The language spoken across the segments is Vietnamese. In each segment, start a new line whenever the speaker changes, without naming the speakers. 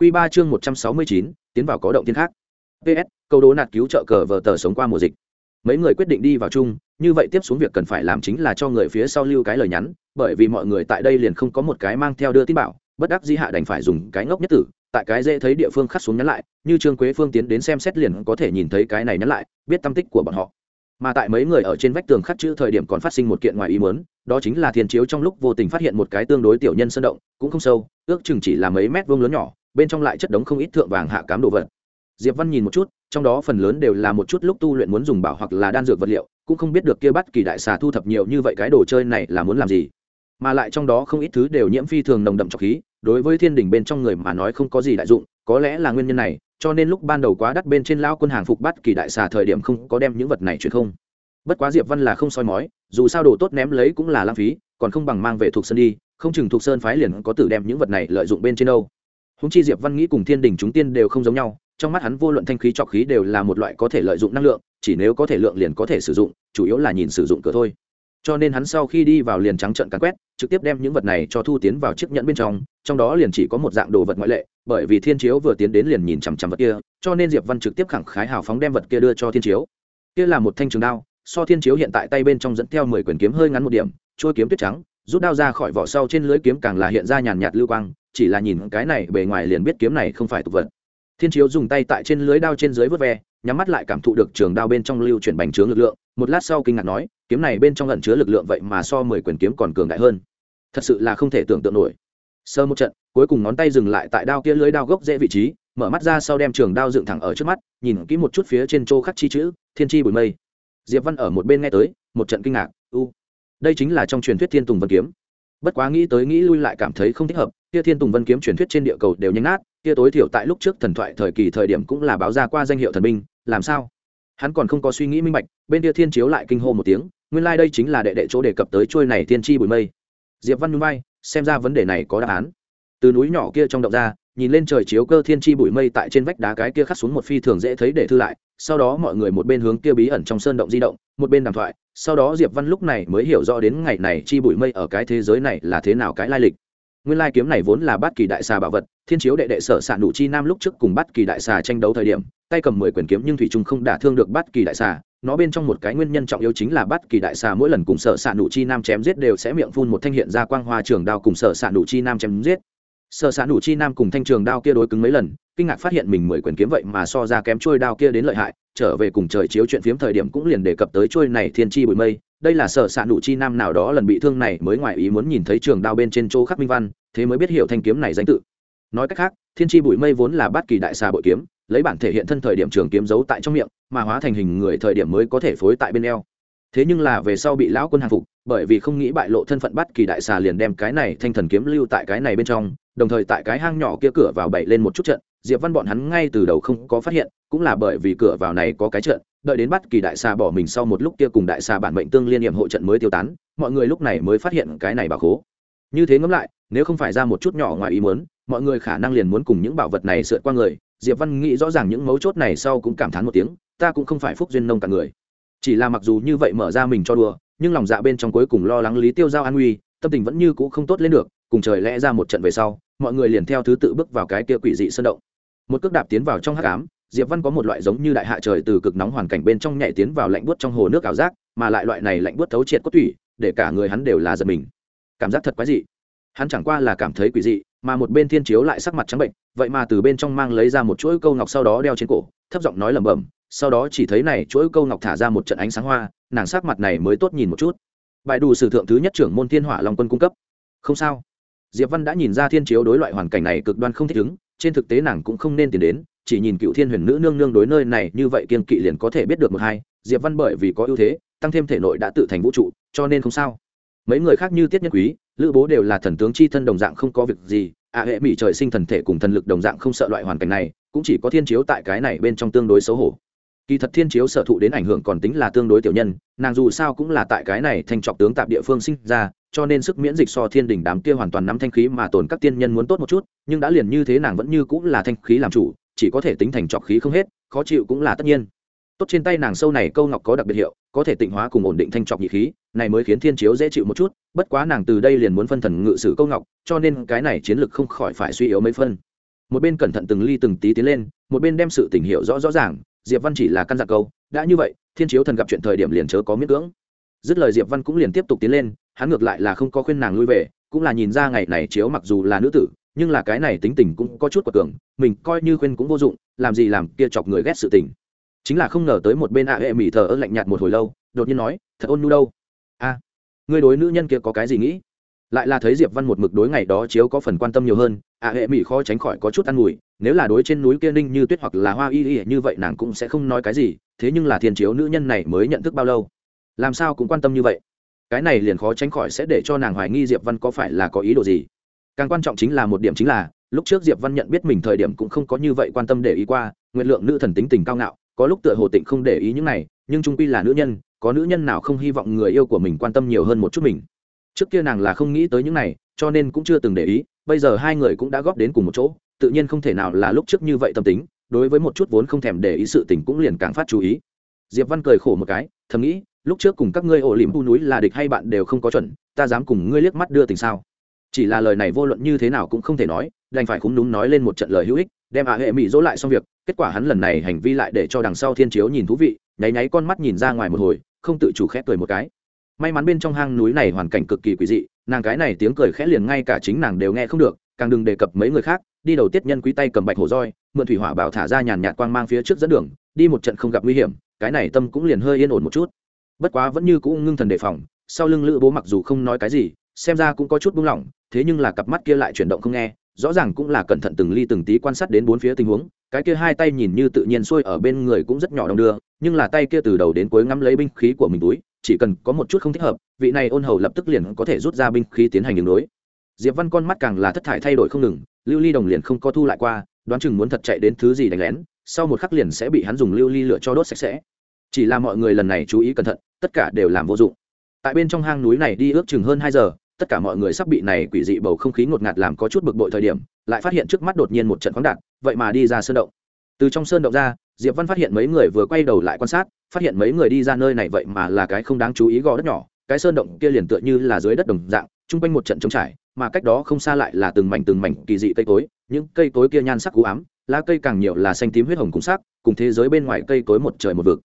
Quy 3 chương 169, tiến vào có động thiên khác. PS, câu đố nạt cứu trợ cờ vở tờ sống qua mùa dịch. Mấy người quyết định đi vào chung, như vậy tiếp xuống việc cần phải làm chính là cho người phía sau lưu cái lời nhắn, bởi vì mọi người tại đây liền không có một cái mang theo đưa tin bảo, bất đắc dĩ hạ đành phải dùng cái ngốc nhất tử, tại cái dễ thấy địa phương khắc xuống nhắn lại, như Trương Quế Phương tiến đến xem xét liền có thể nhìn thấy cái này nhắn lại, biết tâm tích của bọn họ. Mà tại mấy người ở trên vách tường khắc chữ thời điểm còn phát sinh một kiện ngoài ý muốn, đó chính là thiên chiếu trong lúc vô tình phát hiện một cái tương đối tiểu nhân sơn động, cũng không sâu, ước chừng chỉ là mấy mét vuông lớn nhỏ, bên trong lại chất đống không ít thượng vàng hạ cám đồ vật. Diệp văn nhìn một chút, trong đó phần lớn đều là một chút lúc tu luyện muốn dùng bảo hoặc là đan dược vật liệu, cũng không biết được kia bắt kỳ đại xà thu thập nhiều như vậy cái đồ chơi này là muốn làm gì. Mà lại trong đó không ít thứ đều nhiễm phi thường nồng đậm trọc khí, đối với thiên đình bên trong người mà nói không có gì đại dụng, có lẽ là nguyên nhân này, cho nên lúc ban đầu quá đắt bên trên lao quân hàng phục bắt kỳ đại xà thời điểm không có đem những vật này chuyển không. Bất quá diệp văn là không soi mói, dù sao đồ tốt ném lấy cũng là lãng phí, còn không bằng mang về thuộc sơn đi, không chừng thuộc sơn phái liền có tử đem những vật này lợi dụng bên trên đâu húng chi diệp văn nghĩ cùng thiên đình chúng tiên đều không giống nhau, trong mắt hắn vô luận thanh khí trọc khí đều là một loại có thể lợi dụng năng lượng, chỉ nếu có thể lượng liền có thể sử dụng, chủ yếu là nhìn sử dụng cửa thôi. Cho nên hắn sau khi đi vào liền trắng trận cắn quét, trực tiếp đem những vật này cho thu tiến vào chiếc nhẫn bên trong trong đó liền chỉ có một dạng đồ vật ngoại lệ, bởi vì thiên chiếu vừa tiến đến liền nhìn chằm chằm vật kia, cho nên diệp văn trực tiếp khẳng khái hào phóng đem vật kia đưa cho thiên chiếu. Kia là một thanh trường đao, so thiên chiếu hiện tại tay bên trong dẫn theo mười quyển kiếm hơi ngắn một điểm trôi kiếm tuyết trắng, rút đao ra khỏi vỏ sau trên lưới kiếm càng là hiện ra nhàn nhạt lưu quang chỉ là nhìn cái này bề ngoài liền biết kiếm này không phải tục vật. Thiên chiếu dùng tay tại trên lưới đao trên dưới vớt ve, nhắm mắt lại cảm thụ được trường đao bên trong lưu chuyển bành trướng lực lượng, một lát sau kinh ngạc nói, kiếm này bên trong lẩn chứa lực lượng vậy mà so mười quyền kiếm còn cường đại hơn. Thật sự là không thể tưởng tượng nổi. Sơ một trận, cuối cùng ngón tay dừng lại tại đao kia lưới đao gốc dễ vị trí, mở mắt ra sau đem trường đao dựng thẳng ở trước mắt, nhìn kỹ một chút phía trên chỗ khắc chi chữ, thiên chi bùi mây. Diệp văn ở một bên nghe tới, một trận kinh ngạc, u, đây chính là trong truyền thuyết thiên tùng vân kiếm. Bất quá nghĩ tới nghĩ lui lại cảm thấy không thích hợp kia thiên tùng vân kiếm truyền thuyết trên địa cầu đều nhanh nát kia tối thiểu tại lúc trước thần thoại thời kỳ thời điểm cũng là báo ra qua danh hiệu thần binh, làm sao? Hắn còn không có suy nghĩ minh bạch, bên kia thiên chiếu lại kinh hô một tiếng, nguyên lai、like、đây chính là đệ đệ chỗ đề cập tới trôi này tiên Chi bụi mây. Diệp văn núi bay xem ra vấn đề này có đáp án. Từ núi nhỏ kia trong động ra, nhìn lên trời chiếu cơ thiên Chi bụi mây tại trên vách đá cái kia khắc xuống một phi thường dễ thấy để thư lại, sau đó mọi người một bên hướng kia bí ẩn trong sơn động di động, một bên đàm thoại, sau đó diệp văn lúc này mới hiểu rõ đến ngày này chi bụi mây ở cái thế giới này là thế nào cái lai lịch nguyên lai kiếm này vốn là bát kỳ đại xà bảo vật, thiên chiếu đệ đệ sở s ạ nụ chi nam lúc trước cùng bát kỳ đại xà tranh đấu thời điểm, tay cầm mười quyển kiếm nhưng thủy trung không đả thương được bát kỳ đại xà, nó bên trong một cái nguyên nhân trọng yếu chính là bát kỳ đại xà mỗi lần cùng sở s nụ chi nam chém giết đều sẽ miệng phun một thanh hiện ra quang hoa trường đao cùng sở s nụ chi nam chém giết. Sở s nụ chi nam cùng thanh trường đao kia đối cứng mấy lần, kinh ngạc phát hiện mình mười quyển kiếm vậy mà so ra kém trôi đao kia đến lợi hại, trở về cùng trời chiếu chuyện phiếm thời điểm cũng liền đề cập tới trôi này thiên chi bụi mây đây là sở s ạ nụ chi nam nào đó lần bị thương này mới ngoài ý muốn nhìn thấy trường đao bên trên chỗ khắc minh văn, thế mới biết hiểu thanh kiếm này danh tự. Nói cách khác, thiên tri bụi mây vốn là bát kỳ đại xà bội kiếm, lấy bản thể hiện thân thời điểm trường kiếm giấu tại trong miệng, mà hóa thành hình người thời điểm mới có thể phối tại bên eo. Thế nhưng là về sau bị lão quân hàng phục, bởi vì không nghĩ bại lộ thân phận bắt kỳ đại xà liền đem cái này thanh thần kiếm lưu tại cái này bên trong, đồng thời tại cái hang nhỏ kia cửa vào bậy lên một chút trận diệp văn bọn hắn ngay từ đầu không có phát hiện, cũng là bởi vì cửa vào này có cái trận, đợi đến bắt kỳ đại xà bỏ mình sau một lúc kia cùng đại xà bản mệnh tương liên hiểm hộ trận mới tiêu tán, mọi người lúc này mới phát hiện cái này bà khố. Như thế ngẫm lại, nếu không phải ra một chút nhỏ ngoài ý muốn, mọi người khả năng liền muốn cùng những bảo vật này sượt qua người. Diệp văn nghĩ rõ ràng những mấu chốt này sau cũng cảm thán một tiếng, ta cũng không phải phúc duyên nông cả người. Chỉ là mặc dù như vậy mở ra mình cho đùa, nhưng lòng dạ bên trong cuối cùng lo lắng lý tiêu giao an nguy, tâm tình vẫn như cũ không tốt lên được, cùng trời lẽ ra một trận về sau, mọi người liền theo thứ tự bước vào cái kia quỷ dị sơn động một cước đạp tiến vào trong hắc ám, diệp văn có một loại giống như đại hạ trời từ cực nóng hoàn cảnh bên trong nhảy tiến vào lạnh buốt trong hồ nước ảo giác, mà lại loại này lạnh buốt thấu triệt cốt tủy, để cả người hắn đều là giật mình. Cảm giác thật quái dị. Hắn chẳng qua là cảm thấy quỷ dị, mà một bên thiên chiếu lại sắc mặt trắng bệnh, vậy mà từ bên trong mang lấy ra một chuỗi câu ngọc sau đó đeo trên cổ, thấp giọng nói lẩm bẩm, sau đó chỉ thấy này chuỗi câu ngọc thả ra một trận ánh sáng hoa, nàng sắc mặt này mới tốt nhìn một chút. Bài đủ sử thượng thứ nhất trưởng môn thiên hỏa long quân cung cấp. Không sao. Diệp văn đã nhìn ra thiên chiếu đối loại hoàn cảnh này cực đoan không thích ứng trên thực tế nàng cũng không nên tiến đến, chỉ nhìn cựu thiên huyền nữ nương nương đối nơi này như vậy kiên kỵ liền có thể biết được một hai, diệp văn bởi vì có ưu thế, tăng thêm thể nội đã tự thành vũ trụ, cho nên không sao. Mấy người khác như tiết nhân quý, lữ bố đều là thần tướng chi thân đồng dạng không có việc gì ạ hệ mỹ trời sinh thần thể cùng thần lực đồng dạng không sợ loại hoàn cảnh này, cũng chỉ có thiên chiếu tại cái này bên trong tương đối xấu hổ kỳ thật thiên chiếu sở thụ đến ảnh hưởng còn tính là tương đối tiểu nhân, nàng dù sao cũng là tại cái này thành trọc tướng tạp địa phương sinh ra, cho nên sức miễn dịch so thiên đình đám kia hoàn toàn nắm thanh khí mà tồn các tiên nhân muốn tốt một chút, nhưng đã liền như thế nàng vẫn như cũng là thanh khí làm chủ, chỉ có thể tính thành trọc khí không hết, khó chịu cũng là tất nhiên. Tốt trên tay nàng sâu này câu ngọc có đặc biệt hiệu, có thể tịnh hóa cùng ổn định thanh trọc nhị khí, này mới khiến thiên chiếu dễ chịu một chút, bất quá nàng từ đây liền muốn phân thần ngự sử câu ngọc, cho nên cái này chiến lực không khỏi phải suy yếu mấy phân. Một bên cẩn thận từng ly từng tí tiến lên, một bên đem sự tình hiệu rõ rõ ràng diệp văn chỉ là căn dặn câu đã như vậy thiên chiếu thần gặp chuyện thời điểm liền chớ có miễn cưỡng. Dứt lời diệp văn cũng liền tiếp tục tiến lên hắn ngược lại là không có khuyên nàng lui về cũng là nhìn ra ngày này chiếu mặc dù là nữ tử nhưng là cái này tính tình cũng có chút quật cường mình coi như khuyên cũng vô dụng làm gì làm kia chọc người ghét sự tình. Chính là không ngờ tới một bên ạ hệ mỹ thờ ơ lạnh nhạt một hồi lâu đột nhiên nói thật ôn nu đâu. A à, người đối nữ nhân kia có cái gì nghĩ? Lại là thấy diệp văn một mực đối ngày đó chiếu có phần quan tâm nhiều hơn ạ hệ mỹ khó tránh khỏi có chút ăn mùi, nếu là đối trên núi kia ninh như tuyết hoặc là hoa y y như vậy nàng cũng sẽ không nói cái gì, thế nhưng là thiên chiếu nữ nhân này mới nhận thức bao lâu? Làm sao cũng quan tâm như vậy? Cái này liền khó tránh khỏi sẽ để cho nàng hoài nghi diệp văn có phải là có ý đồ gì. Càng quan trọng chính là một điểm chính là, lúc trước diệp văn nhận biết mình thời điểm cũng không có như vậy quan tâm để ý qua, nguyện lượng nữ thần tính tình cao ngạo, có lúc tựa hồ tịnh không để ý những này, nhưng trung quy là nữ nhân, có nữ nhân nào không hy vọng người yêu của mình quan tâm nhiều hơn một chút mình. Trước kia nàng là không nghĩ tới những này, cho nên cũng chưa từng để ý bây giờ hai người cũng đã góp đến cùng một chỗ, tự nhiên không thể nào là lúc trước như vậy tâm tính, đối với một chút vốn không thèm để ý sự tình cũng liền càng phát chú ý. Diệp văn cười khổ một cái, thầm nghĩ, lúc trước cùng các ngươi ổ lỉm bu núi là địch hay bạn đều không có chuẩn, ta dám cùng ngươi liếc mắt đưa tình sao? Chỉ là lời này vô luận như thế nào cũng không thể nói, đành phải khúng đúng nói lên một trận lời hữu ích, đem ạ hệ mỹ dỗ lại xong việc, kết quả hắn lần này hành vi lại để cho đằng sau thiên chiếu nhìn thú vị, nháy nháy con mắt nhìn ra ngoài một hồi, không tự chủ khép cười một cái may mắn bên trong hang núi này hoàn cảnh cực kỳ quỷ dị, nàng cái này tiếng cười khẽ liền ngay cả chính nàng đều nghe không được, càng đừng đề cập mấy người khác, đi đầu tiết nhân quý tay cầm bạch hổ roi, mượn thủy hỏa bảo thả ra nhàn nhạt quang mang phía trước dẫn đường, đi một trận không gặp nguy hiểm, cái này tâm cũng liền hơi yên ổn một chút. Bất quá vẫn như cũng ngưng thần đề phòng, sau lưng lữ bố mặc dù không nói cái gì, xem ra cũng có chút buông lỏng, thế nhưng là cặp mắt kia lại chuyển động không nghe, rõ ràng cũng là cẩn thận từng ly từng tí quan sát đến bốn phía tình huống, cái kia hai tay nhìn như tự nhiên xuôi ở bên người cũng rất nhỏ đong đưa, nhưng là tay kia từ đầu đến cuối ngắm lấy binh khí của mình túi chỉ cần có một chút không thích hợp, vị này ôn hầu lập tức liền có thể rút ra binh khí tiến hành đường đối. Diệp văn con mắt càng là thất thải thay đổi không ngừng, lưu ly đồng liền không có thu lại qua, đoán chừng muốn thật chạy đến thứ gì đánh lén, sau một khắc liền sẽ bị hắn dùng lưu ly lửa cho đốt sạch sẽ. Chỉ là mọi người lần này chú ý cẩn thận, tất cả đều làm vô dụng. Tại bên trong hang núi này đi ước chừng hơn hai giờ, tất cả mọi người sắp bị này quỷ dị bầu không khí ngột ngạt làm có chút bực bội thời điểm, lại phát hiện trước mắt đột nhiên một trận khoáng đạt, vậy mà đi ra sơn động. Từ trong sơn động ra diệp văn phát hiện mấy người vừa quay đầu lại quan sát, phát hiện mấy người đi ra nơi này vậy mà là cái không đáng chú ý gò đất nhỏ, cái sơn động kia liền tựa như là dưới đất đồng dạng, chung quanh một trận trống trải, mà cách đó không xa lại là từng mảnh từng mảnh kỳ dị cây cối, những cây cối kia nhan sắc cú ám, lá cây càng nhiều là xanh tím huyết hồng cùng sắc, cùng thế giới bên ngoài cây cối một trời một vực.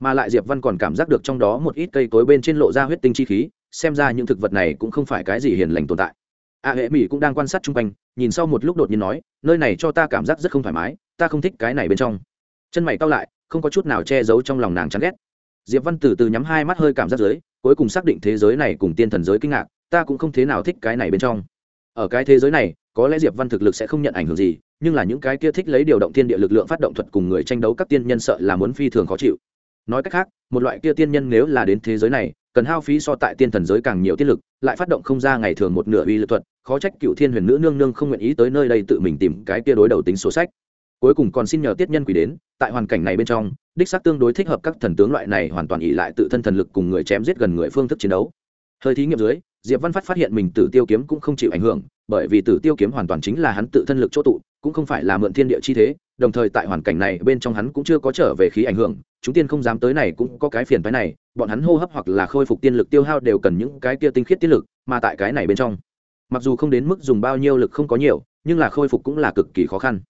Mà lại diệp văn còn cảm giác được trong đó một ít cây cối bên trên lộ ra huyết tinh chi khí, xem ra những thực vật này cũng không phải cái gì hiền lành tồn tại. A hệ mỹ cũng đang quan sát chung quanh, nhìn sau một lúc đột nhiên nói, nơi này cho ta cảm giác rất không thoải mái, ta không thích cái này bên trong chân mày cao lại, không có chút nào che giấu trong lòng nàng chán ghét. Diệp văn từ từ nhắm hai mắt hơi cảm giác giới, cuối cùng xác định thế giới này cùng tiên thần giới kinh ngạc, ta cũng không thế nào thích cái này bên trong. Ở cái thế giới này, có lẽ diệp văn thực lực sẽ không nhận ảnh hưởng gì, nhưng là những cái kia thích lấy điều động thiên địa lực lượng phát động thuật cùng người tranh đấu các tiên nhân sợ là muốn phi thường khó chịu. Nói cách khác, một loại kia tiên nhân nếu là đến thế giới này, cần hao phí so tại tiên thần giới càng nhiều tiên lực, lại phát động không ra ngày thường một nửa uy lực thuật, khó trách cựu thiên huyền nữ nương nương không nguyện ý tới nơi đây tự mình tìm cái kia đối đầu tính sổ sách cuối cùng còn xin nhờ tiết nhân quỷ đến, tại hoàn cảnh này bên trong, đích xác tương đối thích hợp các thần tướng loại này hoàn toàn ỉ lại tự thân thần lực cùng người chém giết gần người phương thức chiến đấu. Hơi thí nghiệm dưới, diệp văn phát phát hiện mình tử tiêu kiếm cũng không chịu ảnh hưởng, bởi vì tử tiêu kiếm hoàn toàn chính là hắn tự thân lực chỗ tụ, cũng không phải là mượn thiên địa chi thế, đồng thời tại hoàn cảnh này bên trong hắn cũng chưa có trở về khí ảnh hưởng, chúng tiên không dám tới này cũng có cái phiền phái này, bọn hắn hô hấp hoặc là khôi phục tiên lực tiêu hao đều cần những cái kia tinh khiết tiên lực, mà tại cái này bên trong, mặc dù không đến mức dùng bao nhiêu lực không có nhiều, nhưng là khôi phục cũng là cực kỳ khó khăn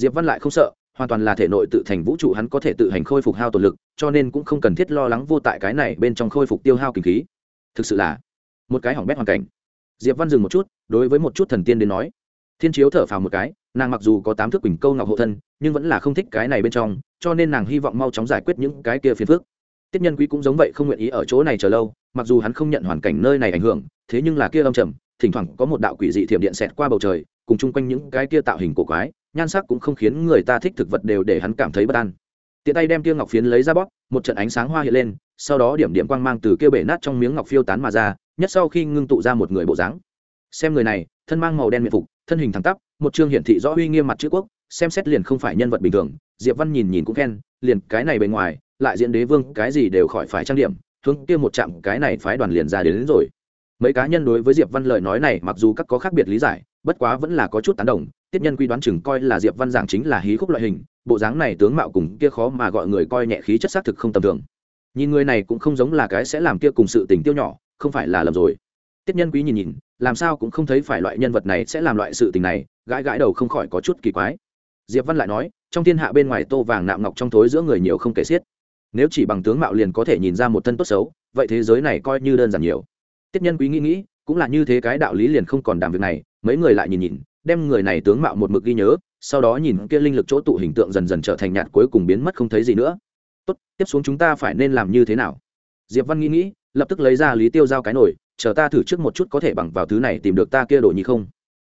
diệp văn lại không sợ, hoàn toàn là thể nội tự thành vũ trụ hắn có thể tự hành khôi phục hao tổn lực, cho nên cũng không cần thiết lo lắng vô tại cái này bên trong khôi phục tiêu hao kinh khí. Thực sự là một cái hỏng bét hoàn cảnh. Diệp văn dừng một chút, đối với một chút thần tiên đến nói, thiên chiếu thở phào một cái, nàng mặc dù có tám thước quỳnh câu ngọc hộ thân, nhưng vẫn là không thích cái này bên trong, cho nên nàng hy vọng mau chóng giải quyết những cái kia phiền phức. Tiết nhân quý cũng giống vậy không nguyện ý ở chỗ này chờ lâu, mặc dù hắn không nhận hoàn cảnh nơi này ảnh hưởng, thế nhưng là kia âm trầm, thỉnh thoảng có một đạo quỷ dị thiểm điện xẹt qua bầu trời, cùng chung quanh những cái kia tạo hình cổ quái nhan sắc cũng không khiến người ta thích thực vật đều để hắn cảm thấy bất an. Tiện tay đem kia ngọc phiến lấy ra bóp một trận ánh sáng hoa hiện lên sau đó điểm điểm quang mang từ kia bể nát trong miếng ngọc phiêu tán mà ra nhất sau khi ngưng tụ ra một người bộ dáng. Xem người này thân mang màu đen miệng phục thân hình thẳng tắp một chương hiển thị rõ uy nghiêm mặt chữ quốc xem xét liền không phải nhân vật bình thường diệp văn nhìn nhìn cũng khen liền cái này bề ngoài lại diễn đế vương cái gì đều khỏi phải trang điểm hướng kia một chạm cái này phái đoàn liền ra đến, đến rồi. Mấy cá nhân đối với diệp văn lời nói này mặc dù các có khác biệt lý giải bất quá vẫn là có chút tán đồng, tiết nhân quy đoán chừng coi là diệp văn giảng chính là hí khúc loại hình, bộ dáng này tướng mạo cùng kia khó mà gọi người coi nhẹ khí chất xác thực không tầm thường. Nhìn người này cũng không giống là cái sẽ làm kia cùng sự tình tiêu nhỏ, không phải là lầm rồi. Tiết nhân quý nhìn nhìn, làm sao cũng không thấy phải loại nhân vật này sẽ làm loại sự tình này, gãi gãi đầu không khỏi có chút kỳ quái. Diệp văn lại nói, trong thiên hạ bên ngoài tô vàng nạm ngọc trong thối giữa người nhiều không kể xiết. Nếu chỉ bằng tướng mạo liền có thể nhìn ra một thân tốt xấu, vậy thế giới này coi như đơn giản nhiều. Tiết nhân quý nghĩ nghĩ, cũng là như thế cái đạo lý liền không còn đàm việc này mấy người lại nhìn nhìn, đem người này tướng mạo một mực ghi nhớ, sau đó nhìn kia linh lực chỗ tụ hình tượng dần dần trở thành nhạt cuối cùng biến mất không thấy gì nữa. Tốt, tiếp xuống chúng ta phải nên làm như thế nào? Diệp văn nghĩ nghĩ, lập tức lấy ra lý tiêu giao cái nổi chờ ta thử trước một chút có thể bằng vào thứ này tìm được ta kia đồ nhi không.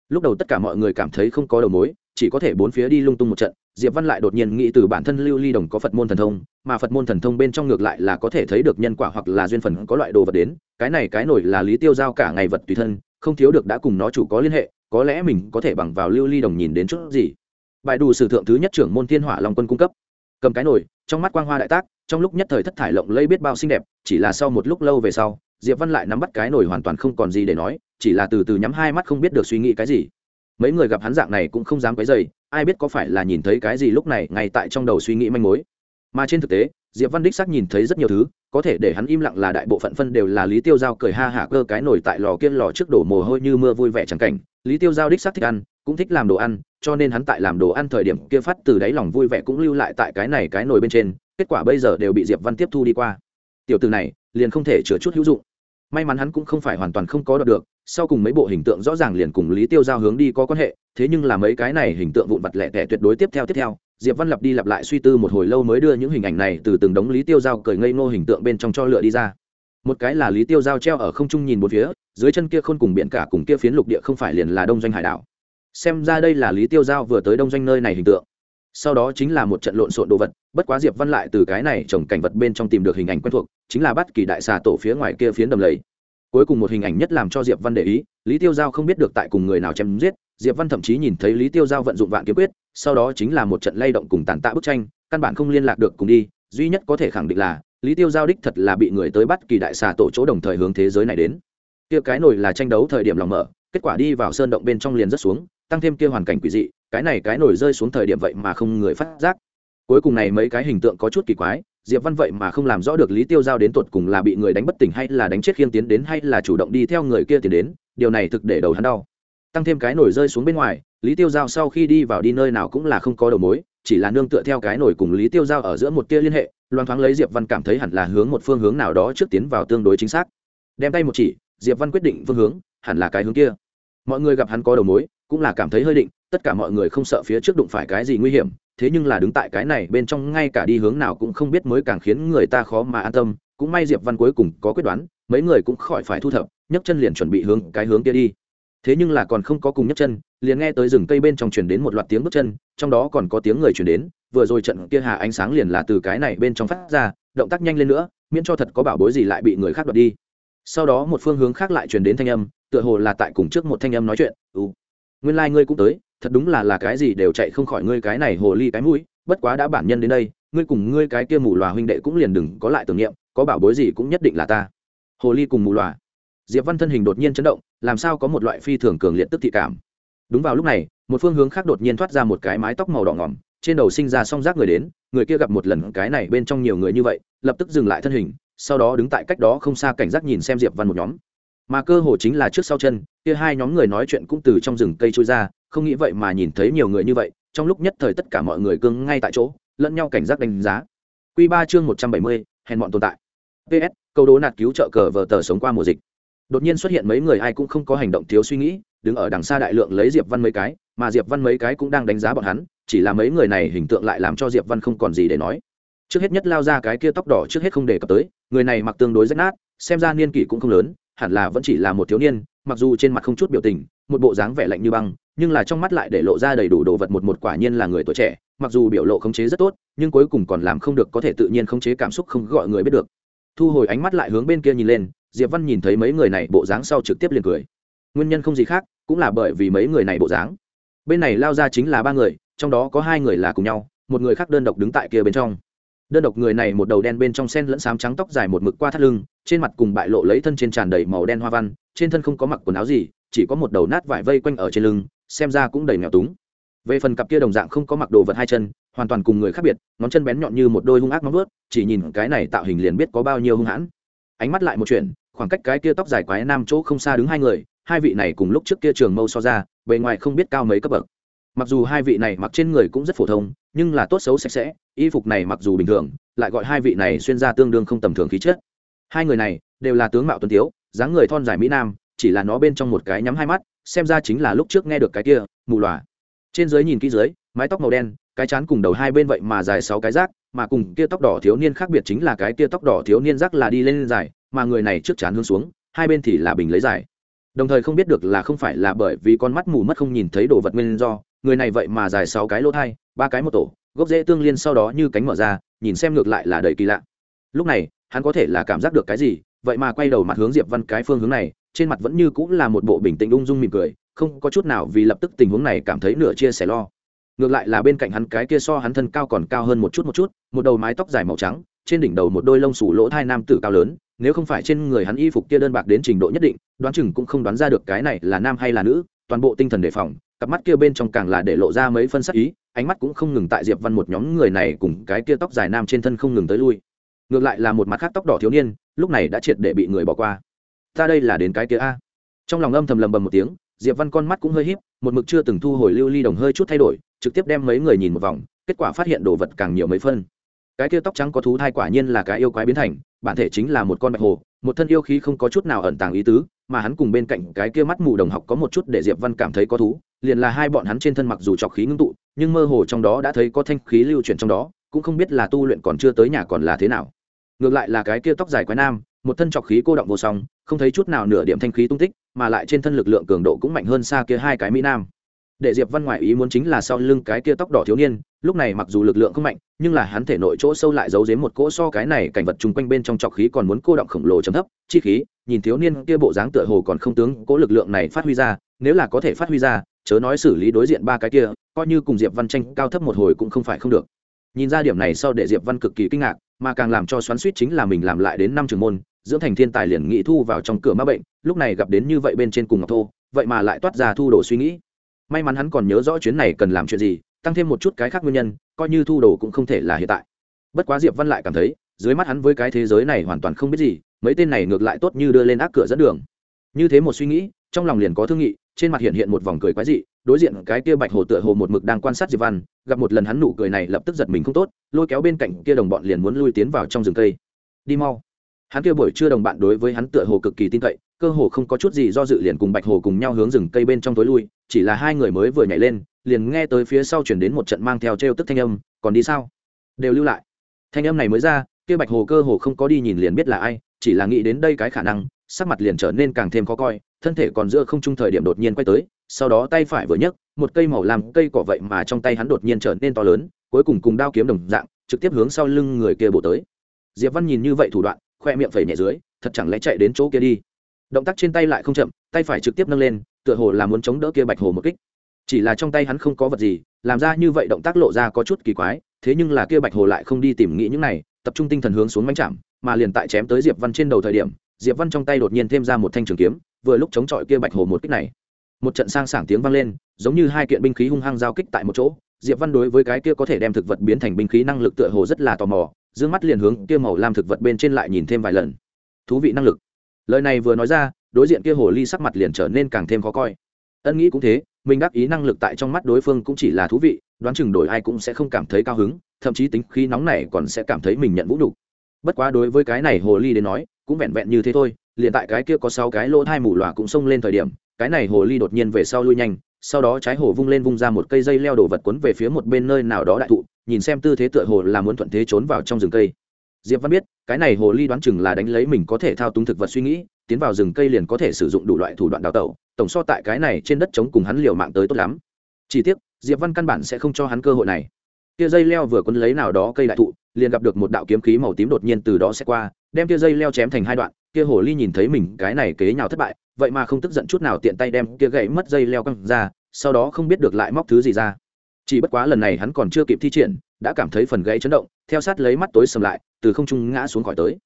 Lúc đầu tất cả mọi người cảm thấy không có đầu mối, chỉ có thể bốn phía đi lung tung một trận, diệp văn lại đột nhiên nghĩ từ bản thân lưu ly đồng có phật môn thần thông, mà phật môn thần thông bên trong ngược lại là có thể thấy được nhân quả hoặc là duyên phần có loại đồ vật đến, cái này cái nổi là lý tiêu giao cả ngày vật tùy thân không thiếu được đã cùng nó chủ có liên hệ có lẽ mình có thể bằng vào lưu ly đồng nhìn đến chút gì. Bài đủ sử thượng thứ nhất trưởng môn thiên hỏa long quân cung cấp. Cầm cái nồi, trong mắt quang hoa đại tác trong lúc nhất thời thất thải lộng lây biết bao xinh đẹp chỉ là sau một lúc lâu về sau diệp văn lại nắm bắt cái nồi hoàn toàn không còn gì để nói chỉ là từ từ nhắm hai mắt không biết được suy nghĩ cái gì. Mấy người gặp hắn dạng này cũng không dám quấy dày ai biết có phải là nhìn thấy cái gì lúc này ngay tại trong đầu suy nghĩ manh mối. Mà trên thực tế diệp văn đích xác nhìn thấy rất nhiều thứ, có thể để hắn im lặng là đại bộ phận phân đều là lý tiêu giao cười ha hả cơ cái nổi tại lò kia lò trước đổ mồ hôi như mưa vui vẻ chẳng cảnh. Lý tiêu giao đích xác thích ăn, cũng thích làm đồ ăn, cho nên hắn tại làm đồ ăn thời điểm kia phát từ đáy lòng vui vẻ cũng lưu lại tại cái này cái nồi bên trên, kết quả bây giờ đều bị diệp văn tiếp thu đi qua. Tiểu từ này, liền không thể chứa chút hữu dụng. May mắn hắn cũng không phải hoàn toàn không có đọc được, sau cùng mấy bộ hình tượng rõ ràng liền cùng lý tiêu giao hướng đi có quan hệ, thế nhưng là mấy cái này hình tượng vụn vặt lẻ tẻ tuyệt đối tiếp theo tiếp theo diệp văn lặp đi lặp lại suy tư một hồi lâu mới đưa những hình ảnh này từ từng đống lý tiêu giao cởi ngây ngô hình tượng bên trong cho lựa đi ra. Một cái là lý tiêu giao treo ở không trung nhìn một phía, dưới chân kia khôn cùng biển cả cùng kia phiến lục địa không phải liền là đông doanh hải đảo. Xem ra đây là lý tiêu giao vừa tới đông doanh nơi này hình tượng. Sau đó chính là một trận lộn xộn đồ vật, bất quá diệp văn lại từ cái này trồng cảnh vật bên trong tìm được hình ảnh quen thuộc, chính là bắt kỳ đại xà tổ phía ngoài kia phiến đầm lầy. Cuối cùng một hình ảnh nhất làm cho diệp văn để ý, lý tiêu giao không biết được tại cùng người nào chém giết diệp văn thậm chí nhìn thấy lý tiêu giao vận dụng vạn kiếm quyết, sau đó chính là một trận lay động cùng tàn tạ bức tranh, căn bản không liên lạc được cùng đi, duy nhất có thể khẳng định là lý tiêu giao đích thật là bị người tới bắt kỳ đại xà tổ chỗ đồng thời hướng thế giới này đến. Kia cái nổi là tranh đấu thời điểm lòng mở, kết quả đi vào sơn động bên trong liền rất xuống, tăng thêm kia hoàn cảnh quỷ dị, cái này cái nổi rơi xuống thời điểm vậy mà không người phát giác. Cuối cùng này mấy cái hình tượng có chút kỳ quái, diệp văn vậy mà không làm rõ được lý tiêu giao đến tột cùng là bị người đánh bất tỉnh hay là đánh chết khiêng tiến đến hay là chủ động đi theo người kia tiến đến, điều này thực để đầu hắn đau tăng thêm cái nổi rơi xuống bên ngoài, lý tiêu giao sau khi đi vào đi nơi nào cũng là không có đầu mối, chỉ là nương tựa theo cái nổi cùng lý tiêu giao ở giữa một tia liên hệ, loan thoáng lấy diệp văn cảm thấy hẳn là hướng một phương hướng nào đó trước tiến vào tương đối chính xác. Đem tay một chỉ, diệp văn quyết định phương hướng, hẳn là cái hướng kia. Mọi người gặp hắn có đầu mối, cũng là cảm thấy hơi định, tất cả mọi người không sợ phía trước đụng phải cái gì nguy hiểm, thế nhưng là đứng tại cái này bên trong ngay cả đi hướng nào cũng không biết mới càng khiến người ta khó mà an tâm, cũng may diệp văn cuối cùng có quyết đoán, mấy người cũng khỏi phải thu thập, nhấc chân liền chuẩn bị hướng cái hướng kia đi thế nhưng là còn không có cùng nhấc chân, liền nghe tới rừng cây bên trong chuyển đến một loạt tiếng bước chân, trong đó còn có tiếng người chuyển đến, vừa rồi trận kia hà ánh sáng liền là từ cái này bên trong phát ra, động tác nhanh lên nữa, miễn cho thật có bảo bối gì lại bị người khác đoạt đi. Sau đó một phương hướng khác lại truyền đến thanh âm, tựa hồ là tại cùng trước một thanh âm nói chuyện ừ nguyên lai、like、ngươi cũng tới, thật đúng là là cái gì đều chạy không khỏi ngươi cái này hồ ly cái mũi, bất quá đã bản nhân đến đây, ngươi cùng ngươi cái kia mù loà huynh đệ cũng liền đừng có lại tưởng niệm, có bảo bối gì cũng nhất định là ta. Hồ ly cùng mù loà diệp văn thân hình đột nhiên chấn động làm sao có một loại phi thường cường liệt tức thị cảm. Đúng vào lúc này, một phương hướng khác đột nhiên thoát ra một cái mái tóc màu đỏ ngỏm, trên đầu sinh ra song rác người đến, người kia gặp một lần cái này bên trong nhiều người như vậy, lập tức dừng lại thân hình, sau đó đứng tại cách đó không xa cảnh giác nhìn xem diệp văn một nhóm. Mà cơ hồ chính là trước sau chân, kia hai nhóm người nói chuyện cũng từ trong rừng cây trôi ra, không nghĩ vậy mà nhìn thấy nhiều người như vậy, trong lúc nhất thời tất cả mọi người cương ngay tại chỗ, lẫn nhau cảnh giác đánh giá. Q ba chương một trăm bảy mươi, hèn bọn tồn tại. Ps câu đố nạt cứu trợ cờ vờ tờ sống qua mùa dịch đột nhiên xuất hiện mấy người ai cũng không có hành động thiếu suy nghĩ, đứng ở đằng xa đại lượng lấy diệp văn mấy cái, mà diệp văn mấy cái cũng đang đánh giá bọn hắn, chỉ là mấy người này hình tượng lại làm cho diệp văn không còn gì để nói. Trước hết nhất lao ra cái kia tóc đỏ trước hết không đề cập tới, người này mặc tương đối rách nát, xem ra niên kỷ cũng không lớn, hẳn là vẫn chỉ là một thiếu niên, mặc dù trên mặt không chút biểu tình, một bộ dáng vẻ lạnh như băng, nhưng là trong mắt lại để lộ ra đầy đủ đồ vật một một quả nhiên là người tuổi trẻ, mặc dù biểu lộ khống chế rất tốt, nhưng cuối cùng còn làm không được có thể tự nhiên khống chế cảm xúc không gọi người biết được. Thu hồi ánh mắt lại hướng bên kia nhìn lên diệp văn nhìn thấy mấy người này bộ dáng sau trực tiếp liền cười. Nguyên nhân không gì khác, cũng là bởi vì mấy người này bộ dáng. Bên này lao ra chính là ba người, trong đó có hai người là cùng nhau, một người khác đơn độc đứng tại kia bên trong. Đơn độc người này một đầu đen bên trong sen lẫn xám trắng tóc dài một mực qua thắt lưng, trên mặt cùng bại lộ lấy thân trên tràn đầy màu đen hoa văn, trên thân không có mặc quần áo gì, chỉ có một đầu nát vải vây quanh ở trên lưng, xem ra cũng đầy nghèo túng. Về phần cặp kia đồng dạng không có mặc đồ vật hai chân, hoàn toàn cùng người khác biệt, ngón chân bén nhọn như một đôi hung ác móng vớt chỉ nhìn cái này tạo hình liền biết có bao nhiêu hung hãn. Ánh mắt lại một chuyện khoảng cách cái kia tóc dài quái nam chỗ không xa đứng hai người, hai vị này cùng lúc trước kia trường mâu so ra, bề ngoài không biết cao mấy cấp bậc. Mặc dù hai vị này mặc trên người cũng rất phổ thông, nhưng là tốt xấu sạch sẽ, y phục này mặc dù bình thường, lại gọi hai vị này xuyên ra tương đương không tầm thường khí chất. Hai người này đều là tướng mạo tuấn tiếu, dáng người thon dài mỹ nam, chỉ là nó bên trong một cái nhắm hai mắt, xem ra chính là lúc trước nghe được cái kia, mù lòa. Trên dưới nhìn kỹ dưới, mái tóc màu đen, cái chán cùng đầu hai bên vậy mà dài sáu cái rác, mà cùng kia tóc đỏ thiếu niên khác biệt chính là cái kia tóc đỏ thiếu niên rác là đi lên dài mà người này trước chán hướng xuống, hai bên thì là bình lấy giải. đồng thời không biết được là không phải là bởi vì con mắt mù mất không nhìn thấy đồ vật nguyên do, người này vậy mà dài sáu cái lỗ thai, ba cái một tổ, gốc rễ tương liên sau đó như cánh mở ra, nhìn xem ngược lại là đầy kỳ lạ lúc này, hắn có thể là cảm giác được cái gì, vậy mà quay đầu mặt hướng diệp văn cái phương hướng này, trên mặt vẫn như cũng là một bộ bình tĩnh ung dung mỉm cười, không có chút nào vì lập tức tình huống này cảm thấy nửa chia sẻ lo ngược lại là bên cạnh hắn cái kia so hắn thân cao còn cao hơn một chút một chút, một đầu mái tóc dài màu trắng, trên đỉnh đầu một đôi lông xù lỗ thai nam tử cao lớn nếu không phải trên người hắn y phục kia đơn bạc đến trình độ nhất định, đoán chừng cũng không đoán ra được cái này là nam hay là nữ, toàn bộ tinh thần đề phòng, cặp mắt kia bên trong càng là để lộ ra mấy phân sắc ý, ánh mắt cũng không ngừng tại diệp văn một nhóm người này cùng cái kia tóc dài nam trên thân không ngừng tới lui. Ngược lại là một mặt khác tóc đỏ thiếu niên, lúc này đã triệt để bị người bỏ qua. Ta đây là đến cái kia a? Trong lòng âm thầm lầm bầm một tiếng, diệp văn con mắt cũng hơi híp, một mực chưa từng thu hồi lưu ly đồng hơi chút thay đổi, trực tiếp đem mấy người nhìn một vòng, kết quả phát hiện đồ vật càng nhiều mấy phân cái kia tóc trắng có thú thai quả nhiên là cái yêu quái biến thành, bản thể chính là một con bạch hồ, một thân yêu khí không có chút nào ẩn tàng ý tứ, mà hắn cùng bên cạnh cái kia mắt mù đồng học có một chút để diệp văn cảm thấy có thú, liền là hai bọn hắn trên thân mặc dù trọc khí ngưng tụ, nhưng mơ hồ trong đó đã thấy có thanh khí lưu chuyển trong đó, cũng không biết là tu luyện còn chưa tới nhà còn là thế nào. Ngược lại là cái kia tóc dài quái nam, một thân trọc khí cô động vô song, không thấy chút nào nửa điểm thanh khí tung tích, mà lại trên thân lực lượng cường độ cũng mạnh hơn xa kia hai cái mỹ nam. Để diệp văn ngoại ý muốn chính là sau lưng cái kia tóc đỏ thiếu niên lúc này mặc dù lực lượng không mạnh, nhưng là hắn thể nội chỗ sâu lại giấu dếm một cỗ so cái này cảnh vật chung quanh bên trong trọc khí còn muốn cô động khổng lồ chấm thấp, chi khí, nhìn thiếu niên kia bộ dáng tựa hồ còn không tướng, cỗ lực lượng này phát huy ra, nếu là có thể phát huy ra, chớ nói xử lý đối diện ba cái kia, coi như cùng diệp văn tranh cao thấp một hồi cũng không phải không được. Nhìn ra điểm này sau để diệp văn cực kỳ kinh ngạc, mà càng làm cho xoắn suýt chính là mình làm lại đến năm trường môn, dưỡng thành thiên tài liền nghĩ thu vào trong cửa ma bệnh, lúc này gặp đến như vậy bên trên cùng ngọc thô, vậy mà lại toát ra thu đồ suy nghĩ. May mắn hắn còn nhớ rõ chuyến này cần làm chuyện gì tăng thêm một chút cái khác nguyên nhân, coi như thu đồ cũng không thể là hiện tại. Bất quá diệp văn lại cảm thấy, dưới mắt hắn với cái thế giới này hoàn toàn không biết gì, mấy tên này ngược lại tốt như đưa lên ác cửa dẫn đường. Như thế một suy nghĩ, trong lòng liền có thương nghị, trên mặt hiện hiện một vòng cười quái dị, đối diện cái kia bạch hồ tựa hồ một mực đang quan sát diệp văn, gặp một lần hắn nụ cười này lập tức giật mình không tốt, lôi kéo bên cạnh kia đồng bọn liền muốn lui tiến vào trong rừng cây. Đi mau. Hắn kia buổi trưa đồng bạn đối với hắn tựa hồ cực kỳ tin cậy, cơ hồ không có chút gì do dự liền cùng bạch hồ cùng nhau hướng rừng cây bên trong tối lui, chỉ là hai người mới vừa nhảy lên liền nghe tới phía sau chuyển đến một trận mang theo t r e o tức thanh âm, còn đi sao? Đều lưu lại. Thanh âm này mới ra, kia bạch hồ cơ hồ không có đi nhìn liền biết là ai, chỉ là nghĩ đến đây cái khả năng, sắc mặt liền trở nên càng thêm khó coi, thân thể còn giữa không trung thời điểm đột nhiên quay tới, sau đó tay phải vừa nhấc, một cây màu làm cây cỏ vậy mà trong tay hắn đột nhiên trở nên to lớn, cuối cùng cùng đao kiếm đồng dạng, trực tiếp hướng sau lưng người kia bổ tới. Diệp văn nhìn như vậy thủ đoạn, khoe miệng phẩy nhẹ dưới, thật chẳng lẽ chạy đến chỗ kia đi. Động tác trên tay lại không chậm, tay phải trực tiếp nâng lên, tựa hồ là muốn chống đỡ kia bạch hồ một kích chỉ là trong tay hắn không có vật gì, làm ra như vậy động tác lộ ra có chút kỳ quái, thế nhưng là kia bạch hồ lại không đi tìm nghĩ những này, tập trung tinh thần hướng xuống mánh chạm, mà liền tại chém tới diệp văn trên đầu thời điểm, diệp văn trong tay đột nhiên thêm ra một thanh trường kiếm, vừa lúc chống chọi kia bạch hồ một kích này. Một trận sang sảng tiếng vang lên, giống như hai kiện binh khí hung hăng giao kích tại một chỗ, diệp văn đối với cái kia có thể đem thực vật biến thành binh khí năng lực tựa hồ rất là tò mò d mắt liền hướng kia màu lam thực vật bên trên lại nhìn thêm vài lần. Thú vị năng lực. Lời này vừa nói ra, đối diện kia hồ ly sắc mặt liền trở nên càng thêm khó coi. Ân nghĩ cũng thế mình đáp ý năng lực tại trong mắt đối phương cũng chỉ là thú vị, đoán chừng đổi ai cũng sẽ không cảm thấy cao hứng, thậm chí tính khí nóng này còn sẽ cảm thấy mình nhận vũ nhục. Bất quá đối với cái này hồ ly đến nói, cũng vẹn vẹn như thế thôi, liền tại cái kia có sáu cái lỗ thai mù lòa cũng xông lên thời điểm, cái này hồ ly đột nhiên về sau lui nhanh, sau đó trái hồ vung lên vung ra một cây dây leo đổ vật quấn về phía một bên nơi nào đó đại thụ, nhìn xem tư thế tựa hồ là muốn thuận thế trốn vào trong rừng cây. Diệp văn biết, cái này hồ ly đoán chừng là đánh lấy mình có thể thao túng thực vật suy nghĩ, tiến vào rừng cây liền có thể sử dụng đủ loại thủ đoạn đào tẩu tổng so tại cái này trên đất chống cùng hắn liều mạng tới tốt lắm. Chỉ tiếc, diệp văn căn bản sẽ không cho hắn cơ hội này. Tia dây leo vừa quấn lấy nào đó cây đại thụ, liền gặp được một đạo kiếm khí màu tím đột nhiên từ đó sẽ qua, đem tia dây leo chém thành hai đoạn kia hồ ly nhìn thấy mình cái này kế nhào thất bại, vậy mà không tức giận chút nào tiện tay đem kia gãy mất dây leo căng ra, sau đó không biết được lại móc thứ gì ra. Chỉ bất quá lần này hắn còn chưa kịp thi triển, đã cảm thấy phần gãy chấn động, theo sát lấy mắt tối sầm lại, từ không trung ngã xuống khỏi tới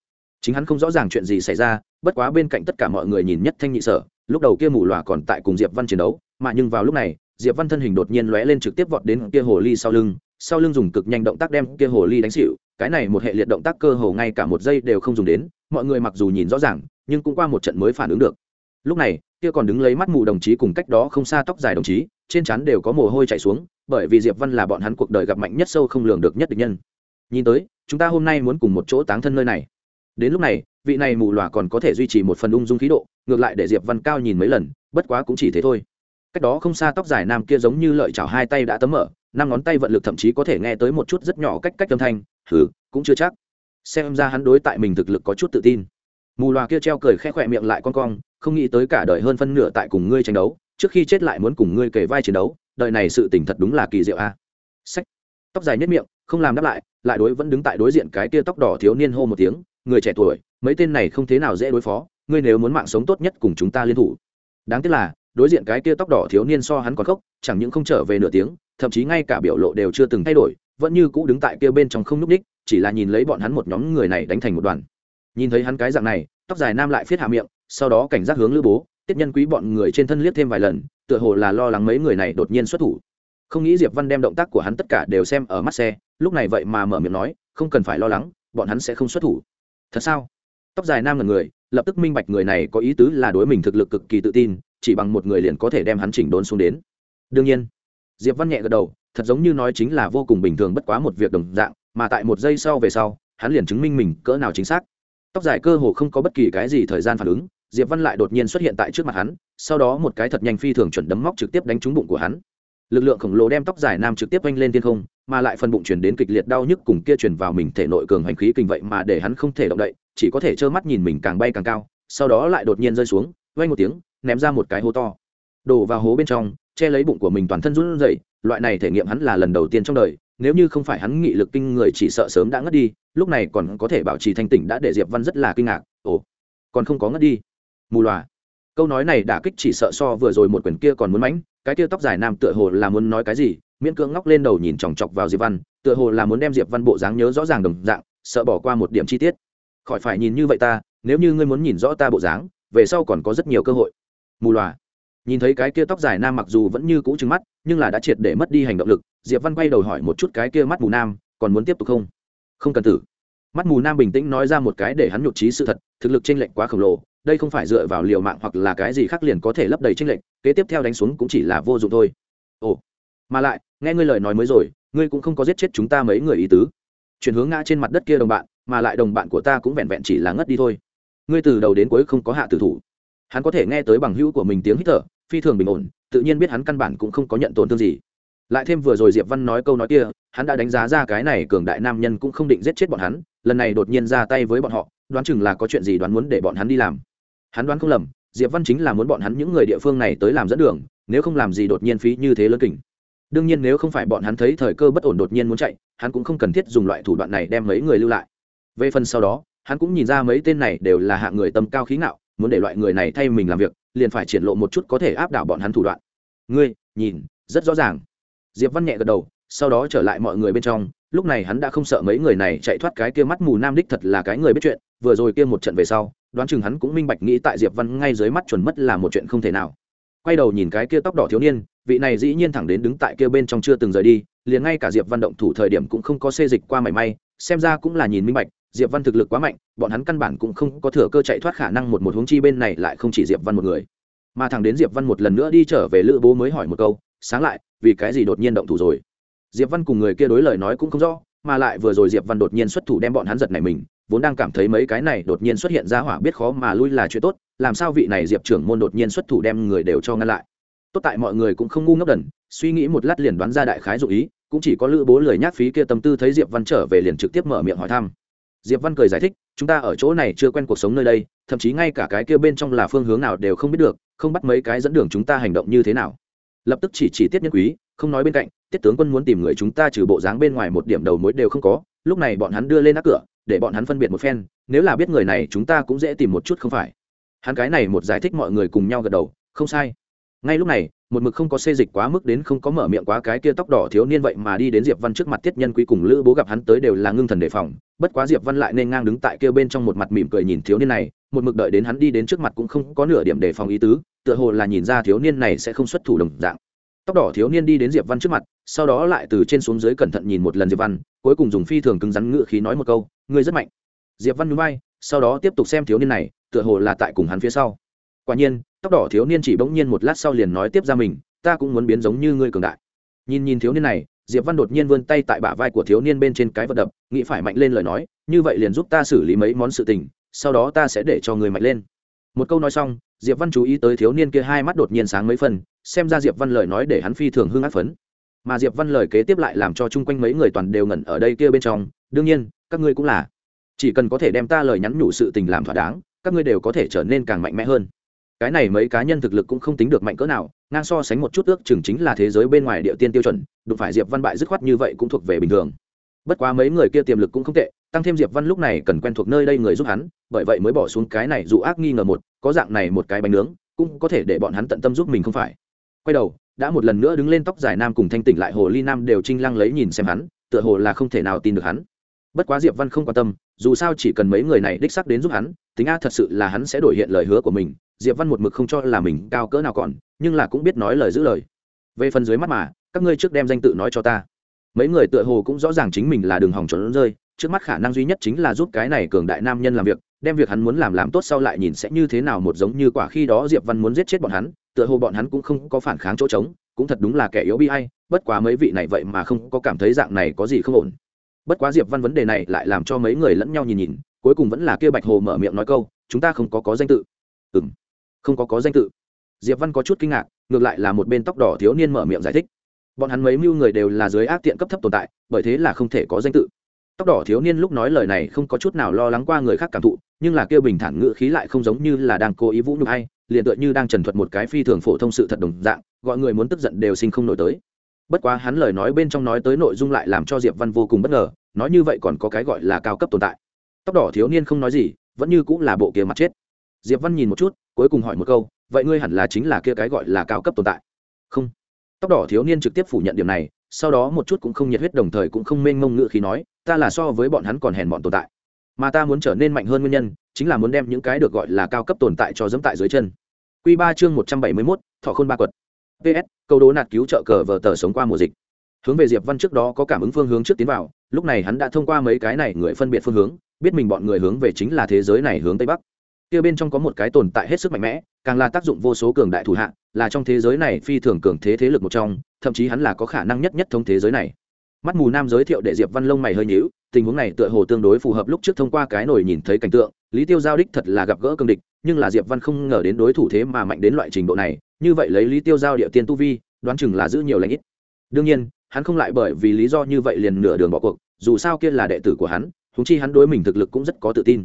chính hắn không rõ ràng chuyện gì xảy ra, bất quá bên cạnh tất cả mọi người nhìn nhất thanh nhị sở, lúc đầu kia mù lòa còn tại cùng diệp văn chiến đấu, mà nhưng vào lúc này, diệp văn thân hình đột nhiên lóe lên trực tiếp vọt đến kia hồ ly sau lưng sau lưng dùng cực nhanh động tác đem kia hồ ly đánh xịu cái này một hệ liệt động tác cơ hồ ngay cả một giây đều không dùng đến, mọi người mặc dù nhìn rõ ràng, nhưng cũng qua một trận mới phản ứng được. Lúc này, kia còn đứng lấy mắt mù đồng chí cùng cách đó không xa tóc dài đồng chí, trên chắn đều có mồ hôi chảy xuống, bởi vì diệp văn là bọn hắn cuộc đời gặp mạnh nhất sâu không lường được nhất địch nhân. Nhìn tới, chúng ta hôm nay muốn cùng một chỗ táng thân nơi này đến lúc này, vị này mù lòa còn có thể duy trì một phần ung dung khí độ, ngược lại để diệp văn cao nhìn mấy lần, bất quá cũng chỉ thế thôi. Cách đó không xa tóc dài nam kia giống như lợi chảo hai tay đã tấm mở, năm ngón tay vận lực thậm chí có thể nghe tới một chút rất nhỏ cách cách âm thanh thử cũng chưa chắc. Xem ra hắn đối tại mình thực lực có chút tự tin. Mù loà kia treo cười khẽ khỏe miệng lại con cong, không nghĩ tới cả đời hơn phân nửa tại cùng ngươi tranh đấu, trước khi chết lại muốn cùng ngươi kề vai chiến đấu, đời này sự tỉnh thật đúng là kỳ diệu a. Sách tóc dài nhất miệng, không làm đáp lại lại đối vẫn đứng tại đối diện cái kia tóc đỏ thiếu niên hô một tiếng người trẻ tuổi, mấy tên này không thế nào dễ đối phó, ngươi nếu muốn mạng sống tốt nhất cùng chúng ta liên thủ. Đáng tiếc là, đối diện cái kia tóc đỏ thiếu niên so hắn còn khóc chẳng những không trở về nửa tiếng, thậm chí ngay cả biểu lộ đều chưa từng thay đổi, vẫn như cũ đứng tại kia bên trong không núp đích chỉ là nhìn lấy bọn hắn một nhóm người này đánh thành một đoàn. Nhìn thấy hắn cái dạng này, tóc dài nam lại phiết hạ miệng, sau đó cảnh giác hướng lữ bố, tiết nhân quý bọn người trên thân liếc thêm vài lần, tựa hồ là lo lắng mấy người này đột nhiên xuất thủ. Không nghĩ diệp văn đem động tác của hắn tất cả đều xem ở mắt xe, lúc này vậy mà mở miệng nói, không cần phải lo lắng, bọn hắn sẽ không xuất thủ thật sao? Tóc dài nam là người, lập tức minh bạch người này có ý tứ là đối mình thực lực cực kỳ tự tin, chỉ bằng một người liền có thể đem hắn chỉnh đốn xuống đến. Đương nhiên, diệp văn nhẹ gật đầu, thật giống như nói chính là vô cùng bình thường bất quá một việc đồng dạng, mà tại một giây sau về sau, hắn liền chứng minh mình cỡ nào chính xác. Tóc dài cơ hồ không có bất kỳ cái gì thời gian phản ứng, diệp văn lại đột nhiên xuất hiện tại trước mặt hắn, sau đó một cái thật nhanh phi thường chuẩn đấm móc trực tiếp đánh trúng bụng của hắn. Lực lượng khổng lồ đem tóc dài nam trực tiếp oanh lên thiên không mà lại phần bụng chuyển đến kịch liệt đau nhức cùng kia chuyển vào mình thể nội cường hành khí kinh vậy mà để hắn không thể động đậy, chỉ có thể trơ mắt nhìn mình càng bay càng cao, sau đó lại đột nhiên rơi xuống vay một tiếng, ném ra một cái hố to. Đổ vào hố bên trong, che lấy bụng của mình toàn thân run rẩy, loại này thể nghiệm hắn là lần đầu tiên trong đời, nếu như không phải hắn nghị lực kinh người chỉ sợ sớm đã ngất đi, lúc này còn có thể bảo trì thanh tỉnh đã để diệp văn rất là kinh ngạc, ồ, còn không có ngất đi. Mù loà. Câu nói này đả kích chỉ sợ so vừa rồi một quyển kia còn muốn mãnh, cái kia tóc dài nam tựa hồ là muốn nói cái gì miễn cưỡng ngóc lên đầu nhìn chòng chọc vào diệp văn, tựa hồ là muốn đem diệp văn bộ dáng nhớ rõ ràng đồng dạng, sợ bỏ qua một điểm chi tiết. Khỏi phải nhìn như vậy ta, nếu như ngươi muốn nhìn rõ ta bộ dáng, về sau còn có rất nhiều cơ hội. Mù loà. Nhìn thấy cái kia tóc dài nam mặc dù vẫn như cũ trứng mắt, nhưng là đã triệt để mất đi hành động lực, diệp văn quay đầu hỏi một chút cái kia mắt mù nam, còn muốn tiếp tục không? Không cần tử. Mắt mù nam bình tĩnh nói ra một cái để hắn nhục trí sự thật, thực lực trên lệch quá khổng lồ, đây không phải dựa vào liều mạng hoặc là cái gì khác liền có thể lấp đầy trên lệch, kế tiếp theo đánh xuống cũng chỉ là vô dụng thôi. Ồ mà lại, nghe ngươi lời nói mới rồi, ngươi cũng không có giết chết chúng ta mấy người ý tứ. Chuyển hướng ngã trên mặt đất kia đồng bạn, mà lại đồng bạn của ta cũng vẹn vẹn chỉ là ngất đi thôi. Ngươi từ đầu đến cuối không có hạ tử thủ. Hắn có thể nghe tới bằng hữu của mình tiếng hít thở, phi thường bình ổn, tự nhiên biết hắn căn bản cũng không có nhận tổn thương gì. Lại thêm vừa rồi diệp văn nói câu nói kia, hắn đã đánh giá ra cái này cường đại nam nhân cũng không định giết chết bọn hắn, lần này đột nhiên ra tay với bọn họ, đoán chừng là có chuyện gì đoán muốn để bọn hắn đi làm. Hắn đoán không lầm, diệp văn chính là muốn bọn hắn những người địa phương này tới làm dẫn đường, nếu không làm gì đột nhiên phí như thế lớn kỉnh đương nhiên nếu không phải bọn hắn thấy thời cơ bất ổn đột nhiên muốn chạy, hắn cũng không cần thiết dùng loại thủ đoạn này đem mấy người lưu lại. Về phần sau đó, hắn cũng nhìn ra mấy tên này đều là hạng người tâm cao khí ngạo, muốn để loại người này thay mình làm việc, liền phải triển lộ một chút có thể áp đảo bọn hắn thủ đoạn. Ngươi, nhìn, rất rõ ràng. Diệp văn nhẹ gật đầu, sau đó trở lại mọi người bên trong. Lúc này hắn đã không sợ mấy người này chạy thoát cái kia mắt mù nam đích thật là cái người biết chuyện, vừa rồi kia một trận về sau, đoán chừng hắn cũng minh bạch nghĩ tại diệp văn ngay dưới mắt chuẩn mất là một chuyện không thể nào quay đầu nhìn cái kia tóc đỏ thiếu niên, vị này dĩ nhiên thẳng đến đứng tại kia bên trong chưa từng rời đi, liền ngay cả diệp văn động thủ thời điểm cũng không có xê dịch qua mảy may, xem ra cũng là nhìn minh bạch, diệp văn thực lực quá mạnh, bọn hắn căn bản cũng không có thừa cơ chạy thoát khả năng một một hướng chi bên này lại không chỉ diệp văn một người. Mà thẳng đến diệp văn một lần nữa đi trở về lữ bố mới hỏi một câu, sáng lại, vì cái gì đột nhiên động thủ rồi? Diệp văn cùng người kia đối lời nói cũng không rõ mà lại vừa rồi diệp văn đột nhiên xuất thủ đem bọn hắn giật này mình, vốn đang cảm thấy mấy cái này đột nhiên xuất hiện ra hỏa biết khó mà lui là chuyện tốt, làm sao vị này diệp trưởng môn đột nhiên xuất thủ đem người đều cho ngăn lại. Tốt tại mọi người cũng không ngu ngốc đần, suy nghĩ một lát liền đoán ra đại khái dụ ý, cũng chỉ có lữ bố lời nhát phí kia tâm tư thấy diệp văn trở về liền trực tiếp mở miệng hỏi thăm. Diệp văn cười giải thích, chúng ta ở chỗ này chưa quen cuộc sống nơi đây, thậm chí ngay cả cái kia bên trong là phương hướng nào đều không biết được, không bắt mấy cái dẫn đường chúng ta hành động như thế nào lập tức chỉ chỉ tiết nhân quý, không nói bên cạnh, tiết tướng quân muốn tìm người chúng ta trừ bộ dáng bên ngoài một điểm đầu mối đều không có, lúc này bọn hắn đưa lên nắp cửa, để bọn hắn phân biệt một phen, nếu là biết người này chúng ta cũng dễ tìm một chút không phải. Hắn cái này một giải thích mọi người cùng nhau gật đầu, không sai. Ngay lúc này, một mực không có xê dịch quá mức đến không có mở miệng quá cái kia tóc đỏ thiếu niên vậy mà đi đến diệp văn trước mặt tiết nhân quý cùng lữ bố gặp hắn tới đều là ngưng thần đề phòng, bất quá diệp văn lại nên ngang đứng tại kia bên trong một mặt mỉm cười nhìn thiếu niên này một mực đợi đến hắn đi đến trước mặt cũng không có nửa điểm đề phòng ý tứ, tựa hồ là nhìn ra thiếu niên này sẽ không xuất thủ đồng dạng. Tóc đỏ thiếu niên đi đến diệp văn trước mặt, sau đó lại từ trên xuống dưới cẩn thận nhìn một lần diệp văn, cuối cùng dùng phi thường cứng rắn ngự khí nói một câu, ngươi rất mạnh. Diệp văn núi bay sau đó tiếp tục xem thiếu niên này, tựa hồ là tại cùng hắn phía sau. Quả nhiên, tóc đỏ thiếu niên chỉ bỗng nhiên một lát sau liền nói tiếp ra mình, ta cũng muốn biến giống như ngươi cường đại. Nhìn nhìn thiếu niên này, diệp văn đột nhiên vươn tay tại bả vai của thiếu niên bên trên cái vật đập, nghĩ phải mạnh lên lời nói, như vậy liền giúp ta xử lý mấy món sự tình sau đó ta sẽ để cho người mạnh lên. Một câu nói xong, diệp văn chú ý tới thiếu niên kia hai mắt đột nhiên sáng mấy phần, xem ra diệp văn lời nói để hắn phi thường hưng ác phấn. Mà diệp văn lời kế tiếp lại làm cho chung quanh mấy người toàn đều ngẩn ở đây kia bên trong, đương nhiên, các ngươi cũng là. Chỉ cần có thể đem ta lời nhắn nhủ sự tình làm thỏa đáng, các ngươi đều có thể trở nên càng mạnh mẽ hơn. Cái này mấy cá nhân thực lực cũng không tính được mạnh cỡ nào, ngang so sánh một chút ước chừng chính là thế giới bên ngoài địa tiên tiêu chuẩn, đụng phải diệp văn bại dứt khoát như vậy cũng thuộc về bình thường. Bất quá mấy người kia tiềm lực cũng không tệ tăng thêm diệp văn lúc này cần quen thuộc nơi đây người giúp hắn, bởi vậy mới bỏ xuống cái này dụ ác nghi ngờ một, có dạng này một cái bánh nướng, cũng có thể để bọn hắn tận tâm giúp mình không phải. Quay đầu, đã một lần nữa đứng lên tóc dài nam cùng thanh tỉnh lại hồ ly nam đều trinh lăng lấy nhìn xem hắn, tựa hồ là không thể nào tin được hắn. Bất quá diệp văn không quan tâm, dù sao chỉ cần mấy người này đích sắc đến giúp hắn, tính a thật sự là hắn sẽ đổi hiện lời hứa của mình, diệp văn một mực không cho là mình cao cỡ nào còn, nhưng là cũng biết nói lời giữ lời. Về phần dưới mắt mà, các ngươi trước đem danh tự nói cho ta. Mấy người tựa hồ cũng rõ ràng chính mình là đường hỏng trốn rơi trước mắt khả năng duy nhất chính là giúp cái này cường đại nam nhân làm việc đem việc hắn muốn làm làm tốt sau lại nhìn sẽ như thế nào một giống như quả khi đó diệp văn muốn giết chết bọn hắn tựa hồ bọn hắn cũng không có phản kháng chỗ trống cũng thật đúng là kẻ yếu bi hay bất quá mấy vị này vậy mà không có cảm thấy dạng này có gì không ổn. Bất quá diệp văn vấn đề này lại làm cho mấy người lẫn nhau nhìn nhìn cuối cùng vẫn là kia bạch hồ mở miệng nói câu chúng ta không có có danh tự. Ừm, không có có danh tự. Diệp văn có chút kinh ngạc ngược lại là một bên tóc đỏ thiếu niên mở miệng giải thích. Bọn hắn mấy mưu người đều là dưới ác tiện cấp thấp tồn tại bởi thế là không thể có danh tự tóc đỏ thiếu niên lúc nói lời này không có chút nào lo lắng qua người khác cảm thụ, nhưng là kêu bình thản ngữ khí lại không giống như là đang cố ý vũ nhục hay liền tựa như đang trần thuật một cái phi thường phổ thông sự thật đồng dạng, gọi người muốn tức giận đều sinh không nổi tới. Bất quá hắn lời nói bên trong nói tới nội dung lại làm cho diệp văn vô cùng bất ngờ, nói như vậy còn có cái gọi là cao cấp tồn tại. Tóc đỏ thiếu niên không nói gì, vẫn như cũng là bộ kia mặt chết. Diệp văn nhìn một chút, cuối cùng hỏi một câu, vậy ngươi hẳn là chính là kia cái gọi là cao cấp tồn tại? Không. Tóc đỏ thiếu niên trực tiếp phủ nhận điểm này, sau đó một chút cũng không nhiệt huyết đồng thời cũng không mênh mông ngự khí nói ta là so với bọn hắn còn hèn bọn tồn tại. Mà ta muốn trở nên mạnh hơn nguyên nhân, chính là muốn đem những cái được gọi là cao cấp tồn tại cho dẫm tại dưới chân. Q ba chương một trăm bảy mươi mốt, thọ khôn ba quật. Ps câu đố nạt cứu trợ cờ vờ tờ sống qua mùa dịch. Hướng về diệp văn trước đó có cảm ứng phương hướng trước tiến vào, lúc này hắn đã thông qua mấy cái này người phân biệt phương hướng, biết mình bọn người hướng về chính là thế giới này hướng tây bắc. Kia bên trong có một cái tồn tại hết sức mạnh mẽ, càng là tác dụng vô số cường đại thủ hạ, là trong thế giới này phi thường cường thế thế lực một trong, thậm chí hắn là có khả năng nhất nhất thống thế giới này mắt mù nam giới thiệu để diệp văn lông mày hơi nhíu, tình huống này tựa hồ tương đối phù hợp lúc trước thông qua cái nổi nhìn thấy cảnh tượng, lý tiêu giao đích thật là gặp gỡ cương địch, nhưng là diệp văn không ngờ đến đối thủ thế mà mạnh đến loại trình độ này, như vậy lấy lý tiêu giao địa tiên tu vi, đoán chừng là giữ nhiều lãnh ít. Đương nhiên, hắn không lại bởi vì lý do như vậy liền nửa đường bỏ cuộc, dù sao kia là đệ tử của hắn húng chi hắn đối mình thực lực cũng rất có tự tin.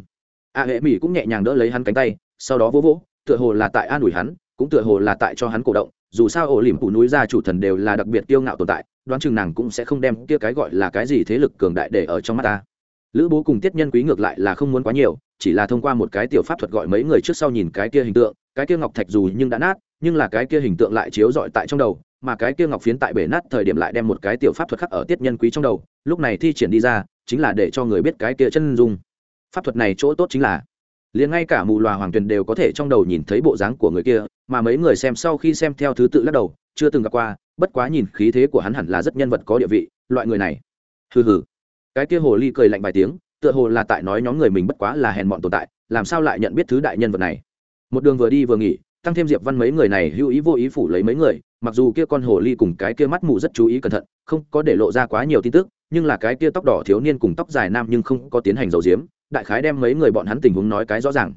A hệ mỹ cũng nhẹ nhàng đỡ lấy hắn cánh tay, sau đó vỗ vỗ, tựa hồ là tại an ủi hắn, cũng tựa hồ là tại cho hắn cổ động, dù sao ổ lỉm phủ núi ra chủ thần đều là đặc biệt tiêu ngạo tồn tại đoán chừng nàng cũng sẽ không đem kia cái gọi là cái gì thế lực cường đại để ở trong mắt ta. Lữ bố cùng tiết nhân quý ngược lại là không muốn quá nhiều, chỉ là thông qua một cái tiểu pháp thuật gọi mấy người trước sau nhìn cái kia hình tượng, cái kia ngọc thạch dù nhưng đã nát, nhưng là cái kia hình tượng lại chiếu rọi tại trong đầu, mà cái kia ngọc phiến tại bể nát thời điểm lại đem một cái tiểu pháp thuật khắc ở tiết nhân quý trong đầu, lúc này thi triển đi ra, chính là để cho người biết cái kia chân dung. Pháp thuật này chỗ tốt chính là liền ngay cả mù loà hoàng tuyền đều có thể trong đầu nhìn thấy bộ dáng của người kia, mà mấy người xem sau khi xem theo thứ tự lắc đầu, chưa từng gặp qua, bất quá nhìn khí thế của hắn hẳn là rất nhân vật có địa vị, loại người này. Hừ hừ. Cái kia hồ ly cười lạnh vài tiếng, tựa hồ là tại nói nhóm người mình bất quá là hèn mọn tồn tại, làm sao lại nhận biết thứ đại nhân vật này? Một đường vừa đi vừa nghỉ, tăng thêm diệp văn mấy người này hữu ý vô ý phủ lấy mấy người, mặc dù kia con hồ ly cùng cái kia mắt mù rất chú ý cẩn thận, không có để lộ ra quá nhiều tin tức, nhưng là cái kia tóc đỏ thiếu niên cùng tóc dài nam nhưng không có tiến hành dầu diếm đại khái đem mấy người bọn hắn tình huống nói cái rõ ràng.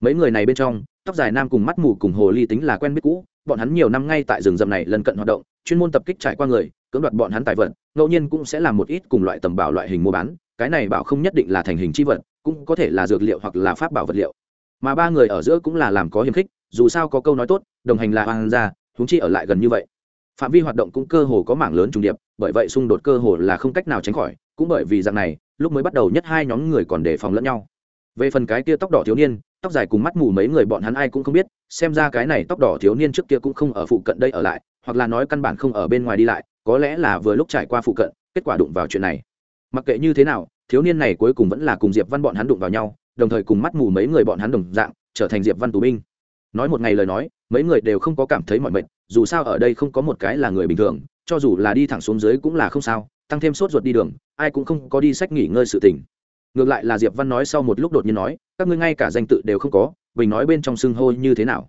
Mấy người này bên trong, tóc dài nam cùng mắt mù cùng hồ ly tính là quen biết cũ, bọn hắn nhiều năm ngay tại rừng rậm này lần cận hoạt động, chuyên môn tập kích trải qua người, cưỡng đoạt bọn hắn tài vật, ngẫu nhiên cũng sẽ làm một ít cùng loại tầm bảo loại hình mua bán, cái này bảo không nhất định là thành hình chi vật, cũng có thể là dược liệu hoặc là pháp bảo vật liệu. Mà ba người ở giữa cũng là làm có hiềm khích, dù sao có câu nói tốt, đồng hành là hoàng gia chúng chi ở lại gần như vậy. Phạm vi hoạt động cũng cơ hồ có mảng lớn trùng điệp, bởi vậy xung đột cơ hồ là không cách nào tránh khỏi, cũng bởi vì dạng này lúc mới bắt đầu nhất hai nhóm người còn đề phòng lẫn nhau. Về phần cái kia tóc đỏ thiếu niên, tóc dài cùng mắt mù mấy người bọn hắn ai cũng không biết, xem ra cái này tóc đỏ thiếu niên trước kia cũng không ở phụ cận đây ở lại, hoặc là nói căn bản không ở bên ngoài đi lại, có lẽ là vừa lúc trải qua phụ cận, kết quả đụng vào chuyện này. Mặc kệ như thế nào, thiếu niên này cuối cùng vẫn là cùng diệp văn bọn hắn đụng vào nhau, đồng thời cùng mắt mù mấy người bọn hắn đồng dạng, trở thành diệp văn tù binh. Nói một ngày lời nói, mấy người đều không có cảm thấy mọi mệt, dù sao ở đây không có một cái là người bình thường, cho dù là đi thẳng xuống dưới cũng là không sao tăng thêm sốt ruột đi đường, ai cũng không có đi sách nghỉ ngơi sự tình. Ngược lại là diệp văn nói sau một lúc đột nhiên nói, các ngươi ngay cả danh tự đều không có, bình nói bên trong xưng hô như thế nào.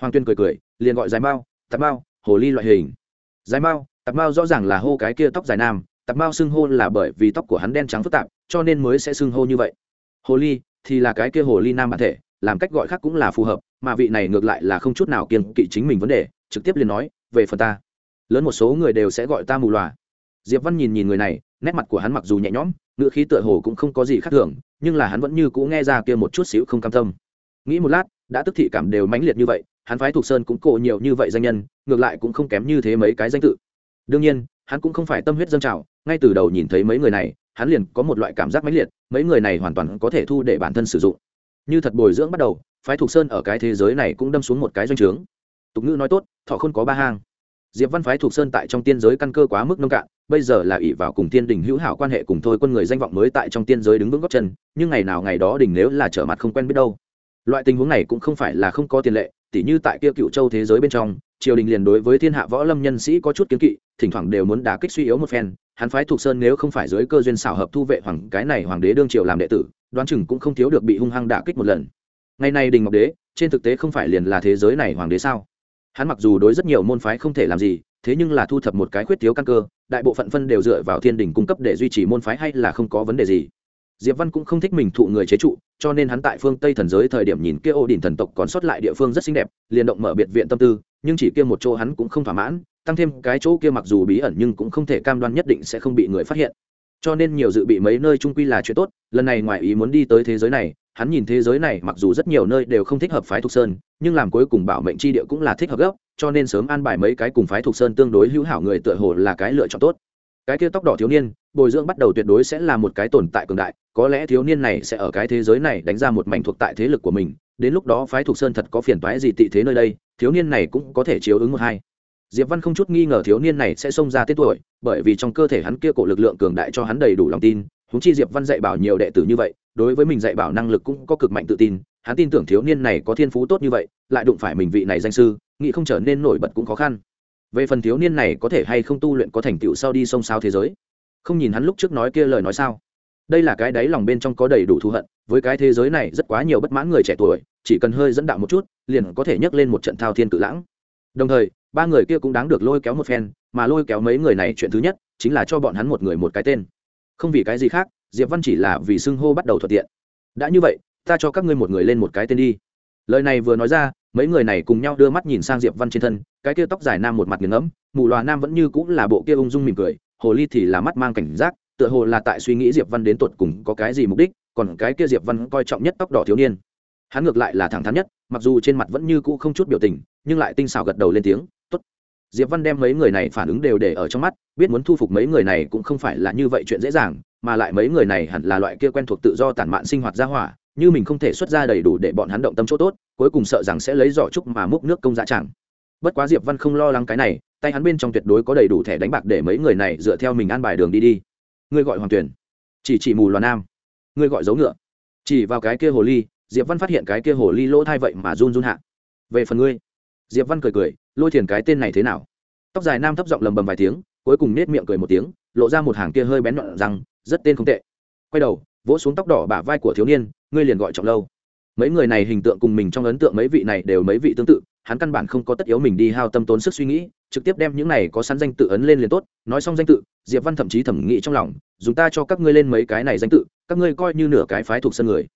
Hoàng tuyên cười cười, liền gọi dài mao, tạp mao, hồ ly loại hình. Dài mao, tạp mao rõ ràng là hô cái kia tóc dài nam, tạp mao xưng hô là bởi vì tóc của hắn đen trắng phức tạp, cho nên mới sẽ xưng hô như vậy. Hồ ly thì là cái kia hồ ly nam bản thể, làm cách gọi khác cũng là phù hợp, mà vị này ngược lại là không chút nào kiên kỵ chính mình vấn đề, trực tiếp liền nói, về phần ta, lớn một số người đều sẽ gọi ta mù loà diệp văn nhìn nhìn người này, nét mặt của hắn mặc dù nhẹ nhõm ngựa khí tựa hồ cũng không có gì khác thường, nhưng là hắn vẫn như cũ nghe ra kia một chút xíu không cam tâm. Nghĩ một lát, đã tức thị cảm đều mãnh liệt như vậy, hắn phái thuộc sơn cũng cổ nhiều như vậy danh nhân, ngược lại cũng không kém như thế mấy cái danh tự. Đương nhiên, hắn cũng không phải tâm huyết dâng trào, ngay từ đầu nhìn thấy mấy người này, hắn liền có một loại cảm giác mãnh liệt, mấy người này hoàn toàn có thể thu để bản thân sử dụng. Như thật bồi dưỡng bắt đầu, phái thuộc sơn ở cái thế giới này cũng đâm xuống một cái doanh trướng. Tục ngữ nói tốt, thọ không có ba hang diệp văn phái thuộc sơn tại trong tiên giới căn cơ quá mức nông cạn, bây giờ là ỷ vào cùng tiên đình hữu hảo quan hệ cùng thôi quân người danh vọng mới tại trong tiên giới đứng vững góc chân, nhưng ngày nào ngày đó đình nếu là trở mặt không quen biết đâu. Loại tình huống này cũng không phải là không có tiền lệ, tỉ như tại kia cựu châu thế giới bên trong, triều đình liền đối với thiên hạ võ lâm nhân sĩ có chút kiến kỵ, thỉnh thoảng đều muốn đả kích suy yếu một phen. Hắn phái thuộc sơn nếu không phải dưới cơ duyên xảo hợp thu vệ hoàng, cái này hoàng đế đương triều làm đệ tử, đoán chừng cũng không thiếu được bị hung hăng đả kích một lần. Ngày nay đình ngọc đế, trên thực tế không phải liền là thế giới này hoàng đế sao? Hắn mặc dù đối rất nhiều môn phái không thể làm gì, thế nhưng là thu thập một cái khuyết thiếu căn cơ, đại bộ phận phân đều dựa vào thiên đình cung cấp để duy trì môn phái hay là không có vấn đề gì. Diệp văn cũng không thích mình thụ người chế trụ, cho nên hắn tại phương tây thần giới thời điểm nhìn kia ô đình thần tộc còn sót lại địa phương rất xinh đẹp, liền động mở biệt viện tâm tư, nhưng chỉ kia một chỗ hắn cũng không thỏa mãn, tăng thêm cái chỗ kia mặc dù bí ẩn nhưng cũng không thể cam đoan nhất định sẽ không bị người phát hiện. Cho nên nhiều dự bị mấy nơi trung quy là chuyện tốt, lần này ngoài ý muốn đi tới thế giới này hắn nhìn thế giới này mặc dù rất nhiều nơi đều không thích hợp phái thục sơn, nhưng làm cuối cùng bảo mệnh chi địa cũng là thích hợp gấp cho nên sớm an bài mấy cái cùng phái thục sơn tương đối hữu hảo người tựa hồ là cái lựa chọn tốt. Cái kia tóc đỏ thiếu niên, bồi dưỡng bắt đầu tuyệt đối sẽ là một cái tồn tại cường đại, có lẽ thiếu niên này sẽ ở cái thế giới này đánh ra một mảnh thuộc tại thế lực của mình, đến lúc đó phái thục sơn thật có phiền toái gì tị thế nơi đây, thiếu niên này cũng có thể chiếu ứng một hai. Diệp văn không chút nghi ngờ thiếu niên này sẽ xông ra tết tuổi, bởi vì trong cơ thể hắn kia cổ lực lượng cường đại cho hắn đầy đủ lòng tin húng chi diệp văn dạy bảo nhiều đệ tử như vậy đối với mình dạy bảo năng lực cũng có cực mạnh tự tin, hắn tin tưởng thiếu niên này có thiên phú tốt như vậy, lại đụng phải mình vị này danh sư, nghĩ không trở nên nổi bật cũng khó khăn. Về phần thiếu niên này có thể hay không tu luyện có thành tựu sau đi sông sao thế giới? Không nhìn hắn lúc trước nói kia lời nói sao? Đây là cái đáy lòng bên trong có đầy đủ thù hận, với cái thế giới này rất quá nhiều bất mãn người trẻ tuổi, chỉ cần hơi dẫn đạo một chút, liền có thể nhấc lên một trận thao thiên cự lãng. Đồng thời, ba người kia cũng đáng được lôi kéo một phen, mà lôi kéo mấy người này chuyện thứ nhất, chính là cho bọn hắn một người một cái tên. Không vì cái gì khác diệp văn chỉ là vì xưng hô bắt đầu thuận tiện. Đã như vậy, ta cho các ngươi một người lên một cái tên đi. Lời này vừa nói ra, mấy người này cùng nhau đưa mắt nhìn sang diệp văn trên thân, cái kia tóc dài nam một mặt nghiền ngẫm, mù loà nam vẫn như cũng là bộ kia ung dung mỉm cười, hồ ly thì là mắt mang cảnh giác, tựa hồ là tại suy nghĩ diệp văn đến tột cùng có cái gì mục đích, còn cái kia diệp văn coi trọng nhất tóc đỏ thiếu niên. Hắn ngược lại là thẳng thắn nhất, mặc dù trên mặt vẫn như cũ không chút biểu tình, nhưng lại tinh xảo gật đầu lên tiếng, tốt. Diệp văn đem mấy người này phản ứng đều để ở trong mắt, biết muốn thu phục mấy người này cũng không phải là như vậy chuyện dễ dàng mà lại mấy người này hẳn là loại kia quen thuộc tự do tản mạn sinh hoạt ra hỏa, như mình không thể xuất ra đầy đủ để bọn hắn động tâm chỗ tốt, cuối cùng sợ rằng sẽ lấy giỏ trúc mà múc nước công dạ chẳng. Bất quá diệp văn không lo lắng cái này, tay hắn bên trong tuyệt đối có đầy đủ thẻ đánh bạc để mấy người này dựa theo mình an bài đường đi đi. Ngươi gọi hoàng tuyển chỉ chỉ mù loà nam. Ngươi gọi dấu ngựa. Chỉ vào cái kia hồ ly, diệp văn phát hiện cái kia hồ ly lỗ thai vậy mà run run hạ. Về phần ngươi. Diệp văn cười cười, lôi thiền cái tên này thế nào? Tóc dài nam thấp giọng lầm bầm vài tiếng, cuối cùng nết miệng cười một tiếng, lộ ra một hàng kia hơi bén nhọn rằng rất tên không tệ. Quay đầu, vỗ xuống tóc đỏ bả vai của thiếu niên, ngươi liền gọi trọng lâu. Mấy người này hình tượng cùng mình trong ấn tượng mấy vị này đều mấy vị tương tự, hắn căn bản không có tất yếu mình đi hao tâm tốn sức suy nghĩ, trực tiếp đem những này có sẵn danh tự ấn lên liền tốt, nói xong danh tự, diệp văn thậm chí thẩm nghĩ trong lòng, dùng ta cho các ngươi lên mấy cái này danh tự, các ngươi coi như nửa cái phái thuộc sân người.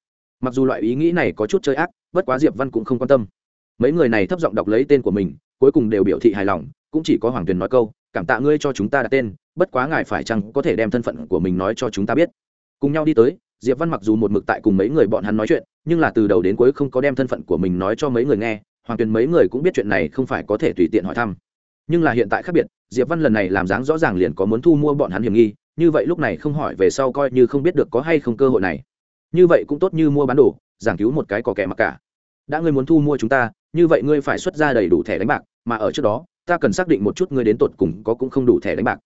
Mặc dù loại ý nghĩ này có chút chơi ác, bất quá diệp văn cũng không quan tâm. Mấy người này thấp giọng đọc lấy tên của mình, cuối cùng đều biểu thị hài lòng, cũng chỉ có hoàng tuyền nói câu cảm tạ ngươi cho chúng ta đặt tên, bất quá ngài phải chăng có thể đem thân phận của mình nói cho chúng ta biết. Cùng nhau đi tới, diệp văn mặc dù một mực tại cùng mấy người bọn hắn nói chuyện, nhưng là từ đầu đến cuối không có đem thân phận của mình nói cho mấy người nghe, hoàng tuyền mấy người cũng biết chuyện này không phải có thể tùy tiện hỏi thăm. Nhưng là hiện tại khác biệt, diệp văn lần này làm dáng rõ ràng liền có muốn thu mua bọn hắn hiểm nghi, như vậy lúc này không hỏi về sau coi như không biết được có hay không cơ hội này. Như vậy cũng tốt như mua bán đồ, giảng cứu một cái có kẻ mặc cả. Đã ngươi muốn thu mua chúng ta, như vậy ngươi phải xuất ra đầy đủ thẻ đánh bạc, mà ở trước đó ta cần xác định một chút ngươi đến tột cùng có cũng không đủ thẻ đánh bạc.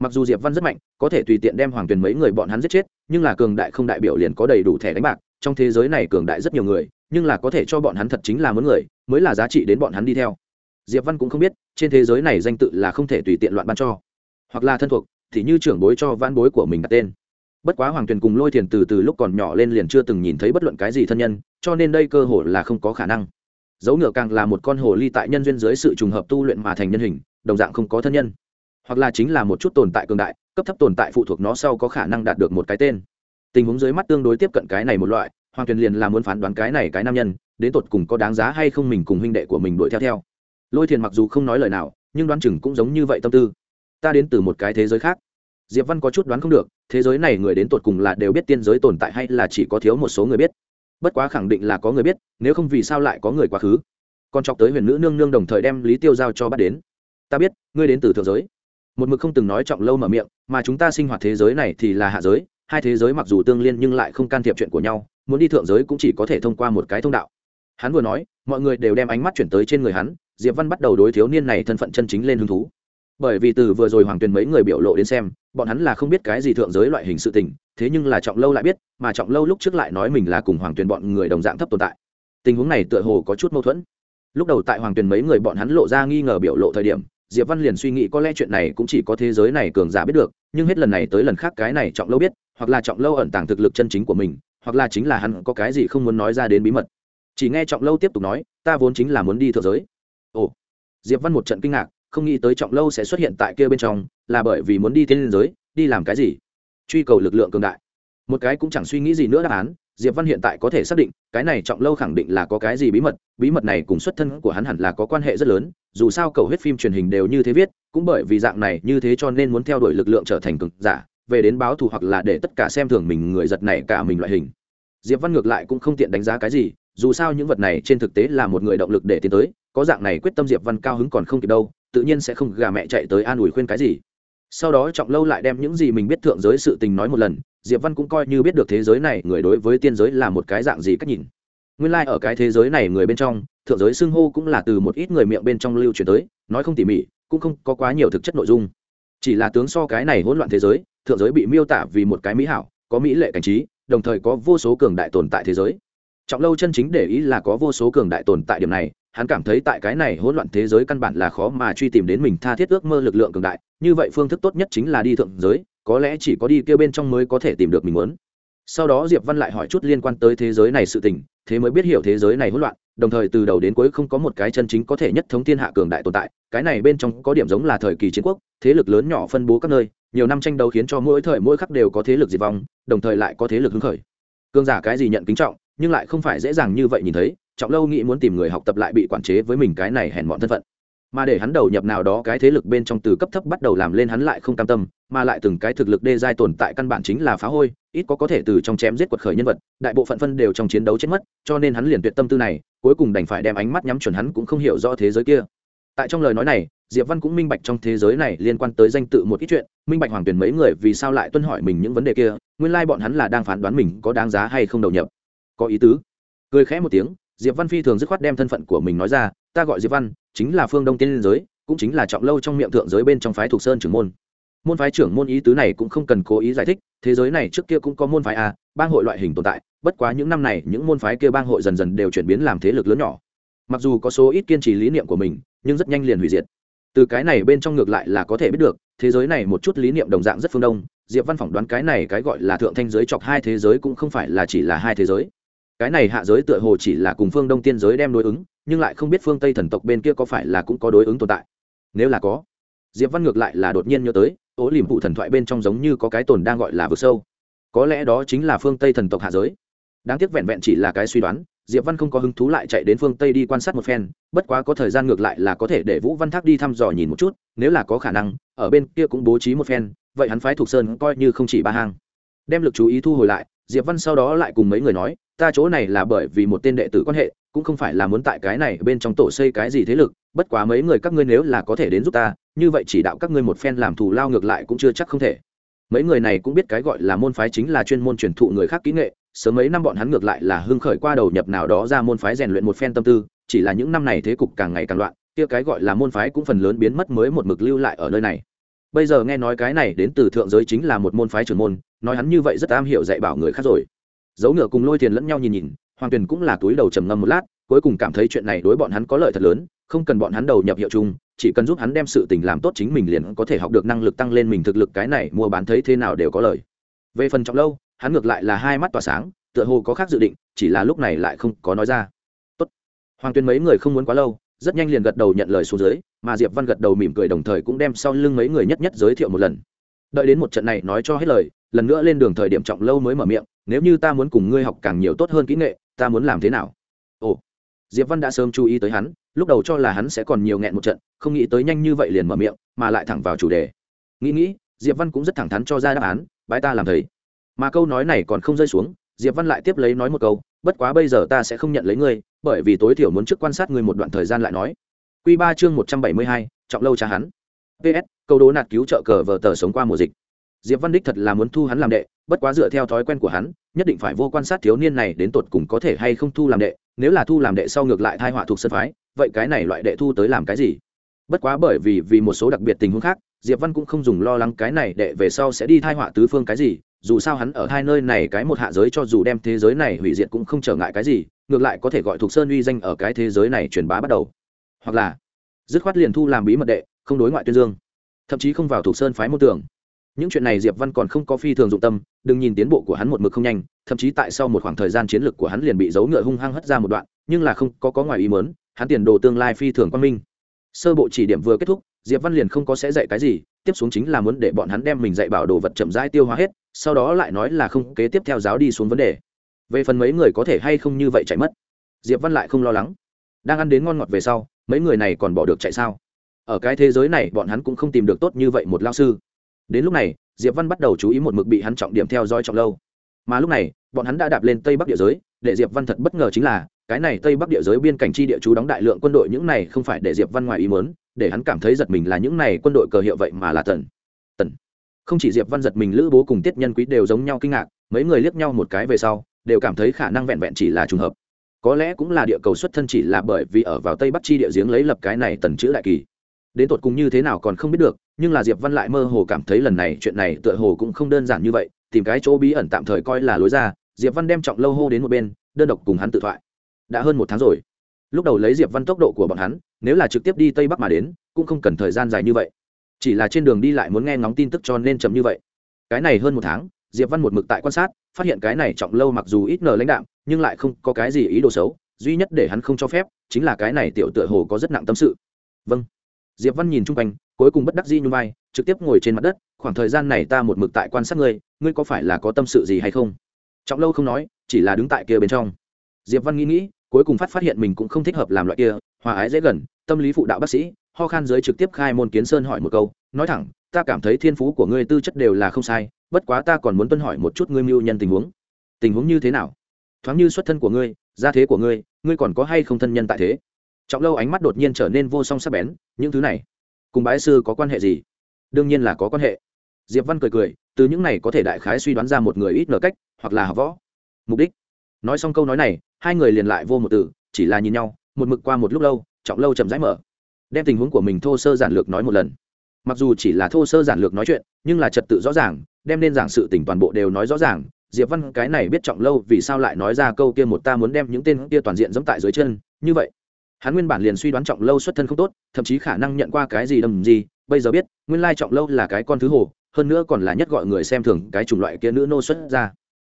Mặc dù diệp văn rất mạnh, có thể tùy tiện đem hoàng tuyền mấy người bọn hắn giết chết, nhưng là cường đại không đại biểu liền có đầy đủ thẻ đánh bạc. Trong thế giới này cường đại rất nhiều người, nhưng là có thể cho bọn hắn thật chính là muốn người, mới là giá trị đến bọn hắn đi theo. Diệp văn cũng không biết, trên thế giới này danh tự là không thể tùy tiện loạn ban cho. Hoặc là thân thuộc, thì như trưởng bối cho vãn bối của mình đặt tên. Bất quá hoàng tuyền cùng lôi thiền từ từ lúc còn nhỏ lên liền chưa từng nhìn thấy bất luận cái gì thân nhân, cho nên đây cơ hội là không có khả năng dấu ngựa càng là một con hồ ly tại nhân duyên dưới sự trùng hợp tu luyện mà thành nhân hình, đồng dạng không có thân nhân. Hoặc là chính là một chút tồn tại cường đại, cấp thấp tồn tại phụ thuộc nó sau có khả năng đạt được một cái tên. Tình huống dưới mắt tương đối tiếp cận cái này một loại, hoàng tuyền liền là muốn phán đoán cái này cái nam nhân, đến tột cùng có đáng giá hay không mình cùng huynh đệ của mình đuổi theo theo. Lôi thiền mặc dù không nói lời nào, nhưng đoán chừng cũng giống như vậy tâm tư. Ta đến từ một cái thế giới khác. Diệp văn có chút đoán không được, thế giới này người đến tột cùng là đều biết tiên giới tồn tại hay là chỉ có thiếu một số người biết bất quá khẳng định là có người biết, nếu không vì sao lại có người quá khứ. Còn chọc tới huyền nữ nương nương đồng thời đem lý tiêu giao cho bắt đến. Ta biết, ngươi đến từ thượng giới. Một mực không từng nói trọng lâu mở miệng, mà chúng ta sinh hoạt thế giới này thì là hạ giới, hai thế giới mặc dù tương liên nhưng lại không can thiệp chuyện của nhau, muốn đi thượng giới cũng chỉ có thể thông qua một cái thông đạo. Hắn vừa nói, mọi người đều đem ánh mắt chuyển tới trên người hắn, diệp văn bắt đầu đối thiếu niên này thân phận chân chính lên hứng thú. Bởi vì từ vừa rồi hoàng tuyền mấy người biểu lộ đến xem bọn hắn là không biết cái gì thượng giới loại hình sự tình, thế nhưng là trọng lâu lại biết, mà trọng lâu lúc trước lại nói mình là cùng hoàng tuyền bọn người đồng dạng thấp tồn tại. Tình huống này tựa hồ có chút mâu thuẫn. Lúc đầu tại hoàng tuyền mấy người bọn hắn lộ ra nghi ngờ biểu lộ thời điểm, diệp văn liền suy nghĩ có lẽ chuyện này cũng chỉ có thế giới này cường giả biết được, nhưng hết lần này tới lần khác cái này trọng lâu biết, hoặc là trọng lâu ẩn tàng thực lực chân chính của mình, hoặc là chính là hắn có cái gì không muốn nói ra đến bí mật. Chỉ nghe trọng lâu tiếp tục nói, ta vốn chính là muốn đi thượng giới. Ồ. Diệp văn một trận kinh ngạc, không nghĩ tới trọng lâu sẽ xuất hiện tại kia bên trong là bởi vì muốn đi thiên giới, đi làm cái gì? Truy cầu lực lượng cường đại. Một cái cũng chẳng suy nghĩ gì nữa đáp án, diệp văn hiện tại có thể xác định, cái này trọng lâu khẳng định là có cái gì bí mật bí mật này cùng xuất thân của hắn hẳn là có quan hệ rất lớn, dù sao cầu hết phim truyền hình đều như thế viết, cũng bởi vì dạng này như thế cho nên muốn theo đuổi lực lượng trở thành cực giả, về đến báo thù hoặc là để tất cả xem thường mình người giật này cả mình loại hình. Diệp văn ngược lại cũng không tiện đánh giá cái gì, dù sao những vật này trên thực tế là một người động lực để tiến tới, có dạng này quyết tâm diệp văn cao hứng còn không kịp đâu, tự nhiên sẽ không gà mẹ chạy tới an ủi khuyên cái gì sau đó trọng lâu lại đem những gì mình biết thượng giới sự tình nói một lần, diệp văn cũng coi như biết được thế giới này người đối với tiên giới là một cái dạng gì cách nhìn. Nguyên lai、like、ở cái thế giới này người bên trong, thượng giới xưng hô cũng là từ một ít người miệng bên trong lưu truyền tới, nói không tỉ mỉ, cũng không có quá nhiều thực chất nội dung. Chỉ là tướng so cái này hỗn loạn thế giới, thượng giới bị miêu tả vì một cái mỹ hảo, có mỹ lệ cảnh trí, đồng thời có vô số cường đại tồn tại thế giới. Trọng lâu chân chính để ý là có vô số cường đại tồn tại điểm này hắn cảm thấy tại cái này hỗn loạn thế giới căn bản là khó mà truy tìm đến mình tha thiết ước mơ lực lượng cường đại, như vậy phương thức tốt nhất chính là đi thượng giới, có lẽ chỉ có đi kêu bên trong mới có thể tìm được mình muốn. Sau đó diệp văn lại hỏi chút liên quan tới thế giới này sự tình, thế mới biết hiểu thế giới này hỗn loạn, đồng thời từ đầu đến cuối không có một cái chân chính có thể nhất thống thiên hạ cường đại tồn tại, cái này bên trong có điểm giống là thời kỳ chiến quốc, thế lực lớn nhỏ phân bố các nơi, nhiều năm tranh đấu khiến cho mỗi thời mỗi khắc đều có thế lực diệt vong, đồng thời lại có thế lực hứng khởi. Cường giả cái gì nhận kính trọng, nhưng lại không phải dễ dàng như vậy nhìn thấy trọng lâu nghĩ muốn tìm người học tập lại bị quản chế với mình cái này hèn mọn thân phận. Mà để hắn đầu nhập nào đó cái thế lực bên trong từ cấp thấp bắt đầu làm lên hắn lại không cam tâm, mà lại từng cái thực lực đê giai tồn tại căn bản chính là phá hôi, ít có có thể từ trong chém giết quật khởi nhân vật, đại bộ phận phân đều trong chiến đấu chết mất, cho nên hắn liền tuyệt tâm tư này, cuối cùng đành phải đem ánh mắt nhắm chuẩn hắn cũng không hiểu rõ thế giới kia. Tại trong lời nói này, diệp văn cũng minh bạch trong thế giới này liên quan tới danh tự một ít chuyện, minh bạch hoàng tuyển mấy người vì sao lại tuân hỏi mình những vấn đề kia, nguyên lai bọn hắn là đang phán đoán mình có đáng giá hay không đầu nhập. Có ý tứ. Cười khẽ một tiếng diệp văn phi thường dứt khoát đem thân phận của mình nói ra, ta gọi diệp văn, chính là phương đông tiên liên giới, cũng chính là trọng lâu trong miệng thượng giới bên trong phái thuộc sơn trưởng môn. Môn phái trưởng môn ý tứ này cũng không cần cố ý giải thích, thế giới này trước kia cũng có môn phái a, bang hội loại hình tồn tại, bất quá những năm này những môn phái kia bang hội dần dần đều chuyển biến làm thế lực lớn nhỏ. Mặc dù có số ít kiên trì lý niệm của mình, nhưng rất nhanh liền hủy diệt. Từ cái này bên trong ngược lại là có thể biết được, thế giới này một chút lý niệm đồng dạng rất phương đông, diệp văn phỏng đoán cái này cái gọi là thượng thanh giới chọc hai thế giới cũng không phải là chỉ là hai thế giới cái này hạ giới tựa hồ chỉ là cùng phương đông tiên giới đem đối ứng, nhưng lại không biết phương tây thần tộc bên kia có phải là cũng có đối ứng tồn tại. Nếu là có, diệp văn ngược lại là đột nhiên nhớ tới ố liềm phụ thần thoại bên trong giống như có cái tồn đang gọi là vực sâu. Có lẽ đó chính là phương tây thần tộc hạ giới. Đáng tiếc vẹn vẹn chỉ là cái suy đoán, diệp văn không có hứng thú lại chạy đến phương tây đi quan sát một phen, bất quá có thời gian ngược lại là có thể để vũ văn thác đi thăm dò nhìn một chút, nếu là có khả năng, ở bên kia cũng bố trí một phen, vậy hắn phái thuộc sơn coi như không chỉ ba hang. Đem lực chú ý thu hồi lại, diệp văn sau đó lại cùng mấy người nói ta chỗ này là bởi vì một tên đệ tử quan hệ, cũng không phải là muốn tại cái này bên trong tổ xây cái gì thế lực, bất quá mấy người các ngươi nếu là có thể đến giúp ta, như vậy chỉ đạo các ngươi một phen làm thù lao ngược lại cũng chưa chắc không thể. Mấy người này cũng biết cái gọi là môn phái chính là chuyên môn truyền thụ người khác kỹ nghệ, sớm mấy năm bọn hắn ngược lại là hưng khởi qua đầu nhập nào đó ra môn phái rèn luyện một phen tâm tư, chỉ là những năm này thế cục càng ngày càng loạn, kia cái gọi là môn phái cũng phần lớn biến mất mới một mực lưu lại ở nơi này. Bây giờ nghe nói cái này đến từ thượng giới chính là một môn phái trưởng môn, nói hắn như vậy rất am hiểu dạy bảo người khác rồi dấu ngựa cùng lôi tiền lẫn nhau nhìn nhìn, hoàng tuyền cũng là túi đầu trầm ngâm một lát, cuối cùng cảm thấy chuyện này đối bọn hắn có lợi thật lớn, không cần bọn hắn đầu nhập hiệu chung, chỉ cần giúp hắn đem sự tình làm tốt chính mình liền có thể học được năng lực tăng lên mình thực lực, cái này mua bán thấy thế nào đều có lợi. Về phần trọng lâu, hắn ngược lại là hai mắt tỏa sáng, tựa hồ có khác dự định, chỉ là lúc này lại không có nói ra. Tốt. hoàng tuyên mấy người không muốn quá lâu, rất nhanh liền gật đầu nhận lời xuống dưới, mà diệp văn gật đầu mỉm cười đồng thời cũng đem sau lưng mấy người nhất nhất giới thiệu một lần. Đợi đến một trận này nói cho hết lời, lần nữa lên đường thời điểm trọng lâu mới mở miệng nếu như ta muốn cùng ngươi học càng nhiều tốt hơn kỹ nghệ, ta muốn làm thế nào? Ồ, diệp văn đã sớm chú ý tới hắn, lúc đầu cho là hắn sẽ còn nhiều nghẹn một trận, không nghĩ tới nhanh như vậy liền mở miệng, mà lại thẳng vào chủ đề. Nghĩ nghĩ, diệp văn cũng rất thẳng thắn cho ra đáp án, bái ta làm thầy. Mà câu nói này còn không rơi xuống, diệp văn lại tiếp lấy nói một câu, bất quá bây giờ ta sẽ không nhận lấy ngươi, bởi vì tối thiểu muốn trước quan sát ngươi một đoạn thời gian lại nói. Quy ba chương một trăm bảy mươi hai, trọng lâu cha hắn. Ps câu đố nạt cứu trợ cờ vờ tờ sống qua mùa dịch diệp văn đích thật là muốn thu hắn làm đệ, bất quá dựa theo thói quen của hắn, nhất định phải vô quan sát thiếu niên này đến tột cùng có thể hay không thu làm đệ, nếu là thu làm đệ sau ngược lại thai họa thuộc sân phái, vậy cái này loại đệ thu tới làm cái gì? Bất quá bởi vì vì một số đặc biệt tình huống khác, diệp văn cũng không dùng lo lắng cái này đệ về sau sẽ đi thai họa tứ phương cái gì, dù sao hắn ở hai nơi này cái một hạ giới cho dù đem thế giới này hủy diệt cũng không trở ngại cái gì, ngược lại có thể gọi thuộc sơn uy danh ở cái thế giới này truyền bá bắt đầu. Hoặc là, dứt khoát liền thu làm bí mật đệ, không đối ngoại tuyên dương. Thậm chí không vào thuộc sơn phái môn tưởng những chuyện này diệp văn còn không có phi thường dụng tâm, đừng nhìn tiến bộ của hắn một mực không nhanh, thậm chí tại sau một khoảng thời gian chiến lược của hắn liền bị dấu ngựa hung hăng hất ra một đoạn, nhưng là không có có ngoài ý mớn hắn tiền đồ tương lai phi thường quan minh. Sơ bộ chỉ điểm vừa kết thúc, diệp văn liền không có sẽ dạy cái gì, tiếp xuống chính là muốn để bọn hắn đem mình dạy bảo đồ vật chậm rãi tiêu hóa hết, sau đó lại nói là không kế tiếp theo giáo đi xuống vấn đề. Về phần mấy người có thể hay không như vậy chạy mất, diệp văn lại không lo lắng. Đang ăn đến ngon ngọt về sau, mấy người này còn bỏ được chạy sao? Ở cái thế giới này, bọn hắn cũng không tìm được tốt như vậy một lao sư đến lúc này diệp văn bắt đầu chú ý một mực bị hắn trọng điểm theo dõi trọng lâu. Mà lúc này bọn hắn đã đạp lên tây bắc địa giới để diệp văn thật bất ngờ chính là cái này tây bắc địa giới biên cảnh chi địa chú đóng đại lượng quân đội những này không phải để diệp văn ngoài ý muốn, để hắn cảm thấy giật mình là những này quân đội cờ hiệu vậy mà là tần. Tần. Không chỉ diệp văn giật mình lữ bố cùng tiết nhân quý đều giống nhau kinh ngạc mấy người liếc nhau một cái về sau đều cảm thấy khả năng vẹn vẹn chỉ là trùng hợp. Có lẽ cũng là địa cầu xuất thân chỉ là bởi vì ở vào tây bắc chi địa giếng lấy lập cái này tần chữ đại kỳ đến tột cùng như thế nào còn không biết được, nhưng là diệp văn lại mơ hồ cảm thấy lần này chuyện này tựa hồ cũng không đơn giản như vậy, tìm cái chỗ bí ẩn tạm thời coi là lối ra, diệp văn đem trọng lâu hô đến một bên, đơn độc cùng hắn tự thoại. Đã hơn một tháng rồi. Lúc đầu lấy diệp văn tốc độ của bọn hắn, nếu là trực tiếp đi tây bắc mà đến, cũng không cần thời gian dài như vậy. Chỉ là trên đường đi lại muốn nghe ngóng tin tức cho nên chậm như vậy. Cái này hơn một tháng, diệp văn một mực tại quan sát, phát hiện cái này trọng lâu mặc dù ít nở lãnh đạm, nhưng lại không có cái gì ý đồ xấu, duy nhất để hắn không cho phép, chính là cái này tiểu tựa hồ có rất nặng tâm sự. Vâng diệp văn nhìn chung quanh, cuối cùng bất đắc dĩ nhung vai, trực tiếp ngồi trên mặt đất, khoảng thời gian này ta một mực tại quan sát ngươi ngươi có phải là có tâm sự gì hay không? Trọng lâu không nói, chỉ là đứng tại kia bên trong. Diệp văn nghĩ nghĩ, cuối cùng phát phát hiện mình cũng không thích hợp làm loại kia, hòa ái dễ gần, tâm lý phụ đạo bác sĩ, ho khan dưới trực tiếp khai môn kiến sơn hỏi một câu, nói thẳng, ta cảm thấy thiên phú của ngươi tư chất đều là không sai, bất quá ta còn muốn tuân hỏi một chút ngươi mưu nhân tình huống. Tình huống như thế nào? Thoáng như xuất thân của ngươi, gia thế của ngươi ngươi còn có hay không thân nhân tại thế? Trọng lâu ánh mắt đột nhiên trở nên vô song sắc bén, những thứ này, cùng bái sư có quan hệ gì? Đương nhiên là có quan hệ. Diệp văn cười cười, từ những này có thể đại khái suy đoán ra một người ít nở cách, hoặc là học võ. Mục đích. Nói xong câu nói này, hai người liền lại vô một từ, chỉ là nhìn nhau, một mực qua một lúc lâu, trọng lâu chậm rãi mở. Đem tình huống của mình thô sơ giản lược nói một lần. Mặc dù chỉ là thô sơ giản lược nói chuyện, nhưng là trật tự rõ ràng, đem nên giảng sự tình toàn bộ đều nói rõ ràng. Diệp văn cái này biết trọng lâu vì sao lại nói ra câu kia một ta muốn đem những tên kia toàn diện dẫm tại dưới chân, như vậy hắn nguyên bản liền suy đoán trọng lâu xuất thân không tốt, thậm chí khả năng nhận qua cái gì đầm gì, bây giờ biết, nguyên lai trọng lâu là cái con thứ hồ, hơn nữa còn là nhất gọi người xem thường cái chủng loại kia nữ nô xuất ra.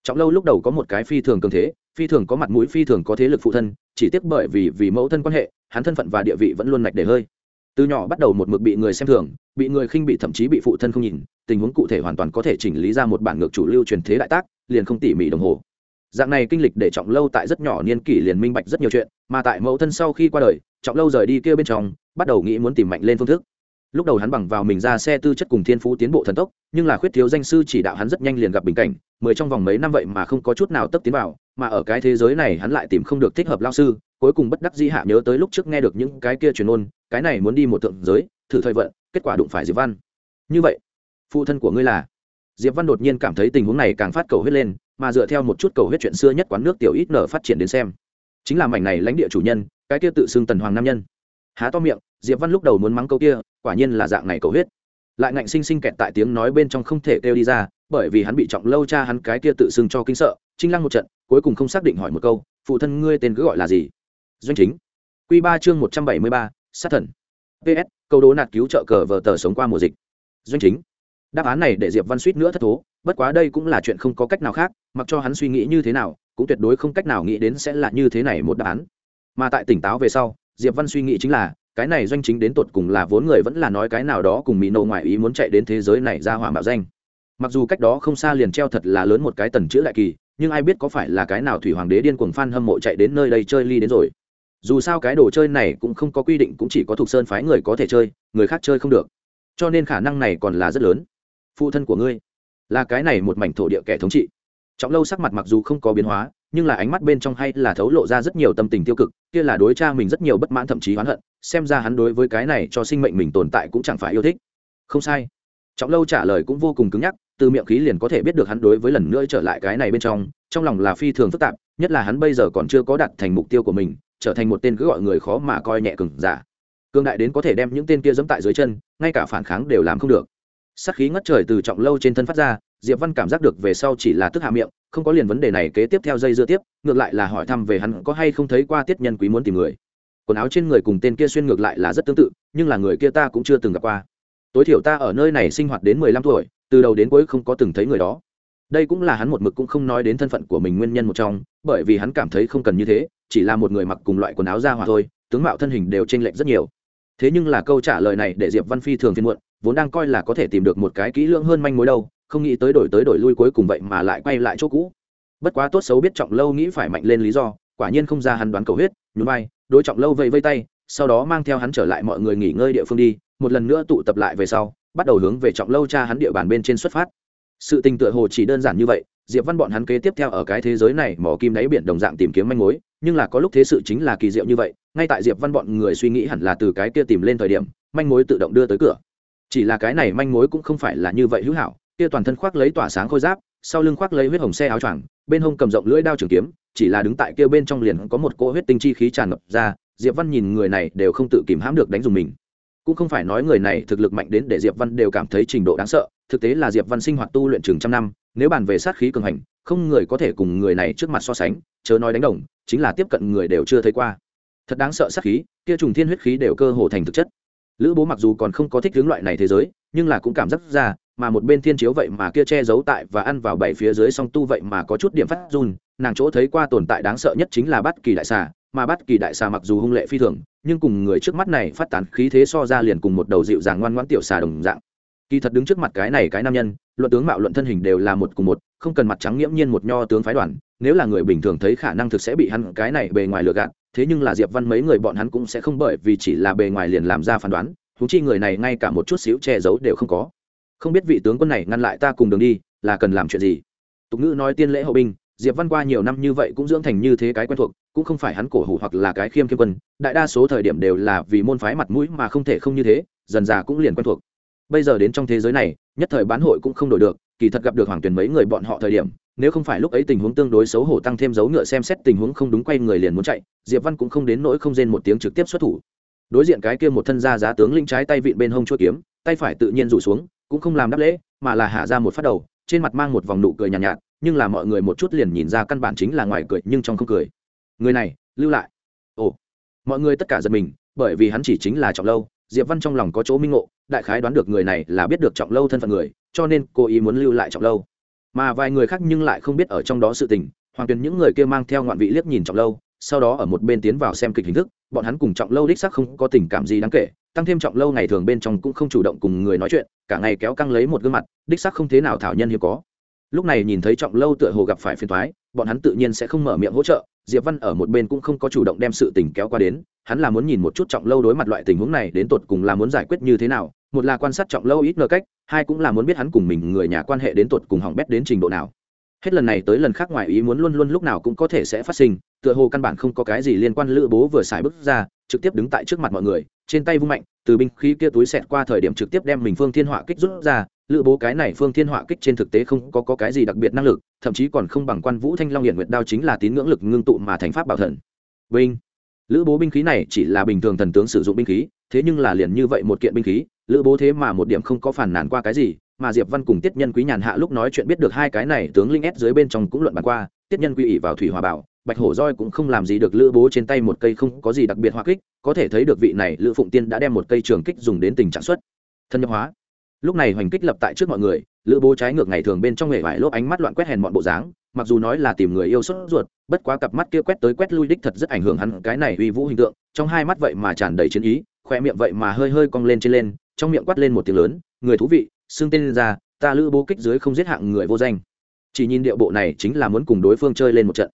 Trọng lâu lúc đầu có một cái phi thường cường thế, phi thường có mặt mũi, phi thường có thế lực phụ thân, chỉ tiếc bởi vì vì mẫu thân quan hệ, hắn thân phận và địa vị vẫn luôn nạch để hơi. Từ nhỏ bắt đầu một mực bị người xem thường, bị người khinh bị thậm chí bị phụ thân không nhìn, tình huống cụ thể hoàn toàn có thể chỉnh lý ra một bản ngược chủ lưu truyền thế đại tác, liền không tỉ mỉ đồng hồ dạng này kinh lịch để trọng lâu tại rất nhỏ niên kỷ liền minh bạch rất nhiều chuyện, mà tại mẫu thân sau khi qua đời, trọng lâu rời đi kia bên trong, bắt đầu nghĩ muốn tìm mạnh lên phương thức. Lúc đầu hắn bằng vào mình ra xe tư chất cùng thiên phú tiến bộ thần tốc, nhưng là khuyết thiếu danh sư chỉ đạo hắn rất nhanh liền gặp bình cảnh, mười trong vòng mấy năm vậy mà không có chút nào tấp tiến vào, mà ở cái thế giới này hắn lại tìm không được thích hợp lao sư, cuối cùng bất đắc dĩ hạ nhớ tới lúc trước nghe được những cái kia truyền ôn, cái này muốn đi một thượng giới, thử thời vận, kết quả đụng phải diệp văn. Như vậy, phụ thân của ngươi là? Diệp văn đột nhiên cảm thấy tình huống này càng phát cầu huyết lên mà dựa theo một chút cầu huyết chuyện xưa nhất quán nước tiểu ít nở phát triển đến xem. Chính là mảnh này lãnh địa chủ nhân, cái kia tự xưng tần hoàng nam nhân. Há to miệng, diệp văn lúc đầu muốn mắng câu kia, quả nhiên là dạng này cầu huyết. Lại ngạnh sinh sinh kẹt tại tiếng nói bên trong không thể kêu đi ra, bởi vì hắn bị trọng lâu cha hắn cái kia tự xưng cho kinh sợ, trinh lăng một trận, cuối cùng không xác định hỏi một câu, phụ thân ngươi tên cứ gọi là gì? Doanh chính. Q ba chương một trăm bảy mươi ba, sát thần. Ps câu đố nạt cứu trợ cờ vờ tờ sống qua mùa dịch. Doanh chính. Đáp án này để diệp văn suýt nữa thất thố, bất quá đây cũng là chuyện không có cách nào khác mặc cho hắn suy nghĩ như thế nào, cũng tuyệt đối không cách nào nghĩ đến sẽ là như thế này một đáp án. Mà tại tỉnh táo về sau, diệp văn suy nghĩ chính là, cái này doanh chính đến tột cùng là vốn người vẫn là nói cái nào đó cùng mỹ nộ ngoại ý muốn chạy đến thế giới này ra hỏa mạo danh. Mặc dù cách đó không xa liền treo thật là lớn một cái tần chữ lại kỳ, nhưng ai biết có phải là cái nào thủy hoàng đế điên cuồng phan hâm mộ chạy đến nơi đây chơi ly đến rồi. Dù sao cái đồ chơi này cũng không có quy định cũng chỉ có thuộc sơn phái người có thể chơi, người khác chơi không được. Cho nên khả năng này còn là rất lớn. Phụ thân của ngươi, là cái này một mảnh thổ địa kẻ thống trị trọng lâu sắc mặt mặc dù không có biến hóa, nhưng là ánh mắt bên trong hay là thấu lộ ra rất nhiều tâm tình tiêu cực, kia là đối cha mình rất nhiều bất mãn thậm chí oán hận, xem ra hắn đối với cái này cho sinh mệnh mình tồn tại cũng chẳng phải yêu thích. Không sai. Trọng lâu trả lời cũng vô cùng cứng nhắc, từ miệng khí liền có thể biết được hắn đối với lần nữa trở lại cái này bên trong trong lòng là phi thường phức tạp, nhất là hắn bây giờ còn chưa có đặt thành mục tiêu của mình, trở thành một tên cứ gọi người khó mà coi nhẹ cừng giả. Cương đại đến có thể đem những tên kia dẫm tại dưới chân, ngay cả phản kháng đều làm không được. Sắc khí ngất trời từ trọng lâu trên thân phát ra diệp văn cảm giác được về sau chỉ là tức hạ miệng, không có liền vấn đề này kế tiếp theo dây dưa tiếp, ngược lại là hỏi thăm về hắn có hay không thấy qua tiết nhân quý muốn tìm người. Quần áo trên người cùng tên kia xuyên ngược lại là rất tương tự, nhưng là người kia ta cũng chưa từng gặp qua. Tối thiểu ta ở nơi này sinh hoạt đến mười lăm tuổi, từ đầu đến cuối không có từng thấy người đó. Đây cũng là hắn một mực cũng không nói đến thân phận của mình nguyên nhân một trong, bởi vì hắn cảm thấy không cần như thế, chỉ là một người mặc cùng loại quần áo ra hòa thôi, tướng mạo thân hình đều t r ê n lệch rất nhiều. Thế nhưng là câu trả lời này để diệp văn phi thường phiên muộn, vốn đang coi là có thể tìm được một cái kỹ lưỡng hơn manh mối đâu không nghĩ tới đổi tới đổi lui cuối cùng vậy mà lại quay lại chỗ cũ. Bất quá tốt xấu biết trọng lâu nghĩ phải mạnh lên lý do, quả nhiên không ra hắn đoán cầu huyết, nhún vai, đối trọng lâu vây vây tay, sau đó mang theo hắn trở lại mọi người nghỉ ngơi địa phương đi, một lần nữa tụ tập lại về sau, bắt đầu hướng về trọng lâu cha hắn địa bàn bên trên xuất phát. Sự tình tựa hồ chỉ đơn giản như vậy, diệp văn bọn hắn kế tiếp theo ở cái thế giới này mỏ kim đáy biển đồng dạng tìm kiếm manh mối, nhưng là có lúc thế sự chính là kỳ diệu như vậy, ngay tại diệp văn bọn người suy nghĩ hẳn là từ cái kia tìm lên thời điểm, manh mối tự động đưa tới cửa. Chỉ là cái này manh mối cũng không phải là như vậy hữu hảo kia toàn thân khoác lấy tỏa sáng khôi giáp, sau lưng khoác lấy huyết hồng xe áo choàng, bên hông cầm rộng lưỡi đao trường kiếm, chỉ là đứng tại kia bên trong liền có một cỗ huyết tinh chi khí tràn ngập ra, diệp văn nhìn người này đều không tự kìm hãm được đánh dùng mình. Cũng không phải nói người này thực lực mạnh đến để diệp văn đều cảm thấy trình độ đáng sợ, thực tế là diệp văn sinh hoạt tu luyện chừng trăm năm, nếu bàn về sát khí cường hành, không người có thể cùng người này trước mặt so sánh, chớ nói đánh đồng, chính là tiếp cận người đều chưa thấy qua. Thật đáng sợ sát khí, kia trùng thiên huyết khí đều cơ hồ thành thực chất. Lữ bố mặc dù còn không có thích hướng loại này thế giới, nhưng là cũng cảm giác ra mà một bên thiên chiếu vậy mà kia che giấu tại và ăn vào bảy phía dưới song tu vậy mà có chút điểm phát run, nàng chỗ thấy qua tồn tại đáng sợ nhất chính là bát kỳ đại xà, mà bát kỳ đại xà mặc dù hung lệ phi thường, nhưng cùng người trước mắt này phát tán khí thế so ra liền cùng một đầu dịu dàng ngoan ngoãn tiểu xà đồng dạng. Kỳ thật đứng trước mặt cái này cái nam nhân, luận tướng mạo luận thân hình đều là một cùng một, không cần mặt trắng nghiễm nhiên một nho tướng phái đoàn, nếu là người bình thường thấy khả năng thực sẽ bị hắn cái này bề ngoài lừa gạt, thế nhưng là diệp văn mấy người bọn hắn cũng sẽ không bởi vì chỉ là bề ngoài liền làm ra phán đoán thú chi người này ngay cả một chút xíu che giấu đều không có không biết vị tướng quân này ngăn lại ta cùng đường đi, là cần làm chuyện gì? Tục ngữ nói tiên lễ hậu binh, diệp văn qua nhiều năm như vậy cũng dưỡng thành như thế cái quen thuộc, cũng không phải hắn cổ hủ hoặc là cái khiêm khiêm quân, đại đa số thời điểm đều là vì môn phái mặt mũi mà không thể không như thế, dần già cũng liền quen thuộc. Bây giờ đến trong thế giới này, nhất thời bán hội cũng không đổi được, kỳ thật gặp được hoàng tuyển mấy người bọn họ thời điểm, nếu không phải lúc ấy tình huống tương đối xấu hổ tăng thêm dấu ngựa xem xét tình huống không đúng quay người liền muốn chạy, diệp văn cũng không đến nỗi không rên một tiếng trực tiếp xuất thủ. Đối diện cái kia một thân gia giá tướng linh trái tay vịn bên hông chuôi kiếm, tay phải tự nhiên rủ xuống cũng không làm đáp lễ mà là hạ ra một phát đầu trên mặt mang một vòng nụ cười nhàn nhạt, nhạt nhưng là mọi người một chút liền nhìn ra căn bản chính là ngoài cười nhưng trong không cười. Người này lưu lại. Ồ mọi người tất cả giật mình bởi vì hắn chỉ chính là trọng lâu diệp văn trong lòng có chỗ minh ngộ đại khái đoán được người này là biết được trọng lâu thân phận người cho nên cô ý muốn lưu lại trọng lâu. Mà vài người khác nhưng lại không biết ở trong đó sự tình hoàng tuyền những người kia mang theo ngoạn vị liếc nhìn trọng lâu sau đó ở một bên tiến vào xem kịch hình thức, bọn hắn cùng trọng lâu đích sắc không có tình cảm gì đáng kể, tăng thêm trọng lâu ngày thường bên trong cũng không chủ động cùng người nói chuyện, cả ngày kéo căng lấy một gương mặt, đích sắc không thế nào thảo nhân hiếm có. Lúc này nhìn thấy trọng lâu tựa hồ gặp phải phiền thoái bọn hắn tự nhiên sẽ không mở miệng hỗ trợ, diệp văn ở một bên cũng không có chủ động đem sự tình kéo qua đến, hắn là muốn nhìn một chút trọng lâu đối mặt loại tình huống này đến tột cùng là muốn giải quyết như thế nào, một là quan sát trọng lâu ít ngờ cách, hai cũng là muốn biết hắn cùng mình người nhà quan hệ đến tột cùng hỏng bét đến trình độ nào hết lần này tới lần khác ngoài ý muốn luôn luôn lúc nào cũng có thể sẽ phát sinh tựa hồ căn bản không có cái gì liên quan lữ bố vừa xài bước ra trực tiếp đứng tại trước mặt mọi người trên tay vung mạnh từ binh khí kia túi xẹt qua thời điểm trực tiếp đem mình phương thiên họa kích rút ra lữ bố cái này phương thiên họa kích trên thực tế không có, có cái gì đặc biệt năng lực thậm chí còn không bằng quan vũ thanh long hiện nguyệt đao chính là tín ngưỡng lực ngưng tụ mà thành pháp bảo thần. Binh lữ bố binh khí này chỉ là bình thường thần tướng sử dụng binh khí thế nhưng là liền như vậy một kiện binh khí, lữ bố thế mà một điểm không có phản nản qua cái gì, mà diệp văn cùng tiết nhân quý nhàn hạ lúc nói chuyện biết được hai cái này tướng linh ép dưới bên trong cũng luận bàn qua, tiết nhân quý ỉ vào thủy hòa bảo, bạch hổ roi cũng không làm gì được lữ bố trên tay một cây không có gì đặc biệt hoa kích, có thể thấy được vị này lữ phụng tiên đã đem một cây trường kích dùng đến tình trạng xuất. Thân nhập hóa. Lúc này hoành kích lập tại trước mọi người, lữ bố trái ngược ngày thường bên trong hệ vải lốp ánh mắt loạn quét hèn mọn bộ dáng, mặc dù nói là tìm người yêu sốt ruột, bất quá cặp mắt kia quét tới quét lui đích thật rất ảnh hưởng hắn cái này uy vũ hình tượng, trong hai mắt vậy mà tràn đầy chiến ý khoe miệng vậy mà hơi hơi cong lên trên lên, trong miệng quát lên một tiếng lớn, người thú vị, xưng tên ra, ta lữ bố kích dưới không giết hạng người vô danh. Chỉ nhìn điệu bộ này chính là muốn cùng đối phương chơi lên một trận.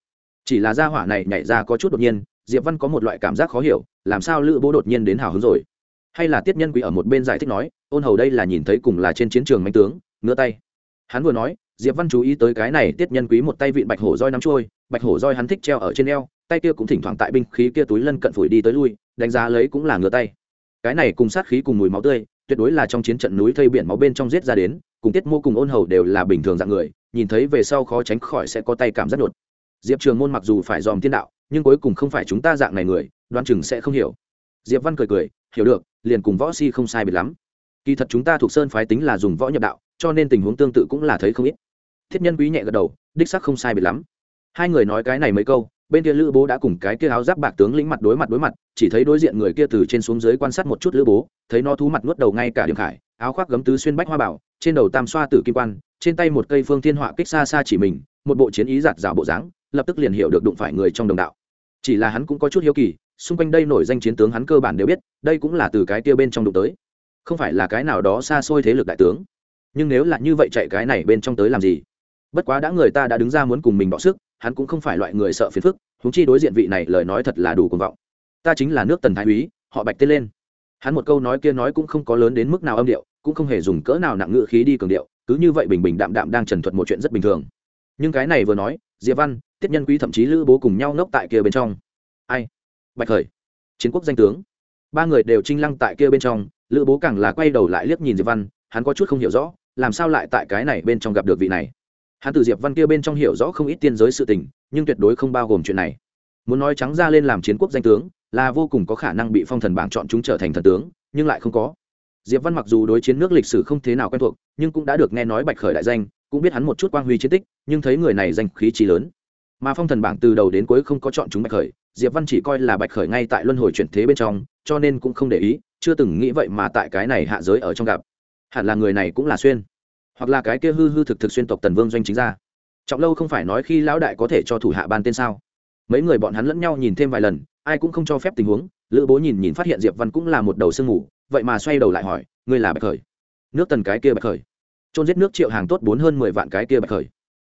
Chỉ là gia hỏa này nhảy ra có chút đột nhiên, diệp văn có một loại cảm giác khó hiểu, làm sao lữ bố đột nhiên đến hào hứng rồi? Hay là tiết nhân quý ở một bên giải thích nói, ôn hầu đây là nhìn thấy cùng là trên chiến trường mạnh tướng, ngửa tay. Hắn vừa nói, diệp văn chú ý tới cái này tiết nhân quý một tay vịn bạch hổ roi nắm trôi bạch hổ roi hắn thích treo ở trên eo, tay kia cũng thỉnh thoảng tại binh khí kia túi lân cận phủi đi tới lui, đánh giá lấy cũng là ngửa tay cái này cùng sát khí cùng mùi máu tươi, tuyệt đối là trong chiến trận núi thây biển máu bên trong giết ra đến, cùng tiết mô cùng ôn hầu đều là bình thường dạng người, nhìn thấy về sau khó tránh khỏi sẽ có tay cảm rất đột. Diệp trường môn mặc dù phải dòm thiên đạo, nhưng cuối cùng không phải chúng ta dạng này người đoan chừng sẽ không hiểu. Diệp văn cười cười, hiểu được, liền cùng võ si không sai biệt lắm. Kỳ thật chúng ta thuộc sơn phái tính là dùng võ nhập đạo, cho nên tình huống tương tự cũng là thấy không ít. Thiết nhân quý nhẹ gật đầu, đích sắc không sai biệt lắm. Hai người nói cái này mấy câu bên kia lữ bố đã cùng cái kia áo giáp bạc tướng lĩnh mặt đối mặt đối mặt, chỉ thấy đối diện người kia từ trên xuống dưới quan sát một chút lữ bố, thấy nó thú mặt nuốt đầu ngay cả điểm khải, áo khoác gấm tứ xuyên bách hoa bảo, trên đầu tam xoa tử kim quan, trên tay một cây phương thiên họa kích xa xa chỉ mình, một bộ chiến ý giạt rào bộ dáng, lập tức liền hiểu được đụng phải người trong đồng đạo. Chỉ là hắn cũng có chút hiếu kỳ, xung quanh đây nổi danh chiến tướng hắn cơ bản đều biết, đây cũng là từ cái kia bên trong đụng tới. Không phải là cái nào đó xa xôi thế lực đại tướng. Nhưng nếu là như vậy chạy cái này bên trong tới làm gì? Bất quá đã người ta đã đứng ra muốn cùng mình bỏ sức, hắn cũng không phải loại người sợ phiền phức húng chi đối diện vị này lời nói thật là đủ cuồng vọng. Ta chính là nước tần thái úy, họ bạch tên lên. Hắn một câu nói kia nói cũng không có lớn đến mức nào âm điệu, cũng không hề dùng cỡ nào nặng ngữ khí đi cường điệu, cứ như vậy bình bình đạm đạm đang trần thuật một chuyện rất bình thường. Nhưng cái này vừa nói, diệp văn, tiết nhân quý thậm chí lữ bố cùng nhau ngốc tại kia bên trong. Ai? Bạch khởi. Chiến quốc danh tướng. Ba người đều trinh lăng tại kia bên trong, lữ bố càng là quay đầu lại liếc nhìn diệp văn, hắn có chút không hiểu rõ, làm sao lại tại cái này bên trong gặp được vị này? Hắn từ diệp văn kia bên trong hiểu rõ không ít tiên giới sự tình, nhưng tuyệt đối không bao gồm chuyện này. Muốn nói trắng ra lên làm chiến quốc danh tướng, là vô cùng có khả năng bị phong thần bảng chọn chúng trở thành thần tướng, nhưng lại không có. Diệp văn mặc dù đối chiến nước lịch sử không thế nào quen thuộc, nhưng cũng đã được nghe nói bạch khởi đại danh, cũng biết hắn một chút quang huy chiến tích, nhưng thấy người này danh khí trí lớn. Mà phong thần bảng từ đầu đến cuối không có chọn chúng bạch khởi, diệp văn chỉ coi là bạch khởi ngay tại luân hồi chuyển thế bên trong, cho nên cũng không để ý, chưa từng nghĩ vậy mà tại cái này hạ giới ở trong gặp. Hẳn là người này cũng là xuyên hoặc là cái kia hư hư thực thực xuyên tộc tần vương doanh chính ra trọng lâu không phải nói khi lão đại có thể cho thủ hạ ban tên sao? Mấy người bọn hắn lẫn nhau nhìn thêm vài lần, ai cũng không cho phép tình huống, lữ bố nhìn nhìn phát hiện diệp văn cũng là một đầu sương ngủ vậy mà xoay đầu lại hỏi, ngươi là bạch khởi? Nước tần cái kia bạch khởi. Trôn giết nước triệu hàng tốt bốn hơn mười vạn cái kia bạch khởi.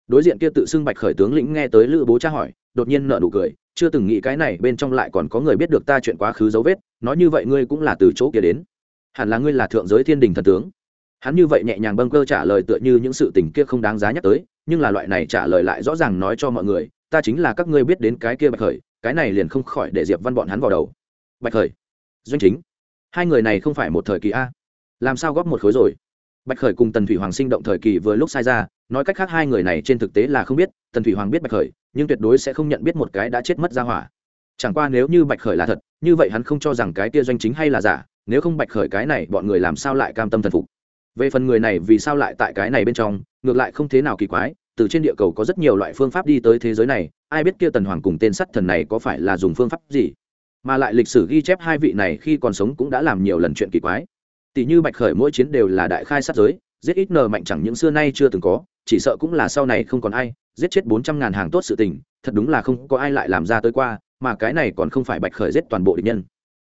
Đối diện kia tự xưng bạch khởi tướng lĩnh nghe tới lữ bố tra hỏi, đột nhiên nợ nụ cười, chưa từng nghĩ cái này, bên trong lại còn có người biết được ta chuyện quá khứ dấu vết, nói như vậy ngươi cũng là từ chỗ kia đến. Hẳn là ngươi là thượng giới thiên đình thần tướng hắn như vậy nhẹ nhàng bâng cơ trả lời tựa như những sự tình kia không đáng giá nhắc tới, nhưng là loại này trả lời lại rõ ràng nói cho mọi người, ta chính là các ngươi biết đến cái kia bạch khởi, cái này liền không khỏi để diệp văn bọn hắn vào đầu. Bạch khởi, doanh chính, hai người này không phải một thời kỳ a. Làm sao góp một khối rồi? Bạch khởi cùng tần thủy hoàng sinh động thời kỳ vừa lúc sai ra, nói cách khác hai người này trên thực tế là không biết, tần thủy hoàng biết bạch khởi, nhưng tuyệt đối sẽ không nhận biết một cái đã chết mất ra hỏa. Chẳng qua nếu như bạch khởi là thật, như vậy hắn không cho rằng cái kia doanh chính hay là giả, nếu không bạch khởi cái này, bọn người làm sao lại cam tâm thần phục? Về phần người này vì sao lại tại cái này bên trong, ngược lại không thế nào kỳ quái, từ trên địa cầu có rất nhiều loại phương pháp đi tới thế giới này, ai biết kia tần hoàng cùng tên sắt thần này có phải là dùng phương pháp gì? Mà lại lịch sử ghi chép hai vị này khi còn sống cũng đã làm nhiều lần chuyện kỳ quái. Tỷ như bạch khởi mỗi chiến đều là đại khai sát giới, giết ít nờ mạnh chẳng những xưa nay chưa từng có, chỉ sợ cũng là sau này không còn ai, giết chết bốn trăm ngàn hàng tốt sự tình, thật đúng là không có ai lại làm ra tới qua, mà cái này còn không phải bạch khởi giết toàn bộ địch nhân.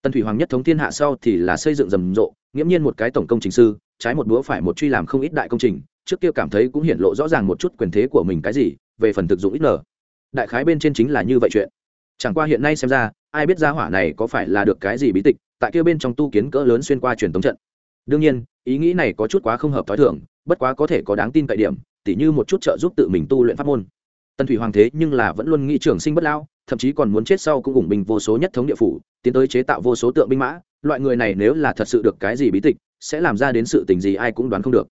Tân thủy hoàng nhất thống thiên hạ sau thì là xây dựng rầm rộ, nghiễm nhiên một cái tổng công trình sư trái một búa phải một truy làm không ít đại công trình, trước kia cảm thấy cũng hiện lộ rõ ràng một chút quyền thế của mình cái gì, về phần thực dụng ít nở đại khái bên trên chính là như vậy chuyện. Chẳng qua hiện nay xem ra, ai biết ra hỏa này có phải là được cái gì bí tịch, tại kia bên trong tu kiến cỡ lớn xuyên qua truyền thống trận. Đương nhiên, ý nghĩ này có chút quá không hợp t h ó i thưởng bất quá có thể có đáng tin cậy điểm, tỉ như một chút trợ giúp tự mình tu luyện pháp môn. Tần thủy hoàng thế nhưng là vẫn luôn nghĩ trường sinh bất lao thậm chí còn muốn chết sau cũng ủng bình vô số nhất thống địa phủ, tiến tới chế tạo vô số tượng binh mã, loại người này nếu là thật sự được cái gì bí tịch sẽ làm ra đến sự tình gì ai cũng đoán không được.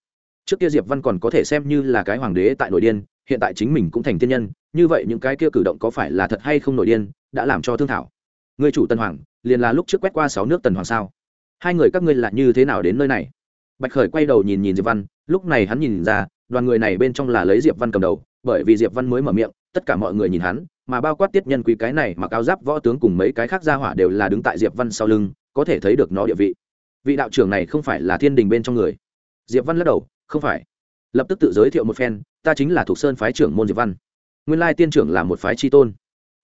Trước kia diệp văn còn có thể xem như là cái hoàng đế tại nội điên, hiện tại chính mình cũng thành thiên nhân, như vậy những cái kia cử động có phải là thật hay không nội điên, đã làm cho thương thảo. Người chủ tân hoàng, liền là lúc trước quét qua sáu nước tần hoàng sao? Hai người các ngươi là như thế nào đến nơi này? Bạch khởi quay đầu nhìn nhìn diệp văn, lúc này hắn nhìn ra, đoàn người này bên trong là lấy diệp văn cầm đầu, bởi vì diệp văn mới mở miệng, tất cả mọi người nhìn hắn, mà bao quát tiết nhân quý cái này mà cao giáp võ tướng cùng mấy cái khác gia hỏa đều là đứng tại diệp văn sau lưng, có thể thấy được nó địa vị vị đạo trưởng này không phải là thiên đình bên trong người. Diệp văn lắc đầu, không phải. Lập tức tự giới thiệu một phen, ta chính là thuộc sơn phái trưởng môn diệp văn. Nguyên lai tiên trưởng là một phái tri tôn.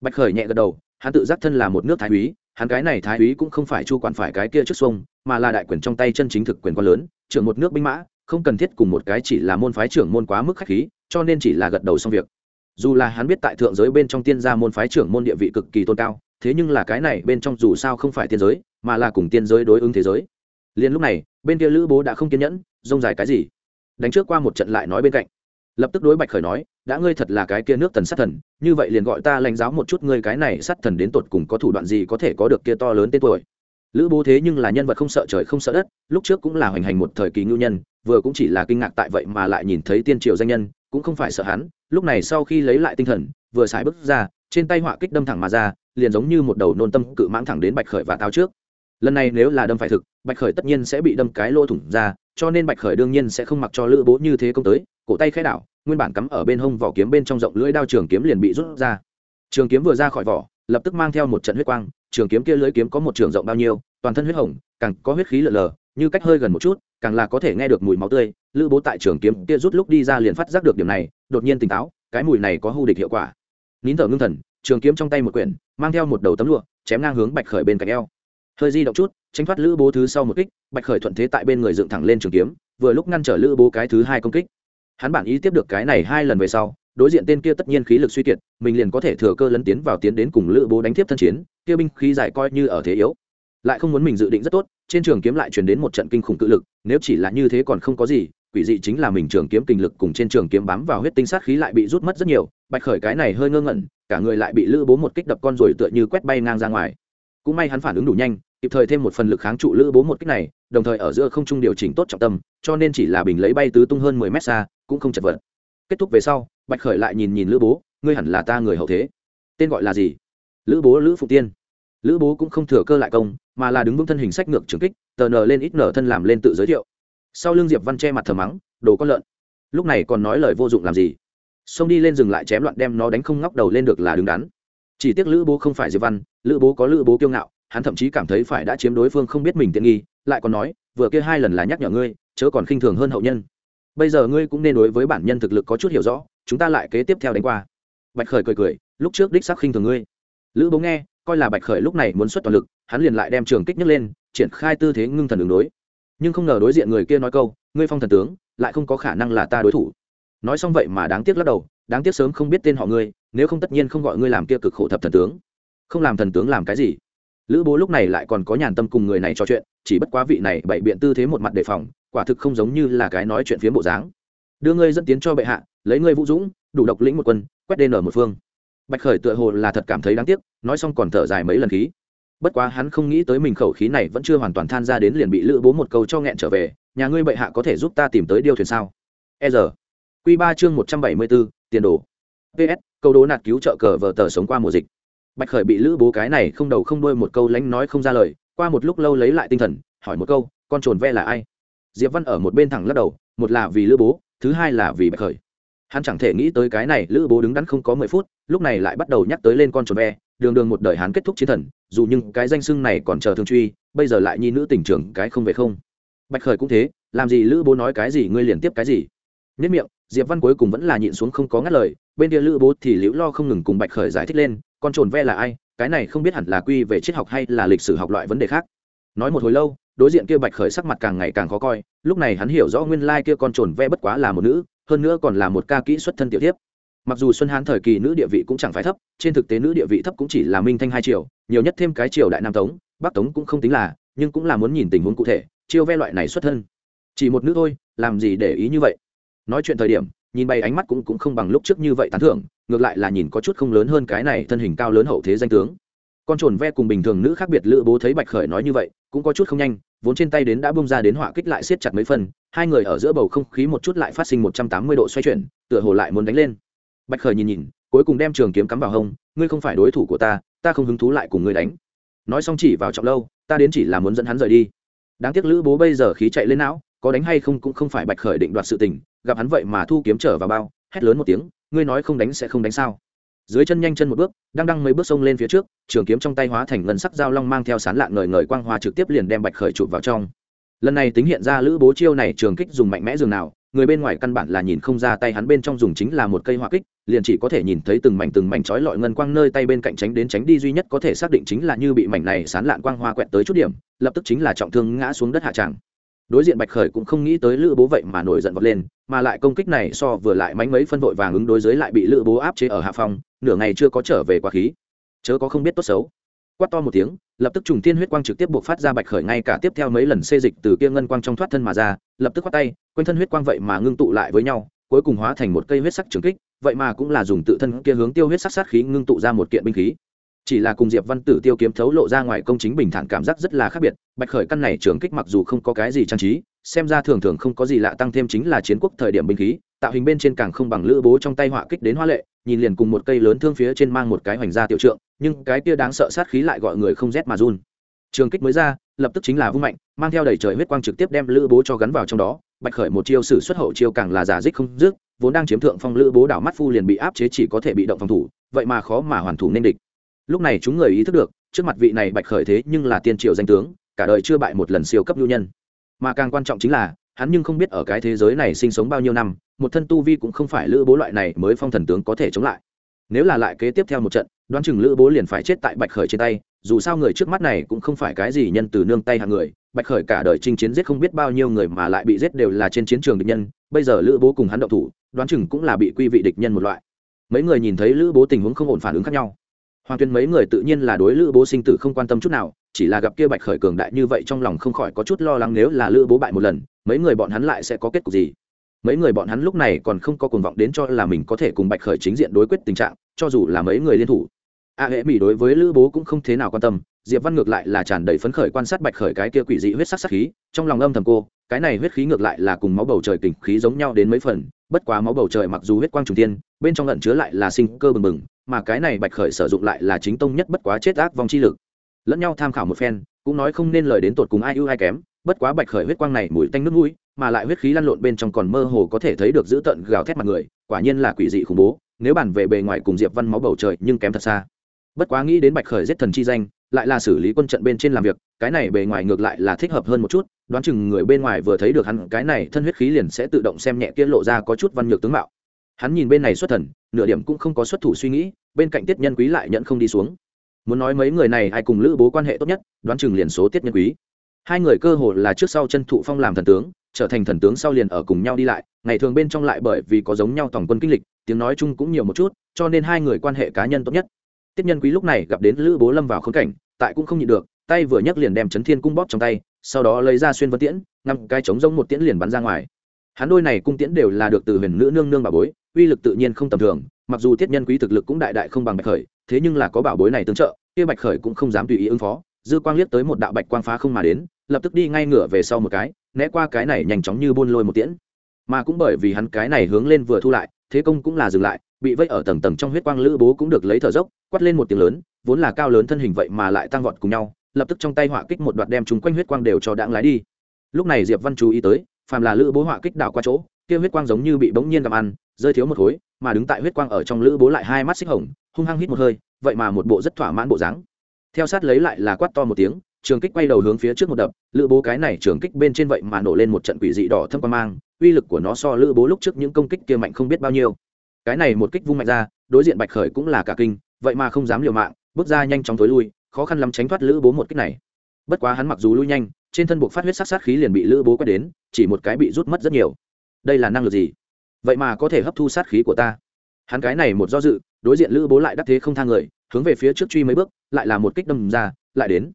Bạch khởi nhẹ gật đầu, hắn tự giác thân là một nước thái úy, hắn cái này thái úy cũng không phải chu quản phải cái kia trước xuông, mà là đại quyền trong tay chân chính thực quyền quan lớn, trưởng một nước binh mã, không cần thiết cùng một cái chỉ là môn phái trưởng môn quá mức khách khí, cho nên chỉ là gật đầu xong việc. Dù là hắn biết tại thượng giới bên trong tiên gia môn phái trưởng môn địa vị cực kỳ tôn cao, thế nhưng là cái này bên trong dù sao không phải tiên giới, mà là cùng tiên giới đối ứng thế giới liền lúc này, bên kia lữ bố đã không kiên nhẫn, rông dài cái gì? Đánh trước qua một trận lại nói bên cạnh. Lập tức đối bạch khởi nói, đã ngươi thật là cái kia nước tần sát thần, như vậy liền gọi ta lãnh giáo một chút ngươi cái này sát thần đến tột cùng có thủ đoạn gì có thể có được kia to lớn tên tuổi. Lữ bố thế nhưng là nhân vật không sợ trời không sợ đất, lúc trước cũng là hoành hành một thời kỳ ngưu nhân, vừa cũng chỉ là kinh ngạc tại vậy mà lại nhìn thấy tiên triều danh nhân, cũng không phải sợ hắn, lúc này sau khi lấy lại tinh thần, vừa xài bước ra, trên tay họa kích đâm thẳng mà ra, liền giống như một đầu nôn tâm cự mãng thẳng đến bạch khởi và táo trước lần này nếu là đâm phải thực, bạch khởi tất nhiên sẽ bị đâm cái lỗ thủng ra, cho nên bạch khởi đương nhiên sẽ không mặc cho lữ bố như thế công tới, cổ tay khai đảo, nguyên bản cắm ở bên hông vỏ kiếm bên trong rộng lưỡi đao trường kiếm liền bị rút ra. Trường kiếm vừa ra khỏi vỏ, lập tức mang theo một trận huyết quang, trường kiếm kia lưỡi kiếm có một trường rộng bao nhiêu, toàn thân huyết hồng, càng có huyết khí lờ lờ, như cách hơi gần một chút, càng là có thể nghe được mùi máu tươi, lữ bố tại trường kiếm kia rút lúc đi ra liền phát giác được điểm này, đột nhiên tỉnh táo, cái mùi này có hưu địch hiệu quả. Nín thở ngưng thần, trường kiếm trong tay một quyển, mang theo một đầu tấm lụa, chém ngang hướng bạch khởi bên cạnh eo hơi di động chút, tránh thoát lữ bố thứ sau một kích, bạch khởi thuận thế tại bên người dựng thẳng lên trường kiếm, vừa lúc ngăn trở lữ bố cái thứ hai công kích. Hắn bản ý tiếp được cái này hai lần về sau, đối diện tên kia tất nhiên khí lực suy kiệt, mình liền có thể thừa cơ lấn tiến vào tiến đến cùng lữ bố đánh tiếp thân chiến, kia binh khí giải coi như ở thế yếu. Lại không muốn mình dự định rất tốt, trên trường kiếm lại chuyển đến một trận kinh khủng cự lực, nếu chỉ là như thế còn không có gì, quỷ dị chính là mình trường kiếm kinh lực cùng trên trường kiếm bám vào huyết tinh sát khí lại bị rút mất rất nhiều, bạch khởi cái này hơi ngơ ngẩn, cả người lại bị lữ bố một kích đập con rồi tựa như quét bay ngang ra ngoài. Cũng may hắn phản ứng đủ nhanh kịp thời thêm một phần lực kháng trụ lữ bố một kích này, đồng thời ở giữa không trung điều chỉnh tốt trọng tâm, cho nên chỉ là bình lấy bay tứ tung hơn mười mét xa, cũng không chật vật. Kết thúc về sau, bạch khởi lại nhìn nhìn lữ bố, ngươi hẳn là ta người hậu thế. Tên gọi là gì? Lữ bố, lữ phụ tiên. Lữ bố cũng không thừa cơ lại công, mà là đứng vững thân hình sách ngược trường kích, tờ nờ lên ít nở thân làm lên tự giới thiệu. Sau lưng diệp văn che mặt thờ mắng, đồ con lợn. Lúc này còn nói lời vô dụng làm gì? Xông đi lên dừng lại chém loạn đem nó đánh không ngóc đầu lên được là đứng đắn. Chỉ tiếc lữ bố không phải diệp văn, lữ bố có lữ bố kiêu ngạo hắn thậm chí cảm thấy phải đã chiếm đối phương không biết mình tiện nghi, lại còn nói, vừa kia hai lần là nhắc nhở ngươi, chớ còn khinh thường hơn hậu nhân. Bây giờ ngươi cũng nên đối với bản nhân thực lực có chút hiểu rõ, chúng ta lại kế tiếp theo đánh qua. Bạch khởi cười cười, lúc trước đích sắc khinh thường ngươi. Lữ bố nghe, coi là bạch khởi lúc này muốn xuất toàn lực, hắn liền lại đem trường kích nhấc lên, triển khai tư thế ngưng thần đường đối. Nhưng không ngờ đối diện người kia nói câu, ngươi phong thần tướng, lại không có khả năng là ta đối thủ. Nói xong vậy mà đáng tiếc lắc đầu, đáng tiếc sớm không biết tên họ ngươi, nếu không tất nhiên không gọi ngươi làm kia cực khổ thập thần tướng. Không làm thần tướng làm cái gì? Lữ bố lúc này lại còn có nhàn tâm cùng người này trò chuyện, chỉ bất quá vị này bày biện tư thế một mặt đề phòng, quả thực không giống như là cái nói chuyện phía bộ dáng. Đưa ngươi dẫn tiến cho bệ hạ, lấy ngươi vũ dũng, đủ độc lĩnh một quân, quét đê ở một phương. Bạch khởi tựa hồ là thật cảm thấy đáng tiếc, nói xong còn thở dài mấy lần khí. Bất quá hắn không nghĩ tới mình khẩu khí này vẫn chưa hoàn toàn than ra đến liền bị lữ bố một câu cho nghẹn trở về, nhà ngươi bệ hạ có thể giúp ta tìm tới điêu thuyền sao? E giờ. Q ba chương một trăm bảy mươi bốn, tiền đồ. Ps câu đố nạt cứu trợ cờ vờ tờ sống qua mùa dịch bạch khởi bị lữ bố cái này không đầu không đuôi một câu lánh nói không ra lời, qua một lúc lâu lấy lại tinh thần, hỏi một câu, con trồn ve là ai? Diệp văn ở một bên thẳng lắc đầu, một là vì lữ bố, thứ hai là vì bạch khởi. Hắn chẳng thể nghĩ tới cái này lữ bố đứng đắn không có mười phút, lúc này lại bắt đầu nhắc tới lên con trồn ve, đường đường một đời hắn kết thúc chiến thần, dù nhưng cái danh xưng này còn chờ thương truy, bây giờ lại nhi nữ tỉnh trưởng cái không về không. Bạch khởi cũng thế, làm gì lữ bố nói cái gì, ngươi liền tiếp cái gì. Nhất miệng, diệp văn cuối cùng vẫn là nhịn xuống không có ngắt lời, bên kia lữ bố thì liễu lo không ngừng cùng bạch khởi giải thích lên con trồn ve là ai, cái này không biết hẳn là quy về triết học hay là lịch sử học loại vấn đề khác. Nói một hồi lâu, đối diện kia bạch khởi sắc mặt càng ngày càng khó coi, lúc này hắn hiểu rõ nguyên lai kia con trồn ve bất quá là một nữ, hơn nữa còn là một ca kỹ xuất thân tiểu tiếp mặc dù xuân hán thời kỳ nữ địa vị cũng chẳng phải thấp, trên thực tế nữ địa vị thấp cũng chỉ là minh thanh hai triều, nhiều nhất thêm cái triều đại nam tống, bắc tống cũng không tính là, nhưng cũng là muốn nhìn tình huống cụ thể, chiêu ve loại này xuất thân. Chỉ một nữ thôi, làm gì để ý như vậy? Nói chuyện thời điểm nhìn bay ánh mắt cũng cũng không bằng lúc trước như vậy tán thưởng, ngược lại là nhìn có chút không lớn hơn cái này thân hình cao lớn hậu thế danh tướng. Con trồn ve cùng bình thường nữ khác biệt lữ bố thấy bạch khởi nói như vậy, cũng có chút không nhanh, vốn trên tay đến đã bung ra đến họa kích lại siết chặt mấy phần, hai người ở giữa bầu không khí một chút lại phát sinh một trăm tám mươi độ xoay chuyển, tựa hồ lại muốn đánh lên. Bạch khởi nhìn nhìn, cuối cùng đem trường kiếm cắm vào hông, ngươi không phải đối thủ của ta ta không hứng thú lại cùng ngươi đánh. Nói xong chỉ vào trọng lâu, ta đến chỉ là muốn dẫn hắn rời đi. Đáng tiếc lữ bố bây giờ khí chạy lên não, có đánh hay không cũng không phải bạch khởi định đoạt sự tình gặp hắn vậy mà thu kiếm trở vào bao, hét lớn một tiếng, ngươi nói không đánh sẽ không đánh sao? Dưới chân nhanh chân một bước, đang đăng mấy bước sông lên phía trước, trường kiếm trong tay hóa thành ngân sắc dao long mang theo sán lạ ngời ngời quang hoa trực tiếp liền đem bạch khởi chụp vào trong. Lần này tính hiện ra lữ bố chiêu này, trường kích dùng mạnh mẽ dường nào, người bên ngoài căn bản là nhìn không ra, tay hắn bên trong dùng chính là một cây hỏa kích, liền chỉ có thể nhìn thấy từng mảnh từng mảnh chói lọi ngân quang nơi tay bên cạnh tránh đến tránh đi, duy nhất có thể xác định chính là như bị mảnh này sán lạn quang hoa quẹt tới chút điểm, lập tức chính là trọng thương ngã xuống đất hạ tràng đối diện bạch khởi cũng không nghĩ tới lữ bố vậy mà nổi giận vọt lên, mà lại công kích này so vừa lại mánh mấy phân vội vàng ứng đối giới lại bị lữ bố áp chế ở hạ phòng, nửa ngày chưa có trở về quá khí. Chớ có không biết tốt xấu. Quát to một tiếng, lập tức trùng tiên huyết quang trực tiếp buộc phát ra bạch khởi ngay cả tiếp theo mấy lần xê dịch từ kia ngân quang trong thoát thân mà ra, lập tức khoát tay, quanh thân huyết quang vậy mà ngưng tụ lại với nhau, cuối cùng hóa thành một cây huyết sắc trường kích, vậy mà cũng là dùng tự thân kia hướng tiêu huyết sắc sát khí ngưng tụ ra một kiện binh khí chỉ là cùng diệp văn tử tiêu kiếm thấu lộ ra ngoài công chính bình thản cảm giác rất là khác biệt, bạch khởi căn này trường kích mặc dù không có cái gì trang trí, xem ra thường thường không có gì lạ tăng thêm chính là chiến quốc thời điểm binh khí, tạo hình bên trên càng không bằng lữ bố trong tay họa kích đến hoa lệ, nhìn liền cùng một cây lớn thương phía trên mang một cái hoành gia tiểu trượng, nhưng cái kia đáng sợ sát khí lại gọi người không rét mà run. Trường kích mới ra, lập tức chính là vung mạnh, mang theo đầy trời huyết quang trực tiếp đem lữ bố cho gắn vào trong đó, bạch khởi một chiêu sử xuất hậu chiêu càng là giả dích không dứt, vốn đang chiếm thượng phong lữ bố đảo mắt phu liền bị áp chế chỉ có thể bị động phòng thủ, vậy mà khó mà hoàn thủ nên địch lúc này chúng người ý thức được, trước mặt vị này bạch khởi thế nhưng là tiên triều danh tướng, cả đời chưa bại một lần siêu cấp nhu nhân. Mà càng quan trọng chính là, hắn nhưng không biết ở cái thế giới này sinh sống bao nhiêu năm, một thân tu vi cũng không phải lữ bố loại này mới phong thần tướng có thể chống lại. Nếu là lại kế tiếp theo một trận, đoán chừng lữ bố liền phải chết tại bạch khởi trên tay, dù sao người trước mắt này cũng không phải cái gì nhân từ nương tay hàng người, bạch khởi cả đời chinh chiến giết không biết bao nhiêu người mà lại bị giết đều là trên chiến trường địch nhân, bây giờ lữ bố cùng hắn động thủ, đoán chừng cũng là bị quy vị địch nhân một loại. Mấy người nhìn thấy lữ bố tình huống không ổn phản ứng khác nhau hoàng tuyên mấy người tự nhiên là đối lữ bố sinh tử không quan tâm chút nào chỉ là gặp kia bạch khởi cường đại như vậy trong lòng không khỏi có chút lo lắng nếu là lữ bố bại một lần mấy người bọn hắn lại sẽ có kết cục gì? Mấy người bọn hắn lúc này còn không có cuồng vọng đến cho là mình có thể cùng bạch khởi chính diện đối quyết tình trạng cho dù là mấy người liên thủ. A à, hệ mỹ đối với lữ bố cũng không thế nào quan tâm diệp văn ngược lại là tràn đầy phấn khởi quan sát bạch khởi cái kia quỷ dị huyết sắc sắc khí trong lòng âm thầm cô cái này huyết khí ngược lại là cùng máu bầu trời kình khí giống nhau đến mấy phần bất quá máu bầu trời mặc dù huyết quang trùng tiên bên trong lẩn chứa lại là sinh cơ bừng bừng mà cái này bạch khởi sử dụng lại là chính tông nhất bất quá chết ác vong chi lực. Lẫn nhau tham khảo một phen, cũng nói không nên lời đến tột cùng ai ưu ai kém, bất quá bạch khởi huyết quang này mùi tanh nước mũi, mà lại huyết khí lăn lộn bên trong còn mơ hồ có thể thấy được giữ tận gào thét mặt người, quả nhiên là quỷ dị khủng bố, nếu bàn về bề ngoài cùng diệp văn máu bầu trời nhưng kém thật xa. Bất quá nghĩ đến bạch khởi giết thần chi danh, lại là xử lý quân trận bên trên làm việc, cái này bề ngoài ngược lại là thích hợp hơn một chút, đoán chừng người bên ngoài vừa thấy được hắn, cái này thân huyết khí liền sẽ tự động xem nhẹ kia lộ ra có chút văn nhược tướng mạo hắn nhìn bên này xuất thần, nửa điểm cũng không có xuất thủ suy nghĩ, bên cạnh tiết nhân quý lại nhận không đi xuống. Muốn nói mấy người này ai cùng lữ bố quan hệ tốt nhất, đoán chừng liền số tiết nhân quý. Hai người cơ hồ là trước sau chân thụ phong làm thần tướng, trở thành thần tướng sau liền ở cùng nhau đi lại, ngày thường bên trong lại bởi vì có giống nhau tổng quân kinh lịch, tiếng nói chung cũng nhiều một chút, cho nên hai người quan hệ cá nhân tốt nhất. Tiết nhân quý lúc này gặp đến lữ bố lâm vào khốn cảnh, tại cũng không nhịn được, tay vừa nhấc liền đem chấn thiên cung bóp trong tay, sau đó lấy ra xuyên vân tiễn, ngăm cái trống rông một tiễn liền bắn ra ngoài. Hắn đôi này cung tiễn đều là được từ huyền nữ nương nương bà bối uy lực tự nhiên không tầm thường, mặc dù tiết nhân quý thực lực cũng đại đại không bằng bạch khởi, thế nhưng là có bảo bối này tương trợ, kia bạch khởi cũng không dám tùy ý ứng phó, dư quang liếc tới một đạo bạch quang phá không mà đến, lập tức đi ngay ngửa về sau một cái, né qua cái này nhanh chóng như buôn lôi một tiễn. Mà cũng bởi vì hắn cái này hướng lên vừa thu lại, thế công cũng là dừng lại, bị vây ở tầng tầng trong huyết quang lữ bố cũng được lấy thở dốc, quát lên một tiếng lớn, vốn là cao lớn thân hình vậy mà lại tăng vọt cùng nhau, lập tức trong tay họa kích một đoạt đem chúng quanh huyết quang đều cho đãng lái đi. Lúc này diệp văn chú ý tới, phàm là lữ bố họa kích đảo qua chỗ, kia huyết quang giống như bị bỗng nhiên gặp ăn rơi thiếu một khối, mà đứng tại huyết quang ở trong lữ bố lại hai mắt xích hồng, hung hăng hít một hơi, vậy mà một bộ rất thỏa mãn bộ dáng. Theo sát lấy lại là quát to một tiếng, trường kích quay đầu hướng phía trước một đập, lữ bố cái này trường kích bên trên vậy mà nổ lên một trận quỷ dị đỏ thâm quan mang, uy lực của nó so lữ bố lúc trước những công kích kia mạnh không biết bao nhiêu. Cái này một kích vung mạnh ra, đối diện bạch khởi cũng là cả kinh, vậy mà không dám liều mạng, bước ra nhanh chóng tối lui, khó khăn lắm tránh thoát lữ bố một kích này. Bất quá hắn mặc dù lui nhanh, trên thân buộc phát huyết sát sát khí liền bị lữ bố quét đến, chỉ một cái bị rút mất rất nhiều. Đây là năng lực gì? Vậy mà có thể hấp thu sát khí của ta. Hắn cái này một do dự, đối diện lữ bố lại đắc thế không thang người, hướng về phía trước truy mấy bước, lại là một kích đâm ra, lại đến.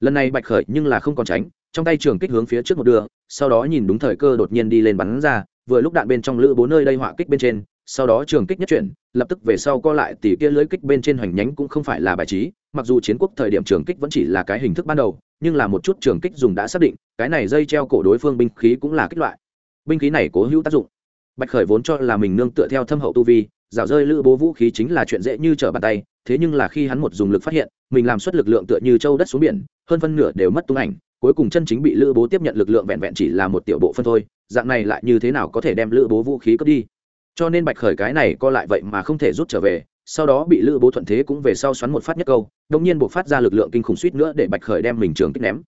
Lần này bạch khởi nhưng là không còn tránh, trong tay trường kích hướng phía trước một đường, sau đó nhìn đúng thời cơ đột nhiên đi lên bắn ra, vừa lúc đạn bên trong lữ bố nơi đây họa kích bên trên, sau đó trường kích nhất chuyển, lập tức về sau co lại, tỉ kia lưới kích bên trên hoành nhánh cũng không phải là bài trí, mặc dù chiến quốc thời điểm trường kích vẫn chỉ là cái hình thức ban đầu, nhưng là một chút trường kích dùng đã xác định, cái này dây treo cổ đối phương binh khí cũng là kích loại. Binh khí này cố hữu tác dụng bạch khởi vốn cho là mình nương tựa theo thâm hậu tu vi rào rơi lữ bố vũ khí chính là chuyện dễ như trở bàn tay, thế nhưng là khi hắn một dùng lực phát hiện, mình làm suất lực lượng tựa như châu đất xuống biển, hơn phân nửa đều mất tung ảnh, cuối cùng chân chính bị lữ bố tiếp nhận lực lượng vẹn vẹn chỉ là một tiểu bộ phân thôi, dạng này lại như thế nào có thể đem lữ bố vũ khí cướp đi? Cho nên bạch khởi cái này co lại vậy mà không thể rút trở về, sau đó bị lữ bố thuận thế cũng về sau xoắn một phát nhất câu đông nhiên buộc phát ra lực lượng kinh khủng suýt nữa để bạch khởi đem mình trường kích ném.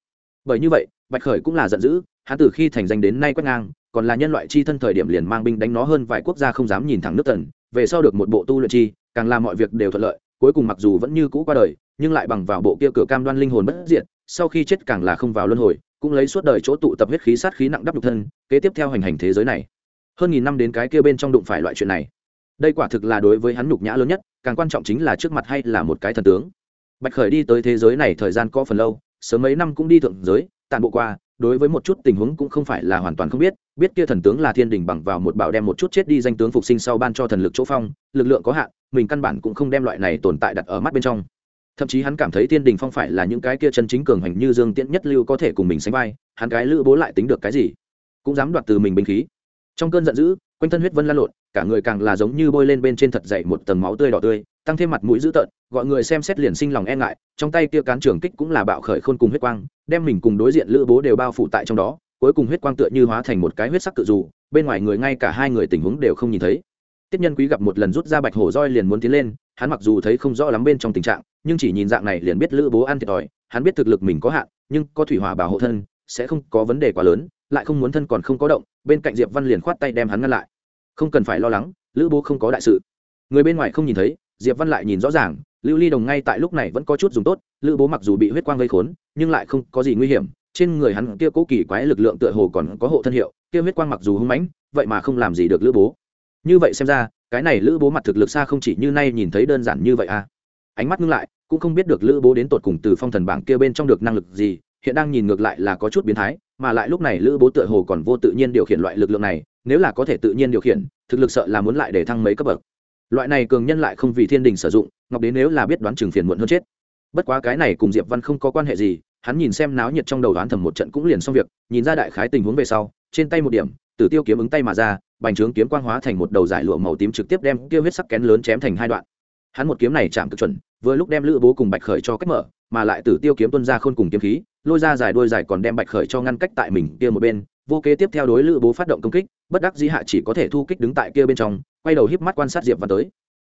Bởi như vậy, bạch khởi cũng là giận dữ hắn từ khi thành danh đến nay quét ngang, còn là nhân loại chi thân thời điểm liền mang binh đánh nó hơn vài quốc gia không dám nhìn thẳng nước tần, về sau được một bộ tu luyện chi, càng làm mọi việc đều thuận lợi, cuối cùng mặc dù vẫn như cũ qua đời, nhưng lại bằng vào bộ kia cửa cam đoan linh hồn bất diệt, sau khi chết càng là không vào luân hồi, cũng lấy suốt đời chỗ tụ tập huyết khí sát khí nặng đắp nhục thân, kế tiếp theo hành hành thế giới này. Hơn nghìn năm đến cái kia bên trong đụng phải loại chuyện này. Đây quả thực là đối với hắn nhục nhã lớn nhất, càng quan trọng chính là trước mặt hay là một cái thần tướng. Bạch khởi đi tới thế giới này thời gian có phần lâu, sớm mấy năm cũng đi thượng giới tàn bộ qua đối với một chút tình huống cũng không phải là hoàn toàn không biết biết kia thần tướng là thiên đình bằng vào một bảo đem một chút chết đi danh tướng phục sinh sau ban cho thần lực chỗ phong, lực lượng có hạn, mình căn bản cũng không đem loại này tồn tại đặt ở mắt bên trong. Thậm chí hắn cảm thấy thiên đình phong phải là những cái kia chân chính cường hành như dương tiễn nhất lưu có thể cùng mình sánh vai, hắn cái lữ bố lại tính được cái gì? Cũng dám đoạt từ mình binh khí. Trong cơn giận dữ, quanh thân huyết vân lan lộn, cả người càng là giống như bôi lên bên trên thật dậy một tầng máu tươi đỏ tươi tăng thêm mặt mũi dữ tợn, gọi người xem xét liền sinh lòng e ngại, trong tay kia cán trường kích cũng là bạo khởi khôn cùng huyết quang, đem mình cùng đối diện lữ bố đều bao phủ tại trong đó, cuối cùng huyết quang tựa như hóa thành một cái huyết sắc cự dù, bên ngoài người ngay cả hai người tình huống đều không nhìn thấy. Tiếp nhân quý gặp một lần rút ra bạch hổ roi liền muốn tiến lên, hắn mặc dù thấy không rõ lắm bên trong tình trạng, nhưng chỉ nhìn dạng này liền biết lữ bố ăn thiệt thòi, hắn biết thực lực mình có hạn, nhưng có thủy hỏa bảo hộ thân, sẽ không có vấn đề quá lớn, lại không muốn thân còn không có động, bên cạnh diệp văn liền khoát tay đem hắn ngăn lại. Không cần phải lo lắng, lữ bố không có đại sự. Người bên ngoài không nhìn thấy diệp văn lại nhìn rõ ràng, lưu ly đồng ngay tại lúc này vẫn có chút dùng tốt, lữ bố mặc dù bị huyết quang gây khốn, nhưng lại không có gì nguy hiểm, trên người hắn kia cố kỳ quái lực lượng tựa hồ còn có hộ thân hiệu, kia huyết quang mặc dù hung mãnh, vậy mà không làm gì được lữ bố. Như vậy xem ra, cái này lữ bố mặt thực lực xa không chỉ như nay nhìn thấy đơn giản như vậy à. Ánh mắt ngưng lại, cũng không biết được lữ bố đến tột cùng từ phong thần bảng kia bên trong được năng lực gì, hiện đang nhìn ngược lại là có chút biến thái, mà lại lúc này lữ bố tựa hồ còn vô tự nhiên điều khiển loại lực lượng này, nếu là có thể tự nhiên điều khiển, thực lực sợ là muốn lại để thăng mấy cấp bậc loại này cường nhân lại không vì thiên đình sử dụng, ngọc đến nếu là biết đoán chừng phiền muộn hơn chết. Bất quá cái này cùng diệp văn không có quan hệ gì, hắn nhìn xem náo nhiệt trong đầu đoán thầm một trận cũng liền xong việc, nhìn ra đại khái tình huống về sau, trên tay một điểm, tử tiêu kiếm ứng tay mà ra, bành trướng kiếm quang hóa thành một đầu giải lụa màu tím trực tiếp đem tiêu huyết sắc kén lớn chém thành hai đoạn. Hắn một kiếm này chạm cực chuẩn, vừa lúc đem lữ bố cùng bạch khởi cho cách mở, mà lại tử tiêu kiếm tuân ra khôn cùng kiếm khí, lôi ra dài đuôi dài còn đem bạch khởi cho ngăn cách tại mình kia một bên, vô kế tiếp theo đối lữ bố phát động công kích, bất đắc dĩ hạ chỉ có thể thu kích đứng tại kia bên trong quay đầu híp mắt quan sát diệp văn tới.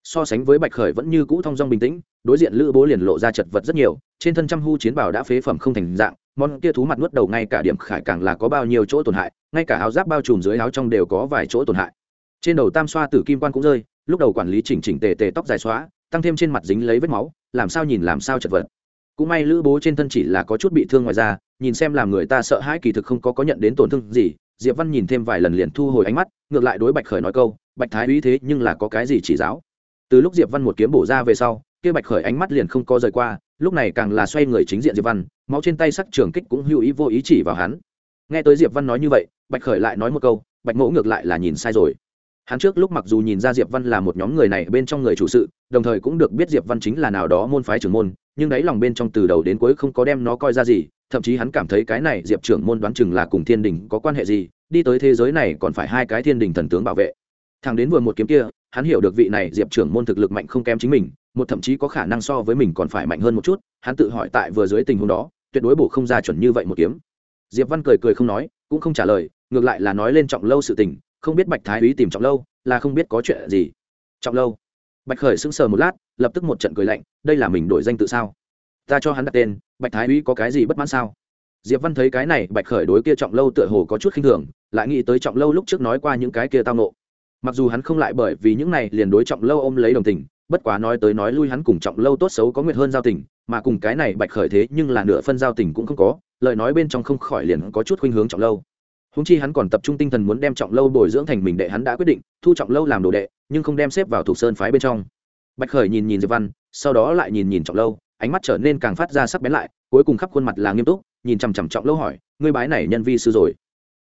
So sánh với bạch khởi vẫn như cũ thong dong bình tĩnh, đối diện lữ bố liền lộ ra chật vật rất nhiều, trên thân trăm hu chiến bảo đã phế phẩm không thành dạng, món kia thú mặt nuốt đầu ngay cả điểm khải càng là có bao nhiêu chỗ tổn hại, ngay cả áo giáp bao trùm dưới áo trong đều có vài chỗ tổn hại. Trên đầu tam xoa tử kim quan cũng rơi, lúc đầu quản lý chỉnh chỉnh tề tề tóc dài xóa, tăng thêm trên mặt dính lấy vết máu, làm sao nhìn làm sao chật vật. Cũng may lữ bố trên thân chỉ là có chút bị thương ngoài ra nhìn xem làm người ta sợ hãi kỳ thực không có có nhận đến tổn thương gì, diệp văn nhìn thêm vài lần liền thu hồi ánh mắt, ngược lại đối bạch khởi nói câu bạch thái úy thế nhưng là có cái gì chỉ giáo? Từ lúc diệp văn một kiếm bổ ra về sau, kia bạch khởi ánh mắt liền không có rời qua, lúc này càng là xoay người chính diện diệp văn, máu trên tay sắc trường kích cũng hữu ý vô ý chỉ vào hắn. Nghe tới diệp văn nói như vậy, bạch khởi lại nói một câu, bạch mẫu ngược lại là nhìn sai rồi. Hắn trước lúc mặc dù nhìn ra diệp văn là một nhóm người này bên trong người chủ sự, đồng thời cũng được biết diệp văn chính là nào đó môn phái trưởng môn, nhưng đáy lòng bên trong từ đầu đến cuối không có đem nó coi ra gì, thậm chí hắn cảm thấy cái này diệp trưởng môn đoán chừng là cùng thiên đình có quan hệ gì, đi tới thế giới này còn phải hai cái thiên đình thần tướng bảo vệ thằng đến vừa một kiếm kia, hắn hiểu được vị này diệp trưởng môn thực lực mạnh không kém chính mình, một thậm chí có khả năng so với mình còn phải mạnh hơn một chút, hắn tự hỏi tại vừa dưới tình huống đó, tuyệt đối bổ không ra chuẩn như vậy một kiếm. Diệp văn cười cười không nói, cũng không trả lời, ngược lại là nói lên trọng lâu sự tình, không biết bạch thái úy tìm trọng lâu, là không biết có chuyện gì. Trọng lâu. Bạch khởi sững sờ một lát, lập tức một trận cười lạnh, đây là mình đổi danh tự sao? Ta cho hắn đặt tên, bạch thái úy có cái gì bất mãn sao? Diệp văn thấy cái này, bạch khởi đối kia trọng lâu tựa hồ có chút khinh thường, lại nghĩ tới trọng lâu lúc trước nói qua những cái kia tao nộ mặc dù hắn không lại bởi vì những này liền đối trọng lâu ôm lấy đồng tình, bất quá nói tới nói lui hắn cùng trọng lâu tốt xấu có nguyệt hơn giao tình, mà cùng cái này bạch khởi thế nhưng là nửa phân giao tình cũng không có, lời nói bên trong không khỏi liền có chút khuynh hướng trọng lâu. Húng chi hắn còn tập trung tinh thần muốn đem trọng lâu bồi dưỡng thành mình đệ hắn đã quyết định, thu trọng lâu làm đồ đệ, nhưng không đem xếp vào thuộc sơn phái bên trong. Bạch khởi nhìn nhìn diệp văn, sau đó lại nhìn nhìn trọng lâu, ánh mắt trở nên càng phát ra sắc bén lại, cuối cùng khắp khuôn mặt là nghiêm túc, nhìn chằm chằm trọng lâu hỏi, ngươi bái này nhân vi sư rồi?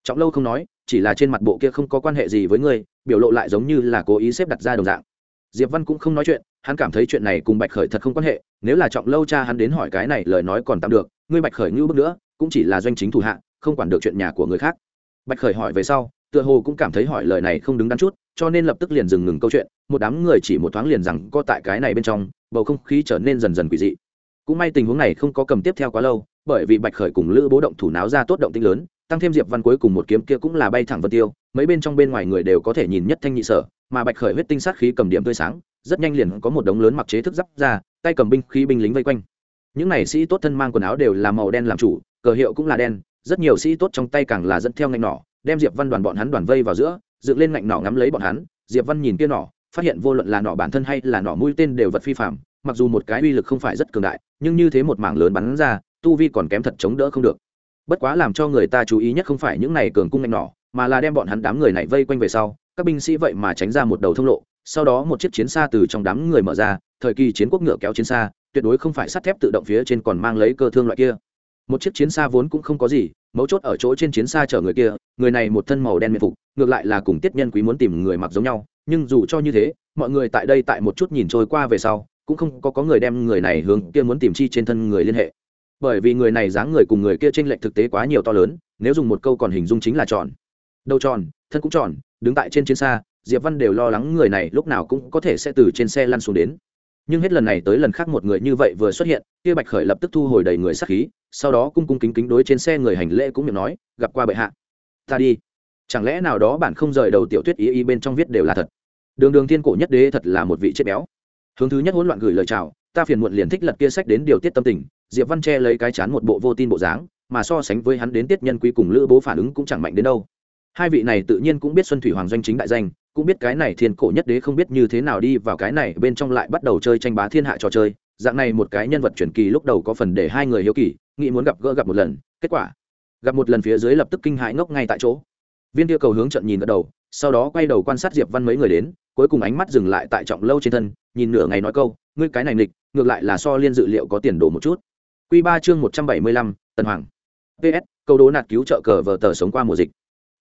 Trọng lâu không nói chỉ là trên mặt bộ kia không có quan hệ gì với ngươi, biểu lộ lại giống như là cố ý xếp đặt ra đồng dạng. Diệp văn cũng không nói chuyện, hắn cảm thấy chuyện này cùng bạch khởi thật không quan hệ, nếu là trọng lâu cha hắn đến hỏi cái này lời nói còn tạm được, ngươi bạch khởi ngưu bước nữa, cũng chỉ là doanh chính thủ hạ, không quản được chuyện nhà của người khác. Bạch khởi hỏi về sau, tựa hồ cũng cảm thấy hỏi lời này không đứng đắn chút, cho nên lập tức liền dừng ngừng câu chuyện, một đám người chỉ một thoáng liền rằng có tại cái này bên trong, bầu không khí trở nên dần dần quỷ dị. Cũng may tình huống này không có cầm tiếp theo quá lâu, bởi vì bạch khởi cùng lữ bố động thủ náo ra tốt động tinh lớn tăng thêm diệp văn cuối cùng một kiếm kia cũng là bay thẳng vân tiêu, mấy bên trong bên ngoài người đều có thể nhìn nhất thanh nhị sở, mà bạch khởi huyết tinh sát khí cầm điểm tươi sáng, rất nhanh liền có một đống lớn mặc chế thức giáp ra, tay cầm binh khí binh lính vây quanh. Những này sĩ tốt thân mang quần áo đều là màu đen làm chủ, cờ hiệu cũng là đen, rất nhiều sĩ tốt trong tay càng là dẫn theo ngạnh nỏ, đem diệp văn đoàn bọn hắn đoàn vây vào giữa, dựng lên ngạnh nỏ ngắm lấy bọn hắn, diệp văn nhìn kia nỏ, phát hiện vô luận là nỏ bản thân hay là nỏ mũi tên đều vật phi phạm mặc dù một cái uy lực không phải rất cường đại, nhưng như thế một mảng lớn bắn ra, tu vi còn kém thật chống đỡ không được bất quá làm cho người ta chú ý nhất không phải những này cường cung ngạnh nỏ, mà là đem bọn hắn đám người này vây quanh về sau, các binh sĩ vậy mà tránh ra một đầu thông lộ, sau đó một chiếc chiến xa từ trong đám người mở ra, thời kỳ chiến quốc ngựa kéo chiến xa, tuyệt đối không phải sắt thép tự động phía trên còn mang lấy cơ thương loại kia. Một chiếc chiến xa vốn cũng không có gì, mấu chốt ở chỗ trên chiến xa chở người kia, người này một thân màu đen miệng phục, ngược lại là cùng tiết nhân quý muốn tìm người mặc giống nhau, nhưng dù cho như thế, mọi người tại đây tại một chút nhìn trôi qua về sau, cũng không có có người đem người này hướng kia muốn tìm chi trên thân người liên hệ bởi vì người này dáng người cùng người kia trên lệch thực tế quá nhiều to lớn, nếu dùng một câu còn hình dung chính là tròn. Đầu tròn, thân cũng tròn, đứng tại trên chiến xa, diệp văn đều lo lắng người này lúc nào cũng có thể sẽ từ trên xe lăn xuống đến. Nhưng hết lần này tới lần khác một người như vậy vừa xuất hiện, kia bạch khởi lập tức thu hồi đầy người sát khí, sau đó cung cung kính kính đối trên xe người hành lễ cũng miệng nói, gặp qua bệ hạ. Ta đi. Chẳng lẽ nào đó bản không rời đầu tiểu thuyết ý ý bên trong viết đều là thật? Đường đường thiên cổ nhất đế thật là một vị chết béo. Hướng thứ nhất hỗn loạn gửi lời chào, ta phiền muộn liền thích lật kia sách đến điều tiết tâm tình diệp văn che lấy cái chán một bộ vô tin bộ dáng, mà so sánh với hắn đến tiết nhân quý cùng lữ bố phản ứng cũng chẳng mạnh đến đâu. Hai vị này tự nhiên cũng biết xuân thủy hoàng doanh chính đại danh, cũng biết cái này thiên cổ nhất đế không biết như thế nào đi vào cái này bên trong lại bắt đầu chơi tranh bá thiên hạ trò chơi. Dạng này một cái nhân vật truyền kỳ lúc đầu có phần để hai người hiếu kỳ, nghĩ muốn gặp gỡ gặp một lần, kết quả, gặp một lần phía dưới lập tức kinh hãi ngốc ngay tại chỗ. Viên tiêu cầu hướng trận nhìn gật đầu, sau đó quay đầu quan sát diệp văn mấy người đến, cuối cùng ánh mắt dừng lại tại trọng lâu trên thân, nhìn nửa ngày nói câu, ngươi cái này nghịch, ngược lại là so liên dự liệu có tiền đồ một chút quy ba chương một trăm bảy mươi lăm, tần hoàng. Ps câu đố nạt cứu trợ cờ vờ tờ sống qua mùa dịch.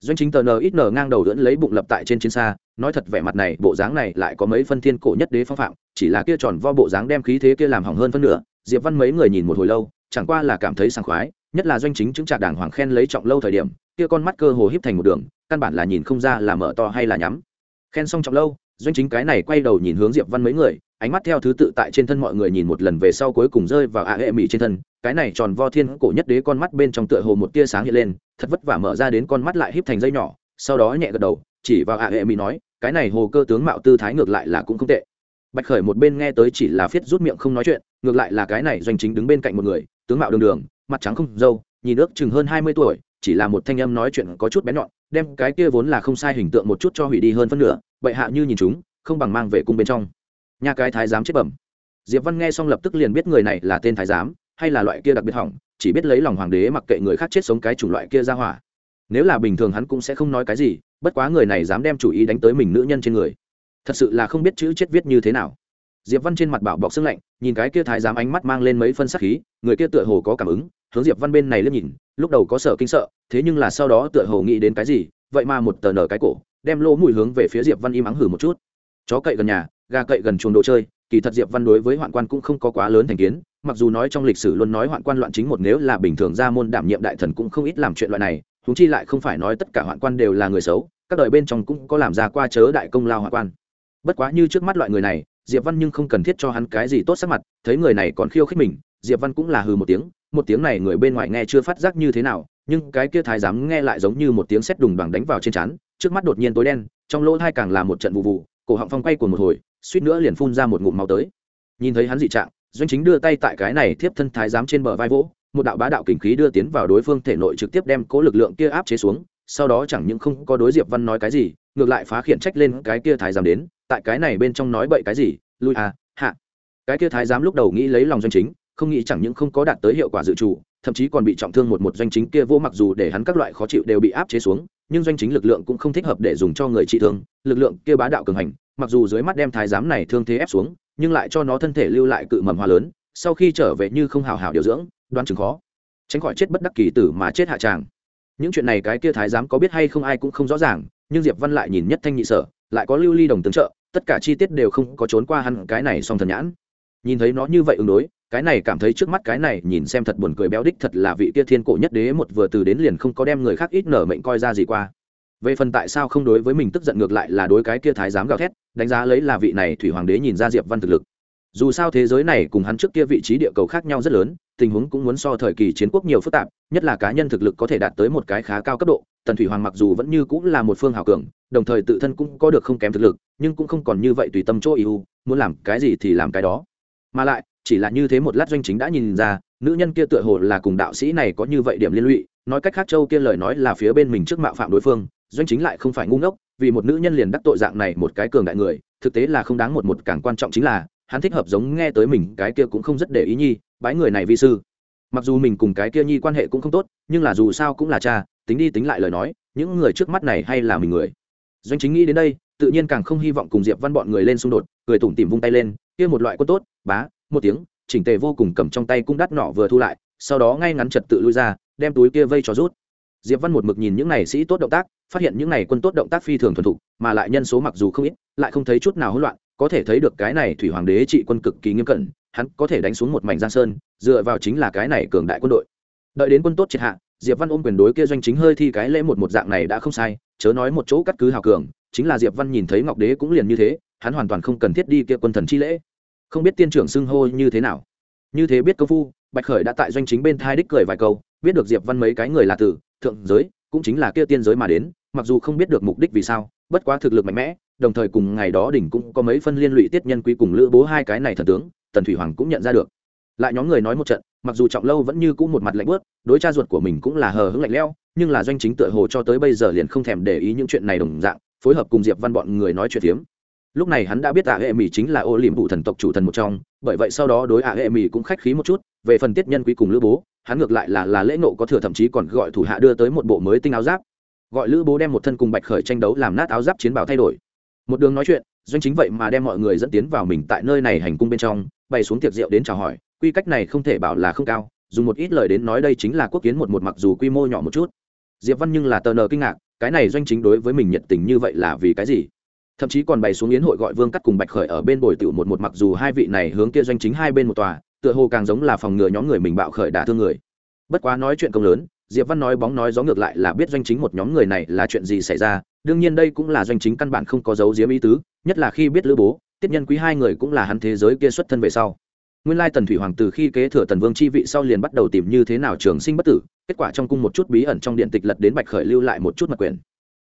Doanh chính tờ n ít n ngang đầu lưỡn lấy bụng lập tại trên chiến xa, nói thật vẻ mặt này, bộ dáng này lại có mấy phân thiên cổ nhất đế phong phạm, chỉ là kia tròn vo bộ dáng đem khí thế kia làm hỏng hơn phân nửa, diệp văn mấy người nhìn một hồi lâu, chẳng qua là cảm thấy sảng khoái, nhất là doanh chính chứng trạc đảng hoàng khen lấy trọng lâu thời điểm, kia con mắt cơ hồ híp thành một đường, căn bản là nhìn không ra là mở to hay là nhắm. Khen xong trọng lâu, doanh chính cái này quay đầu nhìn hướng diệp văn mấy người ánh mắt theo thứ tự tại trên thân mọi người nhìn một lần về sau cuối cùng rơi vào ạ hệ mỹ trên thân. Cái này tròn vo thiên cổ nhất đế con mắt bên trong tựa hồ một tia sáng hiện lên, thật vất vả mở ra đến con mắt lại híp thành dây nhỏ, sau đó nhẹ gật đầu, chỉ vào ạ hệ mỹ nói, cái này hồ cơ tướng mạo tư thái ngược lại là cũng không tệ. Bạch khởi một bên nghe tới chỉ là phiết rút miệng không nói chuyện, ngược lại là cái này doanh chính đứng bên cạnh một người, tướng mạo đường đường, mặt trắng không dâu nhìn ước chừng hơn hai mươi tuổi, chỉ là một thanh âm nói chuyện có chút bén nhọn, đem cái kia vốn là không sai hình tượng một chút cho hủy đi hơn phân nửa, bệ hạ như nhìn chúng, không bằng mang về cung bên trong nhà cái thái giám chết bẩm. Diệp văn nghe xong lập tức liền biết người này là tên thái giám, hay là loại kia đặc biệt hỏng, chỉ biết lấy lòng hoàng đế mặc kệ người khác chết sống cái chủng loại kia ra hỏa. Nếu là bình thường hắn cũng sẽ không nói cái gì, bất quá người này dám đem chủ ý đánh tới mình nữ nhân trên người. Thật sự là không biết chữ chết viết như thế nào. Diệp văn trên mặt bảo bọc xương lạnh, nhìn cái kia thái giám ánh mắt mang lên mấy phân sắc khí, người kia tựa hồ có cảm ứng, hướng diệp văn bên này liếc nhìn, lúc đầu có sợ kinh sợ, thế nhưng là sau đó tựa hồ nghĩ đến cái gì, vậy mà một tờ nở cái cổ, đem lỗ mùi hướng về phía diệp văn im ắng hử một chút. Chó cậy gần nhà gà cậy gần chuồng đồ chơi, kỳ thật diệp văn đối với hoạn quan cũng không có quá lớn thành kiến, mặc dù nói trong lịch sử luôn nói hoạn quan loạn chính một nếu là bình thường ra môn đảm nhiệm đại thần cũng không ít làm chuyện loại này húng chi lại không phải nói tất cả hoạn quan đều là người xấu, các đời bên trong cũng có làm ra qua chớ đại công lao hoạn quan. Bất quá như trước mắt loại người này, diệp văn nhưng không cần thiết cho hắn cái gì tốt sắc mặt, thấy người này còn khiêu khích mình, diệp văn cũng là hừ một tiếng một tiếng này người bên ngoài nghe chưa phát giác như thế nào, nhưng cái kia thái giám nghe lại giống như một tiếng sét đùng đoàn đánh vào trên trán, trước mắt đột nhiên tối đen, trong lỗ thai càng là một trận vụ vụ, cổ họng phong quay của một hồi suýt nữa liền phun ra một ngụm máu tới. Nhìn thấy hắn dị trạng, doanh chính đưa tay tại cái này tiếp thân thái giám trên bờ vai vỗ, một đạo bá đạo kình khí đưa tiến vào đối phương thể nội trực tiếp đem cố lực lượng kia áp chế xuống, sau đó chẳng những không có đối diệp văn nói cái gì, ngược lại phá khiển trách lên cái kia thái giám đến, tại cái này bên trong nói bậy cái gì, lui à hạ. Cái kia thái giám lúc đầu nghĩ lấy lòng doanh chính, không nghĩ chẳng những không có đạt tới hiệu quả dự trù, thậm chí còn bị trọng thương một một doanh chính kia vô mặc dù để hắn các loại khó chịu đều bị áp chế xuống nhưng doanh chính lực lượng cũng không thích hợp để dùng cho người trị thương, lực lượng kia bá đạo cường hành, mặc dù dưới mắt đem thái giám này thương thế ép xuống, nhưng lại cho nó thân thể lưu lại cự mầm hoa lớn, sau khi trở về như không hào hào điều dưỡng đoan chừng khó, tránh khỏi chết bất đắc kỳ tử mà chết hạ tràng. Những chuyện này cái kia thái giám có biết hay không ai cũng không rõ ràng, nhưng diệp văn lại nhìn nhất thanh nhị sở, lại có lưu ly đồng tướng trợ, tất cả chi tiết đều không có trốn qua hắn cái này song thần nhãn. Nhìn thấy nó như vậy ứng đối cái này cảm thấy trước mắt cái này nhìn xem thật buồn cười béo đích thật là vị kia thiên cổ nhất đế một vừa từ đến liền không có đem người khác ít nở mệnh coi ra gì qua. Về phần tại sao không đối với mình tức giận ngược lại là đối cái kia thái giám gào thét, đánh giá lấy là vị này thủy hoàng đế nhìn ra diệp văn thực lực. Dù sao thế giới này cùng hắn trước kia vị trí địa cầu khác nhau rất lớn, tình huống cũng muốn so thời kỳ chiến quốc nhiều phức tạp, nhất là cá nhân thực lực có thể đạt tới một cái khá cao cấp độ, tần thủy hoàng mặc dù vẫn như cũng là một phương hào cường, đồng thời tự thân cũng có được không kém thực lực, nhưng cũng không còn như vậy tùy tâm chỗ ưu muốn làm cái gì thì làm cái đó. Mà lại chỉ là như thế một lát doanh chính đã nhìn ra, nữ nhân kia tựa hồ là cùng đạo sĩ này có như vậy điểm liên lụy, nói cách khác châu kia lời nói là phía bên mình trước mạo phạm đối phương, doanh chính lại không phải ngu ngốc, vì một nữ nhân liền đắc tội dạng này một cái cường đại người, thực tế là không đáng một một, càng quan trọng chính là, hắn thích hợp giống nghe tới mình, cái kia cũng không rất để ý nhi, bái người này vi sư. Mặc dù mình cùng cái kia nhi quan hệ cũng không tốt, nhưng là dù sao cũng là cha, tính đi tính lại lời nói, những người trước mắt này hay là mình người. Doanh chính nghĩ đến đây, tự nhiên càng không hy vọng cùng diệp văn bọn người lên xung đột, cười tủm tìm vung tay lên, kia một loại quân tốt, bá một tiếng, chỉnh tề vô cùng cầm trong tay cung đắt nọ vừa thu lại, sau đó ngay ngắn trật tự lui ra, đem túi kia vây cho rút. Diệp văn một mực nhìn những này sĩ tốt động tác, phát hiện những này quân tốt động tác phi thường thuần thục, mà lại nhân số mặc dù không ít, lại không thấy chút nào hỗn loạn, có thể thấy được cái này thủy hoàng đế trị quân cực kỳ nghiêm cẩn, hắn có thể đánh xuống một mảnh giang sơn, dựa vào chính là cái này cường đại quân đội. Đợi đến quân tốt triệt hạ, diệp văn ôm quyền đối kia doanh chính hơi thi cái lễ một một dạng này đã không sai, chớ nói một chỗ cắt cứ hào cường, chính là diệp văn nhìn thấy ngọc đế cũng liền như thế, hắn hoàn toàn không cần thiết đi kia quân thần chi lễ không biết tiên trưởng xưng hô như thế nào. Như thế biết công phu, bạch khởi đã tại doanh chính bên thai đích cười vài câu, biết được diệp văn mấy cái người là tử, thượng giới, cũng chính là kia tiên giới mà đến, mặc dù không biết được mục đích vì sao, bất quá thực lực mạnh mẽ, đồng thời cùng ngày đó đỉnh cũng có mấy phân liên lụy tiết nhân quý cùng lữ bố hai cái này thần tướng, tần thủy hoàng cũng nhận ra được. Lại nhóm người nói một trận, mặc dù trọng lâu vẫn như cũ một mặt lạnh bớt đối cha ruột của mình cũng là hờ hững lạnh leo nhưng là doanh chính tựa hồ cho tới bây giờ liền không thèm để ý những chuyện này đồng dạng, phối hợp cùng diệp văn bọn người nói chuyện phiếm lúc này hắn đã biết ạ hệ mỹ chính là ô liềm vụ thần tộc chủ thần một trong, bởi vậy sau đó đối ạ hệ mỹ cũng khách khí một chút. Về phần tiết nhân quý cùng lữ bố, hắn ngược lại là là lễ nộ có thừa thậm chí còn gọi thủ hạ đưa tới một bộ mới tinh áo giáp. Gọi lữ bố đem một thân cùng bạch khởi tranh đấu làm nát áo giáp chiến bào thay đổi. Một đường nói chuyện, doanh chính vậy mà đem mọi người dẫn tiến vào mình tại nơi này hành cung bên trong, bày xuống tiệc rượu đến chào hỏi. Quy cách này không thể bảo là không cao, dùng một ít lời đến nói đây chính là quốc kiến một một mặc dù quy mô nhỏ một chút. Diệp văn nhưng là tờ nờ kinh ngạc, cái này doanh chính đối với mình nhiệt tình như vậy là vì cái gì? Thậm chí còn bày xuống yến hội gọi vương cắt cùng bạch khởi ở bên bồi tiểu một một mặc dù hai vị này hướng kia doanh chính hai bên một tòa, tựa hồ càng giống là phòng ngừa nhóm người mình bạo khởi đả thương người. Bất quá nói chuyện công lớn, diệp văn nói bóng nói gió ngược lại là biết doanh chính một nhóm người này là chuyện gì xảy ra, đương nhiên đây cũng là doanh chính căn bản không có dấu diếm ý tứ, nhất là khi biết lữ bố, tiết nhân quý hai người cũng là hắn thế giới kia xuất thân về sau. Nguyên lai tần thủy hoàng từ khi kế thừa tần vương chi vị sau liền bắt đầu tìm như thế nào trường sinh bất tử, kết quả trong cung một chút bí ẩn trong điện tịch lật đến bạch khởi lưu lại một chút mật quyền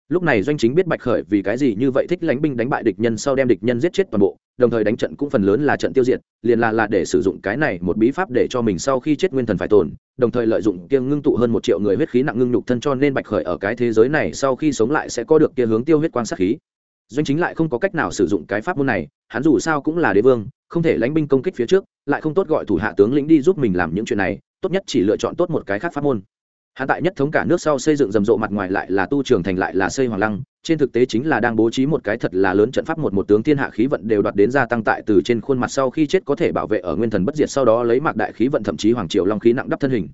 lúc này doanh chính biết bạch khởi vì cái gì như vậy thích lánh binh đánh bại địch nhân sau đem địch nhân giết chết toàn bộ, đồng thời đánh trận cũng phần lớn là trận tiêu diệt, liền là là để sử dụng cái này một bí pháp để cho mình sau khi chết nguyên thần phải tồn, đồng thời lợi dụng kia ngưng tụ hơn một triệu người huyết khí nặng ngưng nhục thân cho nên bạch khởi ở cái thế giới này sau khi sống lại sẽ có được kia hướng tiêu huyết quan sát khí. Doanh chính lại không có cách nào sử dụng cái pháp môn này, hắn dù sao cũng là đế vương, không thể lánh binh công kích phía trước, lại không tốt gọi thủ hạ tướng lĩnh đi giúp mình làm những chuyện này, tốt nhất chỉ lựa chọn tốt một cái khác pháp môn hắn tại nhất thống cả nước sau xây dựng rầm rộ mặt ngoài lại là tu trường thành lại là xây hoàng lăng, trên thực tế chính là đang bố trí một cái thật là lớn trận pháp một một tướng thiên hạ khí vận đều đoạt đến gia tăng tại từ trên khuôn mặt sau khi chết có thể bảo vệ ở nguyên thần bất diệt sau đó lấy mạc đại khí vận thậm chí hoàng triều long khí nặng đắp thân hình.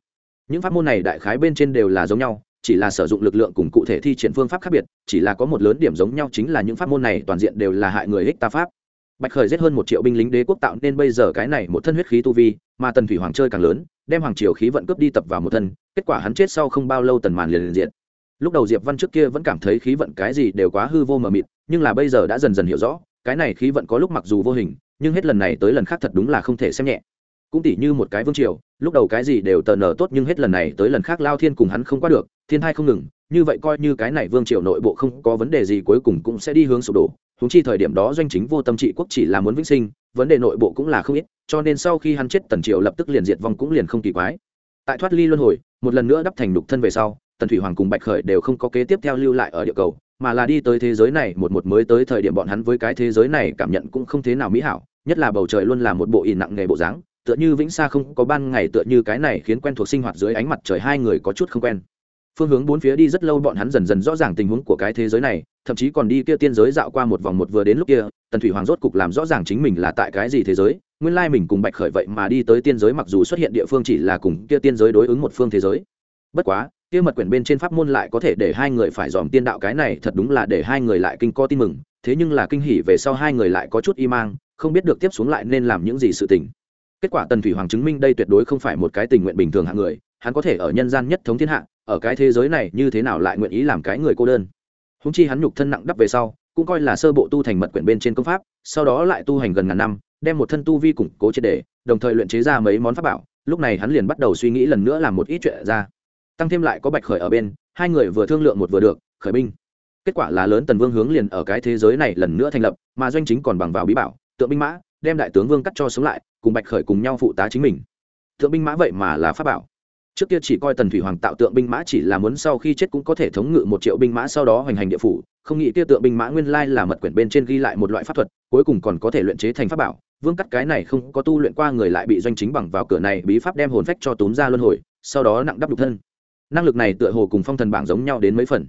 Những pháp môn này đại khái bên trên đều là giống nhau, chỉ là sử dụng lực lượng cùng cụ thể thi triển phương pháp khác biệt, chỉ là có một lớn điểm giống nhau chính là những pháp môn này toàn diện đều là hại người hích ta pháp bạch khởi giết hơn một triệu binh lính đế quốc tạo nên bây giờ cái này một thân huyết khí tu vi, mà tần thủy hoàng chơi càng lớn, đem hoàng triều khí vận cướp đi tập vào một thân, kết quả hắn chết sau không bao lâu tần màn liền liền diện lúc đầu diệp văn trước kia vẫn cảm thấy khí vận cái gì đều quá hư vô mờ mịt, nhưng là bây giờ đã dần dần hiểu rõ, cái này khí vận có lúc mặc dù vô hình, nhưng hết lần này tới lần khác thật đúng là không thể xem nhẹ. Cũng tỉ như một cái vương triều, lúc đầu cái gì đều tờ nở tốt nhưng hết lần này tới lần khác lao thiên cùng hắn không qua được, thiên thai không ngừng, như vậy coi như cái này vương triều nội bộ không có vấn đề gì cuối cùng cũng sẽ đi hướng sụp đổ húng chi thời điểm đó doanh chính vô tâm trị quốc chỉ là muốn vĩnh sinh, vấn đề nội bộ cũng là không ít, cho nên sau khi hắn chết tần triều lập tức liền diệt vong cũng liền không kỳ quái. Tại thoát ly luân hồi, một lần nữa đắp thành đục thân về sau, tần thủy hoàng cùng bạch khởi đều không có kế tiếp theo lưu lại ở địa cầu, mà là đi tới thế giới này, một một mới tới thời điểm bọn hắn với cái thế giới này cảm nhận cũng không thế nào mỹ hảo, nhất là bầu trời luôn là một bộ ỉ nặng nghề bộ dáng, tựa như vĩnh xa không có ban ngày, tựa như cái này khiến quen thuộc sinh hoạt dưới ánh mặt trời hai người có chút không quen phương hướng bốn phía đi rất lâu bọn hắn dần dần rõ ràng tình huống của cái thế giới này, thậm chí còn đi kia tiên giới dạo qua một vòng một vừa đến lúc kia, tần thủy hoàng rốt cục làm rõ ràng chính mình là tại cái gì thế giới, nguyên lai mình cùng bạch khởi vậy mà đi tới tiên giới mặc dù xuất hiện địa phương chỉ là cùng kia tiên giới đối ứng một phương thế giới. Bất quá, kia mật quyển bên trên pháp môn lại có thể để hai người phải dòm tiên đạo cái này thật đúng là để hai người lại kinh co tin mừng, thế nhưng là kinh hỉ về sau hai người lại có chút y mang, không biết được tiếp xuống lại nên làm những gì sự tình. Kết quả tần thủy hoàng chứng minh đây tuyệt đối không phải một cái tình nguyện bình thường hạng người hắn có thể ở nhân gian nhất thống thiên hạ, ở cái thế giới này như thế nào lại nguyện ý làm cái người cô đơn? Húng chi hắn nhục thân nặng đắp về sau, cũng coi là sơ bộ tu thành mật quyển bên trên công pháp, sau đó lại tu hành gần ngàn năm, đem một thân tu vi củng cố triệt đề đồng thời luyện chế ra mấy món pháp bảo, lúc này hắn liền bắt đầu suy nghĩ lần nữa làm một ít chuyện ra. Tăng thêm lại có bạch khởi ở bên, hai người vừa thương lượng một vừa được, khởi binh. Kết quả là lớn tần vương hướng liền ở cái thế giới này lần nữa thành lập, mà doanh chính còn bằng vào bí bảo, tượng binh mã, đem đại tướng vương cắt cho sống lại, cùng bạch khởi cùng nhau phụ tá chính mình. Tượng binh mã vậy mà là pháp bảo trước kia chỉ coi tần thủy hoàng tạo tượng binh mã chỉ là muốn sau khi chết cũng có thể thống ngự một triệu binh mã sau đó hoành hành địa phủ, không nghĩ kia tượng binh mã nguyên lai là mật quyển bên trên ghi lại một loại pháp thuật, cuối cùng còn có thể luyện chế thành pháp bảo. Vương cắt cái này không có tu luyện qua người lại bị doanh chính bằng vào cửa này bí pháp đem hồn phách cho túm ra luân hồi, sau đó nặng đắp đục thân. Năng lực này tựa hồ cùng phong thần bảng giống nhau đến mấy phần.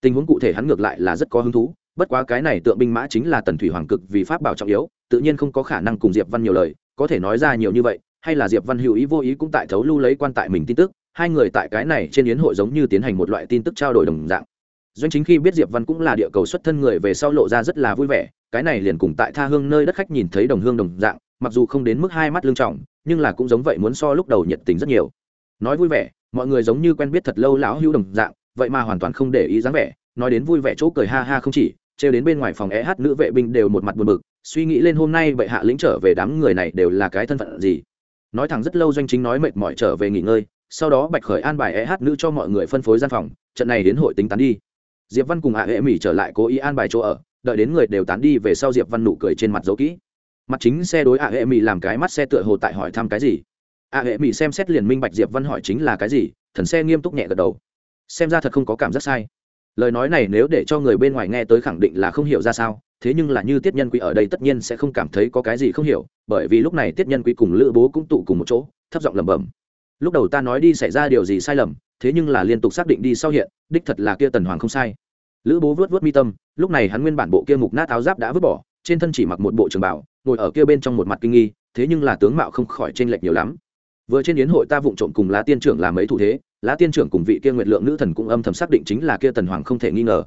Tình huống cụ thể hắn ngược lại là rất có hứng thú, bất quá cái này tượng binh mã chính là tần thủy hoàng cực vì pháp bảo trọng yếu, tự nhiên không có khả năng cùng diệp văn nhiều lời, có thể nói ra nhiều như vậy hay là diệp văn hữu ý vô ý cũng tại thấu lưu lấy quan tại mình tin tức, hai người tại cái này trên yến hội giống như tiến hành một loại tin tức trao đổi đồng dạng. Doanh chính khi biết diệp văn cũng là địa cầu xuất thân người về sau lộ ra rất là vui vẻ, cái này liền cùng tại tha hương nơi đất khách nhìn thấy đồng hương đồng dạng, mặc dù không đến mức hai mắt lương trọng, nhưng là cũng giống vậy muốn so lúc đầu nhiệt tình rất nhiều. Nói vui vẻ, mọi người giống như quen biết thật lâu lão hữu đồng dạng, vậy mà hoàn toàn không để ý dáng vẻ, nói đến vui vẻ chỗ cười ha ha không chỉ, trêu đến bên ngoài phòng é hát nữ vệ binh đều một mặt buồn bực, suy nghĩ lên hôm nay bệ hạ lĩnh trở về đám người này đều là cái thân phận gì nói thẳng rất lâu doanh chính nói mệt mỏi trở về nghỉ ngơi, sau đó bạch khởi an bài é hát nữ cho mọi người phân phối gian phòng, trận này đến hội tính tán đi. Diệp văn cùng hạ hệ mỹ trở lại cố ý an bài chỗ ở, đợi đến người đều tán đi về sau diệp văn nụ cười trên mặt dấu kỹ. Mặt chính xe đối hạ hệ mỹ làm cái mắt xe tựa hồ tại hỏi thăm cái gì. Hạ hệ mỹ xem xét liền minh bạch diệp văn hỏi chính là cái gì, thần xe nghiêm túc nhẹ gật đầu. Xem ra thật không có cảm giác sai. Lời nói này nếu để cho người bên ngoài nghe tới khẳng định là không hiểu ra sao thế nhưng là như tiết nhân quý ở đây tất nhiên sẽ không cảm thấy có cái gì không hiểu, bởi vì lúc này tiết nhân quý cùng lữ bố cũng tụ cùng một chỗ, thấp giọng lẩm bẩm. Lúc đầu ta nói đi xảy ra điều gì sai lầm, thế nhưng là liên tục xác định đi sau hiện, đích thật là kia tần hoàng không sai. Lữ bố vớt vớt mi tâm, lúc này hắn nguyên bản bộ kia mục nát áo giáp đã vứt bỏ, trên thân chỉ mặc một bộ trường bảo ngồi ở kia bên trong một mặt kinh nghi, thế nhưng là tướng mạo không khỏi t r ê n lệch nhiều lắm. Vừa trên yến hội ta vụng trộm cùng lá tiên trưởng làm mấy thủ thế, lá tiên trưởng cùng vị kia nguyệt lượng nữ thần cũng âm thầm xác định chính là kia tần hoàng không thể nghi ngờ.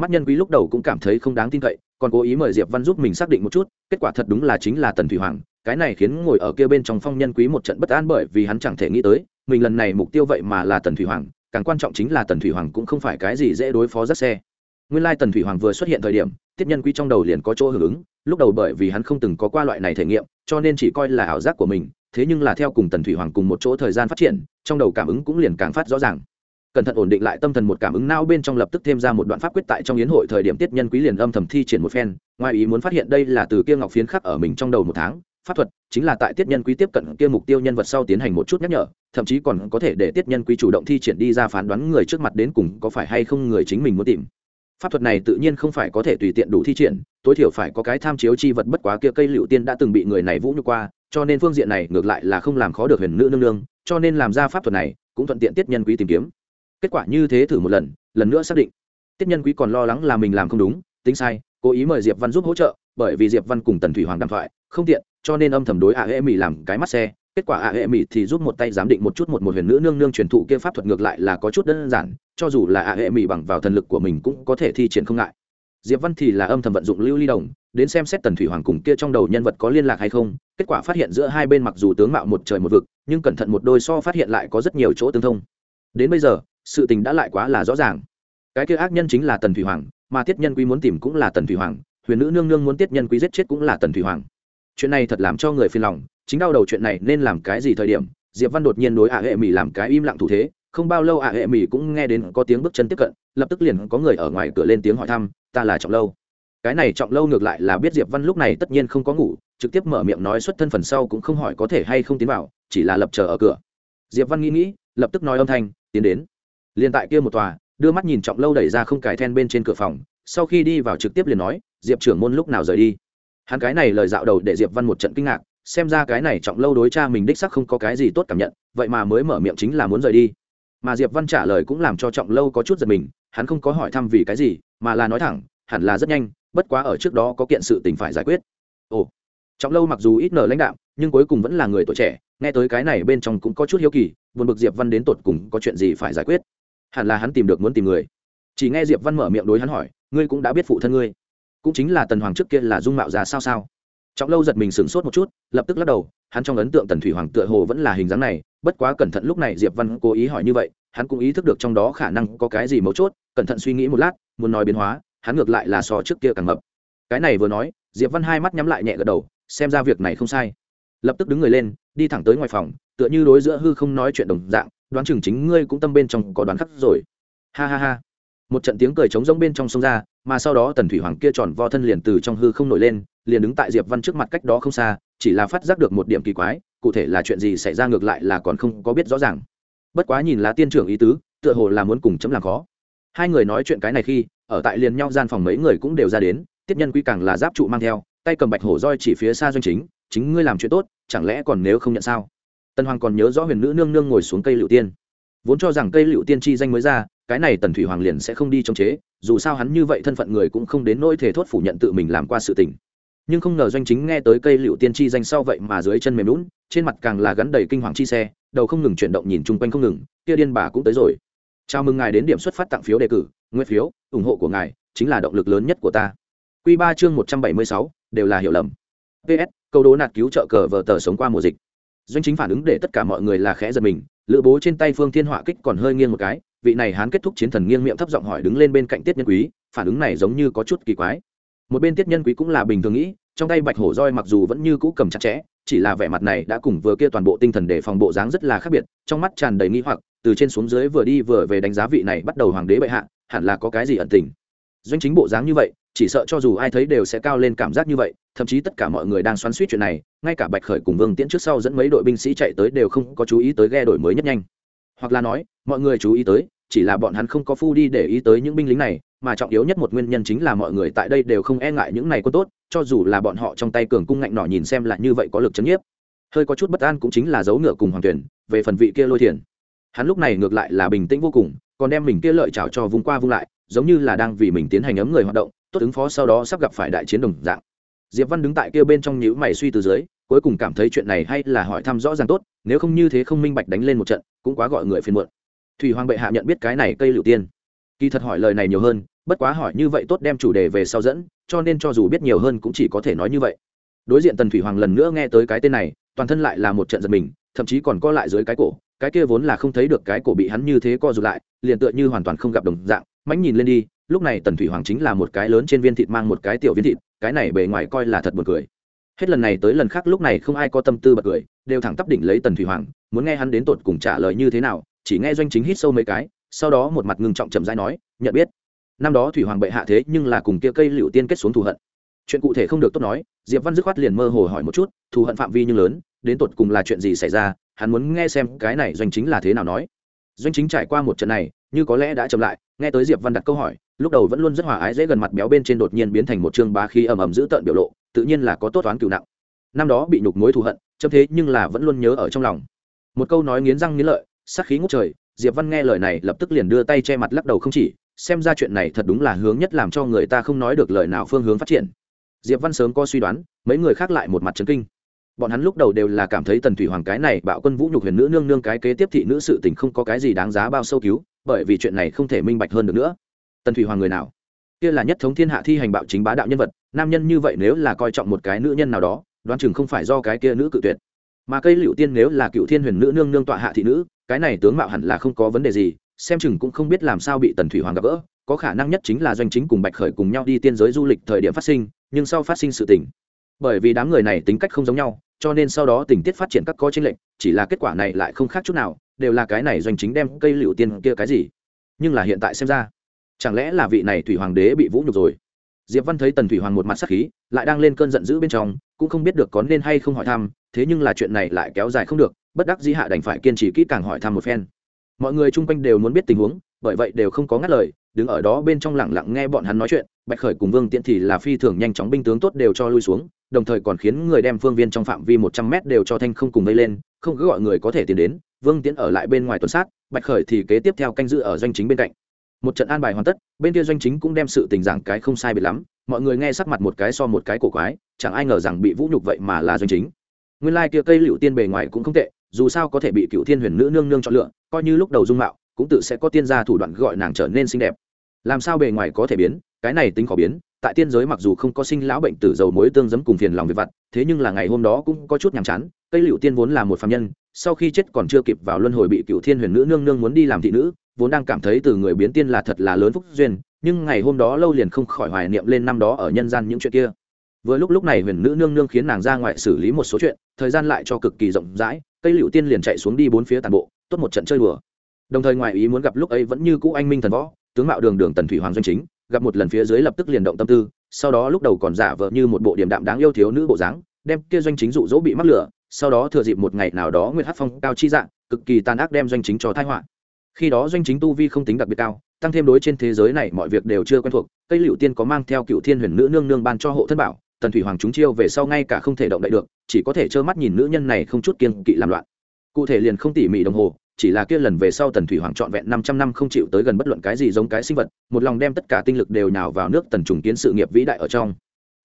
Mắt nhân quý lúc đầu cũng cảm thấy không đáng tin cậy còn cố ý mời diệp văn giúp mình xác định một chút, kết quả thật đúng là chính là tần thủy hoàng, cái này khiến ngồi ở kia bên trong phong nhân quý một trận bất an bởi vì hắn chẳng thể nghĩ tới, mình lần này mục tiêu vậy mà là tần thủy hoàng, càng quan trọng chính là tần thủy hoàng cũng không phải cái gì dễ đối phó rất xe. Nguyên lai tần thủy hoàng vừa xuất hiện thời điểm, tiết nhân quý trong đầu liền có chỗ hưởng ứng, lúc đầu bởi vì hắn không từng có qua loại này thể nghiệm, cho nên chỉ coi là ảo giác của mình, thế nhưng là theo cùng tần thủy hoàng cùng một chỗ thời gian phát triển, trong đầu cảm ứng cũng liền càng phát rõ ràng cẩn thận ổn định lại tâm thần một cảm ứng não bên trong lập tức thêm ra một đoạn pháp quyết tại trong yến hội thời điểm tiết nhân quý liền âm thầm thi triển một phen, ngoài ý muốn phát hiện đây là từ kia ngọc phiến khắc ở mình trong đầu một tháng, pháp thuật chính là tại tiết nhân quý tiếp cận kia mục tiêu nhân vật sau tiến hành một chút nhắc nhở, thậm chí còn có thể để tiết nhân quý chủ động thi triển đi ra phán đoán người trước mặt đến cùng có phải hay không người chính mình muốn tìm. Pháp thuật này tự nhiên không phải có thể tùy tiện đủ thi triển, tối thiểu phải có cái tham chiếu chi vật bất quá kia cây liệu tiên đã từng bị người này vũ nhục qua, cho nên phương diện này ngược lại là không làm khó được huyền nữ nương nương, cho nên làm ra pháp thuật này cũng thuận tiện tiết nhân quý tìm kiếm kết quả như thế thử một lần lần nữa xác định. Tiết nhân quý còn lo lắng là mình làm không đúng, tính sai, cố ý mời diệp văn giúp hỗ trợ, bởi vì diệp văn cùng tần thủy hoàng đàm thoại, không tiện, cho nên âm thầm đối ạ hệ mỹ làm cái mắt xe. Kết quả ạ hệ mỹ thì giúp một tay giám định một chút một một huyền nữ nương nương truyền thụ kia pháp thuật ngược lại là có chút đơn giản, cho dù là ạ hệ mỹ bằng vào thần lực của mình cũng có thể thi triển không ngại. Diệp văn thì là âm thầm vận dụng lưu ly đồng, đến xem xét tần thủy hoàng cùng kia trong đầu nhân vật có liên lạc hay không. Kết quả phát hiện giữa hai bên mặc dù tướng mạo một trời một vực, nhưng cẩn thận một đôi so phát hiện lại có rất nhiều chỗ tương thông. Đến bây giờ sự tình đã lại quá là rõ ràng. Cái kia ác nhân chính là tần thủy hoàng, mà tiết nhân quý muốn tìm cũng là tần thủy hoàng, huyền nữ nương nương muốn tiết nhân quý giết chết cũng là tần thủy hoàng. Chuyện này thật làm cho người phiền lòng, chính đau đầu chuyện này nên làm cái gì thời điểm, diệp văn đột nhiên đối ả hệ mỹ làm cái im lặng thủ thế, không bao lâu ả hệ mỹ cũng nghe đến có tiếng bước chân tiếp cận, lập tức liền có người ở ngoài cửa lên tiếng hỏi thăm, ta là trọng lâu. Cái này trọng lâu ngược lại là biết diệp văn lúc này tất nhiên không có ngủ, trực tiếp mở miệng nói xuất thân phần sau cũng không hỏi có thể hay không tiến vào, chỉ là lập chờ ở cửa. Diệp văn nghĩ nghĩ, lập tức nói âm thanh, tiến đến liền tại kia một tòa, đưa mắt nhìn trọng lâu đẩy ra không cài then bên trên cửa phòng, sau khi đi vào trực tiếp liền nói, diệp trưởng môn lúc nào rời đi? Hắn cái này lời dạo đầu để diệp văn một trận kinh ngạc, xem ra cái này trọng lâu đối cha mình đích sắc không có cái gì tốt cảm nhận, vậy mà mới mở miệng chính là muốn rời đi. Mà diệp văn trả lời cũng làm cho trọng lâu có chút giật mình, hắn không có hỏi thăm vì cái gì, mà là nói thẳng, hẳn là rất nhanh, bất quá ở trước đó có kiện sự tình phải giải quyết. Ồ. Trọng lâu mặc dù ít nở lãnh đạo nhưng cuối cùng vẫn là người tuổi trẻ, nghe tới cái này bên trong cũng có chút hiếu kỳ, buồn bực diệp văn đến tột cùng có chuyện gì phải giải quyết hẳn là hắn tìm được muốn tìm người. Chỉ nghe diệp văn mở miệng đối hắn hỏi, ngươi cũng đã biết phụ thân ngươi? Cũng chính là tần hoàng trước kia là dung mạo già sao sao? Trọng lâu giật mình sửng sốt một chút, lập tức lắc đầu, hắn trong ấn tượng tần thủy hoàng tựa hồ vẫn là hình dáng này, bất quá cẩn thận lúc này diệp văn cố ý hỏi như vậy, hắn cũng ý thức được trong đó khả năng có cái gì mấu chốt, cẩn thận suy nghĩ một lát, muốn nói biến hóa, hắn ngược lại là so trước kia càng mập. Cái này vừa nói, diệp văn hai mắt nhắm lại nhẹ gật đầu, xem ra việc này không sai. Lập tức đứng người lên, đi thẳng tới ngoài phòng, tựa như đối giữa hư không nói chuyện đồng dạng đoán chừng chính ngươi cũng tâm bên trong có đoán khắc rồi. Ha ha ha. Một trận tiếng cười trống rỗng bên trong sông ra, mà sau đó tần thủy hoàng kia tròn vo thân liền từ trong hư không nổi lên, liền đứng tại diệp văn trước mặt cách đó không xa, chỉ là phát giác được một điểm kỳ quái, cụ thể là chuyện gì xảy ra ngược lại là còn không có biết rõ ràng. Bất quá nhìn lá tiên trưởng ý tứ, tựa hồ là muốn cùng chấm làm khó. Hai người nói chuyện cái này khi, ở tại liền nhau gian phòng mấy người cũng đều ra đến, tiếp nhân quy càng là giáp trụ mang theo, tay cầm bạch hổ roi chỉ phía xa doanh chính chính ngươi làm chuyện tốt, chẳng lẽ còn nếu không nhận sao? Tần hoàng còn nhớ rõ huyền nữ nương nương ngồi xuống cây liệu tiên. Vốn cho rằng cây liệu tiên chi danh mới ra, cái này tần thủy hoàng liền sẽ không đi chống chế, dù sao hắn như vậy thân phận người cũng không đến nỗi thể thốt phủ nhận tự mình làm qua sự tình. Nhưng không ngờ doanh chính nghe tới cây liệu tiên chi danh sau vậy mà dưới chân mềm lún trên mặt càng là gắn đầy kinh hoàng chi xe, đầu không ngừng chuyển động nhìn chung quanh không ngừng, kia điên bà cũng tới rồi. Chào mừng ngài đến điểm xuất phát tặng phiếu đề cử nguyên phiếu, ủng hộ của ngài chính là động lực lớn nhất của ta. Q ba chương một trăm bảy mươi sáu, đều là hiểu lầm. Ps câu đố nạt cứu trợ cờ vờ tờ sống qua mùa dịch doanh chính phản ứng để tất cả mọi người là khẽ giật mình, lữ bố trên tay phương thiên họa kích còn hơi nghiêng một cái, vị này hán kết thúc chiến thần nghiêng miệng thấp giọng hỏi đứng lên bên cạnh tiết nhân quý, phản ứng này giống như có chút kỳ quái. Một bên tiết nhân quý cũng là bình thường nghĩ, trong tay bạch hổ roi mặc dù vẫn như cũ cầm chặt chẽ, chỉ là vẻ mặt này đã cùng vừa kia toàn bộ tinh thần để phòng bộ dáng rất là khác biệt, trong mắt tràn đầy nghi hoặc, từ trên xuống dưới vừa đi vừa về đánh giá vị này bắt đầu hoàng đế bệ hạ, hẳn là có cái gì ẩn tình. Doanh chính bộ dáng như vậy chỉ sợ cho dù ai thấy đều sẽ cao lên cảm giác như vậy, thậm chí tất cả mọi người đang xoắn suýt chuyện này, ngay cả bạch khởi cùng vương tiễn trước sau dẫn mấy đội binh sĩ chạy tới đều không có chú ý tới ghe đổi mới nhất nhanh. Hoặc là nói, mọi người chú ý tới, chỉ là bọn hắn không có phu đi để ý tới những binh lính này, mà trọng yếu nhất một nguyên nhân chính là mọi người tại đây đều không e ngại những này có tốt, cho dù là bọn họ trong tay cường cung ngạnh nỏ nhìn xem là như vậy có lực chấn nhiếp. Hơi có chút bất an cũng chính là dấu ngựa cùng hoàng tuyển về phần vị kia lôi thiền. Hắn lúc này ngược lại là bình tĩnh vô cùng, còn đem mình kia lợi chào cho vung qua vung lại, giống như là đang vì mình tiến hành ấm người hoạt động tốt ứng phó sau đó sắp gặp phải đại chiến đồng dạng. Diệp văn đứng tại kia bên trong nhữ mày suy từ dưới, cuối cùng cảm thấy chuyện này hay là hỏi thăm rõ ràng tốt, nếu không như thế không minh bạch đánh lên một trận, cũng quá gọi người phiền muộn. Thủy hoàng bệ hạ nhận biết cái này cây lựu tiên. Kỳ thật hỏi lời này nhiều hơn, bất quá hỏi như vậy tốt đem chủ đề về sau dẫn, cho nên cho dù biết nhiều hơn cũng chỉ có thể nói như vậy. Đối diện tần thủy hoàng lần nữa nghe tới cái tên này, toàn thân lại là một trận giật mình, thậm chí còn co lại dưới cái cổ, cái kia vốn là không thấy được cái cổ bị hắn như thế co rụt lại, liền tựa như hoàn toàn không gặp đồng dạng mãnh nhìn lên đi, lúc này tần thủy hoàng chính là một cái lớn trên viên thịt mang một cái tiểu viên thịt, cái này bề ngoài coi là thật buồn cười. Hết lần này tới lần khác lúc này không ai có tâm tư bật cười, đều thẳng tắp đỉnh lấy tần thủy hoàng, muốn nghe hắn đến tột cùng trả lời như thế nào, chỉ nghe doanh chính hít sâu mấy cái, sau đó một mặt ngưng trọng chậm rãi nói, nhận biết, năm đó thủy hoàng bệ hạ thế nhưng là cùng kia cây liệu tiên kết xuống thù hận. Chuyện cụ thể không được tốt nói, diệp văn dứt khoát liền mơ hồ hỏi một chút, thù hận phạm vi nhưng lớn, đến tột cùng là chuyện gì xảy ra, hắn muốn nghe xem cái này doanh chính là thế nào nói. Doanh chính trải qua một trận này như có lẽ đã chậm lại, nghe tới diệp văn đặt câu hỏi, lúc đầu vẫn luôn rất hòa ái dễ gần mặt béo bên trên đột nhiên biến thành một chương bá khí ầm ầm giữ tợn biểu lộ, tự nhiên là có tốt toán cựu nặng. Năm đó bị nhục mối thù hận, chấm thế nhưng là vẫn luôn nhớ ở trong lòng. Một câu nói nghiến răng nghiến lợi sắc khí ngút trời, diệp văn nghe lời này lập tức liền đưa tay che mặt lắc đầu không chỉ, xem ra chuyện này thật đúng là hướng nhất làm cho người ta không nói được lời nào phương hướng phát triển. Diệp văn sớm có suy đoán, mấy người khác lại một mặt trấn kinh. Bọn hắn lúc đầu đều là cảm thấy tần thủy hoàng cái này bạo quân vũ nhục huyền nữ nương nương cái kế tiếp thị nữ sự tình không có cái gì đáng giá bao sâu cứu bởi vì chuyện này không thể minh bạch hơn được nữa. Tần thủy hoàng người nào? Kia là nhất thống thiên hạ thi hành bạo chính bá đạo nhân vật, nam nhân như vậy nếu là coi trọng một cái nữ nhân nào đó, đoán chừng không phải do cái kia nữ cự tuyệt. Mà cây liệu tiên nếu là cựu thiên huyền nữ nương nương tọa hạ thị nữ, cái này tướng mạo hẳn là không có vấn đề gì, xem chừng cũng không biết làm sao bị tần thủy hoàng gặp gỡ, có khả năng nhất chính là doanh chính cùng bạch khởi cùng nhau đi tiên giới du lịch thời điểm phát sinh, nhưng sau phát sinh sự tình. Bởi vì đám người này tính cách không giống nhau, cho nên sau đó tình tiết phát triển các có tranh lệch, chỉ là kết quả này lại không khác chút nào đều là cái này doanh chính đem cây liệu tiên kia cái gì? Nhưng là hiện tại xem ra, chẳng lẽ là vị này thủy hoàng đế bị vũ nhục rồi? Diệp văn thấy tần thủy hoàng một mặt sắc khí, lại đang lên cơn giận dữ bên trong, cũng không biết được có nên hay không hỏi thăm, thế nhưng là chuyện này lại kéo dài không được, bất đắc dĩ hạ đành phải kiên trì kỹ càng hỏi thăm một phen. Mọi người chung quanh đều muốn biết tình huống, bởi vậy đều không có ngắt lời, đứng ở đó bên trong lặng lặng nghe bọn hắn nói chuyện, bạch khởi cùng vương Tiện thì là phi thường nhanh chóng binh tướng tốt đều cho lui xuống, đồng thời còn khiến người đem phương viên trong phạm vi một trăm mét đều cho thanh không cùng vây lên không cứ gọi người có thể tiến đến, vương tiễn ở lại bên ngoài tuần sát, bạch khởi thì kế tiếp theo canh giữ ở doanh chính bên cạnh. Một trận an bài hoàn tất, bên kia doanh chính cũng đem sự tình giảng cái không sai biệt lắm, mọi người nghe sắc mặt một cái so một cái cổ quái, chẳng ai ngờ rằng bị vũ nhục vậy mà là doanh chính. Nguyên lai kia cây liệu tiên bề ngoài cũng không tệ, dù sao có thể bị cựu thiên huyền nữ nương nương chọn lựa, coi như lúc đầu dung mạo, cũng tự sẽ có tiên gia thủ đoạn gọi nàng trở nên xinh đẹp làm sao bề ngoài có thể biến, cái này tính khó biến, tại tiên giới mặc dù không có sinh lão bệnh tử dầu mối tương giấm cùng phiền lòng về vặt, thế nhưng là ngày hôm đó cũng có chút nhàm chán, cây liệu tiên vốn là một phạm nhân, sau khi chết còn chưa kịp vào luân hồi bị cựu thiên huyền nữ nương nương muốn đi làm thị nữ, vốn đang cảm thấy từ người biến tiên là thật là lớn phúc duyên, nhưng ngày hôm đó lâu liền không khỏi hoài niệm lên năm đó ở nhân gian những chuyện kia. Vừa lúc lúc này huyền nữ nương nương khiến nàng ra ngoài xử lý một số chuyện, thời gian lại cho cực kỳ rộng rãi, cây liệu tiên liền chạy xuống đi bốn phía tàn bộ, tốt một trận chơi đùa. Đồng thời ngoài ý muốn gặp lúc ấy vẫn như cũ anh minh thần võ tướng mạo đường đường tần thủy hoàng doanh chính, gặp một lần phía dưới lập tức liền động tâm tư, sau đó lúc đầu còn giả vờ như một bộ điểm đạm đáng yêu thiếu nữ bộ dáng, đem kia doanh chính dụ dỗ bị mắc lửa, sau đó thừa dịp một ngày nào đó nguyệt hát phong cao chi dạng, cực kỳ tàn ác đem doanh chính cho thái họa. Khi đó doanh chính tu vi không tính đặc biệt cao, tăng thêm đối trên thế giới này mọi việc đều chưa quen thuộc, cây liệu tiên có mang theo cựu thiên huyền nữ nương nương ban cho hộ thân bảo, tần thủy hoàng chúng chiêu về sau ngay cả không thể động đậy được, chỉ có thể trơ mắt nhìn nữ nhân này không chút kiên kỵ làm loạn. Cụ thể liền không tỉ mỉ đồng hồ chỉ là kia lần về sau tần thủy hoàng trọn vẹn năm trăm năm không chịu tới gần bất luận cái gì giống cái sinh vật, một lòng đem tất cả tinh lực đều nhào vào nước tần trùng kiến sự nghiệp vĩ đại ở trong.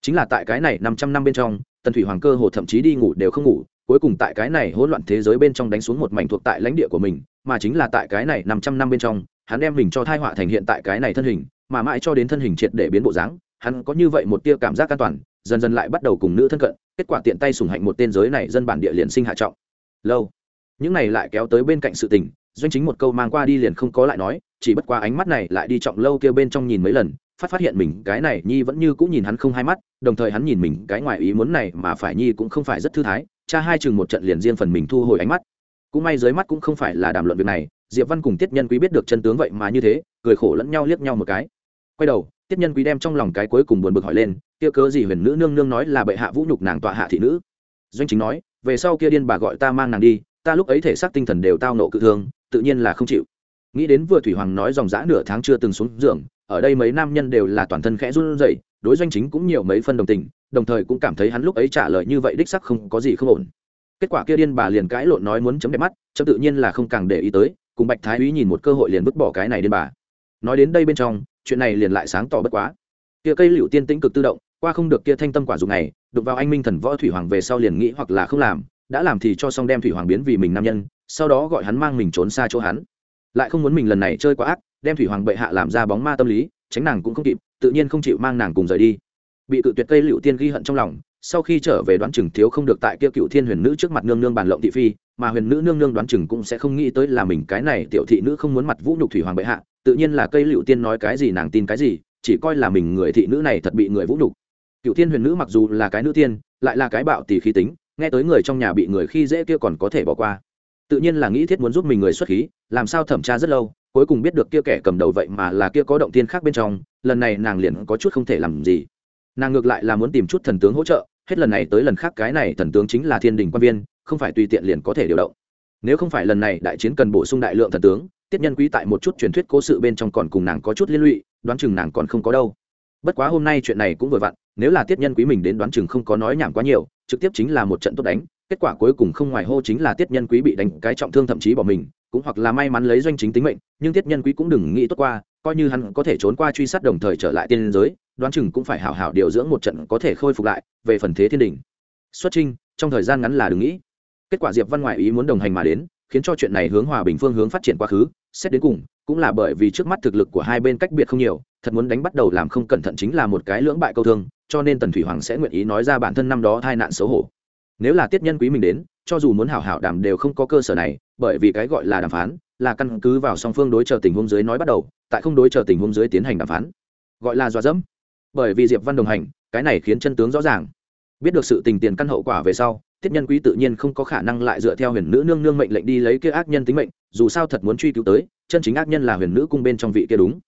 Chính là tại cái này năm trăm năm bên trong, tần thủy hoàng cơ hồ thậm chí đi ngủ đều không ngủ, cuối cùng tại cái này hỗn loạn thế giới bên trong đánh xuống một mảnh thuộc tại lãnh địa của mình, mà chính là tại cái này năm trăm năm bên trong, hắn đem mình cho thai họa thành hiện tại cái này thân hình, mà mãi cho đến thân hình triệt để biến bộ dáng, hắn có như vậy một tia cảm giác an toàn, dần dần lại bắt đầu cùng nữ thân cận, kết quả tiện tay sủng hạnh một tên giới này dân bản địa liền sinh hạ trọng. Lâu những này lại kéo tới bên cạnh sự tình, doanh chính một câu mang qua đi liền không có lại nói, chỉ bất qua ánh mắt này lại đi trọng lâu kia bên trong nhìn mấy lần, phát phát hiện mình cái này nhi vẫn như cũng nhìn hắn không hai mắt, đồng thời hắn nhìn mình cái ngoài ý muốn này mà phải nhi cũng không phải rất thư thái, cha hai chừng một trận liền riêng phần mình thu hồi ánh mắt. Cũng may dưới mắt cũng không phải là đàm luận việc này, diệp văn cùng tiết nhân quý biết được chân tướng vậy mà như thế, cười khổ lẫn nhau liếc nhau một cái. Quay đầu, tiết nhân quý đem trong lòng cái cuối cùng buồn bực hỏi lên, kia cớ gì huyền nữ nương nương nói là bệ hạ vũ nhục nàng tọa hạ thị nữ? Doanh chính nói, về sau kia điên bà gọi ta mang nàng đi ta lúc ấy thể xác tinh thần đều tao nộ cự thương, tự nhiên là không chịu. Nghĩ đến vừa thủy hoàng nói dòng dã nửa tháng chưa từng xuống giường, ở đây mấy nam nhân đều là toàn thân khẽ run rẩy, đối doanh chính cũng nhiều mấy phân đồng tình, đồng thời cũng cảm thấy hắn lúc ấy trả lời như vậy đích sắc không có gì không ổn. Kết quả kia điên bà liền cãi lộn nói muốn chấm đẹp mắt, chấm tự nhiên là không càng để ý tới, cùng bạch thái úy nhìn một cơ hội liền vứt bỏ cái này điên bà. Nói đến đây bên trong, chuyện này liền lại sáng tỏ bất quá. Kia cây liễu tiên tĩnh cực tự động, qua không được kia thanh tâm quả dụng này, đụng vào anh minh thần võ thủy hoàng về sau liền nghĩ hoặc là không làm đã làm thì cho xong đem thủy hoàng biến vì mình nam nhân, sau đó gọi hắn mang mình trốn xa chỗ hắn. Lại không muốn mình lần này chơi quá ác, đem thủy hoàng bệ hạ làm ra bóng ma tâm lý, tránh nàng cũng không kịp, tự nhiên không chịu mang nàng cùng rời đi. Bị cự tuyệt cây liệu tiên ghi hận trong lòng, sau khi trở về đoán chừng thiếu không được tại kia cựu thiên huyền nữ trước mặt nương nương bàn lộng thị phi, mà huyền nữ nương nương đoán chừng cũng sẽ không nghĩ tới là mình cái này tiểu thị nữ không muốn mặt vũ nhục thủy hoàng bệ hạ, tự nhiên là cây liệu tiên nói cái gì nàng tin cái gì, chỉ coi là mình người thị nữ này thật bị người vũ nhục. Cựu thiên huyền nữ mặc dù là cái nữ tiên, lại là cái bạo tỷ khí tính nghe tới người trong nhà bị người khi dễ kia còn có thể bỏ qua. Tự nhiên là nghĩ thiết muốn giúp mình người xuất khí, làm sao thẩm tra rất lâu, cuối cùng biết được kia kẻ cầm đầu vậy mà là kia có động tiên khác bên trong, lần này nàng liền có chút không thể làm gì. Nàng ngược lại là muốn tìm chút thần tướng hỗ trợ, hết lần này tới lần khác cái này thần tướng chính là thiên đình quan viên, không phải tùy tiện liền có thể điều động. Nếu không phải lần này đại chiến cần bổ sung đại lượng thần tướng, tiết nhân quý tại một chút truyền thuyết cố sự bên trong còn cùng nàng có chút liên lụy, đoán chừng nàng còn không có đâu. Bất quá hôm nay chuyện này cũng vừa vặn, nếu là tiết nhân quý mình đến đoán chừng không có nói nhảm quá nhiều trực tiếp chính là một trận tốt đánh, kết quả cuối cùng không ngoài hô chính là tiết nhân quý bị đánh cái trọng thương thậm chí bỏ mình, cũng hoặc là may mắn lấy doanh chính tính mệnh, nhưng tiết nhân quý cũng đừng nghĩ tốt qua, coi như hắn có thể trốn qua truy sát đồng thời trở lại tiên giới, đoán chừng cũng phải hảo hảo điều dưỡng một trận có thể khôi phục lại, về phần thế thiên đình. Xuất trinh trong thời gian ngắn là đừng nghĩ. Kết quả diệp văn ngoại ý muốn đồng hành mà đến, khiến cho chuyện này hướng hòa bình phương hướng phát triển quá khứ, xét đến cùng, cũng là bởi vì trước mắt thực lực của hai bên cách biệt không nhiều thật muốn đánh bắt đầu làm không cẩn thận chính là một cái lưỡng bại câu thương, cho nên tần thủy hoàng sẽ nguyện ý nói ra bản thân năm đó tai nạn xấu hổ. Nếu là tiết nhân quý mình đến, cho dù muốn hảo hảo đàm đều không có cơ sở này, bởi vì cái gọi là đàm phán, là căn cứ vào song phương đối chờ tình huống dưới nói bắt đầu, tại không đối chờ tình huống dưới tiến hành đàm phán. Gọi là dọa dẫm. Bởi vì diệp văn đồng hành, cái này khiến chân tướng rõ ràng. Biết được sự tình tiền căn hậu quả về sau, tiết nhân quý tự nhiên không có khả năng lại dựa theo huyền nữ nương nương mệnh lệnh đi lấy kia ác nhân tính mệnh, dù sao thật muốn truy cứu tới, chân chính ác nhân là huyền nữ cung bên trong vị kia đúng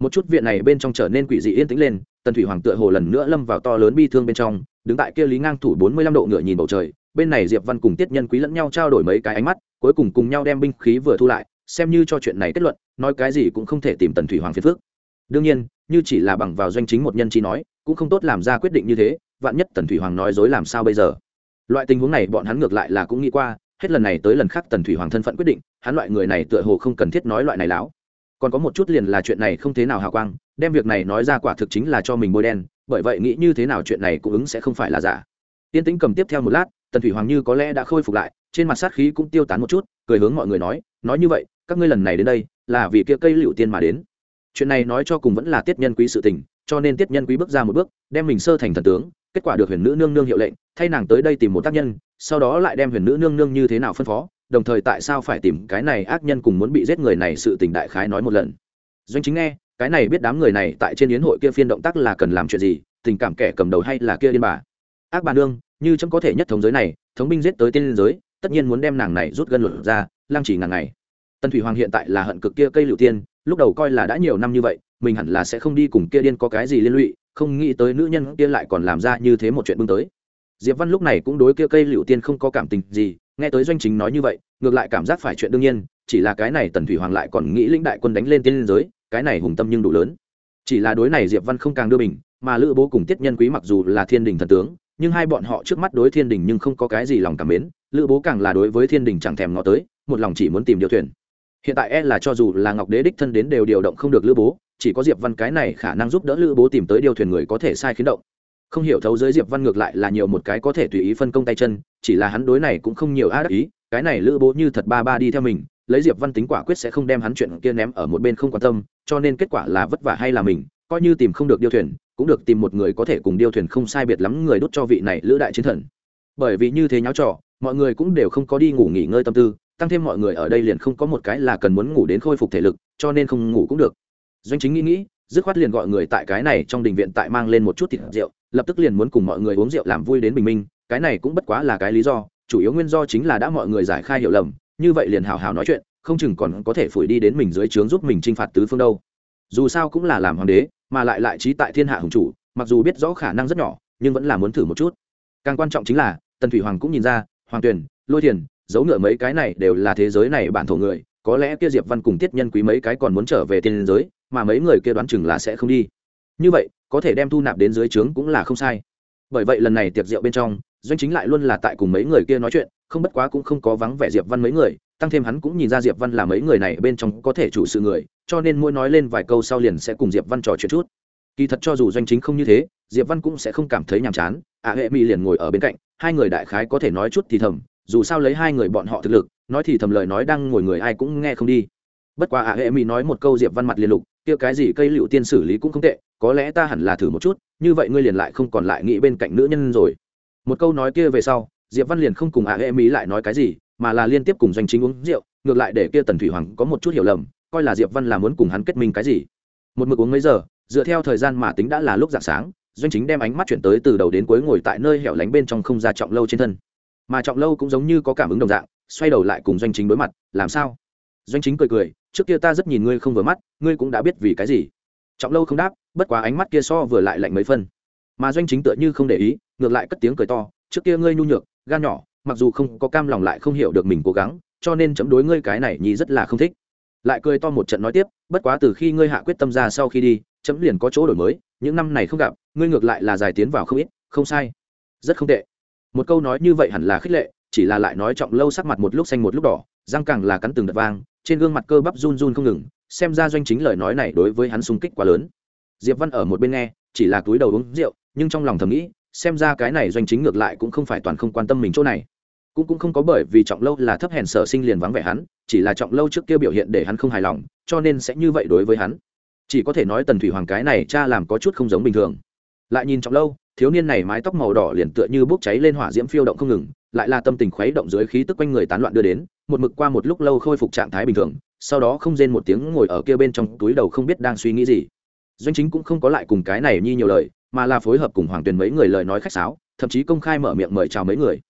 một chút viện này bên trong trở nên quỷ dị yên tĩnh lên, tần thủy hoàng tựa hồ lần nữa lâm vào to lớn bi thương bên trong, đứng tại kia lý ngang thủ bốn mươi lăm độ ngựa nhìn bầu trời, bên này diệp văn cùng tiết nhân quý lẫn nhau trao đổi mấy cái ánh mắt, cuối cùng cùng nhau đem binh khí vừa thu lại, xem như cho chuyện này kết luận, nói cái gì cũng không thể tìm tần thủy hoàng phiền phước đương nhiên, như chỉ là bằng vào doanh chính một nhân chi nói, cũng không tốt làm ra quyết định như thế, vạn nhất tần thủy hoàng nói dối làm sao bây giờ? Loại tình huống này bọn hắn ngược lại là cũng nghĩ qua, hết lần này tới lần khác tần thủy hoàng thân phận quyết định, hắn loại người này tựa hồ không cần thiết nói loại này láo còn có một chút liền là chuyện này không thế nào hào quang, đem việc này nói ra quả thực chính là cho mình bôi đen, bởi vậy nghĩ như thế nào chuyện này cũng ứng sẽ không phải là giả. Tiên tĩnh cầm tiếp theo một lát, tần thủy hoàng như có lẽ đã khôi phục lại, trên mặt sát khí cũng tiêu tán một chút, cười hướng mọi người nói nói như vậy, các ngươi lần này đến đây, là vì kia cây liễu tiên mà đến. Chuyện này nói cho cùng vẫn là tiết nhân quý sự tình, cho nên tiết nhân quý bước ra một bước, đem mình sơ thành thần tướng, kết quả được huyền nữ nương nương hiệu lệnh, thay nàng tới đây tìm một tác nhân, sau đó lại đem huyền nữ nương nương như thế nào phân phó đồng thời tại sao phải tìm cái này ác nhân cùng muốn bị giết người này sự tình đại khái nói một lần. Doanh chính nghe, cái này biết đám người này tại trên yến hội kia phiên động tác là cần làm chuyện gì, tình cảm kẻ cầm đầu hay là kia điên bà? Ác bà nương, như chấm có thể nhất thống giới này, thống binh giết tới tiên giới, tất nhiên muốn đem nàng này rút gân luận ra lang chỉ ngàn ngày. Tân thủy hoàng hiện tại là hận cực kia cây liệu tiên, lúc đầu coi là đã nhiều năm như vậy, mình hẳn là sẽ không đi cùng kia điên có cái gì liên lụy, không nghĩ tới nữ nhân kia lại còn làm ra như thế một chuyện bưng tới. Diệp văn lúc này cũng đối kia cây liệu tiên không có cảm tình gì nghe tới doanh chính nói như vậy ngược lại cảm giác phải chuyện đương nhiên chỉ là cái này tần thủy hoàng lại còn nghĩ lĩnh đại quân đánh lên tiên liên giới cái này hùng tâm nhưng đủ lớn. Chỉ là đối này diệp văn không càng đưa mình, mà lữ bố cùng tiết nhân quý mặc dù là thiên đình thần tướng nhưng hai bọn họ trước mắt đối thiên đình nhưng không có cái gì lòng cảm mến lữ bố càng là đối với thiên đình chẳng thèm ngó tới một lòng chỉ muốn tìm điều thuyền. Hiện tại e là cho dù là ngọc đế đích thân đến đều điều động không được lữ bố chỉ có diệp văn cái này khả năng giúp đỡ lữ bố tìm tới điều thuyền người có thể sai khiến động không hiểu thấu giới diệp văn ngược lại là nhiều một cái có thể tùy ý phân công tay chân, chỉ là hắn đối này cũng không nhiều ác ý, cái này lữ bố như thật ba ba đi theo mình, lấy diệp văn tính quả quyết sẽ không đem hắn chuyện kia ném ở một bên không quan tâm, cho nên kết quả là vất vả hay là mình, coi như tìm không được điêu thuyền, cũng được tìm một người có thể cùng điêu thuyền không sai biệt lắm người đốt cho vị này lữ đại chiến thần. Bởi vì như thế nháo trò, mọi người cũng đều không có đi ngủ nghỉ ngơi tâm tư, tăng thêm mọi người ở đây liền không có một cái là cần muốn ngủ đến khôi phục thể lực, cho nên không ngủ cũng được. Doanh chính nghĩ nghĩ, dứt khoát liền gọi người tại cái này trong đình viện tại mang lên một chút thịt rượu lập tức liền muốn cùng mọi người uống rượu làm vui đến bình minh, cái này cũng bất quá là cái lý do, chủ yếu nguyên do chính là đã mọi người giải khai hiểu lầm, như vậy liền hào hào nói chuyện, không chừng còn có thể phủi đi đến mình dưới trướng giúp mình chinh phạt tứ phương đâu. Dù sao cũng là làm hoàng đế, mà lại lại trí tại thiên hạ hùng chủ, mặc dù biết rõ khả năng rất nhỏ, nhưng vẫn là muốn thử một chút. Càng quan trọng chính là, tần thủy hoàng cũng nhìn ra, hoàng tuyền, lôi thiền dấu ngựa mấy cái này đều là thế giới này bản thổ người, có lẽ kia diệp văn cùng tiết nhân quý mấy cái còn muốn trở về tiên giới, mà mấy người kia đoán chừng là sẽ không đi. Như vậy có thể đem thu nạp đến dưới trướng cũng là không sai. Bởi vậy lần này tiệc rượu bên trong, doanh chính lại luôn là tại cùng mấy người kia nói chuyện, không bất quá cũng không có vắng vẻ diệp văn mấy người, tăng thêm hắn cũng nhìn ra diệp văn là mấy người này bên trong có thể chủ sự người, cho nên mỗi nói lên vài câu sau liền sẽ cùng diệp văn trò chuyện chút. Kỳ thật cho dù doanh chính không như thế, diệp văn cũng sẽ không cảm thấy nhàm chán ạ hệ mỹ liền ngồi ở bên cạnh, hai người đại khái có thể nói chút thì thầm, dù sao lấy hai người bọn họ thực lực, nói thì thầm lời nói đang ngồi người ai cũng nghe không đi. Bất quá ạ hệ mỹ nói một câu diệp văn mặt liền lục kia cái gì cây liệu tiên xử lý cũng không tệ, có lẽ ta hẳn là thử một chút, như vậy ngươi liền lại không còn lại nghĩ bên cạnh nữ nhân rồi. Một câu nói kia về sau, diệp văn liền không cùng ạ hệ mỹ lại nói cái gì, mà là liên tiếp cùng doanh chính uống rượu, ngược lại để kia tần thủy hoàng có một chút hiểu lầm, coi là diệp văn là muốn cùng hắn kết minh cái gì. Một mực uống mấy giờ, dựa theo thời gian mà tính đã là lúc dạng sáng, doanh chính đem ánh mắt chuyển tới từ đầu đến cuối ngồi tại nơi hẻo lánh bên trong không ra trọng lâu trên thân. Mà trọng lâu cũng giống như có cảm ứng đồng dạng, xoay đầu lại cùng doanh chính đối mặt, làm sao? Doanh chính cười cười, trước kia ta rất nhìn ngươi không vừa mắt, ngươi cũng đã biết vì cái gì. Trọng lâu không đáp, bất quá ánh mắt kia so vừa lại lạnh mấy phân. Mà doanh chính tựa như không để ý, ngược lại cất tiếng cười to, trước kia ngươi nhu nhược, gan nhỏ, mặc dù không có cam lòng lại không hiểu được mình cố gắng, cho nên chấm đối ngươi cái này nhi rất là không thích. Lại cười to một trận nói tiếp, bất quá từ khi ngươi hạ quyết tâm ra sau khi đi, chấm liền có chỗ đổi mới, những năm này không gặp, ngươi ngược lại là dài tiến vào không ít, không sai. Rất không tệ. Một câu nói như vậy hẳn là khích lệ, chỉ là lại nói trọng lâu sắc mặt một lúc xanh một lúc đỏ, răng càng là cắn từng đợt vang trên gương mặt cơ bắp run run không ngừng, xem ra doanh chính lời nói này đối với hắn sung kích quá lớn. Diệp văn ở một bên nghe, chỉ là túi đầu uống rượu, nhưng trong lòng thầm nghĩ, xem ra cái này doanh chính ngược lại cũng không phải toàn không quan tâm mình chỗ này. Cũng cũng không có bởi vì trọng lâu là thấp hèn sở sinh liền vắng vẻ hắn, chỉ là trọng lâu trước kia biểu hiện để hắn không hài lòng, cho nên sẽ như vậy đối với hắn. Chỉ có thể nói tần thủy hoàng cái này cha làm có chút không giống bình thường. Lại nhìn trọng lâu, thiếu niên này mái tóc màu đỏ liền tựa như bốc cháy lên hỏa diễm phiêu động không ngừng lại là tâm tình khuấy động dưới khí tức quanh người tán loạn đưa đến, một mực qua một lúc lâu khôi phục trạng thái bình thường, sau đó không rên một tiếng ngồi ở kia bên trong túi đầu không biết đang suy nghĩ gì. Doanh chính cũng không có lại cùng cái này nhi nhiều lời, mà là phối hợp cùng hoàng tuyền mấy người lời nói khách sáo, thậm chí công khai mở miệng mời chào mấy người.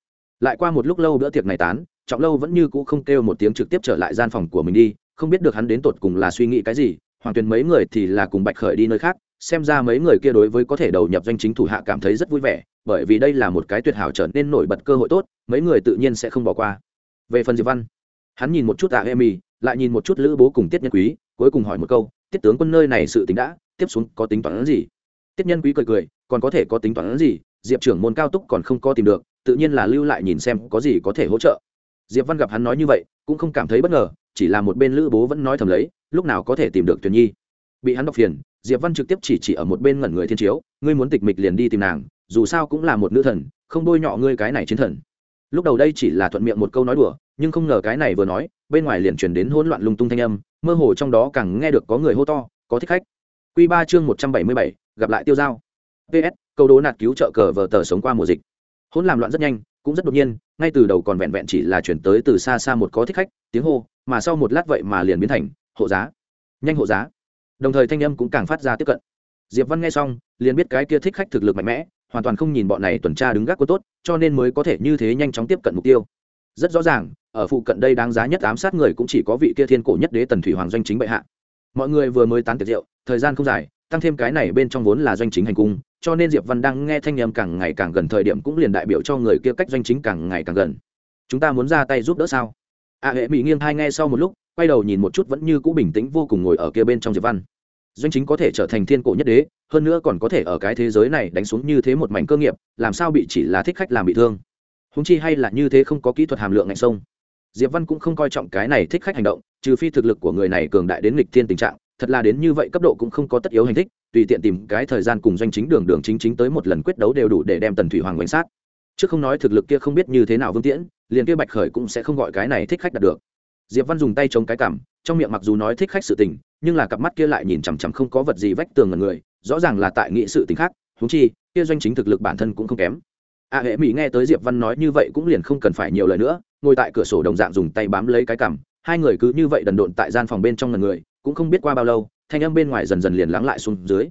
Lại qua một lúc lâu bữa tiệc này tán, trọng lâu vẫn như cũ không kêu một tiếng trực tiếp trở lại gian phòng của mình đi, không biết được hắn đến tột cùng là suy nghĩ cái gì, hoàng tuyền mấy người thì là cùng bạch khởi đi nơi khác, xem ra mấy người kia đối với có thể đầu nhập doanh chính thủ hạ cảm thấy rất vui vẻ bởi vì đây là một cái tuyệt hảo trở nên nổi bật cơ hội tốt, mấy người tự nhiên sẽ không bỏ qua. Về phần diệp văn, hắn nhìn một chút tạ emi, lại nhìn một chút lữ bố cùng tiết nhân quý, cuối cùng hỏi một câu, tiết tướng quân nơi này sự tính đã tiếp xuống có tính toán gì? Tiết nhân quý cười cười, còn có thể có tính toán gì? Diệp trưởng môn cao túc còn không có tìm được, tự nhiên là lưu lại nhìn xem có gì có thể hỗ trợ. Diệp văn gặp hắn nói như vậy, cũng không cảm thấy bất ngờ, chỉ là một bên lữ bố vẫn nói thầm lấy, lúc nào có thể tìm được tuyền nhi? Bị hắn đọc phiền, diệp văn trực tiếp chỉ chỉ ở một bên ngẩn người thiên chiếu, ngươi muốn tịch mịch liền đi tìm nàng dù sao cũng là một nữ thần, không bôi nhọ ngươi cái này chiến thần. Lúc đầu đây chỉ là thuận miệng một câu nói đùa, nhưng không ngờ cái này vừa nói, bên ngoài liền chuyển đến hỗn loạn lung tung thanh âm, mơ hồ trong đó càng nghe được có người hô to, có thích khách. Q ba chương một trăm bảy mươi bảy, gặp lại tiêu giao. Ps câu đố nạt cứu trợ cờ vờ tờ sống qua mùa dịch. Hỗn làm loạn rất nhanh, cũng rất đột nhiên, ngay từ đầu còn vẹn vẹn chỉ là chuyển tới từ xa xa một có thích khách, tiếng hô, mà sau một lát vậy mà liền biến thành, hộ giá. Nhanh hộ giá. Đồng thời thanh âm cũng càng phát ra tiếp cận. Diệp văn nghe xong, liền biết cái kia thích khách thực lực mạnh mẽ hoàn toàn không nhìn bọn này tuần tra đứng gác có tốt, cho nên mới có thể như thế nhanh chóng tiếp cận mục tiêu. Rất rõ ràng, ở phụ cận đây đáng giá nhất ám sát người cũng chỉ có vị kia thiên cổ nhất đế tần thủy hoàng doanh chính bệ hạ. Mọi người vừa mới tán tiệc rượu, thời gian không dài, tăng thêm cái này bên trong vốn là doanh chính hành cung, cho nên diệp văn đang nghe thanh âm càng ngày càng gần thời điểm cũng liền đại biểu cho người kia cách doanh chính càng ngày càng gần. Chúng ta muốn ra tay giúp đỡ sao? A hệ bị nghiêng hai nghe sau một lúc, quay đầu nhìn một chút vẫn như cũ bình tĩnh vô cùng ngồi ở kia bên trong diệp văn doanh chính có thể trở thành thiên cổ nhất đế, hơn nữa còn có thể ở cái thế giới này đánh xuống như thế một mảnh cơ nghiệp, làm sao bị chỉ là thích khách làm bị thương? Húng chi hay là như thế không có kỹ thuật hàm lượng ngạnh sông. Diệp văn cũng không coi trọng cái này thích khách hành động, trừ phi thực lực của người này cường đại đến nghịch thiên tình trạng, thật là đến như vậy cấp độ cũng không có tất yếu hành thích, tùy tiện tìm cái thời gian cùng doanh chính đường đường chính chính tới một lần quyết đấu đều đủ để đem tần thủy hoàng quánh sát. Chứ không nói thực lực kia không biết như thế nào vương tiễn, liền kia bạch khởi cũng sẽ không gọi cái này thích khách đạt được. Diệp văn dùng tay chống cái cảm, trong miệng mặc dù nói thích khách sự tình nhưng là cặp mắt kia lại nhìn chằm chằm không có vật gì vách tường ngần người, rõ ràng là tại nghị sự tình khác húng chi, kia doanh chính thực lực bản thân cũng không kém. A hệ mỹ nghe tới diệp văn nói như vậy cũng liền không cần phải nhiều lời nữa, ngồi tại cửa sổ đồng dạng dùng tay bám lấy cái cằm, hai người cứ như vậy đần độn tại gian phòng bên trong ngần người, cũng không biết qua bao lâu, thanh âm bên ngoài dần dần liền lắng lại xuống dưới.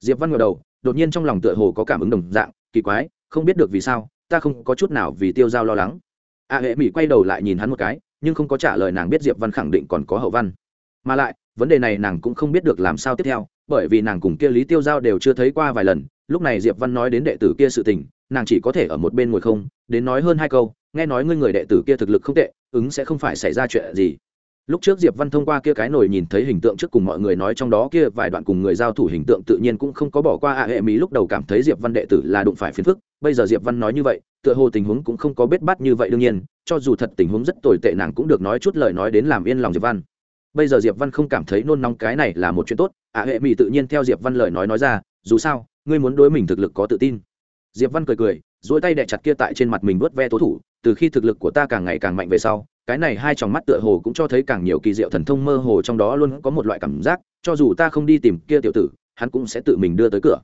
Diệp văn ngồi đầu, đột nhiên trong lòng tựa hồ có cảm ứng đồng dạng, kỳ quái, không biết được vì sao, ta không có chút nào vì tiêu giao lo lắng. A hệ mỹ quay đầu lại nhìn hắn một cái, nhưng không có trả lời nàng biết diệp văn khẳng định còn có hậu văn. Mà lại vấn đề này nàng cũng không biết được làm sao tiếp theo, bởi vì nàng cùng kia lý tiêu giao đều chưa thấy qua vài lần, lúc này diệp văn nói đến đệ tử kia sự tình, nàng chỉ có thể ở một bên ngồi không, đến nói hơn hai câu, nghe nói ngươi người đệ tử kia thực lực không tệ, ứng sẽ không phải xảy ra chuyện gì. Lúc trước diệp văn thông qua kia cái nổi nhìn thấy hình tượng trước cùng mọi người nói trong đó kia vài đoạn cùng người giao thủ hình tượng tự nhiên cũng không có bỏ qua a hệ mỹ lúc đầu cảm thấy diệp văn đệ tử là đụng phải phiền phức, bây giờ diệp văn nói như vậy, tựa hồ tình huống cũng không có biết bắt như vậy đương nhiên, cho dù thật tình huống rất tồi tệ nàng cũng được nói chút lời nói đến làm yên lòng diệp văn bây giờ diệp văn không cảm thấy nôn nóng cái này là một chuyện tốt a hệ mỹ tự nhiên theo diệp văn lời nói nói ra, dù sao, ngươi muốn đối mình thực lực có tự tin. Diệp văn cười cười, duỗi tay đè chặt kia tại trên mặt mình vớt ve tố thủ, từ khi thực lực của ta càng ngày càng mạnh về sau, cái này hai tròng mắt tựa hồ cũng cho thấy càng nhiều kỳ diệu thần thông mơ hồ trong đó luôn có một loại cảm giác, cho dù ta không đi tìm kia tiểu tử, hắn cũng sẽ tự mình đưa tới cửa.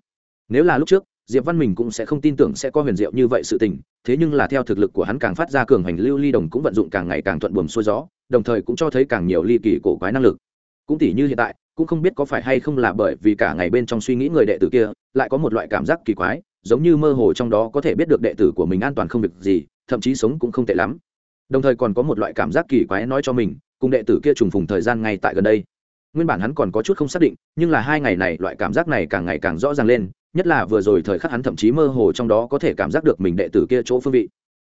Nếu là lúc trước diệp văn mình cũng sẽ không tin tưởng sẽ có huyền diệu như vậy sự tình, thế nhưng là theo thực lực của hắn càng phát ra cường hành, lưu ly đồng cũng vận dụng càng ngày càng thuận buồm xuôi gió, đồng thời cũng cho thấy càng nhiều ly kỳ cổ quái năng lực. Cũng tỷ như hiện tại, cũng không biết có phải hay không là bởi vì cả ngày bên trong suy nghĩ người đệ tử kia, lại có một loại cảm giác kỳ quái, giống như mơ hồ trong đó có thể biết được đệ tử của mình an toàn không việc gì, thậm chí sống cũng không tệ lắm. Đồng thời còn có một loại cảm giác kỳ quái nói cho mình, cùng đệ tử kia trùng phùng thời gian ngay tại gần đây. Nguyên bản hắn còn có chút không xác định, nhưng là hai ngày này loại cảm giác này càng ngày càng rõ ràng lên nhất là vừa rồi thời khắc hắn thậm chí mơ hồ trong đó có thể cảm giác được mình đệ tử kia chỗ phương vị.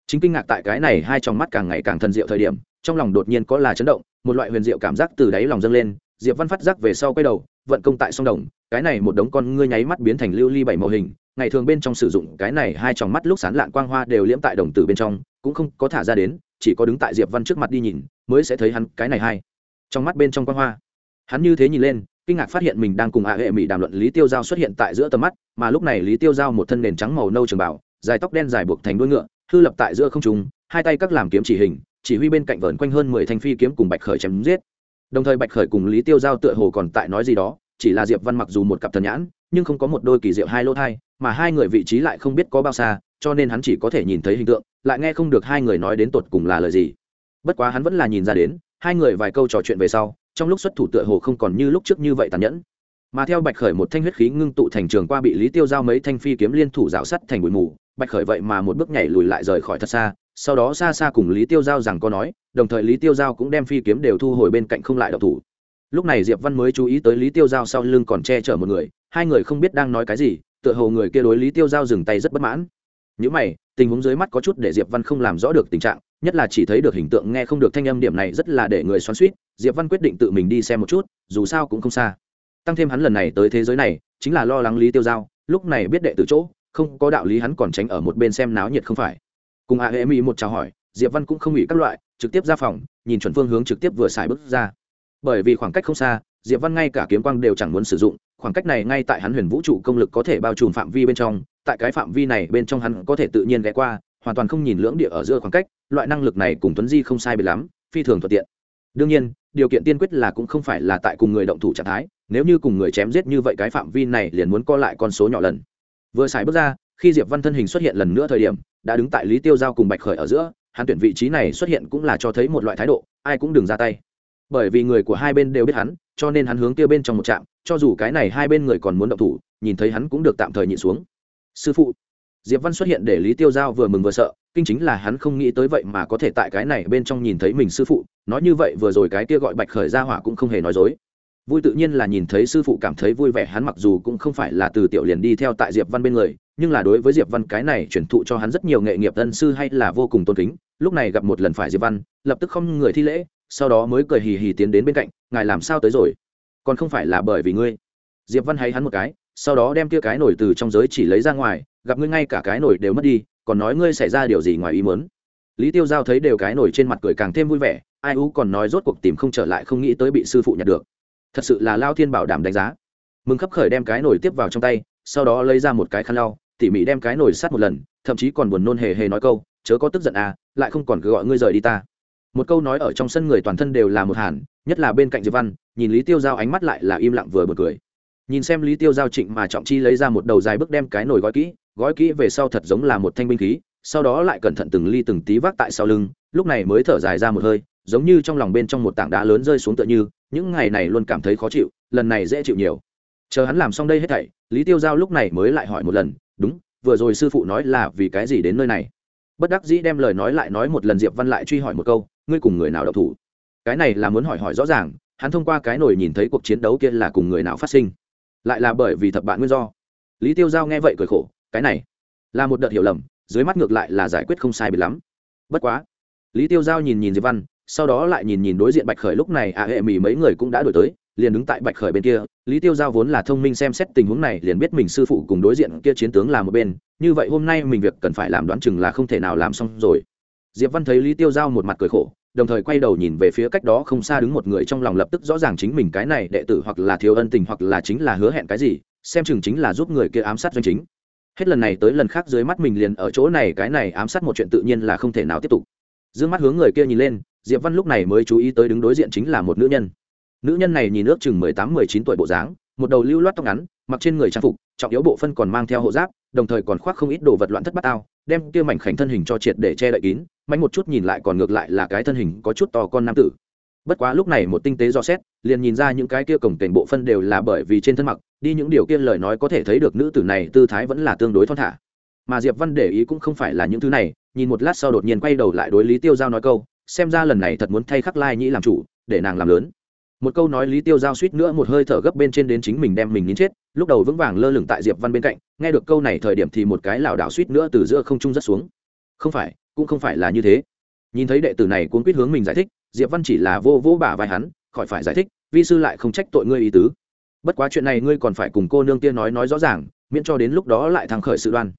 Chính kinh ngạc tại cái này hai trong mắt càng ngày càng thần diệu thời điểm, trong lòng đột nhiên có là chấn động, một loại huyền diệu cảm giác từ đáy lòng dâng lên, diệp văn phát giác về sau quay đầu, vận công tại sông đồng, cái này một đống con ngươi nháy mắt biến thành lưu ly bảy màu hình, ngày thường bên trong sử dụng cái này hai tròng mắt lúc sán lạn quang hoa đều liễm tại đồng tử bên trong, cũng không có thả ra đến, chỉ có đứng tại diệp văn trước mặt đi nhìn, mới sẽ thấy hắn cái này hai trong mắt bên trong quang hoa. Hắn như thế nhìn lên kinh ngạc phát hiện mình đang cùng hạ hệ mỹ đàm luận lý tiêu giao xuất hiện tại giữa tầm mắt, mà lúc này lý tiêu giao một thân nền trắng màu nâu trường bảo, dài tóc đen dài buộc thành đuôi ngựa, hư lập tại giữa không trung, hai tay các làm kiếm chỉ hình, chỉ huy bên cạnh vờn quanh hơn mười thanh phi kiếm cùng bạch khởi chém giết. Đồng thời bạch khởi cùng lý tiêu giao tựa hồ còn tại nói gì đó, chỉ là diệp văn mặc dù một cặp thần nhãn, nhưng không có một đôi kỳ diệu hai lỗ thai, mà hai người vị trí lại không biết có bao xa, cho nên hắn chỉ có thể nhìn thấy hình tượng, lại nghe không được hai người nói đến tột cùng là lời gì. Bất quá hắn vẫn là nhìn ra đến, hai người vài câu trò chuyện về sau trong lúc xuất thủ tựa hồ không còn như lúc trước như vậy tàn nhẫn. Mà theo bạch khởi một thanh huyết khí ngưng tụ thành trường qua bị lý tiêu giao mấy thanh phi kiếm liên thủ rào sắt thành bụi mù, bạch khởi vậy mà một bước nhảy lùi lại rời khỏi thật xa, sau đó xa xa cùng lý tiêu giao rằng có nói, đồng thời lý tiêu giao cũng đem phi kiếm đều thu hồi bên cạnh không lại độc thủ. Lúc này diệp văn mới chú ý tới lý tiêu giao sau lưng còn che chở một người, hai người không biết đang nói cái gì, tựa hồ người kia đối lý tiêu giao dừng tay rất bất mãn. Những mày, tình huống dưới mắt có chút để diệp văn không làm rõ được tình trạng nhất là chỉ thấy được hình tượng nghe không được thanh âm điểm này rất là để người xoắn suýt, diệp văn quyết định tự mình đi xem một chút, dù sao cũng không xa. Tăng thêm hắn lần này tới thế giới này, chính là lo lắng lý tiêu giao, lúc này biết đệ từ chỗ, không có đạo lý hắn còn tránh ở một bên xem náo nhiệt không phải. Cùng a hệ mỹ một chào hỏi, diệp văn cũng không ủy các loại, trực tiếp ra phòng, nhìn chuẩn phương hướng trực tiếp vừa xài bước ra. Bởi vì khoảng cách không xa, diệp văn ngay cả kiếm quang đều chẳng muốn sử dụng, khoảng cách này ngay tại hắn huyền vũ trụ công lực có thể bao trùm phạm vi bên trong, tại cái phạm vi này bên trong hắn có thể tự nhiên ghé qua, hoàn toàn không nhìn lưỡng địa ở giữa khoảng cách loại năng lực này cùng tuấn di không sai biệt lắm, phi thường thuận tiện. Đương nhiên, điều kiện tiên quyết là cũng không phải là tại cùng người động thủ trạng thái, nếu như cùng người chém giết như vậy cái phạm vi này liền muốn co lại con số nhỏ lần. Vừa xài bước ra, khi diệp văn thân hình xuất hiện lần nữa thời điểm, đã đứng tại lý tiêu giao cùng bạch khởi ở giữa, hắn tuyển vị trí này xuất hiện cũng là cho thấy một loại thái độ, ai cũng đừng ra tay. Bởi vì người của hai bên đều biết hắn, cho nên hắn hướng tiêu bên trong một trạm, cho dù cái này hai bên người còn muốn động thủ, nhìn thấy hắn cũng được tạm thời nhịn xuống. Sư phụ diệp văn xuất hiện để lý tiêu giao vừa mừng vừa sợ, kinh chính là hắn không nghĩ tới vậy mà có thể tại cái này bên trong nhìn thấy mình sư phụ, nói như vậy vừa rồi cái kia gọi bạch khởi ra hỏa cũng không hề nói dối. Vui tự nhiên là nhìn thấy sư phụ cảm thấy vui vẻ, hắn mặc dù cũng không phải là từ tiểu liền đi theo tại diệp văn bên người, nhưng là đối với diệp văn cái này chuyển thụ cho hắn rất nhiều nghệ nghiệp tân sư hay là vô cùng tôn kính, lúc này gặp một lần phải diệp văn, lập tức không người thi lễ, sau đó mới cười hì hì tiến đến bên cạnh, ngài làm sao tới rồi? Còn không phải là bởi vì ngươi? Diệp văn hay hắn một cái, sau đó đem kia cái nổi từ trong giới chỉ lấy ra ngoài gặp ngươi ngay cả cái nổi đều mất đi, còn nói ngươi xảy ra điều gì ngoài ý muốn. Lý tiêu giao thấy đều cái nổi trên mặt cười càng thêm vui vẻ, ai u còn nói rốt cuộc tìm không trở lại không nghĩ tới bị sư phụ nhặt được. Thật sự là lao thiên bảo đảm đánh giá. Mừng khấp khởi đem cái nổi tiếp vào trong tay, sau đó lấy ra một cái khăn lau, tỉ mỉ đem cái nổi sát một lần, thậm chí còn buồn nôn hề hề nói câu, chớ có tức giận à lại không còn cứ gọi ngươi rời đi ta. Một câu nói ở trong sân người toàn thân đều là một hàn, nhất là bên cạnh diệp văn, nhìn lý tiêu giao ánh mắt lại là im lặng vừa bật cười. Nhìn xem lý tiêu giao trịnh mà trọng chi lấy ra một đầu dài bước đem cái nồi gói kỹ gói kỹ về sau thật giống là một thanh binh khí, sau đó lại cẩn thận từng ly từng tí vác tại sau lưng, lúc này mới thở dài ra một hơi, giống như trong lòng bên trong một tảng đá lớn rơi xuống tựa như, những ngày này luôn cảm thấy khó chịu, lần này dễ chịu nhiều. Chờ hắn làm xong đây hết thảy, lý tiêu giao lúc này mới lại hỏi một lần, đúng, vừa rồi sư phụ nói là vì cái gì đến nơi này? Bất đắc dĩ đem lời nói lại nói một lần diệp văn lại truy hỏi một câu, ngươi cùng người nào độc thủ? Cái này là muốn hỏi hỏi rõ ràng, hắn thông qua cái nổi nhìn thấy cuộc chiến đấu kia là cùng người nào phát sinh. Lại là bởi vì thập bạn nguyên do. Lý tiêu giao nghe vậy cười khổ cái này là một đợt hiểu lầm, dưới mắt ngược lại là giải quyết không sai bị lắm. Bất quá, lý tiêu giao nhìn nhìn diệp văn, sau đó lại nhìn nhìn đối diện bạch khởi lúc này ạ hệ mì mấy người cũng đã đổi tới, liền đứng tại bạch khởi bên kia. Lý tiêu giao vốn là thông minh xem xét tình huống này, liền biết mình sư phụ cùng đối diện kia chiến tướng là một bên, như vậy hôm nay mình việc cần phải làm đoán chừng là không thể nào làm xong rồi. Diệp văn thấy lý tiêu giao một mặt cười khổ, đồng thời quay đầu nhìn về phía cách đó không xa đứng một người trong lòng lập tức rõ ràng chính mình cái này đệ tử hoặc là thiếu ân tình hoặc là chính là hứa hẹn cái gì, xem chừng chính là giúp người kia ám sát doanh chính hết lần này tới lần khác dưới mắt mình liền ở chỗ này, cái này ám sát một chuyện tự nhiên là không thể nào tiếp tục. D mắt hướng người kia nhìn lên, diệp văn lúc này mới chú ý tới đứng đối diện chính là một nữ nhân. Nữ nhân này nhìn ước chừng mười tám, mười chín tuổi bộ dáng, một đầu lưu loát tóc ngắn, mặc trên người trang phục, trọng yếu bộ phân còn mang theo hộ giáp, đồng thời còn khoác không ít đồ vật loạn thất bát ao, đem kia mảnh khảnh thân hình cho triệt để che đậy kín, mạnh một chút nhìn lại còn ngược lại là cái thân hình có chút to con nam tử bất quá lúc này một tinh tế do xét, liền nhìn ra những cái kia cổng cảnh bộ phân đều là bởi vì trên thân mặc, đi những điều kia lời nói có thể thấy được nữ tử này tư thái vẫn là tương đối thon thả. Mà diệp văn để ý cũng không phải là những thứ này, nhìn một lát sau đột nhiên quay đầu lại đối lý tiêu giao nói câu, xem ra lần này thật muốn thay khắc lai nhĩ làm chủ, để nàng làm lớn. Một câu nói lý tiêu giao suýt nữa một hơi thở gấp bên trên đến chính mình đem mình nín chết, lúc đầu vững vàng lơ lửng tại diệp văn bên cạnh, nghe được câu này thời điểm thì một cái lảo đảo suýt nữa từ giữa không trung rất xuống. Không phải, cũng không phải là như thế. Nhìn thấy đệ tử này cuốn quýt hướng mình giải thích diệp văn chỉ là vô vô bả vai hắn, khỏi phải giải thích, vi sư lại không trách tội ngươi ý tứ. Bất quá chuyện này ngươi còn phải cùng cô nương tiên nói nói rõ ràng, miễn cho đến lúc đó lại thăng khởi sự đoan.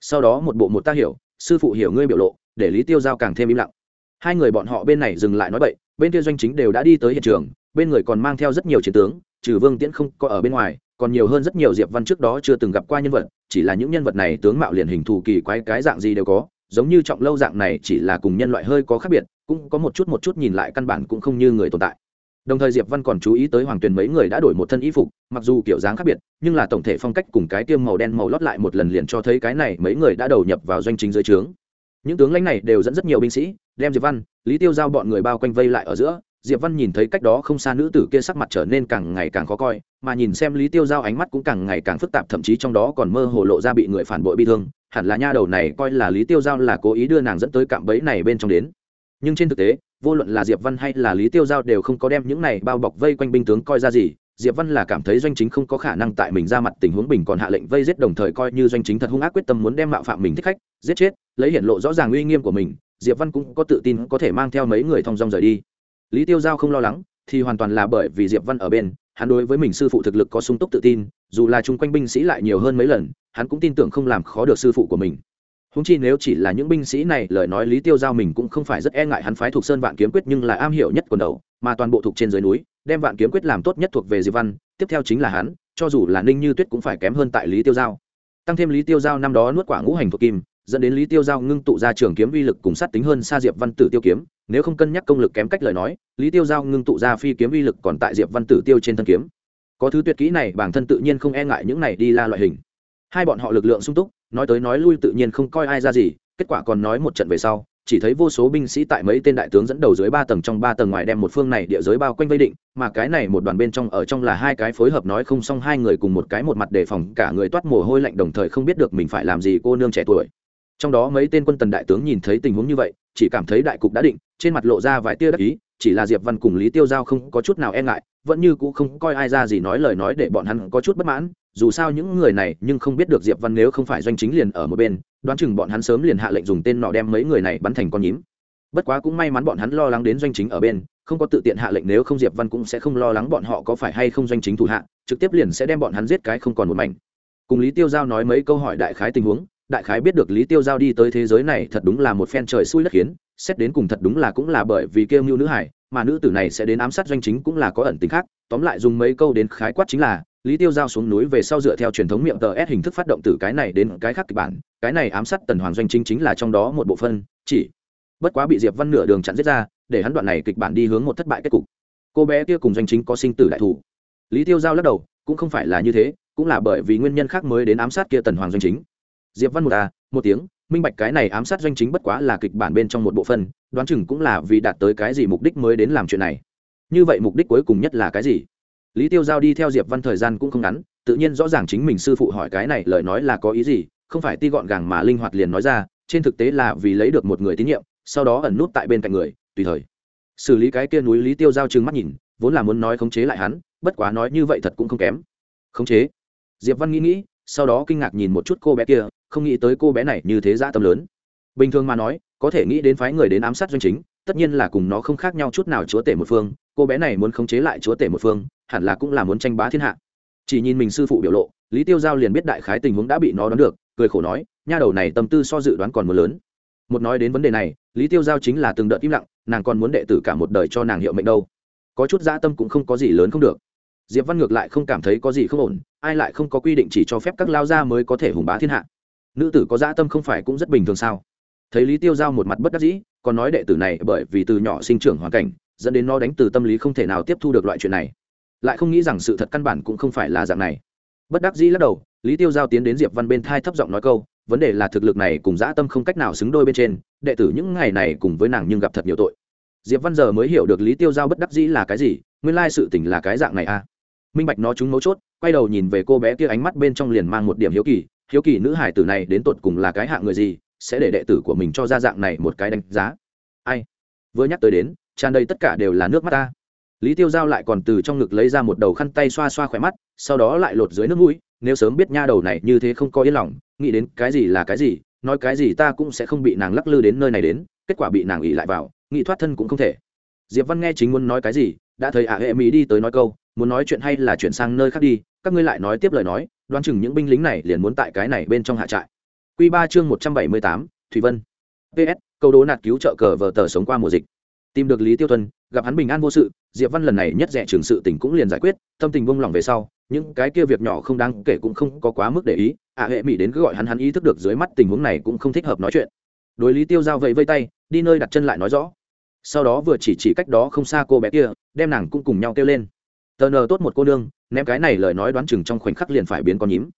Sau đó một bộ một ta hiểu, sư phụ hiểu ngươi biểu lộ, để lý tiêu giao càng thêm im lặng. Hai người bọn họ bên này dừng lại nói bậy, bên kia doanh chính đều đã đi tới hiện trường, bên người còn mang theo rất nhiều chiến tướng, trừ vương tiễn không có ở bên ngoài, còn nhiều hơn rất nhiều diệp văn trước đó chưa từng gặp qua nhân vật, chỉ là những nhân vật này tướng mạo liền hình thù kỳ quái, cái dạng gì đều có giống như trọng lâu dạng này chỉ là cùng nhân loại hơi có khác biệt, cũng có một chút một chút nhìn lại căn bản cũng không như người tồn tại. Đồng thời diệp văn còn chú ý tới hoàng tuyền mấy người đã đổi một thân y phục, mặc dù kiểu dáng khác biệt, nhưng là tổng thể phong cách cùng cái tiêm màu đen màu lót lại một lần liền cho thấy cái này mấy người đã đầu nhập vào doanh chính dưới trướng. Những tướng lãnh này đều dẫn rất nhiều binh sĩ, đem diệp văn, lý tiêu giao bọn người bao quanh vây lại ở giữa. Diệp văn nhìn thấy cách đó không xa nữ tử kia sắc mặt trở nên càng ngày càng khó coi, mà nhìn xem lý tiêu giao ánh mắt cũng càng ngày càng phức tạp, thậm chí trong đó còn mơ hồ lộ ra bị người phản bội bi thương hẳn là nha đầu này coi là lý tiêu giao là cố ý đưa nàng dẫn tới cạm bẫy này bên trong đến. Nhưng trên thực tế, vô luận là diệp văn hay là lý tiêu giao đều không có đem những này bao bọc vây quanh binh tướng coi ra gì. Diệp văn là cảm thấy doanh chính không có khả năng tại mình ra mặt tình huống bình còn hạ lệnh vây giết đồng thời coi như doanh chính thật hung ác quyết tâm muốn đem mạo phạm mình thích khách, giết chết, lấy hiện lộ rõ ràng uy nghiêm của mình, diệp văn cũng có tự tin có thể mang theo mấy người thong dong rời đi. Lý tiêu giao không lo lắng, thì hoàn toàn là bởi vì diệp văn ở bên, hắn đối với mình sư phụ thực lực có sung túc tự tin dù là chung quanh binh sĩ lại nhiều hơn mấy lần, hắn cũng tin tưởng không làm khó được sư phụ của mình. Húng chi nếu chỉ là những binh sĩ này, lời nói lý tiêu giao mình cũng không phải rất e ngại hắn phái thuộc sơn vạn kiếm quyết nhưng là am hiểu nhất quần đầu, mà toàn bộ thuộc trên dưới núi, đem vạn kiếm quyết làm tốt nhất thuộc về diệp văn, tiếp theo chính là hắn, cho dù là ninh như tuyết cũng phải kém hơn tại lý tiêu giao. Tăng thêm lý tiêu giao năm đó nuốt quả ngũ hành thuộc kim, dẫn đến lý tiêu giao ngưng tụ ra trường kiếm uy lực cùng sát tính hơn xa diệp văn tử tiêu kiếm, nếu không cân nhắc công lực kém cách lời nói, lý tiêu giao ngưng tụ ra phi kiếm uy lực còn tại diệp văn tử tiêu trên thân kiếm có thứ tuyệt kỹ này, bản thân tự nhiên không e ngại những này đi la loại hình. Hai bọn họ lực lượng sung túc, nói tới nói lui tự nhiên không coi ai ra gì, kết quả còn nói một trận về sau, chỉ thấy vô số binh sĩ tại mấy tên đại tướng dẫn đầu dưới ba tầng trong ba tầng ngoài đem một phương này địa giới bao quanh vây định, mà cái này một đoàn bên trong ở trong là hai cái phối hợp nói không xong hai người cùng một cái một mặt đề phòng, cả người toát mồ hôi lạnh đồng thời không biết được mình phải làm gì cô nương trẻ tuổi. Trong đó mấy tên quân tần đại tướng nhìn thấy tình huống như vậy chỉ cảm thấy đại cục đã định, trên mặt lộ ra vài tia đắc ý, chỉ là diệp văn cùng lý tiêu giao không có chút nào e ngại, vẫn như cũ không coi ai ra gì nói lời nói để bọn hắn có chút bất mãn, dù sao những người này nhưng không biết được diệp văn nếu không phải doanh chính liền ở một bên, đoán chừng bọn hắn sớm liền hạ lệnh dùng tên nọ đem mấy người này bắn thành con nhím. Bất quá cũng may mắn bọn hắn lo lắng đến doanh chính ở bên, không có tự tiện hạ lệnh nếu không diệp văn cũng sẽ không lo lắng bọn họ có phải hay không doanh chính thủ hạ, trực tiếp liền sẽ đem bọn hắn giết cái không còn một mảnh. Cùng lý tiêu giao nói mấy câu hỏi đại khái tình huống đại khái biết được lý tiêu giao đi tới thế giới này thật đúng là một phen trời xui đất khiến, xét đến cùng thật đúng là cũng là bởi vì kêu mưu nữ hải, mà nữ tử này sẽ đến ám sát doanh chính cũng là có ẩn tính khác. Tóm lại dùng mấy câu đến khái quát chính là, lý tiêu giao xuống núi về sau dựa theo truyền thống miệng tờ s hình thức phát động từ cái này đến cái khác kịch bản, cái này ám sát tần hoàng doanh chính chính là trong đó một bộ phân chỉ bất quá bị diệp văn nửa đường chặn giết ra, để hắn đoạn này kịch bản đi hướng một thất bại kết cục. Cô bé kia cùng doanh chính có sinh tử đại thủ. Lý tiêu giao lắc đầu, cũng không phải là như thế, cũng là bởi vì nguyên nhân khác mới đến ám sát kia tần hoàng doanh chính diệp văn một à một tiếng, minh bạch cái này ám sát doanh chính bất quá là kịch bản bên trong một bộ phân đoán chừng cũng là vì đạt tới cái gì mục đích mới đến làm chuyện này. Như vậy mục đích cuối cùng nhất là cái gì? Lý tiêu giao đi theo diệp văn thời gian cũng không ngắn, tự nhiên rõ ràng chính mình sư phụ hỏi cái này lời nói là có ý gì, không phải ti gọn gàng mà linh hoạt liền nói ra, trên thực tế là vì lấy được một người tín nhiệm, sau đó ẩn nút tại bên cạnh người, tùy thời. Xử lý cái kia núi lý tiêu giao trừng mắt nhìn, vốn là muốn nói khống chế lại hắn, bất quá nói như vậy thật cũng không kém. Khống chế? Diệp văn nghĩ nghĩ, sau đó kinh ngạc nhìn một chút cô bé kia không nghĩ tới cô bé này như thế dã tâm lớn. Bình thường mà nói, có thể nghĩ đến phái người đến ám sát doanh chính, tất nhiên là cùng nó không khác nhau chút nào chúa tể một phương, cô bé này muốn khống chế lại chúa tể một phương, hẳn là cũng là muốn tranh bá thiên hạ. Chỉ nhìn mình sư phụ biểu lộ, lý tiêu giao liền biết đại khái tình huống đã bị nó đoán được, cười khổ nói, nha đầu này tâm tư so dự đoán còn một lớn. Một nói đến vấn đề này, lý tiêu giao chính là từng đợt im lặng, nàng còn muốn đệ tử cả một đời cho nàng hiệu mệnh đâu. Có chút dã tâm cũng không có gì lớn không được. Diệp văn ngược lại không cảm thấy có gì không ổn, ai lại không có quy định chỉ cho phép các lao gia mới có thể hùng bá thiên hạ nữ tử có dã tâm không phải cũng rất bình thường sao? Thấy lý tiêu giao một mặt bất đắc dĩ, còn nói đệ tử này bởi vì từ nhỏ sinh trưởng hoàn cảnh, dẫn đến nó đánh từ tâm lý không thể nào tiếp thu được loại chuyện này. Lại không nghĩ rằng sự thật căn bản cũng không phải là dạng này. Bất đắc dĩ lắc đầu, lý tiêu giao tiến đến diệp văn bên thai thấp giọng nói câu, vấn đề là thực lực này cùng dã tâm không cách nào xứng đôi bên trên, đệ tử những ngày này cùng với nàng nhưng gặp thật nhiều tội. Diệp văn giờ mới hiểu được lý tiêu giao bất đắc dĩ là cái gì, nguyên lai sự tình là cái dạng này à. Minh bạch nó chúng mấu chốt, quay đầu nhìn về cô bé kia ánh mắt bên trong liền mang một điểm hiếu kỳ hiếu kỳ nữ hải tử này đến tột cùng là cái hạng người gì, sẽ để đệ tử của mình cho ra dạng này một cái đánh giá. Ai? Vừa nhắc tới đến, tràn đầy tất cả đều là nước mắt ta. Lý tiêu giao lại còn từ trong ngực lấy ra một đầu khăn tay xoa xoa khỏe mắt, sau đó lại lột dưới nước mũi, nếu sớm biết nha đầu này như thế không có yên lòng, nghĩ đến cái gì là cái gì, nói cái gì ta cũng sẽ không bị nàng lắc lư đến nơi này đến, kết quả bị nàng ỉ lại vào, nghĩ thoát thân cũng không thể. Diệp văn nghe chính muốn nói cái gì, đã thấy ả hệ mỹ đi tới nói câu, muốn nói chuyện hay là chuyển sang nơi khác đi, các ngươi lại nói tiếp lời nói đoán chừng những binh lính này liền muốn tại cái này bên trong hạ trại. Q ba chương một trăm bảy mươi tám, thủy vân. Ps câu đố nạt cứu trợ cờ vờ tờ sống qua mùa dịch. Tìm được lý tiêu thuần, gặp hắn bình an vô sự, diệp văn lần này nhất rẻ trường sự tình cũng liền giải quyết, tâm tình vung lòng về sau, những cái kia việc nhỏ không đáng kể cũng không có quá mức để ý, ạ hệ mỹ đến cứ gọi hắn hắn ý thức được dưới mắt tình huống này cũng không thích hợp nói chuyện. Đối lý tiêu giao vẫy vây tay, đi nơi đặt chân lại nói rõ. Sau đó vừa chỉ chỉ cách đó không xa cô bé kia, đem nàng cũng cùng nhau kêu lên. Tờ nờ tốt một cô nương ném cái này lời nói đoán chừng trong khoảnh khắc liền phải biến con nhím.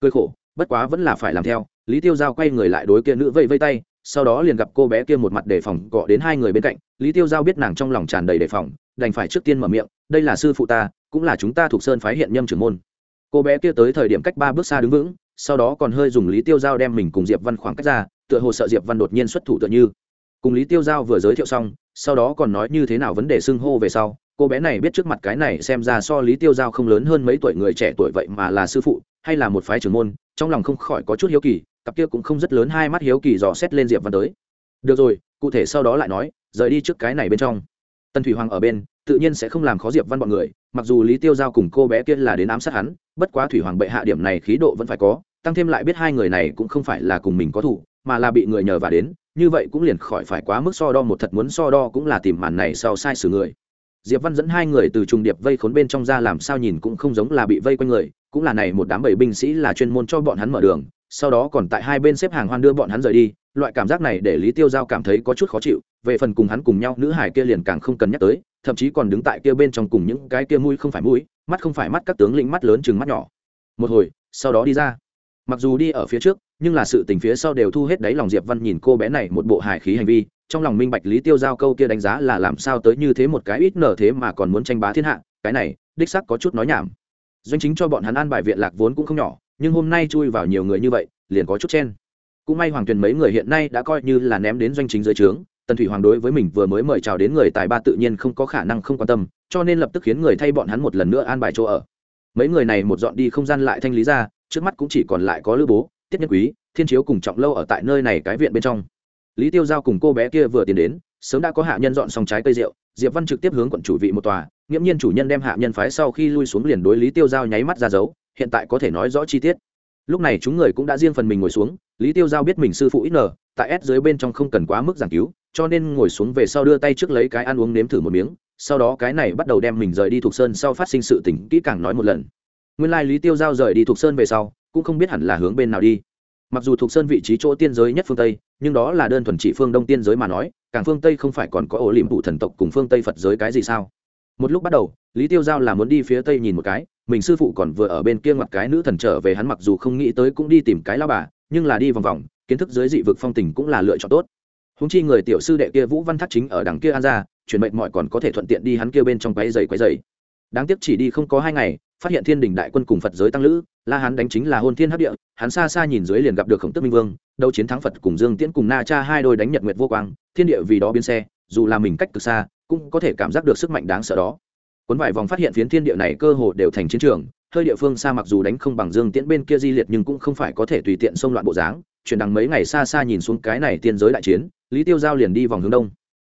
Cười khổ, bất quá vẫn là phải làm theo, lý tiêu giao quay người lại đối kia nữ vây vây tay, sau đó liền gặp cô bé kia một mặt đề phòng gọ đến hai người bên cạnh, lý tiêu giao biết nàng trong lòng tràn đầy đề phòng, đành phải trước tiên mở miệng, đây là sư phụ ta, cũng là chúng ta thuộc sơn phái hiện nhâm trưởng môn. Cô bé kia tới thời điểm cách ba bước xa đứng vững, sau đó còn hơi dùng lý tiêu giao đem mình cùng diệp văn khoảng cách ra, tựa hồ sợ diệp văn đột nhiên xuất thủ tựa như. Cùng lý tiêu giao vừa giới thiệu xong, sau đó còn nói như thế nào vấn đề xưng hô về sau cô bé này biết trước mặt cái này xem ra so lý tiêu giao không lớn hơn mấy tuổi người trẻ tuổi vậy mà là sư phụ, hay là một phái trưởng môn, trong lòng không khỏi có chút hiếu kỳ, cặp kia cũng không rất lớn hai mắt hiếu kỳ dò xét lên diệp văn tới. Được rồi, cụ thể sau đó lại nói, rời đi trước cái này bên trong. Tần thủy hoàng ở bên, tự nhiên sẽ không làm khó diệp văn bọn người, mặc dù lý tiêu giao cùng cô bé kia là đến ám sát hắn, bất quá thủy hoàng bệ hạ điểm này khí độ vẫn phải có, tăng thêm lại biết hai người này cũng không phải là cùng mình có thủ, mà là bị người nhờ và đến, như vậy cũng liền khỏi phải quá mức so đo một thật, muốn so đo cũng là tìm màn này sau sai xử người diệp văn dẫn hai người từ trùng điệp vây khốn bên trong ra làm sao nhìn cũng không giống là bị vây quanh người, cũng là này một đám bảy binh sĩ là chuyên môn cho bọn hắn mở đường, sau đó còn tại hai bên xếp hàng hoan đưa bọn hắn rời đi, loại cảm giác này để lý tiêu giao cảm thấy có chút khó chịu, về phần cùng hắn cùng nhau, nữ hải kia liền càng không cần nhắc tới, thậm chí còn đứng tại kia bên trong cùng những cái kia mũi không phải mũi, mắt không phải mắt các tướng lĩnh mắt lớn chừng mắt nhỏ. Một hồi, sau đó đi ra. Mặc dù đi ở phía trước, nhưng là sự tình phía sau đều thu hết đáy lòng diệp văn nhìn cô bé này một bộ hài khí hành vi trong lòng minh bạch lý tiêu giao câu kia đánh giá là làm sao tới như thế một cái ít nở thế mà còn muốn tranh bá thiên hạ, cái này, đích sắc có chút nói nhảm. Doanh chính cho bọn hắn an bài viện lạc vốn cũng không nhỏ, nhưng hôm nay chui vào nhiều người như vậy, liền có chút chen. Cũng may hoàng tuyền mấy người hiện nay đã coi như là ném đến doanh chính dưới trướng, tần thủy hoàng đối với mình vừa mới mời chào đến người tài ba tự nhiên không có khả năng không quan tâm, cho nên lập tức khiến người thay bọn hắn một lần nữa an bài chỗ ở. Mấy người này một dọn đi không gian lại thanh lý ra, trước mắt cũng chỉ còn lại có lữ bố, tiết nhân quý, thiên chiếu cùng trọng lâu ở tại nơi này cái viện bên trong lý tiêu giao cùng cô bé kia vừa tiến đến, sớm đã có hạ nhân dọn xong trái cây rượu, diệp văn trực tiếp hướng quận chủ vị một tòa, nghiễm nhiên chủ nhân đem hạ nhân phái sau khi lui xuống liền đối lý tiêu giao nháy mắt ra dấu, hiện tại có thể nói rõ chi tiết. Lúc này chúng người cũng đã riêng phần mình ngồi xuống, lý tiêu giao biết mình sư phụ ít nở tại s dưới bên trong không cần quá mức giảng cứu, cho nên ngồi xuống về sau đưa tay trước lấy cái ăn uống nếm thử một miếng, sau đó cái này bắt đầu đem mình rời đi thuộc sơn sau phát sinh sự tỉnh kỹ càng nói một lần. Nguyên lai lý tiêu giao rời đi thuộc sơn về sau, cũng không biết hẳn là hướng bên nào đi. Mặc dù thuộc sơn vị trí chỗ tiên giới nhất phương tây nhưng đó là đơn thuần chỉ phương đông tiên giới mà nói, càng phương tây không phải còn có ổ liềm phụ thần tộc cùng phương tây phật giới cái gì sao? Một lúc bắt đầu, lý tiêu giao là muốn đi phía tây nhìn một cái, mình sư phụ còn vừa ở bên kia ngoặt cái nữ thần trở về hắn mặc dù không nghĩ tới cũng đi tìm cái lao bà, nhưng là đi vòng vòng, kiến thức dưới dị vực phong tình cũng là lựa chọn tốt. Húng chi người tiểu sư đệ kia vũ văn thắt chính ở đằng kia an ra, chuyển mệnh mọi còn có thể thuận tiện đi hắn kia bên trong quáy dày quáy dày đáng tiếc chỉ đi không có hai ngày phát hiện thiên đình đại quân cùng phật giới tăng lữ, la hắn đánh chính là hôn thiên hấp địa, hắn xa xa nhìn dưới liền gặp được khổng tức minh vương, đấu chiến thắng phật cùng dương tiễn cùng na cha hai đôi đánh nhật nguyệt vô quang, thiên địa vì đó biến xe, dù là mình cách cực xa, cũng có thể cảm giác được sức mạnh đáng sợ đó. Cuốn vài vòng phát hiện phiến thiên địa này cơ hồ đều thành chiến trường, hơi địa phương xa mặc dù đánh không bằng dương tiễn bên kia di liệt nhưng cũng không phải có thể tùy tiện xông loạn bộ dáng, chuyển đằng mấy ngày xa xa nhìn xuống cái này tiên giới đại chiến, lý tiêu giao liền đi vòng hướng đông.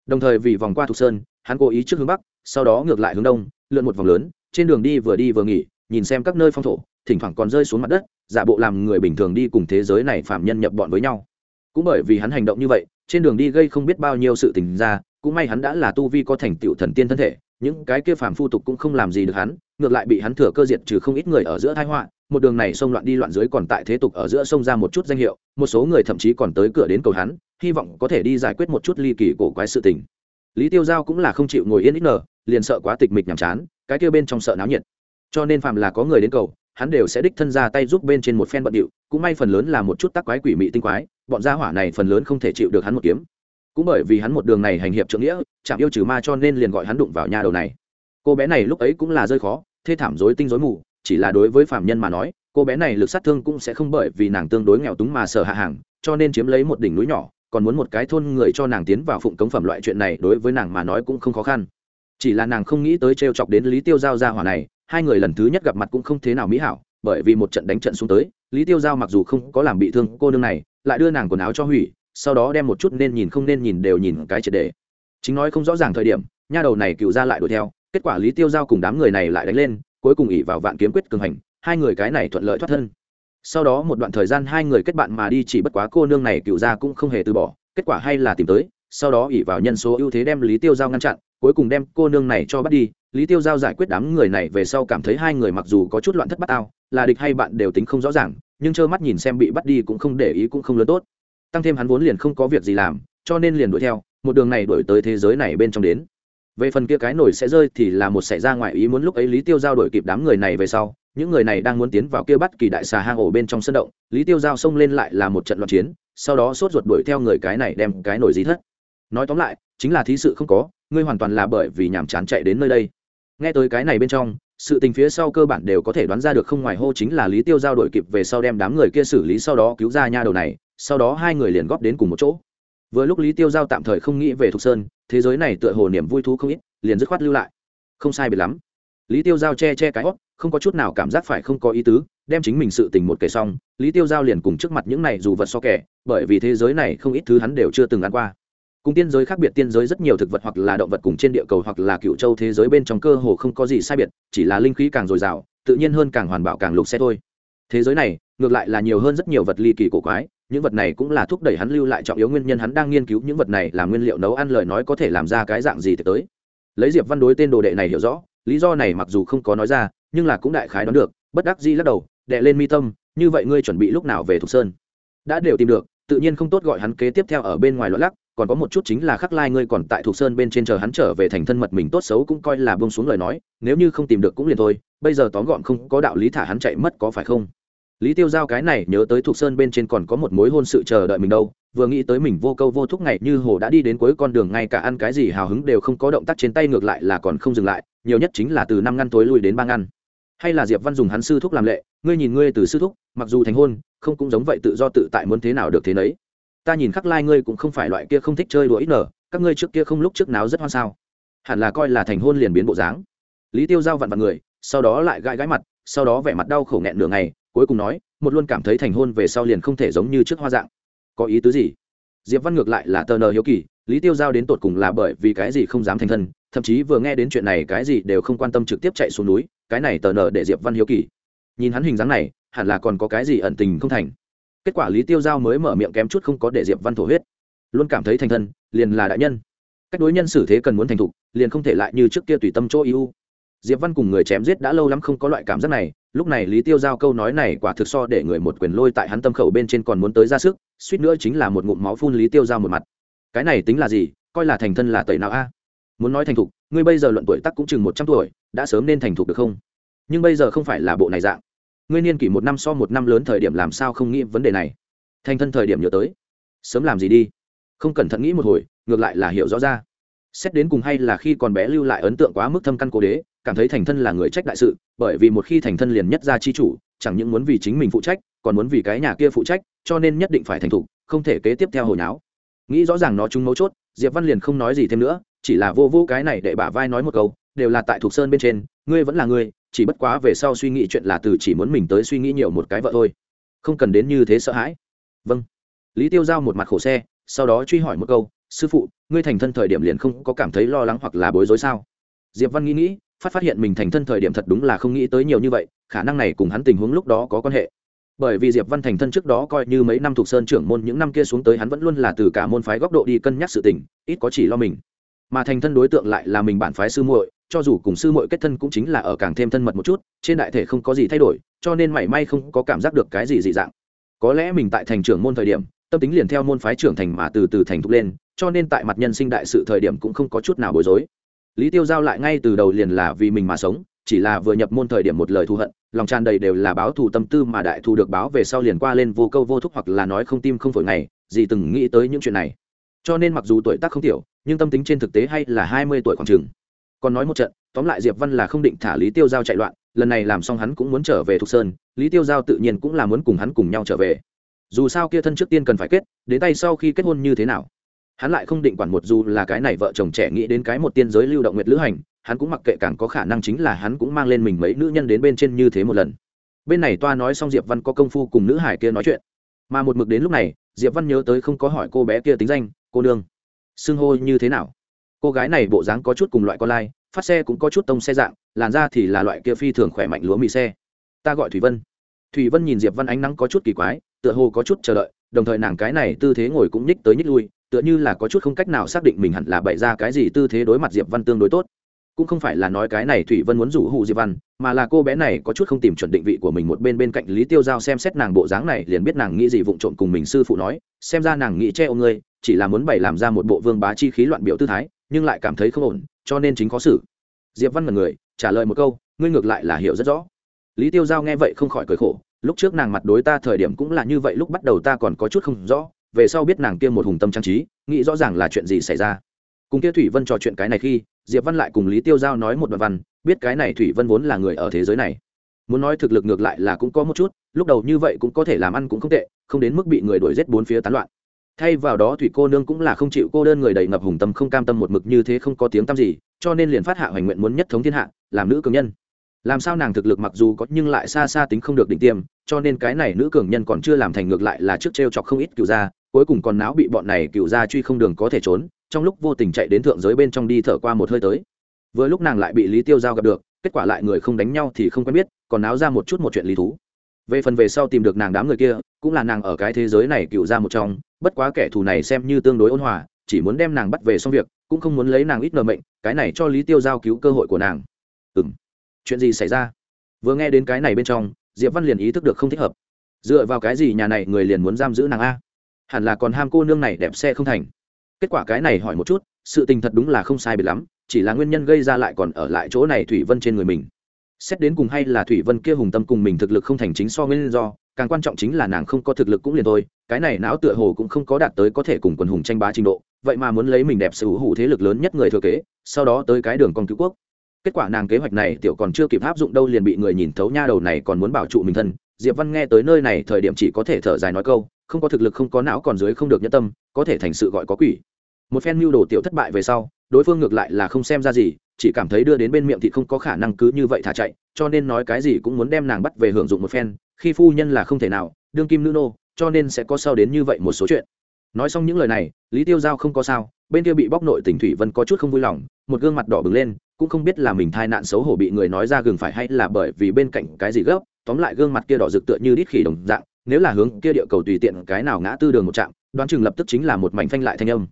Đồng thời vì vòng qua thục sơn, hắn cố ý trước hướng bắc, sau đó ngược lại hướng đông, lượn một vòng lớn trên đường đi vừa đi vừa nghỉ, nhìn xem các nơi phong thổ, thỉnh thoảng còn rơi xuống mặt đất, giả bộ làm người bình thường đi cùng thế giới này phạm nhân nhập bọn với nhau. Cũng bởi vì hắn hành động như vậy, trên đường đi gây không biết bao nhiêu sự tình ra, cũng may hắn đã là tu vi có thành tựu thần tiên thân thể, những cái kia phàm phu tục cũng không làm gì được hắn, ngược lại bị hắn thừa cơ diệt trừ không ít người ở giữa thái họa, một đường này xông loạn đi loạn dưới còn tại thế tục ở giữa sông ra một chút danh hiệu, một số người thậm chí còn tới cửa đến cầu hắn, hy vọng có thể đi giải quyết một chút ly kỳ cổ quái sự tình. Lý tiêu giao cũng là không chịu ngồi yên ít nở liền sợ quá tịch mịch nhàm chán, cái kia bên trong sợ náo nhiệt. Cho nên phàm là có người đến cầu, hắn đều sẽ đích thân ra tay giúp bên trên một phen bận điệu, cũng may phần lớn là một chút tác quái quỷ mị tinh quái, bọn gia hỏa này phần lớn không thể chịu được hắn một kiếm. Cũng bởi vì hắn một đường này hành hiệp trượng nghĩa, chạm yêu trừ ma cho nên liền gọi hắn đụng vào nhà đầu này. Cô bé này lúc ấy cũng là rơi khó, thê thảm dối tinh dối mù, chỉ là đối với phạm nhân mà nói, cô bé này lực sát thương cũng sẽ không bởi vì nàng tương đối nghèo túng mà sợ hạ hàng, cho nên chiếm lấy một đỉnh núi nhỏ, còn muốn một cái thôn người cho nàng tiến vào phụng cống phẩm loại chuyện này đối với nàng mà nói cũng không khó khăn chỉ là nàng không nghĩ tới trêu chọc đến lý tiêu giao gia hỏa này, hai người lần thứ nhất gặp mặt cũng không thế nào mỹ hảo, bởi vì một trận đánh trận xuống tới, lý tiêu giao mặc dù không có làm bị thương cô nương này, lại đưa nàng quần áo cho hủy, sau đó đem một chút nên nhìn không nên nhìn đều nhìn cái triệt đề. Chính nói không rõ ràng thời điểm, nha đầu này cựu ra lại đuổi theo, kết quả lý tiêu giao cùng đám người này lại đánh lên, cuối cùng ỉ vào vạn kiếm quyết cường hành, hai người cái này thuận lợi thoát thân. Sau đó một đoạn thời gian hai người kết bạn mà đi chỉ bất quá cô nương này cựu ra cũng không hề từ bỏ, kết quả hay là tìm tới, sau đó ỉ vào nhân số ưu thế đem lý tiêu giao ngăn chặn cuối cùng đem cô nương này cho bắt đi, lý tiêu giao giải quyết đám người này về sau cảm thấy hai người mặc dù có chút loạn thất bát ao là địch hay bạn đều tính không rõ ràng, nhưng trơ mắt nhìn xem bị bắt đi cũng không để ý cũng không lớn tốt. Tăng thêm hắn vốn liền không có việc gì làm, cho nên liền đuổi theo, một đường này đuổi tới thế giới này bên trong đến. Về phần kia cái nổi sẽ rơi thì là một xảy ra ngoài ý muốn lúc ấy lý tiêu giao đuổi kịp đám người này về sau, những người này đang muốn tiến vào kia bắt kỳ đại xà hang ổ bên trong sân động, lý tiêu giao xông lên lại là một trận loạn chiến, sau đó sốt ruột đuổi theo người cái này đem cái nổi dí thất. Nói tóm lại, chính là thí sự không có ngươi hoàn toàn là bởi vì nhàm chán chạy đến nơi đây. Nghe tới cái này bên trong, sự tình phía sau cơ bản đều có thể đoán ra được không ngoài hô chính là lý tiêu giao đổi kịp về sau đem đám người kia xử lý sau đó cứu ra nha đầu này, sau đó hai người liền góp đến cùng một chỗ. Vừa lúc lý tiêu giao tạm thời không nghĩ về thục sơn, thế giới này tựa hồ niềm vui thú không ít, liền dứt khoát lưu lại. Không sai biệt lắm. Lý tiêu giao che che cái hót không có chút nào cảm giác phải không có ý tứ, đem chính mình sự tình một kể xong, lý tiêu giao liền cùng trước mặt những này dù vật so kẻ, bởi vì thế giới này không ít thứ hắn đều chưa từng ăn qua cùng tiên giới khác biệt, tiên giới rất nhiều thực vật hoặc là động vật cùng trên địa cầu hoặc là cựu châu thế giới bên trong cơ hồ không có gì sai biệt, chỉ là linh khí càng dồi dào, tự nhiên hơn càng hoàn bảo càng lục xe thôi. Thế giới này, ngược lại là nhiều hơn rất nhiều vật ly kỳ cổ quái, những vật này cũng là thúc đẩy hắn lưu lại trọng yếu nguyên nhân hắn đang nghiên cứu những vật này là nguyên liệu nấu ăn lời nói có thể làm ra cái dạng gì tới. Lấy diệp văn đối tên đồ đệ này hiểu rõ, lý do này mặc dù không có nói ra, nhưng là cũng đại khái đoán được, bất đắc di lắc đầu, đệ lên mi tâm, như vậy ngươi chuẩn bị lúc nào về thục sơn? Đã đều tìm được, tự nhiên không tốt gọi hắn kế tiếp theo ở bên ngoài loạn lắc còn có một chút chính là khắc lai ngươi còn tại thuộc sơn bên trên chờ hắn trở về thành thân mật mình tốt xấu cũng coi là buông xuống lời nói, nếu như không tìm được cũng liền thôi, bây giờ tóm gọn không có đạo lý thả hắn chạy mất có phải không? Lý tiêu giao cái này nhớ tới thuộc sơn bên trên còn có một mối hôn sự chờ đợi mình đâu, vừa nghĩ tới mình vô câu vô thúc ngày như hồ đã đi đến cuối con đường ngay cả ăn cái gì hào hứng đều không có động tác trên tay ngược lại là còn không dừng lại, nhiều nhất chính là từ năm ngăn tối lui đến ba ngăn. Hay là diệp văn dùng hắn sư thúc làm lệ, ngươi nhìn ngươi từ sư thúc, mặc dù thành hôn, không cũng giống vậy tự do tự tại muốn thế nào được thế nấy ta nhìn khắc lai ngươi cũng không phải loại kia không thích chơi đùa ít nở, các ngươi trước kia không lúc trước nào rất hoan sao. Hẳn là coi là thành hôn liền biến bộ dáng. Lý tiêu giao vặn vặn người, sau đó lại gãi gãi mặt, sau đó vẻ mặt đau khổ nghẹn nửa ngày, cuối cùng nói, một luôn cảm thấy thành hôn về sau liền không thể giống như trước hoa dạng. Có ý tứ gì? Diệp văn ngược lại là tờ nờ hiếu kỳ, lý tiêu giao đến tột cùng là bởi vì cái gì không dám thành thân, thậm chí vừa nghe đến chuyện này cái gì đều không quan tâm trực tiếp chạy xuống núi, cái này tờ nờ để diệp văn hiếu kỳ. Nhìn hắn hình dáng này, hẳn là còn có cái gì ẩn tình không thành kết quả lý tiêu giao mới mở miệng kém chút không có để diệp văn thổ huyết. Luôn cảm thấy thành thân, liền là đại nhân. Cách đối nhân xử thế cần muốn thành thục, liền không thể lại như trước kia tùy tâm chỗ ưu. Diệp văn cùng người chém giết đã lâu lắm không có loại cảm giác này, lúc này lý tiêu giao câu nói này quả thực so để người một quyền lôi tại hắn tâm khẩu bên trên còn muốn tới ra sức, suýt nữa chính là một ngụm máu phun lý tiêu giao một mặt. Cái này tính là gì, coi là thành thân là tẩy nào a? Muốn nói thành thục, ngươi bây giờ luận tuổi tắc cũng chừng một trăm tuổi, đã sớm nên thành thục được không? Nhưng bây giờ không phải là bộ này dạng ngươi niên kỷ một năm so một năm lớn thời điểm làm sao không nghĩ vấn đề này? Thành thân thời điểm nhớ tới. Sớm làm gì đi? Không cẩn thận nghĩ một hồi, ngược lại là hiểu rõ ra. Xét đến cùng hay là khi còn bé lưu lại ấn tượng quá mức thâm căn cố đế, cảm thấy thành thân là người trách đại sự, bởi vì một khi thành thân liền nhất ra chi chủ, chẳng những muốn vì chính mình phụ trách, còn muốn vì cái nhà kia phụ trách, cho nên nhất định phải thành thục, không thể kế tiếp theo hồi náo nghĩ rõ ràng nó trúng mấu chốt, diệp văn liền không nói gì thêm nữa, chỉ là vô vô cái này để bả vai nói một câu đều là tại thuộc sơn bên trên, ngươi vẫn là ngươi, chỉ bất quá về sau suy nghĩ chuyện là từ chỉ muốn mình tới suy nghĩ nhiều một cái vợ thôi. Không cần đến như thế sợ hãi. Vâng. Lý tiêu giao một mặt khổ xe, sau đó truy hỏi một câu, sư phụ, ngươi thành thân thời điểm liền không có cảm thấy lo lắng hoặc là bối rối sao? Diệp văn nghĩ nghĩ, phát phát hiện mình thành thân thời điểm thật đúng là không nghĩ tới nhiều như vậy, khả năng này cùng hắn tình huống lúc đó có quan hệ. Bởi vì diệp văn thành thân trước đó coi như mấy năm thuộc sơn trưởng môn, những năm kia xuống tới hắn vẫn luôn là từ cả môn phái góc độ đi cân nhắc sự tình, ít có chỉ lo mình mà thành thân đối tượng lại là mình bản phái sư muội, cho dù cùng sư muội kết thân cũng chính là ở càng thêm thân mật một chút, trên đại thể không có gì thay đổi, cho nên mảy may không có cảm giác được cái gì dị dạng. Có lẽ mình tại thành trưởng môn thời điểm, tâm tính liền theo môn phái trưởng thành mà từ từ thành thục lên, cho nên tại mặt nhân sinh đại sự thời điểm cũng không có chút nào bối rối. Lý tiêu giao lại ngay từ đầu liền là vì mình mà sống, chỉ là vừa nhập môn thời điểm một lời thù hận, lòng tràn đầy đều là báo thù tâm tư mà đại thù được báo về sau liền qua lên vô câu vô thúc hoặc là nói không tim không phổi này gì từng nghĩ tới những chuyện này cho nên mặc dù tuổi tác không tiểu, nhưng tâm tính trên thực tế hay là hai mươi tuổi khoảng chừng. Còn nói một trận, tóm lại diệp văn là không định thả lý tiêu giao chạy loạn, lần này làm xong hắn cũng muốn trở về thục sơn, lý tiêu giao tự nhiên cũng là muốn cùng hắn cùng nhau trở về. Dù sao kia thân trước tiên cần phải kết, đến tay sau khi kết hôn như thế nào? Hắn lại không định quản một dù là cái này vợ chồng trẻ nghĩ đến cái một tiên giới lưu động nguyệt lữ hành, hắn cũng mặc kệ càng có khả năng chính là hắn cũng mang lên mình mấy nữ nhân đến bên trên như thế một lần. Bên này toa nói xong diệp văn có công phu cùng nữ hải kia nói chuyện. Mà một mực đến lúc này, diệp văn nhớ tới không có hỏi cô bé kia tính danh cô nương, xưng hô như thế nào? Cô gái này bộ dáng có chút cùng loại con lai, phát xe cũng có chút tông xe dạng, làn ra thì là loại kia phi thường khỏe mạnh lúa mì xe. Ta gọi thủy vân. Thủy vân nhìn diệp văn ánh nắng có chút kỳ quái, tựa hồ có chút chờ đợi, đồng thời nàng cái này tư thế ngồi cũng nhích tới nhích lui, tựa như là có chút không cách nào xác định mình hẳn là bày ra cái gì tư thế đối mặt diệp văn tương đối tốt cũng không phải là nói cái này thủy vân muốn rủ hụ diệp văn, mà là cô bé này có chút không tìm chuẩn định vị của mình một bên bên cạnh lý tiêu giao xem xét nàng bộ dáng này liền biết nàng nghĩ gì vụng trộm cùng mình sư phụ nói, xem ra nàng nghĩ che ô ngươi, chỉ là muốn bày làm ra một bộ vương bá chi khí loạn biểu tư thái, nhưng lại cảm thấy không ổn, cho nên chính khó xử. Diệp văn mật người, trả lời một câu, ngươi ngược lại là hiểu rất rõ. Lý tiêu giao nghe vậy không khỏi cười khổ, lúc trước nàng mặt đối ta thời điểm cũng là như vậy, lúc bắt đầu ta còn có chút không rõ, về sau biết nàng kia một hùng tâm trang trí, nghĩ rõ ràng là chuyện gì xảy ra. Cùng kia thủy vân trò chuyện cái này khi diệp văn lại cùng lý tiêu giao nói một đoạn văn, biết cái này thủy vân vốn là người ở thế giới này. Muốn nói thực lực ngược lại là cũng có một chút, lúc đầu như vậy cũng có thể làm ăn cũng không tệ, không đến mức bị người đuổi giết bốn phía tán loạn. Thay vào đó thủy cô nương cũng là không chịu cô đơn người đầy ngập hùng tâm, không cam tâm một mực như thế không có tiếng tăm gì, cho nên liền phát hạ hoành nguyện muốn nhất thống thiên hạ, làm nữ cường nhân. Làm sao nàng thực lực mặc dù có nhưng lại xa xa tính không được đỉnh tiêm, cho nên cái này nữ cường nhân còn chưa làm thành ngược lại là trước t r e o chọc không ít cựu gia, cuối cùng còn náo bị bọn này cựu gia truy không đường có thể trốn trong lúc vô tình chạy đến thượng giới bên trong đi thở qua một hơi tới. Vừa lúc nàng lại bị lý tiêu giao gặp được, kết quả lại người không đánh nhau thì không quen biết, còn náo ra một chút một chuyện lý thú. Về phần về sau tìm được nàng đám người kia, cũng là nàng ở cái thế giới này cựu ra một trong, bất quá kẻ thù này xem như tương đối ôn hòa, chỉ muốn đem nàng bắt về xong việc, cũng không muốn lấy nàng ít nợ mệnh, cái này cho lý tiêu giao cứu cơ hội của nàng. Ừ m chuyện gì xảy ra? Vừa nghe đến cái này bên trong, diệp văn liền ý thức được không thích hợp. Dựa vào cái gì nhà này người liền muốn giam giữ nàng a? Hẳn là còn ham cô nương này đẹp xe không thành kết quả cái này hỏi một chút, sự tình thật đúng là không sai biệt lắm, chỉ là nguyên nhân gây ra lại còn ở lại chỗ này thủy vân trên người mình. Xét đến cùng hay là thủy vân kia hùng tâm cùng mình thực lực không thành chính so nguyên do, càng quan trọng chính là nàng không có thực lực cũng liền thôi, cái này não tựa hồ cũng không có đạt tới có thể cùng quần hùng tranh bá trình độ, vậy mà muốn lấy mình đẹp sự hữu thế lực lớn nhất người thừa kế, sau đó tới cái đường con cứu quốc. Kết quả nàng kế hoạch này tiểu còn chưa kịp áp dụng đâu liền bị người nhìn thấu nha đầu này còn muốn bảo trụ mình thân. Diệp văn nghe tới nơi này thời điểm chỉ có thể thở dài nói câu, không có thực lực không có não còn dưới không được nhân tâm, có thể thành sự gọi có quỷ một phen mưu đồ tiểu thất bại về sau, đối phương ngược lại là không xem ra gì, chỉ cảm thấy đưa đến bên miệng thì không có khả năng cứ như vậy thả chạy, cho nên nói cái gì cũng muốn đem nàng bắt về hưởng dụng một phen, khi phu nhân là không thể nào, đương kim nữ nô, cho nên sẽ có sau đến như vậy một số chuyện. Nói xong những lời này, lý tiêu giao không có sao, bên kia bị bóc nội tỉnh thủy vân có chút không vui lòng, một gương mặt đỏ bừng lên, cũng không biết là mình thai nạn xấu hổ bị người nói ra gừng phải hay là bởi vì bên cạnh cái gì gấp, tóm lại gương mặt kia đỏ rực tựa như đít khỉ đồng dạng, nếu là hướng kia địa cầu tùy tiện cái nào ngã tư đường một trạm, đoán chừng lập tức chính là một mảnh phanh lại thanh âm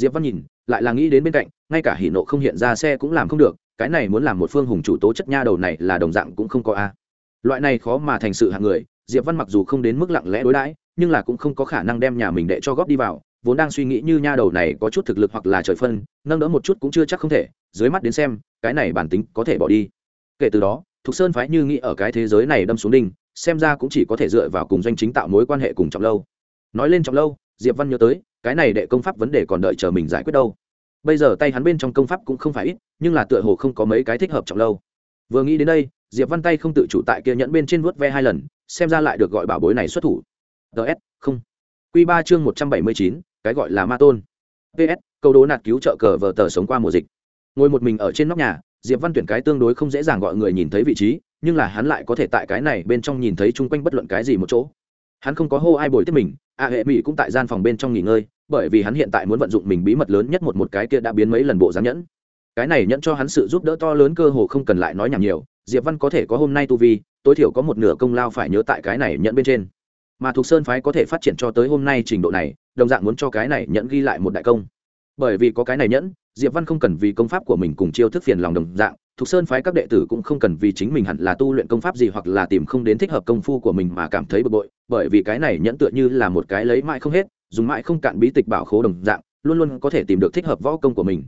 diệp văn nhìn, lại là nghĩ đến bên cạnh, ngay cả hỉ nộ không hiện ra xe cũng làm không được, cái này muốn làm một phương hùng chủ tố chất nha đầu này là đồng dạng cũng không có a. Loại này khó mà thành sự hạng người, diệp văn mặc dù không đến mức lặng lẽ đối đãi, nhưng là cũng không có khả năng đem nhà mình đệ cho góp đi vào, vốn đang suy nghĩ như nha đầu này có chút thực lực hoặc là trời phân, nâng đỡ một chút cũng chưa chắc không thể, dưới mắt đến xem, cái này bản tính có thể bỏ đi. Kể từ đó, thục sơn phái như nghĩ ở cái thế giới này đâm xuống đinh, xem ra cũng chỉ có thể dựa vào cùng doanh chính tạo mối quan hệ cùng trọng lâu. Nói lên trọng lâu diệp văn nhớ tới, cái này đệ công pháp vấn đề còn đợi chờ mình giải quyết đâu. Bây giờ tay hắn bên trong công pháp cũng không phải ít, nhưng là tựa hồ không có mấy cái thích hợp trọng lâu. Vừa nghĩ đến đây, diệp văn tay không tự chủ tại kia nhẫn bên trên vuốt ve hai lần, xem ra lại được gọi bảo bối này xuất thủ. Ts không. Q ba chương một trăm bảy mươi chín, cái gọi là ma tôn. Ps câu đố nạt cứu trợ cờ vờ tờ sống qua mùa dịch. Ngồi một mình ở trên nóc nhà, diệp văn tuyển cái tương đối không dễ dàng gọi người nhìn thấy vị trí, nhưng là hắn lại có thể tại cái này bên trong nhìn thấy chung quanh bất luận cái gì một chỗ hắn không có hô ai bồi tiếp mình, a hệ mỹ cũng tại gian phòng bên trong nghỉ ngơi, bởi vì hắn hiện tại muốn vận dụng mình bí mật lớn nhất một một cái kia đã biến mấy lần bộ dáng nhẫn. Cái này nhẫn cho hắn sự giúp đỡ to lớn cơ hồ không cần lại nói nhảm nhiều, diệp văn có thể có hôm nay tu vi, tối thiểu có một nửa công lao phải nhớ tại cái này nhẫn bên trên. Mà thuộc sơn phái có thể phát triển cho tới hôm nay trình độ này, đồng dạng muốn cho cái này nhẫn ghi lại một đại công. Bởi vì có cái này nhẫn, diệp văn không cần vì công pháp của mình cùng chiêu thức phiền lòng đồng dạng thuộc sơn phái các đệ tử cũng không cần vì chính mình hẳn là tu luyện công pháp gì hoặc là tìm không đến thích hợp công phu của mình mà cảm thấy bực bội, bởi vì cái này nhẫn tựa như là một cái lấy mãi không hết, dùng mãi không cạn bí tịch bảo khố đồng dạng, luôn luôn có thể tìm được thích hợp võ công của mình.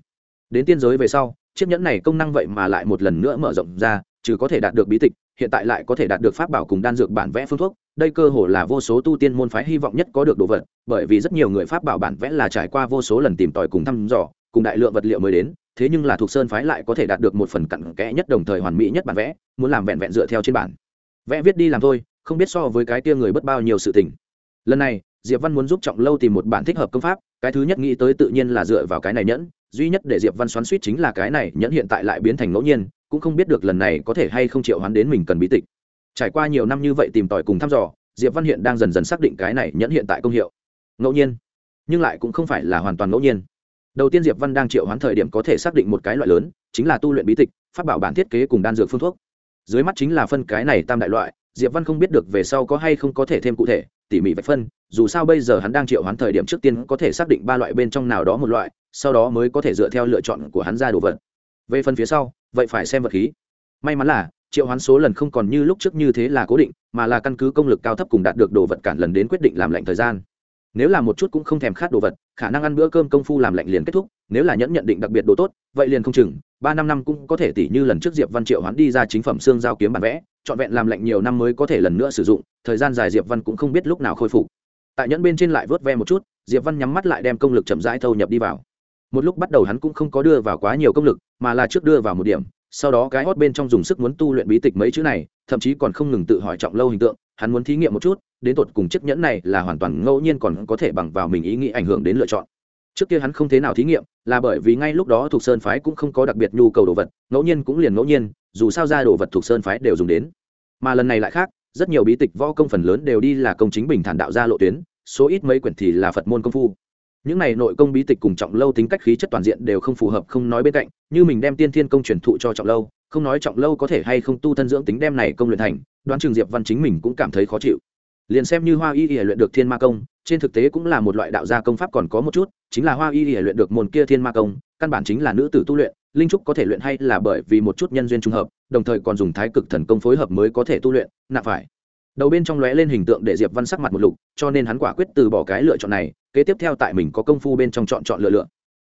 Đến tiên giới về sau, chiếc nhẫn này công năng vậy mà lại một lần nữa mở rộng ra, trừ có thể đạt được bí tịch, hiện tại lại có thể đạt được pháp bảo cùng đan dược bản vẽ phương thuốc. Đây cơ hồ là vô số tu tiên môn phái hy vọng nhất có được đồ vật, bởi vì rất nhiều người pháp bảo bản vẽ là trải qua vô số lần tìm tòi cùng thăm dò, cùng đại lượng vật liệu mới đến thế nhưng là thuộc sơn phái lại có thể đạt được một phần cặn kẽ nhất đồng thời hoàn mỹ nhất bản vẽ, muốn làm vẹn vẹn dựa theo trên bản. Vẽ viết đi làm thôi, không biết so với cái tia người bất bao nhiêu sự tình. Lần này, diệp văn muốn giúp trọng lâu tìm một bản thích hợp công pháp, cái thứ nhất nghĩ tới tự nhiên là dựa vào cái này nhẫn, duy nhất để diệp văn xoắn suýt chính là cái này nhẫn hiện tại lại biến thành ngẫu nhiên, cũng không biết được lần này có thể hay không triệu hoán đến mình cần bí tịch. Trải qua nhiều năm như vậy tìm tòi cùng thăm dò, diệp văn hiện đang dần dần xác định cái này nhẫn hiện tại công hiệu. Ngẫu nhiên, nhưng lại cũng không phải là hoàn toàn ngẫu nhiên đầu tiên diệp văn đang triệu hoán thời điểm có thể xác định một cái loại lớn, chính là tu luyện bí tịch phát bảo bản thiết kế cùng đan dược phương thuốc. Dưới mắt chính là phân cái này tam đại loại, diệp văn không biết được về sau có hay không có thể thêm cụ thể, tỉ mỉ vạch phân, dù sao bây giờ hắn đang triệu hoán thời điểm trước tiên có thể xác định ba loại bên trong nào đó một loại, sau đó mới có thể dựa theo lựa chọn của hắn ra đồ vật. Về phần phía sau, vậy phải xem vật khí. May mắn là, triệu hoán số lần không còn như lúc trước như thế là cố định, mà là căn cứ công lực cao thấp cùng đạt được đồ vật cản lần đến quyết định làm lạnh thời gian nếu là một chút cũng không thèm khát đồ vật, khả năng ăn bữa cơm công phu làm lạnh liền kết thúc, nếu là nhẫn nhận định đặc biệt đồ tốt, vậy liền không chừng, ba năm năm cũng có thể tỷ như lần trước diệp văn triệu hoán đi ra chính phẩm xương giao kiếm bản vẽ, trọn vẹn làm lạnh nhiều năm mới có thể lần nữa sử dụng, thời gian dài diệp văn cũng không biết lúc nào khôi phục. Tại nhẫn bên trên lại vớt ve một chút, diệp văn nhắm mắt lại đem công lực chậm rãi thâu nhập đi vào. Một lúc bắt đầu hắn cũng không có đưa vào quá nhiều công lực, mà là trước đưa vào một điểm sau đó cái hót bên trong dùng sức muốn tu luyện bí tịch mấy chữ này, thậm chí còn không ngừng tự hỏi trọng lâu hình tượng, hắn muốn thí nghiệm một chút, đến tột cùng chiếc nhẫn này là hoàn toàn ngẫu nhiên còn có thể bằng vào mình ý nghĩ ảnh hưởng đến lựa chọn. Trước kia hắn không thế nào thí nghiệm, là bởi vì ngay lúc đó thuộc sơn phái cũng không có đặc biệt nhu cầu đồ vật, ngẫu nhiên cũng liền ngẫu nhiên, dù sao ra đồ vật thuộc sơn phái đều dùng đến. Mà lần này lại khác, rất nhiều bí tịch võ công phần lớn đều đi là công chính bình thản đạo ra lộ tuyến, số ít mấy quyển thì là phật môn công phu những này nội công bí tịch cùng trọng lâu tính cách khí chất toàn diện đều không phù hợp không nói bên cạnh, như mình đem tiên thiên công truyền thụ cho trọng lâu, không nói trọng lâu có thể hay không tu thân dưỡng tính đem này công luyện thành, đoán trường diệp văn chính mình cũng cảm thấy khó chịu. Liền xem như hoa y y luyện được thiên ma công, trên thực tế cũng là một loại đạo gia công pháp còn có một chút, chính là hoa y y luyện được môn kia thiên ma công, căn bản chính là nữ tử tu luyện, linh trúc có thể luyện hay là bởi vì một chút nhân duyên trùng hợp, đồng thời còn dùng thái cực thần công phối hợp mới có thể tu luyện, nạp phải. Đầu bên trong lóe lên hình tượng để diệp văn sắc mặt một lục, cho nên hắn quả quyết từ bỏ cái lựa chọn này kế tiếp theo tại mình có công phu bên trong chọn chọn lựa lựa.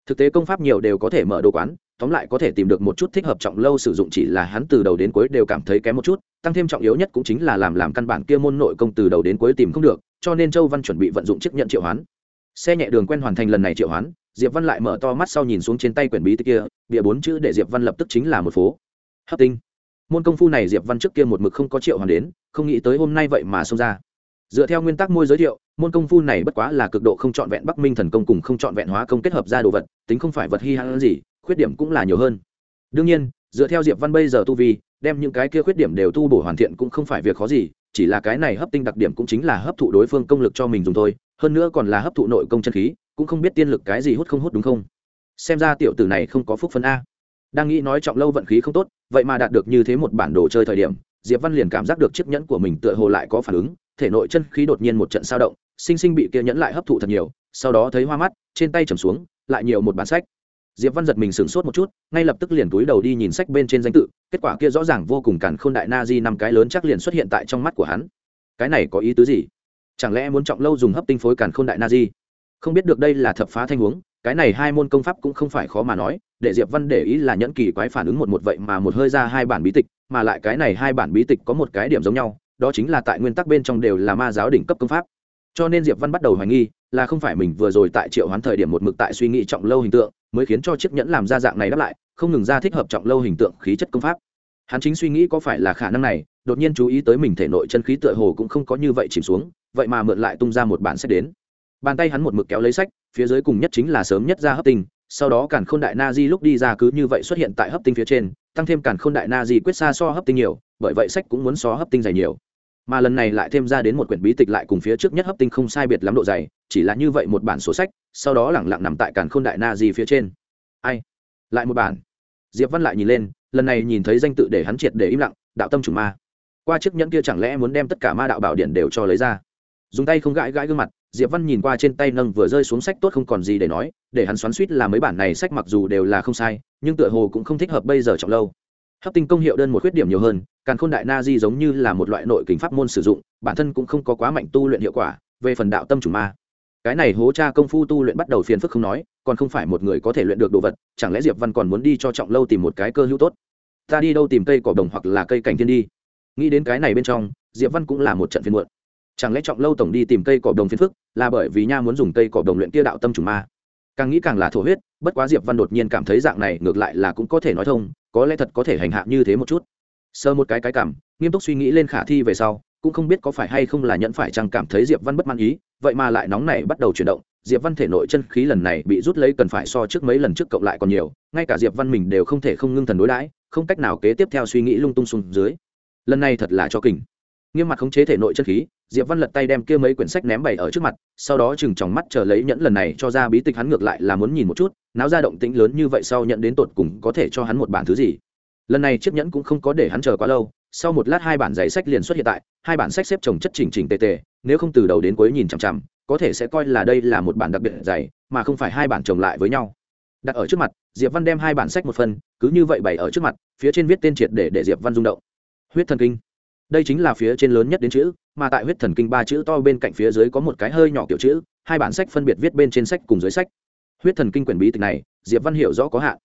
Thực tế công pháp nhiều đều có thể mở đồ quán, tóm lại có thể tìm được một chút thích hợp trọng lâu sử dụng chỉ là hắn từ đầu đến cuối đều cảm thấy kém một chút, tăng thêm trọng yếu nhất cũng chính là làm làm căn bản kia môn nội công từ đầu đến cuối tìm không được, cho nên châu văn chuẩn bị vận dụng chiếc nhận triệu hoán. Xe nhẹ đường quen hoàn thành lần này triệu hoán, diệp văn lại mở to mắt sau nhìn xuống trên tay quyển bí tích kia bịa bốn chữ để diệp văn lập tức chính là một phố. Hấp tinh. Môn công phu này diệp văn trước kia một mực không có triệu hoán đến, không nghĩ tới hôm nay vậy mà xông ra dựa theo nguyên tắc môi giới thiệu, môn công phu này bất quá là cực độ không trọn vẹn bắc minh thần công cùng không trọn vẹn hóa công kết hợp ra đồ vật, tính không phải vật hy hãn gì, khuyết điểm cũng là nhiều hơn. Đương nhiên, dựa theo diệp văn bây giờ tu vi, đem những cái kia khuyết điểm đều tu bổ hoàn thiện cũng không phải việc khó gì, chỉ là cái này hấp tinh đặc điểm cũng chính là hấp thụ đối phương công lực cho mình dùng thôi, hơn nữa còn là hấp thụ nội công chân khí, cũng không biết tiên lực cái gì hút không hút đúng không? Xem ra tiểu tử này không có phúc phân a. Đang nghĩ nói trọng lâu vận khí không tốt, vậy mà đạt được như thế một bản đồ chơi thời điểm, diệp văn liền cảm giác được chiếc nhẫn của mình tựa hồ lại có phản ứng thể nội chân khí đột nhiên một trận sao động, sinh sinh bị kia nhẫn lại hấp thụ thật nhiều, sau đó thấy hoa mắt, trên tay trầm xuống, lại nhiều một bản sách. Diệp văn giật mình sửng sốt một chút, ngay lập tức liền túi đầu đi nhìn sách bên trên danh tự, kết quả kia rõ ràng vô cùng cản khôn đại na di năm cái lớn chắc liền xuất hiện tại trong mắt của hắn. Cái này có ý tứ gì? Chẳng lẽ muốn trọng lâu dùng hấp tinh phối cản khôn đại na di không biết được đây là thập phá thanh huống, cái này hai môn công pháp cũng không phải khó mà nói, để diệp văn để ý là nhẫn kỳ quái phản ứng một một vậy mà một hơi ra hai bản bí tịch, mà lại cái này hai bản bí tịch có một cái điểm giống nhau đó chính là tại nguyên tắc bên trong đều là ma giáo đỉnh cấp công pháp. Cho nên diệp văn bắt đầu hoài nghi, là không phải mình vừa rồi tại triệu hoán thời điểm một mực tại suy nghĩ trọng lâu hình tượng, mới khiến cho chiếc nhẫn làm ra dạng này đáp lại, không ngừng ra thích hợp trọng lâu hình tượng khí chất công pháp. Hắn chính suy nghĩ có phải là khả năng này, đột nhiên chú ý tới mình thể nội chân khí tựa hồ cũng không có như vậy chìm xuống, vậy mà mượn lại tung ra một bản sách đến. Bàn tay hắn một mực kéo lấy sách, phía dưới cùng nhất chính là sớm nhất ra hấp tinh, sau đó càn khôn đại na di lúc đi ra cứ như vậy xuất hiện tại hấp tinh phía trên, tăng thêm càn khôn đại na di quyết xa so hấp tinh nhiều, bởi vậy sách cũng muốn so hấp tinh dày nhiều mà lần này lại thêm ra đến một quyển bí tịch lại cùng phía trước nhất hấp tinh không sai biệt lắm độ dày, chỉ là như vậy một bản sổ sách, sau đó lẳng lặng nằm tại càn khôn đại na di phía trên. Ai? Lại một bản. Diệp văn lại nhìn lên, lần này nhìn thấy danh tự để hắn triệt để im lặng, đạo tâm chủ ma. Qua chiếc nhẫn kia chẳng lẽ muốn đem tất cả ma đạo bảo điện đều cho lấy ra? Dùng tay không gãi gãi gương mặt, diệp văn nhìn qua trên tay nâng vừa rơi xuống sách tốt không còn gì để nói, để hắn xoắn suýt là mấy bản này sách mặc dù đều là không sai, nhưng tựa hồ cũng không thích hợp bây giờ trọng lâu hấp tinh công hiệu đơn một khuyết điểm nhiều hơn, càn khôn đại na di giống như là một loại nội kính pháp môn sử dụng, bản thân cũng không có quá mạnh tu luyện hiệu quả, về phần đạo tâm chủ ma. Cái này hố cha công phu tu luyện bắt đầu phiền phức không nói, còn không phải một người có thể luyện được đồ vật, chẳng lẽ diệp văn còn muốn đi cho trọng lâu tìm một cái cơ hữu tốt? Ta đi đâu tìm cây cỏ đồng hoặc là cây cảnh thiên đi. Nghĩ đến cái này bên trong, diệp văn cũng là một trận phiền muộn. Chẳng lẽ trọng lâu tổng đi tìm cây cỏ đồng phiền phức, là bởi vì nha muốn dùng cây cỏ đồng luyện kia đạo tâm chủ ma? Càng nghĩ càng là thổ huyết, bất quá diệp văn đột nhiên cảm thấy dạng này ngược lại là cũng có thể nói thông có lẽ thật có thể hành hạ như thế một chút. Sơ một cái cái cảm, nghiêm túc suy nghĩ lên khả thi về sau, cũng không biết có phải hay không là nhận phải chăng cảm thấy diệp văn bất mãn ý, vậy mà lại nóng này bắt đầu chuyển động. Diệp văn thể nội chân khí lần này bị rút lấy cần phải so trước mấy lần trước cộng lại còn nhiều, ngay cả diệp văn mình đều không thể không ngưng thần đối đãi, không cách nào kế tiếp theo suy nghĩ lung tung xuống dưới. Lần này thật là cho kình nghiêm mặt khống chế thể nội chân khí diệp văn lật tay đem kia mấy quyển sách ném bày ở trước mặt, sau đó chừng chòng mắt chờ lấy nhẫn lần này cho ra bí tịch hắn ngược lại là muốn nhìn một chút, náo ra động tĩnh lớn như vậy sau nhận đến tột cùng có thể cho hắn một bản thứ gì. Lần này chiếc nhẫn cũng không có để hắn chờ quá lâu, sau một lát hai bản giấy sách liền xuất hiện tại, hai bản sách xếp chồng chất chỉnh chỉnh tề tề, nếu không từ đầu đến cuối nhìn chằm chằm, có thể sẽ coi là đây là một bản đặc biệt dày mà không phải hai bản chồng lại với nhau. Đặt ở trước mặt, diệp văn đem hai bản sách một phần, cứ như vậy bày ở trước mặt, phía trên viết tên triệt để để diệp văn rung động. Huyết thần kinh. Đây chính là phía trên lớn nhất đến chữ mà tại huyết thần kinh ba chữ to bên cạnh phía dưới có một cái hơi nhỏ kiểu chữ, hai bản sách phân biệt viết bên trên sách cùng dưới sách. Huyết thần kinh quyển bí tịch này, diệp văn hiểu rõ có hạn.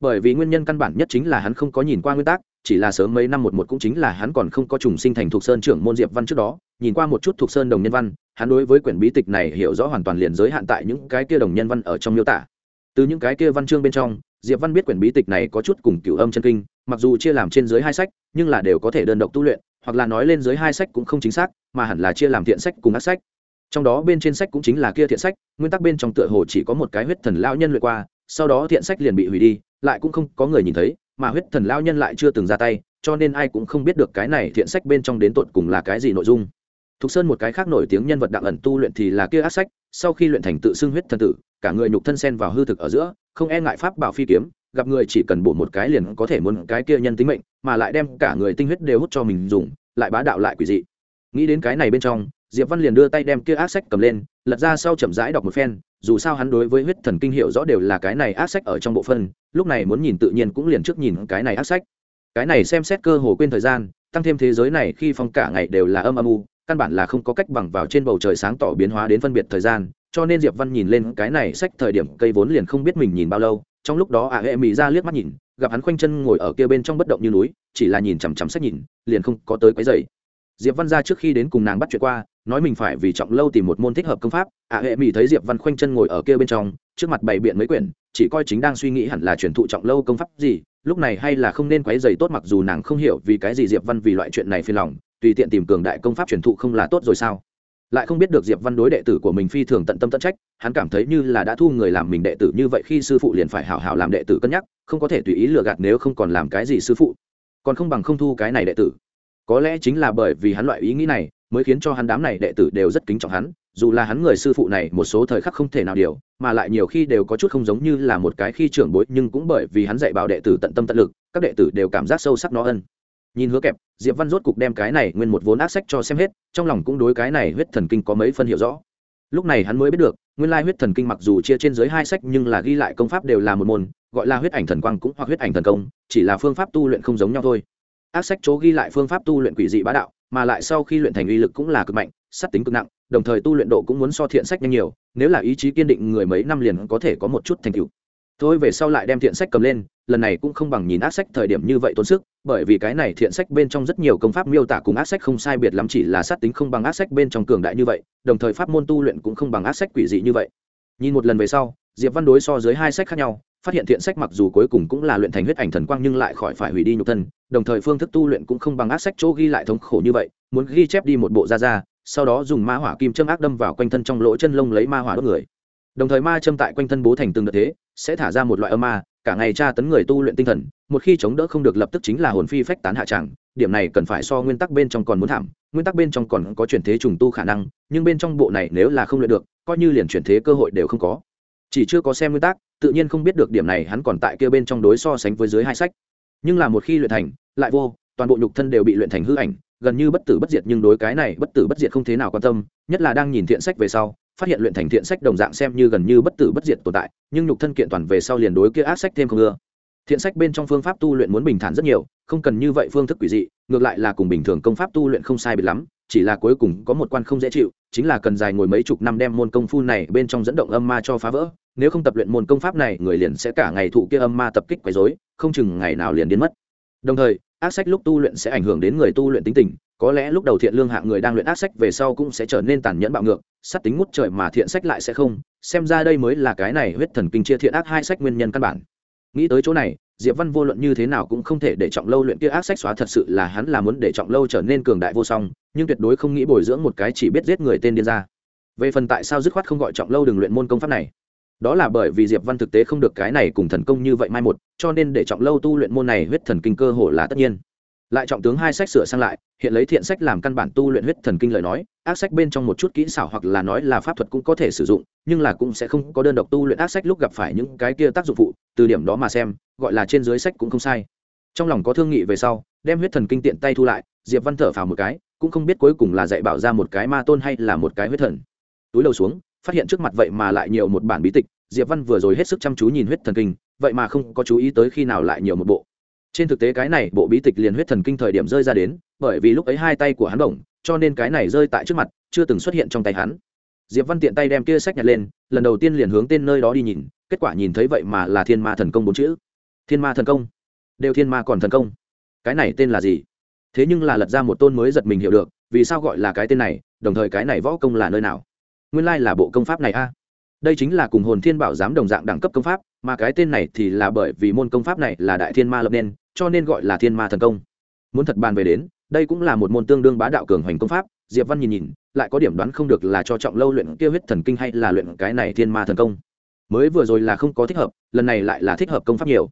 Bởi vì nguyên nhân căn bản nhất chính là hắn không có nhìn qua nguyên tắc chỉ là sớm mấy năm một một cũng chính là hắn còn không có trùng sinh thành thuộc sơn trưởng môn diệp văn trước đó, nhìn qua một chút thuộc sơn đồng nhân văn, hắn đối với quyển bí tịch này hiểu rõ hoàn toàn liền giới hạn tại những cái kia đồng nhân văn ở trong miêu tả. Từ những cái kia văn chương bên trong, diệp văn biết quyển bí tịch này có chút cùng cửu âm chân kinh, mặc dù chia làm trên dưới hai sách, nhưng là đều có thể đơn độc tu luyện hoặc là nói lên dưới hai sách cũng không chính xác, mà hẳn là chia làm thiện sách cùng ác sách. Trong đó bên trên sách cũng chính là kia thiện sách, nguyên tắc bên trong tựa hồ chỉ có một cái huyết thần lao nhân luyện qua, sau đó thiện sách liền bị hủy đi, lại cũng không có người nhìn thấy, mà huyết thần lao nhân lại chưa từng ra tay, cho nên ai cũng không biết được cái này thiện sách bên trong đến tột cùng là cái gì nội dung. Thục sơn một cái khác nổi tiếng nhân vật đặng ẩn tu luyện thì là kia ác sách, sau khi luyện thành tự xưng huyết thần tử, cả người nhục thân sen vào hư thực ở giữa, không e ngại pháp bảo phi kiếm gặp người chỉ cần bổ một cái liền có thể muốn cái kia nhân tính mệnh, mà lại đem cả người tinh huyết đều hút cho mình dùng, lại bá đạo lại quỷ dị. Nghĩ đến cái này bên trong, diệp văn liền đưa tay đem kia ác sách cầm lên, lật ra sau chậm rãi đọc một phen, dù sao hắn đối với huyết thần kinh hiệu rõ đều là cái này ác sách ở trong bộ phân lúc này muốn nhìn tự nhiên cũng liền trước nhìn cái này ác sách. Cái này xem xét cơ hồ quên thời gian, tăng thêm thế giới này khi phong cả ngày đều là âm âm u, căn bản là không có cách bằng vào trên bầu trời sáng tỏ biến hóa đến phân biệt thời gian, cho nên diệp văn nhìn lên cái này sách thời điểm cây vốn liền không biết mình nhìn bao lâu trong lúc đó ả hệ mỹ ra liếc mắt nhìn, gặp hắn khoanh chân ngồi ở kia bên trong bất động như núi, chỉ là nhìn chằm chằm sách nhìn, liền không có tới quấy dày diệp văn ra trước khi đến cùng nàng bắt chuyện qua, nói mình phải vì trọng lâu tìm một môn thích hợp công pháp ả hệ mỹ thấy diệp văn khoanh chân ngồi ở kia bên trong, trước mặt bày biện mấy quyển, chỉ coi chính đang suy nghĩ hẳn là truyền thụ trọng lâu công pháp gì, lúc này hay là không nên quấy dày tốt mặc dù nàng không hiểu vì cái gì diệp văn vì loại chuyện này phiền lòng, tùy tiện tìm cường đại công pháp truyền thụ không là tốt rồi sao? Lại không biết được diệp văn đối đệ tử của mình phi thường tận tâm tận trách, hắn cảm thấy như là đã thu người làm mình đệ tử như vậy khi sư phụ liền phải hảo hảo làm đệ tử cân nhắc, không có thể tùy ý lừa gạt nếu không còn làm cái gì sư phụ. Còn không bằng không thu cái này đệ tử. Có lẽ chính là bởi vì hắn loại ý nghĩ này, mới khiến cho hắn đám này đệ tử đều rất kính trọng hắn, dù là hắn người sư phụ này một số thời khắc không thể nào điều, mà lại nhiều khi đều có chút không giống như là một cái khi trưởng bối, nhưng cũng bởi vì hắn dạy bảo đệ tử tận tâm tận lực, các đệ tử đều cảm giác sâu sắc nó ân nhìn hứa kẹp, diệp văn rốt cục đem cái này nguyên một vốn ác sách cho xem hết, trong lòng cũng đối cái này huyết thần kinh có mấy phân hiểu rõ. Lúc này hắn mới biết được, nguyên lai huyết thần kinh mặc dù chia trên dưới hai sách nhưng là ghi lại công pháp đều là một môn, gọi là huyết ảnh thần quang cũng hoặc huyết ảnh thần công, chỉ là phương pháp tu luyện không giống nhau thôi. Ác sách chỗ ghi lại phương pháp tu luyện quỷ dị bá đạo, mà lại sau khi luyện thành uy lực cũng là cực mạnh, sát tính cực nặng, đồng thời tu luyện độ cũng muốn so thiện sách nhanh nhiều, nếu là ý chí kiên định người mấy năm liền có thể có một chút thành tựu thôi về sau lại đem thiện sách cầm lên, lần này cũng không bằng nhìn ác sách thời điểm như vậy tốn sức, bởi vì cái này thiện sách bên trong rất nhiều công pháp miêu tả cùng ác sách không sai biệt lắm, chỉ là sát tính không bằng ác sách bên trong cường đại như vậy, đồng thời pháp môn tu luyện cũng không bằng ác sách quỷ dị như vậy. Nhìn một lần về sau, diệp văn đối so dưới hai sách khác nhau, phát hiện thiện sách mặc dù cuối cùng cũng là luyện thành huyết ảnh thần quang nhưng lại khỏi phải hủy đi nhục thân, đồng thời phương thức tu luyện cũng không bằng ác sách chỗ ghi lại thống khổ như vậy, muốn ghi chép đi một bộ ra ra, sau đó dùng ma hỏa kim châm ác đâm vào quanh thân trong lỗ chân lông lấy ma hỏa đốt người. Đồng thời ma châm tại quanh thân bố thành từng đợt thế sẽ thả ra một loại âm ma, cả ngày tra tấn người tu luyện tinh thần, một khi chống đỡ không được lập tức chính là hồn phi phách tán hạ tràng điểm này cần phải so nguyên tắc bên trong còn muốn thảm, nguyên tắc bên trong còn có chuyển thế trùng tu khả năng, nhưng bên trong bộ này nếu là không luyện được, coi như liền chuyển thế cơ hội đều không có. Chỉ chưa có xem nguyên tắc, tự nhiên không biết được điểm này hắn còn tại kia bên trong đối so sánh với dưới hai sách. Nhưng là một khi luyện thành, lại vô, toàn bộ nhục thân đều bị luyện thành hư ảnh, gần như bất tử bất diệt, nhưng đối cái này bất tử bất diệt không thế nào quan tâm, nhất là đang nhìn thiện sách về sau phát hiện luyện thành thiện sách đồng dạng xem như gần như bất tử bất diệt tồn tại, nhưng nhục thân kiện toàn về sau liền đối kia ác sách thêm không ưa. Thiện sách bên trong phương pháp tu luyện muốn bình thản rất nhiều, không cần như vậy phương thức quỷ dị, ngược lại là cùng bình thường công pháp tu luyện không sai biệt lắm, chỉ là cuối cùng có một quan không dễ chịu, chính là cần dài ngồi mấy chục năm đem môn công phu này bên trong dẫn động âm ma cho phá vỡ, nếu không tập luyện môn công pháp này, người liền sẽ cả ngày thụ kia âm ma tập kích quấy rối, không chừng ngày nào liền biến mất. Đồng thời, ác sách lúc tu luyện sẽ ảnh hưởng đến người tu luyện tính tình có lẽ lúc đầu thiện lương hạng người đang luyện ác sách về sau cũng sẽ trở nên tàn nhẫn bạo ngược, sắt tính ngút trời mà thiện sách lại sẽ không, xem ra đây mới là cái này huyết thần kinh chia thiện ác hai sách nguyên nhân căn bản. Nghĩ tới chỗ này, diệp văn vô luận như thế nào cũng không thể để trọng lâu luyện kia ác sách xóa thật sự là hắn là muốn để trọng lâu trở nên cường đại vô song, nhưng tuyệt đối không nghĩ bồi dưỡng một cái chỉ biết giết người tên điên ra. Về phần tại sao dứt khoát không gọi trọng lâu đừng luyện môn công pháp này? Đó là bởi vì diệp văn thực tế không được cái này cùng thần công như vậy mai một, cho nên để trọng lâu tu luyện môn này huyết thần kinh cơ hồ là tất nhiên. Lại trọng tướng hai sách sửa sang lại hiện lấy thiện sách làm căn bản tu luyện huyết thần kinh lời nói, ác sách bên trong một chút kỹ xảo hoặc là nói là pháp thuật cũng có thể sử dụng, nhưng là cũng sẽ không có đơn độc tu luyện ác sách lúc gặp phải những cái kia tác dụng phụ, từ điểm đó mà xem, gọi là trên dưới sách cũng không sai. Trong lòng có thương nghị về sau, đem huyết thần kinh tiện tay thu lại, diệp văn thở phào một cái, cũng không biết cuối cùng là dạy bảo ra một cái ma tôn hay là một cái huyết thần. Túi đầu xuống, phát hiện trước mặt vậy mà lại nhiều một bản bí tịch, diệp văn vừa rồi hết sức chăm chú nhìn huyết thần kinh, vậy mà không có chú ý tới khi nào lại nhiều một bộ. Trên thực tế cái này bộ bí tịch liền huyết thần kinh thời điểm rơi ra đến bởi vì lúc ấy hai tay của hắn bổng cho nên cái này rơi tại trước mặt, chưa từng xuất hiện trong tay hắn. Diệp văn tiện tay đem kia sách nhặt lên, lần đầu tiên liền hướng tên nơi đó đi nhìn, kết quả nhìn thấy vậy mà là thiên ma thần công bốn chữ. Thiên ma thần công? Đều thiên ma còn thần công? Cái này tên là gì? Thế nhưng là lật ra một tôn mới giật mình hiểu được, vì sao gọi là cái tên này, đồng thời cái này võ công là nơi nào? Nguyên lai là bộ công pháp này a. Đây chính là cùng hồn thiên bảo giám đồng dạng đẳng cấp công pháp, mà cái tên này thì là bởi vì môn công pháp này là đại thiên ma lập nên, cho nên gọi là thiên ma thần công. Muốn thật bàn về đến đây cũng là một môn tương đương bá đạo cường hoành công pháp, diệp văn nhìn nhìn, lại có điểm đoán không được là cho trọng lâu luyện kia huyết thần kinh hay là luyện cái này thiên ma thần công. Mới vừa rồi là không có thích hợp, lần này lại là thích hợp công pháp nhiều.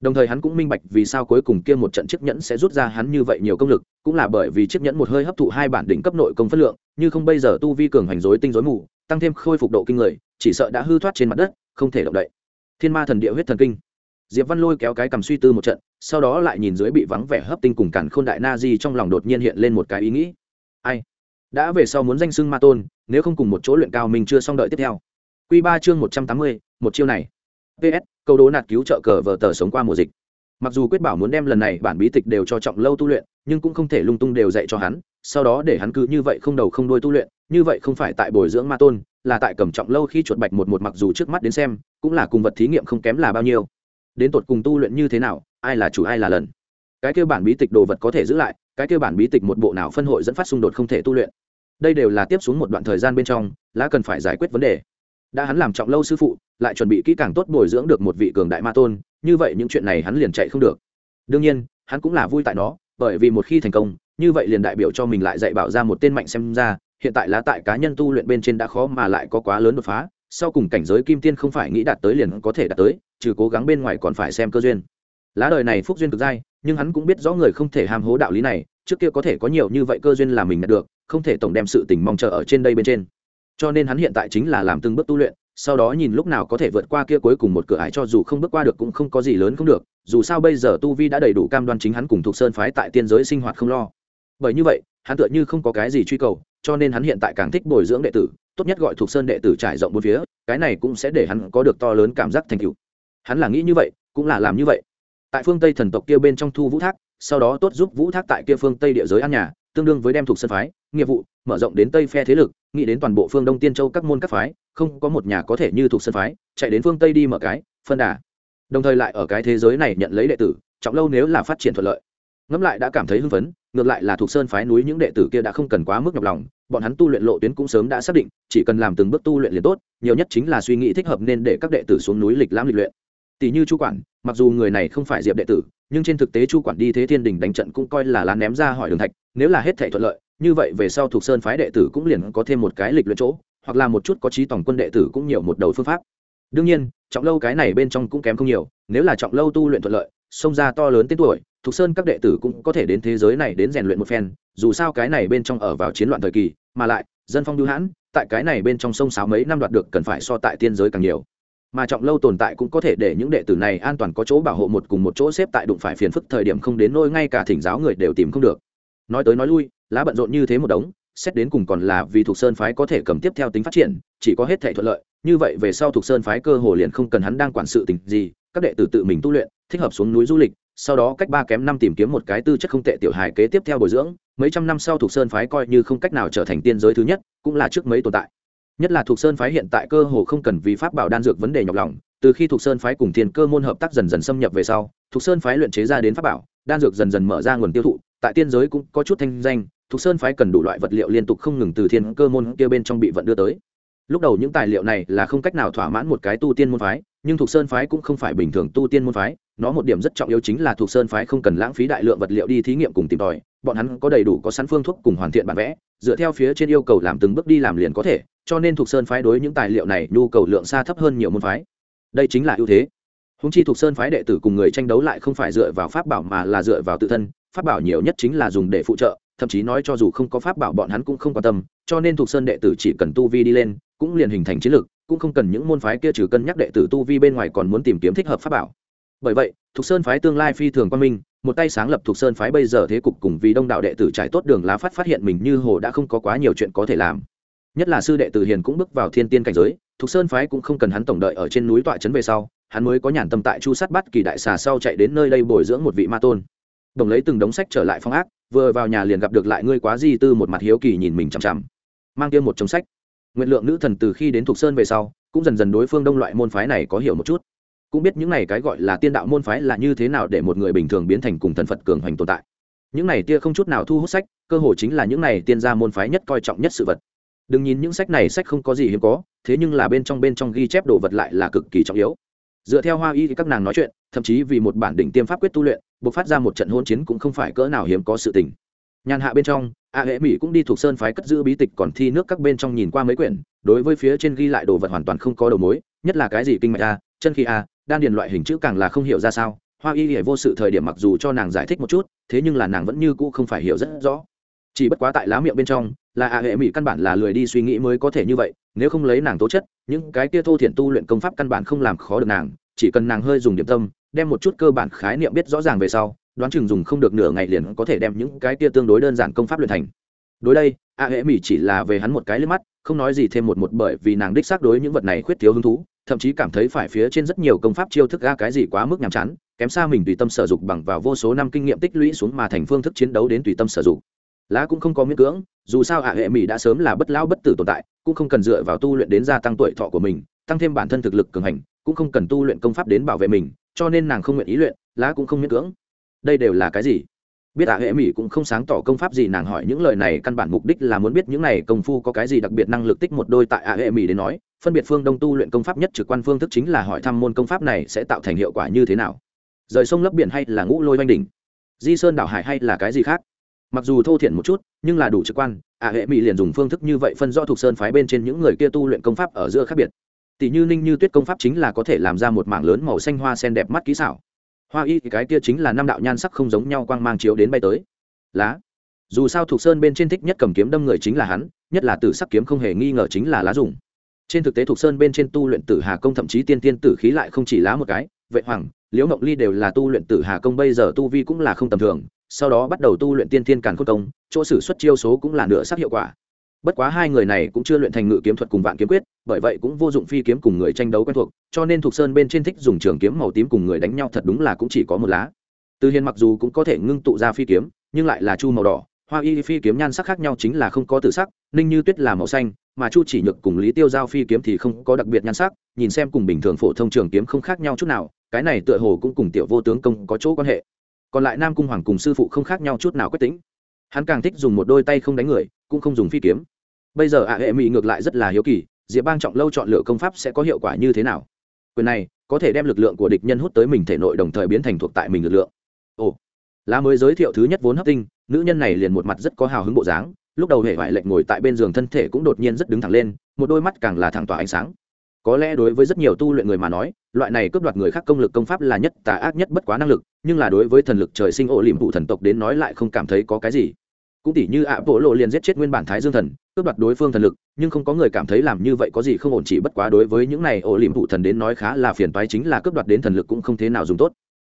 Đồng thời hắn cũng minh bạch vì sao cuối cùng kia một trận chiếc nhẫn sẽ rút ra hắn như vậy nhiều công lực, cũng là bởi vì chiếc nhẫn một hơi hấp thụ hai bản đỉnh cấp nội công phất lượng, như không bây giờ tu vi cường hành rối tinh rối mù, tăng thêm khôi phục độ kinh người, chỉ sợ đã hư thoát trên mặt đất, không thể động đậy. Thiên ma thần địa huyết thần kinh diệp văn lôi kéo cái cầm suy tư một trận, sau đó lại nhìn dưới bị vắng vẻ hấp tinh cùng cản khôn đại na di trong lòng đột nhiên hiện lên một cái ý nghĩ. Ai? Đã về sau muốn danh xưng ma tôn, nếu không cùng một chỗ luyện cao mình chưa xong đợi tiếp theo. Quy ba chương một trăm tám mươi, một chiêu này. Ps câu đố nạt cứu trợ cờ vờ tờ sống qua mùa dịch. Mặc dù quyết bảo muốn đem lần này bản bí tịch đều cho trọng lâu tu luyện, nhưng cũng không thể lung tung đều dạy cho hắn, sau đó để hắn cứ như vậy không đầu không đuôi tu luyện, như vậy không phải tại bồi dưỡng ma tôn, là tại cầm trọng lâu khi chuột bạch một một mặc dù trước mắt đến xem, cũng là cùng vật thí nghiệm không kém là bao nhiêu đến tột cùng tu luyện như thế nào, ai là chủ ai là lần. Cái kêu bản bí tịch đồ vật có thể giữ lại, cái kêu bản bí tịch một bộ nào phân hội dẫn phát xung đột không thể tu luyện. Đây đều là tiếp xuống một đoạn thời gian bên trong, lá cần phải giải quyết vấn đề. Đã hắn làm trọng lâu sư phụ, lại chuẩn bị kỹ càng tốt bồi dưỡng được một vị cường đại ma tôn, như vậy những chuyện này hắn liền chạy không được. Đương nhiên, hắn cũng là vui tại nó, bởi vì một khi thành công, như vậy liền đại biểu cho mình lại dạy bảo ra một tên mạnh xem ra, hiện tại lá tại cá nhân tu luyện bên trên đã khó mà lại có quá lớn đột phá, sau cùng cảnh giới kim tiên không phải nghĩ đạt tới liền có thể đạt tới trừ cố gắng bên ngoài còn phải xem cơ duyên. Lá đời này phúc duyên cực dai, nhưng hắn cũng biết rõ người không thể ham hố đạo lý này, trước kia có thể có nhiều như vậy cơ duyên là mình đạt được, không thể tổng đem sự tình mong chờ ở trên đây bên trên. Cho nên hắn hiện tại chính là làm từng bước tu luyện, sau đó nhìn lúc nào có thể vượt qua kia cuối cùng một cửa ải cho dù không bước qua được cũng không có gì lớn không được, dù sao bây giờ tu vi đã đầy đủ cam đoan chính hắn cùng thuộc sơn phái tại tiên giới sinh hoạt không lo. Bởi như vậy, hắn tựa như không có cái gì truy cầu, cho nên hắn hiện tại càng thích bồi dưỡng đệ tử, tốt nhất gọi thuộc sơn đệ tử trải rộng bốn phía, cái này cũng sẽ để hắn có được to lớn cảm giác thành tựu hắn là nghĩ như vậy, cũng là làm như vậy. Tại phương tây thần tộc kia bên trong thu vũ thác, sau đó tốt giúp vũ thác tại kia phương tây địa giới an nhà, tương đương với đem thuộc sơn phái, nghiệp vụ, mở rộng đến tây phe thế lực, nghĩ đến toàn bộ phương đông tiên châu các môn các phái, không có một nhà có thể như thuộc sơn phái, chạy đến phương tây đi mở cái, phân đà. Đồng thời lại ở cái thế giới này nhận lấy đệ tử, trọng lâu nếu là phát triển thuận lợi. Ngẫm lại đã cảm thấy hưng phấn, ngược lại là thuộc sơn phái núi những đệ tử kia đã không cần quá mức nhọc lòng, bọn hắn tu luyện lộ tuyến cũng sớm đã xác định, chỉ cần làm từng bước tu luyện liền tốt, nhiều nhất chính là suy nghĩ thích hợp nên để các đệ tử xuống núi lịch lãm lịch luyện tỷ như chu quản, mặc dù người này không phải diệp đệ tử, nhưng trên thực tế chu quản đi thế thiên đình đánh trận cũng coi là lá ném ra hỏi đường thạch, nếu là hết thể thuận lợi, như vậy về sau thuộc sơn phái đệ tử cũng liền có thêm một cái lịch luyện chỗ, hoặc là một chút có trí tổng quân đệ tử cũng nhiều một đầu phương pháp. Đương nhiên, trọng lâu cái này bên trong cũng kém không nhiều, nếu là trọng lâu tu luyện thuận lợi xông ra to lớn tên tuổi, thuộc sơn các đệ tử cũng có thể đến thế giới này đến rèn luyện một phen, dù sao cái này bên trong ở vào chiến loạn thời kỳ, mà lại, dân phong lưu hãn, tại cái này bên trong sông sáo mấy năm đoạt được cần phải so tại tiên giới càng nhiều mà trọng lâu tồn tại cũng có thể để những đệ tử này an toàn có chỗ bảo hộ một cùng một chỗ xếp tại đụng phải phiền phức thời điểm không đến nôi ngay cả thỉnh giáo người đều tìm không được. Nói tới nói lui, lá bận rộn như thế một đống, xét đến cùng còn là vì thuộc sơn phái có thể cầm tiếp theo tính phát triển, chỉ có hết thể thuận lợi, như vậy về sau thuộc sơn phái cơ hồ liền không cần hắn đang quản sự tình gì, các đệ tử tự mình tu luyện, thích hợp xuống núi du lịch, sau đó cách ba kém năm tìm kiếm một cái tư chất không tệ tiểu hài kế tiếp theo bồi dưỡng, mấy trăm năm sau thuộc sơn phái coi như không cách nào trở thành tiên giới thứ nhất, cũng là trước mấy tồn tại nhất là thuộc sơn phái hiện tại cơ hồ không cần vì pháp bảo đan dược vấn đề nhọc lòng, từ khi thuộc sơn phái cùng thiên cơ môn hợp tác dần dần xâm nhập về sau, thuộc sơn phái luyện chế ra đến pháp bảo, đan dược dần dần mở ra nguồn tiêu thụ, tại tiên giới cũng có chút thanh danh, thuộc sơn phái cần đủ loại vật liệu liên tục không ngừng từ thiên cơ môn kia bên trong bị vận đưa tới. Lúc đầu những tài liệu này là không cách nào thỏa mãn một cái tu tiên môn phái, nhưng thuộc sơn phái cũng không phải bình thường tu tiên môn phái, nó một điểm rất trọng yếu chính là thuộc sơn phái không cần lãng phí đại lượng vật liệu đi thí nghiệm cùng tìm tòi, bọn hắn có đầy đủ có sẵn phương thuốc cùng hoàn thiện bản vẽ, dựa theo phía trên yêu cầu làm từng bước đi làm liền có thể cho nên thuộc sơn phái đối những tài liệu này nhu cầu lượng xa thấp hơn nhiều môn phái. Đây chính là ưu thế. Húng chi thuộc sơn phái đệ tử cùng người tranh đấu lại không phải dựa vào pháp bảo mà là dựa vào tự thân, pháp bảo nhiều nhất chính là dùng để phụ trợ, thậm chí nói cho dù không có pháp bảo bọn hắn cũng không quan tâm, cho nên thuộc sơn đệ tử chỉ cần tu vi đi lên, cũng liền hình thành chiến lược, cũng không cần những môn phái kia trừ cân nhắc đệ tử tu vi bên ngoài còn muốn tìm kiếm thích hợp pháp bảo. Bởi vậy, thuộc sơn phái tương lai phi thường quan minh, một tay sáng lập thuộc sơn phái bây giờ thế cục cùng vì đông đạo đệ tử trải tốt đường lá phát phát hiện mình như hồ đã không có quá nhiều chuyện có thể làm nhất là sư đệ tử hiền cũng bước vào thiên tiên cảnh giới, thục sơn phái cũng không cần hắn tổng đợi ở trên núi tọa trấn về sau, hắn mới có nhàn tâm tại chu sát bắt kỳ đại xà sau chạy đến nơi đây bồi dưỡng một vị ma tôn. Đồng lấy từng đống sách trở lại phong ác, vừa vào nhà liền gặp được lại ngươi quá di tư một mặt hiếu kỳ nhìn mình chằm chằm. Mang kia một chồng sách. Nguyện lượng nữ thần từ khi đến thục sơn về sau, cũng dần dần đối phương đông loại môn phái này có hiểu một chút. Cũng biết những này cái gọi là tiên đạo môn phái là như thế nào để một người bình thường biến thành cùng thần phật cường hoành tồn tại. Những này tia không chút nào thu hút sách, cơ hồ chính là những này tiên gia môn phái nhất coi trọng nhất sự vật đừng nhìn những sách này sách không có gì hiếm có, thế nhưng là bên trong bên trong ghi chép đồ vật lại là cực kỳ trọng yếu. Dựa theo hoa y thì các nàng nói chuyện, thậm chí vì một bản đỉnh tiêm pháp quyết tu luyện buộc phát ra một trận hôn chiến cũng không phải cỡ nào hiếm có sự tình. Nhàn hạ bên trong, a hệ mỹ cũng đi thuộc sơn phái cất giữ bí tịch còn thi nước các bên trong nhìn qua mấy quyển, đối với phía trên ghi lại đồ vật hoàn toàn không có đầu mối, nhất là cái gì kinh mạch a, chân khí a, đan điền loại hình chữ càng là không hiểu ra sao. Hoa y hệ vô sự thời điểm mặc dù cho nàng giải thích một chút, thế nhưng là nàng vẫn như cũ không phải hiểu rất rõ chỉ bất quá tại lá miệng bên trong, là a hệ mỹ căn bản là lười đi suy nghĩ mới có thể như vậy, nếu không lấy nàng tố chất, những cái kia thô thiển tu luyện công pháp căn bản không làm khó được nàng, chỉ cần nàng hơi dùng điểm tâm, đem một chút cơ bản khái niệm biết rõ ràng về sau, đoán chừng dùng không được nửa ngày liền có thể đem những cái kia tương đối đơn giản công pháp luyện thành. Đối đây a hệ mỹ chỉ là về hắn một cái lên mắt, không nói gì thêm một một bởi vì nàng đích xác đối những vật này khuyết thiếu hứng thú, thậm chí cảm thấy phải phía trên rất nhiều công pháp chiêu thức ga cái gì quá mức nhàm chán, kém xa mình tùy tâm sử dụng bằng vào vô số năm kinh nghiệm tích lũy xuống mà thành phương thức chiến đấu đến tùy tâm sử dụng lá cũng không có miễn cưỡng, dù sao hạ hệ mỹ đã sớm là bất lão bất tử tồn tại, cũng không cần dựa vào tu luyện đến gia tăng tuổi thọ của mình, tăng thêm bản thân thực lực cường hành, cũng không cần tu luyện công pháp đến bảo vệ mình, cho nên nàng không nguyện ý luyện, lá cũng không miễn cưỡng. Đây đều là cái gì? Biết ả hệ mỹ cũng không sáng tỏ công pháp gì, nàng hỏi những lời này căn bản mục đích là muốn biết những này công phu có cái gì đặc biệt năng lực tích một đôi tại ả hệ mỹ đến nói, phân biệt phương đông tu luyện công pháp nhất trực quan phương thức chính là hỏi thăm môn công pháp này sẽ tạo thành hiệu quả như thế nào. Rời sông lấp biển hay là ngũ lôi oanh đỉnh? Di sơn đảo hải hay là cái gì khác? Mặc dù thô thiển một chút, nhưng là đủ trực quan, ạ hệ mỹ liền dùng phương thức như vậy phân rõ thuộc sơn phái bên trên những người kia tu luyện công pháp ở giữa khác biệt. Tỷ như ninh như tuyết công pháp chính là có thể làm ra một mảng lớn màu xanh hoa sen đẹp mắt kỹ xảo. Hoa y thì cái kia chính là năm đạo nhan sắc không giống nhau quang mang chiếu đến bay tới. Lá. Dù sao thuộc sơn bên trên thích nhất cầm kiếm đâm người chính là hắn, nhất là tử sắc kiếm không hề nghi ngờ chính là lá dùng trên thực tế thuộc sơn bên trên tu luyện tử hà công thậm chí tiên tiên tử khí lại không chỉ lá một cái, vệ hoàng, liễu mộng ly đều là tu luyện tử hà công bây giờ tu vi cũng là không tầm thường sau đó bắt đầu tu luyện tiên tiên càn khôn công, chỗ sử xuất chiêu số cũng là nửa sắc hiệu quả. Bất quá hai người này cũng chưa luyện thành ngự kiếm thuật cùng vạn kiếm quyết, bởi vậy cũng vô dụng phi kiếm cùng người tranh đấu quen thuộc, cho nên thuộc sơn bên trên thích dùng trường kiếm màu tím cùng người đánh nhau thật đúng là cũng chỉ có một lá. Từ hiền mặc dù cũng có thể ngưng tụ ra phi kiếm, nhưng lại là chu màu đỏ, hoa y phi kiếm nhan sắc khác nhau chính là không có tự sắc, ninh như tuyết là màu xanh, mà chu chỉ nhược cùng lý tiêu giao phi kiếm thì không có đặc biệt nhan sắc, nhìn xem cùng bình thường phổ thông trường kiếm không khác nhau chút nào, cái này tựa hồ cũng cùng tiểu vô tướng công có chỗ quan hệ còn lại nam cung hoàng cùng sư phụ không khác nhau chút nào quyết tính hắn càng thích dùng một đôi tay không đánh người, cũng không dùng phi kiếm. Bây giờ ạ hệ mỹ ngược lại rất là hiếu kỳ, diệp bang trọng lâu chọn lựa công pháp sẽ có hiệu quả như thế nào? Quyền này, có thể đem lực lượng của địch nhân hút tới mình thể nội đồng thời biến thành thuộc tại mình lực lượng. Ồ, lá mới giới thiệu thứ nhất vốn hấp tinh, nữ nhân này liền một mặt rất có hào hứng bộ dáng, lúc đầu hệ vải lệnh ngồi tại bên giường thân thể cũng đột nhiên rất đứng thẳng lên, một đôi mắt càng là thẳng tỏa ánh sáng có lẽ đối với rất nhiều tu luyện người mà nói, loại này cướp đoạt người khác công lực công pháp là nhất tà ác nhất bất quá năng lực, nhưng là đối với thần lực trời sinh ổ liềm vụ thần tộc đến nói lại không cảm thấy có cái gì. Cũng tỉ như ạ bộ lộ liền giết chết nguyên bản thái dương thần, cướp đoạt đối phương thần lực, nhưng không có người cảm thấy làm như vậy có gì không ổn chỉ bất quá đối với những này ổ liềm vụ thần đến nói khá là phiền toái chính là cướp đoạt đến thần lực cũng không thế nào dùng tốt.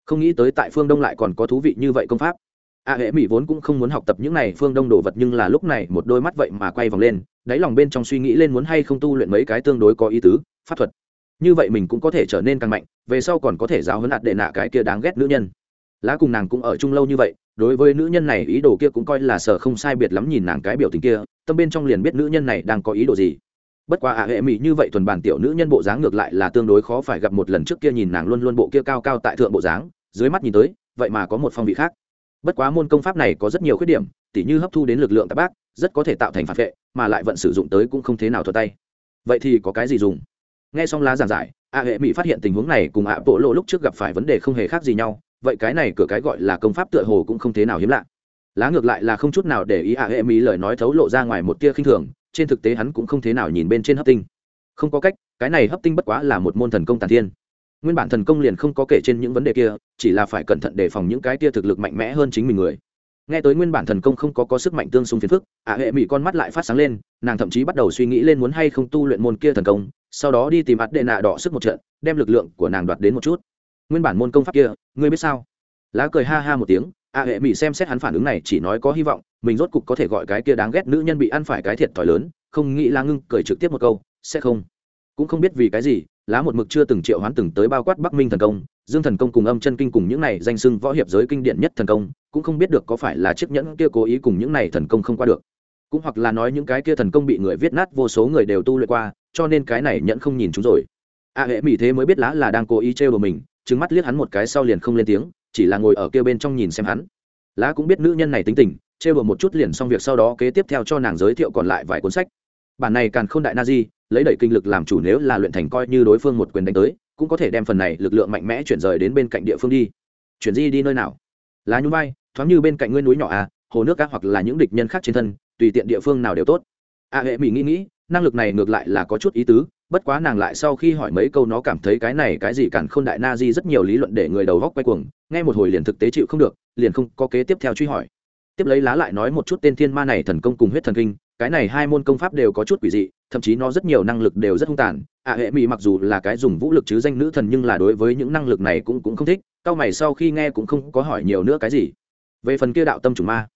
Không nghĩ tới tại phương đông lại còn có thú vị như vậy công pháp. A hệ mỹ vốn cũng không muốn học tập những này phương đông đồ vật nhưng là lúc này một đôi mắt vậy mà quay vòng lên đáy lòng bên trong suy nghĩ lên muốn hay không tu luyện mấy cái tương đối có ý tứ, pháp thuật. Như vậy mình cũng có thể trở nên càng mạnh, về sau còn có thể giáo hấn ạt đệ nạ cái kia đáng ghét nữ nhân. Lá cùng nàng cũng ở chung lâu như vậy, đối với nữ nhân này ý đồ kia cũng coi là sợ không sai biệt lắm nhìn nàng cái biểu tình kia, tâm bên trong liền biết nữ nhân này đang có ý đồ gì. Bất quá ạ, hệ mỹ như vậy thuần bản tiểu nữ nhân bộ dáng ngược lại là tương đối khó phải gặp một lần trước kia nhìn nàng luôn luôn bộ kia cao cao tại thượng bộ dáng, dưới mắt nhìn tới, vậy mà có một phong vị khác. Bất quá môn công pháp này có rất nhiều khuyết điểm tỉ như hấp thu đến lực lượng tạp bác, rất có thể tạo thành phản vệ, mà lại vận sử dụng tới cũng không thế nào thuật tay. Vậy thì có cái gì dùng? Nghe xong lá giảng giải, a hệ mỹ phát hiện tình huống này cùng ạ bộ lộ lúc trước gặp phải vấn đề không hề khác gì nhau, vậy cái này cửa cái gọi là công pháp tựa hồ cũng không thế nào hiếm lạ. Lá ngược lại là không chút nào để ý a hệ mỹ lời nói thấu lộ ra ngoài một tia khinh thường, trên thực tế hắn cũng không thế nào nhìn bên trên hấp tinh. Không có cách, cái này hấp tinh bất quá là một môn thần công tàn thiên. Nguyên bản thần công liền không có kể trên những vấn đề kia, chỉ là phải cẩn thận đề phòng những cái tia thực lực mạnh mẽ hơn chính mình người nghe tới nguyên bản thần công không có có sức mạnh tương xung phiền phức ả hệ mỹ con mắt lại phát sáng lên, nàng thậm chí bắt đầu suy nghĩ lên muốn hay không tu luyện môn kia thần công, sau đó đi tìm ạt đệ nạ đỏ sức một trận, đem lực lượng của nàng đoạt đến một chút. Nguyên bản môn công pháp kia, ngươi biết sao? Lá cười ha ha một tiếng ả hệ mỹ xem xét hắn phản ứng này chỉ nói có hy vọng, mình rốt cục có thể gọi cái kia đáng ghét nữ nhân bị ăn phải cái thiệt thòi lớn, không nghĩ lá ngưng cười trực tiếp một câu, sẽ không. Cũng không biết vì cái gì, lá một mực chưa từng triệu hoán từng tới bao quát bắc minh thần công dương thần công cùng âm chân kinh cùng những này danh sưng võ hiệp giới kinh điển nhất thần công cũng không biết được có phải là chiếc nhẫn kia cố ý cùng những này thần công không qua được. Cũng hoặc là nói những cái kia thần công bị người viết nát vô số người đều tu luyện qua cho nên cái này nhẫn không nhìn chúng rồi. A à, hệ mỹ thế mới biết lá là đang cố ý trêu đồ mình trứng mắt liếc hắn một cái sau liền không lên tiếng chỉ là ngồi ở kia bên trong nhìn xem hắn. Lá cũng biết nữ nhân này tính tình trêu đồ một chút liền xong việc sau đó kế tiếp theo cho nàng giới thiệu còn lại vài cuốn sách. Bản này càng không đại na di lấy đẩy kinh lực làm chủ nếu là luyện thành coi như đối phương một quyền đánh tới cũng có thể đem phần này lực lượng mạnh mẽ chuyển rời đến bên cạnh địa phương đi. Chuyển di đi nơi nào? Lá nhún vai, thoáng như bên cạnh ngươi núi nhỏ à hồ nước các hoặc là những địch nhân khác trên thân, tùy tiện địa phương nào đều tốt. A hệ mỹ nghĩ nghĩ, năng lực này ngược lại là có chút ý tứ, bất quá nàng lại sau khi hỏi mấy câu nó cảm thấy cái này cái gì cản k h ô n đại na di rất nhiều lý luận để người đầu góc quay cuồng, nghe một hồi liền thực tế chịu không được, liền không có kế tiếp theo truy hỏi. Tiếp lấy lá lại nói một chút tên thiên ma này thần công cùng huyết thần kinh cái này hai môn công pháp đều có chút quỷ dị thậm chí nó rất nhiều năng lực đều rất hung tàn. Ạ à, hệ mỹ mặc dù là cái dùng vũ lực chứ danh nữ thần nhưng là đối với những năng lực này cũng cũng không thích cao mày sau khi nghe cũng không có hỏi nhiều nữa cái gì. Về phần kia đạo tâm trùng ma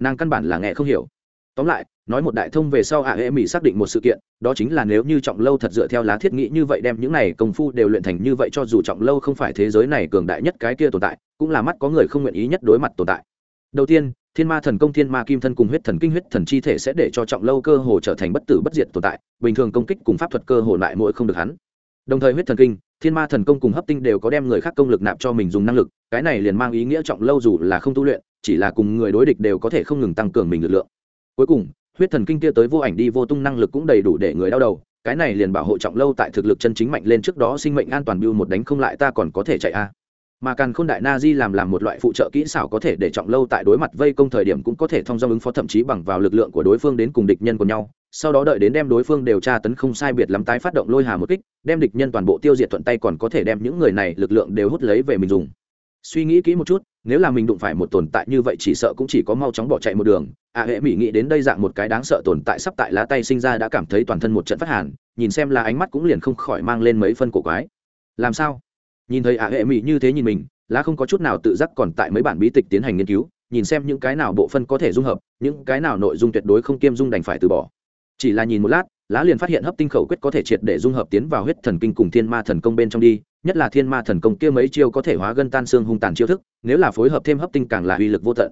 nàng căn bản là nghe không hiểu. Tóm lại nói một đại thông về sau ạ à, hệ mỹ xác định một sự kiện đó chính là nếu như trọng lâu thật dựa theo lá thiết nghĩ như vậy đem những này công phu đều luyện thành như vậy cho dù trọng lâu không phải thế giới này cường đại nhất cái kia tồn tại cũng là mắt có người không nguyện ý nhất đối mặt tồn tại. Đầu tiên thiên ma thần công, thiên ma kim thân cùng huyết thần kinh, huyết thần chi thể sẽ để cho trọng lâu cơ hồ trở thành bất tử bất diệt tồn tại, bình thường công kích cùng pháp thuật cơ hồ lại mỗi không được hắn. Đồng thời huyết thần kinh, thiên ma thần công cùng hấp tinh đều có đem người khác công lực nạp cho mình dùng năng lực, cái này liền mang ý nghĩa trọng lâu dù là không tu luyện, chỉ là cùng người đối địch đều có thể không ngừng tăng cường mình lực lượng. Cuối cùng, huyết thần kinh kia tới vô ảnh đi vô tung năng lực cũng đầy đủ để người đau đầu, cái này liền bảo hộ trọng lâu tại thực lực chân chính mạnh lên trước đó sinh mệnh an toàn biêu một đánh không lại ta còn có thể chạy a mà càn khôn đại na di làm làm một loại phụ trợ kỹ xảo có thể để trọng lâu tại đối mặt vây công thời điểm cũng có thể thông do ứng phó thậm chí bằng vào lực lượng của đối phương đến cùng địch nhân của nhau. Sau đó đợi đến đem đối phương điều tra tấn không sai biệt lắm tái phát động lôi hà một kích đem địch nhân toàn bộ tiêu diệt thuận tay còn có thể đem những người này lực lượng đều hút lấy về mình dùng. Suy nghĩ kỹ một chút nếu là mình đụng phải một tồn tại như vậy chỉ sợ cũng chỉ có mau chóng bỏ chạy một đường. A à, hệ mỹ nghĩ đến đây dạng một cái đáng sợ tồn tại sắp tại lá tay sinh ra đã cảm thấy toàn thân một trận phát hàn nhìn xem là ánh mắt cũng liền không khỏi mang lên mấy phân cổ quái. Làm sao? Nhìn thấy ạ hệ mỹ như thế nhìn mình, lá không có chút nào tự giác còn tại mấy bản bí tịch tiến hành nghiên cứu, nhìn xem những cái nào bộ phân có thể dung hợp, những cái nào nội dung tuyệt đối không kiêm dung đành phải từ bỏ. Chỉ là nhìn một lát, lá liền phát hiện hấp tinh khẩu quyết có thể triệt để dung hợp tiến vào huyết thần kinh cùng thiên ma thần công bên trong đi, nhất là thiên ma thần công kia mấy chiêu có thể hóa gân tan xương hung tàn chiêu thức, nếu là phối hợp thêm hấp tinh càng là uy lực vô tận.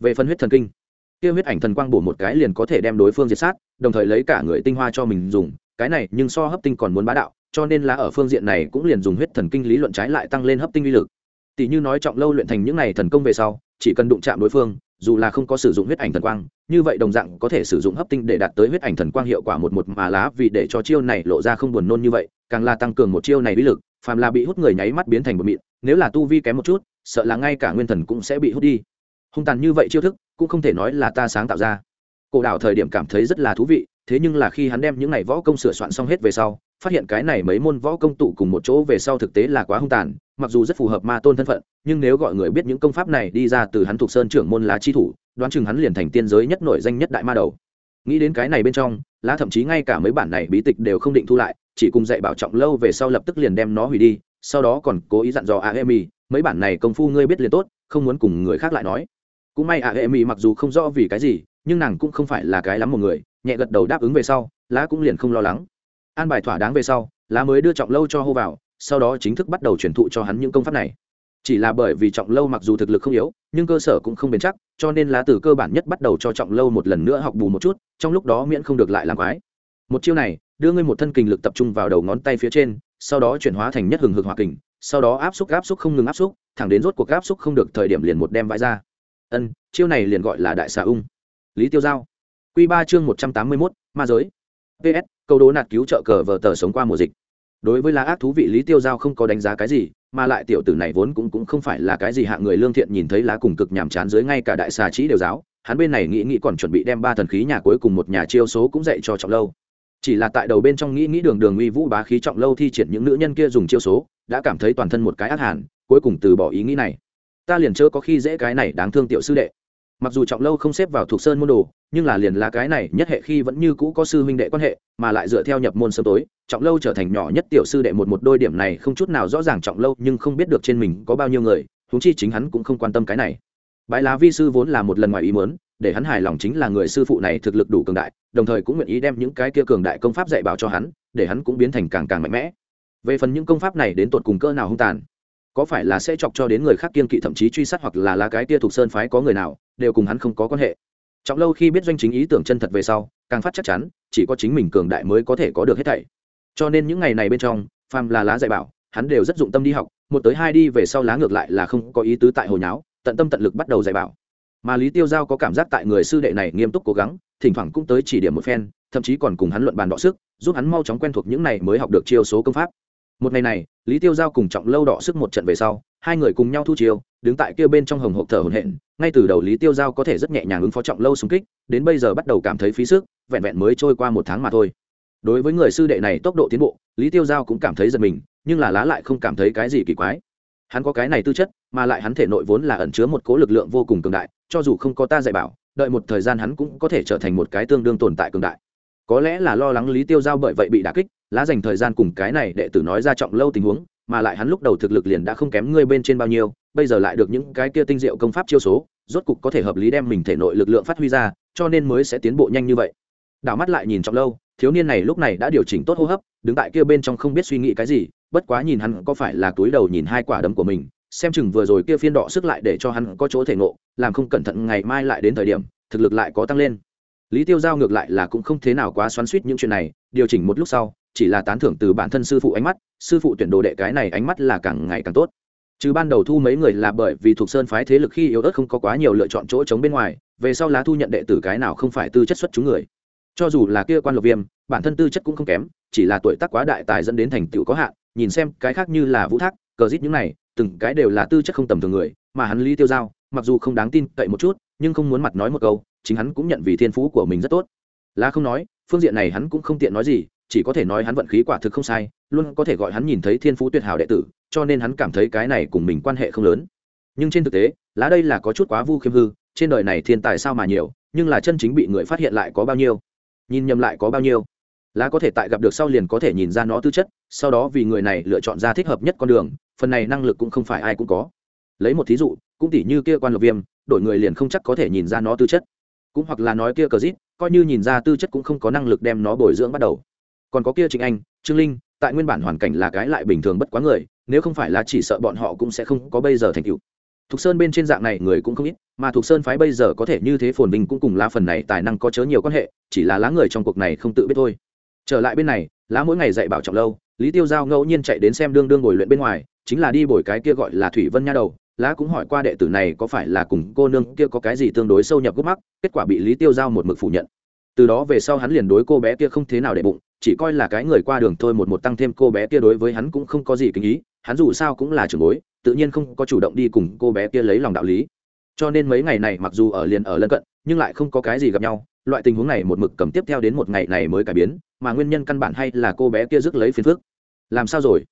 Về phần huyết thần kinh, kia huyết ảnh thần quang bổ một cái liền có thể đem đối phương diệt sát, đồng thời lấy cả người tinh hoa cho mình dùng, cái này nhưng so hấp tinh còn muốn bá đạo cho nên là ở phương diện này cũng liền dùng huyết thần kinh lý luận trái lại tăng lên hấp tinh uy lực. Tỷ như nói trọng lâu luyện thành những này thần công về sau, chỉ cần đụng chạm đối phương, dù là không có sử dụng huyết ảnh thần quang, như vậy đồng dạng có thể sử dụng hấp tinh để đạt tới huyết ảnh thần quang hiệu quả một một mà lá vì để cho chiêu này lộ ra không buồn nôn như vậy, càng là tăng cường một chiêu này uy lực, phàm là bị hút người nháy mắt biến thành một mịn, nếu là tu vi kém một chút, sợ là ngay cả nguyên thần cũng sẽ bị hút đi. Hung tàn như vậy chiêu thức, cũng không thể nói là ta sáng tạo ra. Cổ đảo thời điểm cảm thấy rất là thú vị, thế nhưng là khi hắn đem những này võ công sửa soạn xong hết về sau phát hiện cái này mấy môn võ công tụ cùng một chỗ về sau thực tế là quá hung tàn, mặc dù rất phù hợp ma tôn thân phận, nhưng nếu gọi người biết những công pháp này đi ra từ hắn thuộc sơn trưởng môn lá chi thủ, đoán chừng hắn liền thành tiên giới nhất nổi danh nhất đại ma đầu. Nghĩ đến cái này bên trong, lá thậm chí ngay cả mấy bản này bí tịch đều không định thu lại, chỉ cùng dạy bảo trọng lâu về sau lập tức liền đem nó hủy đi, sau đó còn cố ý dặn dò a emi mấy bản này công phu ngươi biết liền tốt, không muốn cùng người khác lại nói. Cũng may a emi mặc dù không rõ vì cái gì, nhưng nàng cũng không phải là cái lắm một người, nhẹ gật đầu đáp ứng về sau, lá cũng liền không lo lắng an bài thỏa đáng về sau, lá mới đưa trọng lâu cho hô vào, sau đó chính thức bắt đầu truyền thụ cho hắn những công pháp này. Chỉ là bởi vì trọng lâu mặc dù thực lực không yếu, nhưng cơ sở cũng không bền chắc, cho nên lá từ cơ bản nhất bắt đầu cho trọng lâu một lần nữa học bù một chút, trong lúc đó miễn không được lại làm quái. Một chiêu này, đưa ngươi một thân kình lực tập trung vào đầu ngón tay phía trên, sau đó chuyển hóa thành nhất hừng hực hòa kình, sau đó áp xúc áp xúc không ngừng áp xúc, thẳng đến rốt cuộc áp xúc không được thời điểm liền một đem vãi ra. Ân, chiêu này liền gọi là đại xà ung. Lý tiêu giao. Q ba chương một trăm tám mươi mốt, ma giới. Ps câu đố nạt cứu trợ cờ vờ tờ sống qua mùa dịch. Đối với lá ác thú vị lý tiêu giao không có đánh giá cái gì, mà lại tiểu tử này vốn cũng cũng không phải là cái gì hạng người lương thiện nhìn thấy lá cùng cực nhàm chán dưới ngay cả đại xà trí đều giáo, hắn bên này nghĩ nghĩ còn chuẩn bị đem ba thần khí nhà cuối cùng một nhà chiêu số cũng dạy cho trọng lâu. Chỉ là tại đầu bên trong nghĩ nghĩ đường đường uy vũ bá khí trọng lâu thi triển những nữ nhân kia dùng chiêu số, đã cảm thấy toàn thân một cái ác hàn, cuối cùng từ bỏ ý nghĩ này. Ta liền chớ có khi dễ cái này đáng thương tiểu sư đệ mặc dù trọng lâu không xếp vào thuộc sơn môn đồ, nhưng là liền là cái này, nhất hệ khi vẫn như cũ có sư huynh đệ quan hệ, mà lại dựa theo nhập môn sớm tối, trọng lâu trở thành nhỏ nhất tiểu sư đệ một một đôi điểm này không chút nào rõ ràng trọng lâu, nhưng không biết được trên mình có bao nhiêu người, huống chi chính hắn cũng không quan tâm cái này. Bãi lá vi sư vốn là một lần ngoài ý muốn, để hắn hài lòng chính là người sư phụ này thực lực đủ cường đại, đồng thời cũng nguyện ý đem những cái kia cường đại công pháp dạy bảo cho hắn, để hắn cũng biến thành càng càng mạnh mẽ. Về phần những công pháp này đến tột cùng cơ nào hung tàn có phải là sẽ chọc cho đến người khác kiên kỵ thậm chí truy sát hoặc là lá cái kia thuộc sơn phái có người nào, đều cùng hắn không có quan hệ. Trọng lâu khi biết doanh chính ý tưởng chân thật về sau, càng phát chắc chắn, chỉ có chính mình cường đại mới có thể có được hết thảy. Cho nên những ngày này bên trong, phàm là lá dạy bảo, hắn đều rất dụng tâm đi học, một tới hai đi về sau lá ngược lại là không có ý tứ tại hồi nháo, tận tâm tận lực bắt đầu dạy bảo. Mà lý tiêu giao có cảm giác tại người sư đệ này nghiêm túc cố gắng, thỉnh thoảng cũng tới chỉ điểm một phen, thậm chí còn cùng hắn luận bàn đọ sức, giúp hắn mau chóng quen thuộc những này mới học được chiêu số công pháp một ngày này, lý tiêu giao cùng trọng lâu đọ sức một trận về sau, hai người cùng nhau thu chiêu, đứng tại kia bên trong hồng hộp thở hồn hện ngay từ đầu lý tiêu giao có thể rất nhẹ nhàng ứng phó trọng lâu xung kích, đến bây giờ bắt đầu cảm thấy phí sức, vẹn vẹn mới trôi qua một tháng mà thôi. Đối với người sư đệ này tốc độ tiến bộ, lý tiêu giao cũng cảm thấy giật mình, nhưng là lá lại không cảm thấy cái gì kỳ quái. Hắn có cái này tư chất, mà lại hắn thể nội vốn là ẩn chứa một cố lực lượng vô cùng cường đại, cho dù không có ta dạy bảo, đợi một thời gian hắn cũng có thể trở thành một cái tương đương tồn tại cường đại. Có lẽ là lo lắng lý tiêu giao bởi vậy bị đà kích lá dành thời gian cùng cái này đệ tử nói ra trọng lâu tình huống, mà lại hắn lúc đầu thực lực liền đã không kém ngươi bên trên bao nhiêu, bây giờ lại được những cái kia tinh diệu công pháp chiêu số, rốt cục có thể hợp lý đem mình thể nội lực lượng phát huy ra, cho nên mới sẽ tiến bộ nhanh như vậy. Đảo mắt lại nhìn trọng lâu, thiếu niên này lúc này đã điều chỉnh tốt hô hấp, đứng tại kia bên trong không biết suy nghĩ cái gì, bất quá nhìn hắn có phải là túi đầu nhìn hai quả đấm của mình, xem chừng vừa rồi kia phiên đỏ sức lại để cho hắn có chỗ thể ngộ, làm không cẩn thận ngày mai lại đến thời điểm, thực lực lại có tăng lên. Lý tiêu giao ngược lại là cũng không thế nào quá xoắn suýt những chuyện này, điều chỉnh một lúc sau chỉ là tán thưởng từ bản thân sư phụ ánh mắt, sư phụ tuyển đồ đệ cái này ánh mắt là càng ngày càng tốt. Chứ ban đầu thu mấy người là bởi vì thuộc sơn phái thế lực khi yếu ớt không có quá nhiều lựa chọn chỗ chống bên ngoài, về sau lá thu nhận đệ tử cái nào không phải tư chất xuất chúng người. Cho dù là kia quan lộc viêm, bản thân tư chất cũng không kém, chỉ là tuổi tác quá đại tài dẫn đến thành tựu có hạn, nhìn xem cái khác như là vũ thác, cờ rít những này, từng cái đều là tư chất không tầm thường người, mà hắn lý tiêu giao, mặc dù không đáng tin cậy một chút, nhưng không muốn mặt nói một câu, chính hắn cũng nhận vì thiên phú của mình rất tốt. Lá không nói, phương diện này hắn cũng không tiện nói gì chỉ có thể nói hắn vận khí quả thực không sai, luôn có thể gọi hắn nhìn thấy thiên phú tuyệt hảo đệ tử, cho nên hắn cảm thấy cái này cùng mình quan hệ không lớn. Nhưng trên thực tế, lá đây là có chút quá vu khiêm hư, trên đời này thiên tài sao mà nhiều, nhưng là chân chính bị người phát hiện lại có bao nhiêu? Nhìn nhầm lại có bao nhiêu? Lá có thể tại gặp được sau liền có thể nhìn ra nó tư chất, sau đó vì người này lựa chọn ra thích hợp nhất con đường, phần này năng lực cũng không phải ai cũng có. Lấy một thí dụ, cũng tỉ như kia quan lộc viêm, đổi người liền không chắc có thể nhìn ra nó tư chất. Cũng hoặc là nói kia cờ dít, coi như nhìn ra tư chất cũng không có năng lực đem nó bồi dưỡng bắt đầu còn có kia trịnh anh, trương linh, tại nguyên bản hoàn cảnh là cái lại bình thường bất quá người, nếu không phải là chỉ sợ bọn họ cũng sẽ không có bây giờ thành tựu. Thục sơn bên trên dạng này người cũng không ít, mà thục sơn phái bây giờ có thể như thế phồn vinh cũng cùng lá phần này tài năng có chớ nhiều quan hệ, chỉ là lá người trong cuộc này không tự biết thôi. Trở lại bên này, lá mỗi ngày dạy bảo trọng lâu, lý tiêu giao ngẫu nhiên chạy đến xem đương đương ngồi luyện bên ngoài, chính là đi bồi cái kia gọi là thủy vân nha đầu, lá cũng hỏi qua đệ tử này có phải là cùng cô nương kia có cái gì tương đối sâu nhập gốc mắc, kết quả bị lý tiêu giao một mực phủ nhận. Từ đó về sau hắn liền đối cô bé kia không thế nào để bụng chỉ coi là cái người qua đường thôi một một tăng thêm cô bé kia đối với hắn cũng không có gì kính ý, hắn dù sao cũng là trưởng bối, tự nhiên không có chủ động đi cùng cô bé kia lấy lòng đạo lý. Cho nên mấy ngày này mặc dù ở liền ở lân cận, nhưng lại không có cái gì gặp nhau, loại tình huống này một mực cầm tiếp theo đến một ngày này mới cải biến, mà nguyên nhân căn bản hay là cô bé kia rước lấy phiền phước làm sao rồi?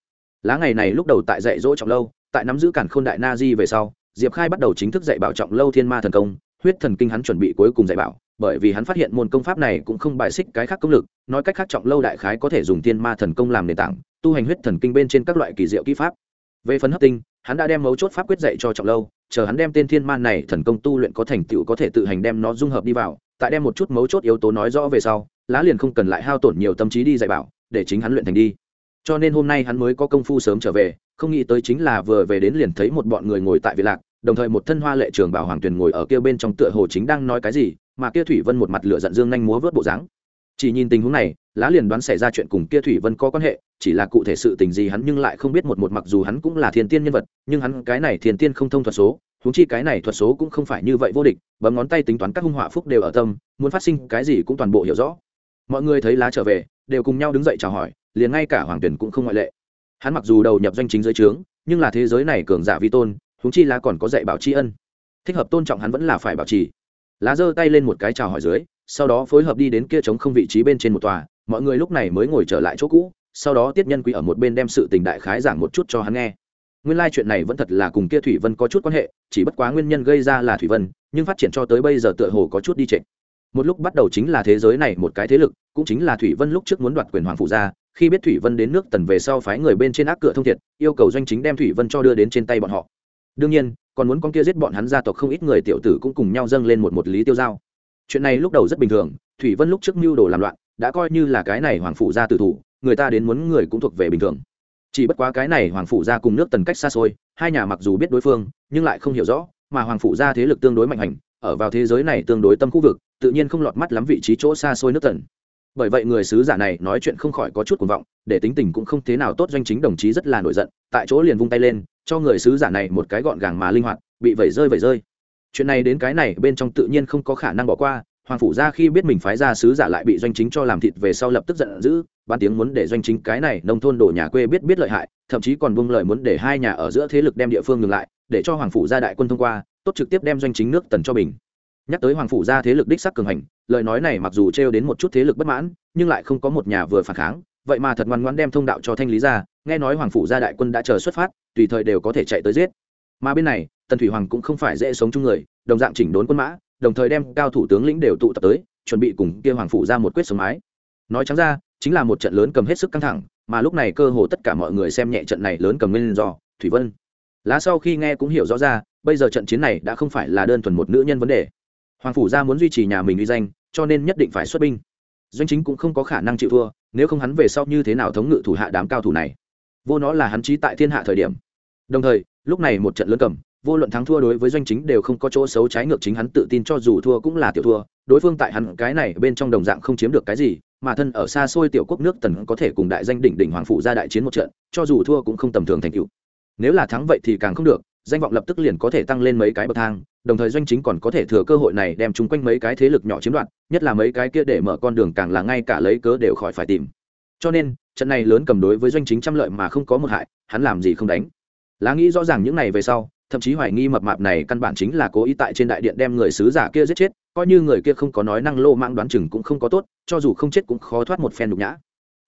Lá ngày này lúc đầu tại dạy dỗ trọng lâu, tại nắm giữ cản khôn đại na di về sau, diệp khai bắt đầu chính thức dạy bảo trọng lâu thiên ma thần công, huyết thần kinh hắn chuẩn bị cuối cùng dạy bảo bởi vì hắn phát hiện môn công pháp này cũng không bài xích cái khác công lực, nói cách khác trọng lâu đại khái có thể dùng thiên ma thần công làm nền tảng, tu hành huyết thần kinh bên trên các loại kỳ diệu kỹ pháp. Về phần hấp tinh, hắn đã đem mấu chốt pháp quyết dạy cho trọng lâu, chờ hắn đem tên thiên man này thần công tu luyện có thành tựu có thể tự hành đem nó dung hợp đi vào, tại đem một chút mấu chốt yếu tố nói rõ về sau, lá liền không cần lại hao tổn nhiều tâm trí đi dạy bảo, để chính hắn luyện thành đi. Cho nên hôm nay hắn mới có công phu sớm trở về, không nghĩ tới chính là vừa về đến liền thấy một bọn người ngồi tại vị lạc đồng thời một thân hoa lệ trường bảo hoàng tuyền ngồi ở kia bên trong tựa hồ chính đang nói cái gì, mà kia thủy vân một mặt lửa giận dương nhanh múa vớt bộ dáng. Chỉ nhìn tình huống này, lá liền đoán xảy ra chuyện cùng kia thủy vân có quan hệ, chỉ là cụ thể sự tình gì hắn nhưng lại không biết một một, mặc dù hắn cũng là thiên tiên nhân vật, nhưng hắn cái này thiên tiên không thông thuật số, huống chi cái này thuật số cũng không phải như vậy vô địch, bấm ngón tay tính toán các hung họa phúc đều ở tâm, muốn phát sinh cái gì cũng toàn bộ hiểu rõ. Mọi người thấy lá trở về, đều cùng nhau đứng dậy chào hỏi, liền ngay cả hoàng tuyển cũng không ngoại lệ. Hắn mặc dù đầu nhập doanh chính giới trướng, nhưng là thế giới này cường giả vi tôn húng chi lá còn có dạy bảo tri ân. Thích hợp tôn trọng hắn vẫn là phải bảo trì. Lá giơ tay lên một cái chào hỏi dưới, sau đó phối hợp đi đến kia trống không vị trí bên trên một tòa. Mọi người lúc này mới ngồi trở lại chỗ cũ, sau đó tiết nhân quý ở một bên đem sự tình đại khái giảng một chút cho hắn nghe. Nguyên lai、like、chuyện này vẫn thật là cùng kia thủy vân có chút quan hệ, chỉ bất quá nguyên nhân gây ra là thủy vân, nhưng phát triển cho tới bây giờ tựa hồ có chút đi trệ một lúc bắt đầu chính là thế giới này một cái thế lực, cũng chính là thủy vân lúc trước muốn đoạt quyền hoàng phụ gia khi biết thủy vân đến nước tần về sau phái người bên trên ác cửa thông thiệt, yêu cầu doanh chính đem thủy vân cho đưa đến trên tay bọn họ đương nhiên, còn muốn con kia giết bọn hắn gia tộc không ít người tiểu tử cũng cùng nhau dâng lên một một lý tiêu giao. Chuyện này lúc đầu rất bình thường, thủy vân lúc trước mưu đồ làm loạn, đã coi như là cái này hoàng phủ gia tử thủ, người ta đến muốn người cũng thuộc về bình thường. Chỉ bất quá cái này hoàng phủ gia cùng nước tần cách xa xôi, hai nhà mặc dù biết đối phương, nhưng lại không hiểu rõ, mà hoàng phủ gia thế lực tương đối mạnh hành, ở vào thế giới này tương đối tâm khu vực, tự nhiên không lọt mắt lắm vị trí chỗ xa xôi nước tần. Bởi vậy người sứ giả này nói chuyện không khỏi có chút cuồng vọng, để tính tình cũng không thế nào tốt, doanh chính đồng chí rất là nổi giận, tại chỗ liền vung tay lên cho người sứ giả này một cái gọn gàng mà linh hoạt, bị vẩy rơi vẩy rơi. Chuyện này đến cái này bên trong tự nhiên không có khả năng bỏ qua, hoàng phủ ra khi biết mình phái ra sứ giả lại bị doanh chính cho làm thịt về sau lập tức giận dữ ban tiếng muốn để doanh chính cái này nông thôn đổ nhà quê biết biết lợi hại, thậm chí còn buông lời muốn để hai nhà ở giữa thế lực đem địa phương ngừng lại, để cho hoàng phủ ra đại quân thông qua, tốt trực tiếp đem doanh chính nước tần cho bình. Nhắc tới hoàng phủ ra thế lực đích sắc cường hành, lời nói này mặc dù trêu đến một chút thế lực bất mãn, nhưng lại không có một nhà vừa phản kháng, vậy mà thật ngoan ngoãn đem thông đạo cho thanh lý ra, nghe nói hoàng phủ gia đại quân đã chờ xuất phát tùy thời đều có thể chạy tới giết. Mà bên này, tần thủy hoàng cũng không phải dễ sống chung người, đồng dạng chỉnh đốn quân mã, đồng thời đem cao thủ tướng lĩnh đều tụ tập tới, chuẩn bị cùng kia hoàng phủ ra một quyết sống mái. Nói trắng ra, chính là một trận lớn cầm hết sức căng thẳng, mà lúc này cơ hồ tất cả mọi người xem nhẹ trận này lớn cầm nguyên do, thủy vân. Lá sau khi nghe cũng hiểu rõ ra, bây giờ trận chiến này đã không phải là đơn thuần một nữ nhân vấn đề. Hoàng phủ gia muốn duy trì nhà mình uy danh, cho nên nhất định phải xuất binh. Doanh chính cũng không có khả năng chịu thua, nếu không hắn về sau như thế nào thống ngự thủ hạ đám cao thủ này? Vô nó là hắn trí tại thiên hạ thời điểm đồng thời, lúc này một trận lớn cầm, vô luận thắng thua đối với doanh chính đều không có chỗ xấu trái ngược chính hắn tự tin cho dù thua cũng là tiểu thua, đối phương tại hắn cái này bên trong đồng dạng không chiếm được cái gì, mà thân ở xa xôi tiểu quốc nước tần có thể cùng đại danh đỉnh đỉnh hoàng phủ ra đại chiến một trận, cho dù thua cũng không tầm thường thành cựu nếu là thắng vậy thì càng không được, danh vọng lập tức liền có thể tăng lên mấy cái bậc thang, đồng thời doanh chính còn có thể thừa cơ hội này đem chung quanh mấy cái thế lực nhỏ chiếm đoạt, nhất là mấy cái kia để mở con đường càng là ngay cả lấy cớ đều khỏi phải tìm. Cho nên, trận này lớn cầm đối với doanh chính trăm lợi mà không có một hại, hắn làm gì không đánh lá nghĩ rõ ràng những này về sau, thậm chí hoài nghi mập mạp này căn bản chính là cố ý tại trên đại điện đem người sứ giả kia giết chết, coi như người kia không có nói năng lô mạng đoán chừng cũng không có tốt, cho dù không chết cũng khó thoát một phen nhục nhã.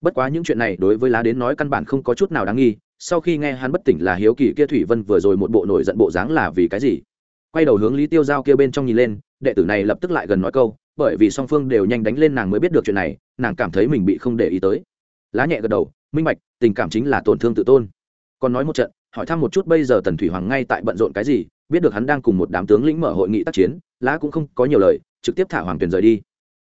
Bất quá những chuyện này đối với lá đến nói căn bản không có chút nào đáng nghi, sau khi nghe hắn bất tỉnh là hiếu kỳ kia thủy vân vừa rồi một bộ nổi giận bộ dáng là vì cái gì? Quay đầu hướng lý tiêu giao kia bên trong nhìn lên, đệ tử này lập tức lại gần nói câu, bởi vì song phương đều nhanh đánh lên nàng mới biết được chuyện này, nàng cảm thấy mình bị không để ý tới. Lá nhẹ gật đầu, minh bạch, tình cảm chính là tổn thương tự tôn. Còn nói một trận hỏi thăm một chút bây giờ tần thủy hoàng ngay tại bận rộn cái gì, biết được hắn đang cùng một đám tướng lĩnh mở hội nghị tác chiến, lá cũng không có nhiều lời, trực tiếp thả hoàng tuyền rời đi.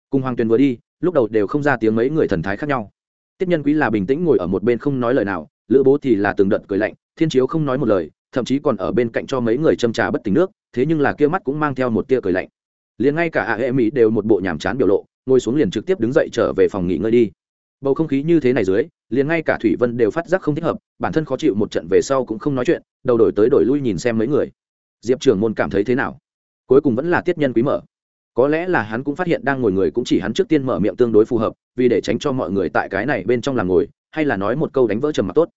Cùng hoàng tuyền vừa đi, lúc đầu đều không ra tiếng mấy người thần thái khác nhau. Tiếp nhân quý là bình tĩnh ngồi ở một bên không nói lời nào, lữ bố thì là từng đợt cười lạnh, thiên chiếu không nói một lời, thậm chí còn ở bên cạnh cho mấy người châm trà bất tỉnh nước, thế nhưng là kia mắt cũng mang theo một tia cười lạnh. Liền ngay cả hạ hệ mỹ đều một bộ nhàm chán biểu lộ, ngồi xuống liền trực tiếp đứng dậy trở về phòng nghỉ ngơi đi bầu không khí như thế này dưới, liền ngay cả thủy vân đều phát giác không thích hợp, bản thân khó chịu một trận về sau cũng không nói chuyện, đầu đổi tới đổi lui nhìn xem mấy người. Diệp trưởng môn cảm thấy thế nào? Cuối cùng vẫn là tiết nhân quý mở. Có lẽ là hắn cũng phát hiện đang ngồi người cũng chỉ hắn trước tiên mở miệng tương đối phù hợp, vì để tránh cho mọi người tại cái này bên trong làm ngồi, hay là nói một câu đánh vỡ trầm mặc tốt.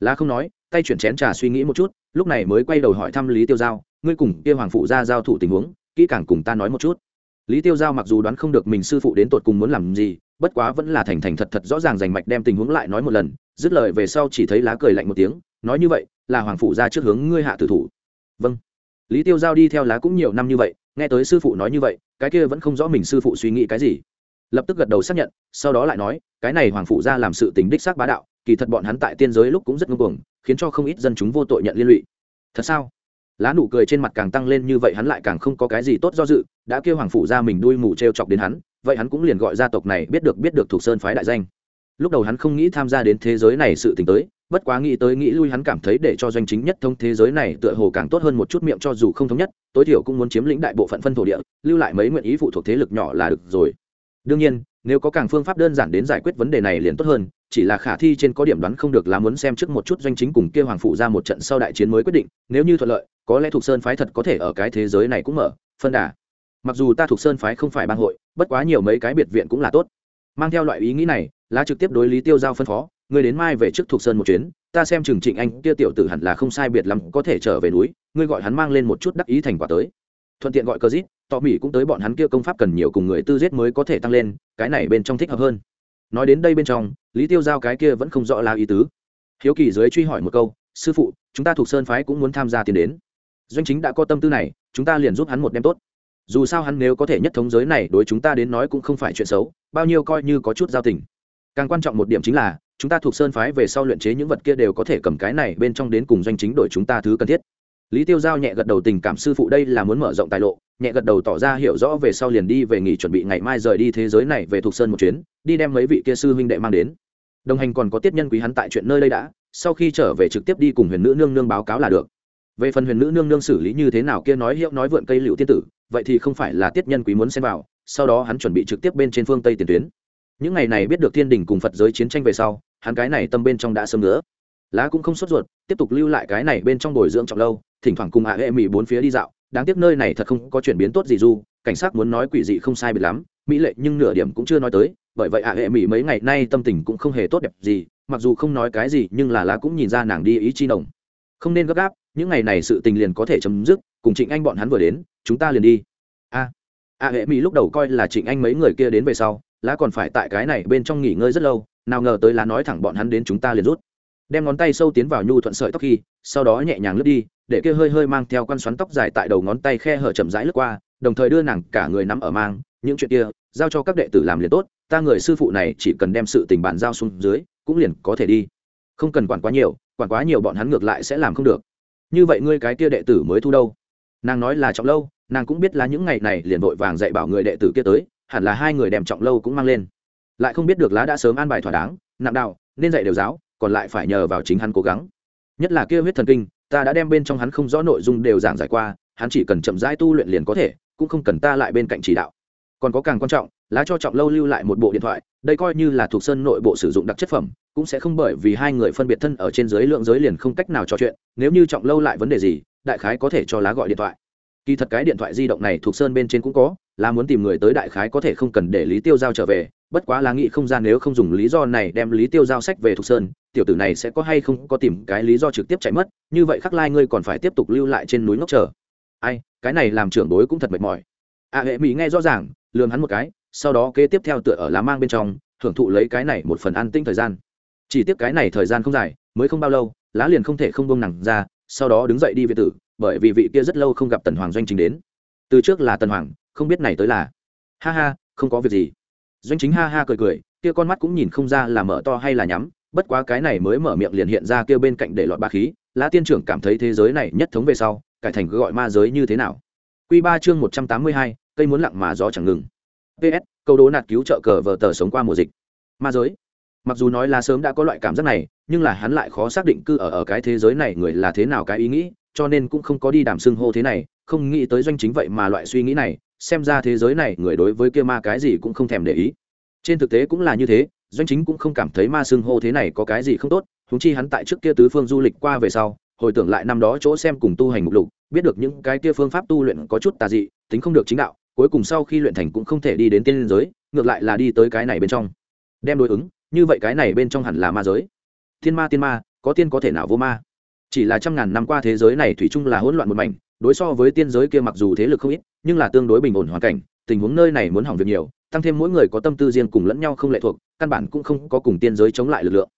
Lá không nói, tay chuyển chén trà suy nghĩ một chút, lúc này mới quay đầu hỏi thăm lý tiêu giao, ngươi cùng kia hoàng phụ ra giao thủ tình huống, kỹ càng cùng ta nói một chút. Lý tiêu giao mặc dù đoán không được mình sư phụ đến tột cùng muốn làm gì bất quá vẫn là thành thành thật thật rõ ràng rành mạch đem tình huống lại nói một lần, dứt lời về sau chỉ thấy lá cười lạnh một tiếng, nói như vậy, là hoàng phụ ra trước hướng ngươi hạ tử thủ. Vâng. Lý tiêu giao đi theo lá cũng nhiều năm như vậy, nghe tới sư phụ nói như vậy, cái kia vẫn không rõ mình sư phụ suy nghĩ cái gì. Lập tức gật đầu xác nhận, sau đó lại nói, cái này hoàng phụ ra làm sự tình đích xác bá đạo, kỳ thật bọn hắn tại tiên giới lúc cũng rất ngưng cuồng, khiến cho không ít dân chúng vô tội nhận liên lụy. Thật sao? Lá nụ cười trên mặt càng tăng lên như vậy hắn lại càng không có cái gì tốt do dự, đã kêu hoàng phụ ra mình đuôi mù t r e o chọc đến hắn vậy hắn cũng liền gọi gia tộc này biết được biết được thuộc sơn phái đại danh. Lúc đầu hắn không nghĩ tham gia đến thế giới này sự t ì n h tới, bất quá nghĩ tới nghĩ lui hắn cảm thấy để cho doanh chính nhất thông thế giới này tựa hồ càng tốt hơn một chút miệng cho dù không thống nhất, tối thiểu cũng muốn chiếm lĩnh đại bộ phận phân thổ địa, lưu lại mấy nguyện ý phụ thuộc thế lực nhỏ là được rồi. Đương nhiên, nếu có càng phương pháp đơn giản đến giải quyết vấn đề này liền tốt hơn, chỉ là khả thi trên có điểm đoán không được là muốn xem trước một chút doanh chính cùng kia hoàng phụ ra một trận sau đại chiến mới quyết định, nếu như thuận lợi, có lẽ thuộc sơn phái thật có thể ở cái thế giới này cũng mở, phân đà mặc dù ta thuộc sơn phái không phải bang hội, bất quá nhiều mấy cái biệt viện cũng là tốt. Mang theo loại ý nghĩ này, lá trực tiếp đối lý tiêu giao phân phó người đến mai về trước thuộc sơn một chuyến, ta xem trừng trịnh anh kia tiểu tử hẳn là không sai biệt lắm có thể trở về núi, ngươi gọi hắn mang lên một chút đắc ý thành quả tới. Thuận tiện gọi cơ dít, tọ mỹ cũng tới bọn hắn kia công pháp cần nhiều cùng người tư giết mới có thể tăng lên, cái này bên trong thích hợp hơn. Nói đến đây bên trong, lý tiêu giao cái kia vẫn không rõ là ý tứ. Hiếu kỳ dưới truy hỏi một câu, sư phụ, chúng ta thuộc sơn phái cũng muốn tham gia tiền đến. Doanh chính đã có tâm tư này, chúng ta liền giúp hắn một đêm tốt dù sao hắn nếu có thể nhất thống giới này đối chúng ta đến nói cũng không phải chuyện xấu, bao nhiêu coi như có chút giao tình. Càng quan trọng một điểm chính là, chúng ta thuộc sơn phái về sau luyện chế những vật kia đều có thể cầm cái này bên trong đến cùng doanh chính đổi chúng ta thứ cần thiết. Lý tiêu giao nhẹ gật đầu tình cảm sư phụ đây là muốn mở rộng tài lộ, nhẹ gật đầu tỏ ra hiểu rõ về sau liền đi về nghỉ chuẩn bị ngày mai rời đi thế giới này về thuộc sơn một chuyến, đi đem mấy vị kia sư huynh đệ mang đến. Đồng hành còn có tiết nhân quý hắn tại chuyện nơi đây đã, sau khi trở về trực tiếp đi cùng huyền nữ nương nương báo cáo là được. Về phần huyền nữ nương nương xử lý như thế nào kia nói hiệu nói vượn cây liệu tiên tử vậy thì không phải là tiết nhân quý muốn xem vào, sau đó hắn chuẩn bị trực tiếp bên trên phương tây tiền tuyến. Những ngày này biết được thiên đình cùng phật giới chiến tranh về sau, hắn cái này tâm bên trong đã sớm nữa lá cũng không sốt ruột, tiếp tục lưu lại cái này bên trong bồi dưỡng trọng lâu, thỉnh thoảng cùng hạ hệ mỹ bốn phía đi dạo. Đáng tiếc nơi này thật không có chuyển biến tốt gì du cảnh sát muốn nói quỷ dị không sai biệt lắm, mỹ lệ nhưng nửa điểm cũng chưa nói tới, bởi vậy hạ hệ mỹ mấy ngày nay tâm tình cũng không hề tốt đẹp gì, mặc dù không nói cái gì, nhưng là lá cũng nhìn ra nàng đi ý chi nồng không nên gấp gáp, những ngày này sự tình liền có thể chấm dứt, cùng trịnh anh bọn hắn vừa đến chúng ta liền đi. A a hệ mỹ lúc đầu coi là trịnh anh mấy người kia đến về sau, lá còn phải tại cái này bên trong nghỉ ngơi rất lâu, nào ngờ tới lá nói thẳng bọn hắn đến chúng ta liền rút. Đem ngón tay sâu tiến vào nhu thuận sợi tóc khi, sau đó nhẹ nhàng lướt đi, để kia hơi hơi mang theo quan xoắn tóc dài tại đầu ngón tay khe hở chậm rãi lướt qua, đồng thời đưa nàng cả người nắm ở mang, những chuyện kia, giao cho các đệ tử làm liền tốt, ta người sư phụ này chỉ cần đem sự tình bản giao xuống dưới, cũng liền có thể đi. Không cần quản quá nhiều, quản quá nhiều bọn hắn ngược lại sẽ làm không được. Như vậy ngươi cái kia đệ tử mới thu đâu? Nàng nói là trọng lâu nàng cũng biết là những ngày này liền vội vàng dạy bảo người đệ tử kia tới, hẳn là hai người đem trọng lâu cũng mang lên. Lại không biết được lá đã sớm an bài thỏa đáng, nặng đạo nên dạy đều giáo, còn lại phải nhờ vào chính hắn cố gắng. Nhất là kia huyết thần kinh, ta đã đem bên trong hắn không rõ nội dung đều giảng giải qua, hắn chỉ cần chậm rãi tu luyện liền có thể, cũng không cần ta lại bên cạnh chỉ đạo. Còn có càng quan trọng, lá cho trọng lâu lưu lại một bộ điện thoại, đây coi như là thuộc sơn nội bộ sử dụng đặc chất phẩm, cũng sẽ không bởi vì hai người phân biệt thân ở trên giới lượng giới liền không cách nào trò chuyện, nếu như trọng lâu lại vấn đề gì, đại khái có thể cho lá gọi điện thoại kỳ thật cái điện thoại di động này thuộc sơn bên trên cũng có, là muốn tìm người tới đại khái có thể không cần để lý tiêu giao trở về, bất quá lá nghĩ không gian nếu không dùng lý do này đem lý tiêu giao sách về thuộc sơn, tiểu tử này sẽ có hay không có tìm cái lý do trực tiếp chạy mất, như vậy khắc lai ngươi còn phải tiếp tục lưu lại trên núi ngốc chờ. Ai, cái này làm trưởng đối cũng thật mệt mỏi. A hệ mỹ nghe rõ ràng lường hắn một cái, sau đó kế tiếp theo tựa ở lá mang bên trong, hưởng thụ lấy cái này một phần an tinh thời gian. Chỉ tiếc cái này thời gian không dài, mới không bao lâu, lá liền không thể không bông nặng ra, sau đó đứng dậy đi về tử bởi vì vị kia rất lâu không gặp tần hoàng doanh chính đến. Từ trước là tần hoàng, không biết này tới là. Ha ha, không có việc gì. Doanh chính ha ha cười cười, kia con mắt cũng nhìn không ra là mở to hay là nhắm, bất quá cái này mới mở miệng liền hiện ra kia bên cạnh để lọt ba khí lá tiên trưởng cảm thấy thế giới này nhất thống về sau, cải thành gọi ma giới như thế nào. Q ba chương một trăm tám mươi hai, cây muốn lặng mà gió chẳng ngừng. Ps câu đố nạt cứu trợ cờ vờ tờ sống qua mùa dịch. Ma giới. Mặc dù nói là sớm đã có loại cảm giác này, nhưng là hắn lại khó xác định cư ở ở cái thế giới này người là thế nào cái ý nghĩ cho nên cũng không có đi đàm xưng hô thế này, không nghĩ tới doanh chính vậy mà loại suy nghĩ này, xem ra thế giới này người đối với kia ma cái gì cũng không thèm để ý. Trên thực tế cũng là như thế, doanh chính cũng không cảm thấy ma xưng hô thế này có cái gì không tốt thúng chi hắn tại trước kia tứ phương du lịch qua về sau, hồi tưởng lại năm đó chỗ xem cùng tu hành mục lục, biết được những cái kia phương pháp tu luyện có chút tà dị, tính không được chính đạo, cuối cùng sau khi luyện thành cũng không thể đi đến tiên giới, ngược lại là đi tới cái này bên trong. Đem đối ứng, như vậy cái này bên trong hẳn là ma giới. Thiên ma, tiên ma, có tiên có thể nào vô ma? Chỉ là trăm ngàn năm qua thế giới này thủy chung là hỗn loạn một mảnh, đối so với tiên giới kia mặc dù thế lực không ít, nhưng là tương đối bình ổn hoàn cảnh, tình huống nơi này muốn hỏng việc nhiều, tăng thêm mỗi người có tâm tư riêng cùng lẫn nhau không lệ thuộc, căn bản cũng không có cùng tiên giới chống lại lực lượng.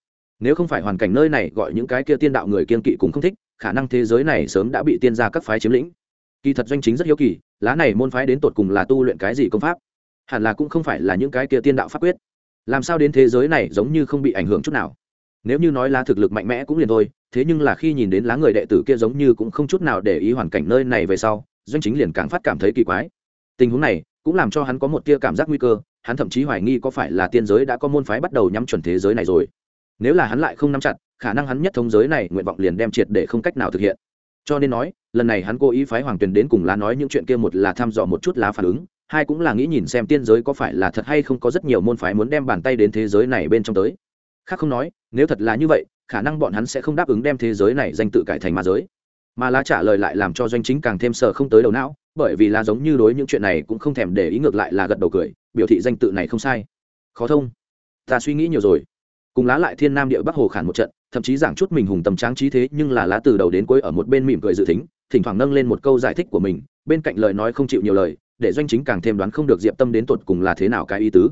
Nếu không phải hoàn cảnh nơi này gọi những cái kia tiên đạo người kiên kỵ cũng không thích, khả năng thế giới này sớm đã bị tiên gia các phái chiếm lĩnh. Kỳ thật doanh chính rất hiếu kỳ, lá này môn phái đến tột cùng là tu luyện cái gì công pháp? Hẳn là cũng không phải là những cái kia tiên đạo pháp quyết. Làm sao đến thế giới này giống như không bị ảnh hưởng chút nào? Nếu như nói lá thực lực mạnh mẽ cũng liền thôi thế nhưng là khi nhìn đến lá người đệ tử kia giống như cũng không chút nào để ý hoàn cảnh nơi này về sau, doanh chính liền càng phát cảm thấy kỳ quái. Tình huống này cũng làm cho hắn có một tia cảm giác nguy cơ, hắn thậm chí hoài nghi có phải là tiên giới đã có môn phái bắt đầu nhắm chuẩn thế giới này rồi. Nếu là hắn lại không nắm chặt, khả năng hắn nhất thống giới này nguyện vọng liền đem triệt để không cách nào thực hiện. Cho nên nói, lần này hắn cố ý phái hoàng tuyền đến cùng lá nói những chuyện kia một là thăm dò một chút lá phản ứng, hai cũng là nghĩ nhìn xem tiên giới có phải là thật hay không có rất nhiều môn phái muốn đem bàn tay đến thế giới này bên trong tới. Khác không nói, nếu thật là như vậy khả năng bọn hắn sẽ không đáp ứng đem thế giới này danh tự cải thành ma giới. Mà lá trả lời lại làm cho doanh chính càng thêm sợ không tới đầu não, bởi vì là giống như đối những chuyện này cũng không thèm để ý ngược lại là gật đầu cười, biểu thị danh tự này không sai. Khó thông. Ta suy nghĩ nhiều rồi. Cùng lá lại thiên nam địa bắc hồ khản một trận, thậm chí giảng chút mình hùng tầm tráng trí thế, nhưng là lá từ đầu đến cuối ở một bên mỉm cười dự tính, thỉnh thoảng nâng lên một câu giải thích của mình, bên cạnh lời nói không chịu nhiều lời, để doanh chính càng thêm đoán không được diệp tâm đến tột cùng là thế nào cái ý tứ.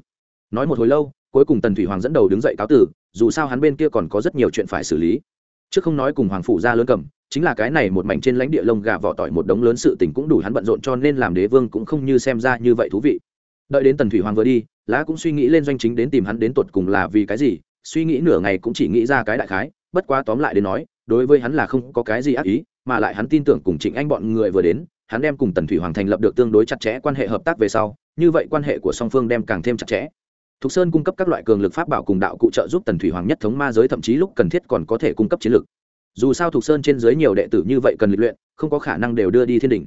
Nói một hồi lâu cuối cùng tần thủy hoàng dẫn đầu đứng dậy cáo tử, dù sao hắn bên kia còn có rất nhiều chuyện phải xử lý. Trước không nói cùng hoàng phủ ra lớn cầm, chính là cái này một mảnh trên lãnh địa lông gà vỏ tỏi một đống lớn sự tình cũng đủ hắn bận rộn cho nên làm đế vương cũng không như xem ra như vậy thú vị. Đợi đến tần thủy hoàng vừa đi, lá cũng suy nghĩ lên doanh chính đến tìm hắn đến tột cùng là vì cái gì, suy nghĩ nửa ngày cũng chỉ nghĩ ra cái đại khái, bất quá tóm lại đến nói, đối với hắn là không có cái gì ác ý, mà lại hắn tin tưởng cùng trịnh anh bọn người vừa đến, hắn đem cùng tần thủy hoàng thành lập được tương đối chặt chẽ quan hệ hợp tác về sau, như vậy quan hệ của song phương đem càng thêm chặt chẽ thục sơn cung cấp các loại cường lực pháp bảo cùng đạo cụ trợ giúp tần thủy hoàng nhất thống ma giới, thậm chí lúc cần thiết còn có thể cung cấp chiến lực. dù sao thục sơn trên giới nhiều đệ tử như vậy cần lịch luyện, không có khả năng đều đưa đi thiên đình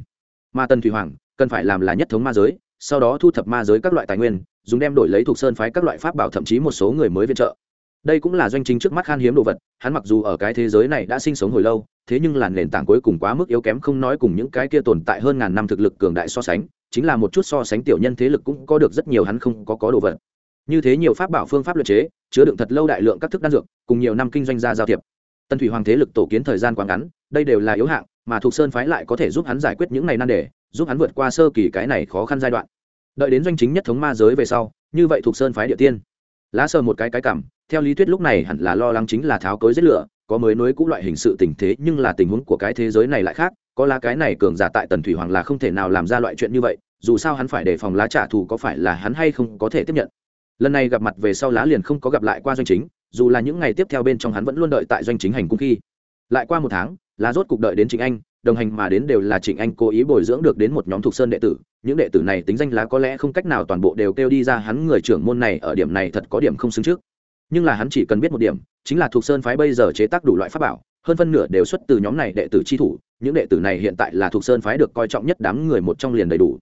mà tần thủy hoàng cần phải làm là nhất thống ma giới, sau đó thu thập ma giới các loại tài nguyên, dùng đem đổi lấy thục sơn phái các loại pháp bảo, thậm chí một số người mới viện trợ. Đây cũng là doanh chính trước mắt khan hiếm đồ vật, hắn mặc dù ở cái thế giới này đã sinh sống hồi lâu, thế nhưng là nền tảng cuối cùng quá mức yếu kém, không nói cùng những cái kia tồn tại hơn ngàn năm thực lực cường đại so sánh, chính là một chút so sánh tiểu nhân thế lực cũng có được rất nhiều hắn không có có đồ vật như thế nhiều pháp bảo phương pháp luật chế, chứa đựng thật lâu đại lượng các thức đan dược, cùng nhiều năm kinh doanh gia giao thiệp. Tân thủy hoàng thế lực tổ kiến thời gian quá ngắn, đây đều là yếu hạng, mà thuộc sơn phái lại có thể giúp hắn giải quyết những này nan đề, giúp hắn vượt qua sơ kỳ cái này khó khăn giai đoạn. Đợi đến doanh chính nhất thống ma giới về sau, như vậy thuộc sơn phái địa tiên. Lá sờ một cái cái cảm, theo lý thuyết lúc này hẳn là lo lắng chính là tháo cối giết lửa, có mới nối cũ loại hình sự tình thế, nhưng là tình huống của cái thế giới này lại khác, có lá cái này cường giả tại tần thủy hoàng là không thể nào làm ra loại chuyện như vậy, dù sao hắn phải đề phòng lá trả thù có phải là hắn hay không có thể tiếp nhận lần này gặp mặt về sau lá liền không có gặp lại qua doanh chính, dù là những ngày tiếp theo bên trong hắn vẫn luôn đợi tại doanh chính hành cung khi. Lại qua một tháng, lá rốt cục đợi đến trịnh anh, đồng hành mà đến đều là trịnh anh cố ý bồi dưỡng được đến một nhóm thuộc sơn đệ tử. Những đệ tử này tính danh lá có lẽ không cách nào toàn bộ đều kêu đi ra hắn người trưởng môn này ở điểm này thật có điểm không xứng trước. Nhưng là hắn chỉ cần biết một điểm, chính là thuộc sơn phái bây giờ chế tác đủ loại pháp bảo, hơn phân nửa đều xuất từ nhóm này đệ tử chi thủ. Những đệ tử này hiện tại là thuộc sơn phái được coi trọng nhất đám người một trong liền đầy đủ.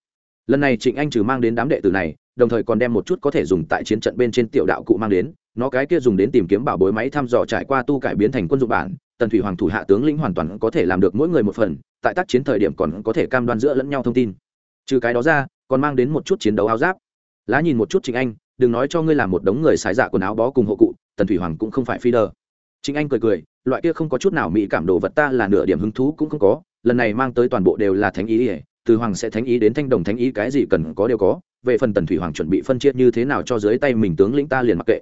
Lần này trịnh anh trừ mang đến đám đệ tử này đồng thời còn đem một chút có thể dùng tại chiến trận bên trên tiểu đạo cụ mang đến, nó cái kia dùng đến tìm kiếm bảo bối máy thăm dò trải qua tu cải biến thành quân dụng bản, tần thủy hoàng thủ hạ tướng lĩnh hoàn toàn có thể làm được mỗi người một phần, tại tác chiến thời điểm còn có thể cam đoan giữa lẫn nhau thông tin. Trừ cái đó ra, còn mang đến một chút chiến đấu áo giáp. Lá nhìn một chút chính anh, đừng nói cho ngươi làm một đống người sái dạ quần áo bó cùng hộ cụ, tần thủy hoàng cũng không phải phi đờ chính anh cười cười, loại kia không có chút nào mỹ cảm đồ vật ta là nửa điểm hứng thú cũng không có, lần này mang tới toàn bộ đều là thánh ý ỉa từ hoàng sẽ thánh ý đến thanh đồng thánh ý cái gì cần có đều có về phần tần thủy hoàng chuẩn bị phân chia như thế nào cho dưới tay mình tướng lĩnh ta liền mặc kệ.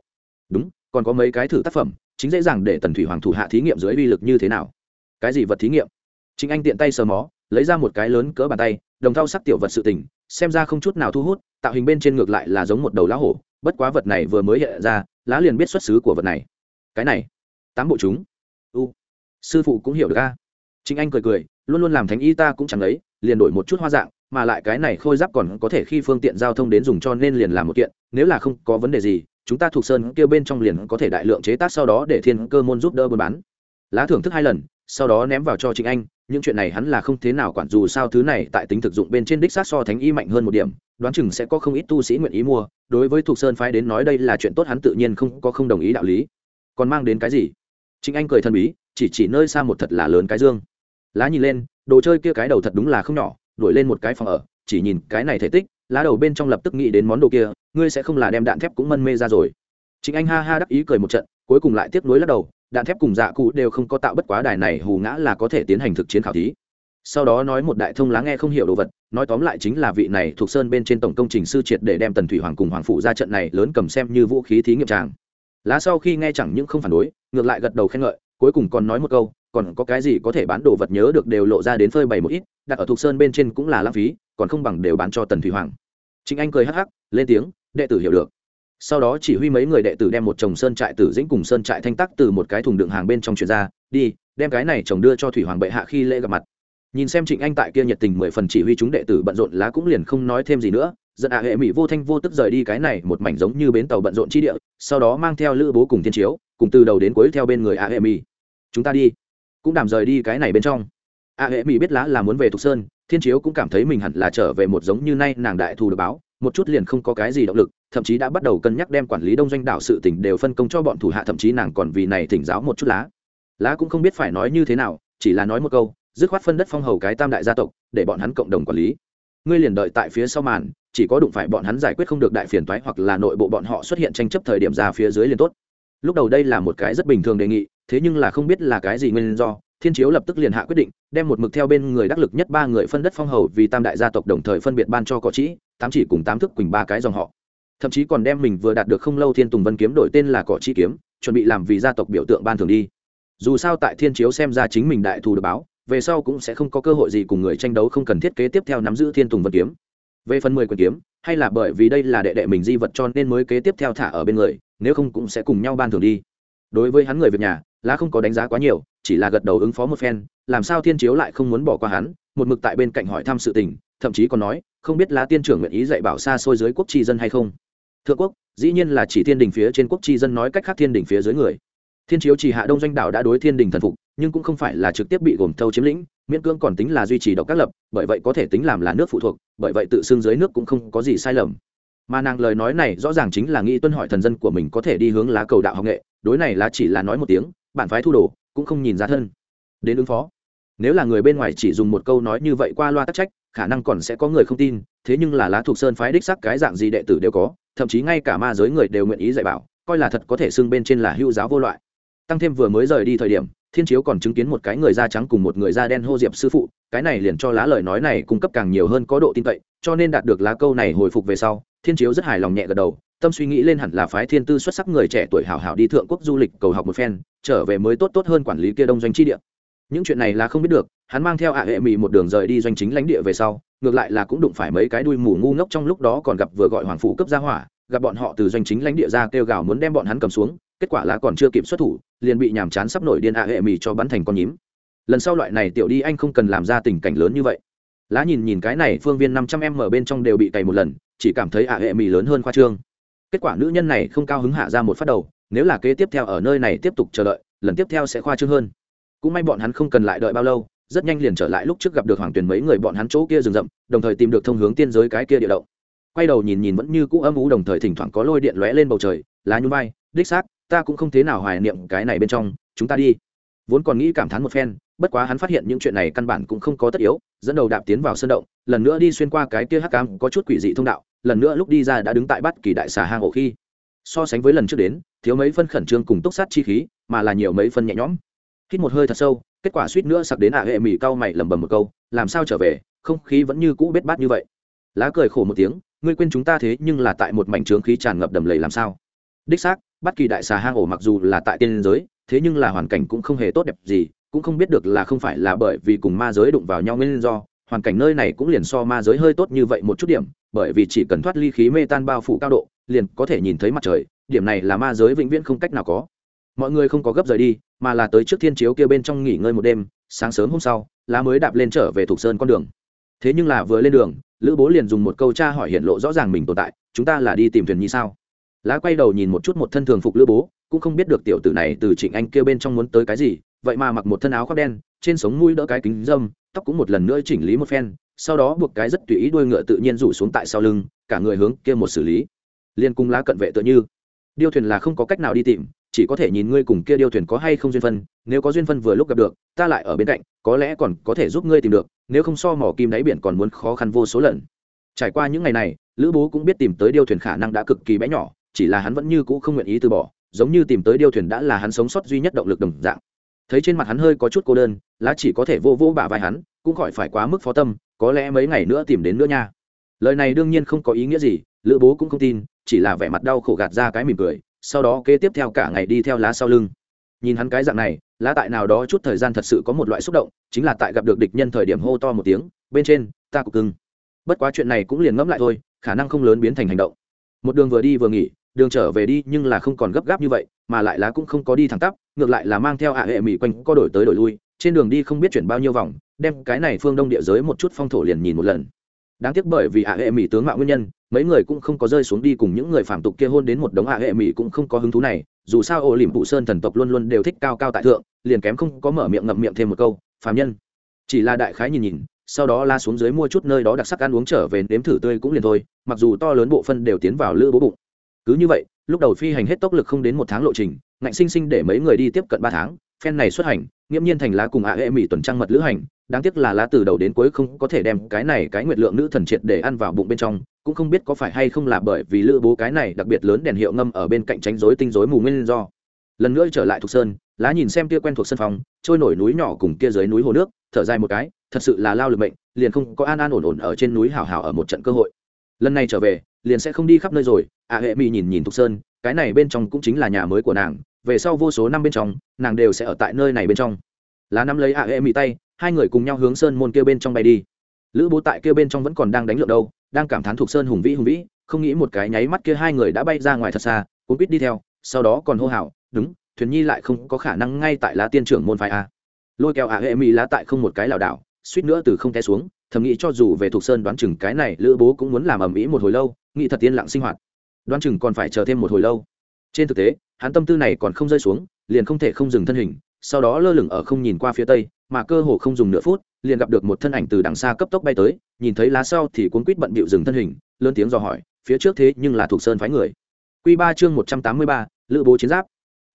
Đúng, còn có mấy cái thử tác phẩm, chính dễ dàng để tần thủy hoàng thủ hạ thí nghiệm dưới uy lực như thế nào? Cái gì vật thí nghiệm? Chính anh tiện tay sờ mó, lấy ra một cái lớn cỡ bàn tay, đồng thau sắc tiểu vật sự tình, xem ra không chút nào thu hút, tạo hình bên trên ngược lại là giống một đầu lá hổ, bất quá vật này vừa mới hiện ra, lá liền biết xuất xứ của vật này. Cái này, tám bộ chúng. U, sư phụ cũng hiểu được a. Chính anh cười cười, luôn luôn làm thánh y ta cũng chẳng lấy liền đổi một chút hoa dạng mà lại cái này khôi giáp còn có thể khi phương tiện giao thông đến dùng cho nên liền làm một kiện, nếu là không có vấn đề gì, chúng ta thuộc sơn kêu bên trong liền có thể đại lượng chế tác sau đó để thiên cơ môn giúp đỡ buôn bán. Lá thưởng thức hai lần, sau đó ném vào cho chính anh, những chuyện này hắn là không thế nào quản, dù sao thứ này tại tính thực dụng bên trên đích sát so thánh y mạnh hơn một điểm, đoán chừng sẽ có không ít tu sĩ nguyện ý mua, đối với thuộc sơn phái đến nói đây là chuyện tốt hắn tự nhiên không có không đồng ý đạo lý. Còn mang đến cái gì? Chính anh cười thần bí, chỉ chỉ nơi xa một thật là lớn cái dương. Lá nhìn lên, đồ chơi kia cái đầu thật đúng là không nhỏ đuổi lên một cái phòng ở, chỉ nhìn cái này thể tích, lá đầu bên trong lập tức nghĩ đến món đồ kia, ngươi sẽ không là đem đạn thép cũng mân mê ra rồi. Chính anh ha ha đắc ý cười một trận, cuối cùng lại tiếp nối lắc đầu, đạn thép cùng dạ cụ đều không có tạo bất quá đài này hù ngã là có thể tiến hành thực chiến khảo thí. Sau đó nói một đại thông lá nghe không hiểu đồ vật, nói tóm lại chính là vị này thuộc sơn bên trên tổng công trình sư triệt để đem tần thủy hoàng cùng hoàng phụ ra trận này lớn cầm xem như vũ khí thí nghiệm tràng. Lá sau khi nghe chẳng những không phản đối, ngược lại gật đầu khen ngợi cuối cùng còn nói một câu, còn có cái gì có thể bán đồ vật nhớ được đều lộ ra đến phơi bày một ít, đặt ở thuộc sơn bên trên cũng là lãng phí, còn không bằng đều bán cho tần thủy hoàng. Chính anh cười hắc hắc, lên tiếng, đệ tử hiểu được. Sau đó chỉ huy mấy người đệ tử đem một chồng sơn trại tử dĩnh cùng sơn trại thanh tắc từ một cái thùng đựng hàng bên trong chuyển ra, đi, đem cái này chồng đưa cho thủy hoàng bệ hạ khi lễ gặp mặt. Nhìn xem trịnh anh tại kia nhiệt tình mười phần chỉ huy chúng đệ tử bận rộn lá cũng liền không nói thêm gì nữa giận ạ hệ mỹ vô thanh vô tức rời đi cái này một mảnh giống như bến tàu bận rộn chi địa, sau đó mang theo lữ bố cùng thiên chiếu, cùng từ đầu đến cuối theo bên người ạ hệ mỹ. Chúng ta đi. Cũng đảm rời đi cái này bên trong. ạ hệ mỹ biết lá là muốn về thục sơn, thiên chiếu cũng cảm thấy mình hẳn là trở về một giống như nay nàng đại thù được báo, một chút liền không có cái gì động lực, thậm chí đã bắt đầu cân nhắc đem quản lý đông doanh đảo sự tỉnh đều phân công cho bọn thủ hạ, thậm chí nàng còn vì này thỉnh giáo một chút lá. Lá cũng không biết phải nói như thế nào, chỉ là nói một câu, dứt khoát phân đất phong hầu cái tam đại gia tộc, để bọn hắn cộng đồng quản lý. Ngươi liền đợi tại phía sau màn chỉ có đụng phải bọn hắn giải quyết không được đại phiền toái hoặc là nội bộ bọn họ xuất hiện tranh chấp thời điểm ra phía dưới liền tốt. Lúc đầu đây là một cái rất bình thường đề nghị, thế nhưng là không biết là cái gì nguyên do, thiên chiếu lập tức liền hạ quyết định, đem một mực theo bên người đắc lực nhất ba người phân đất phong hầu vì tam đại gia tộc đồng thời phân biệt ban cho cỏ trĩ, tám chỉ cùng tám thức quỳnh ba cái dòng họ. Thậm chí còn đem mình vừa đạt được không lâu thiên tùng vân kiếm đổi tên là cỏ trĩ kiếm, chuẩn bị làm vì gia tộc biểu tượng ban thường đi. Dù sao tại thiên chiếu xem ra chính mình đại thù được báo, về sau cũng sẽ không có cơ hội gì cùng người tranh đấu không cần thiết kế tiếp theo nắm giữ thiên tùng vân kiếm về phần mười quyền kiếm, hay là bởi vì đây là đệ đệ mình di vật cho nên mới kế tiếp theo thả ở bên người, nếu không cũng sẽ cùng nhau ban thường đi. Đối với hắn người việc nhà, lá không có đánh giá quá nhiều, chỉ là gật đầu ứng phó một phen, làm sao thiên chiếu lại không muốn bỏ qua hắn, một mực tại bên cạnh hỏi thăm sự tình, thậm chí còn nói, không biết lá tiên trưởng nguyện ý dạy bảo xa xôi dưới quốc tri dân hay không. Thượng quốc, dĩ nhiên là chỉ thiên đình phía trên quốc tri dân nói cách khác thiên đình phía dưới người thiên chiếu chỉ hạ đông doanh đảo đã đối thiên đình thần phục, nhưng cũng không phải là trực tiếp bị gồm thâu chiếm lĩnh, miễn cưỡng còn tính là duy trì độc các lập, bởi vậy có thể tính làm là nước phụ thuộc, bởi vậy tự xưng dưới nước cũng không có gì sai lầm. Mà nàng lời nói này rõ ràng chính là nghĩ tuân hỏi thần dân của mình có thể đi hướng lá cầu đạo học nghệ, đối này là chỉ là nói một tiếng bản phái thu đồ, cũng không nhìn ra thân. Đến ứng phó. Nếu là người bên ngoài chỉ dùng một câu nói như vậy qua loa tắc trách, khả năng còn sẽ có người không tin, thế nhưng là lá thuộc sơn phái đích sắc cái dạng gì đệ tử đều có, thậm chí ngay cả ma giới người đều nguyện ý dạy bảo, coi là thật có thể xưng bên trên là hưu giáo vô loại tăng thêm vừa mới rời đi thời điểm, thiên chiếu còn chứng kiến một cái người da trắng cùng một người da đen hô diệp sư phụ, cái này liền cho lá lời nói này cung cấp càng nhiều hơn có độ tin cậy, cho nên đạt được lá câu này hồi phục về sau, thiên chiếu rất hài lòng nhẹ gật đầu, tâm suy nghĩ lên hẳn là phái thiên tư xuất sắc người trẻ tuổi hảo hảo đi thượng quốc du lịch cầu học một phen, trở về mới tốt tốt hơn quản lý kia đông doanh chi địa. Những chuyện này là không biết được, hắn mang theo ạ hệ mị một đường rời đi doanh chính lãnh địa về sau, ngược lại là cũng đụng phải mấy cái đuôi mù ngu ngốc trong lúc đó còn gặp vừa gọi hoàng phủ cấp ra hỏa, gặp bọn họ từ doanh chính lãnh địa ra kêu gào muốn đem bọn hắn cầm xuống kết quả là còn chưa kịp xuất thủ, liền bị nhàm chán sắp nổi điên ạ hệ mì cho bắn thành con nhím. Lần sau loại này tiểu đi anh không cần làm ra tình cảnh lớn như vậy. Lá nhìn nhìn cái này phương viên năm trăm em ở bên trong đều bị cày một lần, chỉ cảm thấy ạ hệ mì lớn hơn khoa trương. Kết quả nữ nhân này không cao hứng hạ ra một phát đầu, nếu là kế tiếp theo ở nơi này tiếp tục chờ đợi, lần tiếp theo sẽ khoa trương hơn. Cũng may bọn hắn không cần lại đợi bao lâu, rất nhanh liền trở lại lúc trước gặp được hoàng tuyền mấy người bọn hắn chỗ kia rừng rậm, đồng thời tìm được thông hướng tiên giới cái kia địa động. Quay đầu nhìn nhìn vẫn như cũ âm ú đồng thời thỉnh thoảng có lôi điện lóe lên bầu trời, lá nhún vai, đích xác ta cũng không thế nào hoài niệm cái này bên trong, chúng ta đi. Vốn còn nghĩ cảm thán một phen, bất quá hắn phát hiện những chuyện này căn bản cũng không có tất yếu, dẫn đầu đạp tiến vào sân động, lần nữa đi xuyên qua cái kia hắc cam có chút quỷ dị thông đạo, lần nữa lúc đi ra đã đứng tại bắt kỳ đại xà hang ổ khi. So sánh với lần trước đến, thiếu mấy phân khẩn trương cùng túc sát chi khí, mà là nhiều mấy phân nhẹ nhõm. Hít một hơi thật sâu, kết quả suýt nữa sặc đến ạ hệ mỹ cau mày lẩm bẩm một câu, làm sao trở về? Không khí vẫn như cũ bết bát như vậy. Lá cười khổ một tiếng, ngươi quên chúng ta thế nhưng là tại một mảnh trướng khí tràn ngập đầm lầy làm sao? Đích xác bất kỳ đại xà hang ổ mặc dù là tại tiên giới, thế nhưng là hoàn cảnh cũng không hề tốt đẹp gì, cũng không biết được là không phải là bởi vì cùng ma giới đụng vào nhau nguyên do, hoàn cảnh nơi này cũng liền so ma giới hơi tốt như vậy một chút điểm, bởi vì chỉ cần thoát ly khí mê tan bao phủ cao độ, liền có thể nhìn thấy mặt trời, điểm này là ma giới vĩnh viễn không cách nào có. Mọi người không có gấp rời đi, mà là tới trước thiên chiếu kia bên trong nghỉ ngơi một đêm, sáng sớm hôm sau, lá mới đạp lên trở về thục sơn con đường. Thế nhưng là vừa lên đường, lữ bố liền dùng một câu tra hỏi hiện lộ rõ ràng mình tồn tại, chúng ta là đi tìm thuyền nhi sao? Lá quay đầu nhìn một chút một thân thường phục lữ bố, cũng không biết được tiểu tử này từ trịnh anh kêu bên trong muốn tới cái gì, vậy mà mặc một thân áo khoác đen, trên sống mũi đỡ cái kính dâm tóc cũng một lần nữa chỉnh lý một phen, sau đó buộc cái rất tùy ý đuôi ngựa tự nhiên rủ xuống tại sau lưng, cả người hướng kia một xử lý. Liên cung lá cận vệ tựa như. Điêu thuyền là không có cách nào đi tìm, chỉ có thể nhìn ngươi cùng kia điêu thuyền có hay không duyên phân, nếu có duyên phân vừa lúc gặp được, ta lại ở bên cạnh, có lẽ còn có thể giúp ngươi tìm được, nếu không so mỏ kim đáy biển còn muốn khó khăn vô số lần. Trải qua những ngày này, lữ bố cũng biết tìm tới điêu thuyền khả năng đã cực kỳ bé nhỏ chỉ là hắn vẫn như cũ không nguyện ý từ bỏ, giống như tìm tới điêu thuyền đã là hắn sống sót duy nhất động lực đồng dạng. Thấy trên mặt hắn hơi có chút cô đơn, lá chỉ có thể vô vô bả vai hắn, cũng khỏi phải quá mức phó tâm, có lẽ mấy ngày nữa tìm đến nữa nha. Lời này đương nhiên không có ý nghĩa gì, lữ bố cũng không tin, chỉ là vẻ mặt đau khổ gạt ra cái mỉm cười, sau đó kế tiếp theo cả ngày đi theo lá sau lưng. Nhìn hắn cái dạng này, lá tại nào đó chút thời gian thật sự có một loại xúc động, chính là tại gặp được địch nhân thời điểm hô to một tiếng, bên trên, ta cục cưng. Bất quá chuyện này cũng liền ngẫm lại thôi, khả năng không lớn biến thành hành động. Một đường vừa đi vừa nghỉ đường trở về đi nhưng là không còn gấp gáp như vậy, mà lại lá cũng không có đi thẳng tắp, ngược lại là mang theo ạ hệ mỹ quanh có đổi tới đổi lui, trên đường đi không biết chuyển bao nhiêu vòng, đem cái này phương đông địa giới một chút phong thổ liền nhìn một lần. Đáng tiếc bởi vì ạ hệ mỹ tướng mạo nguyên nhân, mấy người cũng không có rơi xuống đi cùng những người phạm tục kia hôn đến một đống ạ hệ mỹ cũng không có hứng thú này, dù sao ô lỉm phụ sơn thần tộc luôn luôn đều thích cao cao tại thượng, liền kém không có mở miệng ngậm miệng thêm một câu, phàm nhân. Chỉ là đại khái nhìn nhìn, sau đó la xuống dưới mua chút nơi đó đặc sắc ăn uống trở về nếm thử tươi cũng liền thôi, mặc dù to lớn bộ phân đều tiến vào lữ bố bụng cứ như vậy, lúc đầu phi hành hết tốc lực không đến một tháng lộ trình, ngạnh sinh sinh để mấy người đi tiếp cận ba tháng, phen này xuất hành, nghiễm nhiên thành lá cùng ạ hệ mỹ tuần trăng mật lữ hành, đáng tiếc là lá từ đầu đến cuối không có thể đem cái này cái nguyệt lượng nữ thần triệt để ăn vào bụng bên trong, cũng không biết có phải hay không là bởi vì lữ bố cái này đặc biệt lớn đèn hiệu ngâm ở bên cạnh tránh rối tinh rối mù nguyên do. Lần nữa trở lại thuộc sơn, lá nhìn xem kia quen thuộc sân phòng, trôi nổi núi nhỏ cùng kia dưới núi hồ nước, thở dài một cái, thật sự là lao lực mệnh, liền không có an an ổn ổn ở trên núi hào hào ở một trận cơ hội. Lần này trở về liền sẽ không đi khắp nơi rồi. Ạ hệ mỹ nhìn nhìn thục sơn, cái này bên trong cũng chính là nhà mới của nàng. Về sau vô số năm bên trong, nàng đều sẽ ở tại nơi này bên trong. Lá nắm lấy ạ hệ mỹ tay, hai người cùng nhau hướng sơn môn kia bên trong bay đi. Lữ bố tại kia bên trong vẫn còn đang đánh lượng đâu, đang cảm thán thục sơn hùng vĩ hùng vĩ. Không nghĩ một cái nháy mắt kia hai người đã bay ra ngoài thật xa cũng biết đi theo, sau đó còn hô hào, đúng, thuyền nhi lại không có khả năng ngay tại lá tiên trưởng môn phái a lôi kéo ạ hệ mỹ lá tại không một cái lảo đảo, suýt nữa từ không té xuống, thầm nghĩ cho dù về thuộc sơn đoán chừng cái này, lữ bố cũng muốn làm ầm ĩ một hồi lâu nghĩ thật yên lặng sinh hoạt. Đoan chừng còn phải chờ thêm một hồi lâu. Trên thực tế, hắn tâm tư này còn không rơi xuống, liền không thể không dừng thân hình, sau đó lơ lửng ở không nhìn qua phía tây, mà cơ hồ không dùng nửa phút, liền gặp được một thân ảnh từ đằng xa cấp tốc bay tới, nhìn thấy lá sau thì cuốn quýt bận bịu dừng thân hình, lớn tiếng dò hỏi, phía trước thế nhưng là thuộc sơn phái người? Q ba chương một trăm tám mươi ba, lữ bố chiến giáp.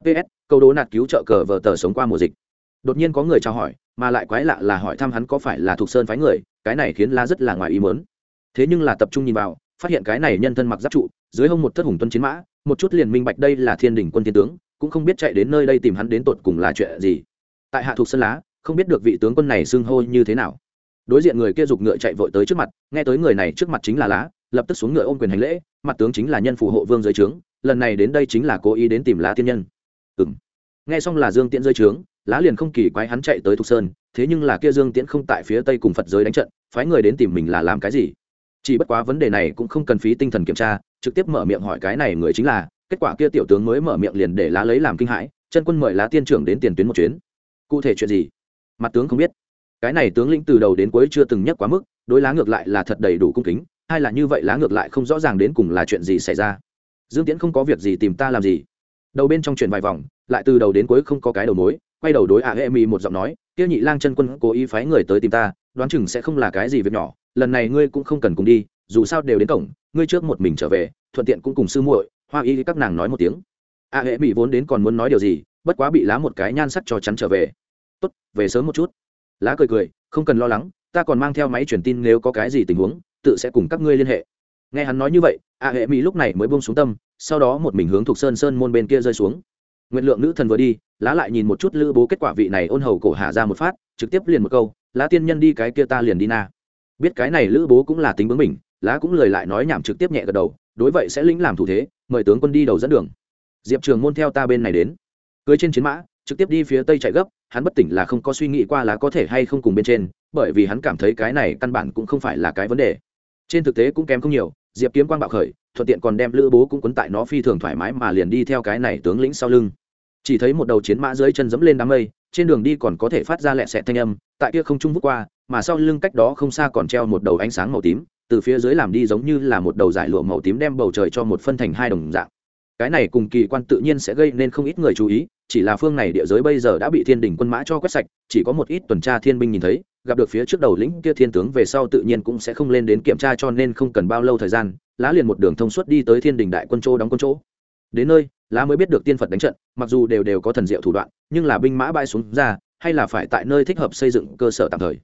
Ps câu đố nạt cứu trợ cờ vờ tờ sống qua mùa dịch. Đột nhiên có người chào hỏi, mà lại quái lạ là hỏi thăm hắn có phải là thuộc sơn phái người, cái này khiến lá rất là ngoài ý mớn thế nhưng là tập trung nhìn vào phát hiện cái này nhân thân mặc giáp trụ, dưới hông một thất hùng tuân chiến mã, một chút liền minh bạch đây là thiên đình quân thiên tướng, cũng không biết chạy đến nơi đây tìm hắn đến tột cùng là chuyện gì. Tại hạ thuộc sân lá, không biết được vị tướng quân này xưng hô như thế nào. Đối diện người kia giục ngựa chạy vội tới trước mặt, nghe tới người này trước mặt chính là lá, lập tức xuống ngựa ôm quyền hành lễ, mặt tướng chính là nhân phù hộ vương dưới trướng, lần này đến đây chính là cố ý đến tìm lá tiên nhân. Ừ m nghe xong là dương tiễn dưới trướng, lá liền không kỳ quái hắn chạy tới thục sơn, thế nhưng là kia dương tiễn không tại phía tây cùng phật giới đánh trận, phái người đến tìm mình là làm cái gì? Chỉ bất quá vấn đề này cũng không cần phí tinh thần kiểm tra, trực tiếp mở miệng hỏi cái này người chính là, kết quả kia tiểu tướng mới mở miệng liền để lá lấy làm kinh hãi, chân quân mời lá tiên trưởng đến tiền tuyến một chuyến. Cụ thể chuyện gì? Mặt tướng không biết. Cái này tướng lĩnh từ đầu đến cuối chưa từng nhắc quá mức, đối lá ngược lại là thật đầy đủ cung kính, hay là như vậy lá ngược lại không rõ ràng đến cùng là chuyện gì xảy ra. Dương tiễn không có việc gì tìm ta làm gì. Đầu bên trong chuyện vài vòng, lại từ đầu đến cuối không có cái đầu mối, quay đầu đối ạ hệ mi một giọng nói, kia nhị lang chân quân cố ý phái người tới tìm ta, đoán chừng sẽ không là cái gì việc nhỏ lần này ngươi cũng không cần cùng đi, dù sao đều đến cổng, ngươi trước một mình trở về, thuận tiện cũng cùng sư muội, hoa y các nàng nói một tiếng. A hệ mỹ vốn đến còn muốn nói điều gì, bất quá bị lá một cái nhan sắc cho chắn trở về. Tốt, về sớm một chút. Lá cười cười, không cần lo lắng, ta còn mang theo máy truyền tin nếu có cái gì tình huống, tự sẽ cùng các ngươi liên hệ. Nghe hắn nói như vậy, a hệ mỹ lúc này mới buông xuống tâm, sau đó một mình hướng thuộc sơn sơn môn bên kia rơi xuống. Nguyện lượng nữ thần vừa đi, lá lại nhìn một chút lữ bố kết quả vị này ôn hầu cổ hạ ra một phát, trực tiếp liền một câu, lá tiên nhân đi cái kia ta liền đi na biết cái này lữ bố cũng là tính bướng mình lá cũng lời lại nói nhảm trực tiếp nhẹ gật đầu, đối vậy sẽ lĩnh làm thủ thế, mời tướng quân đi đầu dẫn đường. Diệp trường môn theo ta bên này đến. Cưới trên chiến mã, trực tiếp đi phía tây chạy gấp, hắn bất tỉnh là không có suy nghĩ qua là có thể hay không cùng bên trên, bởi vì hắn cảm thấy cái này căn bản cũng không phải là cái vấn đề. Trên thực tế cũng kém không nhiều, diệp kiếm quang bạo khởi, thuận tiện còn đem lữ bố cũng quấn tại nó phi thường thoải mái mà liền đi theo cái này tướng lĩnh sau lưng. Chỉ thấy một đầu chiến mã dưới chân dẫm lên đám mây, trên đường đi còn có thể phát ra lẹ sẹt thanh âm, tại kia không trung vút qua mà sau lưng cách đó không xa còn treo một đầu ánh sáng màu tím, từ phía dưới làm đi giống như là một đầu giải lụa màu tím đem bầu trời cho một phân thành hai đồng dạng. Cái này cùng kỳ quan tự nhiên sẽ gây nên không ít người chú ý, chỉ là phương này địa giới bây giờ đã bị thiên đình quân mã cho quét sạch, chỉ có một ít tuần tra thiên binh nhìn thấy, gặp được phía trước đầu lĩnh kia thiên tướng về sau tự nhiên cũng sẽ không lên đến kiểm tra cho nên không cần bao lâu thời gian, lá liền một đường thông suốt đi tới thiên đình đại quân chỗ đóng quân chỗ. Đến nơi, lá mới biết được tiên phật đánh trận, mặc dù đều đều có thần diệu thủ đoạn, nhưng là binh mã bay xuống ra, hay là phải tại nơi thích hợp xây dựng cơ sở tạm thời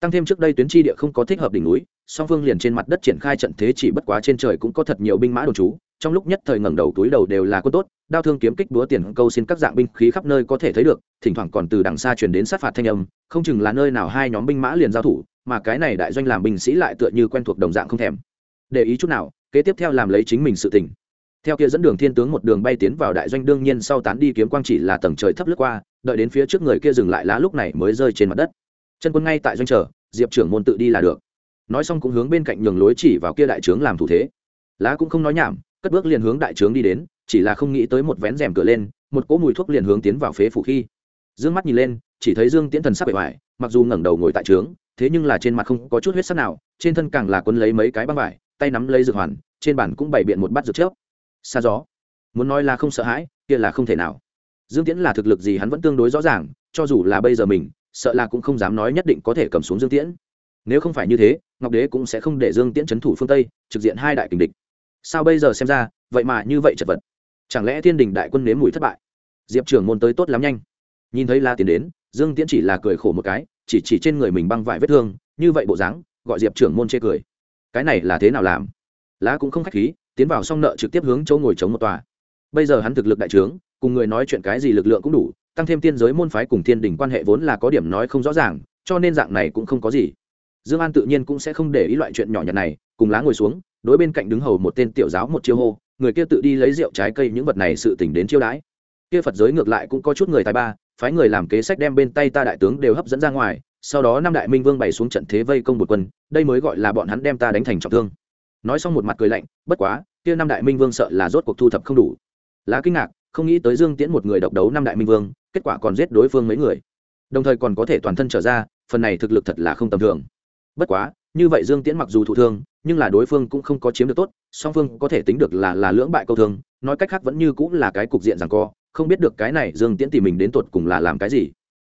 tăng thêm trước đây tuyến tri địa không có thích hợp đỉnh núi, song phương liền trên mặt đất triển khai trận thế chỉ bất quá trên trời cũng có thật nhiều binh mã đồn trú. Trong lúc nhất thời ngẩng đầu túi đầu đều là quân tốt, đao thương kiếm kích búa tiền câu xin các dạng binh khí khắp nơi có thể thấy được, thỉnh thoảng còn từ đằng xa truyền đến sát phạt thanh âm, không chừng là nơi nào hai nhóm binh mã liền giao thủ, mà cái này đại doanh làm binh sĩ lại tựa như quen thuộc đồng dạng không thèm. Để ý chút nào, kế tiếp theo làm lấy chính mình sự tỉnh theo kia dẫn đường thiên tướng một đường bay tiến vào đại doanh đương nhiên sau tán đi kiếm quang chỉ là tầng trời thấp lướt qua, đợi đến phía trước người kia dừng lại lá lúc này mới rơi trên mặt đất chân quân ngay tại doanh trở diệp trưởng môn tự đi là được. Nói xong cũng hướng bên cạnh nhường lối chỉ vào kia đại trướng làm thủ thế. Lá cũng không nói nhảm, cất bước liền hướng đại trướng đi đến, chỉ là không nghĩ tới một vén rèm cửa lên, một cỗ mùi thuốc liền hướng tiến vào phế phủ khi. Dương mắt nhìn lên, chỉ thấy dương tiễn thần sắc bề ngoài, mặc dù ngẩng đầu ngồi tại trướng, thế nhưng là trên mặt không có chút huyết sắc nào, trên thân càng là quân lấy mấy cái băng vải, tay nắm lấy dược hoàn, trên bản cũng bày biện một bát dược chớp. Xa gió. Muốn nói là không sợ hãi, kia là không thể nào. Dương tiễn là thực lực gì hắn vẫn tương đối rõ ràng, cho dù là bây giờ mình sợ là cũng không dám nói nhất định có thể cầm xuống dương tiễn. Nếu không phải như thế, ngọc đế cũng sẽ không để dương tiễn c h ấ n thủ phương tây, trực diện hai đại kình địch. Sao bây giờ xem ra, vậy mà như vậy chật vật. Chẳng lẽ thiên đình đại quân nếm mùi thất bại? Diệp trưởng môn tới tốt lắm nhanh. Nhìn thấy la tiến đến, dương tiễn chỉ là cười khổ một cái, chỉ chỉ trên người mình băng vải vết thương, như vậy bộ dáng, gọi diệp trưởng môn chê cười. Cái này là thế nào làm? Lá cũng không k h á c h khí, tiến vào xong nợ trực tiếp hướng chỗ ngồi chống một tòa. Bây giờ hắn thực lực đại trướng, cùng người nói chuyện cái gì lực lượng cũng đủ tăng thêm tiên giới môn phái cùng thiên đình quan hệ vốn là có điểm nói không rõ ràng, cho nên dạng này cũng không có gì. Dương an tự nhiên cũng sẽ không để ý loại chuyện nhỏ nhặt này, cùng lá ngồi xuống, đối bên cạnh đứng hầu một tên tiểu giáo một chiêu hô, người kia tự đi lấy rượu trái cây những vật này sự tỉnh đến chiêu đãi. Kia phật giới ngược lại cũng có chút người tài ba, phái người làm kế sách đem bên tay ta đại tướng đều hấp dẫn ra ngoài, sau đó năm đại minh vương bày xuống trận thế vây công một quân, đây mới gọi là bọn hắn đem ta đánh thành trọng thương. Nói xong một mặt cười lạnh, bất quá, kia năm đại minh vương sợ là rốt cuộc thu thập không đủ. Lá kinh ngạc không nghĩ tới dương tiễn một người độc đấu năm đại minh vương, kết quả còn giết đối phương mấy người. Đồng thời còn có thể toàn thân trở ra, phần này thực lực thật là không tầm thường. Bất quá, như vậy dương tiễn mặc dù thụ thương, nhưng là đối phương cũng không có chiếm được tốt, song phương có thể tính được là là lưỡng bại câu thương, nói cách khác vẫn như cũng là cái cục diện rằng co, không biết được cái này dương tiễn tìm mình đến tột cùng là làm cái gì.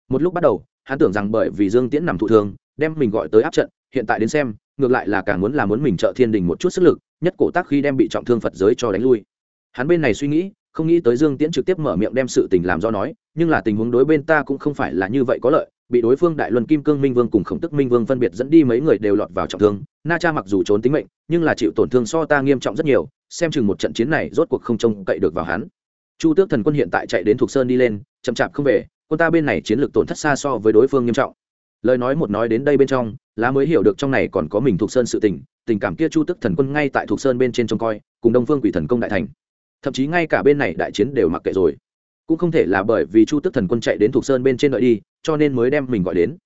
Một lúc bắt đầu, hắn tưởng rằng bởi vì dương tiễn nằm thụ thương, đem mình gọi tới áp trận, hiện tại đến xem, ngược lại là càng muốn là muốn mình trợ thiên đình một chút sức lực, nhất cổ tác khi đem bị trọng thương phật giới cho đánh lui. Hắn bên này suy nghĩ không nghĩ tới dương tiễn trực tiếp mở miệng đem sự tình làm do nói, nhưng là tình huống đối bên ta cũng không phải là như vậy có lợi, bị đối phương đại luân kim cương minh vương cùng khổng tức minh vương phân biệt dẫn đi mấy người đều lọt vào trọng thương. Na cha mặc dù trốn tính mệnh, nhưng là chịu tổn thương so ta nghiêm trọng rất nhiều, xem chừng một trận chiến này rốt cuộc không trông cậy được vào hắn. Chu tước thần quân hiện tại chạy đến thuộc sơn đi lên, chậm chạp không về, quân ta bên này chiến lược tổn thất xa so với đối phương nghiêm trọng. Lời nói một nói đến đây bên trong, lá mới hiểu được trong này còn có mình thuộc sơn sự tình tình cảm kia chu tước thần quân ngay tại thuộc sơn bên trên trông coi, cùng đông phương quỷ thần công đại thành thậm chí ngay cả bên này đại chiến đều mặc kệ rồi. Cũng không thể là bởi vì chu tức thần quân chạy đến thuộc sơn bên trên đợi đi, cho nên mới đem mình gọi đến.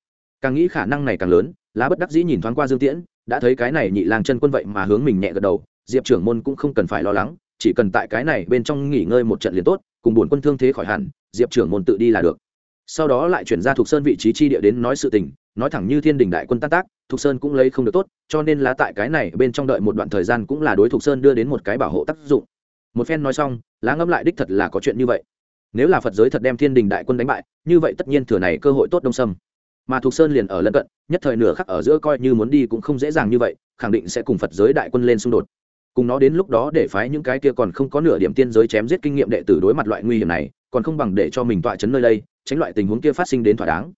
Càng nghĩ khả năng này càng lớn, lá bất đắc dĩ nhìn thoáng qua dương tiễn, đã thấy cái này nhị lang chân quân vậy mà hướng mình nhẹ gật đầu, diệp trưởng môn cũng không cần phải lo lắng, chỉ cần tại cái này bên trong nghỉ ngơi một trận liền tốt, cùng buồn quân thương thế khỏi hẳn, diệp trưởng môn tự đi là được. Sau đó lại chuyển ra thuộc sơn vị trí chi địa đến nói sự tình, nói thẳng như thiên đình đại quân tan tác thuộc sơn cũng lấy không được tốt, cho nên lá tại cái này bên trong đợi một đoạn thời gian cũng là đối thuộc sơn đưa đến một cái bảo hộ tác dụng một phen nói xong, lá ngẫm lại đích thật là có chuyện như vậy. Nếu là phật giới thật đem thiên đình đại quân đánh bại, như vậy tất nhiên thừa này cơ hội tốt đông sâm. Mà thục sơn liền ở lân cận, nhất thời nửa khắc ở giữa coi như muốn đi cũng không dễ dàng như vậy, khẳng định sẽ cùng phật giới đại quân lên xung đột. Cùng nó đến lúc đó để phái những cái kia còn không có nửa điểm tiên giới chém giết kinh nghiệm đệ tử đối mặt loại nguy hiểm này, còn không bằng để cho mình tọa chấn nơi đây, tránh loại tình huống kia phát sinh đến thỏa đáng.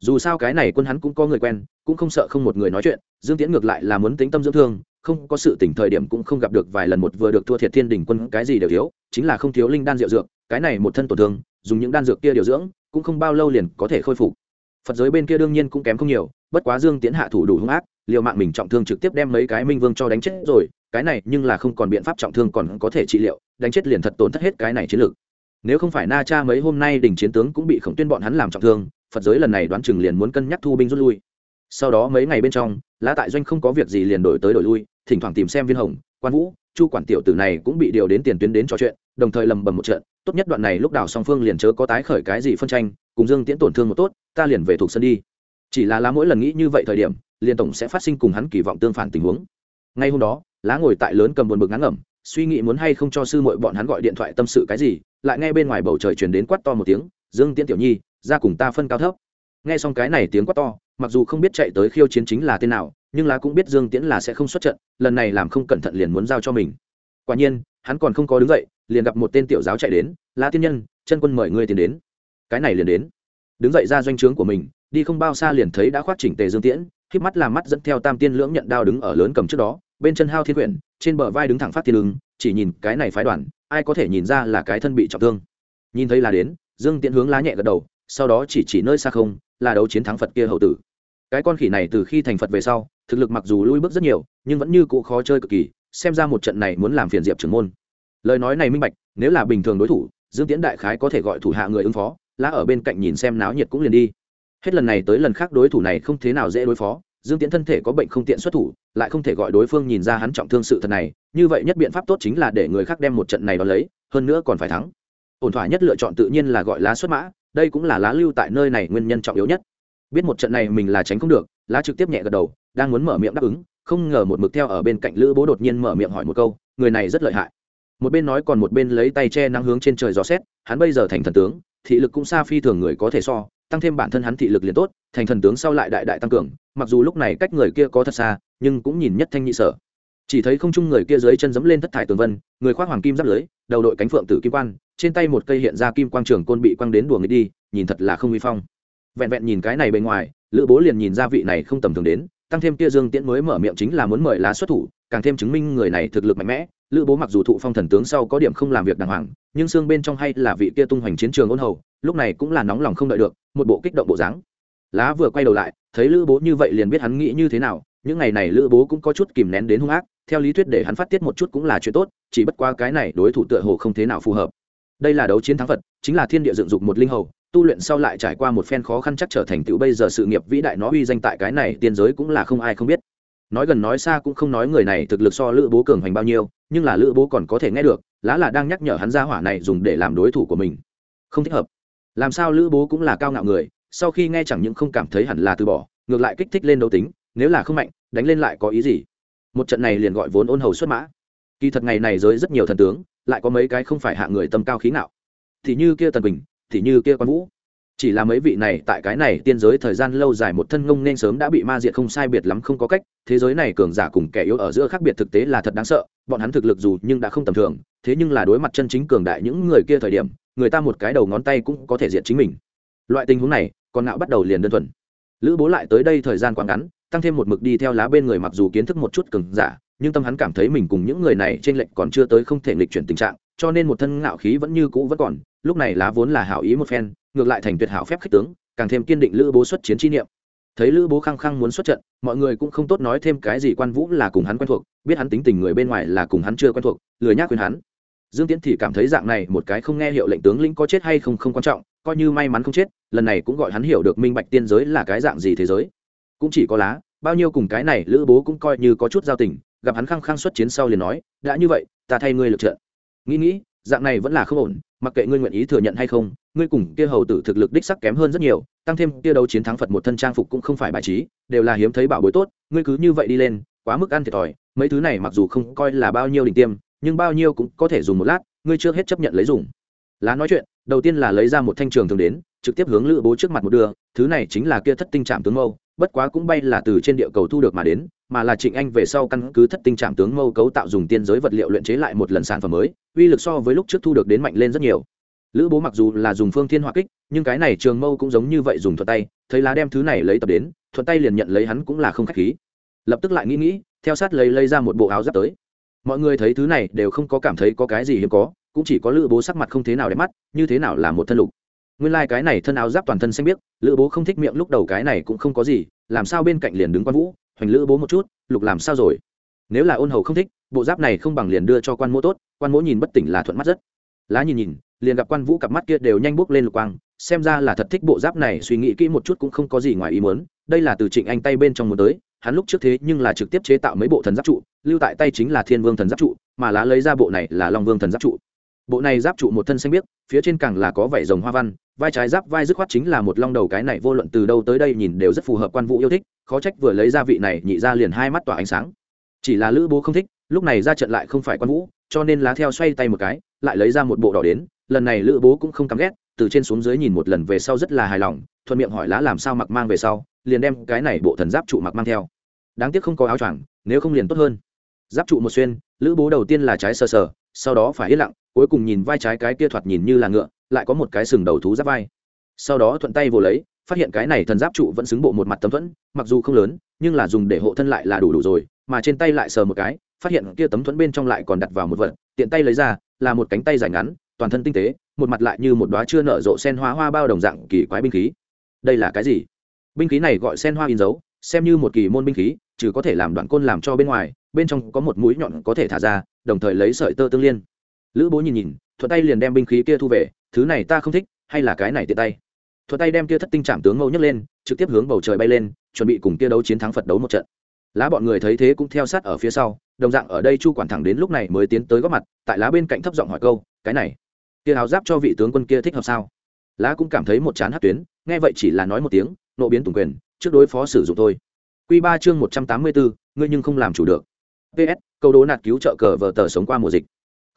Dù sao cái này quân hắn cũng có người quen, cũng không sợ không một người nói chuyện, dương tiễn ngược lại là muốn tính tâm dưỡng thương không có sự tỉnh thời điểm cũng không gặp được vài lần một vừa được thua thiệt thiên đình quân, cái gì đều thiếu, chính là không thiếu linh đan rượu dược, cái này một thân tổn thương, dùng những đan dược kia điều dưỡng, cũng không bao lâu liền có thể khôi phục. Phật giới bên kia đương nhiên cũng kém không nhiều, bất quá dương tiến hạ thủ đủ hung ác, liều mạng mình trọng thương trực tiếp đem mấy cái minh vương cho đánh chết rồi, cái này nhưng là không còn biện pháp trọng thương còn có thể trị liệu, đánh chết liền thật tổn thất hết cái này chiến lược. Nếu không phải na cha mấy hôm nay đỉnh chiến tướng cũng bị khổng tuyên bọn hắn làm trọng thương, phật giới lần này đoán chừng liền muốn cân nhắc thu binh rút lui. Sau đó mấy ngày bên trong, lá tại doanh không có việc gì liền đổi tới đổi lui thỉnh thoảng tìm xem viên hồng, quan vũ, chu quản tiểu tử này cũng bị điều đến tiền tuyến đến trò chuyện, đồng thời lầm bầm một trận, tốt nhất đoạn này lúc đào song phương liền chớ có tái khởi cái gì phân tranh, cùng dương tiễn tổn thương một tốt, ta liền về thuộc sân đi. Chỉ là lá mỗi lần nghĩ như vậy thời điểm, liền tổng sẽ phát sinh cùng hắn kỳ vọng tương phản tình huống. Ngay hôm đó, lá ngồi tại lớn cầm buồn bực ngắn ngẩm, suy nghĩ muốn hay không cho sư muội bọn hắn gọi điện thoại tâm sự cái gì, lại nghe bên ngoài bầu trời truyền đến quát to một tiếng, dương tiễn tiểu nhi, ra cùng ta phân cao thấp. Nghe xong cái này tiếng quát to, mặc dù không biết chạy tới khiêu chiến chính là tên nào nhưng lá cũng biết dương tiễn là sẽ không xuất trận, lần này làm không cẩn thận liền muốn giao cho mình. Quả nhiên, hắn còn không có đứng dậy, liền gặp một tên tiểu giáo chạy đến lá tiên nhân, chân quân mời ngươi tiến đến. Cái này liền đến. Đứng dậy ra doanh trướng của mình, đi không bao xa liền thấy đã khoác chỉnh tề dương tiễn híp mắt làm mắt dẫn theo tam tiên lưỡng nhận đao đứng ở lớn cầm trước đó, bên chân hao thiên quyển, trên bờ vai đứng thẳng phát thiên ứng, chỉ nhìn cái này phái đoàn, ai có thể nhìn ra là cái thân bị trọng thương. Nhìn thấy là đến, dương tiễn hướng lá nhẹ gật đầu, sau đó chỉ chỉ nơi xa không, là đấu chiến thắng phật kia hậu tử. Cái con khỉ này từ khi thành phật về sau thực lực mặc dù lui bước rất nhiều, nhưng vẫn như cũ khó chơi cực kỳ, xem ra một trận này muốn làm phiền diệp trưởng môn. Lời nói này minh bạch, nếu là bình thường đối thủ, dương tiễn đại khái có thể gọi thủ hạ người ứng phó, lá ở bên cạnh nhìn xem náo nhiệt cũng liền đi. Hết lần này tới lần khác đối thủ này không thế nào dễ đối phó, dương tiễn thân thể có bệnh không tiện xuất thủ, lại không thể gọi đối phương nhìn ra hắn trọng thương sự thật này, như vậy nhất biện pháp tốt chính là để người khác đem một trận này đ ó lấy, hơn nữa còn phải thắng. Ổn thỏa nhất lựa chọn tự nhiên là gọi lá xuất mã, đây cũng là lá lưu tại nơi này nguyên nhân trọng yếu nhất. Biết một trận này mình là tránh không được, lá trực tiếp nhẹ gật đầu đang muốn mở miệng đáp ứng, không ngờ một mực theo ở bên cạnh lữ bố đột nhiên mở miệng hỏi một câu, người này rất lợi hại. Một bên nói còn một bên lấy tay che nắng hướng trên trời gió xét, hắn bây giờ thành thần tướng, thị lực cũng xa phi thường người có thể so, tăng thêm bản thân hắn thị lực liền tốt, thành thần tướng sau lại đại đại tăng cường, mặc dù lúc này cách người kia có thật xa, nhưng cũng nhìn nhất thanh nhị sở. Chỉ thấy không chung người kia dưới chân dẫm lên thất thải tường vân, người khoác hoàng kim giáp lưới, đầu đội cánh phượng tử kim quan, trên tay một cây hiện ra kim quang trường côn bị quăng đến đùa người đi, nhìn thật là không uy phong. Vẹn vẹn nhìn cái này bên ngoài, lữ bố liền nhìn ra vị này không tầm thường đến tăng thêm kia dương tiễn mới mở miệng chính là muốn mời lá xuất thủ càng thêm chứng minh người này thực lực mạnh mẽ. Lữ bố mặc dù thụ phong thần tướng sau có điểm không làm việc đàng hoàng nhưng xương bên trong hay là vị kia tung hoành chiến trường ôn hầu lúc này cũng là nóng lòng không đợi được một bộ kích động bộ dáng. Lá vừa quay đầu lại thấy lữ bố như vậy liền biết hắn nghĩ như thế nào những ngày này lữ bố cũng có chút kìm nén đến hung ác theo lý thuyết để hắn phát tiết một chút cũng là chuyện tốt chỉ bất qua cái này đối thủ tựa hồ không thế nào phù hợp. Đây là đấu chiến thắng vật, chính là thiên địa dựng dục một linh hầu tu luyện sau lại trải qua một phen khó khăn chắc trở thành tựu bây giờ sự nghiệp vĩ đại nó uy danh tại cái này, tiên giới cũng là không ai không biết. Nói gần nói xa cũng không nói người này thực lực so lữ bố cường hành bao nhiêu, nhưng là lữ bố còn có thể nghe được, lá là đang nhắc nhở hắn ra hỏa này dùng để làm đối thủ của mình. Không thích hợp. Làm sao lữ bố cũng là cao ngạo người, sau khi nghe chẳng những không cảm thấy hẳn là từ bỏ, ngược lại kích thích lên đấu tính, nếu là không mạnh, đánh lên lại có ý gì? Một trận này liền gọi vốn ôn hầu xuất mã. Kỳ thật ngày này giới rất nhiều thần tướng, lại có mấy cái không phải hạ người tâm cao khí ngạo. Thì như kia tần bình thì như kia quan vũ. Chỉ là mấy vị này tại cái này tiên giới thời gian lâu dài một thân ngông nên sớm đã bị ma diệt không sai biệt lắm không có cách, thế giới này cường giả cùng kẻ yếu ở giữa khác biệt thực tế là thật đáng sợ, bọn hắn thực lực dù nhưng đã không tầm thường, thế nhưng là đối mặt chân chính cường đại những người kia thời điểm, người ta một cái đầu ngón tay cũng có thể diệt chính mình. Loại tình huống này còn ngạo bắt đầu liền đơn thuần. Lữ bố lại tới đây thời gian quá ngắn, tăng thêm một mực đi theo lá bên người mặc dù kiến thức một chút cường giả, nhưng tâm hắn cảm thấy mình cùng những người này trên lệnh còn chưa tới không thể nghịch chuyển tình trạng, cho nên một thân ngạo khí vẫn như cũ vẫn còn lúc này lá vốn là hảo ý một phen, ngược lại thành tuyệt hảo phép khích tướng, càng thêm kiên định lữ bố xuất chiến chi niệm. Thấy lữ bố khăng khăng muốn xuất trận, mọi người cũng không tốt nói thêm cái gì quan vũ là cùng hắn quen thuộc, biết hắn tính tình người bên ngoài là cùng hắn chưa quen thuộc, lười nhác khuyên hắn. Dương tiễn thì cảm thấy dạng này một cái không nghe hiệu lệnh tướng lĩnh có chết hay không không quan trọng, coi như may mắn không chết, lần này cũng gọi hắn hiểu được minh bạch tiên giới là cái dạng gì thế giới. Cũng chỉ có lá, bao nhiêu cùng cái này lữ bố cũng coi như có chút giao tình, gặp hắn khăng khăng xuất chiến sau liền nói, đã như vậy, ta thay ngươi lực trận. Nghĩ nghĩ, dạng này vẫn là không ổn mặc kệ ngươi nguyện ý thừa nhận hay không, ngươi cùng kia hầu tử thực lực đích sắc kém hơn rất nhiều, tăng thêm kia đấu chiến thắng phật một thân trang phục cũng không phải bài trí, đều là hiếm thấy bảo bối tốt, ngươi cứ như vậy đi lên, quá mức ăn thiệt thòi, mấy thứ này mặc dù không coi là bao nhiêu đỉnh tiêm, nhưng bao nhiêu cũng có thể dùng một lát, ngươi chưa hết chấp nhận lấy dùng. Lá nói chuyện, đầu tiên là lấy ra một thanh trường thường đến, trực tiếp hướng lữ bố trước mặt một đưa, thứ này chính là kia thất tinh trạm tướng mâu, bất quá cũng bay là từ trên địa cầu thu được mà đến, mà là trịnh anh về sau căn cứ thất tinh trạm tướng mâu cấu tạo dùng tiên giới vật liệu luyện chế lại một lần sản phẩm mới uy lực so với lúc trước thu được đến mạnh lên rất nhiều. Lữ bố mặc dù là dùng phương thiên hỏa kích, nhưng cái này trường mâu cũng giống như vậy dùng thuận tay, thấy lá đem thứ này lấy tập đến, thuận tay liền nhận lấy hắn cũng là không khách khí. Lập tức lại nghĩ nghĩ, theo sát lấy lấy ra một bộ áo giáp tới. Mọi người thấy thứ này đều không có cảm thấy có cái gì hiếm có, cũng chỉ có lữ bố sắc mặt không thế nào đẹp mắt, như thế nào là một thân lục. Nguyên lai、like、cái này thân áo giáp toàn thân xanh biếc, lữ bố không thích miệng lúc đầu cái này cũng không có gì, làm sao bên cạnh liền đứng quan vũ, hoành lữ bố một chút, lục làm sao rồi? Nếu là ôn hầu không thích, bộ giáp này không bằng liền đưa cho quan mỗ tốt, quan mỗ nhìn bất tỉnh là thuận mắt rất. Lá nhìn nhìn, liền gặp quan vũ cặp mắt kia đều nhanh bốc lên lục quang, xem ra là thật thích bộ giáp này, suy nghĩ kỹ một chút cũng không có gì ngoài ý muốn, đây là từ trịnh anh tay bên trong muốn tới, hắn lúc trước thế nhưng là trực tiếp chế tạo mấy bộ thần giáp trụ, lưu tại tay chính là thiên vương thần giáp trụ, mà lá lấy ra bộ này là long vương thần giáp trụ. Bộ này giáp trụ một thân xanh biếc, phía trên càng là có vảy rồng hoa văn, vai trái giáp vai dứt khoát chính là một long đầu cái này vô luận từ đâu tới đây nhìn đều rất phù hợp quan vũ yêu thích, khó trách vừa lấy ra vị này, nhị ra liền hai mắt tỏa ánh sáng chỉ là lữ bố không thích, lúc này ra trận lại không phải quan vũ, cho nên lá theo xoay tay một cái, lại lấy ra một bộ đỏ đến. Lần này lữ bố cũng không cắm ghét, từ trên xuống dưới nhìn một lần về sau rất là hài lòng, thuận miệng hỏi lá làm sao mặc mang về sau, liền đem cái này bộ thần giáp trụ mặc mang theo. Đáng tiếc không có áo choàng, nếu không liền tốt hơn. Giáp trụ một xuyên, lữ bố đầu tiên là trái sờ sờ, sau đó phải yên lặng, cuối cùng nhìn vai trái cái kia thoạt nhìn như là ngựa, lại có một cái sừng đầu thú giáp vai. Sau đó thuận tay vô lấy, phát hiện cái này thần giáp trụ vẫn xứng bộ một mặt tấm thuẫn, mặc dù không lớn, nhưng là dùng để hộ thân lại là đủ đủ rồi mà trên tay lại sờ một cái, phát hiện kia tấm thuẫn bên trong lại còn đặt vào một vật, tiện tay lấy ra, là một cánh tay dài ngắn, toàn thân tinh tế, một mặt lại như một đoá chưa nở rộ sen hoa hoa bao đồng dạng kỳ quái binh khí. Đây là cái gì? Binh khí này gọi sen hoa in dấu, xem như một kỳ môn binh khí, trừ có thể làm đoạn côn làm cho bên ngoài, bên trong có một mũi nhọn có thể thả ra, đồng thời lấy sợi tơ tương liên. Lữ bố nhìn nhìn, thuận tay liền đem binh khí kia thu về, thứ này ta không thích, hay là cái này tiện tay. Thuận tay đem kia thất tinh trảm tướng mâu nhấc lên, trực tiếp hướng bầu trời bay lên, chuẩn bị cùng kia đấu chiến thắng phật đấu một trận lá bọn người thấy thế cũng theo sát ở phía sau, đồng dạng ở đây chu quản thẳng đến lúc này mới tiến tới góp mặt, tại lá bên cạnh thấp giọng hỏi câu, cái này, kia áo giáp cho vị tướng quân kia thích hợp sao? Lá cũng cảm thấy một chán hát tuyến, nghe vậy chỉ là nói một tiếng, nộ biến tùng quyền, trước đối phó sử dụng thôi. Q ba chương một trăm tám mươi bốn ngươi nhưng không làm chủ được. Ps câu đố nạt cứu trợ cờ vờ tờ sống qua mùa dịch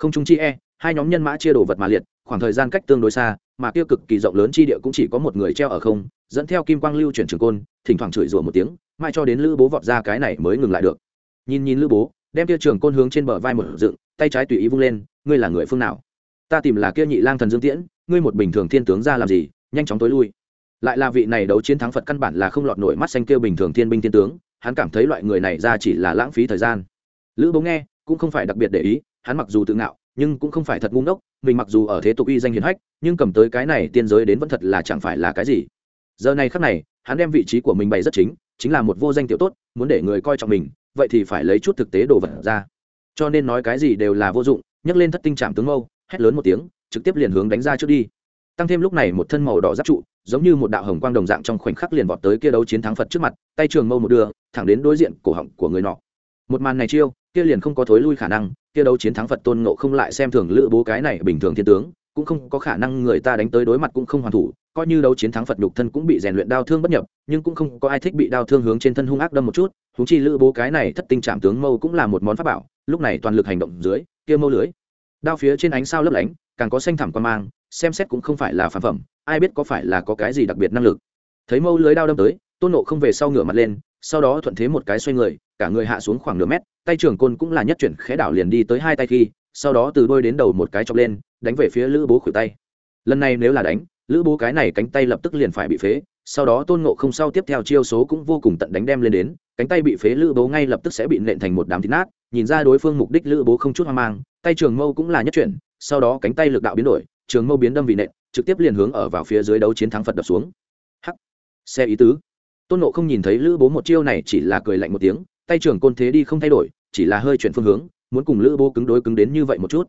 không trung chi e hai nhóm nhân mã chia đồ vật mà liệt, khoảng thời gian cách tương đối xa, mà kia cực kỳ rộng lớn chi địa cũng chỉ có một người treo ở không, dẫn theo kim quang lưu chuyển trường côn, thỉnh thoảng chửi rủa một tiếng, mai cho đến lữ bố vọt ra cái này mới ngừng lại được. Nhìn nhìn lữ bố, đem kia trường côn hướng trên bờ vai một dựng, tay trái tùy ý vung lên, ngươi là người phương nào? Ta tìm là kia nhị lang thần dương tiễn, ngươi một bình thường thiên tướng ra làm gì, nhanh chóng tối lui. Lại là vị này đấu chiến thắng phật căn bản là không lọt nổi mắt xanh kêu bình thường thiên binh thiên tướng, hắn cảm thấy loại người này ra chỉ là lãng phí thời gian. Lữ bố nghe, cũng không phải đặc biệt để ý hắn mặc dù tự ngạo, nhưng cũng không phải thật ngu ngốc, mình mặc dù ở thế tục uy danh hiền hách, nhưng cầm tới cái này tiên giới đến vẫn thật là chẳng phải là cái gì. Giờ này khắc này, hắn đem vị trí của mình bày rất chính chính là một vô danh tiểu tốt, muốn để người coi trọng mình, vậy thì phải lấy chút thực tế đồ vật ra. Cho nên nói cái gì đều là vô dụng nhấc lên thất tinh trạm tướng mâu, hét lớn một tiếng, trực tiếp liền hướng đánh ra trước đi. Tăng thêm lúc này một thân màu đỏ giáp trụ, giống như một đạo hồng quang đồng dạng trong khoảnh khắc liền vọt tới kia đấu chiến thắng phật trước mặt, tay trường mâu một đưa, thẳng đến đối diện cổ họng của người nọ một màn này chiêu, kia liền không có thối lui khả năng, kia đấu chiến thắng phật tôn ngộ không lại xem thường lữ bố cái này bình thường thiên tướng, cũng không có khả năng người ta đánh tới đối mặt cũng không hoàn thủ, coi như đấu chiến thắng phật nhục thân cũng bị rèn luyện đau thương bất nhập, nhưng cũng không có ai thích bị đau thương hướng trên thân hung ác đâm một chút húng chi lữ bố cái này thất tinh trạm tướng mâu cũng là một món pháp bảo, lúc này toàn lực hành động dưới, kia mâu lưới, đao phía trên ánh sao lấp lánh, càng có xanh thẳm quan mang, xem xét cũng không phải là phản phẩm, ai biết có phải là có cái gì đặc biệt năng lực. Thấy mâu lưới đao đâm tới, tôn nộ không về sau ngửa mặt lên sau đó thuận thế một cái xoay người, cả người hạ xuống khoảng nửa mét, tay trường côn cũng là nhất chuyển khẽ đảo liền đi tới hai tay khi, sau đó từ đôi đến đầu một cái chọc lên, đánh về phía lữ bố khuỷu tay. Lần này nếu là đánh, lữ bố cái này cánh tay lập tức liền phải bị phế, sau đó tôn ngộ không sau tiếp theo chiêu số cũng vô cùng tận đánh đem lên đến, cánh tay bị phế lữ bố ngay lập tức sẽ bị nện thành một đám thịt nát, nhìn ra đối phương mục đích lữ bố không chút hoang mang, tay trường mâu cũng là nhất chuyển, sau đó cánh tay lực đạo biến đổi, trường mâu biến đâm vì nện, trực tiếp liền hướng ở vào phía dưới đấu chiến thắng phật đập xuống. Hắc. Xe ý tứ tôn nộ không nhìn thấy lữ bố một chiêu này chỉ là cười lạnh một tiếng, tay trưởng côn thế đi không thay đổi, chỉ là hơi chuyển phương hướng, muốn cùng lữ bố cứng đối cứng đến như vậy một chút.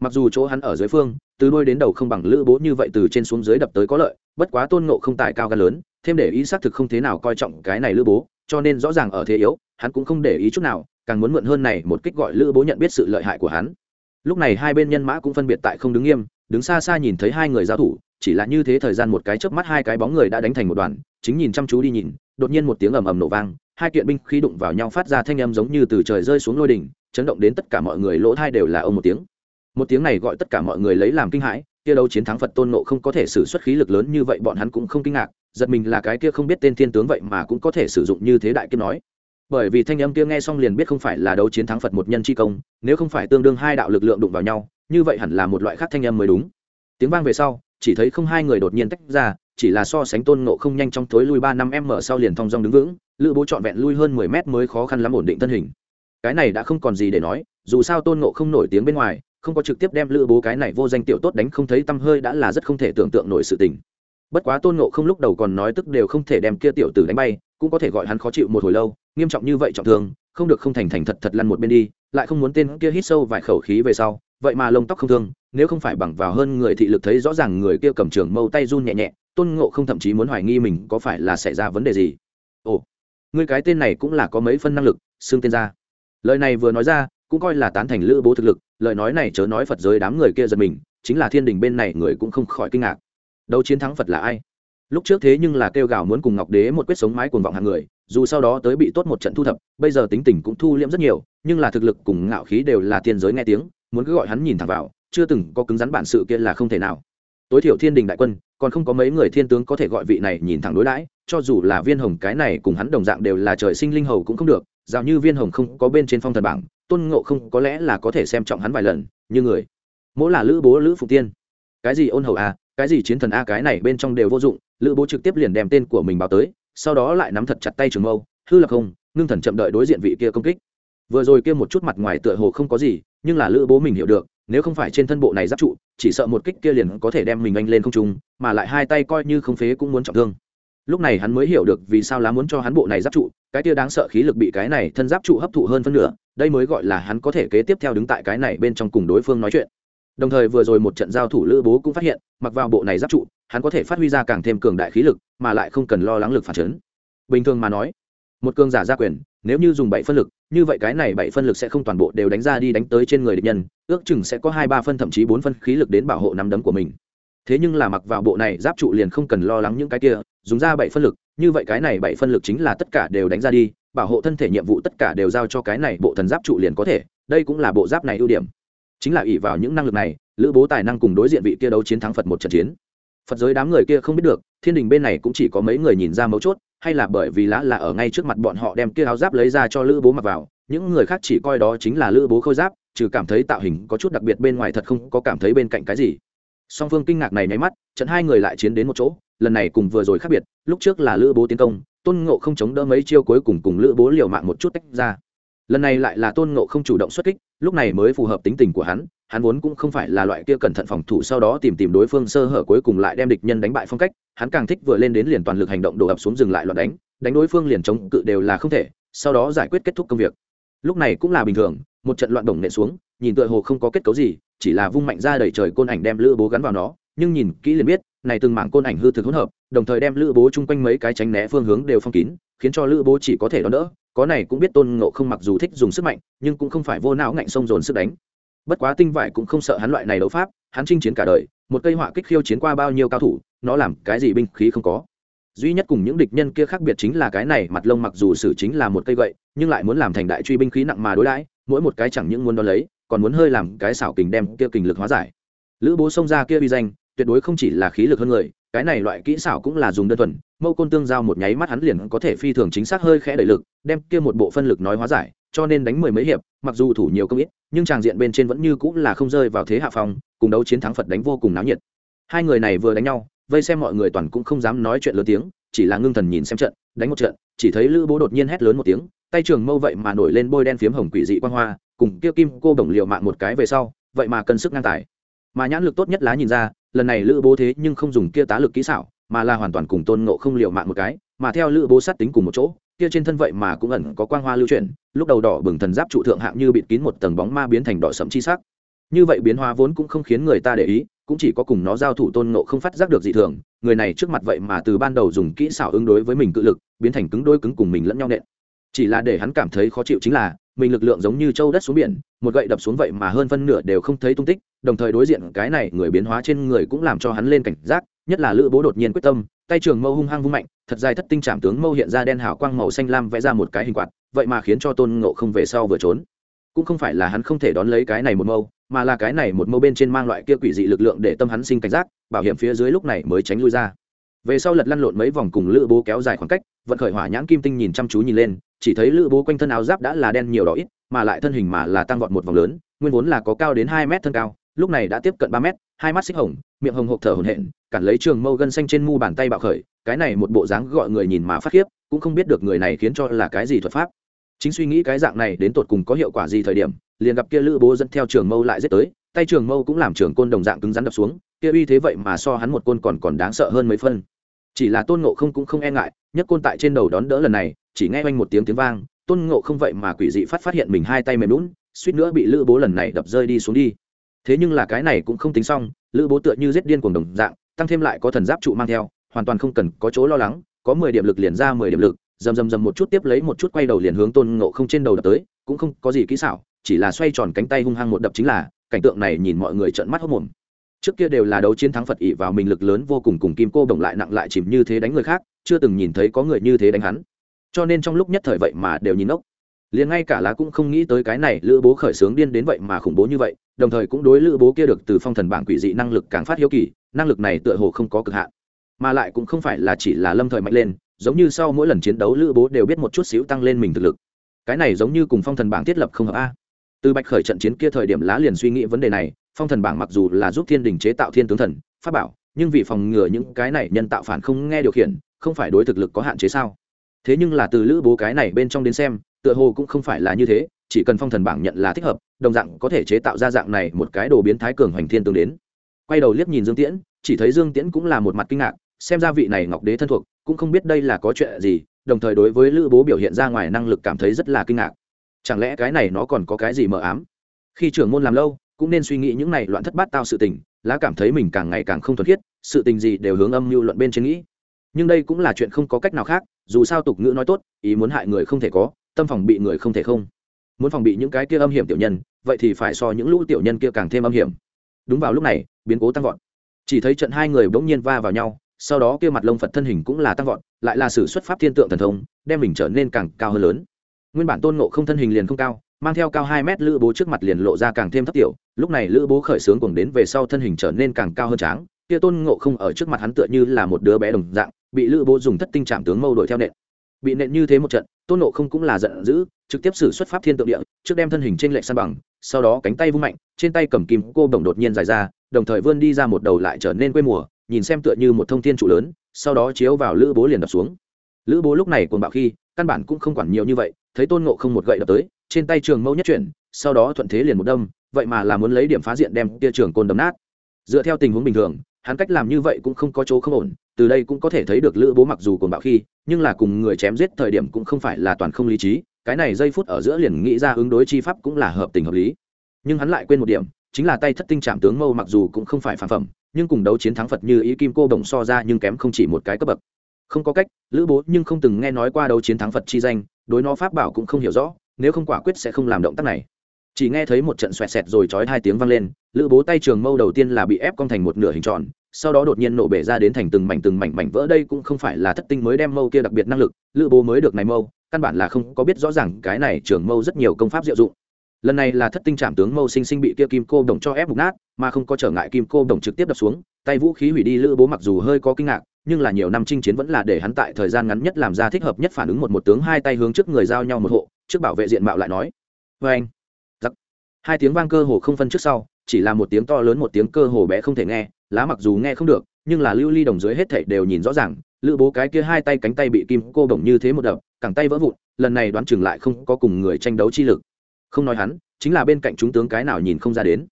Mặc dù chỗ hắn ở dưới phương, từ đôi đến đầu không bằng lữ bố như vậy từ trên xuống dưới đập tới có lợi, bất quá tôn nộ không tài cao gan lớn, thêm để ý xác thực không thế nào coi trọng cái này lữ bố, cho nên rõ ràng ở thế yếu, hắn cũng không để ý chút nào, càng muốn mượn hơn này một kích gọi lữ bố nhận biết sự lợi hại của hắn. Lúc này hai bên nhân mã cũng phân biệt tại không đứng nghiêm, đứng xa xa nhìn thấy hai người giao thủ, chỉ là như thế thời gian một cái chớp mắt hai cái bóng người đã đánh thành một đoàn chính nhìn chăm chú đi nhìn, đột nhiên một tiếng ầm ầm nổ vang, hai kiện binh khí đụng vào nhau phát ra thanh âm giống như từ trời rơi xuống lôi đỉnh, chấn động đến tất cả mọi người lỗ thai đều là ông một tiếng. Một tiếng này gọi tất cả mọi người lấy làm kinh hãi, kia đấu chiến thắng phật tôn nộ không có thể sử xuất khí lực lớn như vậy, bọn hắn cũng không kinh ngạc, giật mình là cái kia không biết tên thiên tướng vậy mà cũng có thể sử dụng như thế đại kiếp nói. Bởi vì thanh âm kia nghe xong liền biết không phải là đấu chiến thắng phật một nhân chi công, nếu không phải tương đương hai đạo lực lượng đụng vào nhau, như vậy hẳn là một loại khác thanh âm mới đúng. Tiếng vang về sau, chỉ thấy không hai người đột nhiên tách ra chỉ là so sánh tôn ngộ không nhanh trong tối lui ba năm em mở sau liền thong dong đứng vững, lữ bố trọn vẹn lui hơn mười mét mới khó khăn lắm ổn định thân hình. Cái này đã không còn gì để nói, dù sao tôn ngộ không nổi tiếng bên ngoài, không có trực tiếp đem lữ bố cái này vô danh tiểu tốt đánh không thấy tăm hơi đã là rất không thể tưởng tượng nổi sự tình. Bất quá tôn ngộ không lúc đầu còn nói tức đều không thể đem kia tiểu tử đánh bay, cũng có thể gọi hắn khó chịu một hồi lâu, nghiêm trọng như vậy trọng thương, không được không thành thành thật thật lăn một bên đi, lại không muốn tên kia hít sâu vài khẩu khí về sau, vậy mà lông tóc không thương, nếu không phải bằng vào hơn người thị lực thấy rõ ràng người kia cầm trường mâu tay run nhẹ nhẹ tôn ngộ không thậm chí muốn hoài nghi mình có phải là xảy ra vấn đề gì. Ồ người cái tên này cũng là có mấy phân năng lực, xưng tên ra. Lời này vừa nói ra, cũng coi là tán thành lữ bố thực lực, lời nói này chớ nói phật giới đám người kia giật mình, chính là thiên đình bên này người cũng không khỏi kinh ngạc. Đấu chiến thắng phật là ai? Lúc trước thế nhưng là kêu gào muốn cùng ngọc đế một quyết sống mái cuồng vọng hàng người, dù sau đó tới bị tốt một trận thu thập, bây giờ tính tình cũng thu liễm rất nhiều, nhưng là thực lực cùng ngạo khí đều là tiên giới nghe tiếng, muốn cứ gọi hắn nhìn thẳng vào, chưa từng có cứng rắn bản sự kia là không thể nào. Tối thiểu thiên đình đại quân còn không có mấy người thiên tướng có thể gọi vị này nhìn thẳng đối đãi, cho dù là viên hồng cái này cùng hắn đồng dạng đều là trời sinh linh hầu cũng không được dạo như viên hồng không có bên trên phong thần bảng, tôn ngộ không có lẽ là có thể xem trọng hắn vài lần, như người. Mỗi là lữ bố, lữ phụ tiên. Cái gì ôn hầu a cái gì chiến thần a cái này bên trong đều vô dụng, lữ bố trực tiếp liền đem tên của mình báo tới, sau đó lại nắm thật chặt tay trường mâu, hư lập không, ngưng thần chậm đợi đối diện vị kia công kích. Vừa rồi kia một chút mặt ngoài tựa hồ không có gì, nhưng là lữ bố mình hiểu được nếu không phải trên thân bộ này giáp trụ, chỉ sợ một kích kia liền có thể đem mình anh lên không trung, mà lại hai tay coi như không phế cũng muốn trọng thương. Lúc này hắn mới hiểu được vì sao lá muốn cho hắn bộ này giáp trụ, cái kia đáng sợ khí lực bị cái này thân giáp trụ hấp thụ hơn phân nửa, đây mới gọi là hắn có thể kế tiếp theo đứng tại cái này bên trong cùng đối phương nói chuyện. Đồng thời vừa rồi một trận giao thủ lữ bố cũng phát hiện, mặc vào bộ này giáp trụ, hắn có thể phát huy ra càng thêm cường đại khí lực, mà lại không cần lo lắng lực phản chấn. Bình thường mà nói một cường giả ra quyền, nếu như dùng bảy phân lực, như vậy cái này bảy phân lực sẽ không toàn bộ đều đánh ra đi đánh tới trên người địch nhân, ước chừng sẽ có hai ba phân, thậm chí bốn phân khí lực đến bảo hộ nắm đấm của mình. Thế nhưng là mặc vào bộ này, giáp trụ liền không cần lo lắng những cái kia, dùng ra bảy phân lực, như vậy cái này bảy phân lực chính là tất cả đều đánh ra đi, bảo hộ thân thể nhiệm vụ tất cả đều giao cho cái này bộ thần giáp trụ liền có thể, đây cũng là bộ giáp này ưu điểm. Chính là ỷ vào những năng lực này, lữ bố tài năng cùng đối diện vị kia đấu chiến thắng phật một trận chiến. Phật giới đám người kia không biết được, thiên đình bên này cũng chỉ có mấy người nhìn ra mấu chốt hay là bởi vì lá là ở ngay trước mặt bọn họ đem kia áo giáp lấy ra cho lữ bố mặc vào, những người khác chỉ coi đó chính là lữ bố khôi giáp, trừ cảm thấy tạo hình có chút đặc biệt bên ngoài thật không có cảm thấy bên cạnh cái gì. Song phương kinh ngạc này nháy mắt, trận hai người lại chiến đến một chỗ, lần này cùng vừa rồi khác biệt, lúc trước là lữ bố tiến công, tôn ngộ không chống đỡ mấy chiêu cuối cùng cùng lữ bố liều mạng một chút tách ra. Lần này lại là tôn ngộ không chủ động xuất kích, lúc này mới phù hợp tính tình của hắn hắn vốn cũng không phải là loại kia cẩn thận phòng thủ sau đó tìm tìm đối phương sơ hở cuối cùng lại đem địch nhân đánh bại phong cách hắn càng thích vừa lên đến liền toàn lực hành động đổ ập xuống dừng lại loạt đánh đánh đối phương liền chống cự đều là không thể, sau đó giải quyết kết thúc công việc. Lúc này cũng là bình thường, một trận loạn đồng nện xuống, nhìn tựa hồ không có kết cấu gì, chỉ là vung mạnh ra đẩy trời côn ảnh đem lữ bố gắn vào nó, nhưng nhìn kỹ liền biết, này từng mảng côn ảnh hư thực hỗn hợp, đồng thời đem lữ bố chung quanh mấy cái tránh né phương hướng đều phong kín, khiến cho lữ bố chỉ có thể đón đỡ, có này cũng biết tôn ngộ không mặc dù thích dùng sức mạnh, nhưng cũng không phải vô não ngạnh sông dồn sức đánh. Bất quá tinh vải cũng không sợ hắn loại này đấu pháp, hắn chinh chiến cả đời một cây họa kích khiêu chiến qua bao nhiêu cao thủ, nó làm cái gì binh khí không có. Duy nhất cùng những địch nhân kia khác biệt chính là cái này, mặt lông mặc dù xử chính là một cây gậy, nhưng lại muốn làm thành đại truy binh khí nặng mà đối đãi, mỗi một cái chẳng những muốn đo lấy, còn muốn hơi làm cái xảo kình đem kia kình lực hóa giải. Lữ bố xông ra kia uy danh, tuyệt đối không chỉ là khí lực hơn người, cái này loại kỹ xảo cũng là dùng đơn thuần, mâu côn tương giao một nháy mắt hắn liền có thể phi thường chính xác hơi khẽ đẩy lực, đem kia một bộ phân lực nói hóa giải cho nên đánh mười mấy hiệp, mặc dù thủ nhiều công ít, nhưng tràng diện bên trên vẫn như cũng là không rơi vào thế hạ phong, cùng đấu chiến thắng phật đánh vô cùng náo nhiệt. Hai người này vừa đánh nhau, vây xem mọi người toàn cũng không dám nói chuyện lớn tiếng, chỉ là ngưng thần nhìn xem trận, đánh một trận, chỉ thấy lữ bố đột nhiên hét lớn một tiếng, tay trường mâu vậy mà nổi lên bôi đen phiếm hồng quỷ dị quang hoa, cùng kia kim cô bổng liều mạng một cái về sau, vậy mà cân sức ngang tài. Mà nhãn lực tốt nhất lá nhìn ra, lần này lữ bố thế nhưng không dùng kia tá lực kỹ xảo, mà là hoàn toàn cùng tôn ngộ không liều mạng một cái, mà theo lữ bố sát tính cùng một chỗ kia trên thân vậy mà cũng ẩn có quang hoa lưu chuyển, lúc đầu đỏ bừng thần giáp trụ thượng hạng như bịt kín một tầng bóng ma biến thành đỏ sẫm chi sắc. Như vậy biến hóa vốn cũng không khiến người ta để ý, cũng chỉ có cùng nó giao thủ tôn ngộ không phát giác được dị thường, người này trước mặt vậy mà từ ban đầu dùng kỹ xảo ứng đối với mình cự lực, biến thành cứng đôi cứng cùng mình lẫn nhau nện. Chỉ là để hắn cảm thấy khó chịu chính là, mình lực lượng giống như châu đất xuống biển, một gậy đập xuống vậy mà hơn phân nửa đều không thấy tung tích, đồng thời đối diện cái này người biến hóa trên người cũng làm cho hắn lên cảnh giác, nhất là lữ bố đột nhiên quyết tâm, tay trường mâu hung hăng vung mạnh thật dài thất tinh trảm tướng mâu hiện ra đen hào quang màu xanh lam vẽ ra một cái hình quạt, vậy mà khiến cho tôn ngộ không về sau vừa trốn. Cũng không phải là hắn không thể đón lấy cái này một mâu, mà là cái này một mâu bên trên mang loại kia quỷ dị lực lượng để tâm hắn sinh cảnh giác, bảo hiểm phía dưới lúc này mới tránh lui ra. Về sau lật lăn lộn mấy vòng cùng lữ bố kéo dài khoảng cách, vận khởi hỏa nhãn kim tinh nhìn chăm chú nhìn lên, chỉ thấy lữ bố quanh thân áo giáp đã là đen nhiều đỏ ít, mà lại thân hình mà là tăng vọt một vòng lớn, nguyên vốn là có cao đến hai mét thân cao, lúc này đã tiếp cận ba mét, hai mắt xích hồng, miệng hồng hộp thở hổn hển cản lấy trường mâu gân xanh trên mu bàn tay bạo khởi, cái này một bộ dáng gọi người nhìn mà phát khiếp, cũng không biết được người này khiến cho là cái gì thuật pháp. Chính suy nghĩ cái dạng này đến tột cùng có hiệu quả gì thời điểm, liền gặp kia lữ bố dẫn theo trường mâu lại giết tới, tay trường mâu cũng làm trường côn đồng dạng cứng rắn đập xuống, kia uy thế vậy mà so hắn một côn còn còn đáng sợ hơn mấy phân. Chỉ là tôn ngộ không cũng không e ngại, nhất côn tại trên đầu đón đỡ lần này, chỉ nghe oanh một tiếng tiếng vang, tôn ngộ không vậy mà quỷ dị phát phát hiện mình hai tay mềm lún suýt nữa bị lữ bố lần này đập rơi đi xuống đi thế nhưng là cái này cũng không tính xong, lữ bố tựa như giết điên cuồng đồng dạng, tăng thêm lại có thần giáp trụ mang theo, hoàn toàn không cần có chỗ lo lắng, có mười điểm lực liền ra mười điểm lực, dầm dầm dầm một chút tiếp lấy một chút quay đầu liền hướng tôn ngộ không trên đầu đập tới, cũng không có gì kỹ xảo, chỉ là xoay tròn cánh tay hung hăng một đập chính là, cảnh tượng này nhìn mọi người trợn mắt hốc mồm trước kia đều là đấu chiến thắng phật ỵ vào mình lực lớn vô cùng cùng kim cô bồng lại nặng lại chìm như thế đánh người khác, chưa từng nhìn thấy có người như thế đánh hắn. Cho nên trong lúc nhất thời vậy mà đều nhìn ốc liền ngay cả lá cũng không nghĩ tới cái này lữ bố khởi sướng điên đến vậy mà khủng bố như vậy, đồng thời cũng đối lữ bố kia được từ phong thần bảng quỷ dị năng lực càng phát hiếu kỳ, năng lực này tựa hồ không có cực hạn. Mà lại cũng không phải là chỉ là lâm thời mạnh lên, giống như sau mỗi lần chiến đấu lữ bố đều biết một chút xíu tăng lên mình thực lực. Cái này giống như cùng phong thần bảng thiết lập không hợp a. Từ bạch khởi trận chiến kia thời điểm lá liền suy nghĩ vấn đề này, phong thần bảng mặc dù là giúp thiên đình chế tạo thiên tướng thần, pháp bảo, nhưng vì phòng ngừa những cái này nhân tạo phản không nghe điều khiển, không phải đối thực lực có hạn chế sao? Thế nhưng là từ lữ bố cái này bên trong đến xem tựa hồ cũng không phải là như thế, chỉ cần phong thần bảng nhận là thích hợp, đồng dạng có thể chế tạo ra dạng này một cái đồ biến thái cường hoành thiên tương đến. Quay đầu liếc nhìn dương tiễn, chỉ thấy dương tiễn cũng là một mặt kinh ngạc, xem ra vị này ngọc đế thân thuộc, cũng không biết đây là có chuyện gì, đồng thời đối với lữ bố biểu hiện ra ngoài năng lực cảm thấy rất là kinh ngạc. Chẳng lẽ cái này nó còn có cái gì mờ ám? Khi trưởng môn làm lâu, cũng nên suy nghĩ những này loạn thất bát tao sự tình, lá cảm thấy mình càng ngày càng không thuần khiết, sự tình gì đều hướng âm mưu luận bên trên nghĩ. Nhưng đây cũng là chuyện không có cách nào khác, dù sao tục ngữ nói tốt, ý muốn hại người không thể có tâm phòng bị người không thể không. Muốn phòng bị những cái kia âm hiểm tiểu nhân, vậy thì phải so những lũ tiểu nhân kia càng thêm âm hiểm. Đúng vào lúc này, biến cố tăng vọt. Chỉ thấy trận hai người bỗng nhiên va vào nhau, sau đó kia mặt lông phật thân hình cũng là tăng vọt, lại là sự xuất pháp thiên tượng thần thông, đem mình trở nên càng cao hơn lớn. Nguyên bản tôn nộ không thân hình liền không cao, mang theo cao hai mét lữ bố trước mặt liền lộ ra càng thêm thấp tiểu, lúc này lữ bố khởi sướng cùng đến về sau thân hình trở nên càng cao hơn tráng, kia tôn ngộ không ở trước mặt hắn tựa như là một đứa bé đồng dạng, bị lữ bố dùng thất tinh trạm tướng mâu đuổi theo nện bị nện như thế một trận, tôn nộ không cũng là giận dữ, trực tiếp xử xuất pháp thiên tượng địa, trước đem thân hình trên lệnh san bằng, sau đó cánh tay vung mạnh, trên tay cầm kim cô bồng đột nhiên dài ra, đồng thời vươn đi ra một đầu lại trở nên quê mùa, nhìn xem tựa như một thông thiên trụ lớn, sau đó chiếu vào lữ bố liền đập xuống. Lữ bố lúc này cuồng bạo khi, căn bản cũng không quản nhiều như vậy, thấy tôn ngộ không một gậy đập tới, trên tay trường mâu nhất chuyển, sau đó thuận thế liền một đâm, vậy mà là muốn lấy điểm phá diện đem tia trường côn đấm nát. Dựa theo tình huống bình thường, hắn cách làm như vậy cũng không có chỗ không ổn từ đây cũng có thể thấy được lữ bố mặc dù còn bạo khi, nhưng là cùng người chém giết thời điểm cũng không phải là toàn không lý trí, cái này giây phút ở giữa liền nghĩ ra ứng đối chi pháp cũng là hợp tình hợp lý. Nhưng hắn lại quên một điểm, chính là tay thất tinh trạm tướng mâu mặc dù cũng không phải phản phẩm, nhưng cùng đấu chiến thắng phật như ý kim cô đồng so ra nhưng kém không chỉ một cái cấp bậc. Không có cách, lữ bố nhưng không từng nghe nói qua đấu chiến thắng phật chi danh, đối nó pháp bảo cũng không hiểu rõ, nếu không quả quyết sẽ không làm động tác này. Chỉ nghe thấy một trận xoẹt xẹt rồi trói hai tiếng vang lên, lữ bố tay trường mâu đầu tiên là bị ép cong thành một nửa hình tròn sau đó đột nhiên nổ bể ra đến thành từng mảnh từng mảnh mảnh vỡ. Đây cũng không phải là thất tinh mới đem mâu kia đặc biệt năng lực, lữ bố mới được này mâu, căn bản là không có biết rõ ràng cái này trường mâu rất nhiều công pháp diệu dụng. Lần này là thất tinh trảm tướng mâu sinh sinh bị kia kim cô đồng cho ép mục nát, mà không có trở ngại kim cô đồng trực tiếp đập xuống, tay vũ khí hủy đi, lữ bố mặc dù hơi có kinh ngạc, nhưng là nhiều năm chinh chiến vẫn là để hắn tại thời gian ngắn nhất làm ra thích hợp nhất phản ứng một một tướng hai tay hướng trước người giao nhau một hộ, trước bảo vệ diện mạo lại nói vê anh. Giặc. Hai tiếng vang cơ hồ không phân trước sau, chỉ là một tiếng to lớn, một tiếng cơ hồ bé không thể nghe lá mặc dù nghe không được, nhưng là lưu ly đồng dưới hết thảy đều nhìn rõ ràng, lữ bố cái kia hai tay cánh tay bị kim cô bổng như thế một đập, cẳng tay vỡ vụn, lần này đoán chừng lại không có cùng người tranh đấu chi lực. Không nói hắn, chính là bên cạnh chúng tướng cái nào nhìn không ra đến.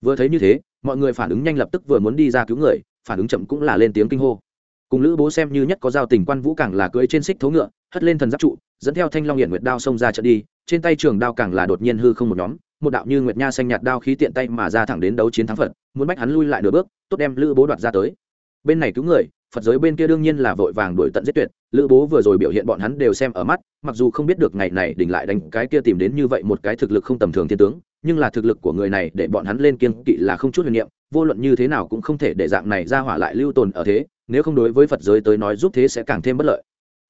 Vừa thấy như thế, mọi người phản ứng nhanh lập tức vừa muốn đi ra cứu người, phản ứng chậm cũng là lên tiếng kinh hô. Cùng lữ bố xem như nhất có giao tình quan vũ càng là cưỡi trên xích thấu ngựa, hất lên thần giáp trụ, dẫn theo thanh long hiển nguyệt đao xông ra trận đi, trên tay trường đao càng là đột nhiên hư không một nhóm một đạo như nguyệt nha xanh nhạt đao khí tiện tay mà ra thẳng đến đấu chiến thắng phật, muốn bách hắn lui lại nửa bước, tốt đem lữ bố đoạt ra tới. Bên này cứu người, phật giới bên kia đương nhiên là vội vàng đuổi tận giết tuyệt, lữ bố vừa rồi biểu hiện bọn hắn đều xem ở mắt, mặc dù không biết được ngày này đỉnh lại đánh cái kia tìm đến như vậy một cái thực lực không tầm thường thiên tướng, nhưng là thực lực của người này để bọn hắn lên kiên kỵ là không chút huyền niệm, vô luận như thế nào cũng không thể để dạng này ra hỏa lại lưu tồn ở thế, nếu không đối với phật giới tới nói giúp thế sẽ càng thêm bất lợi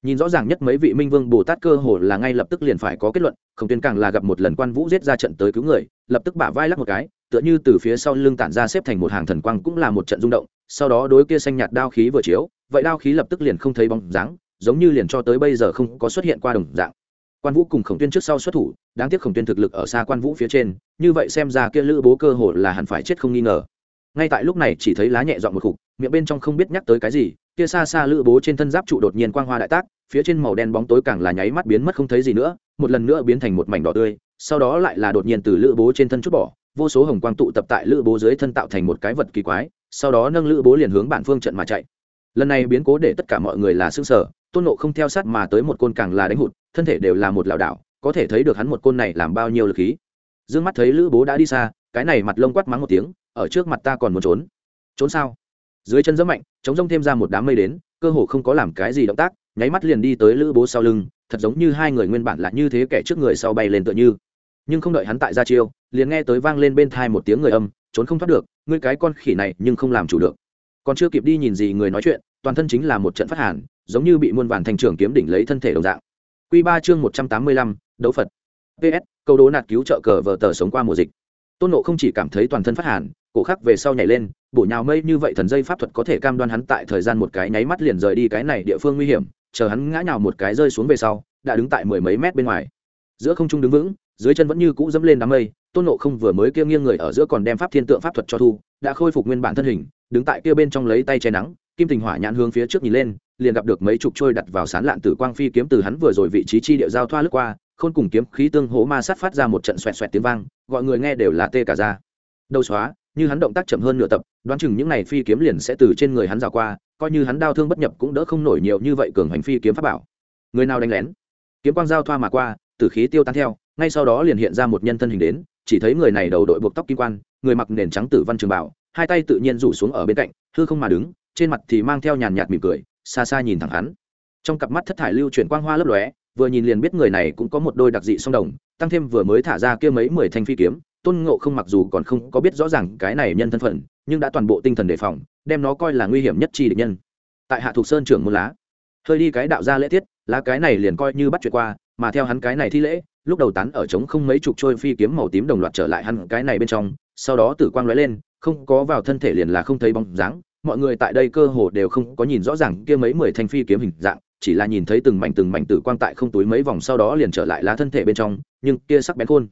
nhìn rõ ràng nhất mấy vị minh vương bồ tát cơ hồ là ngay lập tức liền phải có kết luận, Khổng tuyên càng là gặp một lần quan vũ giết ra trận tới cứu người, lập tức bả vai lắc một cái, tựa như từ phía sau lưng tản ra xếp thành một hàng thần quang cũng là một trận rung động, sau đó đối kia xanh nhạt đao khí vừa chiếu, vậy đao khí lập tức liền không thấy bóng dáng, giống như liền cho tới bây giờ không có xuất hiện qua đồng dạng. Quan vũ cùng khổng tuyên trước sau xuất thủ, đáng tiếc khổng tuyên thực lực ở xa quan vũ phía trên, như vậy xem ra kia lữ bố cơ hồ là hẳn phải chết không nghi ngờ. Ngay tại lúc này chỉ thấy lá nhẹ dọn một khục, miệng bên trong không biết nhắc tới cái gì kia xa xa lữ bố trên thân giáp trụ đột nhiên quang hoa đại tác, phía trên màu đen bóng tối càng là nháy mắt biến mất không thấy gì nữa, một lần nữa biến thành một mảnh đỏ tươi, sau đó lại là đột nhiên từ lữ bố trên thân chút bỏ, vô số hồng quang tụ tập tại lữ bố dưới thân tạo thành một cái vật kỳ quái, sau đó nâng lữ bố liền hướng bản phương trận mà chạy. Lần này biến cố để tất cả mọi người là xương sở tôn nộ không theo sát mà tới một côn càng là đánh hụt, thân thể đều là một lảo đảo, có thể thấy được hắn một côn này làm bao nhiêu lực khí. D ư ơ n g mắt thấy lữ bố đã đi xa, cái này mặt lông quắt mắng một tiếng, ở trước mặt ta còn muốn trốn. Trốn sao? Dưới chân rất mạnh, chống rông thêm ra một đám mây đến, cơ hồ không có làm cái gì động tác, nháy mắt liền đi tới lữ bố sau lưng, thật giống như hai người nguyên bản là như thế kẻ trước người sau bay lên tựa như. Nhưng không đợi hắn tại ra chiêu, liền nghe tới vang lên bên thai một tiếng người âm, trốn không thoát được, ngươi cái con khỉ này nhưng không làm chủ được. Còn chưa kịp đi nhìn gì người nói chuyện, toàn thân chính là một trận phát hàn, giống như bị muôn vàn thành trưởng kiếm đỉnh lấy thân thể đồng dạng. Q ba chương một trăm tám mươi lăm, đấu phật. Ps câu đố nạt cứu trợ cờ vờ tờ sống qua mùa dịch. Tôn nộ không chỉ cảm thấy toàn thân phát hàn cổ khắc về sau nhảy lên, bổ nhào mây như vậy thần dây pháp thuật có thể cam đoan hắn tại thời gian một cái nháy mắt liền rời đi cái này địa phương nguy hiểm, chờ hắn ngã nhào một cái rơi xuống về sau, đã đứng tại mười mấy mét bên ngoài. Giữa không trung đứng vững, dưới chân vẫn như cũ dẫm lên đám mây, tôn nộ không vừa mới kia nghiêng người ở giữa còn đem pháp thiên tượng pháp thuật cho thu, đã khôi phục nguyên bản thân hình, đứng tại kia bên trong lấy tay che nắng, kim tình hỏa nhãn hướng phía trước nhìn lên, liền gặp được mấy chục trôi đặt vào sán lạn tử quang phi kiếm từ hắn vừa rồi vị trí chi địa giao thoa lướt qua, khôn cùng kiếm khí tương hố ma sát phát ra một trận xoẹt xoẹt tiếng vang, gọi người nghe đều là tê cả ra đầu xóa như hắn động tác chậm hơn nửa tập, đoán chừng những này phi kiếm liền sẽ từ trên người hắn rào qua, coi như hắn đau thương bất nhập cũng đỡ không nổi nhiều như vậy cường hành phi kiếm pháp bảo. Người nào đánh lén? Kiếm quang giao thoa mà qua, tử khí tiêu tan theo, ngay sau đó liền hiện ra một nhân thân hình đến, chỉ thấy người này đầu đội buộc tóc kim quan, người mặc nền trắng tử văn trường bảo, hai tay tự nhiên rủ xuống ở bên cạnh, hư không mà đứng, trên mặt thì mang theo nhàn nhạt mỉm cười, xa xa nhìn thẳng hắn. Trong cặp mắt thất thải lưu chuyển quang hoa lấp lóe, vừa nhìn liền biết người này cũng có một đôi đặc dị song đồng, tăng thêm vừa mới thả ra kia mấy mười thanh phi kiếm tôn ngộ không mặc dù còn không có biết rõ ràng cái này nhân thân phận, nhưng đã toàn bộ tinh thần đề phòng, đem nó coi là nguy hiểm nhất chi địch nhân. Tại hạ thục sơn trưởng môn lá, hơi đi cái đạo gia lễ tiết, lá cái này liền coi như bắt chuyện qua, mà theo hắn cái này thi lễ, lúc đầu tán ở trống không mấy chục trôi phi kiếm màu tím đồng loạt trở lại hắn cái này bên trong, sau đó tử quang lóe lên, không có vào thân thể liền là không thấy bóng dáng, mọi người tại đây cơ hồ đều không có nhìn rõ ràng kia mấy mười thanh phi kiếm hình dạng, chỉ là nhìn thấy từng mảnh từng mảnh tử quang tại không túi mấy vòng sau đó liền trở lại lá thân thể bên trong, nhưng kia sắc bén khôn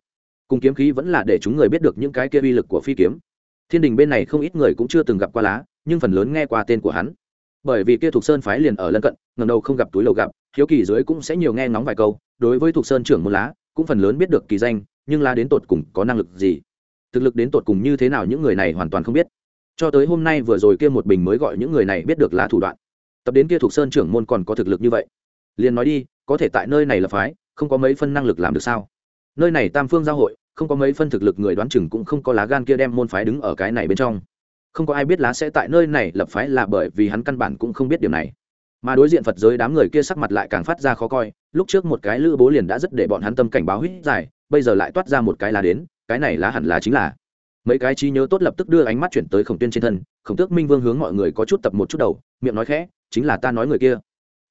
cùng kiếm khí vẫn là để chúng người biết được những cái kia uy lực của phi kiếm. Thiên đình bên này không ít người cũng chưa từng gặp qua lá, nhưng phần lớn nghe qua tên của hắn. Bởi vì kia thuộc sơn phái liền ở lân cận ngầm đầu không gặp túi lầu gặp, hiếu kỳ dưới cũng sẽ nhiều nghe ngóng vài câu, đối với thuộc sơn trưởng môn lá, cũng phần lớn biết được kỳ danh, nhưng lá đến tột cùng có năng lực gì? Thực lực đến tột cùng như thế nào những người này hoàn toàn không biết. Cho tới hôm nay vừa rồi kia một bình mới gọi những người này biết được lá thủ đoạn. Tập đến kia thuộc sơn trưởng môn còn có thực lực như vậy. Liền nói đi, có thể tại nơi này là phái, không có mấy phân năng lực làm được sao? Nơi này tam phương giao hội, không có mấy phân thực lực người đoán chừng cũng không có lá gan kia đem môn phái đứng ở cái này bên trong. Không có ai biết lá sẽ tại nơi này lập phái là bởi vì hắn căn bản cũng không biết điều này. Mà đối diện phật giới đám người kia sắc mặt lại càng phát ra khó coi, lúc trước một cái lữ bố liền đã rất để bọn hắn tâm cảnh báo hít dài, bây giờ lại toát ra một cái lá đến, cái này lá hẳn là chính là. Mấy cái trí nhớ tốt lập tức đưa ánh mắt chuyển tới khổng tuyên trên thân, khổng tước minh vương hướng mọi người có chút tập một chút đầu, miệng nói khẽ, chính là ta nói người kia.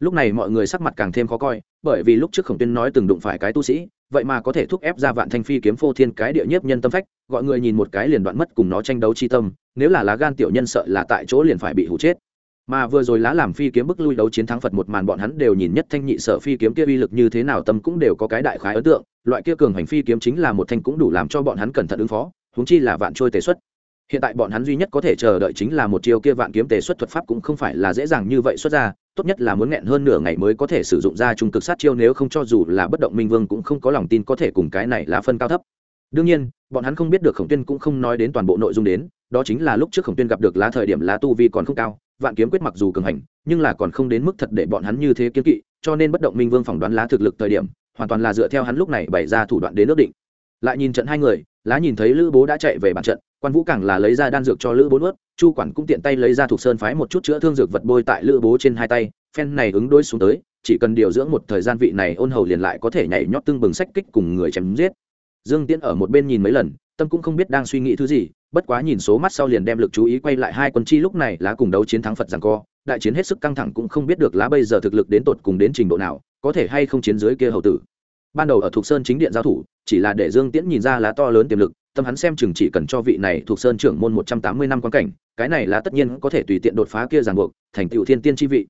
Lúc này mọi người sắc mặt càng thêm khó coi, bởi vì lúc trước khổng tuyên nói từng đụng phải cái tu sĩ vậy mà có thể thúc ép ra vạn thanh phi kiếm phô thiên cái địa nhiếp nhân tâm phách, gọi người nhìn một cái liền đoạn mất cùng nó tranh đấu chi tâm, nếu là lá gan tiểu nhân sợ là tại chỗ liền phải bị hụ chết. Mà vừa rồi lá làm phi kiếm bức lui đấu chiến thắng phật một màn bọn hắn đều nhìn nhất thanh nhị sợ phi kiếm kia uy lực như thế nào tâm cũng đều có cái đại khái ấn tượng, loại kia cường hành phi kiếm chính là một thanh cũng đủ làm cho bọn hắn cẩn thận ứng phó húng chi là vạn trôi tề xuất hiện tại bọn hắn duy nhất có thể chờ đợi chính là một chiêu kia vạn kiếm tề xuất thuật pháp cũng không phải là dễ dàng như vậy xuất ra, tốt nhất là muốn nghẹn hơn nửa ngày mới có thể sử dụng ra trung cực sát chiêu nếu không cho dù là bất động minh vương cũng không có lòng tin có thể cùng cái này là phân cao thấp. Đương nhiên, bọn hắn không biết được khổng tuyên cũng không nói đến toàn bộ nội dung đến, đó chính là lúc trước khổng tuyên gặp được lá thời điểm lá tu vi còn không cao, vạn kiếm quyết mặc dù cường hành, nhưng là còn không đến mức thật để bọn hắn như thế kiếm kỵ, cho nên bất động minh vương phỏng đoán lá thực lực thời điểm, hoàn toàn là dựa theo hắn lúc này bày ra thủ đoạn đến ước định. Lại nhìn trận hai người lá nhìn thấy lữ bố đã chạy về bản trận, quan vũ càng là lấy ra đan dược cho lữ bố nuốt, chu quản cũng tiện tay lấy ra thuộc sơn phái một chút chữa thương dược vật bôi tại lữ bố trên hai tay, phen này ứng đối xuống tới, chỉ cần điều dưỡng một thời gian vị này ôn hầu liền lại có thể nhảy nhót tương bừng sách kích cùng người chém giết. Dương tiễn ở một bên nhìn mấy lần, tâm cũng không biết đang suy nghĩ thứ gì, bất quá nhìn số mắt sau liền đem lực chú ý quay lại hai quân chi lúc này lá cùng đấu chiến thắng phật rằng co, đại chiến hết sức căng thẳng cũng không biết được lá bây giờ thực lực đến tột cùng đến trình độ nào, có thể hay không chiến dưới kia hầu tử ban đầu ở thuộc sơn chính điện giao thủ, chỉ là để dương tiễn nhìn ra lá to lớn tiềm lực, tâm hắn xem chừng chỉ cần cho vị này thuộc sơn trưởng môn một trăm tám mươi năm quan cảnh, cái này là tất nhiên có thể tùy tiện đột phá kia ràng buộc, thành tựu thiên tiên chi vị.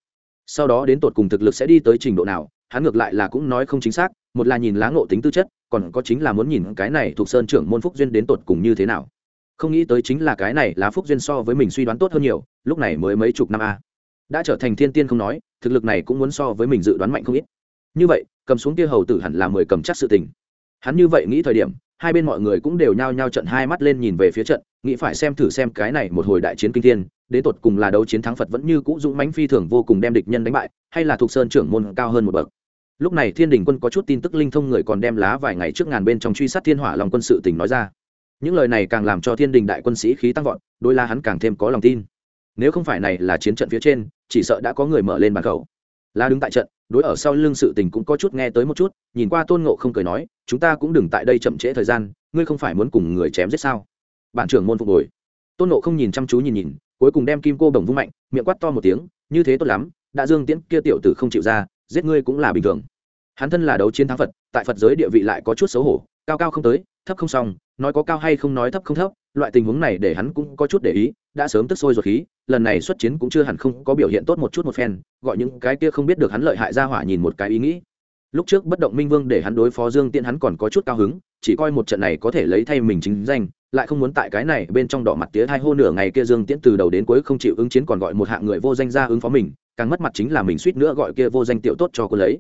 Sau đó đến tột cùng thực lực sẽ đi tới trình độ nào, hắn ngược lại là cũng nói không chính xác, một là nhìn lá ngộ tính tư chất, còn có chính là muốn nhìn cái này thuộc sơn trưởng môn phúc duyên đến tột cùng như thế nào. Không nghĩ tới chính là cái này là phúc duyên so với mình suy đoán tốt hơn nhiều, lúc này mới mấy chục năm a. Đã trở thành thiên tiên không nói, thực lực này cũng muốn so với mình dự đoán mạnh không ít như vậy, cầm xuống kia hầu tử hẳn là mười cầm chắc sự tình. Hắn như vậy nghĩ thời điểm, hai bên mọi người cũng đều nhao nhao trận hai mắt lên nhìn về phía trận, nghĩ phải xem thử xem cái này một hồi đại chiến kinh thiên, đến tột cùng là đấu chiến thắng phật vẫn như cũ dũng mãnh phi thường vô cùng đem địch nhân đánh bại, hay là thuộc sơn trưởng môn cao hơn một bậc. Lúc này thiên đình quân có chút tin tức linh thông người còn đem lá vài ngày trước ngàn bên trong truy sát thiên hỏa lòng quân sự tỉnh nói ra. Những lời này càng làm cho thiên đình đại quân sĩ khí tăng vọt, đôi la hắn càng thêm có lòng tin. Nếu không phải này là chiến trận phía trên, chỉ sợ đã có người mở lên bàn khẩu la đứng tại trận, đối ở sau lưng sự tình cũng có chút nghe tới một chút, nhìn qua tôn ngộ không cười nói, chúng ta cũng đừng tại đây chậm trễ thời gian, ngươi không phải muốn cùng người chém giết sao? Bản trưởng môn phục hồi. Tôn ngộ không nhìn chăm chú nhìn nhìn, cuối cùng đem kim cô đồng vung mạnh, miệng quát to một tiếng, như thế tốt lắm, đã dương tiễn kia tiểu tử không chịu ra, giết ngươi cũng là bình thường. Hắn thân là đấu chiến thắng phật, tại phật giới địa vị lại có chút xấu hổ, cao cao không tới, thấp không xong, nói có cao hay không nói thấp không thấp, loại tình huống này để hắn cũng có chút để ý, đã sớm tức sôi ruột khí lần này xuất chiến cũng chưa hẳn không có biểu hiện tốt một chút một phen, gọi những cái kia không biết được hắn lợi hại ra hỏa nhìn một cái ý nghĩ. Lúc trước bất động minh vương để hắn đối phó dương tiễn hắn còn có chút cao hứng, chỉ coi một trận này có thể lấy thay mình chính danh, lại không muốn tại cái này bên trong đỏ mặt tía hai hô nửa ngày kia dương tiễn từ đầu đến cuối không chịu ứng chiến còn gọi một hạng người vô danh ra ứng phó mình, càng mất mặt chính là mình suýt nữa gọi kia vô danh tiểu tốt cho cô lấy.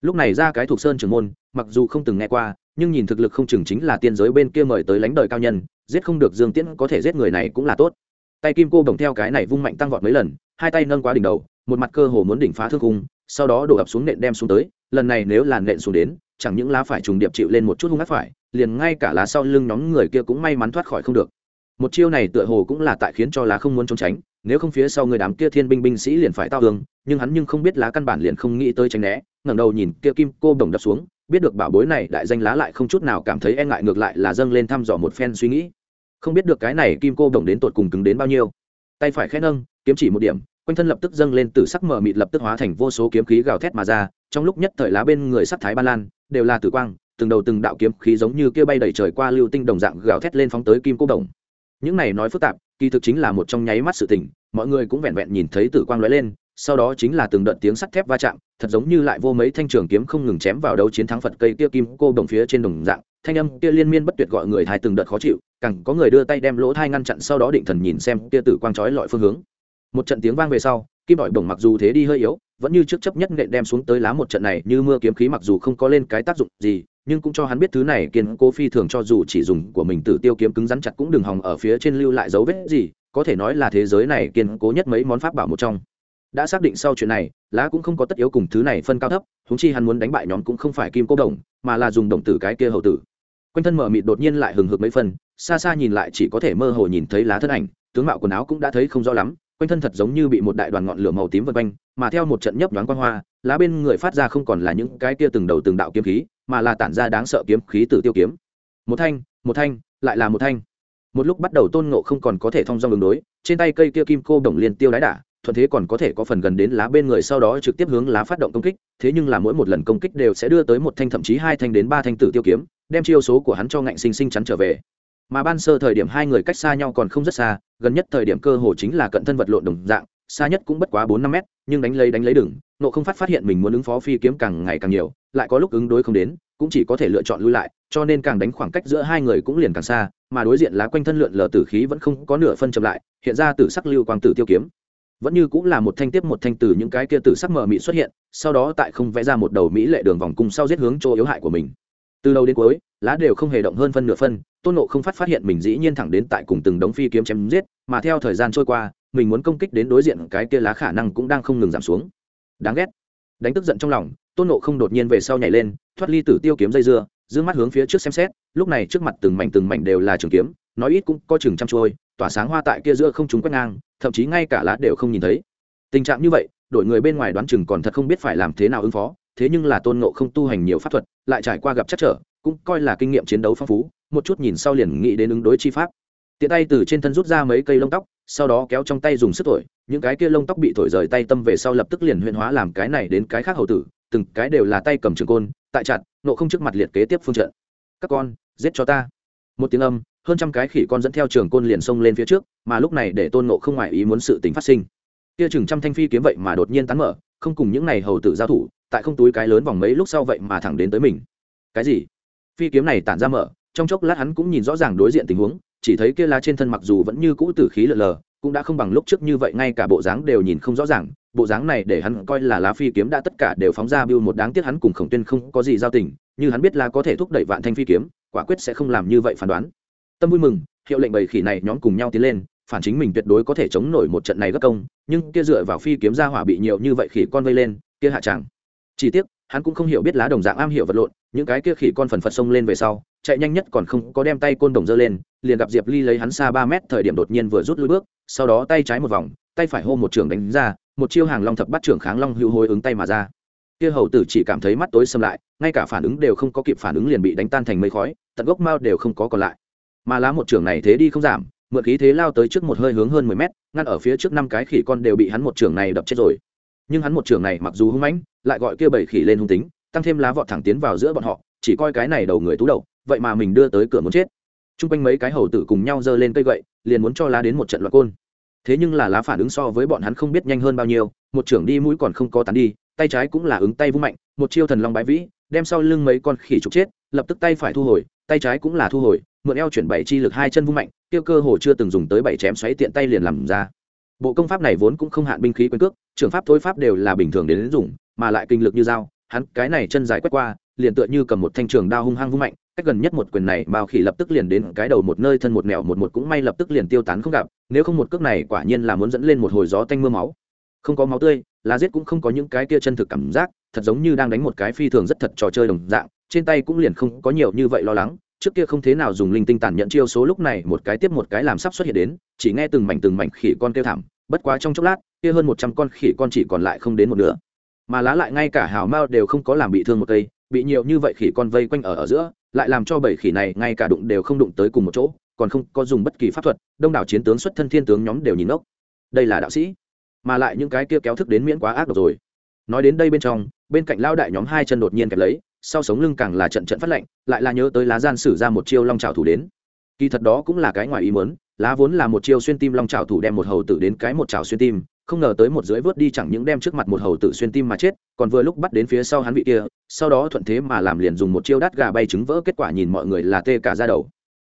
Lúc này ra cái thuộc sơn trưởng môn, mặc dù không từng nghe qua, nhưng nhìn thực lực không chừng chính là tiên giới bên kia mời tới lãnh đời cao nhân, giết không được dương tiễn có thể giết người này cũng là tốt tay kim cô đồng theo cái này vung mạnh tăng vọt mấy lần, hai tay nâng quá đỉnh đầu, một mặt cơ hồ muốn đỉnh phá thương cung sau đó đổ ập xuống nện đem xuống tới, lần này nếu làn nện xuống đến, chẳng những lá phải trùng điệp chịu lên một chút hung ác phải, liền ngay cả lá sau lưng nhóm người kia cũng may mắn thoát khỏi không được. Một chiêu này tựa hồ cũng là tại khiến cho lá không muốn trốn tránh, nếu không phía sau người đám kia thiên binh binh sĩ liền phải tao tường nhưng hắn nhưng không biết lá căn bản liền không nghĩ tới tránh né, ngẩng đầu nhìn kia kim cô đồng đập xuống, biết được bảo bối này đại danh lá lại không chút nào cảm thấy e ngại, ngược lại là dâng lên thăm dò một phen suy nghĩ không biết được cái này kim cô đồng đến tột cùng cứng đến bao nhiêu. Tay phải khẽ nâng, kiếm chỉ một điểm, quanh thân lập tức dâng lên từ sắc mờ mịt lập tức hóa thành vô số kiếm khí gào thét mà ra, trong lúc nhất thời lá bên người sắc thái ba lan, đều là tử quang, từng đầu từng đạo kiếm khí giống như kia bay đầy trời qua lưu tinh đồng dạng gào thét lên phóng tới kim cô đồng. Những này nói phức tạp, kỳ thực chính là một trong nháy mắt sự tình, mọi người cũng vẹn vẹn nhìn thấy tử quang lóe lên, sau đó chính là từng đợt tiếng sắt thép va chạm, thật giống như lại vô mấy thanh trường kiếm không ngừng chém vào đấu chiến thắng phật cây kia kim cô đồng phía trên đồng dạng thanh âm kia liên miên bất tuyệt gọi người thai từng đợt khó chịu, càng có người đưa tay đem lỗ thai ngăn chặn sau đó định thần nhìn xem kia tử quang chói lọi phương hướng. Một trận tiếng vang về sau, kim đội đồng mặc dù thế đi hơi yếu, vẫn như trước chấp nhất nện đem xuống tới lá một trận này như mưa kiếm khí mặc dù không có lên cái tác dụng gì, nhưng cũng cho hắn biết thứ này kiên cố phi thường cho dù chỉ dùng của mình tử tiêu kiếm cứng rắn chặt cũng đừng hòng ở phía trên lưu lại dấu vết gì, có thể nói là thế giới này kiên cố nhất mấy món pháp bảo một trong. Đã xác định sau chuyện này, lá cũng không có tất yếu cùng thứ này phân cao thấp húng chi hắn muốn đánh bại nhóm cũng không phải kim cô đồng, mà là dùng đồng tử cái kia hậu tử quanh thân mở mịt đột nhiên lại hừng hực mấy phần, xa xa nhìn lại chỉ có thể mơ hồ nhìn thấy lá thân ảnh tướng mạo quần áo cũng đã thấy không rõ lắm quanh thân thật giống như bị một đại đoàn ngọn lửa màu tím vân quanh mà theo một trận nhấp nhoáng quan hoa lá bên người phát ra không còn là những cái kia từng đầu từng đạo kiếm khí mà là tản ra đáng sợ kiếm khí từ tiêu kiếm. Một thanh một thanh lại là một thanh. Một lúc bắt đầu tôn ngộ không còn có thể thông dong đường đối trên tay cây kia kim cô đồng liên tiêu đái đả thuận thế còn có thể có phần gần đến lá bên người sau đó trực tiếp hướng lá phát động công kích thế nhưng là mỗi một lần công kích đều sẽ đưa tới một thanh thậm chí hai thanh đến ba thanh tử tiêu kiếm đem chiêu số của hắn cho ngạnh sinh sinh chắn trở về. Mà ban sơ thời điểm hai người cách xa nhau còn không rất xa, gần nhất thời điểm cơ hồ chính là cận thân vật lộn đồng dạng, xa nhất cũng bất quá bốn năm mét, nhưng đánh lấy đánh lấy đừng nộ không phát phát hiện mình muốn ứng phó phi kiếm càng ngày càng nhiều, lại có lúc ứng đối không đến, cũng chỉ có thể lựa chọn lui lại, cho nên càng đánh khoảng cách giữa hai người cũng liền càng xa, mà đối diện lá quanh thân lượn lờ tử khí vẫn không có nửa phân chậm lại, hiện ra tử sắc lưu quang tử tiêu kiếm. Vẫn như cũng là một thanh tiếp một thanh từ những cái kia tử sắc mờ mị xuất hiện, sau đó tại không vẽ ra một đầu mỹ lệ đường vòng cung sau giết hướng chỗ yếu hại của mình từ đầu đến cuối, lá đều không hề động hơn phân nửa phân, tôn nộ không phát phát hiện mình dĩ nhiên thẳng đến tại cùng từng đống phi kiếm chém giết, mà theo thời gian trôi qua, mình muốn công kích đến đối diện cái kia lá khả năng cũng đang không ngừng giảm xuống. Đáng ghét. Đánh tức giận trong lòng, tôn nộ không đột nhiên về sau nhảy lên, thoát ly tử tiêu kiếm dây dưa d mắt hướng phía trước xem xét, lúc này trước mặt từng mảnh từng mảnh đều là trường kiếm, nói ít cũng có chừng trăm trôi tỏa sáng hoa tại kia giữa không chúng quét ngang, thậm chí ngay cả lá đều không nhìn thấy. Tình trạng như vậy, đội người bên ngoài đoán chừng còn thật không biết phải làm thế nào ứng phó thế nhưng là tôn nộ không tu hành nhiều pháp thuật, lại trải qua gặp chắc trở, cũng coi là kinh nghiệm chiến đấu phong phú, một chút nhìn sau liền nghĩ đến ứng đối chi pháp. Tiện tay từ trên thân rút ra mấy cây lông tóc, sau đó kéo trong tay dùng sức thổi, những cái kia lông tóc bị thổi rời tay tâm về sau lập tức liền huyền hóa làm cái này đến cái khác hầu tử, từng cái đều là tay cầm trường côn, tại chặt nộ không trước mặt liệt kế tiếp phương trận. Các con, giết cho ta. Một tiếng âm, hơn trăm cái khỉ con dẫn theo trường côn liền xông lên phía trước, mà lúc này để tôn nộ không ngoại ý muốn sự tính phát sinh. Kia chừng trăm thanh phi kiếm vậy mà đột nhiên tán mở, không cùng những này hầu tử giao thủ tại không túi cái lớn vòng mấy lúc sau vậy mà thẳng đến tới mình. Cái gì? Phi kiếm này tản ra mở, trong chốc lát hắn cũng nhìn rõ ràng đối diện tình huống, chỉ thấy kia lá trên thân mặc dù vẫn như cũ tử khí lờ lờ, cũng đã không bằng lúc trước như vậy, ngay cả bộ dáng đều nhìn không rõ ràng. Bộ dáng này để hắn coi là lá phi kiếm đã tất cả đều phóng ra biêu một đáng tiếc hắn cùng khổng tuyên không có gì giao tình, như hắn biết là có thể thúc đẩy vạn thanh phi kiếm, quả quyết sẽ không làm như vậy phán đoán. Tâm vui mừng, hiệu lệnh bầy khỉ này nhóm cùng nhau tiến lên, phản chính mình tuyệt đối có thể chống nổi một trận này gấp công, nhưng kia dựa vào phi kiếm ra hỏa bị nhiều như vậy khỉ con vây lên, kia hạ tràng chỉ tiếc, hắn cũng không hiểu biết lá đồng dạng am hiểu vật lộn, những cái kia khỉ con phần phật xông lên về sau, chạy nhanh nhất còn không có đem tay côn đồng dơ lên, liền gặp diệp ly lấy hắn xa ba mét thời điểm đột nhiên vừa rút lui bước, sau đó tay trái một vòng, tay phải hô một trường đánh ra, một chiêu hàng long thập bắt trưởng kháng long hữu hồi ứng tay mà ra. Kia hầu tử chỉ cảm thấy mắt tối xâm lại, ngay cả phản ứng đều không có kịp phản ứng liền bị đánh tan thành mây khói, tận gốc mao đều không có còn lại. Mà lá một trường này thế đi không giảm, mượn khí thế lao tới trước một hơi hướng hơn mười mét, ngăn ở phía trước năm cái khỉ con đều bị hắn một trường này đập chết rồi nhưng hắn một trưởng này mặc dù hung mãnh, lại gọi kia bảy khỉ lên hung tính, tăng thêm lá vọt thẳng tiến vào giữa bọn họ, chỉ coi cái này đầu người tú đầu vậy mà mình đưa tới cửa muốn chết. T r u n g quanh mấy cái hầu tử cùng nhau giơ lên cây gậy, liền muốn cho lá đến một trận loạt côn. Thế nhưng là lá phản ứng so với bọn hắn không biết nhanh hơn bao nhiêu, một trưởng đi mũi còn không có tán đi, tay trái cũng là ứng tay vung mạnh, một chiêu thần long bái vĩ, đem sau lưng mấy con khỉ trục chết, lập tức tay phải thu hồi, tay trái cũng là thu hồi, mượn eo chuyển bảy chi lực hai chân vung mạnh tiêu cơ hồ chưa từng dùng tới bảy chém xoáy tiện tay liền làm ra. Bộ công pháp này vốn cũng không hạn binh khí quyền cước trưởng pháp thối pháp đều là bình thường đến dùng, mà lại kinh lực như dao, hắn cái này chân dài quét qua, liền tựa như cầm một thanh trường đao hung hăng vung mạnh, cách gần nhất một quyền này bao khỉ lập tức liền đến cái đầu một nơi thân một mẹo một một cũng may lập tức liền tiêu tán không gặp, nếu không một cước này quả nhiên là muốn dẫn lên một hồi gió tanh mưa máu. Không có máu tươi, lá giết cũng không có những cái kia chân thực cảm giác, thật giống như đang đánh một cái phi thường rất thật trò chơi đồng dạng, trên tay cũng liền không có nhiều như vậy lo lắng, trước kia không thế nào dùng linh tinh tàn nhận chiêu số lúc này một cái tiếp một cái làm sắp xuất hiện đến, chỉ nghe từng mảnh từng mảnh khỉ con kêu thảm bất quá trong chốc lát kia hơn một trăm con khỉ con chỉ còn lại không đến một nửa. Mà lá lại ngay cả hào mao đều không có làm bị thương một cây bị nhiều như vậy khỉ con vây quanh ở ở giữa lại làm cho bảy khỉ này ngay cả đụng đều không đụng tới cùng một chỗ còn không có dùng bất kỳ pháp thuật đông đảo chiến tướng xuất thân thiên tướng nhóm đều nhìn ngốc, đây là đạo sĩ. Mà lại những cái kia kéo thức đến miễn quá ác độc rồi. Nói đến đây bên trong bên cạnh lao đại nhóm hai chân đột nhiên kẹp lấy sau sống lưng càng là trận trận phát lạnh lại là nhớ tới lá gian sử ra một chiêu long trào thủ đến kỳ thật đó cũng là cái ngoài ý muốn, lá vốn là một chiêu xuyên tim long trào thủ đem một hầu tử đến cái một trào xuyên tim, không ngờ tới một dưới vớt đi chẳng những đem trước mặt một hầu tử xuyên tim mà chết, còn vừa lúc bắt đến phía sau hắn vị kia, sau đó thuận thế mà làm liền dùng một chiêu đắt gà bay trứng vỡ kết quả nhìn mọi người là tê cả ra đầu.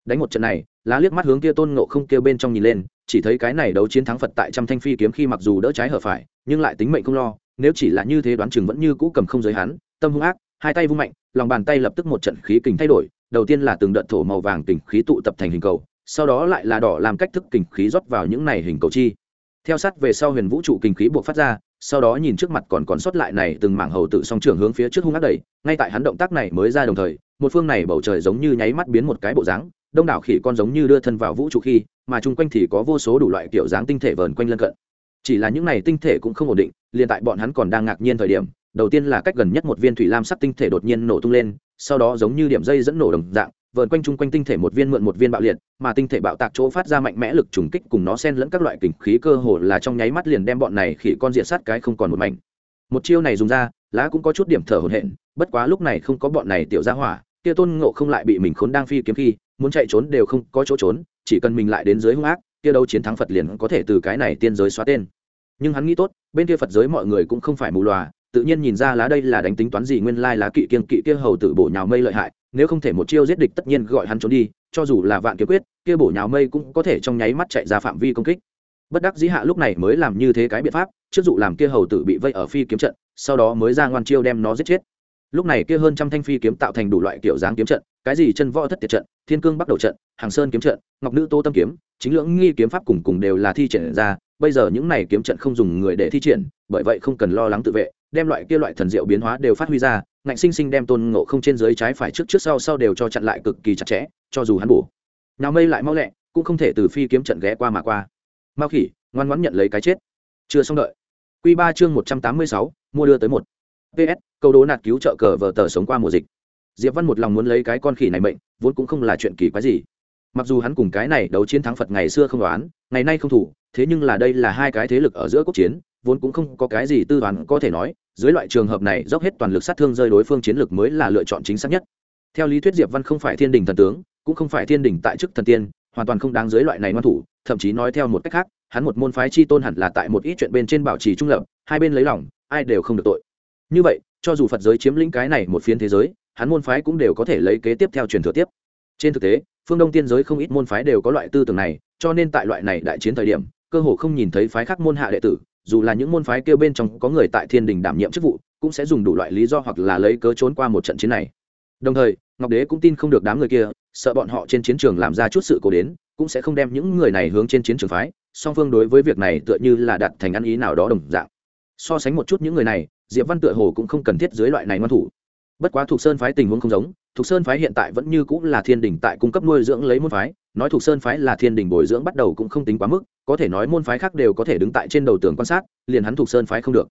Đánh một trận này, lá liếc mắt hướng kia tôn ngộ không kêu bên trong nhìn lên, chỉ thấy cái này đấu chiến thắng phật tại trăm thanh phi kiếm khi mặc dù đỡ trái hở phải, nhưng lại tính mệnh không lo, nếu chỉ là như thế đoán chừng vẫn như cũ cầm không giới hắn, tâm hung ác, hai tay vung mạnh, lòng bàn tay lập tức một trận khí kình thay đổi đầu tiên là từng đợt thổ màu vàng kình khí tụ tập thành hình cầu, sau đó lại là đỏ làm cách thức kình khí rót vào những này hình cầu chi. Theo sát về sau huyền vũ trụ kình khí buộc phát ra, sau đó nhìn trước mặt còn còn sót lại này từng mảng hầu tự song trường hướng phía trước hung ác đẩy, ngay tại hắn động tác này mới ra đồng thời, một phương này bầu trời giống như nháy mắt biến một cái bộ dáng, đông đảo khỉ con giống như đưa thân vào vũ trụ khi, mà chung quanh thì có vô số đủ loại kiểu dáng tinh thể vờn quanh lân cận. Chỉ là những này tinh thể cũng không ổn định, liền tại bọn hắn còn đang ngạc nhiên thời điểm, đầu tiên là cách gần nhất một viên thủy lam sắc tinh thể đột nhiên nổ tung lên sau đó giống như điểm dây dẫn nổ đồng dạng, vờn quanh chung quanh tinh thể một viên mượn một viên bạo liệt, mà tinh thể bạo tạc chỗ phát ra mạnh mẽ lực trùng kích cùng nó xen lẫn các loại kình khí cơ hồ là trong nháy mắt liền đem bọn này khỉ con diện sát cái không còn một mảnh. Một chiêu này dùng ra, lá cũng có chút điểm thở hổn hển, bất quá lúc này không có bọn này tiểu ra hỏa, kia tôn ngộ không lại bị mình khốn đang phi kiếm khi, muốn chạy trốn đều không có chỗ trốn, chỉ cần mình lại đến dưới hung ác, kia đâu chiến thắng phật liền có thể từ cái này tiên giới xóa tên. Nhưng hắn nghĩ tốt, bên kia phật giới mọi người cũng không phải mù loà tự nhiên nhìn ra lá đây là đánh tính toán gì nguyên lai lá kỵ kiên kỵ kia hầu tử bổ nhào mây lợi hại, nếu không thể một chiêu giết địch tất nhiên gọi hắn trốn đi, cho dù là vạn kiếm quyết, kia bổ nhào mây cũng có thể trong nháy mắt chạy ra phạm vi công kích. Bất đắc dĩ hạ lúc này mới làm như thế cái biện pháp, trước dụ làm kia hầu tử bị vây ở phi kiếm trận, sau đó mới ra ngoan chiêu đem nó giết chết. Lúc này kia hơn trăm thanh phi kiếm tạo thành đủ loại kiểu dáng kiếm trận, cái gì chân võ thất tiệt trận, thiên cương bắt đầu trận, hàng sơn kiếm trận, ngọc nữ tô tâm kiếm, chính lưỡng nghi kiếm pháp cùng cùng đều là thi triển ra, bây giờ những này kiếm trận không dùng người để thi triển, bởi vậy không cần lo lắng tự vệ đem loại kia loại thần diệu biến hóa đều phát huy ra, ngạnh sinh sinh đem tôn ngộ không trên dưới trái phải trước trước sau sau đều cho chặn lại cực kỳ chặt chẽ, cho dù hắn bổ. Nào mây lại mau lẹ, cũng không thể từ phi kiếm trận ghé qua mà qua. Mao khỉ, ngoan ngoãn nhận lấy cái chết. Chưa xong đợi. Q ba chương một trăm tám mươi sáu, mua đưa tới một. Ps câu đố nạt cứu trợ cờ vờ tờ sống qua mùa dịch. Diệp văn một lòng muốn lấy cái con khỉ này mệnh, vốn cũng không là chuyện kỳ quái gì. Mặc dù hắn cùng cái này đấu chiến thắng phật ngày xưa không đoán, ngày nay không thủ, thế nhưng là đây là hai cái thế lực ở giữa quốc chiến vốn cũng không có cái gì tư toán có thể nói, dưới loại trường hợp này dốc hết toàn lực sát thương rơi đối phương chiến lược mới là lựa chọn chính xác nhất. Theo lý thuyết diệp văn không phải thiên đình thần tướng, cũng không phải thiên đình tại chức thần tiên, hoàn toàn không đáng dưới loại này ngoan thủ, thậm chí nói theo một cách khác, hắn một môn phái chi tôn hẳn là tại một ít chuyện bên trên bảo trì trung lập, hai bên lấy lòng, ai đều không được tội. Như vậy, cho dù phật giới chiếm lĩnh cái này một phiến thế giới, hắn môn phái cũng đều có thể lấy kế tiếp theo truyền thừa tiếp. Trên thực tế, phương đông tiên giới không ít môn phái đều có loại tư tưởng này, cho nên tại loại này đại chiến thời điểm, cơ hồ không nhìn thấy phái khác môn hạ đệ tử dù là những môn phái kêu bên trong có người tại thiên đình đảm nhiệm chức vụ, cũng sẽ dùng đủ loại lý do hoặc là lấy cớ trốn qua một trận chiến này. Đồng thời, ngọc đế cũng tin không được đám người kia, sợ bọn họ trên chiến trường làm ra chút sự cố đến, cũng sẽ không đem những người này hướng trên chiến trường phái, song phương đối với việc này tựa như là đặt thành ăn ý nào đó đồng dạng. So sánh một chút những người này, diệp văn tựa hồ cũng không cần thiết dưới loại này ngoan thủ. Bất quá thuộc sơn phái tình huống không giống Thục sơn phái hiện tại vẫn như cũng là thiên đình tại cung cấp nuôi dưỡng lấy môn phái, nói Thục sơn phái là thiên đình bồi dưỡng bắt đầu cũng không tính quá mức, có thể nói môn phái khác đều có thể đứng tại trên đầu tường quan sát, liền hắn Thục sơn phái không được.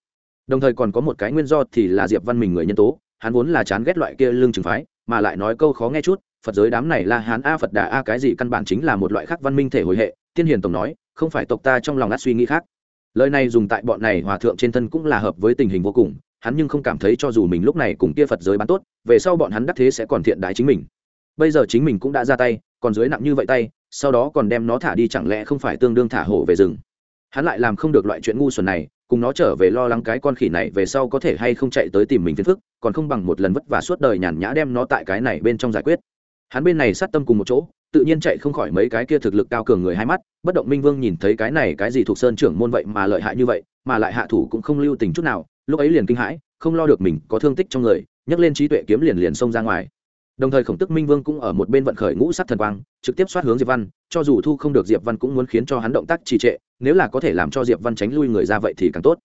Đồng thời còn có một cái nguyên do thì là diệp văn mình người nhân tố, hắn vốn là chán ghét loại kia lương trường phái, mà lại nói câu khó nghe chút, phật giới đám này là hán a, phật đà a, cái gì căn bản chính là một loại khác văn minh thể hồi hệ, tiên hiền tổng nói, không phải tộc ta trong lòng át suy nghĩ khác. Lời này dùng tại bọn này hòa thượng trên thân cũng là hợp với tình hình vô cùng hắn nhưng không cảm thấy cho dù mình lúc này cùng kia phật giới bán tốt, về sau bọn hắn đắc thế sẽ còn thiện đái chính mình. Bây giờ chính mình cũng đã ra tay, còn dưới nặng như vậy tay, sau đó còn đem nó thả đi chẳng lẽ không phải tương đương thả hổ về rừng? Hắn lại làm không được loại chuyện ngu xuẩn này, cùng nó trở về lo lắng cái con khỉ này về sau có thể hay không chạy tới tìm mình phiền phức, còn không bằng một lần vất vả suốt đời nhàn nhã đem nó tại cái này bên trong giải quyết. Hắn bên này sát tâm cùng một chỗ, tự nhiên chạy không khỏi mấy cái kia thực lực cao cường người hai mắt, bất động minh vương nhìn thấy cái này cái gì thuộc sơn trưởng môn vậy mà lợi hại như vậy, mà lại hạ thủ cũng không lưu tình chút nào lúc ấy liền kinh hãi, không lo được mình có thương tích trong người, nhấc lên trí tuệ kiếm liền liền xông ra ngoài. Đồng thời khổng tức minh vương cũng ở một bên vận khởi ngũ sắc thần quang, trực tiếp xoát hướng diệp văn, cho dù thu không được diệp văn cũng muốn khiến cho hắn động tác trì trệ, nếu là có thể làm cho diệp văn tránh lui người ra vậy thì càng tốt.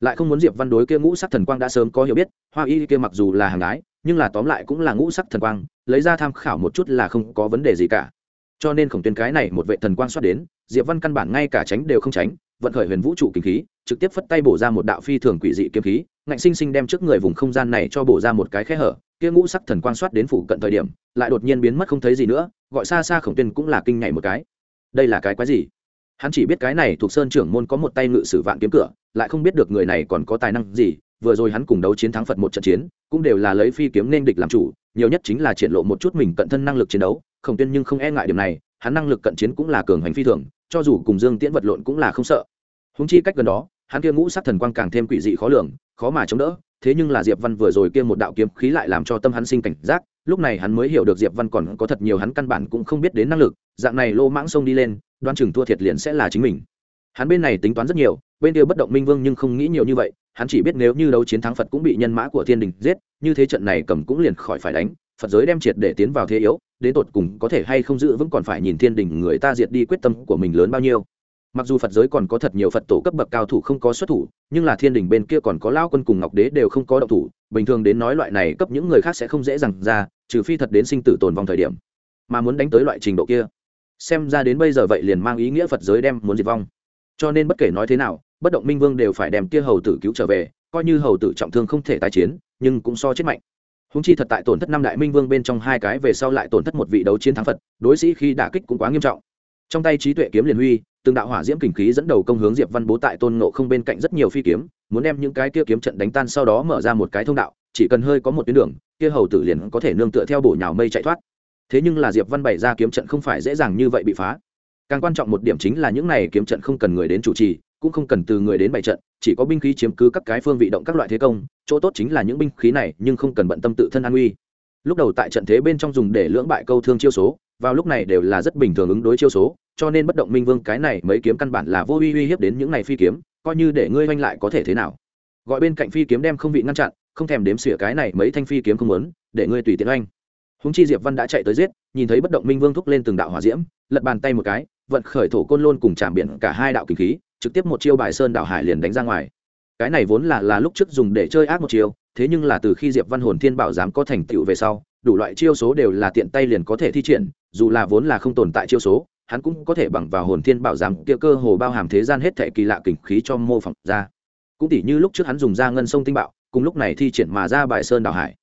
Lại không muốn diệp văn đối kia ngũ sắc thần quang đã sớm có hiểu biết, hoa y kia mặc dù là hàng gái nhưng là tóm lại cũng là ngũ sắc thần quang, lấy ra tham khảo một chút là không có vấn đề gì cả. Cho nên khổng tuyên cái này một vệ thần quang xoát đến, diệp văn căn bản ngay cả tránh đều không tránh vận khởi huyền vũ trụ kinh khí, trực tiếp phất tay bổ ra một đạo phi thường quỷ dị kiếm khí, ngạnh sinh sinh đem trước người vùng không gian này cho bổ ra một cái khe hở, kia ngũ sắc thần quan soát đến phủ cận thời điểm, lại đột nhiên biến mất không thấy gì nữa, gọi xa xa khổng tuyên cũng là kinh nhảy một cái. Đây là cái quái gì? Hắn chỉ biết cái này thuộc sơn trưởng môn có một tay ngự sử vạn kiếm cửa, lại không biết được người này còn có tài năng gì, vừa rồi hắn cùng đấu chiến thắng phật một trận chiến, cũng đều là lấy phi kiếm nên địch làm chủ, nhiều nhất chính là triển lộ một chút mình cận thân năng lực chiến đấu, khổng tuyên nhưng không e ngại điểm này, hắn năng lực cận chiến cũng là cường hành phi thường cho dù cùng dương tiễn vật lộn cũng là không sợ. Húng chi cách gần đó, hắn kia ngũ sát thần quang càng thêm quỷ dị khó lường, khó mà chống đỡ, thế nhưng là diệp văn vừa rồi kia một đạo kiếm khí lại làm cho tâm hắn sinh cảnh giác, lúc này hắn mới hiểu được diệp văn còn có thật nhiều hắn căn bản cũng không biết đến năng lực, dạng này lô mãng sông đi lên đoan chừng thua thiệt liền sẽ là chính mình. Hắn bên này tính toán rất nhiều, bên kia bất động minh vương nhưng không nghĩ nhiều như vậy, hắn chỉ biết nếu như đấu chiến thắng phật cũng bị nhân mã của thiên đình giết, như thế trận này cầm cũng liền khỏi phải đánh, phật giới đem triệt để tiến vào thế yếu đến tột cùng có thể hay không giữ vững còn phải nhìn thiên đình người ta diệt đi quyết tâm của mình lớn bao nhiêu. Mặc dù phật giới còn có thật nhiều phật tổ cấp bậc cao thủ không có xuất thủ, nhưng là thiên đình bên kia còn có lao quân cùng ngọc đế đều không có động thủ, bình thường đến nói loại này cấp những người khác sẽ không dễ dàng ra, trừ phi thật đến sinh tử tồn vong thời điểm. Mà muốn đánh tới loại trình độ kia, xem ra đến bây giờ vậy liền mang ý nghĩa phật giới đem muốn diệt vong. Cho nên bất kể nói thế nào, bất động minh vương đều phải đem kia hầu tử cứu trở về, coi như hầu tử trọng thương không thể tái chiến, nhưng cũng so chết mạnh húng chi thật tại tổn thất năm đại minh vương bên trong hai cái về sau lại tổn thất một vị đấu chiến thắng phật, đối sĩ khi đả kích cũng quá nghiêm trọng. Trong tay trí tuệ kiếm liền huy, từng đạo hỏa diễm kình khí dẫn đầu công hướng diệp văn bố tại tôn nộ không bên cạnh rất nhiều phi kiếm, muốn đem những cái kia kiếm trận đánh tan sau đó mở ra một cái thông đạo, chỉ cần hơi có một tuyến đường, kia hầu tử liền có thể nương tựa theo bổ nhào mây chạy thoát. Thế nhưng là diệp văn bày ra kiếm trận không phải dễ dàng như vậy bị phá. Càng quan trọng một điểm chính là những này kiếm trận không cần người đến chủ trì cũng không cần từ người đến bày trận, chỉ có binh khí chiếm cứ các cái phương vị động các loại thế công, chỗ tốt chính là những binh khí này, nhưng không cần bận tâm tự thân an nguy lúc đầu tại trận thế bên trong dùng để lưỡng bại câu thương chiêu số, vào lúc này đều là rất bình thường ứng đối chiêu số, cho nên bất động minh vương cái này mấy kiếm căn bản là vô uy uy hiếp đến những này phi kiếm, coi như để ngươi oanh lại có thể thế nào. Gọi bên cạnh phi kiếm đem không vị ngăn chặn, không thèm đếm xỉa cái này mấy thanh phi kiếm không muốn, để ngươi tùy tiện oanh. Húng chi diệp văn đã chạy tới giết, nhìn thấy bất động minh vương thúc lên từng đạo hỏa diễm, lật bàn tay một cái, vận khởi thổ côn lôn cùng chạm biển cả hai đạo kinh khí trực tiếp một chiêu bài sơn đảo hải liền đánh ra ngoài. Cái này vốn là là lúc trước dùng để chơi ác một chiêu, thế nhưng là từ khi diệp văn hồn thiên bảo dám có thành tựu về sau, đủ loại chiêu số đều là tiện tay liền có thể thi triển, dù là vốn là không tồn tại chiêu số, hắn cũng có thể bằng vào hồn thiên bảo giám kia cơ hồ bao hàm thế gian hết thệ kỳ lạ kình khí cho mô phỏng ra. Cũng tỉ như lúc trước hắn dùng ra ngân sông tinh bạo, cùng lúc này thi triển mà ra bài sơn đảo hải.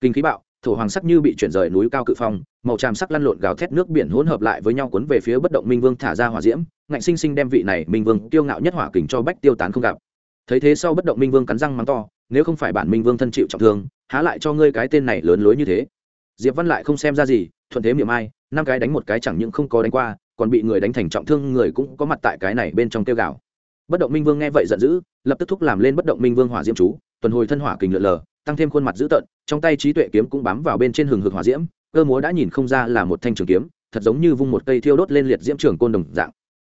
Kinh khí bạo thổ hoàng sắc như bị chuyển rời núi cao cự phong, màu tràm sắc lăn lộn gào thét nước biển hỗn hợp lại với nhau cuốn về phía bất động minh vương thả ra hỏa diễm, ngạnh sinh sinh đem vị này minh vương tiêu ngạo nhất hỏa kình cho bách tiêu tán không gặp. Thấy thế sau bất động minh vương cắn răng mắng to, nếu không phải bản minh vương thân chịu trọng thương, há lại cho ngươi cái tên này lớn lối như thế. Diệp văn lại không xem ra gì, thuận thế miệng ai, năm cái đánh một cái chẳng những không có đánh qua, còn bị người đánh thành trọng thương, người cũng có mặt tại cái này bên trong tiêu gạo bất động minh vương nghe vậy giận dữ, lập tức thúc làm lên bất động minh vương hỏa diễm chú tuần hồi thân hỏa kình lượn lờ, tăng thêm khuôn mặt dữ tợn, trong tay trí tuệ kiếm cũng bám vào bên trên hừng hực hỏa diễm, cơ múa đã nhìn không ra là một thanh trường kiếm, thật giống như vung một cây thiêu đốt lên liệt diễm trường côn đồng dạng.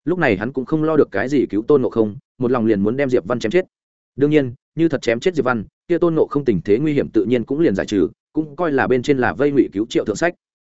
Lúc này hắn cũng không lo được cái gì cứu tôn nộ không, một lòng liền muốn đem diệp văn chém chết. Đương nhiên, như thật chém chết diệp văn, kia tôn nộ không tình thế nguy hiểm tự nhiên cũng liền giải trừ, cũng coi là bên trên là vây ngụy cứu triệu thượng sách.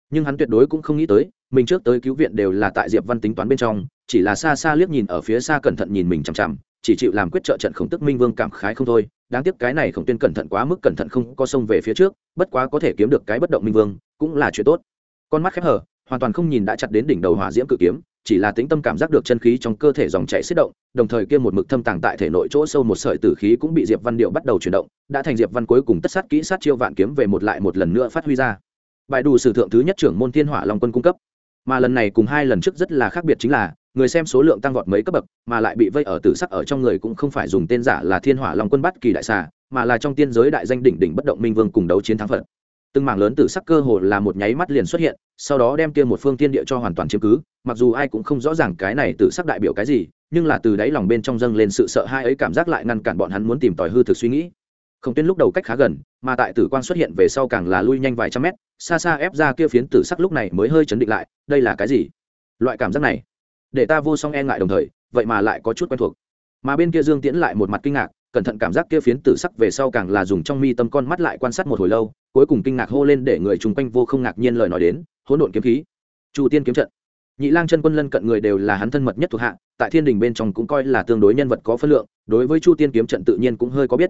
Nhưng hắn tuyệt đối cũng không nghĩ tới, mình trước tới cứu viện đều là tại diệp văn tính toán bên trong, chỉ là xa xa liếc nhìn ở phía xa cẩn thận nhìn mình chằm chằm, chỉ chịu làm quyết trợ trận khổng tức minh vương cảm khái không thôi đáng tiếc cái này khổng tuyên cẩn thận quá mức cẩn thận không có sông về phía trước, bất quá có thể kiếm được cái bất động minh vương, cũng là chuyện tốt. Con mắt khép hở hoàn toàn không nhìn đã chặt đến đỉnh đầu hỏa diễm cự kiếm, chỉ là tĩnh tâm cảm giác được chân khí trong cơ thể dòng chảy xích động, đồng thời kia một mực thâm tàng tại thể nội chỗ sâu một sợi tử khí cũng bị diệp văn điệu bắt đầu chuyển động, đã thành diệp văn cuối cùng tất sát kỹ sát chiêu vạn kiếm về một lại một lần nữa phát huy ra. Bài đủ sử thượng thứ nhất trưởng môn thiên hỏa long quân cung cấp. Mà lần này cùng hai lần trước rất là khác biệt chính là người xem số lượng tăng vọt mấy cấp bậc, mà lại bị vây ở tử sắc ở trong người cũng không phải dùng tên giả là thiên hỏa long quân bắt kỳ đại xà, mà là trong tiên giới đại danh đỉnh đỉnh bất động minh vương cùng đấu chiến thắng phật. Từng mảng lớn tử sắc cơ hồ là một nháy mắt liền xuất hiện, sau đó đem kia một phương tiên địa cho hoàn toàn chiếm cứ, mặc dù ai cũng không rõ ràng cái này tử sắc đại biểu cái gì, nhưng là từ đáy lòng bên trong dâng lên sự sợ hai ấy cảm giác lại ngăn cản bọn hắn muốn tìm tòi hư thực suy nghĩ. Không tuyên lúc đầu cách khá gần, mà tại tử quang xuất hiện về sau càng là lui nhanh vài trăm mét, xa xa ép ra kia phiến tử sắc lúc này mới hơi chấn định lại, đây là cái gì? Loại cảm giác này để ta vô song e ngại đồng thời, vậy mà lại có chút quen thuộc. Mà bên kia dương tiễn lại một mặt kinh ngạc, cẩn thận cảm giác kia phiến tử sắc về sau càng là dùng trong mi tâm con mắt lại quan sát một hồi lâu, cuối cùng kinh ngạc hô lên để người chung quanh vô không ngạc nhiên lời nói đến, hỗn độn kiếm khí, chu tiên kiếm trận. Nhị lang chân quân lân cận người đều là hắn thân mật nhất thuộc hạ, tại thiên đình bên trong cũng coi là tương đối nhân vật có phân lượng, đối với chu tiên kiếm trận tự nhiên cũng hơi có biết.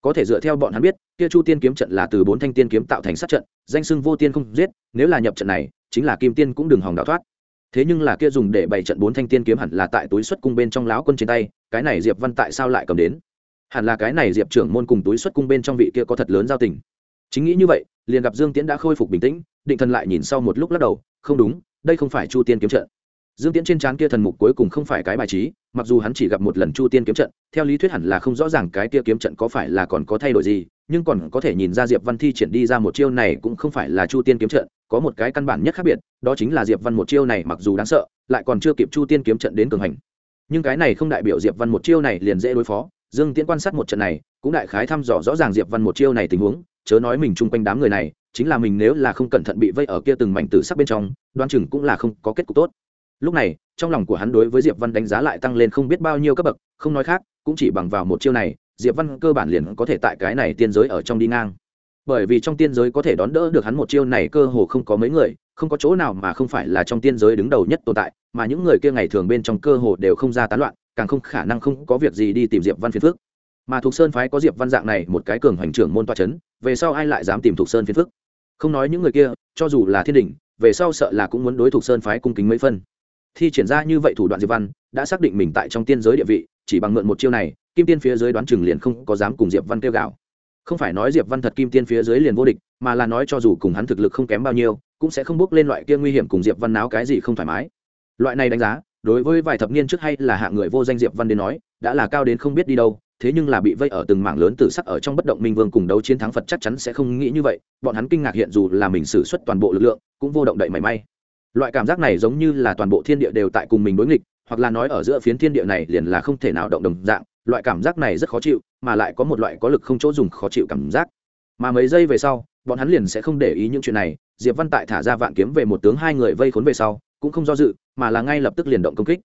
Có thể dựa theo bọn hắn biết, kia chu tiên kiếm trận là từ bốn thanh tiên kiếm tạo thành sát trận, danh sưng vô tiên không giết, nếu là nhập trận này, chính là kim tiên cũng đừng hòng đào thoát thế nhưng là kia dùng để bày trận bốn thanh tiên kiếm hẳn là tại túi xuất cung bên trong lão quân trên tay, cái này diệp văn tại sao lại cầm đến? Hẳn là cái này diệp trưởng môn cùng túi xuất cung bên trong vị kia có thật lớn giao tình. Chính nghĩ như vậy, liền gặp dương tiễn đã khôi phục bình tĩnh, định thần lại nhìn sau một lúc lắc đầu, không đúng, đây không phải chu tiên kiếm trận dương tiễn trên trán kia thần mục cuối cùng không phải cái bài trí, mặc dù hắn chỉ gặp một lần chu tiên kiếm trận, theo lý thuyết hẳn là không rõ ràng cái kia kiếm trận có phải là còn có thay đổi gì, nhưng còn có thể nhìn ra diệp văn thi triển đi ra một chiêu này cũng không phải là chu tiên kiếm trận, có một cái căn bản nhất khác biệt, đó chính là diệp văn một chiêu này mặc dù đáng sợ, lại còn chưa kịp chu tiên kiếm trận đến cường hành. Nhưng cái này không đại biểu diệp văn một chiêu này liền dễ đối phó, dương tiễn quan sát một trận này, cũng đại khái thăm dò rõ ràng diệp văn một chiêu này tình huống, chớ nói mình chung quanh đám người này, chính là mình nếu là không cẩn thận bị vây ở kia từng mảnh tử sắc bên trong đoan chừng cũng là không có kết cục tốt lúc này, trong lòng của hắn đối với diệp văn đánh giá lại tăng lên không biết bao nhiêu cấp bậc, không nói khác, cũng chỉ bằng vào một chiêu này, diệp văn cơ bản liền có thể tại cái này tiên giới ở trong đi ngang. Bởi vì trong tiên giới có thể đón đỡ được hắn một chiêu này cơ hồ không có mấy người, không có chỗ nào mà không phải là trong tiên giới đứng đầu nhất tồn tại, mà những người kia ngày thường bên trong cơ hồ đều không ra tán loạn, càng không khả năng không có việc gì đi tìm diệp văn phiền phước mà thuộc sơn phái có diệp văn dạng này một cái cường hoành trưởng môn toa c h ấ n về sau ai lại dám tìm thuộc sơn phiền phước không nói những người kia, cho dù là thiên đình về sau sợ là cũng muốn đối thuộc sơn phái cung kính mấy phân thi triển ra như vậy thủ đoạn diệp văn, đã xác định mình tại trong tiên giới địa vị, chỉ bằng mượn một chiêu này, kim tiên phía dưới đoán chừng liền không có dám cùng diệp văn kêu gạo không phải nói diệp văn thật kim tiên phía dưới liền vô địch, mà là nói cho dù cùng hắn thực lực không kém bao nhiêu, cũng sẽ không bước lên loại kia nguy hiểm cùng diệp văn náo cái gì không thoải mái. Loại này đánh giá, đối với vài thập niên trước hay là hạng người vô danh diệp văn đến nói, đã là cao đến không biết đi đâu, thế nhưng là bị vây ở từng mảng lớn tử sắc ở trong bất động minh vương cùng đấu chiến thắng phật chắc chắn sẽ không nghĩ như vậy, bọn hắn kinh ngạc hiện dù là mình xử suất toàn bộ lực lượng, cũng vô động đậy mảy may loại cảm giác này giống như là toàn bộ thiên địa đều tại cùng mình đối nghịch, hoặc là nói ở giữa phiến thiên địa này liền là không thể nào động đồng dạng. Loại cảm giác này rất khó chịu, mà lại có một loại có lực không chỗ dùng khó chịu cảm giác. Mà mấy giây về sau, bọn hắn liền sẽ không để ý những chuyện này. Diệp văn tại thả ra vạn kiếm về một tướng hai người vây khốn về sau, cũng không do dự, mà là ngay lập tức liền động công kích.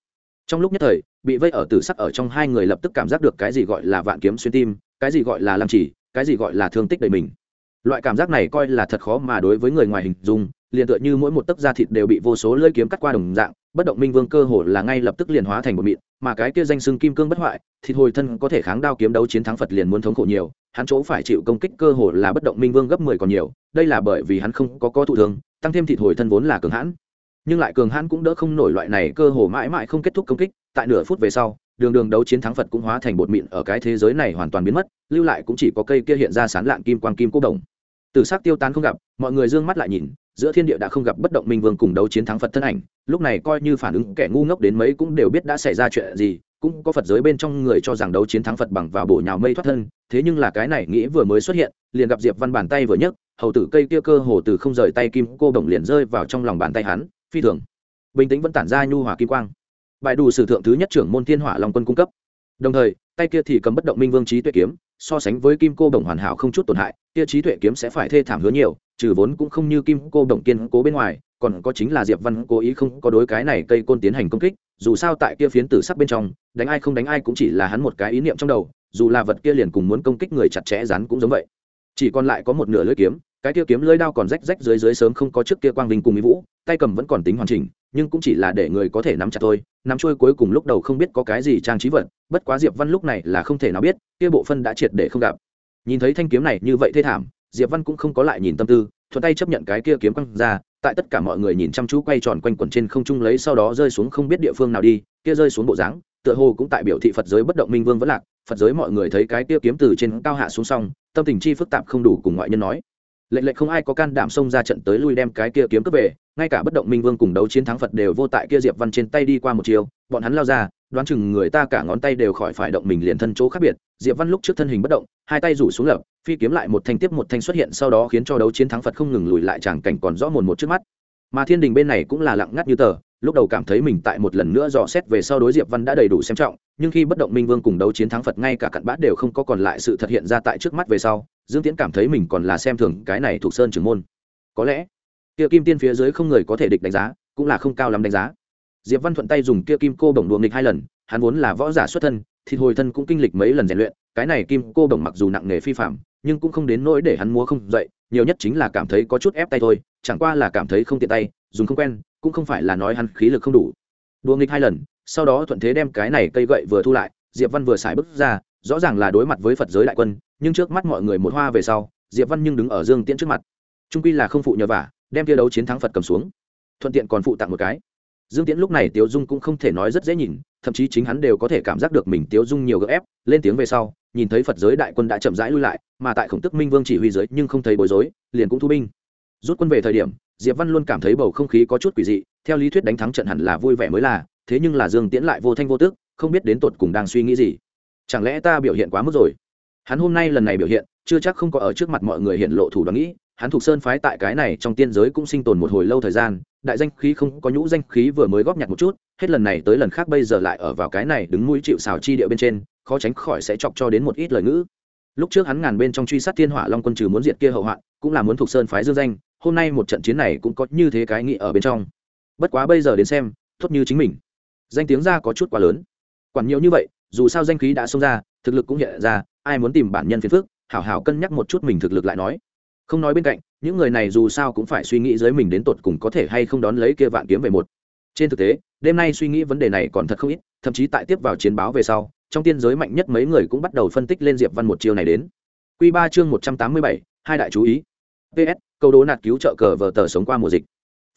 Trong lúc nhất thời, bị vây ở tử sắc ở trong hai người lập tức cảm giác được cái gì gọi là vạn kiếm xuyên tim, cái gì gọi là làm chỉ cái gì gọi là thương tích đầy mình. Loại cảm giác này coi là thật khó mà đối với người ngoài hình dung liền tựa như mỗi một tấc da thịt đều bị vô số lưỡi kiếm cắt qua đồng dạng, bất động minh vương cơ hồ là ngay lập tức liền hóa thành một mịn, mà cái kia danh xưng kim cương bất hoại, thịt hồi thân có thể kháng đao kiếm đấu chiến thắng phật liền muốn thống khổ nhiều, hắn chỗ phải chịu công kích cơ hồ là bất động minh vương gấp mười còn nhiều, đây là bởi vì hắn không có có thụ thương, tăng thêm thịt hồi thân vốn là cường hãn. Nhưng lại cường hãn cũng đỡ không nổi loại này cơ hồ mãi mãi không kết thúc công kích, tại nửa phút về sau, đường đường đấu chiến thắng phật cũng hóa thành bột mịn ở cái thế giới này hoàn toàn biến mất, lưu lại cũng chỉ có cây kia hiện ra sán lạng kim quang kim cô đồng. Từ sắc tiêu tán không gặp, mọi người dương mắt lại nhìn giữa thiên địa đã không gặp bất động minh vương cùng đấu chiến thắng phật thân ảnh, lúc này coi như phản ứng kẻ ngu ngốc đến mấy cũng đều biết đã xảy ra chuyện gì, cũng có phật giới bên trong người cho rằng đấu chiến thắng phật bằng vào bổ nhào mây thoát thân, thế nhưng là cái này nghĩ vừa mới xuất hiện, liền gặp diệp văn bàn tay vừa nhấc, hầu tử cây kia cơ hồ từ không rời tay kim cô đồng liền rơi vào trong lòng bàn tay hắn, phi thường. Bình tĩnh vẫn tản ra nhu hòa kim quang. Bài đủ sử thượng thứ nhất trưởng môn thiên hỏa long quân cung cấp. Đồng thời, tay kia thì cầm bất động minh vương trí tuệ kiếm, so sánh với kim cô đồng hoàn hảo không chút tổn hại, kia trí tuệ kiếm sẽ phải thê thảm hứa nhiều trừ vốn cũng không như kim cô động kiên cố bên ngoài, còn có chính là diệp văn cố ý không có đối cái này cây côn tiến hành công kích, dù sao tại kia phiến tử sắc bên trong, đánh ai không đánh ai cũng chỉ là hắn một cái ý niệm trong đầu, dù là vật kia liền cùng muốn công kích người chặt chẽ rắn cũng giống vậy. Chỉ còn lại có một nửa lưỡi kiếm, cái kia kiếm lưỡi đao còn rách rách dưới dưới sớm không có trước kia quang vinh cùng mỹ vũ, tay cầm vẫn còn tính hoàn chỉnh, nhưng cũng chỉ là để người có thể nắm chặt thôi, nắm trôi cuối cùng lúc đầu không biết có cái gì trang trí vật, bất quá diệp văn lúc này là không thể nào biết, kia bộ phân đã triệt để không gặp. Nhìn thấy thanh kiếm này như vậy thê thảm diệp văn cũng không có lại nhìn tâm tư, thuận tay chấp nhận cái kia kiếm quăng ra, tại tất cả mọi người nhìn chăm chú quay tròn quanh quẩn trên không trung lấy sau đó rơi xuống không biết địa phương nào đi, kia rơi xuống bộ dáng, tựa hồ cũng tại biểu thị phật giới bất động minh vương vẫn lạc, phật giới mọi người thấy cái kia kiếm từ trên cao hạ xuống xong, tâm tình chi phức tạp không đủ cùng ngoại nhân nói. Lệnh lệnh không ai có can đảm xông ra trận tới lui đem cái kia kiếm cướp về, ngay cả bất động minh vương cùng đấu chiến thắng phật đều vô tại kia diệp văn trên tay đi qua một chiều, bọn hắn lao ra đoán chừng người ta cả ngón tay đều khỏi phải động mình liền thân chỗ khác biệt. Diệp văn lúc trước thân hình bất động, hai tay rủ xuống lập, phi kiếm lại một thanh tiếp một thanh xuất hiện, sau đó khiến cho đấu chiến thắng phật không ngừng lùi lại tràng cảnh còn rõ mồn một trước mắt. Mà thiên đình bên này cũng là lặng ngắt như tờ, lúc đầu cảm thấy mình tại một lần nữa dò xét về sau đối diệp văn đã đầy đủ xem trọng, nhưng khi bất động minh vương cùng đấu chiến thắng phật, ngay cả cặn bã đều không có còn lại sự thật hiện ra tại trước mắt về sau, dương tiễn cảm thấy mình còn là xem thường cái này thuộc sơn trưởng môn. Có lẽ, kia kim tiên phía dưới không người có thể địch đánh giá, cũng là không cao lắm đánh giá diệp văn thuận tay dùng kia kim cô bổng đùa nghịch hai lần, hắn vốn là võ giả xuất thân thì hồi thân cũng kinh lịch mấy lần rèn luyện, cái này kim cô bổng mặc dù nặng nghề phi phạm nhưng cũng không đến nỗi để hắn múa không dậy, nhiều nhất chính là cảm thấy có chút ép tay thôi, chẳng qua là cảm thấy không tiện tay, dùng không quen, cũng không phải là nói hắn khí lực không đủ. Đùa nghịch hai lần, sau đó thuận thế đem cái này cây gậy vừa thu lại, diệp văn vừa xài bước ra, rõ ràng là đối mặt với phật giới đại quân, nhưng trước mắt mọi người một hoa về sau, diệp văn nhưng đứng ở dương tiễn trước mặt. Trung quy là không phụ nhờ vả, đem kia đấu chiến thắng phật cầm xuống. Thuận tiện còn phụ tặng một cái dương tiễn lúc này tiếu dung cũng không thể nói rất dễ nhìn, thậm chí chính hắn đều có thể cảm giác được mình tiếu dung nhiều gợ ép, lên tiếng về sau, nhìn thấy phật giới đại quân đã chậm rãi lui lại, mà tại khổng tức minh vương chỉ huy giới nhưng không thấy bối rối, liền cũng thu binh. Rút quân về thời điểm, diệp văn luôn cảm thấy bầu không khí có chút quỷ dị, theo lý thuyết đánh thắng trận hẳn là vui vẻ mới là, thế nhưng là dương tiễn lại vô thanh vô tức, không biết đến tột cùng đang suy nghĩ gì. Chẳng lẽ ta biểu hiện quá mức rồi? Hắn hôm nay lần này biểu hiện, chưa chắc không có ở trước mặt mọi người hiện lộ thủ đoạn nghĩ hắn thuộc sơn phái tại cái này trong tiên giới cũng sinh tồn một hồi lâu thời gian, đại danh khí không có nhũ danh khí vừa mới góp nhặt một chút, hết lần này tới lần khác bây giờ lại ở vào cái này đứng mũi chịu xào chi địa bên trên, khó tránh khỏi sẽ chọc cho đến một ít lời ngữ. Lúc trước hắn ngàn bên trong truy sát thiên hỏa long quân trừ muốn diệt kia hậu hoạn, cũng là muốn thuộc sơn phái dương danh, hôm nay một trận chiến này cũng có như thế cái nghĩ ở bên trong. Bất quá bây giờ đến xem, tốt như chính mình. Danh tiếng ra có chút quá lớn. Quản nhiều như vậy, dù sao danh khí đã xông ra, thực lực cũng hiện ra, ai muốn tìm bản nhân phiền phức, hảo hảo cân nhắc một chút mình thực lực lại nói không nói bên cạnh, những người này dù sao cũng phải suy nghĩ dưới mình đến tột cùng có thể hay không đón lấy kia vạn kiếm về một. Trên thực tế, đêm nay suy nghĩ vấn đề này còn thật không ít, thậm chí tại tiếp vào chiến báo về sau, trong tiên giới mạnh nhất mấy người cũng bắt đầu phân tích lên diệp văn một chiêu này đến. Q ba chương một trăm tám mươi bảy, hai đại chú ý. Ps câu đố nạt cứu trợ cờ vờ tờ sống qua mùa dịch.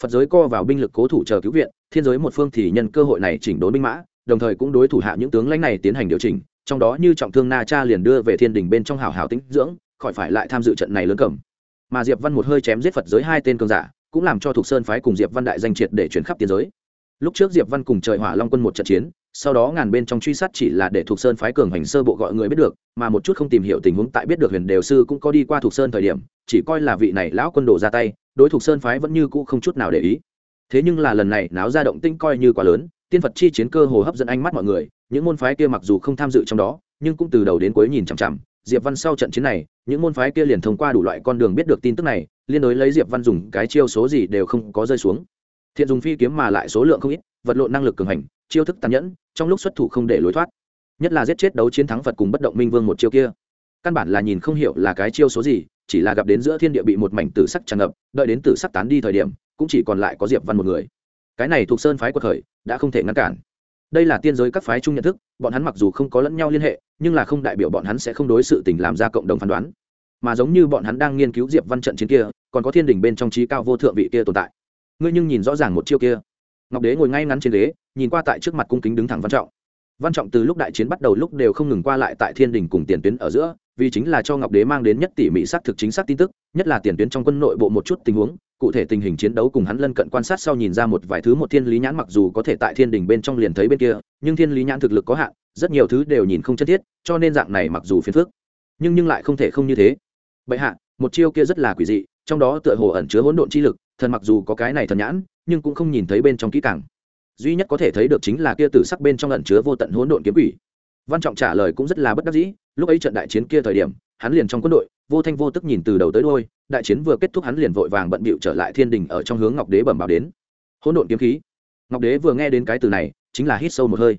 Phật giới co vào binh lực cố thủ chờ cứu viện, thiên giới một phương thì nhân cơ hội này chỉnh đốn binh mã, đồng thời cũng đối thủ hạ những tướng lãnh này tiến hành điều chỉnh, trong đó như trọng thương na cha liền đưa về thiên đình bên trong hào hào tĩnh dưỡng, khỏi phải lại tham dự trận này lớn cầm mà diệp văn một hơi chém giết phật giới hai tên cường giả, cũng làm cho thục sơn phái cùng diệp văn đại danh triệt để chuyển khắp tiến giới. Lúc trước diệp văn cùng trời hỏa long quân một trận chiến, sau đó ngàn bên trong truy sát chỉ là để thuộc sơn phái cường hành sơ bộ gọi người biết được, mà một chút không tìm hiểu tình huống tại biết được huyền đều sư cũng có đi qua thuộc sơn thời điểm, chỉ coi là vị này lão quân đồ ra tay, đối thuộc sơn phái vẫn như cũ không chút nào để ý. Thế nhưng là lần này náo ra động tinh coi như quá lớn, tiên phật chi chiến cơ hồ hấp dẫn ánh mắt mọi người, những môn phái kia mặc dù không tham dự trong đó, nhưng cũng từ đầu đến cuối nhìn chằm chằm diệp văn sau trận chiến này, những môn phái kia liền thông qua đủ loại con đường biết được tin tức này, liên đối lấy diệp văn dùng cái chiêu số gì đều không có rơi xuống. Thiện dùng phi kiếm mà lại số lượng không ít, vật lộn năng lực cường hành, chiêu thức tàn nhẫn, trong lúc xuất thủ không để lối thoát. Nhất là giết chết đấu chiến thắng phật cùng bất động minh vương một chiêu kia. Căn bản là nhìn không hiểu là cái chiêu số gì, chỉ là gặp đến giữa thiên địa bị một mảnh tử sắc tràn ngập, đợi đến tử sắc tán đi thời điểm, cũng chỉ còn lại có diệp văn một người. Cái này thuộc sơn phái của thời đã không thể ngăn cản đây là tiên giới các phái chung nhận thức, bọn hắn mặc dù không có lẫn nhau liên hệ, nhưng là không đại biểu bọn hắn sẽ không đối sự tình làm ra cộng đồng phán đoán. Mà giống như bọn hắn đang nghiên cứu diệp văn trận chiến kia, còn có thiên đình bên trong trí cao vô thượng vị kia tồn tại. Ngươi nhưng nhìn rõ ràng một chiêu kia. Ngọc đế ngồi ngay ngắn trên ghế, nhìn qua tại trước mặt cung kính đứng thẳng văn trọng. Văn trọng từ lúc đại chiến bắt đầu lúc đều không ngừng qua lại tại thiên đình cùng tiền tuyến ở giữa, vì chính là cho ngọc đế mang đến nhất tỉ mỉ xác thực chính xác tin tức, nhất là tiền tuyến trong quân nội bộ một chút tình huống cụ thể tình hình chiến đấu cùng hắn lân cận quan sát sau nhìn ra một vài thứ một thiên lý nhãn mặc dù có thể tại thiên đình bên trong liền thấy bên kia, nhưng thiên lý nhãn thực lực có hạn, rất nhiều thứ đều nhìn không chân thiết, cho nên dạng này mặc dù phiền phức, nhưng nhưng lại không thể không như thế. Bệ hạ, một chiêu kia rất là quỷ dị, trong đó tựa hồ ẩn chứa hỗn độn chi lực, thần mặc dù có cái này thần nhãn, nhưng cũng không nhìn thấy bên trong kỹ càng. Duy nhất có thể thấy được chính là kia tử sắc bên trong ẩn chứa vô tận hỗn độn kiếm quỷ. Văn trọng trả lời cũng rất là bất đắc dĩ, lúc ấy trận đại chiến kia thời điểm, hắn liền trong quân đội vô thanh vô tức nhìn từ đầu tới đôi đại chiến vừa kết thúc hắn liền vội vàng bận bịu trở lại thiên đình ở trong hướng ngọc đế bẩm báo đến. Hỗn độn kiếm khí. Ngọc đế vừa nghe đến cái từ này, chính là hít sâu một hơi.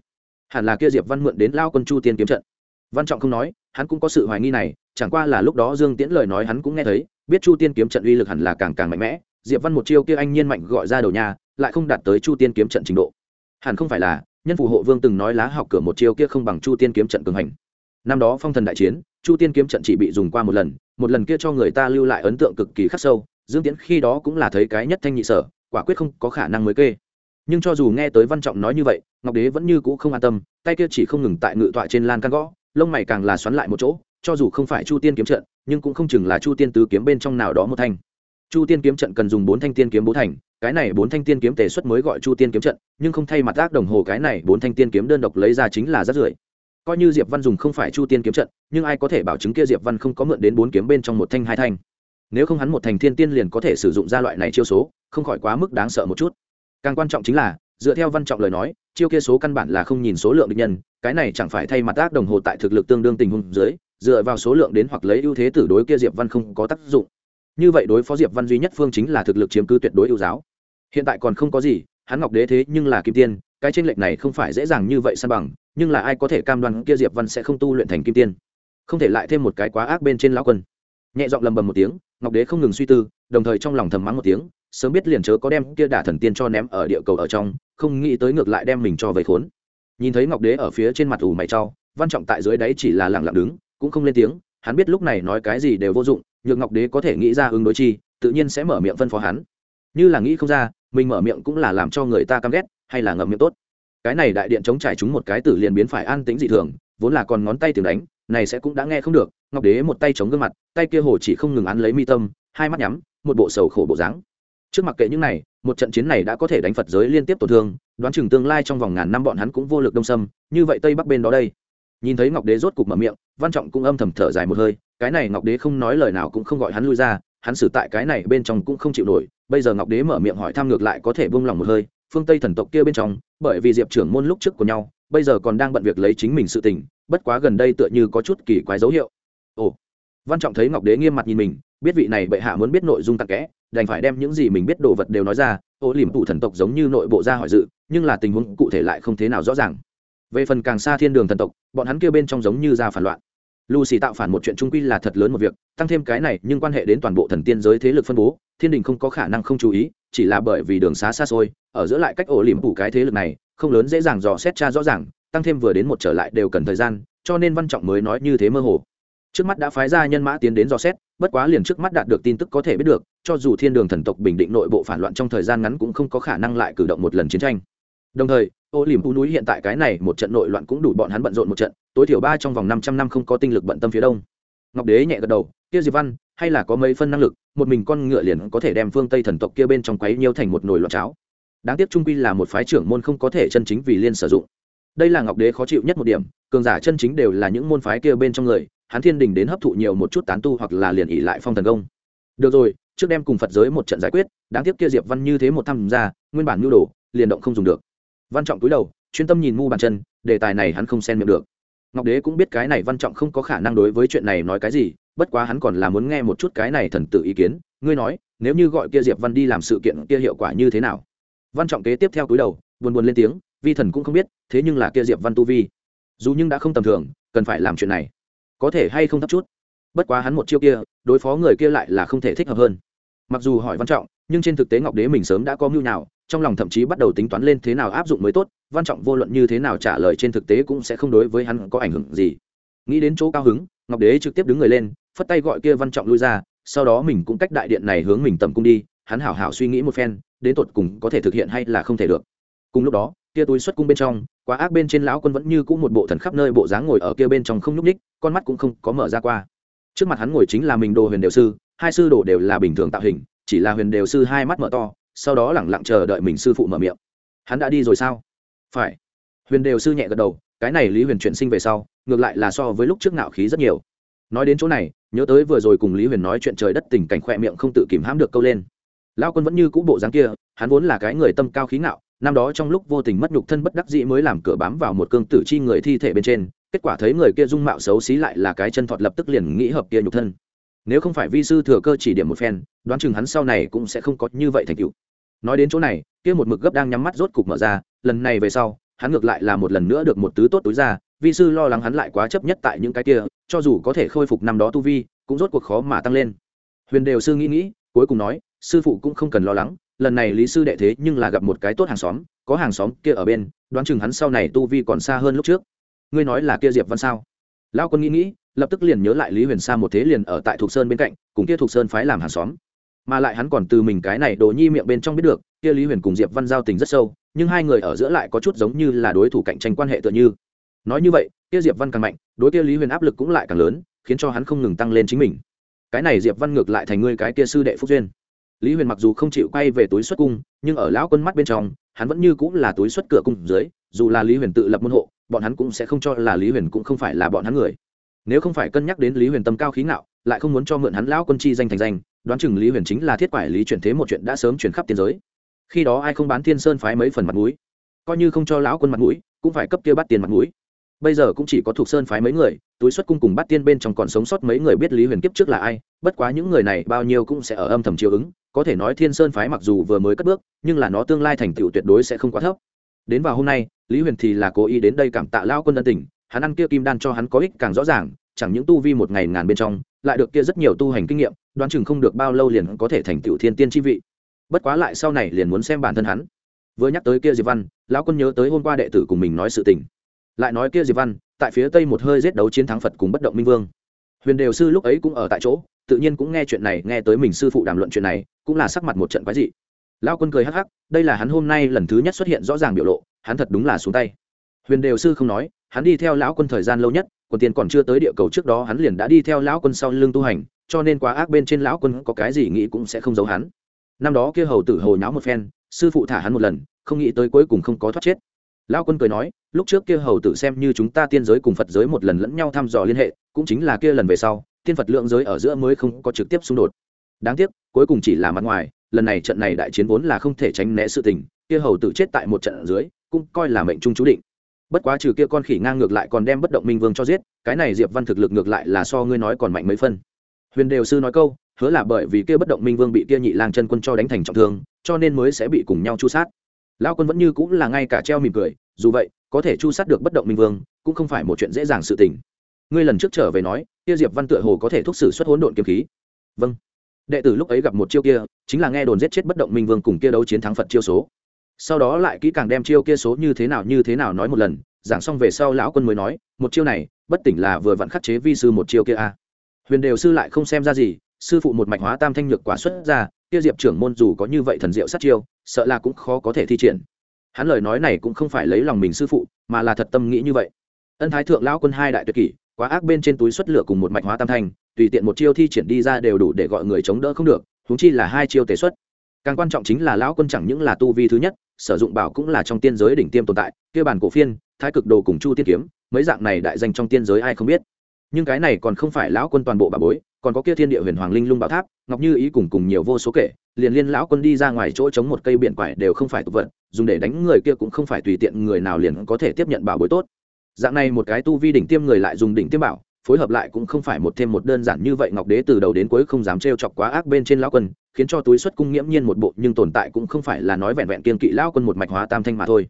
Hẳn là kia diệp văn mượn đến lao quân chu tiên kiếm trận. Văn trọng không nói, hắn cũng có sự hoài nghi này, chẳng qua là lúc đó dương tiễn lời nói hắn cũng nghe thấy, biết chu tiên kiếm trận uy lực hẳn là càng càng mạnh mẽ. Diệp văn một chiêu kia anh nhiên mạnh gọi ra đầu nhà, lại không đạt tới chu tiên kiếm trận trình độ. Hẳn không phải là, nhân phù hộ vương từng nói lá học cửa một chiêu kia không bằng chu tiên kiếm trận cường hành. Năm đó phong thần đại chiến, chu tiên kiếm trận chỉ bị dùng qua một lần một lần kia cho người ta lưu lại ấn tượng cực kỳ khắc sâu, dương tiễn khi đó cũng là thấy cái nhất thanh nhị sở, quả quyết không có khả năng mới kê. Nhưng cho dù nghe tới văn trọng nói như vậy, ngọc đế vẫn như cũ không an tâm, tay kia chỉ không ngừng tại ngự tọa trên lan can gõ, lông mày càng là xoắn lại một chỗ, cho dù không phải chu tiên kiếm trận, nhưng cũng không chừng là chu tiên tứ kiếm bên trong nào đó một thanh. Chu tiên kiếm trận cần dùng bốn thanh tiên kiếm bố thành, cái này bốn thanh tiên kiếm tề xuất mới gọi chu tiên kiếm trận, nhưng không thay mặt ác đồng hồ cái này bốn thanh tiên kiếm đơn độc lấy ra chính là rất rưỡi coi như diệp văn dùng không phải chu tiên kiếm trận nhưng ai có thể bảo chứng kia diệp văn không có mượn đến bốn kiếm bên trong một thanh hai thanh nếu không hắn một thành thiên tiên liền có thể sử dụng ra loại này chiêu số không khỏi quá mức đáng sợ một chút càng quan trọng chính là dựa theo văn trọng lời nói chiêu kia số căn bản là không nhìn số lượng địch nhân cái này chẳng phải thay mặt tác đồng hồ tại thực lực tương đương tình huống dưới dựa vào số lượng đến hoặc lấy ưu thế tử đối kia diệp văn không có tác dụng như vậy đối phó diệp văn duy nhất phương chính là thực lực chiếm cứ tuyệt đối ưu giáo hiện tại còn không có gì hắn ngọc đế thế nhưng là kim tiên cái tranh lệch này không phải dễ dàng như vậy san bằng, nhưng là ai có thể cam đoan kia diệp văn sẽ không tu luyện thành kim tiên? Không thể lại thêm một cái quá ác bên trên lão quân. Nhẹ giọng lầm bầm một tiếng, ngọc đế không ngừng suy tư, đồng thời trong lòng thầm mắng một tiếng, sớm biết liền chớ có đem kia đả thần tiên cho ném ở địa cầu ở trong, không nghĩ tới ngược lại đem mình cho vây khốn. Nhìn thấy ngọc đế ở phía trên mặt ủ mày trao, văn trọng tại dưới đấy chỉ là lặng lặng đứng, cũng không lên tiếng, hắn biết lúc này nói cái gì đều vô dụng, nhược ngọc đế có thể nghĩ ra ứng đối chi, tự nhiên sẽ mở miệng phân phó hắn. Như là nghĩ không ra, mình mở miệng cũng là làm cho người ta căm ghét hay là ngậm miệng tốt. Cái này đại điện chống trải chúng một cái tử liền biến phải an tĩnh dị thường, vốn là còn ngón tay tiếng đánh, này sẽ cũng đã nghe không được, ngọc đế một tay chống gương mặt, tay kia hồ chỉ không ngừng án lấy mi tâm, hai mắt nhắm, một bộ sầu khổ bộ dáng. Trước mặt kệ những này, một trận chiến này đã có thể đánh phật giới liên tiếp tổn thương, đoán chừng tương lai trong vòng ngàn năm bọn hắn cũng vô lực đông xâm như vậy tây bắc bên đó đây. Nhìn thấy ngọc đế rốt cục mở miệng, văn trọng cũng âm thầm thở dài một hơi, cái này ngọc đế không nói lời nào cũng không gọi hắn lui ra, hắn xử tại cái này bên trong cũng không chịu nổi, bây giờ ngọc đế mở miệng hỏi thăm ngược lại có thể buông lòng một hơi phương tây thần tộc kia bên trong, bởi vì diệp trưởng môn lúc trước của nhau, bây giờ còn đang bận việc lấy chính mình sự tình, bất quá gần đây tựa như có chút kỳ quái dấu hiệu. Ồ, văn trọng thấy ngọc đế nghiêm mặt nhìn mình, biết vị này bệ hạ muốn biết nội dung tặc kẽ, đành phải đem những gì mình biết đồ vật đều nói ra, ô liềm tụ thần tộc giống như nội bộ ra hỏi dự, nhưng là tình huống cụ thể lại không thế nào rõ ràng. Về phần càng xa thiên đường thần tộc, bọn hắn kia bên trong giống như ra phản loạn. Lucy tạo phản một chuyện trung quy là thật lớn một việc, tăng thêm cái này, nhưng quan hệ đến toàn bộ thần tiên giới thế lực phân bố thiên đình không có khả năng không chú ý, chỉ là bởi vì đường xá xa xôi, ở giữa lại cách ổ liềm phủ cái thế lực này, không lớn dễ dàng dò xét cha rõ ràng, tăng thêm vừa đến một trở lại đều cần thời gian, cho nên văn trọng mới nói như thế mơ hồ. Trước mắt đã phái ra nhân mã tiến đến dò xét, bất quá liền trước mắt đạt được tin tức có thể biết được, cho dù thiên đường thần tộc bình định nội bộ phản loạn trong thời gian ngắn cũng không có khả năng lại cử động một lần chiến tranh. Đồng thời ô liềm u núi hiện tại cái này một trận nội loạn cũng đủ bọn hắn bận rộn một trận, tối thiểu ba trong vòng năm trăm năm không có tinh lực bận tâm phía đông. Ngọc đế nhẹ gật đầu, Tiêu diệp văn, hay là có mấy phân năng lực một mình con ngựa liền có thể đem phương tây thần tộc kia bên trong quấy nhiêu thành một nồi loạn cháo. Đáng tiếc trung quy là một phái trưởng môn không có thể chân chính vì liên sử dụng. Đây là ngọc đế khó chịu nhất một điểm, cường giả chân chính đều là những môn phái kia bên trong người, hắn thiên đình đến hấp thụ nhiều một chút tán tu hoặc là liền ỉ lại phong thần công. Được rồi, trước đem cùng phật giới một trận giải quyết, đáng tiếc kia diệp văn như thế một tham gia, nguyên bản nhu đồ, liền động không dùng được. Văn trọng cúi đầu, chuyên tâm nhìn mu bàn chân, đề tài này hắn không xen miệng được. Ngọc đế cũng biết cái này văn trọng không có khả năng đối với chuyện này nói cái gì bất quá hắn còn là muốn nghe một chút cái này thần tự ý kiến, ngươi nói, nếu như gọi kia diệp văn đi làm sự kiện kia hiệu quả như thế nào? Văn trọng kế tiếp theo cúi đầu, buồn buồn lên tiếng, vi thần cũng không biết, thế nhưng là kia diệp văn tu vi, dù nhưng đã không tầm thường, cần phải làm chuyện này, có thể hay không thấp chút. Bất quá hắn một chiêu kia, đối phó người kia lại là không thể thích hợp hơn. Mặc dù hỏi văn trọng, nhưng trên thực tế ngọc đế mình sớm đã có mưu nào, trong lòng thậm chí bắt đầu tính toán lên thế nào áp dụng mới tốt, văn trọng vô luận như thế nào trả lời trên thực tế cũng sẽ không đối với hắn có ảnh hưởng gì. Nghĩ đến chỗ cao hứng, ngọc đế trực tiếp đứng người lên phất tay gọi kia văn trọng lui ra, sau đó mình cũng cách đại điện này hướng mình tầm cung đi, hắn hảo hảo suy nghĩ một phen, đến tột cùng có thể thực hiện hay là không thể được. Cùng lúc đó, kia túi xuất cung bên trong, quá ác bên trên lão quân vẫn như cũ một bộ thần khắp nơi bộ dáng ngồi ở kia bên trong không nhúc ních con mắt cũng không có mở ra qua. Trước mặt hắn ngồi chính là mình đồ huyền đều sư, hai sư đồ đều là bình thường tạo hình, chỉ là huyền đều sư hai mắt mở to, sau đó lẳng lặng chờ đợi mình sư phụ mở miệng. Hắn đã đi rồi sao? Phải. Huyền đều sư nhẹ gật đầu, cái này lý huyền chuyển sinh về sau, ngược lại là so với lúc trước nạo khí rất nhiều. Nói đến chỗ này nhớ tới vừa rồi cùng lý huyền nói chuyện trời đất tình cảnh khoe miệng không tự kìm hãm được câu lên. Lao quân vẫn như cũ bộ dáng kia, hắn vốn là cái người tâm cao khí ngạo, năm đó trong lúc vô tình mất nhục thân bất đắc dĩ mới làm cửa bám vào một cương tử chi người thi thể bên trên, kết quả thấy người kia dung mạo xấu xí lại là cái chân thọt lập tức liền nghĩ hợp kia nhục thân. Nếu không phải vi sư thừa cơ chỉ điểm một phen, đoán chừng hắn sau này cũng sẽ không có như vậy thành tựu. Nói đến chỗ này, kia một mực gấp đang nhắm mắt rốt cục mở ra, lần này về sau, hắn ngược lại là một lần nữa được một tứ tốt túi ra vi sư lo lắng hắn lại quá chấp nhất tại những cái kia, cho dù có thể khôi phục năm đó tu vi, cũng rốt cuộc khó mà tăng lên. Huyền đều sư nghĩ nghĩ, cuối cùng nói, sư phụ cũng không cần lo lắng, lần này lý sư đệ thế nhưng là gặp một cái tốt hàng xóm, có hàng xóm kia ở bên, đoán chừng hắn sau này tu vi còn xa hơn lúc trước. Ngươi nói là kia diệp văn sao? Lão quân nghĩ nghĩ, lập tức liền nhớ lại lý huyền sa một thế liền ở tại thục sơn bên cạnh, cùng kia thục sơn phái làm hàng xóm. Mà lại hắn còn từ mình cái này đồ nhi miệng bên trong biết được, kia lý huyền cùng diệp văn giao tình rất sâu, nhưng hai người ở giữa lại có chút giống như là đối thủ cạnh tranh quan hệ tựa như nói như vậy, kia diệp văn càng mạnh, đối kia lý huyền áp lực cũng lại càng lớn, khiến cho hắn không ngừng tăng lên chính mình. Cái này diệp văn ngược lại thành ngươi cái kia sư đệ phúc duyên. Lý huyền mặc dù không chịu quay về túi xuất cung, nhưng ở lão quân mắt bên trong, hắn vẫn như cũng là túi xuất cửa cung dưới, dù là lý huyền tự lập môn hộ, bọn hắn cũng sẽ không cho là lý huyền cũng không phải là bọn hắn người. Nếu không phải cân nhắc đến lý huyền tâm cao khí ngạo, lại không muốn cho mượn hắn lão quân chi danh thành danh, đoán chừng lý huyền chính là thiết quải lý chuyển thế một chuyện đã sớm chuyển khắp tiên giới. Khi đó ai không bán thiên sơn phái mấy phần mặt mũi? Coi như không cho lão quân mặt mũi, cũng phải cấp kia bắt tiền mặt mũi bây giờ cũng chỉ có thuộc sơn phái mấy người, túi xuất cung cùng bắt tiên bên trong còn sống sót mấy người biết lý huyền kiếp trước là ai, bất quá những người này bao nhiêu cũng sẽ ở âm thầm chiều ứng, có thể nói thiên sơn phái mặc dù vừa mới cất bước, nhưng là nó tương lai thành tựu tuyệt đối sẽ không quá thấp. Đến vào hôm nay, lý huyền thì là cố ý đến đây cảm tạ lao quân ân tình, hắn ăn kia kim đan cho hắn có ích càng rõ ràng, chẳng những tu vi một ngày ngàn bên trong, lại được kia rất nhiều tu hành kinh nghiệm, đoán chừng không được bao lâu liền có thể thành tựu thiên tiên chi vị. Bất quá lại sau này liền muốn xem bản thân hắn. Vừa nhắc tới kia diệp văn, lão quân nhớ tới hôm qua đệ tử cùng mình nói sự tình lại nói kia diệp văn, tại phía tây một hơi giết đấu chiến thắng phật cùng bất động minh vương. Huyền đều sư lúc ấy cũng ở tại chỗ, tự nhiên cũng nghe chuyện này, nghe tới mình sư phụ đàm luận chuyện này, cũng là sắc mặt một trận quái dị. Lao quân cười hắc hắc, đây là hắn hôm nay lần thứ nhất xuất hiện rõ ràng biểu lộ, hắn thật đúng là xuống tay. Huyền đều sư không nói, hắn đi theo lão quân thời gian lâu nhất còn tiền còn chưa tới địa cầu trước đó hắn liền đã đi theo lão quân sau lưng tu hành, cho nên quá ác bên trên lão quân có cái gì nghĩ cũng sẽ không giấu hắn. Năm đó kia hầu tử hồ nháo một phen, sư phụ thả hắn một lần, không nghĩ tới cuối cùng không có thoát chết lão quân cười nói, lúc trước kia hầu tử xem như chúng ta tiên giới cùng phật giới một lần lẫn nhau thăm dò liên hệ, cũng chính là kia lần về sau, tiên phật lượng giới ở giữa mới không có trực tiếp xung đột. Đáng tiếc, cuối cùng chỉ là mặt ngoài, lần này trận này đại chiến vốn là không thể tránh né sự tình, kia hầu tử chết tại một trận ở dưới, cũng coi là mệnh trung chú định. Bất quá trừ kia con khỉ ngang ngược lại còn đem bất động minh vương cho giết, cái này diệp văn thực lực ngược lại là so ngươi nói còn mạnh mấy phân. Huyền đều sư nói câu, hứa là bởi vì kia bất động minh vương bị kia nhị lang chân quân cho đánh thành trọng thương, cho nên mới sẽ bị cùng nhau chu sát lão quân vẫn như cũng là ngay cả treo mỉm cười, dù vậy, có thể chu sát được bất động minh vương, cũng không phải một chuyện dễ dàng sự tình. Ngươi lần trước trở về nói, kia diệp văn tựa hồ có thể thúc xử xuất hỗn độn kiếm khí. Vâng. Đệ tử lúc ấy gặp một chiêu kia, chính là nghe đồn giết chết bất động minh vương cùng kia đấu chiến thắng phật chiêu số. Sau đó lại kỹ càng đem chiêu kia số như thế nào như thế nào nói một lần, giảng xong về sau lão quân mới nói, một chiêu này, bất tỉnh là vừa vặn khắc chế vi sư một chiêu kia a. Huyền đều sư lại không xem ra gì, sư phụ một mạch hóa tam thanh nhược quả xuất ra kia diệp trưởng môn dù có như vậy thần diệu sát chiêu, sợ là cũng khó có thể thi triển. Hắn lời nói này cũng không phải lấy lòng mình sư phụ, mà là thật tâm nghĩ như vậy. Ân thái thượng lão quân hai đại tuyệt kỷ, quá ác bên trên túi xuất lửa cùng một mạch hóa tam thanh tùy tiện một chiêu thi triển đi ra đều đủ để gọi người chống đỡ không được húng chi là hai chiêu tế xuất. Càng quan trọng chính là lão quân chẳng những là tu vi thứ nhất, sử dụng bảo cũng là trong tiên giới đỉnh tiêm tồn tại, kia bản cổ phiên, thái cực đồ cùng chu tiên kiếm, mấy dạng này đại danh trong tiên giới ai không biết nhưng cái này còn không phải lão quân toàn bộ bà bối, còn có kia thiên địa huyền hoàng linh lung bảo tháp, ngọc như ý cùng cùng nhiều vô số kể, liền liên lão quân đi ra ngoài chỗ chống một cây biển quải đều không phải tục vật, dùng để đánh người kia cũng không phải tùy tiện người nào liền có thể tiếp nhận bảo bối tốt. Dạng này một cái tu vi đỉnh tiêm người lại dùng đỉnh tiêm bảo, phối hợp lại cũng không phải một thêm một đơn giản như vậy ngọc đế từ đầu đến cuối không dám trêu chọc quá ác bên trên lão quân, khiến cho túi xuất cung nghiễm nhiên một bộ, nhưng tồn tại cũng không phải là nói vẹn vẹn kiên kỵ lão quân một mạch hóa tam thanh mà thôi.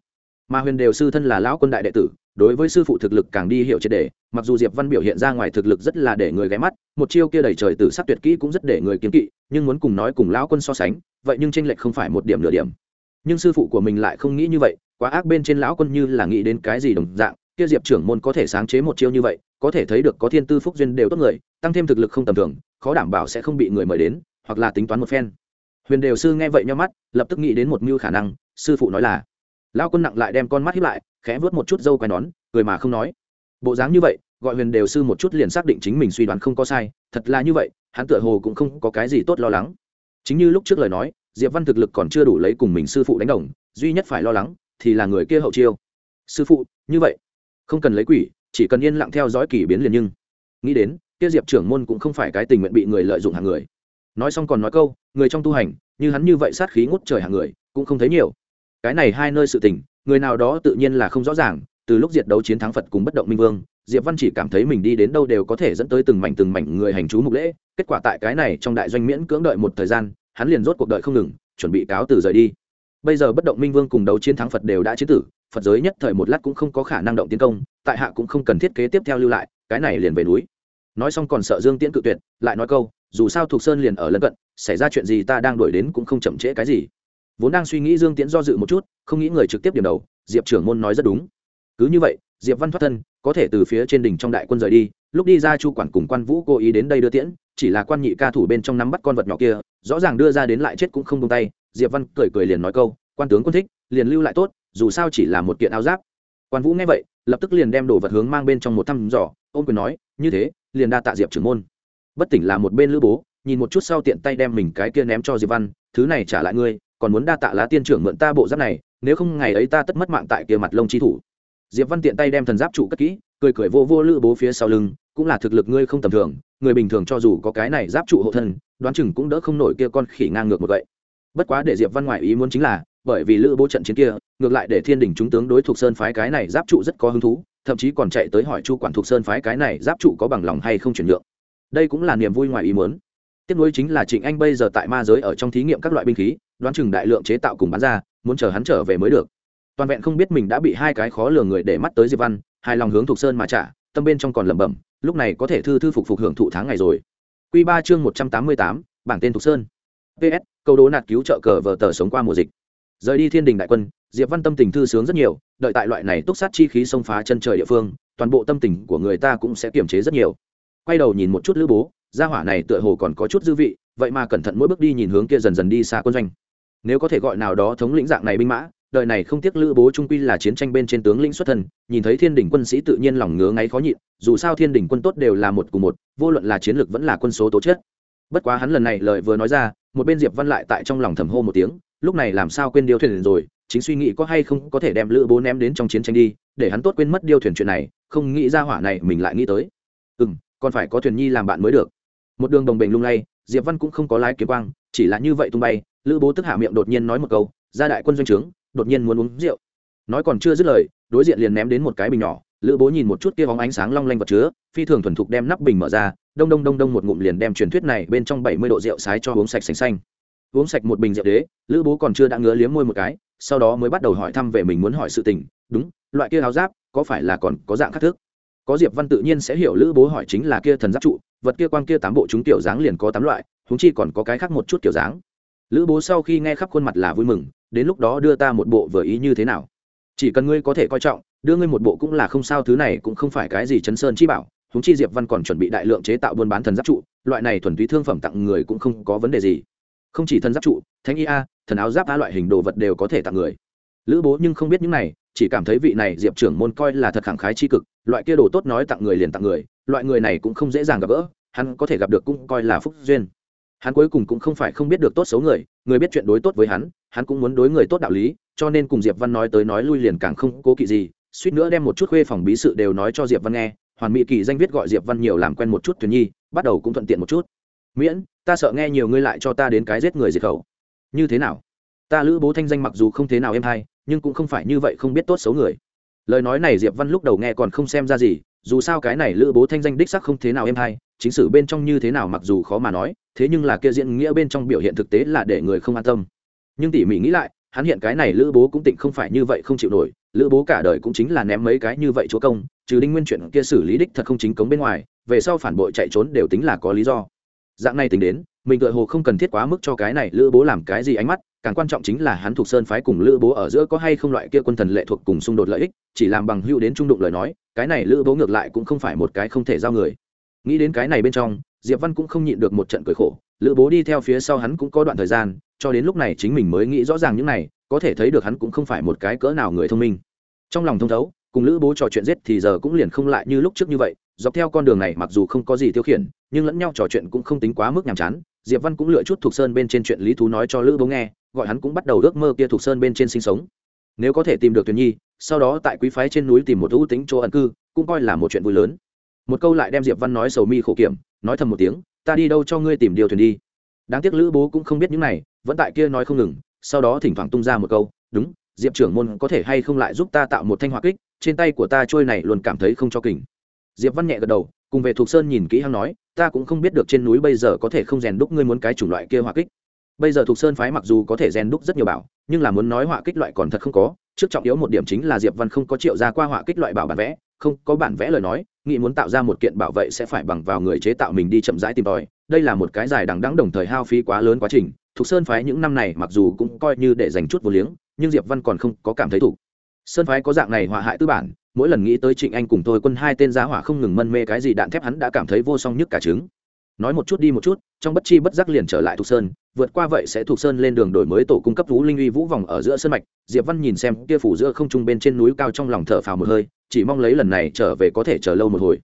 Mà huyền đều sư thân là lão quân đại đệ tử đối với sư phụ thực lực càng đi hiểu triệt đề, mặc dù diệp văn biểu hiện ra ngoài thực lực rất là để người ghé mắt, một chiêu kia đầy trời tử sắc tuyệt kỹ cũng rất để người kiếm kỵ, nhưng muốn cùng nói cùng lão quân so sánh, vậy nhưng tranh lệch không phải một điểm nửa điểm. Nhưng sư phụ của mình lại không nghĩ như vậy, quá ác bên trên lão quân như là nghĩ đến cái gì đồng dạng, kia diệp trưởng môn có thể sáng chế một chiêu như vậy, có thể thấy được có thiên tư phúc duyên đều tốt người, tăng thêm thực lực không tầm thường, khó đảm bảo sẽ không bị người mời đến, hoặc là tính toán một phen. Huyền đều sư nghe vậy nhau mắt, lập tức nghĩ đến một mưu khả năng, sư phụ nói là lão quân nặng lại đem con mắt hiếp lại, khẽ vớt một chút dâu quai nón, cười mà không nói. Bộ dáng như vậy, gọi huyền đều sư một chút liền xác định chính mình suy đoán không có sai, thật là như vậy, hắn tựa hồ cũng không có cái gì tốt lo lắng. Chính như lúc trước lời nói, diệp văn thực lực còn chưa đủ lấy cùng mình sư phụ đánh đồng, duy nhất phải lo lắng thì là người kia hậu chiêu. Sư phụ, như vậy, không cần lấy quỷ, chỉ cần yên lặng theo dõi kỳ biến liền nhưng. Nghĩ đến, kia diệp trưởng môn cũng không phải cái tình nguyện bị người lợi dụng hàng người. Nói xong còn nói câu, người trong tu hành, như hắn như vậy sát khí ngút trời hàng người, cũng không thấy nhiều cái này hai nơi sự tình, người nào đó tự nhiên là không rõ ràng, từ lúc diệt đấu chiến thắng phật cùng bất động minh vương, diệp văn chỉ cảm thấy mình đi đến đâu đều có thể dẫn tới từng mảnh từng mảnh người hành chú mục lễ, kết quả tại cái này trong đại doanh miễn cưỡng đợi một thời gian, hắn liền rốt cuộc đợi không ngừng, chuẩn bị cáo từ rời đi. Bây giờ bất động minh vương cùng đấu chiến thắng phật đều đã chiến tử, phật giới nhất thời một lát cũng không có khả năng động tiến công, tại hạ cũng không cần thiết kế tiếp theo lưu lại, cái này liền về núi. Nói xong còn sợ dương tiễn cự tuyệt, lại nói câu, dù sao thuộc sơn liền ở lân cận, xảy ra chuyện gì ta đang đuổi đến cũng không chậm trễ cái gì vốn đang suy nghĩ dương tiễn do dự một chút, không nghĩ người trực tiếp điểm đầu, diệp trưởng môn nói rất đúng. Cứ như vậy, diệp văn thoát thân, có thể từ phía trên đỉnh trong đại quân rời đi, lúc đi ra chu quản cùng quan vũ cố ý đến đây đưa tiễn, chỉ là quan nhị ca thủ bên trong nắm bắt con vật nhỏ kia, rõ ràng đưa ra đến lại chết cũng không tung tay, diệp văn cười cười liền nói câu, quan tướng quân thích, liền lưu lại tốt, dù sao chỉ là một kiện áo giáp. Quan vũ nghe vậy, lập tức liền đem đồ vật hướng mang bên trong một thăm dò, ôm quyền nói, như thế, liền đa tạ diệp trưởng môn. Bất tỉnh là một bên lữ bố, nhìn một chút sau tiện tay đem mình cái kia ném cho diệp văn, thứ này trả lại ngươi còn muốn đa tạ lá tiên trưởng mượn ta bộ giáp này, nếu không ngày ấy ta tất mất mạng tại kia mặt lông chi thủ. Diệp văn tiện tay đem thần giáp trụ cất kỹ, cười cười vô vô lữ bố phía sau lưng, cũng là thực lực ngươi không tầm thường, người bình thường cho dù có cái này giáp trụ hộ thân, đoán chừng cũng đỡ không nổi kia con khỉ ngang ngược một vậy bất quá để diệp văn ngoại ý muốn chính là, bởi vì lữ bố trận chiến kia, ngược lại để thiên đình chúng tướng đối thuộc sơn phái cái này giáp trụ rất có hứng thú, thậm chí còn chạy tới hỏi chu quản thuộc sơn phái cái này giáp trụ có bằng lòng hay không chuyển nhượng. Đây cũng là niềm vui ngoài ý muốn tiếp nối chính là trịnh anh bây giờ tại ma giới ở trong thí nghiệm các loại binh khí, đoán chừng đại lượng chế tạo cùng bán ra, muốn chờ hắn trở về mới được. Toàn vẹn không biết mình đã bị hai cái khó lường người để mắt tới diệp văn, hài lòng hướng Thục sơn mà trả, tâm bên trong còn lẩm bẩm, lúc này có thể thư thư phục phục hưởng thụ tháng ngày rồi. Quy ba chương một trăm tám mươi tám, bảng tên Thục sơn. Ps câu đố nạt cứu trợ cờ vờ tờ sống qua mùa dịch. Rời đi thiên đình đại quân, diệp văn tâm tình thư sướng rất nhiều, đợi tại loại này túc sát chi khí xông phá chân trời địa phương, toàn bộ tâm tình của người ta cũng sẽ kiềm chế rất nhiều. Quay đầu nhìn một chút lữ bố gia hỏa này tựa hồ còn có chút dư vị, vậy mà cẩn thận mỗi bước đi nhìn hướng kia dần dần đi xa quân doanh. Nếu có thể gọi nào đó thống lĩnh dạng này binh mã, đời này không tiếc lữ bố trung quy là chiến tranh bên trên tướng lĩnh xuất thân, nhìn thấy thiên đình quân sĩ tự nhiên lòng ngứa ngáy khó nhịn, dù sao thiên đình quân tốt đều là một cùng một, vô luận là chiến lược vẫn là quân số tố chất. Bất quá hắn lần này lời vừa nói ra, một bên diệp văn lại tại trong lòng thầm hô một tiếng, lúc này làm sao quên điêu thuyền rồi, chính suy nghĩ có hay không có thể đem lữ bố ném đến trong chiến tranh đi, để hắn tốt quên mất điêu thuyền chuyện này, không nghĩ ra hỏa này mình lại nghĩ tới. Ừ còn phải có thuyền nhi làm bạn mới được một đường đồng bình lung lay, diệp văn cũng không có lái kiếm quang, chỉ là như vậy tung bay, lữ bố tức hạ miệng đột nhiên nói một câu ra đại quân doanh trướng, đột nhiên muốn uống rượu. Nói còn chưa dứt lời, đối diện liền ném đến một cái bình nhỏ, lữ bố nhìn một chút kia bóng ánh sáng long lanh vật chứa, phi thường thuần thục đem nắp bình mở ra, đông đông đông đông một ngụm liền đem truyền thuyết này bên trong bảy mươi độ rượu sái cho uống sạch sành xanh. Uống sạch một bình rượu đế, lữ bố còn chưa đã ngứa liếm môi một cái, sau đó mới bắt đầu hỏi thăm về mình muốn hỏi sự tình, đúng, loại kia áo giáp có phải là còn có dạng khác thức? Có diệp văn tự nhiên sẽ hiểu lữ bố hỏi chính là kia thần giáp trụ, vật kia quan kia tám bộ chúng tiểu dáng liền có tám loại húng chi còn có cái khác một chút kiểu dáng. Lữ bố sau khi nghe khắp khuôn mặt là vui mừng, đến lúc đó đưa ta một bộ vừa ý như thế nào? Chỉ cần ngươi có thể coi trọng, đưa ngươi một bộ cũng là không sao, thứ này cũng không phải cái gì chấn sơn chi bảo húng chi diệp văn còn chuẩn bị đại lượng chế tạo buôn bán thần giáp trụ, loại này thuần túy thương phẩm tặng người cũng không có vấn đề gì. Không chỉ thần giáp trụ, thánh y a, thần áo giáp a loại hình đồ vật đều có thể tặng người. Lữ bố nhưng không biết những này chỉ cảm thấy vị này diệp trưởng môn coi là thật khẳng khái tri cực, loại kia đồ tốt nói tặng người liền tặng người, loại người này cũng không dễ dàng gặp gỡ, hắn có thể gặp được cũng coi là phúc duyên. Hắn cuối cùng cũng không phải không biết được tốt xấu người người biết chuyện đối tốt với hắn hắn cũng muốn đối người tốt đạo lý, cho nên cùng diệp văn nói tới nói lui liền càng không cố kỵ gì, suýt nữa đem một chút khuê phòng bí sự đều nói cho diệp văn nghe, hoàn mỹ kỳ danh viết gọi diệp văn nhiều làm quen một chút thuyền nhi, bắt đầu cũng thuận tiện một chút. Miễn, ta sợ nghe nhiều ngươi lại cho ta đến cái giết người diệt khẩu. Như thế nào? Ta lữ bố thanh danh mặc dù không thế nào em hay nhưng cũng không phải như vậy không biết tốt xấu người. Lời nói này diệp văn lúc đầu nghe còn không xem ra gì, dù sao cái này lữ bố thanh danh đích sắc không thế nào em hay, chính sử bên trong như thế nào mặc dù khó mà nói, thế nhưng là kia diễn nghĩa bên trong biểu hiện thực tế là để người không an tâm. Nhưng tỉ mỉ nghĩ lại, hắn hiện cái này lữ bố cũng tịnh không phải như vậy không chịu nổi, lữ bố cả đời cũng chính là ném mấy cái như vậy chúa công, trừ đinh nguyên chuyện kia xử lý đích thật không chính cống bên ngoài, về sau phản bội chạy trốn đều tính là có lý do. Dạng này tính đến, mình tựa hồ không cần thiết quá mức cho cái này lữ bố làm cái gì ánh mắt càng quan trọng chính là hắn thuộc sơn phái cùng lữ bố ở giữa có hay không loại kia quân thần lệ thuộc cùng xung đột lợi ích, chỉ làm bằng hữu đến trung đụng lời nói, cái này lữ bố ngược lại cũng không phải một cái không thể giao người. Nghĩ đến cái này bên trong, diệp văn cũng không nhịn được một trận cười khổ, lữ bố đi theo phía sau hắn cũng có đoạn thời gian, cho đến lúc này chính mình mới nghĩ rõ ràng những này, có thể thấy được hắn cũng không phải một cái cỡ nào người thông minh. Trong lòng thông thấu, cùng lữ bố trò chuyện giết thì giờ cũng liền không lại như lúc trước như vậy, dọc theo con đường này mặc dù không có gì tiêu khiển, nhưng lẫn nhau trò chuyện cũng không tính quá mức nhàm chán diệp văn cũng lựa chút thuộc sơn bên trên chuyện lý thú nói cho lữ bố nghe, gọi hắn cũng bắt đầu ước mơ kia thuộc sơn bên trên sinh sống. Nếu có thể tìm được tuyền nhi, sau đó tại quý phái trên núi tìm một ưu tính chỗ ẩn cư, cũng coi là một chuyện vui lớn. Một câu lại đem diệp văn nói sầu mi khổ kiểm, nói thầm một tiếng, ta đi đâu cho ngươi tìm điều thuyền đi đáng tiếc lữ bố cũng không biết những này, vẫn tại kia nói không ngừng, sau đó thỉnh thoảng tung ra một câu, đúng, diệp trưởng môn có thể hay không lại giúp ta tạo một thanh hỏa kích, trên tay của ta trôi này luôn cảm thấy không cho kình. Diệp văn nhẹ gật đầu, cùng về thuộc sơn nhìn kỹ hăng nói ta cũng không biết được trên núi bây giờ có thể không rèn đúc ngươi muốn cái chủng loại kia hỏa kích. Bây giờ thuộc sơn phái mặc dù có thể rèn đúc rất nhiều bảo, nhưng là muốn nói hỏa kích loại còn thật không có. Trước trọng yếu một điểm chính là diệp văn không có triệu ra qua hỏa kích loại bảo bản vẽ, không có bản vẽ lời nói, nghĩ muốn tạo ra một kiện bảo vệ sẽ phải bằng vào người chế tạo mình đi chậm rãi tìm tòi. Đây là một cái dài đằng đẵng đồng thời hao phí quá lớn quá trình. Thuộc sơn phái những năm này mặc dù cũng coi như để dành chút vô liếng, nhưng diệp văn còn không có cảm thấy thủ sơn phái có dạng này họa hại tư bản, mỗi lần nghĩ tới trịnh anh cùng tôi quân hai tên giá hỏa không ngừng mân mê cái gì đạn thép hắn đã cảm thấy vô song nhất cả trứng. Nói một chút đi một chút, trong bất chi bất giác liền trở lại thục sơn, vượt qua vậy sẽ thục sơn lên đường đổi mới tổ cung cấp vũ linh uy vũ vòng ở giữa sân mạch. Diệp văn nhìn xem kia phủ giữa không trung bên trên núi cao trong lòng thở phào một hơi, chỉ mong lấy lần này trở về có thể chờ lâu một hồi.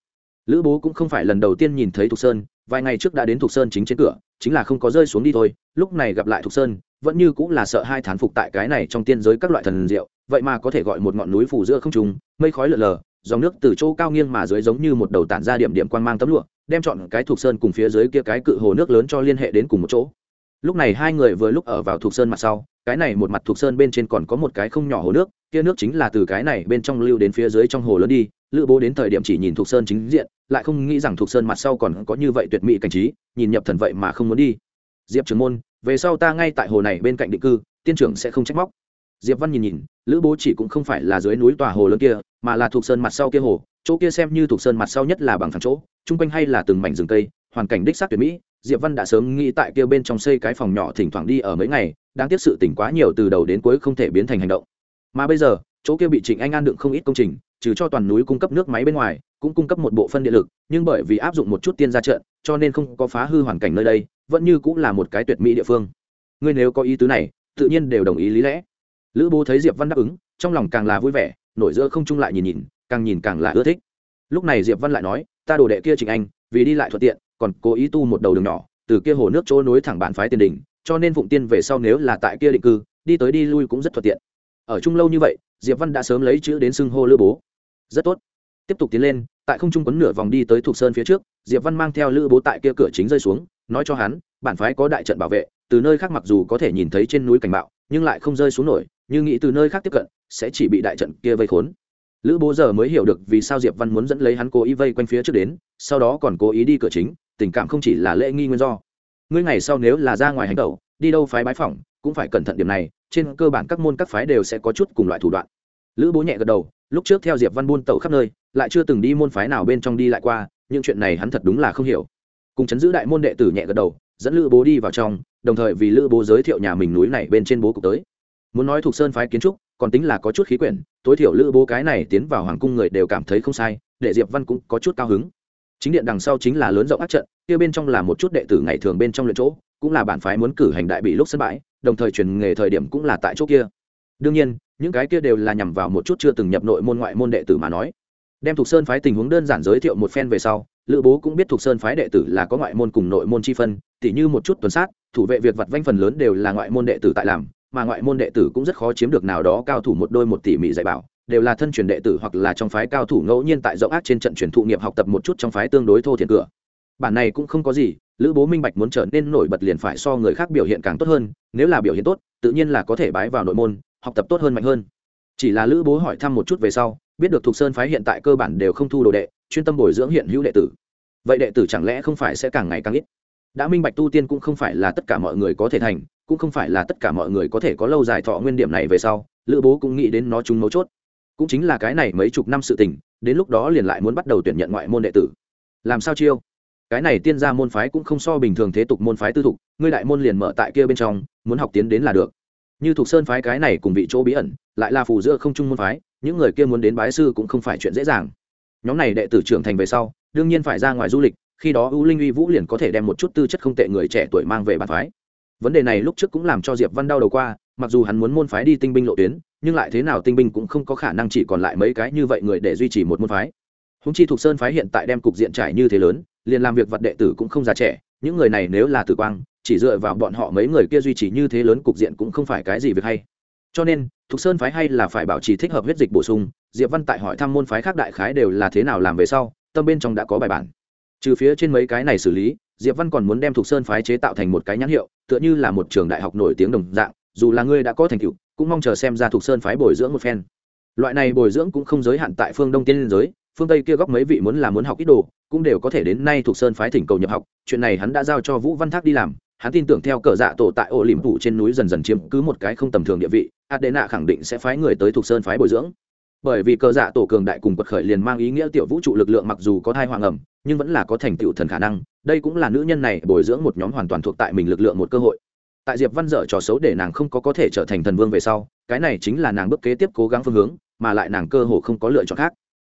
Lữ bố cũng không phải lần đầu tiên nhìn thấy thục sơn, vài ngày trước đã đến thục sơn chính trên cửa, chính là không có rơi xuống đi thôi, lúc này gặp lại thục sơn, vẫn như cũng là sợ hai thán phục tại cái này trong tiên giới các loại thần diệu vậy mà có thể gọi một ngọn núi phủ giữa không trung, mây khói lờ lờ, dòng nước từ chỗ cao nghiêng mà dưới giống như một đầu tản ra điểm điểm quang mang tấm lụa, đem chọn cái thuộc sơn cùng phía dưới kia cái cự hồ nước lớn cho liên hệ đến cùng một chỗ. Lúc này hai người vừa lúc ở vào thuộc sơn mặt sau, cái này một mặt thuộc sơn bên trên còn có một cái không nhỏ hồ nước, kia nước chính là từ cái này bên trong lưu đến phía dưới trong hồ lớn đi, lữ bố đến thời điểm chỉ nhìn thuộc sơn chính diện, lại không nghĩ rằng thuộc sơn mặt sau còn có như vậy tuyệt mỹ cảnh trí, nhìn nhập thần vậy mà không muốn đi. Diệp trưởng môn, về sau ta ngay tại hồ này bên cạnh định cư, tiên trưởng sẽ không trách móc diệp văn nhìn nhìn, lữ bố chỉ cũng không phải là dưới núi tòa hồ lớn kia, mà là thuộc sơn mặt sau kia hồ, chỗ kia xem như thuộc sơn mặt sau nhất là bằng phẳng chỗ, chung quanh hay là từng mảnh rừng cây, hoàn cảnh đích xác tuyệt mỹ. Diệp văn đã sớm nghĩ tại kia bên trong xây cái phòng nhỏ thỉnh thoảng đi ở mấy ngày, đáng tiếc sự tỉnh quá nhiều từ đầu đến cuối không thể biến thành hành động. Mà bây giờ, chỗ kia bị trịnh anh an đựng không ít công trình, trừ cho toàn núi cung cấp nước máy bên ngoài, cũng cung cấp một bộ phân điện lực, nhưng bởi vì áp dụng một chút tiên ra trận, cho nên không có phá hư hoàn cảnh nơi đây, vẫn như cũng là một cái tuyệt mỹ địa phương. Ngươi nếu có ý tứ này, tự nhiên đều đồng ý lý lẽ lữ bố thấy diệp văn đáp ứng, trong lòng càng là vui vẻ, nổi giữa không trung lại nhìn nhìn, càng nhìn càng là ưa thích. Lúc này diệp văn lại nói, ta đồ đệ kia trịnh anh, vì đi lại thuận tiện, còn cố ý tu một đầu đường nhỏ, từ kia hồ nước chỗ nối thẳng bản phái tiền đình, cho nên phụng tiên về sau nếu là tại kia định cư, đi tới đi lui cũng rất thuận tiện. Ở chung lâu như vậy, diệp văn đã sớm lấy chữ đến xưng hô lữ bố. Rất tốt. Tiếp tục tiến lên, tại không trung quấn nửa vòng đi tới thuộc sơn phía trước, diệp văn mang theo lữ bố tại kia cửa chính rơi xuống, nói cho hắn, bản phái có đại trận bảo vệ, từ nơi khác mặc dù có thể nhìn thấy trên núi cảnh bạo nhưng lại không rơi xuống nổi như nghĩ từ nơi khác tiếp cận, sẽ chỉ bị đại trận kia vây khốn. Lữ bố giờ mới hiểu được vì sao diệp văn muốn dẫn lấy hắn cố ý vây quanh phía trước đến, sau đó còn cố ý đi cửa chính, tình cảm không chỉ là lễ nghi nguyên do. Ngươi ngày sau nếu là ra ngoài hành tẩu, đi đâu phái bái phỏng, cũng phải cẩn thận điểm này, trên cơ bản các môn các phái đều sẽ có chút cùng loại thủ đoạn. Lữ bố nhẹ gật đầu, lúc trước theo diệp văn buôn tẩu khắp nơi, lại chưa từng đi môn phái nào bên trong đi lại qua, những chuyện này hắn thật đúng là không hiểu. Cùng chấn giữ đại môn đệ tử nhẹ gật đầu, dẫn lữ bố đi vào trong, đồng thời vì lữ bố giới thiệu nhà mình núi này bên trên bố cục tới muốn nói thuộc sơn phái kiến trúc, còn tính là có chút khí quyển, tối thiểu lữ bố cái này tiến vào hoàng cung người đều cảm thấy không sai, để diệp văn cũng có chút cao hứng. Chính điện đằng sau chính là lớn rộng ác trận, kia bên trong là một chút đệ tử ngày thường bên trong luyện chỗ, cũng là bản phái muốn cử hành đại bị lúc sân bãi, đồng thời truyền nghề thời điểm cũng là tại chỗ kia. Đương nhiên, những cái kia đều là nhằm vào một chút chưa từng nhập nội môn ngoại môn đệ tử mà nói. Đem thuộc sơn phái tình huống đơn giản giới thiệu một phen về sau, lữ bố cũng biết thuộc sơn phái đệ tử là có ngoại môn cùng nội môn chi phân, tỉ như một chút tuần sát, thủ vệ việc vặt vanh phần lớn đều là ngoại môn đệ tử tại làm mà ngoại môn đệ tử cũng rất khó chiếm được nào đó cao thủ một đôi một tỉ mỉ dạy bảo, đều là thân truyền đệ tử hoặc là trong phái cao thủ ngẫu nhiên tại rộng ác trên trận truyền thụ nghiệp học tập một chút trong phái tương đối thô thiện cửa. Bản này cũng không có gì, lữ bố minh bạch muốn trở nên nổi bật liền phải so người khác biểu hiện càng tốt hơn, nếu là biểu hiện tốt, tự nhiên là có thể bái vào nội môn, học tập tốt hơn mạnh hơn. Chỉ là lữ bố hỏi thăm một chút về sau, biết được thuộc sơn phái hiện tại cơ bản đều không thu đồ đệ, chuyên tâm bồi dưỡng hiện hữu đệ tử. Vậy đệ tử chẳng lẽ không phải sẽ càng ngày càng ít? Đã minh bạch tu tiên cũng không phải là tất cả mọi người có thể thành cũng không phải là tất cả mọi người có thể có lâu dài thọ nguyên điểm này về sau, lữ bố cũng nghĩ đến nó chúng mấu chốt. Cũng chính là cái này mấy chục năm sự tình, đến lúc đó liền lại muốn bắt đầu tuyển nhận ngoại môn đệ tử. Làm sao chiêu? Cái này tiên gia môn phái cũng không so bình thường thế tục môn phái tư thục, ngươi đại môn liền mở tại kia bên trong, muốn học tiến đến là được. Như thuộc sơn phái cái này cùng vị chỗ bí ẩn, lại là phù giữa không trung môn phái, những người kia muốn đến bái sư cũng không phải chuyện dễ dàng. Nhóm này đệ tử trưởng thành về sau, đương nhiên phải ra ngoài du lịch, khi đó ưu linh uy vũ liền có thể đem một chút tư chất không tệ người trẻ tuổi mang về bàn phái vấn đề này lúc trước cũng làm cho diệp văn đau đầu qua, mặc dù hắn muốn môn phái đi tinh binh lộ tuyến, nhưng lại thế nào tinh binh cũng không có khả năng chỉ còn lại mấy cái như vậy người để duy trì một môn phái. Húng chi thuộc sơn phái hiện tại đem cục diện trải như thế lớn, liền làm việc vật đệ tử cũng không già trẻ, những người này nếu là tử quang, chỉ dựa vào bọn họ mấy người kia duy trì như thế lớn cục diện cũng không phải cái gì việc hay. Cho nên thuộc sơn phái hay là phải bảo trì thích hợp huyết dịch bổ sung, diệp văn tại hỏi thăm môn phái khác đại khái đều là thế nào làm về sau, tâm bên trong đã có bài bản. Trừ phía trên mấy cái này xử lý, diệp văn còn muốn đem thuộc sơn phái chế tạo thành một cái nhãn hiệu tựa như là một trường đại học nổi tiếng đồng dạng, dù là ngươi đã có thành tựu, cũng mong chờ xem ra thuộc sơn phái bồi dưỡng một phen. Loại này bồi dưỡng cũng không giới hạn tại phương đông tiên liên giới, phương tây kia góc mấy vị muốn là muốn học ít đồ, cũng đều có thể đến nay thuộc sơn phái thỉnh cầu nhập học, chuyện này hắn đã giao cho vũ văn thác đi làm, hắn tin tưởng theo cờ dạ tổ tại ổ liềm phủ trên núi dần dần chiếm cứ một cái không tầm thường địa vị, adena khẳng định sẽ phái người tới thuộc sơn phái bồi dưỡng bởi vì cờ dạ tổ cường đại cùng quật khởi liền mang ý nghĩa tiểu vũ trụ lực lượng mặc dù có thai hoàng ẩm, nhưng vẫn là có thành tựu thần khả năng. Đây cũng là nữ nhân này bồi dưỡng một nhóm hoàn toàn thuộc tại mình lực lượng một cơ hội. Tại diệp văn dở trò xấu để nàng không có có thể trở thành thần vương về sau, cái này chính là nàng bước kế tiếp cố gắng phương hướng, mà lại nàng cơ hồ không có lựa chọn khác.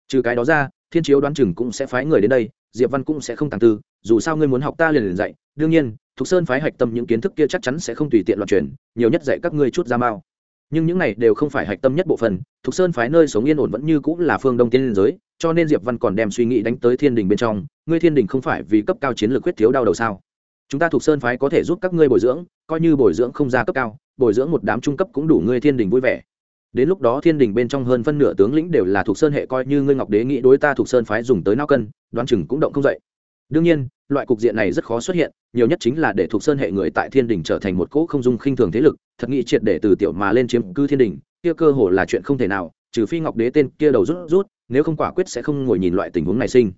Trừ cái đó ra, thiên chiếu đoán chừng cũng sẽ phái người đến đây, diệp văn cũng sẽ không tàng tư, dù sao ngươi muốn học ta liền liền dạy. Đương nhiên, thục sơn phái hạch tâm những kiến thức kia chắc chắn sẽ không tùy tiện loạn truyền, nhiều nhất dạy các ngươi chút ra mao nhưng những này đều không phải hạch tâm nhất bộ phận, thục sơn phái nơi sống yên ổn vẫn như cũng là phương đông tiên liên giới, cho nên diệp văn còn đem suy nghĩ đánh tới thiên đình bên trong, ngươi thiên đình không phải vì cấp cao chiến lược quyết thiếu đau đầu sao? Chúng ta thuộc sơn phái có thể giúp các ngươi bồi dưỡng, coi như bồi dưỡng không ra cấp cao, bồi dưỡng một đám trung cấp cũng đủ ngươi thiên đình vui vẻ. Đến lúc đó thiên đình bên trong hơn phân nửa tướng lĩnh đều là thuộc sơn hệ coi như ngươi ngọc đế nghĩ đối ta thuộc sơn phái dùng tới nao cân, đoán chừng cũng động không dậy đương nhiên, loại cục diện này rất khó xuất hiện, nhiều nhất chính là để thuộc sơn hệ người tại thiên đình trở thành một cỗ không dung khinh thường thế lực, thật nghị triệt để từ tiểu mà lên chiếm cư thiên đình, kia cơ hồ là chuyện không thể nào, trừ phi ngọc đế tên kia đầu rút rút, nếu không quả quyết sẽ không ngồi nhìn loại tình huống này sinh.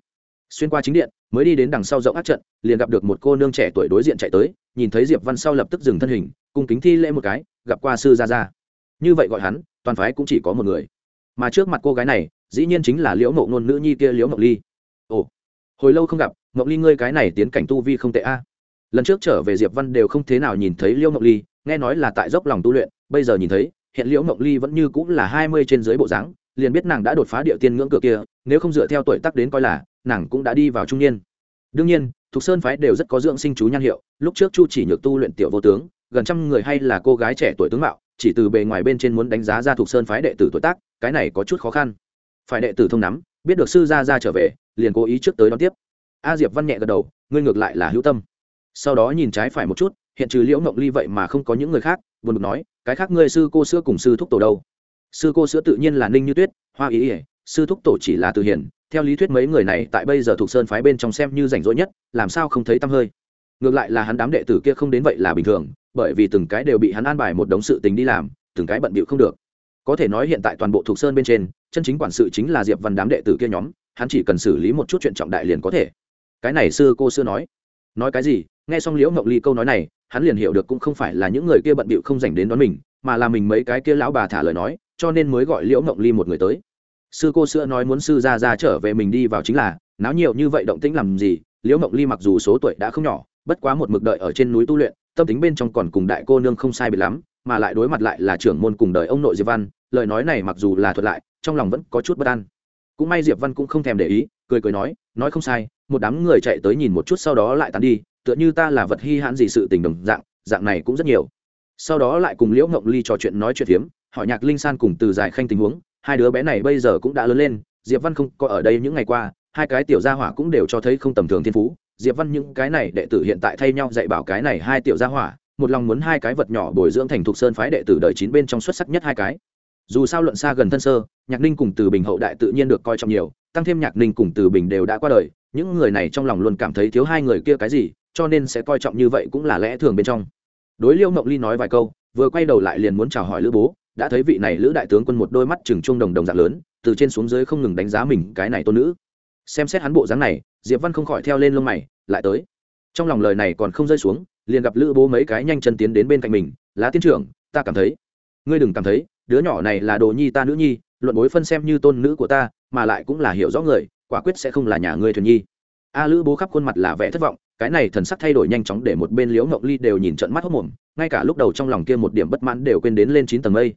Xuyên qua chính điện, mới đi đến đằng sau rộng ác trận, liền gặp được một cô nương trẻ tuổi đối diện chạy tới, nhìn thấy diệp văn sau lập tức dừng thân hình cùng kính thi lễ một cái, gặp qua sư gia gia. Như vậy gọi hắn, toàn phái cũng chỉ có một người. Mà trước mặt cô gái này, dĩ nhiên chính là liễu mộ ngôn nữ nhi kia liễu mộng ly. Ồ hồi lâu không gặp, mộng ly ngươi cái này tiến cảnh tu vi không tệ a. Lần trước trở về diệp văn đều không thế nào nhìn thấy liễu mộng ly, nghe nói là tại dốc lòng tu luyện, bây giờ nhìn thấy, hiện liễu mộng ly vẫn như cũng là hai mươi trên dưới bộ dáng, liền biết nàng đã đột phá địa tiên ngưỡng cửa kia, nếu không dựa theo tuổi tác đến coi là, nàng cũng đã đi vào trung niên. Đương nhiên, thục sơn phái đều rất có dưỡng sinh chú nhan hiệu, lúc trước chu chỉ nhược tu luyện tiểu vô tướng, gần trăm người hay là cô gái trẻ tuổi tướng mạo, chỉ từ bề ngoài bên trên muốn đánh giá ra thục sơn phái đệ tử tuổi tác, cái này có chút khó khăn. Phải đệ tử thông nắm biết được sư gia gia trở về, liền cố ý trước tới đón tiếp. A diệp văn nhẹ gật đầu, ngươi ngược lại là hữu tâm. Sau đó nhìn trái phải một chút, hiện trừ liễu ngộng ly vậy mà không có những người khác, buồn bực nói, cái khác ngươi sư cô sữa cùng sư thúc tổ đâu? Sư cô sữa tự nhiên là ninh như tuyết, hoa ý ỉa sư thúc tổ chỉ là từ hiển theo lý thuyết mấy người này tại bây giờ thuộc sơn phái bên trong xem như rảnh rỗi nhất, làm sao không thấy tăm hơi? Ngược lại là hắn đám đệ tử kia không đến vậy là bình thường, bởi vì từng cái đều bị hắn an bài một đống sự tình đi làm, từng cái bận bịu không được. Có thể nói hiện tại toàn bộ thuộc sơn bên trên chân chính quản sự chính là diệp văn đám đệ tử kia nhóm, hắn chỉ cần xử lý một chút chuyện trọng đại liền có thể. Cái này sư cô xưa nói. Nói cái gì? Nghe xong liễu ngọc ly câu nói này, hắn liền hiểu được cũng không phải là những người kia bận bịu không dành đến đón mình, mà là mình mấy cái kia lão bà thả lời nói, cho nên mới gọi liễu ngọc ly một người tới. Sư cô sữa nói muốn sư ra ra trở về mình đi vào chính là, náo nhiều như vậy động tĩnh làm gì? Liễu ngọc ly mặc dù số tuổi đã không nhỏ, bất quá một mực đợi ở trên núi tu luyện, tâm tính bên trong còn cùng đại cô nương không sai biệt lắm, mà lại đối mặt lại là trưởng môn cùng đời ông nội diệp văn lời nói này mặc dù là thuật lại, trong lòng vẫn có chút bất an. Cũng may diệp văn cũng không thèm để ý, cười cười nói nói không sai, một đám người chạy tới nhìn một chút sau đó lại tán đi, tựa như ta là vật hy hãn gì sự tình đồng dạng dạng này cũng rất nhiều. Sau đó lại cùng liễu ngộng ly trò chuyện nói chuyện phiếm, hỏi nhạc linh san cùng từ giải khanh tình huống, hai đứa bé này bây giờ cũng đã lớn lên, diệp văn không có ở đây những ngày qua, hai cái tiểu gia hỏa cũng đều cho thấy không tầm thường thiên phú. Diệp văn những cái này đệ tử hiện tại thay nhau dạy bảo cái này hai tiểu gia hỏa, một lòng muốn hai cái vật nhỏ bồi dưỡng thành thục sơn phái đệ tử đời chín bên trong xuất sắc nhất hai cái dù sao luận xa gần thân sơ, nhạc ninh cùng từ bình hậu đại tự nhiên được coi trọng nhiều, tăng thêm nhạc ninh cùng từ bình đều đã qua đời, những người này trong lòng luôn cảm thấy thiếu hai người kia cái gì, cho nên sẽ coi trọng như vậy cũng là lẽ thường bên trong. Đối liêu mộng ly nói vài câu, vừa quay đầu lại liền muốn chào hỏi lữ bố, đã thấy vị này lữ đại tướng quân một đôi mắt trừng trung đồng đồng dạng lớn, từ trên xuống dưới không ngừng đánh giá mình cái này tôn nữ. Xem xét hắn bộ dáng này, diệp văn không khỏi theo lên lông mày, lại tới. Trong lòng lời này còn không rơi xuống, liền gặp lữ bố mấy cái nhanh chân tiến đến bên cạnh mình, lá tiên trưởng, ta cảm thấy, ngươi đừng cảm thấy đứa nhỏ này là đồ nhi ta nữ nhi, luận bối phân xem như tôn nữ của ta, mà lại cũng là hiểu rõ người, quả quyết sẽ không là nhà ngươi thuyền nhi. A lữ bố khắp khuôn mặt là vẻ thất vọng, cái này thần sắc thay đổi nhanh chóng để một bên liễu ngọc ly đều nhìn trận mắt hốc mồm, ngay cả lúc đầu trong lòng kia một điểm bất mãn đều quên đến lên chín tầng mây.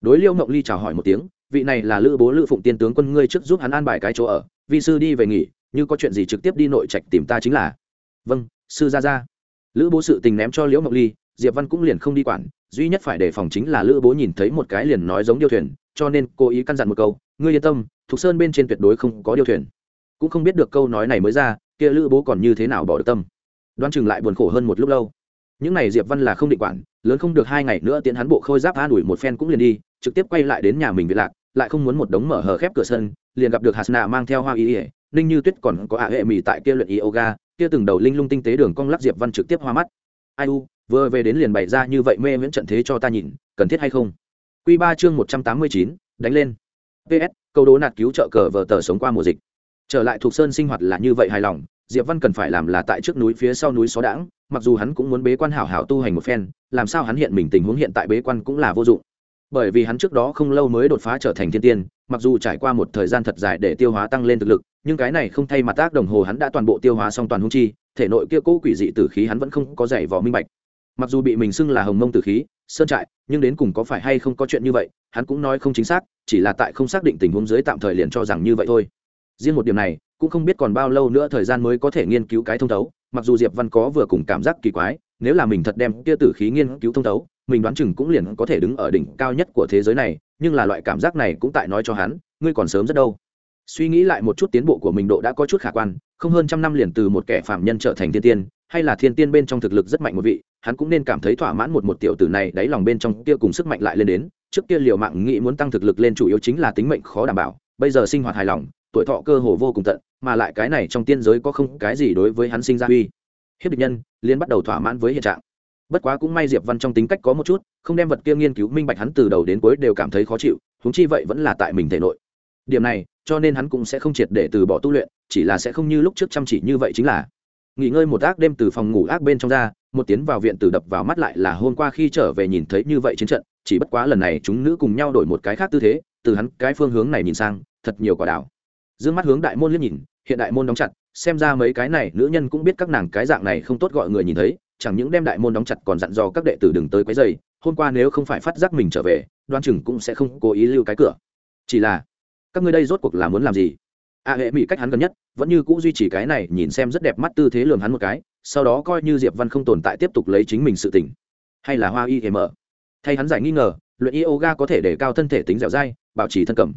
Đối liễu ngọc ly chào hỏi một tiếng, vị này là lữ bố lữ phụng tiên tướng quân ngươi trước giúp hắn an bài cái chỗ ở, vi sư đi về nghỉ, như có chuyện gì trực tiếp đi nội trạch tìm ta chính là. Vâng sư ra ra lữ bố sự tình ném cho liễu ngọc ly diệp văn cũng liền không đi quản, duy nhất phải đề phòng chính là lữ bố nhìn thấy một cái liền nói giống điêu thuyền, cho nên cố ý căn dặn một câu, ngươi yên tâm, thục sơn bên trên tuyệt đối không có điêu thuyền. Cũng không biết được câu nói này mới ra, kia lữ bố còn như thế nào bỏ được tâm. Đoan chừng lại buồn khổ hơn một lúc lâu. Những này diệp văn là không định quản, lớn không được hai ngày nữa tiến hắn bộ khôi giáp an ủi một phen cũng liền đi, trực tiếp quay lại đến nhà mình bị lạc, lại không muốn một đống mở hở khép cửa sân, liền gặp được hạt nạ mang theo hoa ý ỉa ninh như tuyết còn có ả hệ mì tại kia luyện yoga, kia từng đầu linh lung tinh tế đường cong lắc diệp văn trực tiếp hoa mắt. Ai u vừa về đến liền bày ra như vậy mê miễn trận thế cho ta nhìn, cần thiết hay không? Q ba chương một trăm tám mươi chín, đánh lên. Ps câu đố nạt cứu trợ cờ vờ tờ sống qua mùa dịch. Trở lại thuộc sơn sinh hoạt là như vậy hài lòng, diệp văn cần phải làm là tại trước núi phía sau núi xó đãng, mặc dù hắn cũng muốn bế quan hảo hảo tu hành một phen, làm sao hắn hiện mình tình huống hiện tại bế quan cũng là vô dụng. Bởi vì hắn trước đó không lâu mới đột phá trở thành thiên tiên, mặc dù trải qua một thời gian thật dài để tiêu hóa tăng lên thực lực, nhưng cái này không thay mặt tác đồng hồ hắn đã toàn bộ tiêu hóa xong toàn hung chi, thể nội kia cũ quỷ dị tử khí hắn vẫn không có giải vỏ minh bạch mặc dù bị mình xưng là hồng mông tử khí, sơn trại, nhưng đến cùng có phải hay không có chuyện như vậy, hắn cũng nói không chính xác, chỉ là tại không xác định tình huống dưới tạm thời liền cho rằng như vậy thôi. Riêng một điểm này, cũng không biết còn bao lâu nữa thời gian mới có thể nghiên cứu cái thông thấu, mặc dù diệp văn có vừa cùng cảm giác kỳ quái, nếu là mình thật đem kia tử khí nghiên cứu thông thấu, mình đoán chừng cũng liền có thể đứng ở đỉnh cao nhất của thế giới này, nhưng là loại cảm giác này cũng tại nói cho hắn, ngươi còn sớm rất đâu. Suy nghĩ lại một chút tiến bộ của mình độ đã có chút khả quan, không hơn trăm năm liền từ một kẻ phạm nhân trở thành thiên tiên hay là thiên tiên bên trong thực lực rất mạnh một vị, hắn cũng nên cảm thấy thỏa mãn một một tiểu tử này, đáy lòng bên trong kia cùng sức mạnh lại lên đến. Trước kia liều mạng nghĩ muốn tăng thực lực lên chủ yếu chính là tính mệnh khó đảm bảo, bây giờ sinh hoạt hài lòng, tuổi thọ cơ hồ vô cùng tận, mà lại cái này trong tiên giới có không cái gì đối với hắn sinh ra uy hiếp địch nhân liên bắt đầu thỏa mãn với hiện trạng. Bất quá cũng may diệp văn trong tính cách có một chút, không đem vật kia nghiên cứu minh bạch hắn từ đầu đến cuối đều cảm thấy khó chịu húng chi vậy vẫn là tại mình thể nội. Điểm này, cho nên hắn cũng sẽ không triệt để từ bỏ tu luyện, chỉ là sẽ không như lúc trước chăm chỉ như vậy chính là nghỉ ngơi một ác đêm từ phòng ngủ ác bên trong ra, một tiến vào viện từ đập vào mắt lại là hôm qua khi trở về nhìn thấy như vậy chiến trận, chỉ bất quá lần này chúng nữ cùng nhau đổi một cái khác tư thế, từ hắn cái phương hướng này nhìn sang, thật nhiều quả đảo. Dương mắt hướng đại môn liếc nhìn, hiện đại môn đóng chặt, xem ra mấy cái này nữ nhân cũng biết các nàng cái dạng này không tốt gọi người nhìn thấy, chẳng những đem đại môn đóng chặt còn dặn dò các đệ tử đừng tới quấy dày hôm qua nếu không phải phát giác mình trở về, đoan chừng cũng sẽ không cố ý lưu cái cửa. Chỉ là, các ngươi đây rốt cuộc là muốn làm gì? A hệ mỹ cách hắn gần nhất, vẫn như cũ duy trì cái này, nhìn xem rất đẹp mắt tư thế lường hắn một cái, sau đó coi như diệp văn không tồn tại tiếp tục lấy chính mình sự tỉnh hay là hoa y hề mở thay hắn giải nghi ngờ, luyện yoga có thể để cao thân thể tính dẻo dai, bảo trì thân cầm.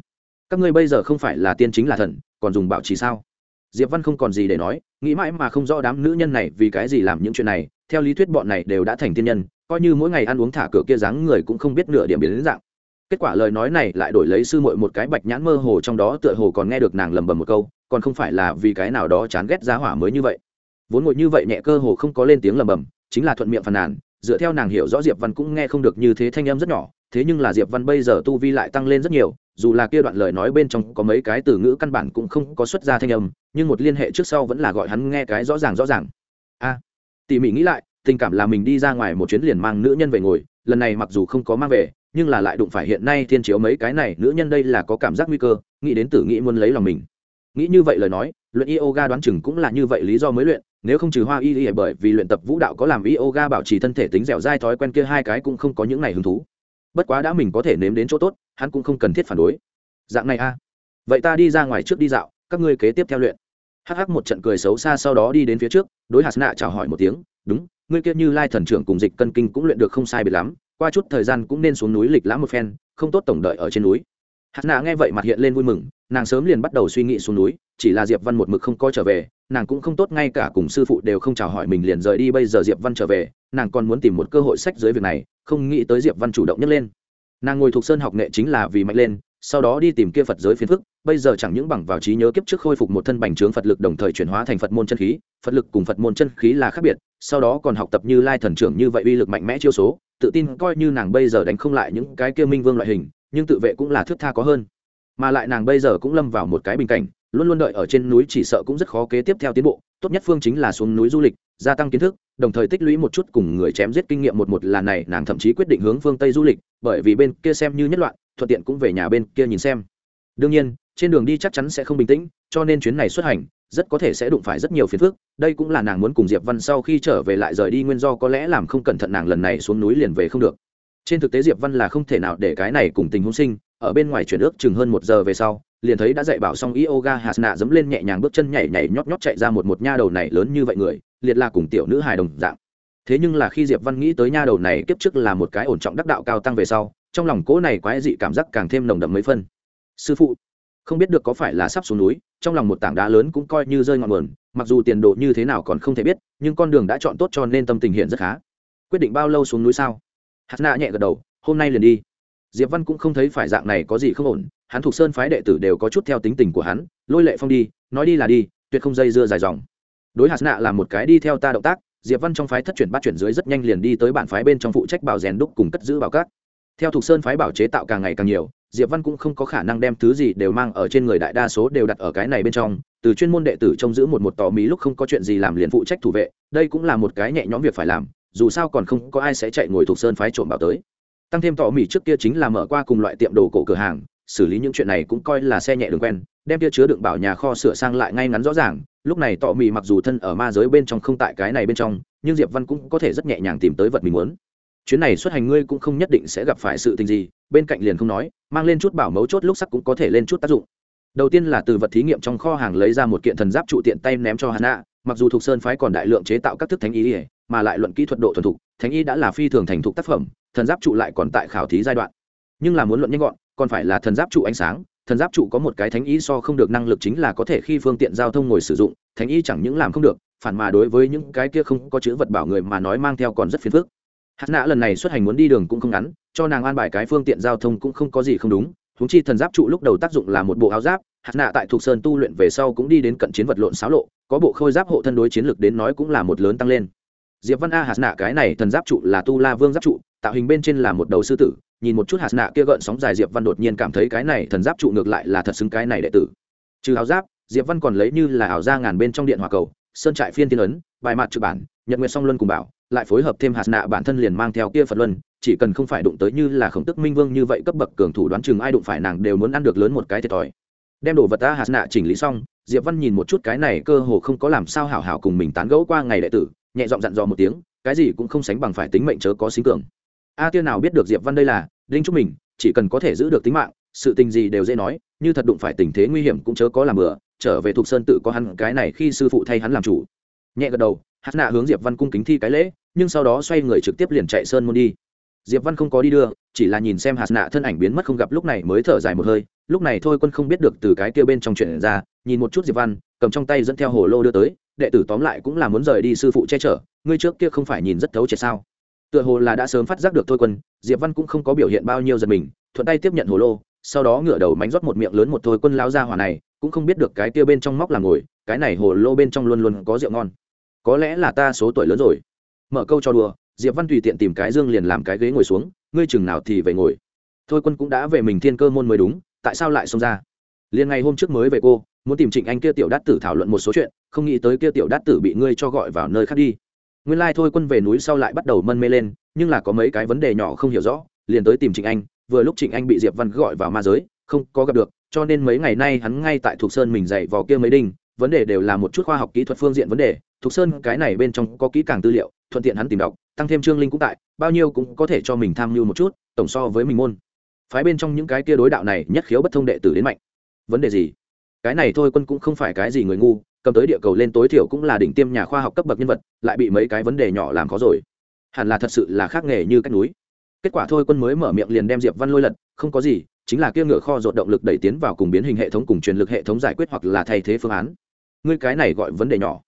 Các ngươi bây giờ không phải là tiên chính là thần, còn dùng bảo trì sao? Diệp văn không còn gì để nói, nghĩ mãi mà không rõ đám nữ nhân này vì cái gì làm những chuyện này, theo lý thuyết bọn này đều đã thành tiên nhân, coi như mỗi ngày ăn uống thả cửa kia dáng người cũng không biết nửa điểm biến đến dạng kết quả lời nói này lại đổi lấy sư muội một cái bạch nhãn mơ hồ trong đó tựa hồ còn nghe được nàng lầm bầm một câu còn không phải là vì cái nào đó chán ghét giá hỏa mới như vậy. Vốn ngồi như vậy nhẹ cơ hồ không có lên tiếng lầm bầm chính là thuận miệng phàn nàn dựa theo nàng hiểu rõ diệp văn cũng nghe không được như thế thanh âm rất nhỏ thế nhưng là diệp văn bây giờ tu vi lại tăng lên rất nhiều dù là kia đoạn lời nói bên trong có mấy cái từ ngữ căn bản cũng không có xuất ra thanh âm nhưng một liên hệ trước sau vẫn là gọi hắn nghe cái rõ ràng rõ ràng. A à, tỉ mỉ nghĩ lại tình cảm là mình đi ra ngoài một chuyến liền mang nữ nhân về ngồi lần này mặc dù không có mang về nhưng là lại đụng phải hiện nay thiên chiếu mấy cái này, nữ nhân đây là có cảm giác nguy cơ, nghĩ đến tử nghĩ muốn lấy lòng mình. Nghĩ như vậy lời nói, luyện yoga đoán chừng cũng là như vậy lý do mới luyện, nếu không trừ hoa y y bởi vì luyện tập vũ đạo có làm yoga bảo trì thân thể tính dẻo dai thói quen kia hai cái cũng không có những này hứng thú. Bất quá đã mình có thể nếm đến chỗ tốt, hắn cũng không cần thiết phản đối. Dạng này a. À. Vậy ta đi ra ngoài trước đi dạo, các ngươi kế tiếp theo luyện. Hh một trận cười xấu xa sau đó đi đến phía trước, đối hạt nạ chào hỏi một tiếng, đúng, ngươi kia như lai thần trưởng cùng dịch cân kinh cũng luyện được không sai biệt lắm qua chút thời gian cũng nên xuống núi lịch lãm một phen, không tốt tổng đợi ở trên núi. Hạt nạ nghe vậy mặt hiện lên vui mừng, nàng sớm liền bắt đầu suy nghĩ xuống núi, chỉ là diệp văn một mực không coi trở về, nàng cũng không tốt ngay cả cùng sư phụ đều không chào hỏi mình liền rời đi bây giờ diệp văn trở về, nàng còn muốn tìm một cơ hội sách dưới việc này, không nghĩ tới diệp văn chủ động nhấc lên. Nàng ngồi thuộc sơn học nghệ chính là vì mạnh lên, sau đó đi tìm kia phật giới phiền phức, bây giờ chẳng những bằng vào trí nhớ kiếp trước khôi phục một thân bành trướng phật lực đồng thời chuyển hóa thành phật môn chân khí, phật lực cùng phật môn chân khí là khác biệt, sau đó còn học tập như lai thần trưởng như vậy uy lực mạnh mẽ chiêu số tự tin coi như nàng bây giờ đánh không lại những cái kia minh vương loại hình, nhưng tự vệ cũng là thước tha có hơn. Mà lại nàng bây giờ cũng lâm vào một cái bình cảnh, luôn luôn đợi ở trên núi chỉ sợ cũng rất khó kế tiếp theo tiến bộ, tốt nhất phương chính là xuống núi du lịch, gia tăng kiến thức, đồng thời tích lũy một chút cùng người chém giết kinh nghiệm một một là này, nàng thậm chí quyết định hướng phương tây du lịch, bởi vì bên kia xem như nhất loạn, thuận tiện cũng về nhà bên kia nhìn xem. Đương nhiên, trên đường đi chắc chắn sẽ không bình tĩnh, cho nên chuyến này xuất hành rất có thể sẽ đụng phải rất nhiều phiền phức, đây cũng là nàng muốn cùng diệp văn sau khi trở về lại rời đi nguyên do có lẽ làm không cẩn thận nàng lần này xuống núi liền về không được. Trên thực tế diệp văn là không thể nào để cái này cùng tình huống sinh, ở bên ngoài chuyển ước chừng hơn một giờ về sau, liền thấy đã dạy bảo xong yoga hasna dẫm lên nhẹ nhàng bước chân nhảy nhảy nhót nhót chạy ra một một nha đầu này lớn như vậy người, liệt là cùng tiểu nữ hài đồng dạng. Thế nhưng là khi diệp văn nghĩ tới nha đầu này kiếp trước là một cái ổn trọng đắc đạo cao tăng về sau, trong lòng cố này quái dị cảm giác càng thêm nồng đậm mấy phân. Sư phụ không biết được có phải là sắp xuống núi, trong lòng một tảng đá lớn cũng coi như rơi ngọn nguồn, mặc dù tiền đồ như thế nào còn không thể biết, nhưng con đường đã chọn tốt cho nên tâm tình hiện rất khá. Quyết định bao lâu xuống núi sao? Hạt nạ nhẹ gật đầu, hôm nay liền đi. Diệp văn cũng không thấy phải dạng này có gì không ổn, hắn thuộc sơn phái đệ tử đều có chút theo tính tình của hắn, lôi lệ phong đi, nói đi là đi, tuyệt không dây dưa dài dòng. Đối hạt nạ là một cái đi theo ta động tác, diệp văn trong phái thất chuyển bắt chuyển dưới rất nhanh liền đi tới bản phái bên trong phụ trách bảo rèn đúc cùng cất giữ bảo cát theo thuộc sơn phái bảo chế tạo càng ngày càng nhiều diệp văn cũng không có khả năng đem thứ gì đều mang ở trên người đại đa số đều đặt ở cái này bên trong, từ chuyên môn đệ tử trông giữ một một tò mí lúc không có chuyện gì làm liền phụ trách thủ vệ, đây cũng là một cái nhẹ nhõm việc phải làm, dù sao còn không có ai sẽ chạy ngồi thuộc sơn phái trộm bảo tới. Tăng thêm tò mỉ trước kia chính là mở qua cùng loại tiệm đồ cổ cửa hàng, xử lý những chuyện này cũng coi là xe nhẹ đường quen, đem kia chứa đựng bảo nhà kho sửa sang lại ngay ngắn rõ ràng, lúc này tò mỉ mặc dù thân ở ma giới bên trong không tại cái này bên trong, nhưng diệp văn cũng có thể rất nhẹ nhàng tìm tới vật mình muốn chuyến này xuất hành ngươi cũng không nhất định sẽ gặp phải sự tình gì, bên cạnh liền không nói, mang lên chút bảo mấu chốt lúc sắc cũng có thể lên chút tác dụng. Đầu tiên là từ vật thí nghiệm trong kho hàng lấy ra một kiện thần giáp trụ tiện tay ném cho hắn nạ mặc dù thuộc sơn phái còn đại lượng chế tạo các thức thánh ý, mà lại luận kỹ thuật độ thuần thục, thánh ý đã là phi thường thành thục tác phẩm, thần giáp trụ lại còn tại khảo thí giai đoạn. Nhưng là muốn luận nhanh gọn, còn phải là thần giáp trụ ánh sáng, thần giáp trụ có một cái thánh ý so không được năng lực chính là có thể khi phương tiện giao thông ngồi sử dụng, thánh ý chẳng những làm không được, phản mà đối với những cái kia không có chữ vật bảo người mà nói mang theo còn rất phiền phức hát nã lần này xuất hành muốn đi đường cũng không ngắn, cho nàng an bài cái phương tiện giao thông cũng không có gì không đúng húng chi thần giáp trụ lúc đầu tác dụng là một bộ áo giáp, hạt nạ tại thuộc sơn tu luyện về sau cũng đi đến cận chiến vật lộn xáo lộ, có bộ khôi giáp hộ thân đối chiến lược đến nói cũng là một lớn tăng lên. Diệp văn a hạt nạ cái này thần giáp trụ là tu la vương giáp trụ, tạo hình bên trên là một đầu sư tử, nhìn một chút hạt nạ kia gợn sóng dài diệp văn đột nhiên cảm thấy cái này thần giáp trụ ngược lại là thật xứng cái này đệ tử. Trừ áo giáp, diệp văn còn lấy như là ảo ra ngàn bên trong điện hòa cầu, sơn trại phiên tiên ấn, bài mặt trực bản nhật nguyệt song luân cùng bảo, lại phối hợp thêm hạt nạ bản thân liền mang theo kia phật luân, chỉ cần không phải đụng tới như là khổng tức minh vương như vậy cấp bậc cường thủ đoán chừng ai đụng phải nàng đều muốn ăn được lớn một cái thiệt thòi. Đem đồ vật ta hạt nạ chỉnh lý xong, diệp văn nhìn một chút cái này cơ hồ không có làm sao hảo hảo cùng mình tán gẫu qua ngày đệ tử, nhẹ giọng dặn dò một tiếng, cái gì cũng không sánh bằng phải tính mệnh chớ có sinh cường. A tiên nào biết được diệp văn đây là, đinh chúc mình, chỉ cần có thể giữ được tính mạng, sự tình gì đều dễ nói, như thật đụng phải tình thế nguy hiểm cũng chớ có làm bừa, trở về thuộc sơn tự có hắn, cái này khi sư phụ thay hắn làm chủ. Nhẹ gật đầu hát nạ hướng diệp văn cung kính thi cái lễ, nhưng sau đó xoay người trực tiếp liền chạy sơn môn đi. Diệp văn không có đi đưa, chỉ là nhìn xem hạt nạ thân ảnh biến mất không gặp lúc này mới thở dài một hơi. Lúc này thôi quân không biết được từ cái kia bên trong chuyện ra, nhìn một chút diệp văn, cầm trong tay dẫn theo hồ lô đưa tới, đệ tử tóm lại cũng là muốn rời đi sư phụ che chở, ngươi trước kia không phải nhìn rất thấu triệt sao? Tựa hồ là đã sớm phát giác được thôi quân, diệp văn cũng không có biểu hiện bao nhiêu giật mình, thuận tay tiếp nhận hồ lô, sau đó ngửa đầu mánh rót một miệng lớn một thôi quân lao ra hỏa này, cũng không biết được cái kia bên trong móc là ngồi, cái này hồ lô bên trong luôn luôn có rượu ngon có lẽ là ta số tuổi lớn rồi. Mở câu cho đùa, diệp văn tùy tiện tìm cái dương liền làm cái ghế ngồi xuống, ngươi chừng nào thì về ngồi. Thôi quân cũng đã về mình thiên cơ môn mới đúng, tại sao lại xông ra? Liền ngày hôm trước mới về cô, muốn tìm trịnh anh kia tiểu đát tử thảo luận một số chuyện, không nghĩ tới kia tiểu đát tử bị ngươi cho gọi vào nơi khác đi. Nguyên lai thôi quân về núi sau lại bắt đầu mân mê lên, nhưng là có mấy cái vấn đề nhỏ không hiểu rõ, liền tới tìm trịnh anh, vừa lúc trịnh anh bị diệp văn gọi vào ma giới, không có gặp được, cho nên mấy ngày nay hắn ngay tại thuộc sơn mình dạy vào kia mấy đinh, vấn đề đều là một chút khoa học kỹ thuật phương diện vấn đề thuộc sơn cái này bên trong có kỹ càng tư liệu, thuận tiện hắn tìm đọc, tăng thêm trương linh cũng tại, bao nhiêu cũng có thể cho mình tham mưu một chút, tổng so với mình môn. Phái bên trong những cái kia đối đạo này nhất khiếu bất thông đệ tử đến mạnh. Vấn đề gì? Cái này thôi quân cũng không phải cái gì người ngu, cầm tới địa cầu lên tối thiểu cũng là đỉnh tiêm nhà khoa học cấp bậc nhân vật, lại bị mấy cái vấn đề nhỏ làm khó rồi. Hẳn là thật sự là khác nghề như cách núi. Kết quả thôi quân mới mở miệng liền đem diệp văn lôi lật, không có gì, chính là kia ngựa kho rột động lực đẩy tiến vào cùng biến hình hệ thống cùng truyền lực hệ thống giải quyết hoặc là thay thế phương án. Ngươi cái này gọi vấn đề nhỏ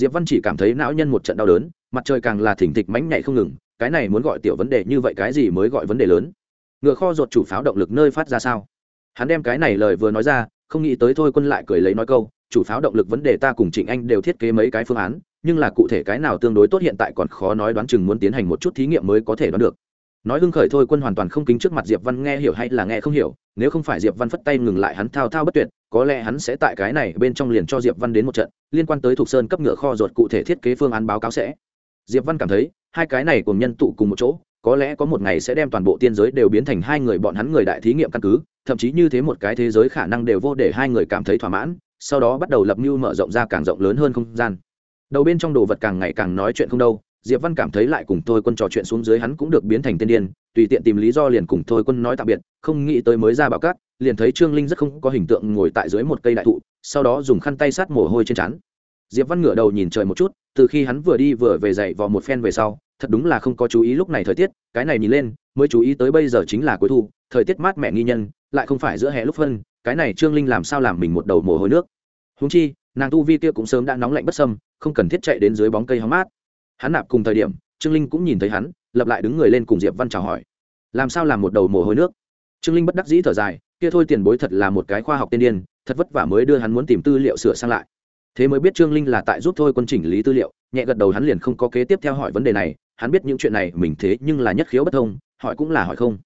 diệp văn chỉ cảm thấy não nhân một trận đau đớn, mặt trời càng là thỉnh thịch mánh nhảy không ngừng, cái này muốn gọi tiểu vấn đề như vậy cái gì mới gọi vấn đề lớn? Ngựa kho ruột chủ pháo động lực nơi phát ra sao? Hắn đem cái này lời vừa nói ra, không nghĩ tới thôi quân lại cười lấy nói câu, chủ pháo động lực vấn đề ta cùng trịnh anh đều thiết kế mấy cái phương án, nhưng là cụ thể cái nào tương đối tốt hiện tại còn khó nói đoán chừng muốn tiến hành một chút thí nghiệm mới có thể đoán được. Nói hưng khởi thôi quân hoàn toàn không kính trước mặt diệp văn, nghe hiểu hay là nghe không hiểu, nếu không phải diệp văn phất tay ngừng lại hắn thao thao bất tuyệt có lẽ hắn sẽ tại cái này bên trong liền cho diệp văn đến một trận, liên quan tới thuộc sơn cấp ngựa kho ruột cụ thể thiết kế phương án báo cáo sẽ. Diệp văn cảm thấy, hai cái này cùng nhân tụ cùng một chỗ, có lẽ có một ngày sẽ đem toàn bộ tiên giới đều biến thành hai người bọn hắn người đại thí nghiệm căn cứ, thậm chí như thế một cái thế giới khả năng đều vô để hai người cảm thấy thỏa mãn, sau đó bắt đầu lập mưu mở rộng ra càng rộng lớn hơn không gian. Đầu bên trong đồ vật càng ngày càng nói chuyện không đâu diệp văn cảm thấy lại cùng thôi quân trò chuyện xuống dưới hắn cũng được biến thành tên điên, tùy tiện tìm lý do liền cùng thôi quân nói tạm biệt, không nghĩ tới mới ra bảo cát, liền thấy trương linh rất không có hình tượng ngồi tại dưới một cây đại thụ, sau đó dùng khăn tay sát mồ hôi trên trán. Diệp văn ngửa đầu nhìn trời một chút, từ khi hắn vừa đi vừa về dậy vào một phen về sau, thật đúng là không có chú ý lúc này thời tiết, cái này nhìn lên, mới chú ý tới bây giờ chính là cuối thu, thời tiết mát mẻ nghi nhân, lại không phải giữa hè lúc phân, cái này trương linh làm sao làm mình một đầu mồ hôi nước. Húng chi, nàng tu vi kia cũng sớm đã nóng lạnh bất sâm không cần thiết chạy đến dưới bóng cây hóng mát hắn nạp cùng thời điểm, trương linh cũng nhìn thấy hắn lập lại đứng người lên cùng diệp văn chào hỏi. Làm sao làm một đầu mồ hôi nước? Trương linh bất đắc dĩ thở dài, kia thôi tiền bối thật là một cái khoa học tiên điên, thật vất vả mới đưa hắn muốn tìm tư liệu sửa sang lại. Thế mới biết trương linh là tại giúp thôi quân chỉnh lý tư liệu, nhẹ gật đầu hắn liền không có kế tiếp theo hỏi vấn đề này, hắn biết những chuyện này mình thế nhưng là nhất khiếu bất thông, hỏi cũng là hỏi không.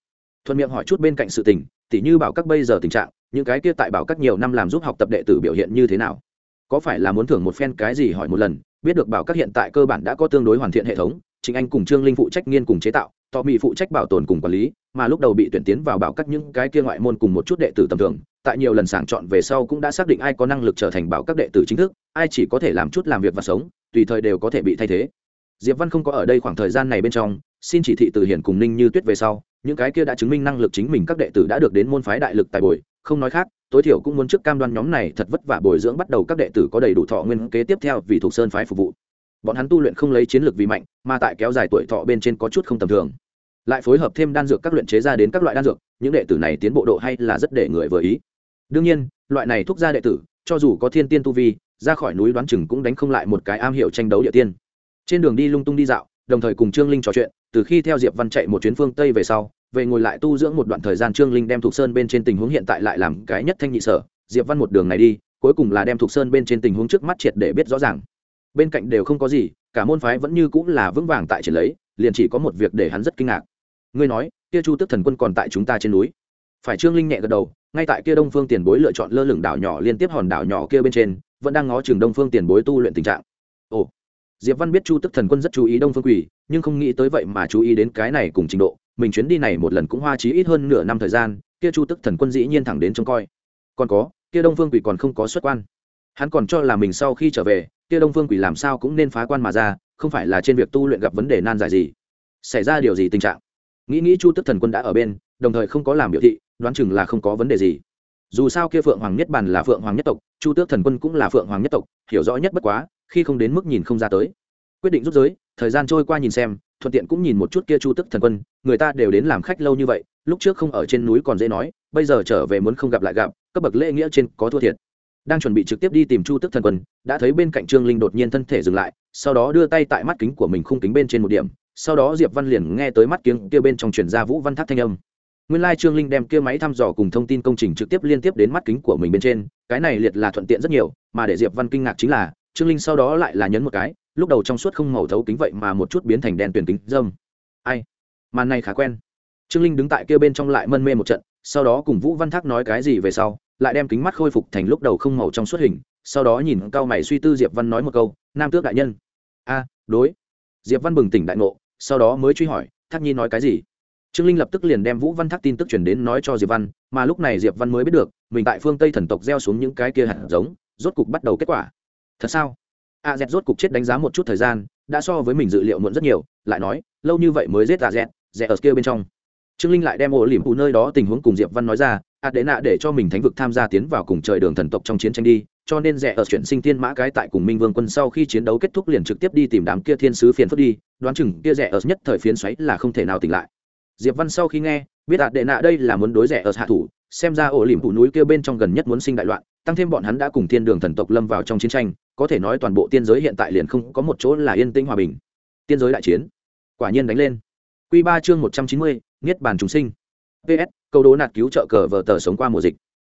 Thuận miệng hỏi chút bên cạnh sự tình, tỉ như bảo các bây giờ tình trạng, những cái kia tại bảo các nhiều năm làm giúp học tập đệ tử biểu hiện như thế nào? Có phải là muốn thưởng một phen cái gì hỏi một lần biết được bảo các hiện tại cơ bản đã có tương đối hoàn thiện hệ thống chính anh cùng trương linh phụ trách nghiên cùng chế tạo tò mỹ phụ trách bảo tồn cùng quản lý, mà lúc đầu bị tuyển tiến vào bảo các những cái kia ngoại môn cùng một chút đệ tử tầm thường, tại nhiều lần sàng chọn về sau cũng đã xác định ai có năng lực trở thành bảo các đệ tử chính thức, ai chỉ có thể làm chút làm việc và sống, tùy thời đều có thể bị thay thế. Diệp văn không có ở đây khoảng thời gian này bên trong, xin chỉ thị từ hiển cùng ninh như tuyết về sau, những cái kia đã chứng minh năng lực chính mình các đệ tử đã được đến môn phái đại lực tại bồi không nói khác, tối thiểu cũng muốn trước cam đoan nhóm này thật vất vả bồi dưỡng bắt đầu các đệ tử có đầy đủ thọ nguyên kế tiếp theo vì thuộc sơn phái phục vụ. Bọn hắn tu luyện không lấy chiến lược vì mạnh, mà tại kéo dài tuổi thọ bên trên có chút không tầm thường. Lại phối hợp thêm đan dược các luyện chế ra đến các loại đan dược, những đệ tử này tiến bộ độ hay là rất để người vừa ý. Đương nhiên, loại này thúc ra đệ tử, cho dù có thiên tiên tu vi, ra khỏi núi đoán chừng cũng đánh không lại một cái am hiểu tranh đấu địa tiên. Trên đường đi lung tung đi dạo, đồng thời cùng trương linh trò chuyện, từ khi theo diệp văn chạy một chuyến phương tây về sau về ngồi lại tu dưỡng một đoạn thời gian, trương linh đem thục sơn bên trên tình huống hiện tại lại làm cái nhất thanh nhị sở, diệp văn một đường này đi, cuối cùng là đem thục sơn bên trên tình huống trước mắt triệt để biết rõ ràng. Bên cạnh đều không có gì, cả môn phái vẫn như cũng là vững vàng tại triển lấy, liền chỉ có một việc để hắn rất kinh ngạc. Ngươi nói, kia chu tức thần quân còn tại chúng ta trên núi. Phải trương linh nhẹ gật đầu, ngay tại kia đông phương tiền bối lựa chọn lơ lửng đảo nhỏ liên tiếp hòn đảo nhỏ kia bên trên, vẫn đang ngó chừng đông phương tiền bối tu luyện tình trạng. Ồ. Diệp văn biết chu tức thần quân rất chú ý đông phương quỷ nhưng không nghĩ tới vậy mà chú ý đến cái này cùng trình độ mình chuyến đi này một lần cũng hoa chí ít hơn nửa năm thời gian, kia chu tức thần quân dĩ nhiên thẳng đến trông coi. Còn có, kia đông phương quỷ còn không có xuất quan. Hắn còn cho là mình sau khi trở về, kia đông phương quỷ làm sao cũng nên phá quan mà ra, không phải là trên việc tu luyện gặp vấn đề nan giải gì. Xảy ra điều gì tình trạng? Nghĩ nghĩ chu tức thần quân đã ở bên, đồng thời không có làm biểu thị, đoán chừng là không có vấn đề gì. Dù sao kia phượng hoàng nhất bản là phượng hoàng nhất tộc, chu tước thần quân cũng là phượng hoàng nhất tộc, hiểu rõ nhất bất quá, khi không đến mức nhìn không ra tới. Quyết định rút giới, thời gian trôi qua nhìn xem thuận tiện cũng nhìn một chút kia chu tức thần quân, người ta đều đến làm khách lâu như vậy, lúc trước không ở trên núi còn dễ nói, bây giờ trở về muốn không gặp lại gặp, cấp bậc lễ nghĩa trên có thua thiệt. Đang chuẩn bị trực tiếp đi tìm chu tức thần quân, đã thấy bên cạnh trương linh đột nhiên thân thể dừng lại, sau đó đưa tay tại mắt kính của mình khung kính bên trên một điểm, sau đó diệp văn liền nghe tới mắt kiếng kia bên trong truyền ra vũ văn thác thanh âm. Nguyên lai trương linh đem kia máy thăm dò cùng thông tin công trình trực tiếp liên tiếp đến mắt kính của mình bên trên, cái này liệt là thuận tiện rất nhiều, mà để diệp văn kinh ngạc chính là, trương linh sau đó lại là nhấn một cái lúc đầu trong suốt không màu thấu kính vậy mà một chút biến thành đèn tuyển kính dâm. Ai? Màn này khá quen. Trương linh đứng tại kia bên trong lại mân mê một trận, sau đó cùng vũ văn thác nói cái gì về sau, lại đem kính mắt khôi phục thành lúc đầu không màu trong suốt hình, sau đó nhìn cao mày suy tư diệp văn nói một câu, nam tước đại nhân. A, đối. Diệp văn bừng tỉnh đại ngộ, sau đó mới truy hỏi, thác nhi nói cái gì? Trương linh lập tức liền đem vũ văn thác tin tức chuyển đến nói cho diệp văn, mà lúc này diệp văn mới biết được, mình tại phương tây thần tộc gieo xuống những cái kia hạt giống, rốt cục bắt đầu kết quả. Thật sao? A z rốt cục chết đánh giá một chút thời gian, đã so với mình dự liệu muộn rất nhiều, lại nói, lâu như vậy mới giết a z rẽ ở kia bên trong. Trương linh lại đem ổ liềm phụ nơi đó tình huống cùng diệp văn nói ra, a đệ nạ để cho mình thánh vực tham gia tiến vào cùng trời đường thần tộc trong chiến tranh đi, cho nên rẽ ở chuyển sinh thiên mã cái tại cùng minh vương quân sau khi chiến đấu kết thúc liền trực tiếp đi tìm đám kia thiên sứ phiền phức đi, đoán chừng kia rẽ ở nhất thời phiến xoáy là không thể nào tỉnh lại. Diệp văn sau khi nghe, biết đạt đệ nạ đây là muốn đối rẻ ở hạ thủ xem ra ổ liềm phụ núi kia bên trong gần nhất muốn sinh đại loạn, tăng thêm bọn hắn đã cùng thiên đường thần tộc lâm vào trong chiến tranh, có thể nói toàn bộ tiên giới hiện tại liền không có một chỗ là yên tĩnh hòa bình. Tiên giới đại chiến, quả nhiên đánh lên. Quy ba chương một trăm chín mươi, niết bàn chúng sinh. Ps câu đố nạt cứu trợ cờ vờ tờ sống qua mùa dịch.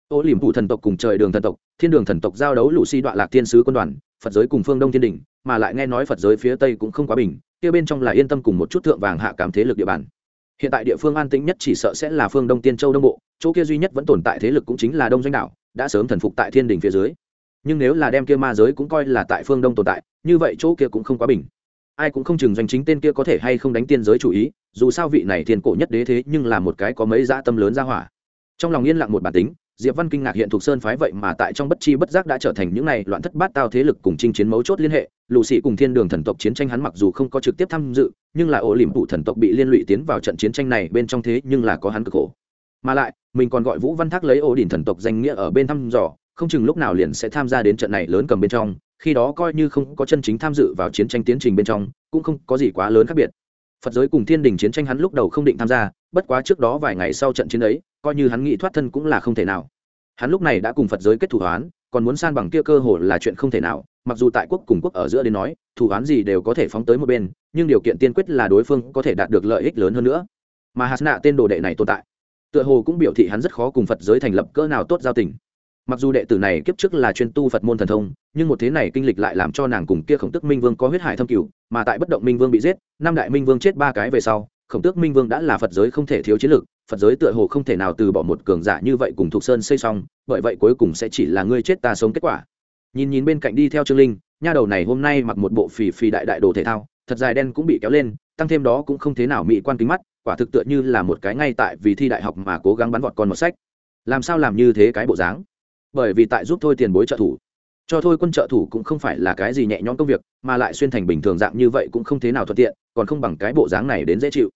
Ô liềm phụ thần tộc cùng trời đường thần tộc, thiên đường thần tộc giao đấu lũ si đoạn lạc thiên sứ quân đoàn, phật giới cùng phương đông thiên đình, mà lại nghe nói phật giới phía tây cũng không quá bình, kia bên trong là yên tâm cùng một chút thượng vàng hạ cảm thế lực địa bàn. Hiện tại địa phương an tĩnh nhất chỉ sợ sẽ là phương đông tiên châu đông bộ chỗ kia duy nhất vẫn tồn tại thế lực cũng chính là đông doanh đảo, đã sớm thần phục tại thiên đình phía dưới. Nhưng nếu là đem kia ma giới cũng coi là tại phương đông tồn tại, như vậy chỗ kia cũng không quá bình. Ai cũng không chừng doanh chính tên kia có thể hay không đánh tiên giới chủ ý, dù sao vị này thiên cổ nhất đế thế nhưng là một cái có mấy dã tâm lớn ra hỏa. Trong lòng yên lặng một bản tính, diệp văn kinh ngạc hiện thuộc sơn phái vậy mà tại trong bất chi bất giác đã trở thành những này loạn thất bát tao thế lực cùng chinh chiến mấu chốt liên hệ. Lù sĩ cùng thiên đường thần tộc chiến tranh hắn mặc dù không có trực tiếp tham dự, nhưng là ổ liềm phụ thần tộc bị liên lụy tiến vào trận chiến tranh này bên trong thế nhưng là có hắn cực khổ. Mà lại mình còn gọi vũ văn thác lấy ổ đỉnh thần tộc danh nghĩa ở bên thăm dò, không chừng lúc nào liền sẽ tham gia đến trận này lớn cầm bên trong, khi đó coi như không có chân chính tham dự vào chiến tranh tiến trình bên trong, cũng không có gì quá lớn khác biệt. Phật giới cùng thiên đình chiến tranh hắn lúc đầu không định tham gia, bất quá trước đó vài ngày sau trận chiến ấy, coi như hắn nghĩ thoát thân cũng là không thể nào. Hắn lúc này đã cùng phật giới kết thủ hoán, còn muốn san bằng kia cơ hồ là chuyện không thể nào, mặc dù tại quốc cùng quốc ở giữa đến nói, thủ hoán gì đều có thể phóng tới một bên, nhưng điều kiện tiên quyết là đối phương có thể đạt được lợi ích lớn hơn nữa. Mà hạt nạ tên đồ đệ này tồn tại tựa hồ cũng biểu thị hắn rất khó cùng phật giới thành lập cỡ nào tốt giao tình. Mặc dù đệ tử này kiếp trước là chuyên tu phật môn thần thông, nhưng một thế này kinh lịch lại làm cho nàng cùng kia khổng tức minh vương có huyết hải thâm cửu, mà tại bất động minh vương bị giết, năm đại minh vương chết ba cái về sau, khổng tước minh vương đã là phật giới không thể thiếu chiến lược, phật giới tựa hồ không thể nào từ bỏ một cường giả như vậy cùng thục sơn xây xong, bởi vậy cuối cùng sẽ chỉ là ngươi chết ta sống kết quả. Nhìn nhìn bên cạnh đi theo trương linh, nha đầu này hôm nay mặc một bộ phì phì đại đại đồ thể thao, thật dài đen cũng bị kéo lên, tăng thêm đó cũng không thế nào mỹ quan kính mắt quả thực tựa như là một cái ngay tại vì thi đại học mà cố gắng bắn vọt con một sách. Làm sao làm như thế cái bộ dáng? Bởi vì tại giúp thôi tiền bối trợ thủ, cho thôi quân trợ thủ cũng không phải là cái gì nhẹ nhõm công việc, mà lại xuyên thành bình thường dạng như vậy cũng không thế nào thuận tiện, còn không bằng cái bộ dáng này đến dễ chịu.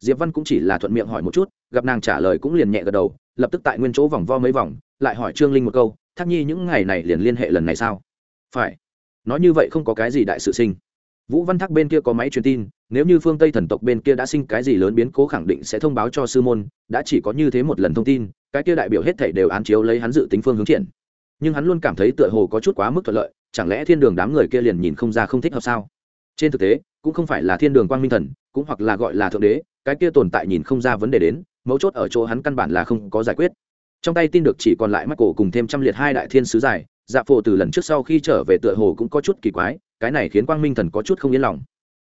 Diệp văn cũng chỉ là thuận miệng hỏi một chút, gặp nàng trả lời cũng liền nhẹ gật đầu, lập tức tại nguyên chỗ vòng vo mấy vòng, lại hỏi trương linh một câu, thác nhi, những ngày này liền liên hệ lần này sao? Phải. Nói như vậy không có cái gì đại sự sinh vũ văn thác bên kia có máy truyền tin, nếu như phương tây thần tộc bên kia đã sinh cái gì lớn biến cố khẳng định sẽ thông báo cho sư môn, đã chỉ có như thế một lần thông tin, cái kia đại biểu hết thảy đều án chiếu lấy hắn dự tính phương hướng triển. Nhưng hắn luôn cảm thấy tựa hồ có chút quá mức thuận lợi, chẳng lẽ thiên đường đám người kia liền nhìn không ra không thích hợp sao? Trên thực tế, cũng không phải là thiên đường quang minh thần, cũng hoặc là gọi là thượng đế, cái kia tồn tại nhìn không ra vấn đề đến, mấu chốt ở chỗ hắn căn bản là không có giải quyết. Trong tay tin được chỉ còn lại mắt cổ cùng thêm trăm liệt hai đại thiên sứ giải dạ phổ từ lần trước sau khi trở về tựa hồ cũng có chút kỳ quái cái này khiến quang minh thần có chút không yên lòng.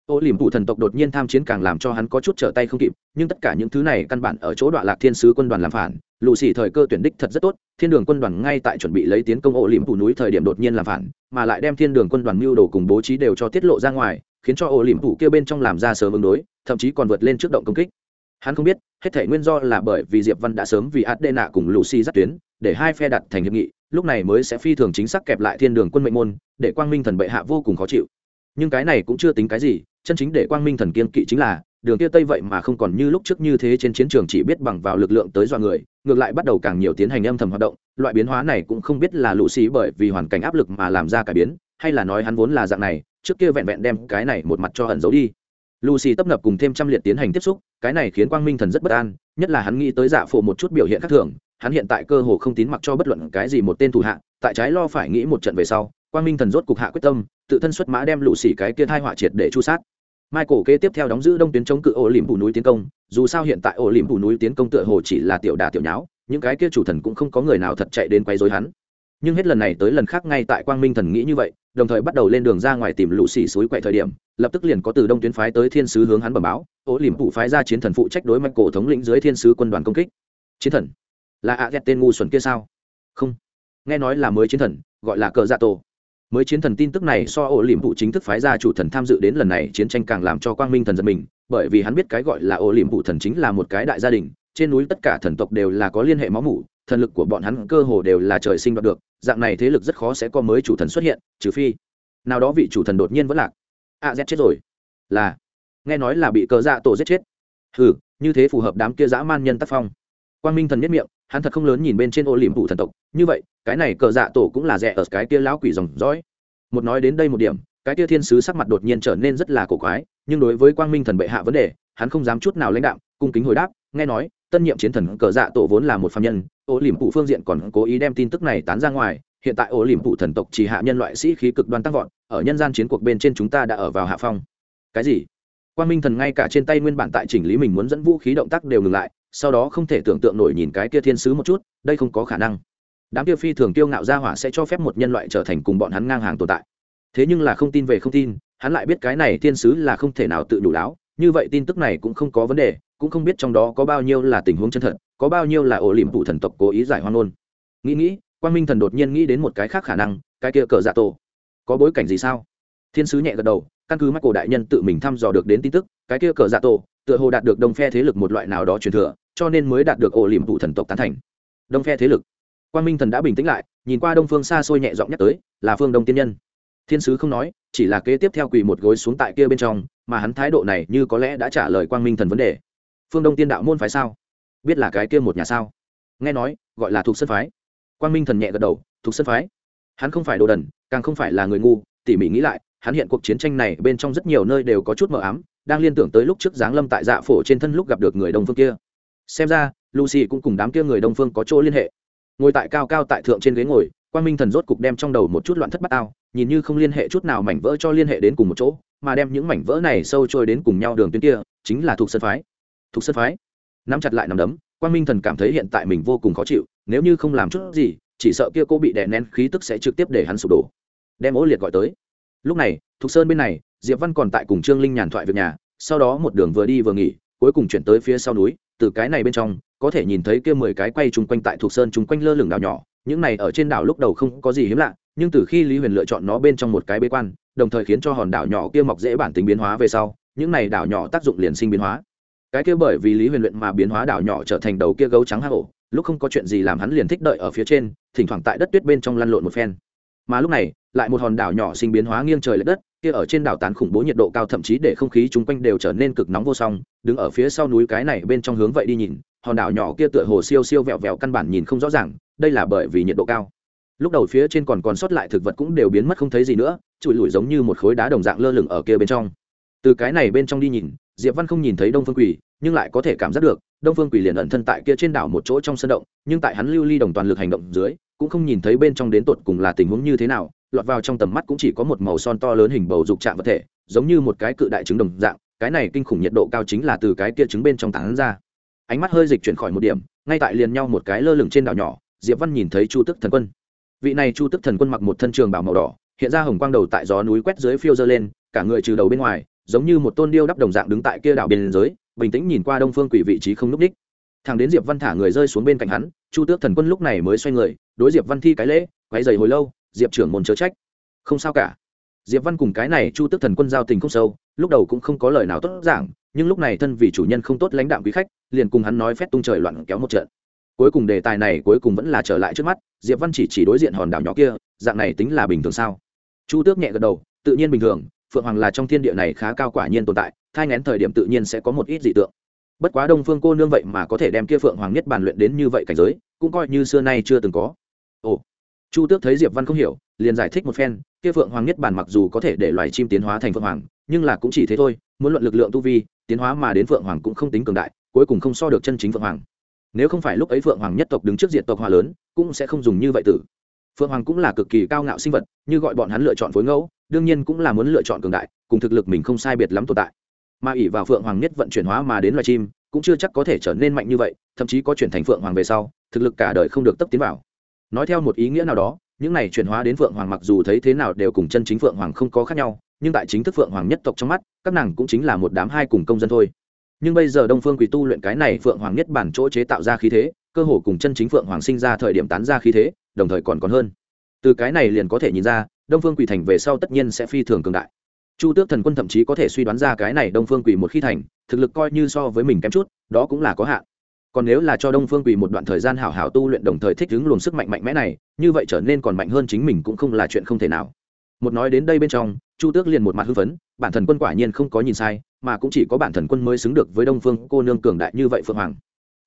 Ô liềm phụ thần tộc đột nhiên tham chiến càng làm cho hắn có chút trở tay không kịp, nhưng tất cả những thứ này căn bản ở chỗ đoạn lạc thiên sứ quân đoàn làm phản. Lù xì thời cơ tuyển đích thật rất tốt, thiên đường quân đoàn ngay tại chuẩn bị lấy tiến công ô liềm phụ núi thời điểm đột nhiên làm phản, mà lại đem thiên đường quân đoàn mưu đồ cùng bố trí đều cho tiết lộ ra ngoài, khiến cho ô liềm phụ kêu bên trong làm ra sớm ứng đối, thậm chí còn vượt lên trước động công kích. Hắn không biết, hết thể nguyên do là bởi vì diệp văn đã sớm vì adena cùng lucy dắt tuyến, để hai phe đặt thành hiệp nghị lúc này mới sẽ phi thường chính xác kẹp lại thiên đường quân mệnh môn, để quang minh thần bệ hạ vô cùng khó chịu. Nhưng cái này cũng chưa tính cái gì, chân chính để quang minh thần kiên kỵ chính là, đường kia tây vậy mà không còn như lúc trước như thế trên chiến trường chỉ biết bằng vào lực lượng tới dọa người, ngược lại bắt đầu càng nhiều tiến hành âm thầm hoạt động, loại biến hóa này cũng không biết là lũ xí bởi vì hoàn cảnh áp lực mà làm ra cải biến, hay là nói hắn vốn là dạng này, trước kia vẹn vẹn đem cái này một mặt cho ẩn giấu đi. Lucy tấp nập cùng thêm trăm liệt tiến hành tiếp xúc, cái này khiến quang minh thần rất bất an, nhất là hắn nghĩ tới dạ phụ một chút biểu hiện khác thường hắn hiện tại cơ hồ không tín mặc cho bất luận cái gì một tên thủ hạ, tại trái lo phải nghĩ một trận về sau, quang minh thần rốt cục hạ quyết tâm, tự thân xuất mã đem lũ xỉ cái kia thai họa triệt để chu sát. Michael kế tiếp theo đóng giữ đông tuyến chống cự ổ liềm phủ núi tiến công, dù sao hiện tại ổ liềm phủ núi tiến công tựa hồ chỉ là tiểu đà tiểu nháo, những cái kia chủ thần cũng không có người nào thật chạy đến quấy rối hắn. Nhưng hết lần này tới lần khác ngay tại quang minh thần nghĩ như vậy, đồng thời bắt đầu lên đường ra ngoài tìm lũ xỉ suối quậy thời điểm, lập tức liền có từ đông tuyến phái tới thiên sứ hướng hắn bẩm báo ổ liềm phủ phái ra chiến thần phụ trách đối mạch cổ thống lĩnh dưới thiên sứ quân đoàn công kích. Chiến thần là ạ à tên ngu xuẩn kia sao? Không. Nghe nói là mới chiến thần gọi là cờ dạ tổ. Mới chiến thần tin tức này so ổ liềm vụ chính thức phái ra chủ thần tham dự đến lần này chiến tranh càng làm cho quang minh thần giật mình bởi vì hắn biết cái gọi là ổ liềm vụ thần chính là một cái đại gia đình trên núi tất cả thần tộc đều là có liên hệ máu mủ thần lực của bọn hắn cơ hồ đều là trời sinh đoạt được dạng này thế lực rất khó sẽ có mới chủ thần xuất hiện trừ phi nào đó vị chủ thần đột nhiên vẫn lạc. A à, z chết rồi. Là. Nghe nói là bị cờ dạ tổ giết chết. Hừ như thế phù hợp đám kia dã man nhân tác phong. Quang minh thần nhất miệng hắn thật không lớn nhìn bên trên ô liềm phủ thần tộc. Như vậy, cái này cờ dạ tổ cũng là rẻ ở cái kia lão quỷ dòng dõi. Một nói đến đây một điểm, cái kia thiên sứ sắc mặt đột nhiên trở nên rất là cổ quái, nhưng đối với quang minh thần bệ hạ vấn đề, hắn không dám chút nào lãnh đạo cung kính hồi đáp, nghe nói, tân nhiệm chiến thần cờ dạ tổ vốn là một phạm nhân, ô liềm phủ phương diện còn cố ý đem tin tức này tán ra ngoài, hiện tại ô liềm phủ thần tộc chỉ hạ nhân loại sĩ khí cực đoan tăng vọt, ở nhân gian chiến cuộc bên trên chúng ta đã ở vào hạ phong. Cái gì? Quang minh thần ngay cả trên tay nguyên bản tại chỉnh lý mình muốn dẫn vũ khí động tác đều ngừng lại sau đó không thể tưởng tượng nổi nhìn cái kia thiên sứ một chút, đây không có khả năng. Đám kia phi thường kiêu ngạo ra hỏa sẽ cho phép một nhân loại trở thành cùng bọn hắn ngang hàng tồn tại. Thế nhưng là không tin về không tin, hắn lại biết cái này thiên sứ là không thể nào tự đủ đáo như vậy tin tức này cũng không có vấn đề, cũng không biết trong đó có bao nhiêu là tình huống chân thật, có bao nhiêu là ổ liềm phụ thần tộc cố ý giải hoang ngôn. Nghĩ nghĩ, quang minh thần đột nhiên nghĩ đến một cái khác khả năng, cái kia cờ dạ tổ. Có bối cảnh gì sao? Thiên sứ nhẹ gật đầu, căn cứ mắt cổ đại nhân tự mình thăm dò được đến tin tức, cái kia cờ dạ tổ tựa hồ đạt được đông phe thế lực một loại nào đó truyền thừa cho nên mới đạt được ổ liềm vụ thần tộc tán thành. Đông phe thế lực. Quang minh thần đã bình tĩnh lại, nhìn qua đông phương xa xôi nhẹ giọng nhắc tới, là phương đông tiên nhân. Thiên sứ không nói, chỉ là kế tiếp theo quỳ một gối xuống tại kia bên trong, mà hắn thái độ này như có lẽ đã trả lời quang minh thần vấn đề. Phương đông tiên đạo môn phái sao? Biết là cái kia một nhà sao? Nghe nói, gọi là thuộc sân phái. Quang minh thần nhẹ gật đầu thuộc sân phái. Hắn không phải đồ đần, càng không phải là người ngu, tỉ mỉ nghĩ lại, hắn hiện cuộc chiến tranh này bên trong rất nhiều nơi đều có chút mờ ám, đang liên tưởng tới lúc trước giáng lâm tại dạ phổ trên thân lúc gặp được người đông phương kia xem ra, lucy cũng cùng đám kia người đông phương có chỗ liên hệ. Ngồi tại cao cao tại thượng trên ghế ngồi quan minh thần rốt cục đem trong đầu một chút loạn thất bát ao, nhìn như không liên hệ chút nào mảnh vỡ cho liên hệ đến cùng một chỗ, mà đem những mảnh vỡ này sâu trôi đến cùng nhau đường tuyến kia, chính là thuộc sân phái. Thuộc sân phái? Nắm chặt lại nằm đấm quan minh thần cảm thấy hiện tại mình vô cùng khó chịu, nếu như không làm chút gì, chỉ sợ kia cô bị đè nén khí tức sẽ trực tiếp để hắn sụp đổ. Đem ố liệt gọi tới. Lúc này Thuộc sơn bên này, diệp văn còn tại cùng trương linh nhàn thoại việc nhà, sau đó một đường vừa đi vừa nghỉ cuối cùng chuyển tới phía sau núi, từ cái này bên trong, có thể nhìn thấy kia mười cái quay chung quanh tại thuộc sơn chung quanh lơ lửng đảo nhỏ, những này ở trên đảo lúc đầu không có gì hiếm lạ, nhưng từ khi lý huyền lựa chọn nó bên trong một cái bế quan, đồng thời khiến cho hòn đảo nhỏ kia mọc dễ bản tính biến hóa về sau, những này đảo nhỏ tác dụng liền sinh biến hóa. Cái kia bởi vì lý huyền luyện mà biến hóa đảo nhỏ trở thành đầu kia gấu trắng hạ hổ lúc không có chuyện gì làm hắn liền thích đợi ở phía trên, thỉnh thoảng tại đất tuyết bên trong lăn lộn một phen mà lúc này, lại một hòn đảo nhỏ sinh biến hóa nghiêng trời l ệ đất, kia ở trên đảo tán khủng bố nhiệt độ cao thậm chí để không khí chung quanh đều trở nên cực nóng vô song, đứng ở phía sau núi cái này bên trong hướng vậy đi nhìn, hòn đảo nhỏ kia tựa hồ siêu siêu vẹo vẹo căn bản nhìn không rõ ràng, đây là bởi vì nhiệt độ cao. Lúc đầu phía trên còn còn sót lại thực vật cũng đều biến mất không thấy gì nữa, trụi lủi giống như một khối đá đồng dạng lơ lửng ở kia bên trong. Từ cái này bên trong đi nhìn, diệp văn không nhìn thấy đông phương quỷ nhưng lại có thể cảm giác được, đông phương quỷ liền ẩn thân tại kia trên đảo một chỗ trong sân động, nhưng tại hắn lưu ly đồng toàn lực hành động dưới cũng không nhìn thấy bên trong đến tột cùng là tình huống như thế nào, lọt vào trong tầm mắt cũng chỉ có một màu son to lớn hình bầu dục chạm vật thể, giống như một cái cự đại trứng đồng dạng, cái này kinh khủng nhiệt độ cao chính là từ cái kia trứng bên trong tán ra. Ánh mắt hơi dịch chuyển khỏi một điểm, ngay tại liền nhau một cái lơ lửng trên đảo nhỏ, diệp văn nhìn thấy chu tức thần quân. Vị này chu tức thần quân mặc một thân trường bảo màu đỏ, hiện ra hồng quang đầu tại gió núi quét dưới phiêu dơ lên, cả người trừ đầu bên ngoài, giống như một tôn điêu đắp đồng dạng đứng tại kia đảo biên giới, bình tĩnh nhìn qua đông phương quỷ vị trí không núp đích thằng đến diệp văn thả người rơi xuống bên cạnh hắn, chu tước thần quân lúc này mới xoay người, đối diệp văn thi cái lễ quay dày hồi lâu, diệp trưởng môn chớ trách. Không sao cả. Diệp văn cùng cái này chu tước thần quân giao tình không sâu, lúc đầu cũng không có lời nào tốt giảng, nhưng lúc này thân vì chủ nhân không tốt lãnh đạo quý khách, liền cùng hắn nói phép tung trời loạn kéo một trận. Cuối cùng đề tài này cuối cùng vẫn là trở lại trước mắt, diệp văn chỉ chỉ đối diện hòn đảo nhỏ kia, dạng này tính là bình thường sao? Chu tước nhẹ gật đầu, tự nhiên bình thường, phượng hoàng là trong thiên địa này khá cao quả nhiên tồn tại, thai ngén thời điểm tự nhiên sẽ có một ít dị tượng bất quá đông phương cô nương vậy mà có thể đem kia phượng hoàng nhất bàn luyện đến như vậy cảnh giới, cũng coi như xưa nay chưa từng có. Ồ, chu tước thấy diệp văn không hiểu, liền giải thích một phen, kia phượng hoàng nhất bản mặc dù có thể để loài chim tiến hóa thành phượng hoàng, nhưng là cũng chỉ thế thôi, muốn luận lực lượng tu vi, tiến hóa mà đến phượng hoàng cũng không tính cường đại, cuối cùng không so được chân chính phượng hoàng. Nếu không phải lúc ấy phượng hoàng nhất tộc đứng trước diện tộc hoa lớn, cũng sẽ không dùng như vậy tử. Phượng hoàng cũng là cực kỳ cao ngạo sinh vật, như gọi bọn hắn lựa chọn phối ngẫu, đương nhiên cũng là muốn lựa chọn cường đại, cùng thực lực mình không sai biệt lắm tồn tại mà ỉ vào phượng hoàng nhất vận chuyển hóa mà đến loài chim, cũng chưa chắc có thể trở nên mạnh như vậy, thậm chí có chuyển thành phượng hoàng về sau, thực lực cả đời không được tấp tiến vào. Nói theo một ý nghĩa nào đó, những này chuyển hóa đến phượng hoàng mặc dù thấy thế nào đều cùng chân chính phượng hoàng không có khác nhau, nhưng tại chính thức phượng hoàng nhất tộc trong mắt, các nàng cũng chính là một đám hai cùng công dân thôi. Nhưng bây giờ đông phương quỳ tu luyện cái này phượng hoàng nhất bản chỗ chế tạo ra khí thế, cơ hồ cùng chân chính phượng hoàng sinh ra thời điểm tán ra khí thế, đồng thời còn còn hơn. Từ cái này liền có thể nhìn ra, đông phương quỳ thành về sau tất nhiên sẽ phi thường cường đại chu tước thần quân thậm chí có thể suy đoán ra cái này đông phương quỷ một khi thành, thực lực coi như so với mình kém chút, đó cũng là có hạn. Còn nếu là cho đông phương quỷ một đoạn thời gian hảo hảo tu luyện đồng thời thích ứng luồng sức mạnh mạnh mẽ này, như vậy trở nên còn mạnh hơn chính mình cũng không là chuyện không thể nào. Một nói đến đây bên trong, chu tước liền một mặt hưng phấn, bản thần quân quả nhiên không có nhìn sai, mà cũng chỉ có bản thần quân mới xứng được với đông phương cô nương cường đại như vậy phượng hoàng.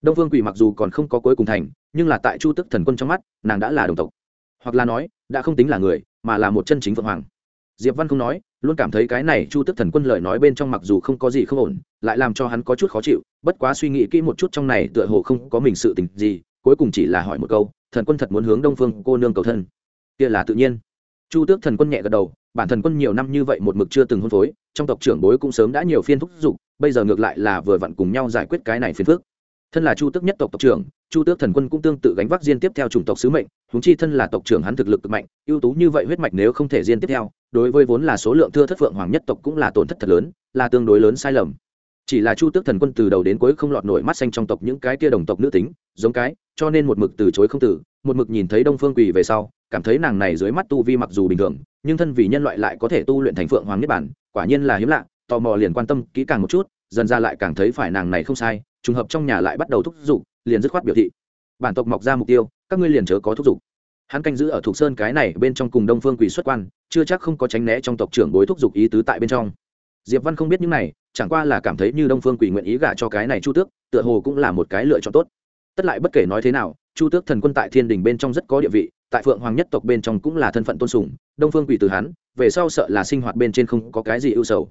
Đông phương quỷ mặc dù còn không có cuối cùng thành, nhưng là tại chu tước thần quân trong mắt, nàng đã là đồng tộc. Hoặc là nói, đã không tính là người, mà là một chân chính phượng hoàng. Diệp văn không nói luôn cảm thấy cái này chu tức thần quân lời nói bên trong mặc dù không có gì không ổn, lại làm cho hắn có chút khó chịu, bất quá suy nghĩ kỹ một chút trong này tựa hồ không có mình sự tình gì, cuối cùng chỉ là hỏi một câu, thần quân thật muốn hướng đông phương cô nương cầu thân. Kia là tự nhiên. Chu tước thần quân nhẹ gật đầu, bản thần quân nhiều năm như vậy một mực chưa từng hôn phối, trong tộc trưởng bối cũng sớm đã nhiều phiên thúc giục, bây giờ ngược lại là vừa vặn cùng nhau giải quyết cái này phiền phức. Thân là chu tước nhất tộc tộc trưởng, chu tước thần quân cũng tương tự gánh vác diên tiếp theo chủng tộc sứ mệnh húng chi thân là tộc trưởng hắn thực lực cực mạnh, ưu tú như vậy huyết mạch nếu không thể diên tiếp theo đối với vốn là số lượng thưa thất phượng hoàng nhất tộc cũng là tổn thất thật lớn, là tương đối lớn sai lầm. Chỉ là chu tước thần quân từ đầu đến cuối không lọt nổi mắt xanh trong tộc những cái tia đồng tộc nữ tính, giống cái, cho nên một mực từ chối không tử một mực nhìn thấy đông phương quỳ về sau, cảm thấy nàng này dưới mắt tu vi mặc dù bình thường, nhưng thân vì nhân loại lại có thể tu luyện thành phượng hoàng nhất bản quả nhiên là hiếm lạ, tò mò liền quan tâm kỹ càng một chút, dần ra lại càng thấy phải nàng này không sai, trùng hợp trong nhà lại bắt đầu thúc giục, liền dứt khoát biểu thị. Bản tộc mọc ra mục tiêu, các ngươi liền chớ có thúc giục hắn canh giữ ở thuộc sơn cái này bên trong cùng đông phương quỳ xuất quan, chưa chắc không có tránh né trong tộc trưởng bối thúc giục ý tứ tại bên trong. Diệp văn không biết những này, chẳng qua là cảm thấy như đông phương quỳ nguyện ý gả cho cái này chu tước, tựa hồ cũng là một cái lựa chọn tốt. Tất lại bất kể nói thế nào, chu tước thần quân tại thiên đình bên trong rất có địa vị, tại phượng hoàng nhất tộc bên trong cũng là thân phận tôn sùng, đông phương quỳ từ hắn, về sau sợ là sinh hoạt bên trên không có cái gì ưu sầu.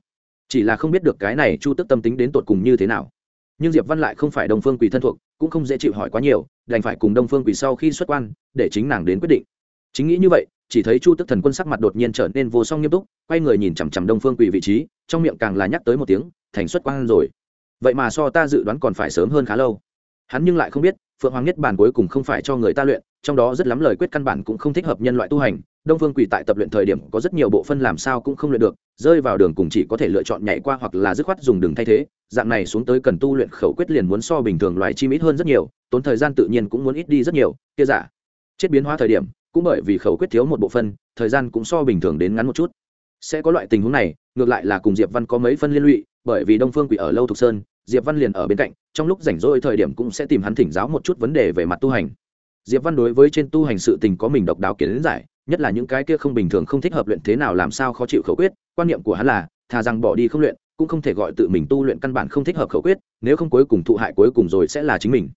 Chỉ là không biết được cái này chu tước tâm tính đến tột cùng như thế nào nhưng diệp văn lại không phải đông phương quỳ thân thuộc, cũng không dễ chịu hỏi quá nhiều, đành phải cùng đông phương quỳ sau khi xuất quan, để chính nàng đến quyết định. Chính nghĩ như vậy, chỉ thấy chu tức thần quân sắc mặt đột nhiên trở nên vô song nghiêm túc, quay người nhìn chằm chằm đông phương quỳ vị trí, trong miệng càng là nhắc tới một tiếng, thành xuất quan rồi. Vậy mà so ta dự đoán còn phải sớm hơn khá lâu. Hắn nhưng lại không biết, phượng hoàng nhất bản cuối cùng không phải cho người ta luyện, trong đó rất lắm lời quyết căn bản cũng không thích hợp nhân loại tu hành đông phương quỷ tại tập luyện thời điểm có rất nhiều bộ phân làm sao cũng không luyện được, rơi vào đường cùng chỉ có thể lựa chọn nhảy qua hoặc là dứt khoát dùng đường thay thế, dạng này xuống tới cần tu luyện khẩu quyết liền muốn so bình thường loài chim ít hơn rất nhiều, tốn thời gian tự nhiên cũng muốn ít đi rất nhiều, kia giả chết biến hóa thời điểm, cũng bởi vì khẩu quyết thiếu một bộ phân, thời gian cũng so bình thường đến ngắn một chút. Sẽ có loại tình huống này, ngược lại là cùng diệp văn có mấy phân liên lụy, bởi vì đông phương quỷ ở lâu thục sơn, diệp văn liền ở bên cạnh, trong lúc rảnh rỗi thời điểm cũng sẽ tìm hắn thỉnh giáo một chút vấn đề về mặt tu hành. Diệp văn đối với trên tu hành sự tình có mình độc đáo kiến giải nhất là những cái kia không bình thường không thích hợp luyện thế nào làm sao khó chịu khẩu quyết, quan niệm của hắn là, thà rằng bỏ đi không luyện, cũng không thể gọi tự mình tu luyện căn bản không thích hợp khẩu quyết, nếu không cuối cùng thụ hại cuối cùng rồi sẽ là chính mình.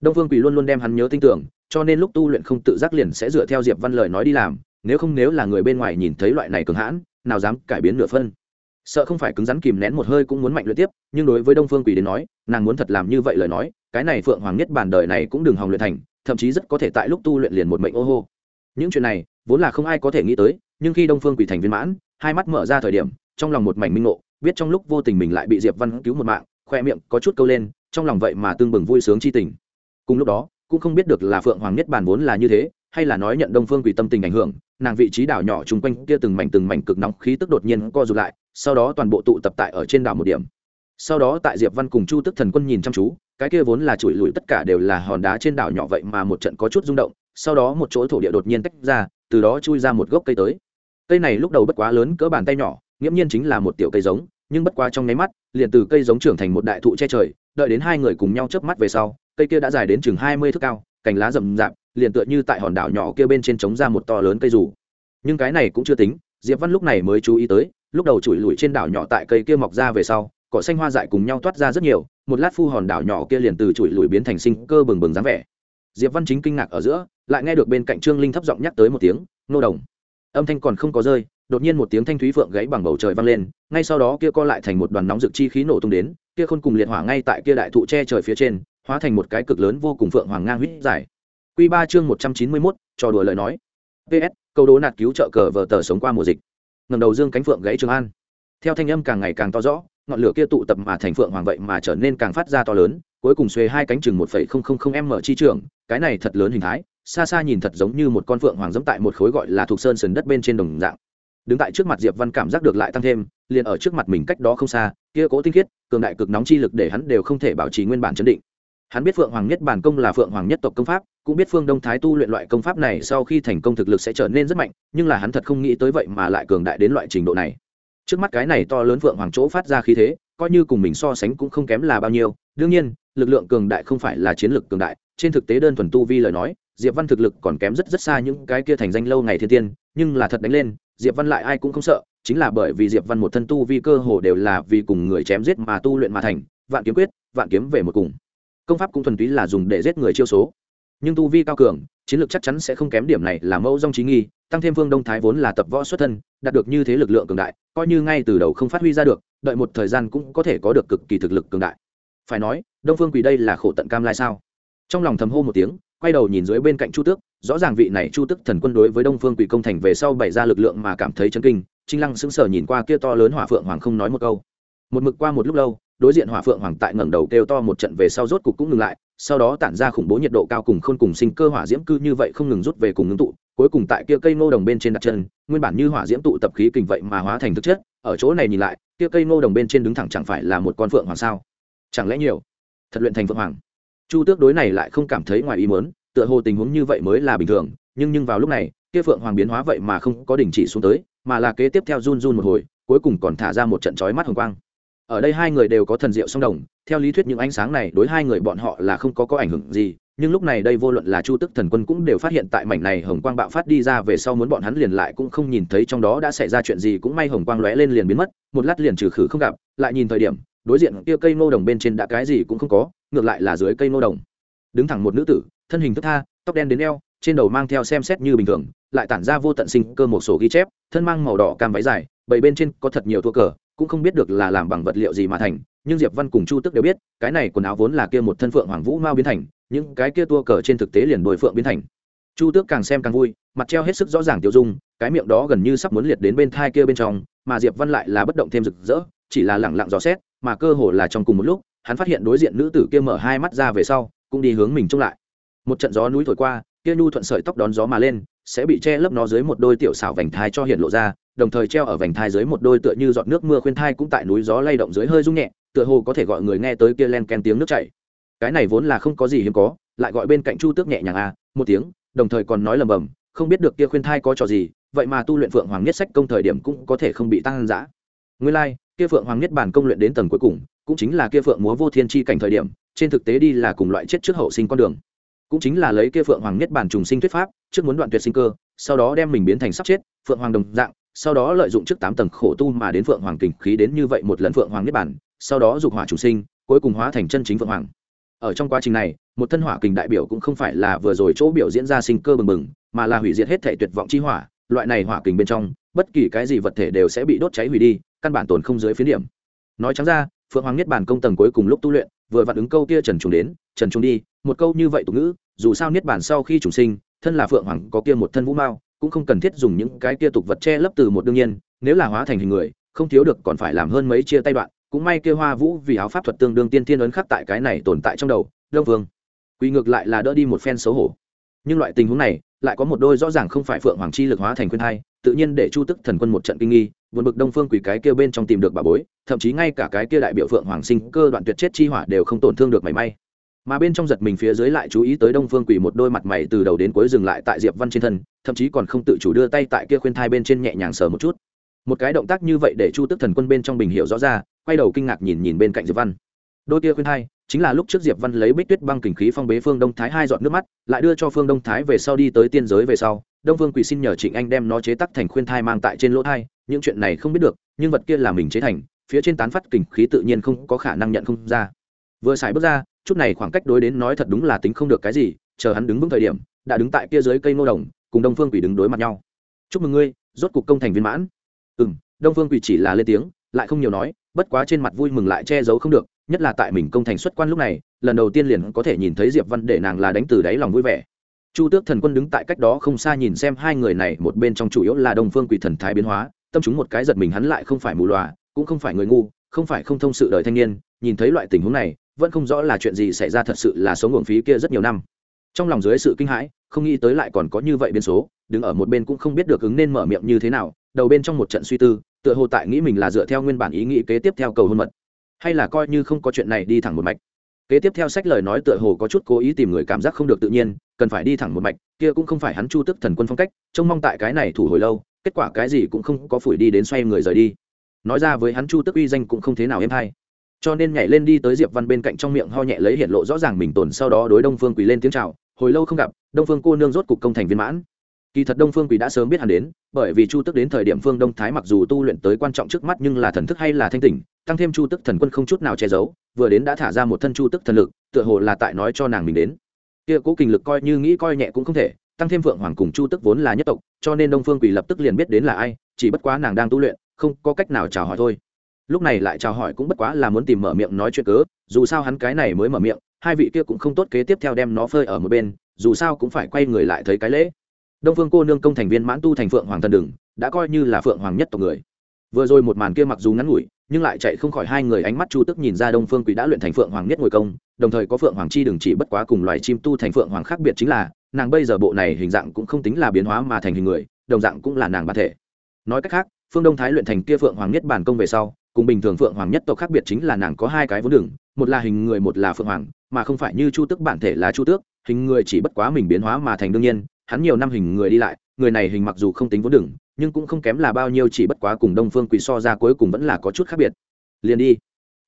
Đông phương quỳ luôn luôn đem hắn nhớ tin tưởng, cho nên lúc tu luyện không tự giác liền sẽ dựa theo diệp văn lời nói đi làm, nếu không nếu là người bên ngoài nhìn thấy loại này cường hãn, nào dám cải biến nửa phân. Sợ không phải cứng rắn kìm nén một hơi cũng muốn mạnh luyện tiếp, nhưng đối với đông phương quỳ đến nói, nàng muốn thật làm như vậy lời nói, cái này phượng hoàng nhất bản đời này cũng đừng hòng luyện thành, thậm chí rất có thể tại lúc tu luyện liền một mệnh ô hô những chuyện này, vốn là không ai có thể nghĩ tới, nhưng khi đông phương quỷ thành viên mãn, hai mắt mở ra thời điểm, trong lòng một mảnh minh ngộ, biết trong lúc vô tình mình lại bị diệp văn cứu một mạng, khoe miệng có chút câu lên, trong lòng vậy mà tương bừng vui sướng chi tình. Cùng lúc đó, cũng không biết được là phượng hoàng nhất bản vốn là như thế, hay là nói nhận đông phương quỷ tâm tình ảnh hưởng, nàng vị trí đảo nhỏ chung quanh kia từng mảnh từng mảnh cực nóng khí tức đột nhiên co rụt lại, sau đó toàn bộ tụ tập tại ở trên đảo một điểm. Sau đó tại diệp văn cùng chu tức thần quân nhìn chăm chú, cái kia vốn là chùi lùi tất cả đều là hòn đá trên đảo nhỏ vậy mà một trận có chút rung động sau đó một chỗ thổ địa đột nhiên tách ra, từ đó chui ra một gốc cây tới. Cây này lúc đầu bất quá lớn cỡ bàn tay nhỏ, nghiễm nhiên chính là một tiểu cây giống, nhưng bất quá trong nháy mắt, liền từ cây giống trưởng thành một đại thụ che trời, đợi đến hai người cùng nhau chớp mắt về sau, cây kia đã dài đến chừng hai mươi thước cao, cành lá rậm rạp, liền tựa như tại hòn đảo nhỏ kia bên trên trống ra một to lớn cây rủ nhưng cái này cũng chưa tính, diệp văn lúc này mới chú ý tới, lúc đầu chùi lùi trên đảo nhỏ tại cây kia mọc ra về sau, cỏ xanh hoa dại cùng nhau toát ra rất nhiều, một lát phu hòn đảo nhỏ kia liền từ chùi lùi biến thành sinh cơ bừng bừng dáng vẻ diệp văn chính kinh ngạc ở giữa lại nghe được bên cạnh trương linh thấp giọng nhắc tới một tiếng nô đồng âm thanh còn không có rơi đột nhiên một tiếng thanh thúy phượng gãy bằng bầu trời vang lên ngay sau đó kia co lại thành một đoàn nóng rực chi khí nổ tung đến kia khôn cùng liệt hỏa ngay tại kia đại thụ che trời phía trên hóa thành một cái cực lớn vô cùng phượng hoàng ngang huyết dài Quy ba chương một trăm chín mươi mốt trò đùa lời nói. PS, câu đố nạt cứu trợ cờ vờ tờ sống qua mùa dịch. ngầm đầu dương cánh phượng gãy Trường An. Theo thanh âm càng ngày càng to rõ, ngọn lửa kia tụ tập mà thành phượng hoàng vậy mà trở nên càng phát ra to lớn, cuối cùng xuề hai cánh chừng một phẩy không không không m chi trường, cái này thật lớn hình thái, xa xa nhìn thật giống như một con phượng hoàng dẫm tại một khối gọi là thuộc sơn sườn đất bên trên đồng dạng. Đứng tại trước mặt Diệp Văn cảm giác được lại tăng thêm, liền ở trước mặt mình cách đó không xa, kia cố tinh khiết, cường đại cực nóng chi lực để hắn đều không thể bảo trì nguyên bản chấn định hắn biết phượng hoàng nhất bản công là phượng hoàng nhất tộc công pháp cũng biết phương đông thái tu luyện loại công pháp này sau khi thành công thực lực sẽ trở nên rất mạnh nhưng là hắn thật không nghĩ tới vậy mà lại cường đại đến loại trình độ này trước mắt cái này to lớn phượng hoàng chỗ phát ra khí thế coi như cùng mình so sánh cũng không kém là bao nhiêu đương nhiên lực lượng cường đại không phải là chiến lực cường đại trên thực tế đơn thuần tu vi lời nói, diệp văn thực lực còn kém rất rất xa những cái kia thành danh lâu ngày thiên tiên, nhưng là thật đánh lên, diệp văn lại ai cũng không sợ, chính là bởi vì diệp văn một thân tu vi cơ hồ đều là vì cùng người chém giết mà tu luyện mà thành, vạn kiếm quyết, vạn kiếm về một cùng. Công pháp cũng thuần túy là dùng để giết người chiêu số. Nhưng tu vi cao cường, chiến lược chắc chắn sẽ không kém điểm này là mẫu dòng trí nghi, tăng thêm phương đông thái vốn là tập võ xuất thân, đạt được như thế lực lượng cường đại, coi như ngay từ đầu không phát huy ra được, đợi một thời gian cũng có thể có được cực kỳ thực lực cường đại. Phải nói, đông phương quỳ đây là khổ tận cam lai sao? Trong lòng thầm hô một tiếng, quay đầu nhìn dưới bên cạnh chu tước, rõ ràng vị này chu tước thần quân đối với đông phương quỷ công thành về sau bày ra lực lượng mà cảm thấy chấn kinh, trinh lăng sững sờ nhìn qua kia to lớn hỏa phượng hoàng không nói một câu. Một mực qua một lúc lâu, đối diện hỏa phượng hoàng tại ngẩng đầu kêu to một trận về sau rốt cục cũng ngừng lại, sau đó tản ra khủng bố nhiệt độ cao cùng khôn cùng sinh cơ hỏa diễm cư như vậy không ngừng rút về cùng ngưng tụ, cuối cùng tại kia cây ngô đồng bên trên đặt chân, nguyên bản như hỏa diễm tụ tập khí kình vậy mà hóa thành thực chất, ở chỗ này nhìn lại, kia cây ngô đồng bên trên đứng thẳng chẳng phải là một con phượng hoàng sao? Chẳng lẽ nhiều? Thật luyện thành phượng hoàng chu tước đối này lại không cảm thấy ngoài ý mớn tựa hồ tình huống như vậy mới là bình thường, nhưng nhưng vào lúc này, kia phượng hoàng biến hóa vậy mà không có đình chỉ xuống tới, mà là kế tiếp theo run run một hồi, cuối cùng còn thả ra một trận chói mắt hồng quang. Ở đây hai người đều có thần diệu song đồng, theo lý thuyết những ánh sáng này đối hai người bọn họ là không có có ảnh hưởng gì, nhưng lúc này đây vô luận là chu tức thần quân cũng đều phát hiện tại mảnh này hồng quang bạo phát đi ra về sau muốn bọn hắn liền lại cũng không nhìn thấy trong đó đã xảy ra chuyện gì, cũng may hồng quang lóe lên liền biến mất, một lát liền trừ khử không gặp, lại nhìn thời điểm, đối diện kia cây ngô đồng bên trên đã cái gì cũng không có ngược lại là dưới cây ngô đồng. Đứng thẳng một nữ tử, thân hình thức tha, tóc đen đến eo, trên đầu mang theo xem xét như bình thường, lại tản ra vô tận sinh cơ một sổ ghi chép, thân mang màu đỏ cam váy dài bảy bên trên có thật nhiều thua cờ, cũng không biết được là làm bằng vật liệu gì mà thành, nhưng diệp văn cùng chu tức đều biết, cái này quần áo vốn là kia một thân phượng hoàng vũ mao biến thành, những cái kia tua cờ trên thực tế liền đồi phượng biến thành. Chu tước càng xem càng vui, mặt treo hết sức rõ ràng tiêu dung, cái miệng đó gần như sắp muốn liệt đến bên thai kia bên trong, mà diệp văn lại là bất động thêm rực rỡ, chỉ là lẳng lặng dò xét, mà cơ hồ là trong cùng một lúc hắn phát hiện đối diện nữ tử kia mở hai mắt ra về sau cũng đi hướng mình trông lại. Một trận gió núi thổi qua kia nhu thuận sợi tóc đón gió mà lên sẽ bị che lấp nó dưới một đôi tiểu xảo vành thai cho hiện lộ ra đồng thời treo ở vành thai dưới một đôi tựa như giọt nước mưa khuyên thai cũng tại núi gió lay động dưới hơi rung nhẹ tựa hồ có thể gọi người nghe tới kia len ken tiếng nước chảy. Cái này vốn là không có gì hiếm có lại gọi bên cạnh chu tước nhẹ nhàng à một tiếng đồng thời còn nói lầm bầm không biết được kia khuyên thai có trò gì vậy mà tu luyện phượng hoàng nhất sách công thời điểm cũng có thể không bị tăng giã nguyên lai、like, kia phượng hoàng nhất bản công luyện đến tầng cuối cùng cũng chính là kia phượng múa vô thiên chi cảnh thời điểm, trên thực tế đi là cùng loại chết trước hậu sinh con đường. Cũng chính là lấy kia phượng hoàng nhất bản trùng sinh thuyết pháp, trước muốn đoạn tuyệt sinh cơ, sau đó đem mình biến thành sắp chết, phượng hoàng đồng dạng, sau đó lợi dụng trước tám tầng khổ tu mà đến phượng hoàng kình khí đến như vậy một lần phượng hoàng nhất bản sau đó dục hỏa trùng sinh, cuối cùng hóa thành chân chính phượng hoàng. Ở trong quá trình này, một thân hỏa kình đại biểu cũng không phải là vừa rồi chỗ biểu diễn ra sinh cơ bừng bừng, mà là hủy diệt hết thể tuyệt vọng chi hỏa, loại này hỏa kình bên trong, bất kỳ cái gì vật thể đều sẽ bị đốt cháy hủy đi, căn bản tồn không dưới phiến điểm. Nói trắng ra phượng hoàng niết bản công tầng cuối cùng lúc tu luyện, vừa vặn ứng câu kia trần trùng đến, trần trùng đi, một câu như vậy tục ngữ, dù sao niết bản sau khi trùng sinh, thân là phượng hoàng có kia một thân vũ mao, cũng không cần thiết dùng những cái kia tục vật che lấp từ một đương nhiên, nếu là hóa thành hình người, không thiếu được còn phải làm hơn mấy chia tay đoạn, cũng may kia hoa vũ vì áo pháp thuật tương đương tiên tiên ấn khắc tại cái này tồn tại trong đầu, đông vương. Quỳ ngược lại là đỡ đi một phen xấu hổ nhưng loại tình huống này, lại có một đôi rõ ràng không phải phượng hoàng chi lực hóa thành khuyên hai tự nhiên để chu tức thần quân một trận kinh nghi vượt bực đông phương quỳ cái kia bên trong tìm được bà bối, thậm chí ngay cả cái kia đại biểu phượng hoàng sinh cơ đoạn tuyệt chết chi hỏa đều không tổn thương được mảy may. Mà bên trong giật mình phía dưới lại chú ý tới đông phương quỳ một đôi mặt mày từ đầu đến cuối dừng lại tại diệp văn trên thân, thậm chí còn không tự chủ đưa tay tại kia khuyên thai bên trên nhẹ nhàng sờ một chút. Một cái động tác như vậy để chu tức thần quân bên trong bình hiệu rõ ra, quay đầu kinh ngạc nhìn nhìn bên cạnh diệp văn. Đôi kia khuyên thai chính là lúc trước diệp văn lấy bích tuyết băng kình khí phong bế phương đông thái hai giọt nước mắt, lại đưa cho phương đông thái về sau đi tới tiên giới về sau, đông phương quỳ xin nhờ trịnh anh đem nó chế tắc thành khuyên thai mang tại trên lỗ thai, những chuyện này không biết được, nhưng vật kia là mình chế thành, phía trên tán phát kình khí tự nhiên không có khả năng nhận không ra. Vừa xài bước ra, chút này khoảng cách đối đến nói thật đúng là tính không được cái gì, chờ hắn đứng vững thời điểm, đã đứng tại kia dưới cây nô đồng, cùng đông phương quỳ đứng đối mặt nhau. Chúc mừng ngươi, rốt cục công thành viên mãn. Ừ đông phương quỳ chỉ là lên tiếng lại không nhiều nói, bất quá trên mặt vui mừng lại che giấu không được, nhất là tại mình công thành xuất quan lúc này, lần đầu tiên liền có thể nhìn thấy diệp văn để nàng là đánh từ đáy lòng vui vẻ. Chu tước thần quân đứng tại cách đó không xa nhìn xem hai người này, một bên trong chủ yếu là đông phương quỷ thần thái biến hóa, tâm chúng một cái giật mình hắn lại không phải mù loà cũng không phải người ngu, không phải không thông sự đời thanh niên, nhìn thấy loại tình huống này, vẫn không rõ là chuyện gì xảy ra thật sự là số nguồn phí kia rất nhiều năm. Trong lòng dưới sự kinh hãi, không nghĩ tới lại còn có như vậy biến số, đứng ở một bên cũng không biết được ứng nên mở miệng như thế nào, đầu bên trong một trận suy tư tựa hồ tại nghĩ mình là dựa theo nguyên bản ý nghĩ kế tiếp theo cầu hôn mật, hay là coi như không có chuyện này đi thẳng một mạch. Kế tiếp theo sách lời nói tựa hồ có chút cố ý tìm người cảm giác không được tự nhiên, cần phải đi thẳng một mạch, kia cũng không phải hắn chu tức thần quân phong cách, trông mong tại cái này thủ hồi lâu, kết quả cái gì cũng không có phủi đi đến xoay người rời đi. Nói ra với hắn chu tức uy danh cũng không thế nào êm hay. Cho nên nhảy lên đi tới diệp văn bên cạnh trong miệng ho nhẹ lấy hiện lộ rõ ràng mình tồn sau đó đối đông phương quỳ lên tiếng chào, hồi lâu không gặp, đông phương cô nương rốt cục công thành viên mãn kỳ thật đông phương quỷ đã sớm biết hắn đến, bởi vì chu tức đến thời điểm phương đông thái mặc dù tu luyện tới quan trọng trước mắt nhưng là thần thức hay là thanh tỉnh, tăng thêm chu tức thần quân không chút nào che giấu, vừa đến đã thả ra một thân chu tức thần lực, tựa hồ là tại nói cho nàng mình đến. Kia cố kình lực coi như nghĩ coi nhẹ cũng không thể, tăng thêm vượng hoàng cùng chu tức vốn là nhất tộc, cho nên đông phương quỷ lập tức liền biết đến là ai, chỉ bất quá nàng đang tu luyện, không có cách nào chào hỏi thôi. Lúc này lại chào hỏi cũng bất quá là muốn tìm mở miệng nói chuyện cớ, dù sao hắn cái này mới mở miệng, hai vị kia cũng không tốt kế tiếp theo đem nó phơi ở một bên, dù sao cũng phải quay người lại thấy cái lễ đông phương cô nương công thành viên mãn tu thành phượng hoàng thần đừng đã coi như là phượng hoàng nhất tộc người. Vừa rồi một màn kia mặc dù ngắn ngủi, nhưng lại chạy không khỏi hai người ánh mắt chu tức nhìn ra đông phương quỷ đã luyện thành phượng hoàng nhất ngồi công, đồng thời có phượng hoàng chi đừng chỉ bất quá cùng loài chim tu thành phượng hoàng khác biệt chính là, nàng bây giờ bộ này hình dạng cũng không tính là biến hóa mà thành hình người, đồng dạng cũng là nàng bản thể. Nói cách khác, phương đông thái luyện thành kia phượng hoàng nhất bản công về sau, cùng bình thường phượng hoàng nhất tộc khác biệt chính là nàng có hai cái vốn đường, một là hình người một là phượng hoàng, mà không phải như chu tước bản thể là chu tước, hình người chỉ bất quá mình biến hóa mà thành đương nhiên hắn nhiều năm hình người đi lại, người này hình mặc dù không tính vốn đường nhưng cũng không kém là bao nhiêu chỉ bất quá cùng đông phương quỷ so ra cuối cùng vẫn là có chút khác biệt. Liền đi.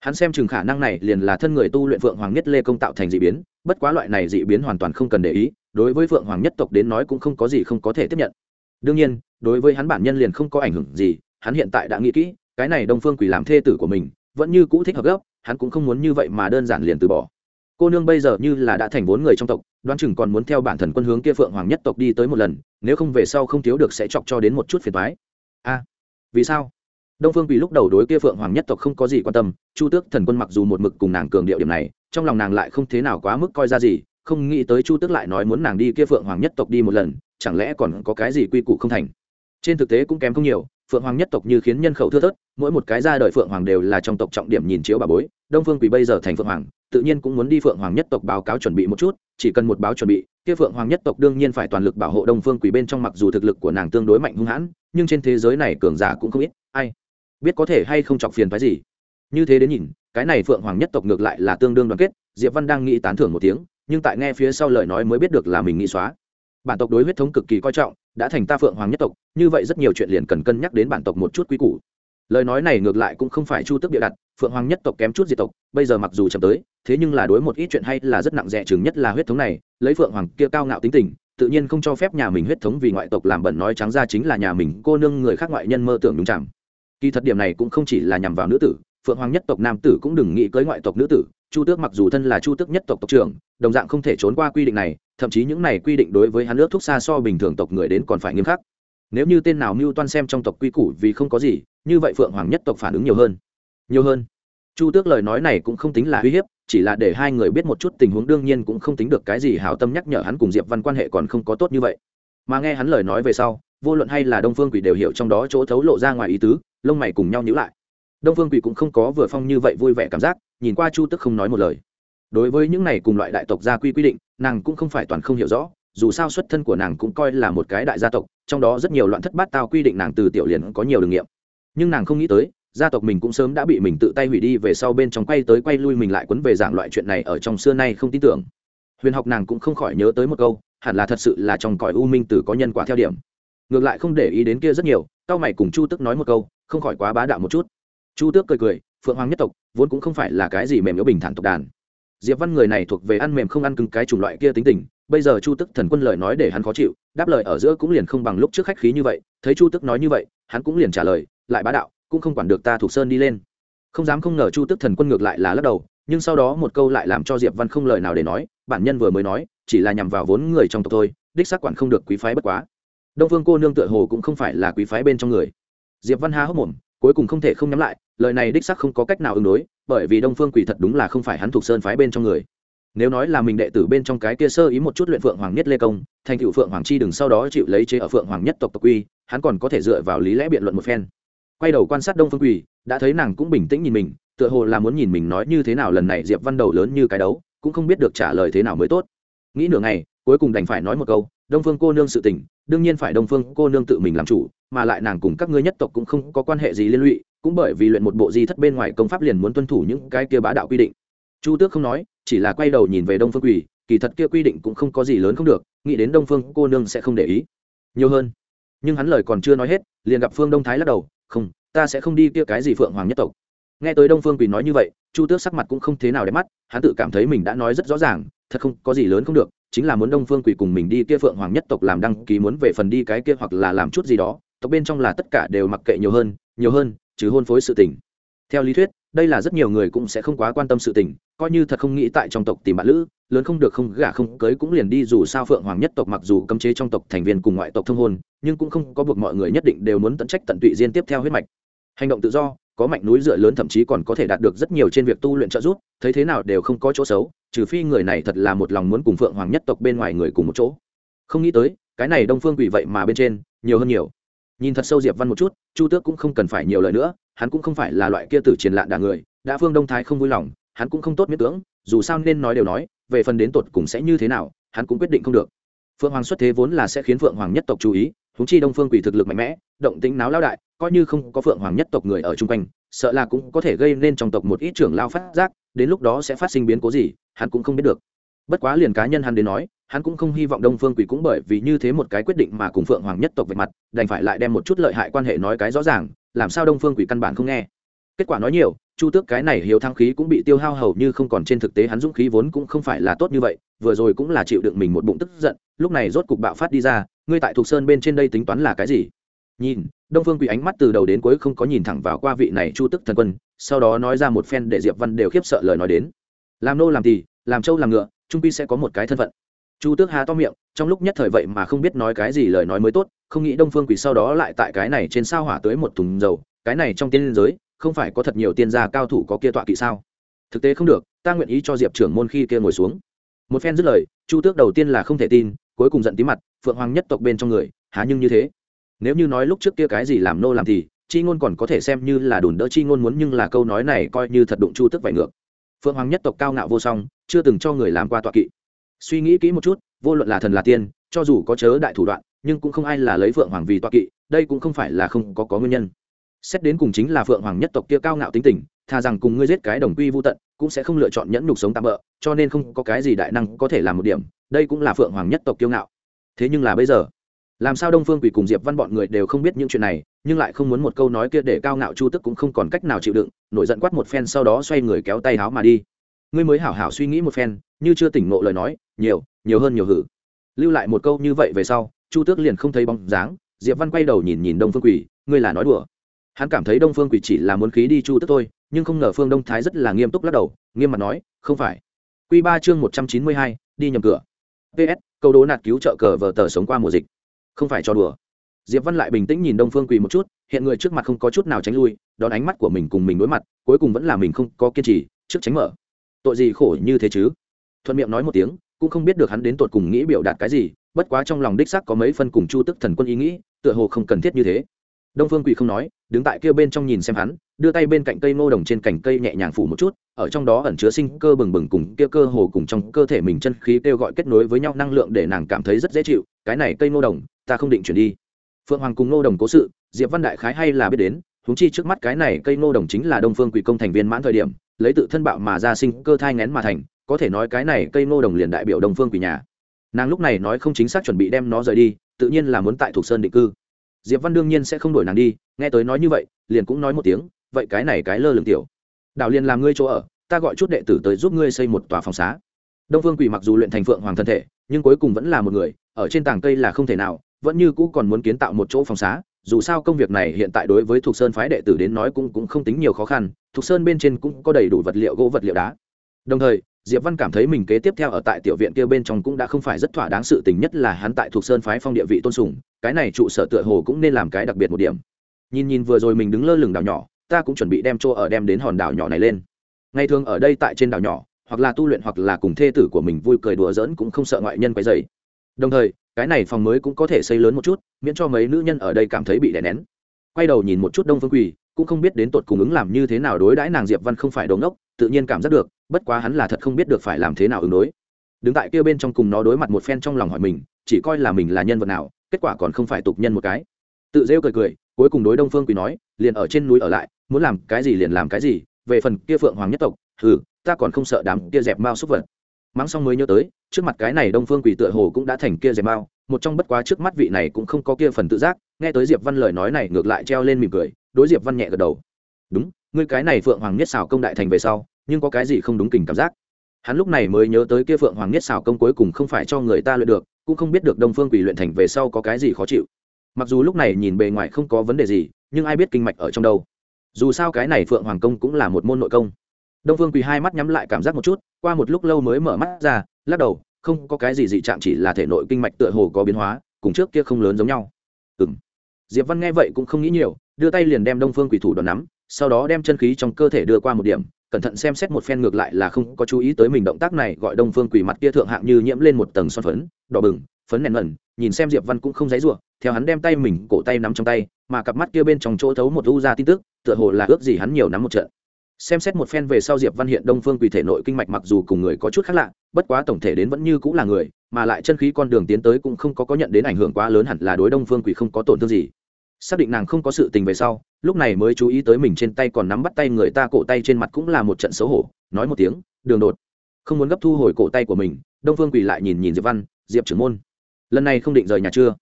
Hắn xem chừng khả năng này liền là thân người tu luyện phượng hoàng nhất lê công tạo thành dị biến, bất quá loại này dị biến hoàn toàn không cần để ý, đối với phượng hoàng nhất tộc đến nói cũng không có gì không có thể tiếp nhận. Đương nhiên, đối với hắn bản nhân liền không có ảnh hưởng gì, hắn hiện tại đã nghĩ kỹ, cái này đông phương quỷ làm thê tử của mình, vẫn như cũ thích hợp gốc hắn cũng không muốn như vậy mà đơn giản liền từ bỏ. Cô nương bây giờ như là đã thành vốn người trong tộc đoán chừng còn muốn theo bản thần quân hướng kia phượng hoàng nhất tộc đi tới một lần, nếu không về sau không thiếu được sẽ chọc cho đến một chút phiền thoái a, vì sao? Đông phương quỳ lúc đầu đối kia phượng hoàng nhất tộc không có gì quan tâm, chu tước thần quân mặc dù một mực cùng nàng cường điệu điểm này, trong lòng nàng lại không thế nào quá mức coi ra gì, không nghĩ tới chu tước lại nói muốn nàng đi kia phượng hoàng nhất tộc đi một lần, chẳng lẽ còn có cái gì quy củ không thành? Trên thực tế cũng kém không nhiều phượng hoàng nhất tộc như khiến nhân khẩu thưa thớt, mỗi một cái ra đời phượng hoàng đều là trong tộc trọng điểm nhìn chiếu bà bối, đông phương quỳ bây giờ thành phượng hoàng, tự nhiên cũng muốn đi phượng hoàng nhất tộc báo cáo chuẩn bị một chút, chỉ cần một báo chuẩn bị, kia phượng hoàng nhất tộc đương nhiên phải toàn lực bảo hộ đông phương quỳ bên trong mặc dù thực lực của nàng tương đối mạnh hung hãn, nhưng trên thế giới này cường giả cũng không ít, ai biết có thể hay không chọc phiền phái gì. Như thế đến nhìn, cái này phượng hoàng nhất tộc ngược lại là tương đương đoàn kết, diệp văn đang nghĩ tán thưởng một tiếng, nhưng tại nghe phía sau lời nói mới biết được là mình nghĩ xóa. Bản tộc đối huyết thống cực kỳ coi trọng đã thành ta phượng hoàng nhất tộc, như vậy rất nhiều chuyện liền cần cân nhắc đến bản tộc một chút quy củ. Lời nói này ngược lại cũng không phải chu tức địa đặt, phượng hoàng nhất tộc kém chút diệt tộc, bây giờ mặc dù chậm tới, thế nhưng là đối một ít chuyện hay là rất nặng rẻ chừng nhất là huyết thống này, lấy phượng hoàng kia cao ngạo tính tình, tự nhiên không cho phép nhà mình huyết thống vì ngoại tộc làm bẩn nói trắng ra chính là nhà mình cô nương người khác ngoại nhân mơ tưởng đúng chẳng kỳ thật điểm này cũng không chỉ là nhằm vào nữ tử, phượng hoàng nhất tộc nam tử cũng đừng nghĩ cưới ngoại tộc nữ tử, chu tước mặc dù thân là chu tước nhất tộc tộc trưởng, đồng dạng không thể trốn qua quy định này thậm chí những này quy định đối với hắn nước thúc xa so bình thường tộc người đến còn phải nghiêm khắc. Nếu như tên nào mưu toan xem trong tộc quy củ vì không có gì, như vậy phượng hoàng nhất tộc phản ứng nhiều hơn. Nhiều hơn. Chu tước lời nói này cũng không tính là uy hiếp, chỉ là để hai người biết một chút tình huống đương nhiên cũng không tính được cái gì hảo tâm nhắc nhở hắn cùng diệp văn quan hệ còn không có tốt như vậy. Mà nghe hắn lời nói về sau, vô luận hay là đông phương quỷ đều hiểu trong đó chỗ thấu lộ ra ngoài ý tứ, lông mày cùng nhau nhữ lại. Đông phương quỷ cũng không có vừa phong như vậy vui vẻ cảm giác, nhìn qua chu tức không nói một lời đối với những này cùng loại đại tộc gia quy quy định, nàng cũng không phải toàn không hiểu rõ, dù sao xuất thân của nàng cũng coi là một cái đại gia tộc, trong đó rất nhiều loạn thất bát tao quy định nàng từ tiểu liền có nhiều đường nghiệm. Nhưng nàng không nghĩ tới, gia tộc mình cũng sớm đã bị mình tự tay hủy đi về sau bên trong quay tới quay lui mình lại quấn về giảng loại chuyện này ở trong xưa nay không tin tưởng. Huyền học nàng cũng không khỏi nhớ tới một câu, hẳn là thật sự là trong cõi u minh từ có nhân quả theo điểm. Ngược lại không để ý đến kia rất nhiều, cao mày cùng chu tức nói một câu, không khỏi quá bá đạo một chút. Chu tước cười cười, phượng hoàng nhất tộc, vốn cũng không phải là cái gì mềm yếu bình thản tộc đàn diệp văn người này thuộc về ăn mềm không ăn cứng cái chủng loại kia tính tình, bây giờ chu tức thần quân lời nói để hắn khó chịu, đáp lời ở giữa cũng liền không bằng lúc trước khách khí như vậy, thấy chu tức nói như vậy, hắn cũng liền trả lời, lại bá đạo, cũng không quản được ta thuộc sơn đi lên. Không dám không ngờ chu tức thần quân ngược lại là lắc đầu, nhưng sau đó một câu lại làm cho diệp văn không lời nào để nói, bản nhân vừa mới nói, chỉ là nhằm vào vốn người trong tộc thôi, đích xác quản không được quý phái bất quá. Đông phương cô nương tựa hồ cũng không phải là quý phái bên trong người. Diệp văn há hốc mồm cuối cùng không thể không nhắm lại, lời này đích xác không có cách nào ứng đối, bởi vì đông phương quỷ thật đúng là không phải hắn thuộc sơn phái bên trong người. Nếu nói là mình đệ tử bên trong cái kia sơ ý một chút luyện phượng hoàng nhất lê công, thành cựu phượng hoàng chi đừng sau đó chịu lấy chế ở phượng hoàng nhất tộc tộc quy, hắn còn có thể dựa vào lý lẽ biện luận một phen. Quay đầu quan sát đông phương quỷ, đã thấy nàng cũng bình tĩnh nhìn mình, tựa hồ là muốn nhìn mình nói như thế nào lần này diệp văn đầu lớn như cái đấu, cũng không biết được trả lời thế nào mới tốt. Nghĩ nửa ngày, cuối cùng đành phải nói một câu, đông phương cô nương sự tình đương nhiên phải đông phương cô nương tự mình làm chủ, mà lại nàng cùng các ngươi nhất tộc cũng không có quan hệ gì liên lụy, cũng bởi vì luyện một bộ di thất bên ngoài công pháp liền muốn tuân thủ những cái kia bá đạo quy định. Chu tước không nói, chỉ là quay đầu nhìn về đông phương quỳ, kỳ thật kia quy định cũng không có gì lớn không được, nghĩ đến đông phương cô nương sẽ không để ý. Nhiều hơn, nhưng hắn lời còn chưa nói hết, liền gặp phương đông thái lắc đầu, không, ta sẽ không đi kia cái gì phượng hoàng nhất tộc. Nghe tới đông phương quỳ nói như vậy, chu tước sắc mặt cũng không thế nào đẹp mắt, hắn tự cảm thấy mình đã nói rất rõ ràng, thật không có gì lớn không được chính là muốn đông phương quỷ cùng mình đi kia phượng hoàng nhất tộc làm đăng ký muốn về phần đi cái kia hoặc là làm chút gì đó, tộc bên trong là tất cả đều mặc kệ nhiều hơn nhiều hơn chứ hôn phối sự tình. Theo lý thuyết, đây là rất nhiều người cũng sẽ không quá quan tâm sự tình, coi như thật không nghĩ tại trong tộc tìm bạn lữ, lớn không được không gả không cưới cũng liền đi dù sao phượng hoàng nhất tộc mặc dù cấm chế trong tộc thành viên cùng ngoại tộc thông hôn, nhưng cũng không có buộc mọi người nhất định đều muốn tận trách tận tụy riêng tiếp theo huyết mạch. Hành động tự do, có mạnh núi dựa lớn thậm chí còn có thể đạt được rất nhiều trên việc tu luyện trợ giúp, thấy thế nào đều không có chỗ xấu trừ phi người này thật là một lòng muốn cùng phượng hoàng nhất tộc bên ngoài người cùng một chỗ. Không nghĩ tới, cái này đông phương quỷ vậy mà bên trên, nhiều hơn nhiều. Nhìn thật sâu diệp văn một chút, chu tước cũng không cần phải nhiều lời nữa, hắn cũng không phải là loại kia tử triển lạn đả người, đã phương đông thái không vui lòng, hắn cũng không tốt miễn cưỡng, dù sao nên nói đều nói, về phần đến tột cùng sẽ như thế nào, hắn cũng quyết định không được. Phượng hoàng xuất thế vốn là sẽ khiến phượng hoàng nhất tộc chú ý húng chi đông phương quỷ thực lực mạnh mẽ, động tính náo lao đại, coi như không có phượng hoàng nhất tộc người ở chung quanh, sợ là cũng có thể gây nên trong tộc một ít trưởng lao phát giác đến lúc đó sẽ phát sinh biến cố gì, hắn cũng không biết được. Bất quá liền cá nhân hắn đến nói, hắn cũng không hy vọng đông phương quỷ cũng bởi vì như thế một cái quyết định mà cùng phượng hoàng nhất tộc về mặt, đành phải lại đem một chút lợi hại quan hệ nói cái rõ ràng, làm sao đông phương quỷ căn bản không nghe. Kết quả nói nhiều, chu tước cái này hiếu thăng khí cũng bị tiêu hao hầu như không còn trên thực tế hắn dũng khí vốn cũng không phải là tốt như vậy, vừa rồi cũng là chịu đựng mình một bụng tức giận, lúc này rốt cục bạo phát đi ra, ngươi tại thục sơn bên trên đây tính toán là cái gì? Nhìn đông phương quỳ ánh mắt từ đầu đến cuối không có nhìn thẳng vào qua vị này chu tức thần quân, sau đó nói ra một phen để diệp văn đều khiếp sợ lời nói đến. Làm nô làm tỳ, làm trâu làm ngựa, trung pi sẽ có một cái thân phận. Chu tước há to miệng, trong lúc nhất thời vậy mà không biết nói cái gì lời nói mới tốt, không nghĩ đông phương quỳ sau đó lại tại cái này trên sao hỏa tới một thùng dầu, cái này trong tiên giới, không phải có thật nhiều tiên gia cao thủ có kia tọa kỵ sao? Thực tế không được, ta nguyện ý cho diệp trưởng môn khi kia ngồi xuống. Một phen dứt lời, chu tước đầu tiên là không thể tin, cuối cùng giận tí mặt, phượng hoàng nhất tộc bên trong người, há nhưng như thế? Nếu như nói lúc trước kia cái gì làm nô làm thì, chi ngôn còn có thể xem như là đùn đỡ chi ngôn muốn nhưng là câu nói này coi như thật đụng chu tức vậy ngược. Phượng hoàng nhất tộc cao ngạo vô song, chưa từng cho người làm qua tọa kỵ. Suy nghĩ kỹ một chút, vô luận là thần là tiên, cho dù có chớ đại thủ đoạn, nhưng cũng không ai là lấy phượng hoàng vì tọa kỵ, đây cũng không phải là không có có nguyên nhân. Xét đến cùng chính là phượng hoàng nhất tộc kia cao ngạo tính tình thà rằng cùng ngươi giết cái đồng quy vô tận, cũng sẽ không lựa chọn nhẫn nhục sống tạm bỡ cho nên không có cái gì đại năng có thể làm một điểm, đây cũng là phượng hoàng nhất tộc kiêu ngạo. Thế nhưng là bây giờ làm sao đông phương quỷ cùng diệp văn bọn người đều không biết những chuyện này, nhưng lại không muốn một câu nói kia để cao ngạo chu tức cũng không còn cách nào chịu đựng, nổi giận quát một phen sau đó xoay người kéo tay háo mà đi. Ngươi mới hảo hảo suy nghĩ một phen, như chưa tỉnh ngộ lời nói, nhiều nhiều hơn nhiều hử. Lưu lại một câu như vậy về sau, chu tước liền không thấy bóng dáng, diệp văn quay đầu nhìn nhìn đông phương quỷ, ngươi là nói đùa. Hắn cảm thấy đông phương quỷ chỉ là muốn khí đi chu tước thôi, nhưng không ngờ phương đông thái rất là nghiêm túc lắc đầu, nghiêm mặt nói, không phải. Q ba chương một trăm chín mươi hai, đi nhầm cửa. Ps câu đố nạt cứu trợ cờ vờ tờ sống qua mùa dịch không phải cho đùa. Diệp văn lại bình tĩnh nhìn đông phương quỳ một chút, hiện người trước mặt không có chút nào tránh lui, đón ánh mắt của mình cùng mình đối mặt, cuối cùng vẫn là mình không có kiên trì, trước tránh mở. Tội gì khổ như thế chứ? Thuận miệng nói một tiếng, cũng không biết được hắn đến tột cùng nghĩ biểu đạt cái gì, bất quá trong lòng đích xác có mấy phân cùng chu tức thần quân ý nghĩ, tựa hồ không cần thiết như thế. Đông phương quỳ không nói, đứng tại kia bên trong nhìn xem hắn, đưa tay bên cạnh cây ngô đồng trên cành cây nhẹ nhàng phủ một chút, ở trong đó ẩn chứa sinh cơ bừng bừng cùng kia cơ hồ cùng trong cơ thể mình chân khí kêu gọi kết nối với nhau năng lượng để nàng cảm thấy rất dễ chịu, cái này cây ngô đồng ta không định chuyển đi. Phượng hoàng cùng ngô đồng cố sự, diệp văn đại khái hay là biết đến húng chi trước mắt cái này cây ngô đồng chính là đông phương quỷ công thành viên mãn thời điểm, lấy tự thân bạo mà ra sinh cơ thai ngén mà thành, có thể nói cái này cây ngô đồng liền đại biểu đông phương quỷ nhà. Nàng lúc này nói không chính xác chuẩn bị đem nó rời đi, tự nhiên là muốn tại thuộc sơn định cư. Diệp văn đương nhiên sẽ không đổi nàng đi, nghe tới nói như vậy, liền cũng nói một tiếng, vậy cái này cái lơ lửng tiểu. Đạo liền làm ngươi chỗ ở, ta gọi chút đệ tử tới giúp ngươi xây một tòa phòng xá. Đông phương quỷ mặc dù luyện thành phượng hoàng thân thể, nhưng cuối cùng vẫn là một người, ở trên tảng cây là không thể nào vẫn như cũ còn muốn kiến tạo một chỗ phòng xá, dù sao công việc này hiện tại đối với thuộc sơn phái đệ tử đến nói cũng cũng không tính nhiều khó khăn thuộc sơn bên trên cũng có đầy đủ vật liệu gỗ vật liệu đá. Đồng thời, diệp văn cảm thấy mình kế tiếp theo ở tại tiểu viện kia bên trong cũng đã không phải rất thỏa đáng sự tình nhất là hắn tại thuộc sơn phái phong địa vị tôn sùng, cái này trụ sở tựa hồ cũng nên làm cái đặc biệt một điểm. Nhìn nhìn vừa rồi mình đứng lơ lửng đảo nhỏ, ta cũng chuẩn bị đem chỗ ở đem đến hòn đảo nhỏ này lên. Ngày thường ở đây tại trên đảo nhỏ, hoặc là tu luyện hoặc là cùng thê tử của mình vui cười đùa giỡn cũng không sợ ngoại nhân quấy rầy. đồng thời cái này phòng mới cũng có thể xây lớn một chút, miễn cho mấy nữ nhân ở đây cảm thấy bị đè nén. Quay đầu nhìn một chút đông phương quỳ, cũng không biết đến tột cùng ứng làm như thế nào đối đãi nàng diệp văn không phải đồn ốc tự nhiên cảm giác được, bất quá hắn là thật không biết được phải làm thế nào ứng đối. Đứng tại kia bên trong cùng nó đối mặt một phen trong lòng hỏi mình, chỉ coi là mình là nhân vật nào, kết quả còn không phải tục nhân một cái. Tự rêu cười cười, cuối cùng đối đông phương quỳ nói, liền ở trên núi ở lại, muốn làm cái gì liền làm cái gì, về phần kia phượng hoàng nhất tộc ừ ta còn không sợ đám kia dẹp mao xúc vật. Mắng xong mới nhớ tới trước mặt cái này đông phương quỷ tựa hồ cũng đã thành kia dẹp mao một trong bất quá trước mắt vị này cũng không có kia phần tự giác, nghe tới diệp văn lời nói này ngược lại treo lên mỉm cười, đối diệp văn nhẹ gật đầu. Đúng, ngươi cái này phượng hoàng nhất xảo công đại thành về sau, nhưng có cái gì không đúng kình cảm giác? Hắn lúc này mới nhớ tới kia phượng hoàng nhất xảo công cuối cùng không phải cho người ta luyện được, cũng không biết được đông phương quỷ luyện thành về sau có cái gì khó chịu. Mặc dù lúc này nhìn bề ngoài không có vấn đề gì, nhưng ai biết kinh mạch ở trong đâu. Dù sao cái này phượng hoàng công cũng là một môn nội công đông phương quỳ hai mắt nhắm lại cảm giác một chút, qua một lúc lâu mới mở mắt ra, lắc đầu, không có cái gì dị trạng, chỉ là thể nội kinh mạch tựa hồ có biến hóa, cùng trước kia không lớn giống nhau. Ừ m diệp văn nghe vậy cũng không nghĩ nhiều, đưa tay liền đem đông phương quỷ thủ đòn nắm, sau đó đem chân khí trong cơ thể đưa qua một điểm, cẩn thận xem xét một phen ngược lại là không có chú ý tới mình động tác này, gọi đông phương quỷ mặt kia thượng hạng như nhiễm lên một tầng son phấn, đỏ bừng, phấn nền mẩn nhìn xem diệp văn cũng không dãy ruộng theo hắn đem tay mình cổ tay nắm trong tay, mà cặp mắt kia bên trong chỗ thấu một u ra tin tức, tựa hồ là ước gì hắn nhiều nắm một trận xem xét một phen về sau diệp văn hiện đông phương quỳ thể nội kinh mạch mặc dù cùng người có chút khác lạ, bất quá tổng thể đến vẫn như cũng là người, mà lại chân khí con đường tiến tới cũng không có có nhận đến ảnh hưởng quá lớn hẳn là đối đông phương quỳ không có tổn thương gì. Xác định nàng không có sự tình về sau, lúc này mới chú ý tới mình trên tay còn nắm bắt tay người ta cổ tay trên mặt cũng là một trận xấu hổ, nói một tiếng, đường đột. Không muốn gấp thu hồi cổ tay của mình, đông phương quỳ lại nhìn nhìn diệp văn, diệp trưởng môn, lần này không định rời nhà chưa?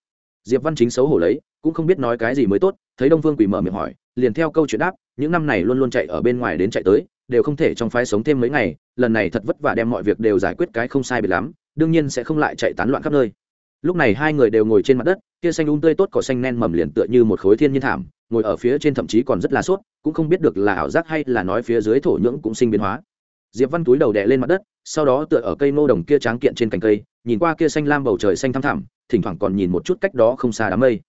Diệp văn chính xấu hổ lấy, cũng không biết nói cái gì mới tốt, thấy đông phương quỳ mở miệng hỏi liền theo câu chuyện đáp, những năm này luôn luôn chạy ở bên ngoài đến chạy tới, đều không thể trong phái sống thêm mấy ngày, lần này thật vất vả đem mọi việc đều giải quyết cái không sai biệt lắm, đương nhiên sẽ không lại chạy tán loạn khắp nơi. Lúc này hai người đều ngồi trên mặt đất, kia xanh un um tươi tốt cỏ xanh nen mầm liền tựa như một khối thiên nhiên thảm, ngồi ở phía trên thậm chí còn rất là sốt, cũng không biết được là ảo giác hay là nói phía dưới thổ nhưỡng cũng sinh biến hóa. Diệp văn túi đầu đè lên mặt đất, sau đó tựa ở cây nô đồng kia tráng kiện trên cành cây, nhìn qua kia xanh lam bầu trời xanh thăm thẳm, thỉnh thoảng còn nhìn một chút cách đó không xa đám mây.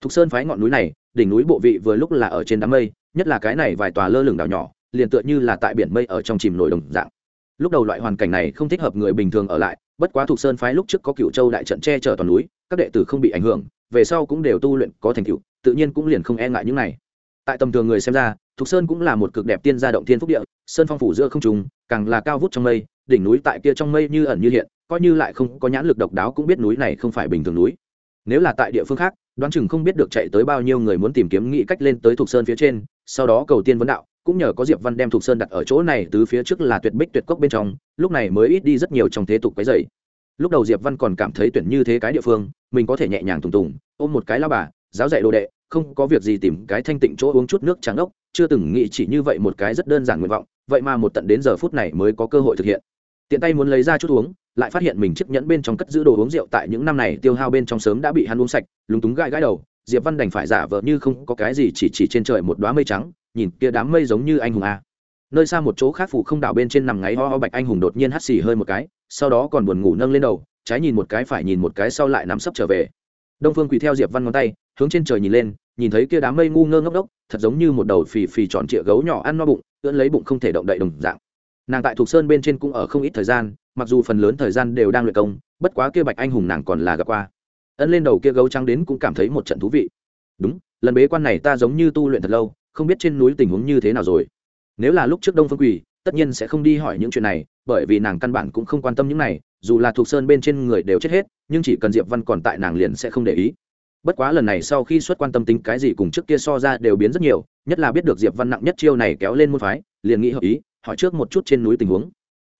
Thục sơn phái ngọn núi này đỉnh núi bộ vị vừa lúc là ở trên đám mây, nhất là cái này vài tòa lơ lửng đảo nhỏ, liền tựa như là tại biển mây ở trong chìm nổi đồng dạng. Lúc đầu loại hoàn cảnh này không thích hợp người bình thường ở lại, bất quá thuộc sơn phái lúc trước có cựu châu đại trận che chở toàn núi, các đệ tử không bị ảnh hưởng, về sau cũng đều tu luyện có thành tựu, tự nhiên cũng liền không e ngại những này. Tại tầm thường người xem ra thục sơn cũng là một cực đẹp tiên gia động thiên phúc địa, sơn phong phủ giữa không trùng càng là cao vút trong mây, đỉnh núi tại kia trong mây như ẩn như hiện, coi như lại không có nhãn lực độc đáo cũng biết núi này không phải bình thường núi. Nếu là tại địa phương khác đoán chừng không biết được chạy tới bao nhiêu người muốn tìm kiếm nghĩ cách lên tới thục sơn phía trên, sau đó cầu tiên vấn đạo, cũng nhờ có diệp văn đem thục sơn đặt ở chỗ này từ phía trước là tuyệt bích tuyệt cốc bên trong, lúc này mới ít đi rất nhiều trong thế tục cái dày lúc đầu diệp văn còn cảm thấy tuyển như thế cái địa phương, mình có thể nhẹ nhàng tùng tùng, ôm một cái lao bà, giáo dạy đồ đệ, không có việc gì tìm cái thanh tịnh chỗ uống chút nước trắng ốc, chưa từng nghĩ chỉ như vậy một cái rất đơn giản nguyện vọng, vậy mà một tận đến giờ phút này mới có cơ hội thực hiện. Tiện tay muốn lấy ra chút uống lại phát hiện mình chiếc nhẫn bên trong cất giữ đồ uống rượu tại những năm này tiêu hao bên trong sớm đã bị hắn uống sạch, lúng túng gãi gãi đầu, diệp văn đành phải giả vờ như không có cái gì chỉ chỉ trên trời một đoá mây trắng, nhìn kia đám mây giống như anh hùng a. Nơi xa một chỗ khác phủ không đảo bên trên nằm ngáy ho ho bạch anh hùng đột nhiên hắt xì hơi một cái, sau đó còn buồn ngủ nâng lên đầu, trái nhìn một cái phải nhìn một cái sau lại nắm sấp trở về. Đông phương quỳ theo diệp văn ngón tay, hướng trên trời nhìn lên, nhìn thấy kia đám mây ngu ngơ ngốc đốc, thật giống như một đầu phì phì tròn trịa gấu nhỏ ăn no bụng, ưỡn lấy bụng không thể động đậy đồng dạng. Nàng tại thuộc sơn bên trên cũng ở không ít thời gian mặc dù phần lớn thời gian đều đang luyện công, bất quá kia bạch anh hùng nàng còn là gặp qua. Ân lên đầu kia gấu trắng đến cũng cảm thấy một trận thú vị. Đúng, lần bế quan này ta giống như tu luyện thật lâu, không biết trên núi tình huống như thế nào rồi. Nếu là lúc trước đông phương quỳ, tất nhiên sẽ không đi hỏi những chuyện này, bởi vì nàng căn bản cũng không quan tâm những này, dù là thuộc sơn bên trên người đều chết hết, nhưng chỉ cần diệp văn còn tại nàng liền sẽ không để ý. Bất quá lần này sau khi xuất quan tâm tính cái gì cùng trước kia so ra đều biến rất nhiều, nhất là biết được diệp văn nặng nhất chiêu này kéo lên môn phái, liền nghĩ hợp ý, hỏi trước một chút trên núi tình huống.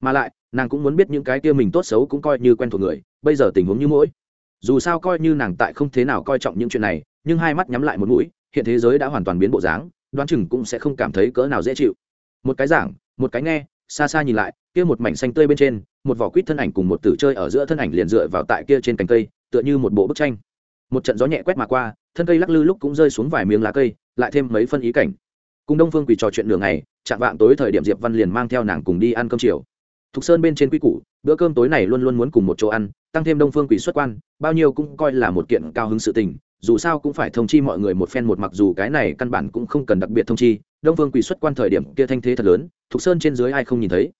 Mà lại nàng cũng muốn biết những cái kia mình tốt xấu cũng coi như quen thuộc người, bây giờ tình huống như mỗi. Dù sao coi như nàng tại không thế nào coi trọng những chuyện này, nhưng hai mắt nhắm lại một mũi, hiện thế giới đã hoàn toàn biến bộ dáng, đoán chừng cũng sẽ không cảm thấy cỡ nào dễ chịu. Một cái giảng, một cái nghe, xa xa nhìn lại, kia một mảnh xanh tươi bên trên, một vỏ quýt thân ảnh cùng một tử chơi ở giữa thân ảnh liền dựa vào tại kia trên cành cây, tựa như một bộ bức tranh. Một trận gió nhẹ quét mà qua, thân cây lắc lư lúc cũng rơi xuống vài miếng lá cây, lại thêm mấy phân ý cảnh. Cùng đông phương quỳ trò chuyện đường này chạm vạng tối thời điểm diệp văn liền mang theo nàng cùng đi ăn cơm chiều thục sơn bên trên quy củ bữa cơm tối này luôn luôn muốn cùng một chỗ ăn tăng thêm đông phương Quỷ xuất quan bao nhiêu cũng coi là một kiện cao hứng sự tình dù sao cũng phải thông chi mọi người một phen một mặc dù cái này căn bản cũng không cần đặc biệt thông chi đông phương Quỷ xuất quan thời điểm kia thanh thế thật lớn thục sơn trên dưới ai không nhìn thấy.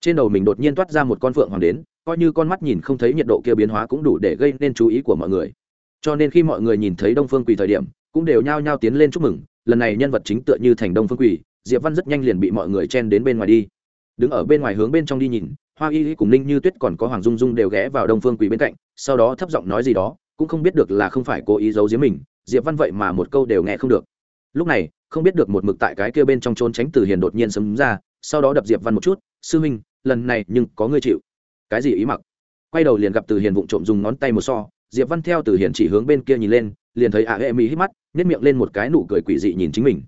Trên đầu mình đột nhiên toát ra một con phượng hoàng đến coi như con mắt nhìn không thấy nhiệt độ kia biến hóa cũng đủ để gây nên chú ý của mọi người. Cho nên khi mọi người nhìn thấy đông phương Quỷ thời điểm cũng đều nhao nhao tiến lên chúc mừng lần này nhân vật chính tựa như thành đông phương Quỷ, diệp văn rất nhanh liền bị mọi người chen đến bên ngoài đi đứng ở bên ngoài hướng bên trong đi nhìn, hoa y cùng ninh như tuyết còn có hoàng dung dung đều ghé vào đông phương quỳ bên cạnh, sau đó thấp giọng nói gì đó, cũng không biết được là không phải cố ý giấu giếm mình, diệp văn vậy mà một câu đều nghe không được. Lúc này, không biết được một mực tại cái kia bên trong trốn tránh từ hiền đột nhiên sấm ra, sau đó đập diệp văn một chút, sư minh lần này nhưng có ngươi chịu. Cái gì ý mặc? Quay đầu liền gặp từ hiền vụng trộm dùng ngón tay một so, diệp văn theo từ hiền chỉ hướng bên kia nhìn lên, liền thấy ả hệ mỹ hít mắt nhét miệng lên một cái nụ cười quỷ dị nhìn chính mình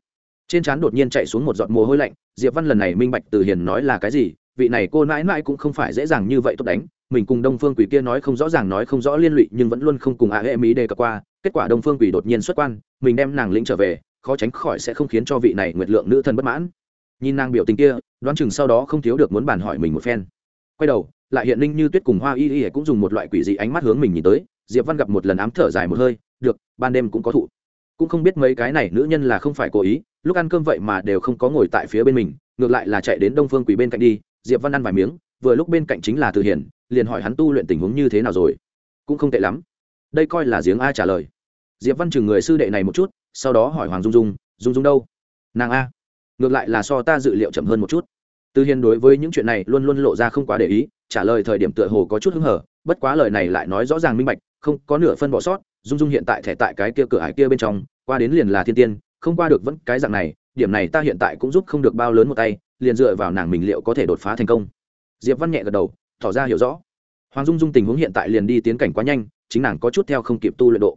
trên trán đột nhiên chạy xuống một giọt mồ hôi lạnh, diệp văn lần này minh bạch từ hiền nói là cái gì, vị này cô mãi mãi cũng không phải dễ dàng như vậy tốt đánh, mình cùng đông phương quỷ kia nói không rõ ràng nói không rõ liên lụy nhưng vẫn luôn không cùng a hệ mỹ đề cập qua, kết quả đông phương quỷ đột nhiên xuất quan, mình đem nàng lĩnh trở về, khó tránh khỏi sẽ không khiến cho vị này nguyệt lượng nữ thân bất mãn. Nhìn nàng biểu tình kia, đoán chừng sau đó không thiếu được muốn bàn hỏi mình một phen. Quay đầu, lại hiện linh như tuyết cùng hoa y y cũng dùng một loại quỷ dị ánh mắt hướng mình nhìn tới, diệp văn gặp một lần ám thở dài một hơi, được, ban đêm cũng có thụ. Cũng không biết mấy cái này nữ nhân là không phải cố ý lúc ăn cơm vậy mà đều không có ngồi tại phía bên mình, ngược lại là chạy đến đông phương quỳ bên cạnh đi, diệp văn ăn vài miếng, vừa lúc bên cạnh chính là từ hiển, liền hỏi hắn tu luyện tình huống như thế nào rồi. Cũng không tệ lắm. Đây coi là giếng a trả lời. Diệp văn chừng người sư đệ này một chút, sau đó hỏi hoàng dung dung dung dung đâu? Nàng a. Ngược lại là so ta dự liệu chậm hơn một chút. Từ hiền đối với những chuyện này luôn luôn lộ ra không quá để ý, trả lời thời điểm tựa hồ có chút hứng hở, bất quá lời này lại nói rõ ràng minh bạch, không có nửa phân bỏ sót, dung dung hiện tại thẻ tại cái kia cửa hải kia bên trong, qua đến liền là thiên tiên không qua được vẫn cái dạng này, điểm này ta hiện tại cũng giúp không được bao lớn một tay, liền dựa vào nàng mình liệu có thể đột phá thành công. Diệp văn nhẹ gật đầu, tỏ ra hiểu rõ. Hoàng dung dung tình huống hiện tại liền đi tiến cảnh quá nhanh, chính nàng có chút theo không kịp tu luyện độ.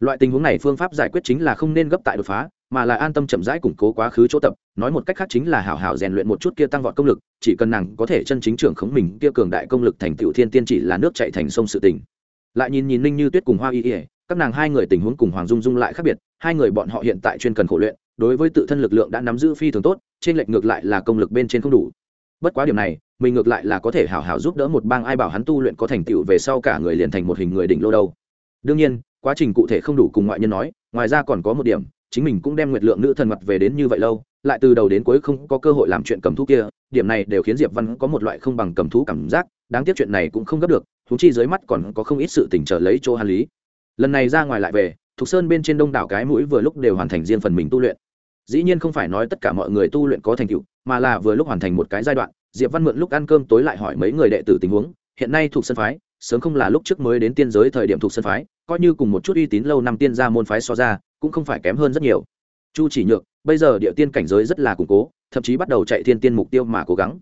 Loại tình huống này phương pháp giải quyết chính là không nên gấp tại đột phá, mà là an tâm chậm rãi củng cố quá khứ chỗ tập, nói một cách khác chính là hảo hảo rèn luyện một chút kia tăng vọt công lực, chỉ cần nàng có thể chân chính trưởng khống mình, kia cường đại công lực thành tựu thiên tiên chỉ là nước chạy thành sông sự tình. Lại nhìn nhìn ninh như tuyết cùng hoa y ỉa các nàng hai người tình huống cùng hoàng dung dung lại khác biệt hai người bọn họ hiện tại chuyên cần khổ luyện, đối với tự thân lực lượng đã nắm giữ phi thường tốt, trên lệch ngược lại là công lực bên trên không đủ. Bất quá điểm này, mình ngược lại là có thể hảo hảo giúp đỡ một bang ai bảo hắn tu luyện có thành tựu về sau cả người liền thành một hình người đỉnh lô đâu. Đương nhiên, quá trình cụ thể không đủ cùng ngoại nhân nói, ngoài ra còn có một điểm, chính mình cũng đem nguyệt lượng nữ thần mặt về đến như vậy lâu, lại từ đầu đến cuối không có cơ hội làm chuyện cầm thú kia, điểm này đều khiến diệp văn có một loại không bằng cầm thú cảm giác, đáng tiếc chuyện này cũng không gấp được thú chi dưới mắt còn có không ít sự tình trở lấy chỗ hàn lý. Lần này ra ngoài lại về thuộc sơn bên trên đông đảo cái mũi vừa lúc đều hoàn thành riêng phần mình tu luyện. Dĩ nhiên không phải nói tất cả mọi người tu luyện có thành tựu, mà là vừa lúc hoàn thành một cái giai đoạn, diệp văn mượn lúc ăn cơm tối lại hỏi mấy người đệ tử tình huống. Hiện nay thuộc sân phái, sớm không là lúc trước mới đến tiên giới thời điểm thuộc sân phái, coi như cùng một chút uy tín lâu năm tiên gia môn phái so ra, cũng không phải kém hơn rất nhiều. Chu chỉ nhược, bây giờ địa tiên cảnh giới rất là củng cố, thậm chí bắt đầu chạy thiên tiên mục tiêu mà cố gắng.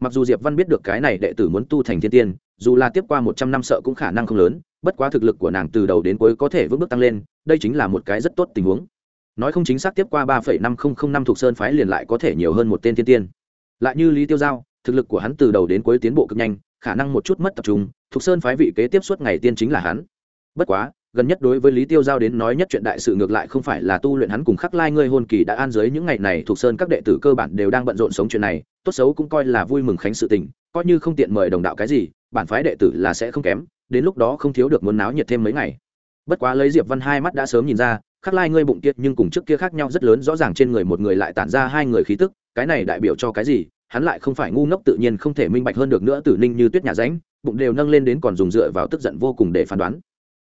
Mặc dù diệp văn biết được cái này đệ tử muốn tu thành thiên tiên, dù là tiếp qua một trăm năm sợ cũng khả năng không lớn bất quá thực lực của nàng từ đầu đến cuối có thể vững bước tăng lên, đây chính là một cái rất tốt tình huống. Nói không chính xác tiếp qua ba phẩy năm không không năm thuộc sơn phái liền lại có thể nhiều hơn một tên thiên tiên. Lại như lý tiêu giao, thực lực của hắn từ đầu đến cuối tiến bộ cực nhanh, khả năng một chút mất tập trung, thuộc sơn phái vị kế tiếp suốt ngày tiên chính là hắn. Bất quá, gần nhất đối với lý tiêu giao đến nói nhất chuyện đại sự ngược lại không phải là tu luyện hắn cùng khắc lai ngươi hôn kỳ đã an dưới những ngày này, thuộc sơn các đệ tử cơ bản đều đang bận rộn sống chuyện này, tốt xấu cũng coi là vui mừng khánh sự tình, coi như không tiện mời đồng đạo cái gì, bản phái đệ tử là sẽ không kém đến lúc đó không thiếu được muốn náo nhiệt thêm mấy ngày. Bất quá lấy diệp văn hai mắt đã sớm nhìn ra, khắc lai ngươi bụng kiệt nhưng cùng trước kia khác nhau rất lớn, rõ ràng trên người một người lại tản ra hai người khí tức, cái này đại biểu cho cái gì? Hắn lại không phải ngu ngốc tự nhiên không thể minh bạch hơn được nữa tử ninh như tuyết nhà ránh bụng đều nâng lên đến còn dùng dựa vào tức giận vô cùng để phán đoán.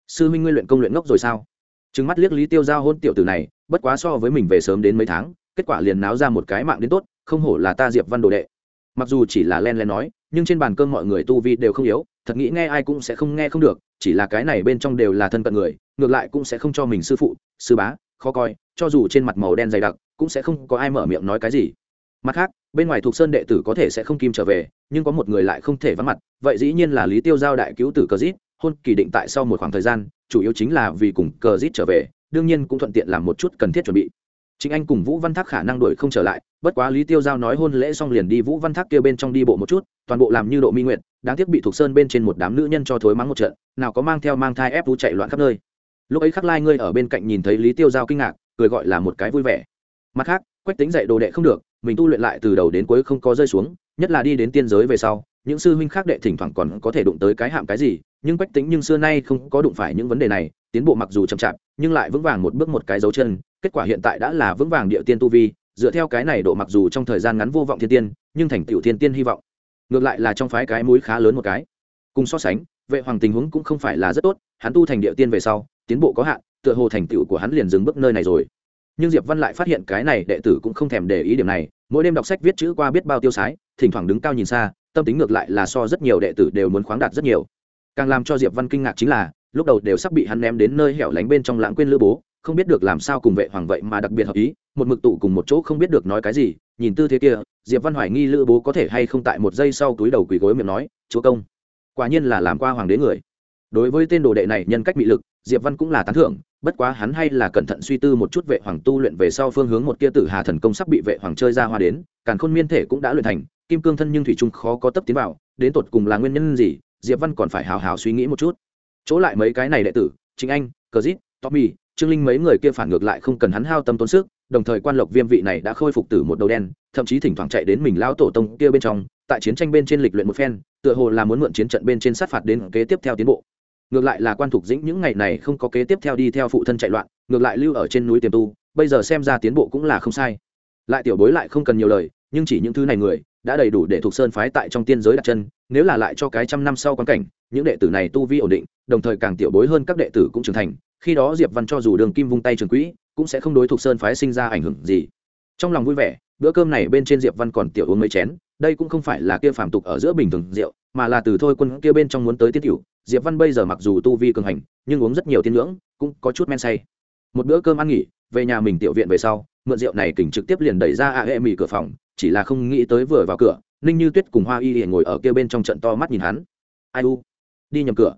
Sư minh ngươi luyện công luyện ngốc rồi sao? Trừng mắt liếc lý tiêu giao hôn tiểu tử này, bất quá so với mình về sớm đến mấy tháng, kết quả liền náo ra một cái mạng đến tốt, không hổ là ta diệp văn đồ đệ. Mặc dù chỉ là len len nói, nhưng trên bàn cơm mọi người tu vi đều không yếu thật nghĩ nghe ai cũng sẽ không nghe không được, chỉ là cái này bên trong đều là thân cận người, ngược lại cũng sẽ không cho mình sư phụ, sư bá, khó coi, cho dù trên mặt màu đen dày đặc, cũng sẽ không có ai mở miệng nói cái gì. Mặt khác, bên ngoài thuộc sơn đệ tử có thể sẽ không kim trở về, nhưng có một người lại không thể vắng mặt, vậy dĩ nhiên là lý tiêu giao đại cứu tử cờ dít hôn kỳ định tại sau một khoảng thời gian, chủ yếu chính là vì cùng cờ dít trở về, đương nhiên cũng thuận tiện làm một chút cần thiết chuẩn bị chính anh cùng vũ văn thác khả năng đổi không trở lại, bất quá lý tiêu giao nói hôn lễ xong liền đi vũ văn thác kia bên trong đi bộ một chút, toàn bộ làm như độ mi nguyện đáng tiếc bị thuộc sơn bên trên một đám nữ nhân cho thối mắng một trận, nào có mang theo mang thai ép vũ chạy loạn khắp nơi. Lúc ấy khắc lai ngươi ở bên cạnh nhìn thấy lý tiêu giao kinh ngạc, cười gọi là một cái vui vẻ. Mặt khác, quách tính dạy đồ đệ không được, mình tu luyện lại từ đầu đến cuối không có rơi xuống, nhất là đi đến tiên giới về sau, những sư huynh khác đệ thỉnh thoảng còn có thể đụng tới cái hạm cái gì, nhưng quách tính nhưng xưa nay không có đụng phải những vấn đề này tiến bộ mặc dù chậm chạp, nhưng lại vững vàng một bước một cái dấu chân, kết quả hiện tại đã là vững vàng địa tiên tu vi, dựa theo cái này độ mặc dù trong thời gian ngắn vô vọng thiên tiên, nhưng thành tựu thiên tiên hy vọng. Ngược lại là trong phái cái mũi khá lớn một cái. Cùng so sánh, vệ hoàng tình huống cũng không phải là rất tốt, hắn tu thành địa tiên về sau, tiến bộ có hạn, tựa hồ thành tựu của hắn liền dừng bước nơi này rồi. Nhưng diệp văn lại phát hiện cái này đệ tử cũng không thèm để ý điểm này, mỗi đêm đọc sách viết chữ qua biết bao tiêu sái, thỉnh thoảng đứng cao nhìn xa, tâm tính ngược lại là so rất nhiều đệ tử đều muốn khoáng đạt rất nhiều. Càng làm cho diệp văn kinh ngạc chính là lúc đầu đều sắp bị hắn ném đến nơi hẻo lánh bên trong lãng quên lữ bố, không biết được làm sao cùng vệ hoàng vậy mà đặc biệt hợp ý, một mực tụ cùng một chỗ không biết được nói cái gì, nhìn tư thế kia, diệp văn hoài nghi lữ bố có thể hay không tại một giây sau túi đầu quỳ gối miệng nói, chúa công, quả nhiên là làm qua hoàng đế người. Đối với tên đồ đệ này nhân cách bị lực, diệp văn cũng là tán thưởng, bất quá hắn hay là cẩn thận suy tư một chút vệ hoàng tu luyện về sau phương hướng một kia tử hà thần công sắp bị vệ hoàng chơi ra hoa đến, càn khôn miên thể cũng đã luyện thành, kim cương thân nhưng thủy trung khó có tấp tiến vào, đến tột cùng là nguyên nhân gì, diệp văn còn phải hào hào suy nghĩ một chút chỗ lại mấy cái này đệ tử chính anh, cờ dít, tommy, trương linh mấy người kia phản ngược lại không cần hắn hao tâm tốn sức, đồng thời quan lộc viêm vị này đã khôi phục từ một đầu đen, thậm chí thỉnh thoảng chạy đến mình lão tổ tông kia bên trong, tại chiến tranh bên trên lịch luyện một phen, tựa hồ là muốn mượn chiến trận bên trên sát phạt đến kế tiếp theo tiến bộ. Ngược lại là quan thục dĩnh những ngày này không có kế tiếp theo đi theo phụ thân chạy loạn, ngược lại lưu ở trên núi tiềm tu, bây giờ xem ra tiến bộ cũng là không sai. Lại tiểu bối lại không cần nhiều lời, nhưng chỉ những thứ này người, đã đầy đủ để thuộc sơn phái tại trong tiên giới đặt chân, nếu là lại cho cái trăm năm sau quan cảnh những đệ tử này tu vi ổn định, đồng thời càng tiểu bối hơn các đệ tử cũng trưởng thành, khi đó diệp văn cho dù đường kim vung tay trường quỹ, cũng sẽ không đối thuộc sơn phái sinh ra ảnh hưởng gì. Trong lòng vui vẻ, bữa cơm này bên trên diệp văn còn tiểu uống mấy chén, đây cũng không phải là kia phàm tục ở giữa bình thường rượu, mà là từ thôi quân kia bên trong muốn tới tiết tiểu diệp văn bây giờ mặc dù tu vi cường hành, nhưng uống rất nhiều tiên ngưỡng, cũng có chút men say. Một bữa cơm ăn nghỉ, về nhà mình tiểu viện về sau, mượn rượu này kình trực tiếp liền đẩy ra a hệ mì cửa phòng, chỉ là không nghĩ tới vừa vào cửa, ninh như tuyết cùng hoa y liền ngồi ở kia bên trong trận to mắt nhìn hắn. Ai u? Đi nhầm cửa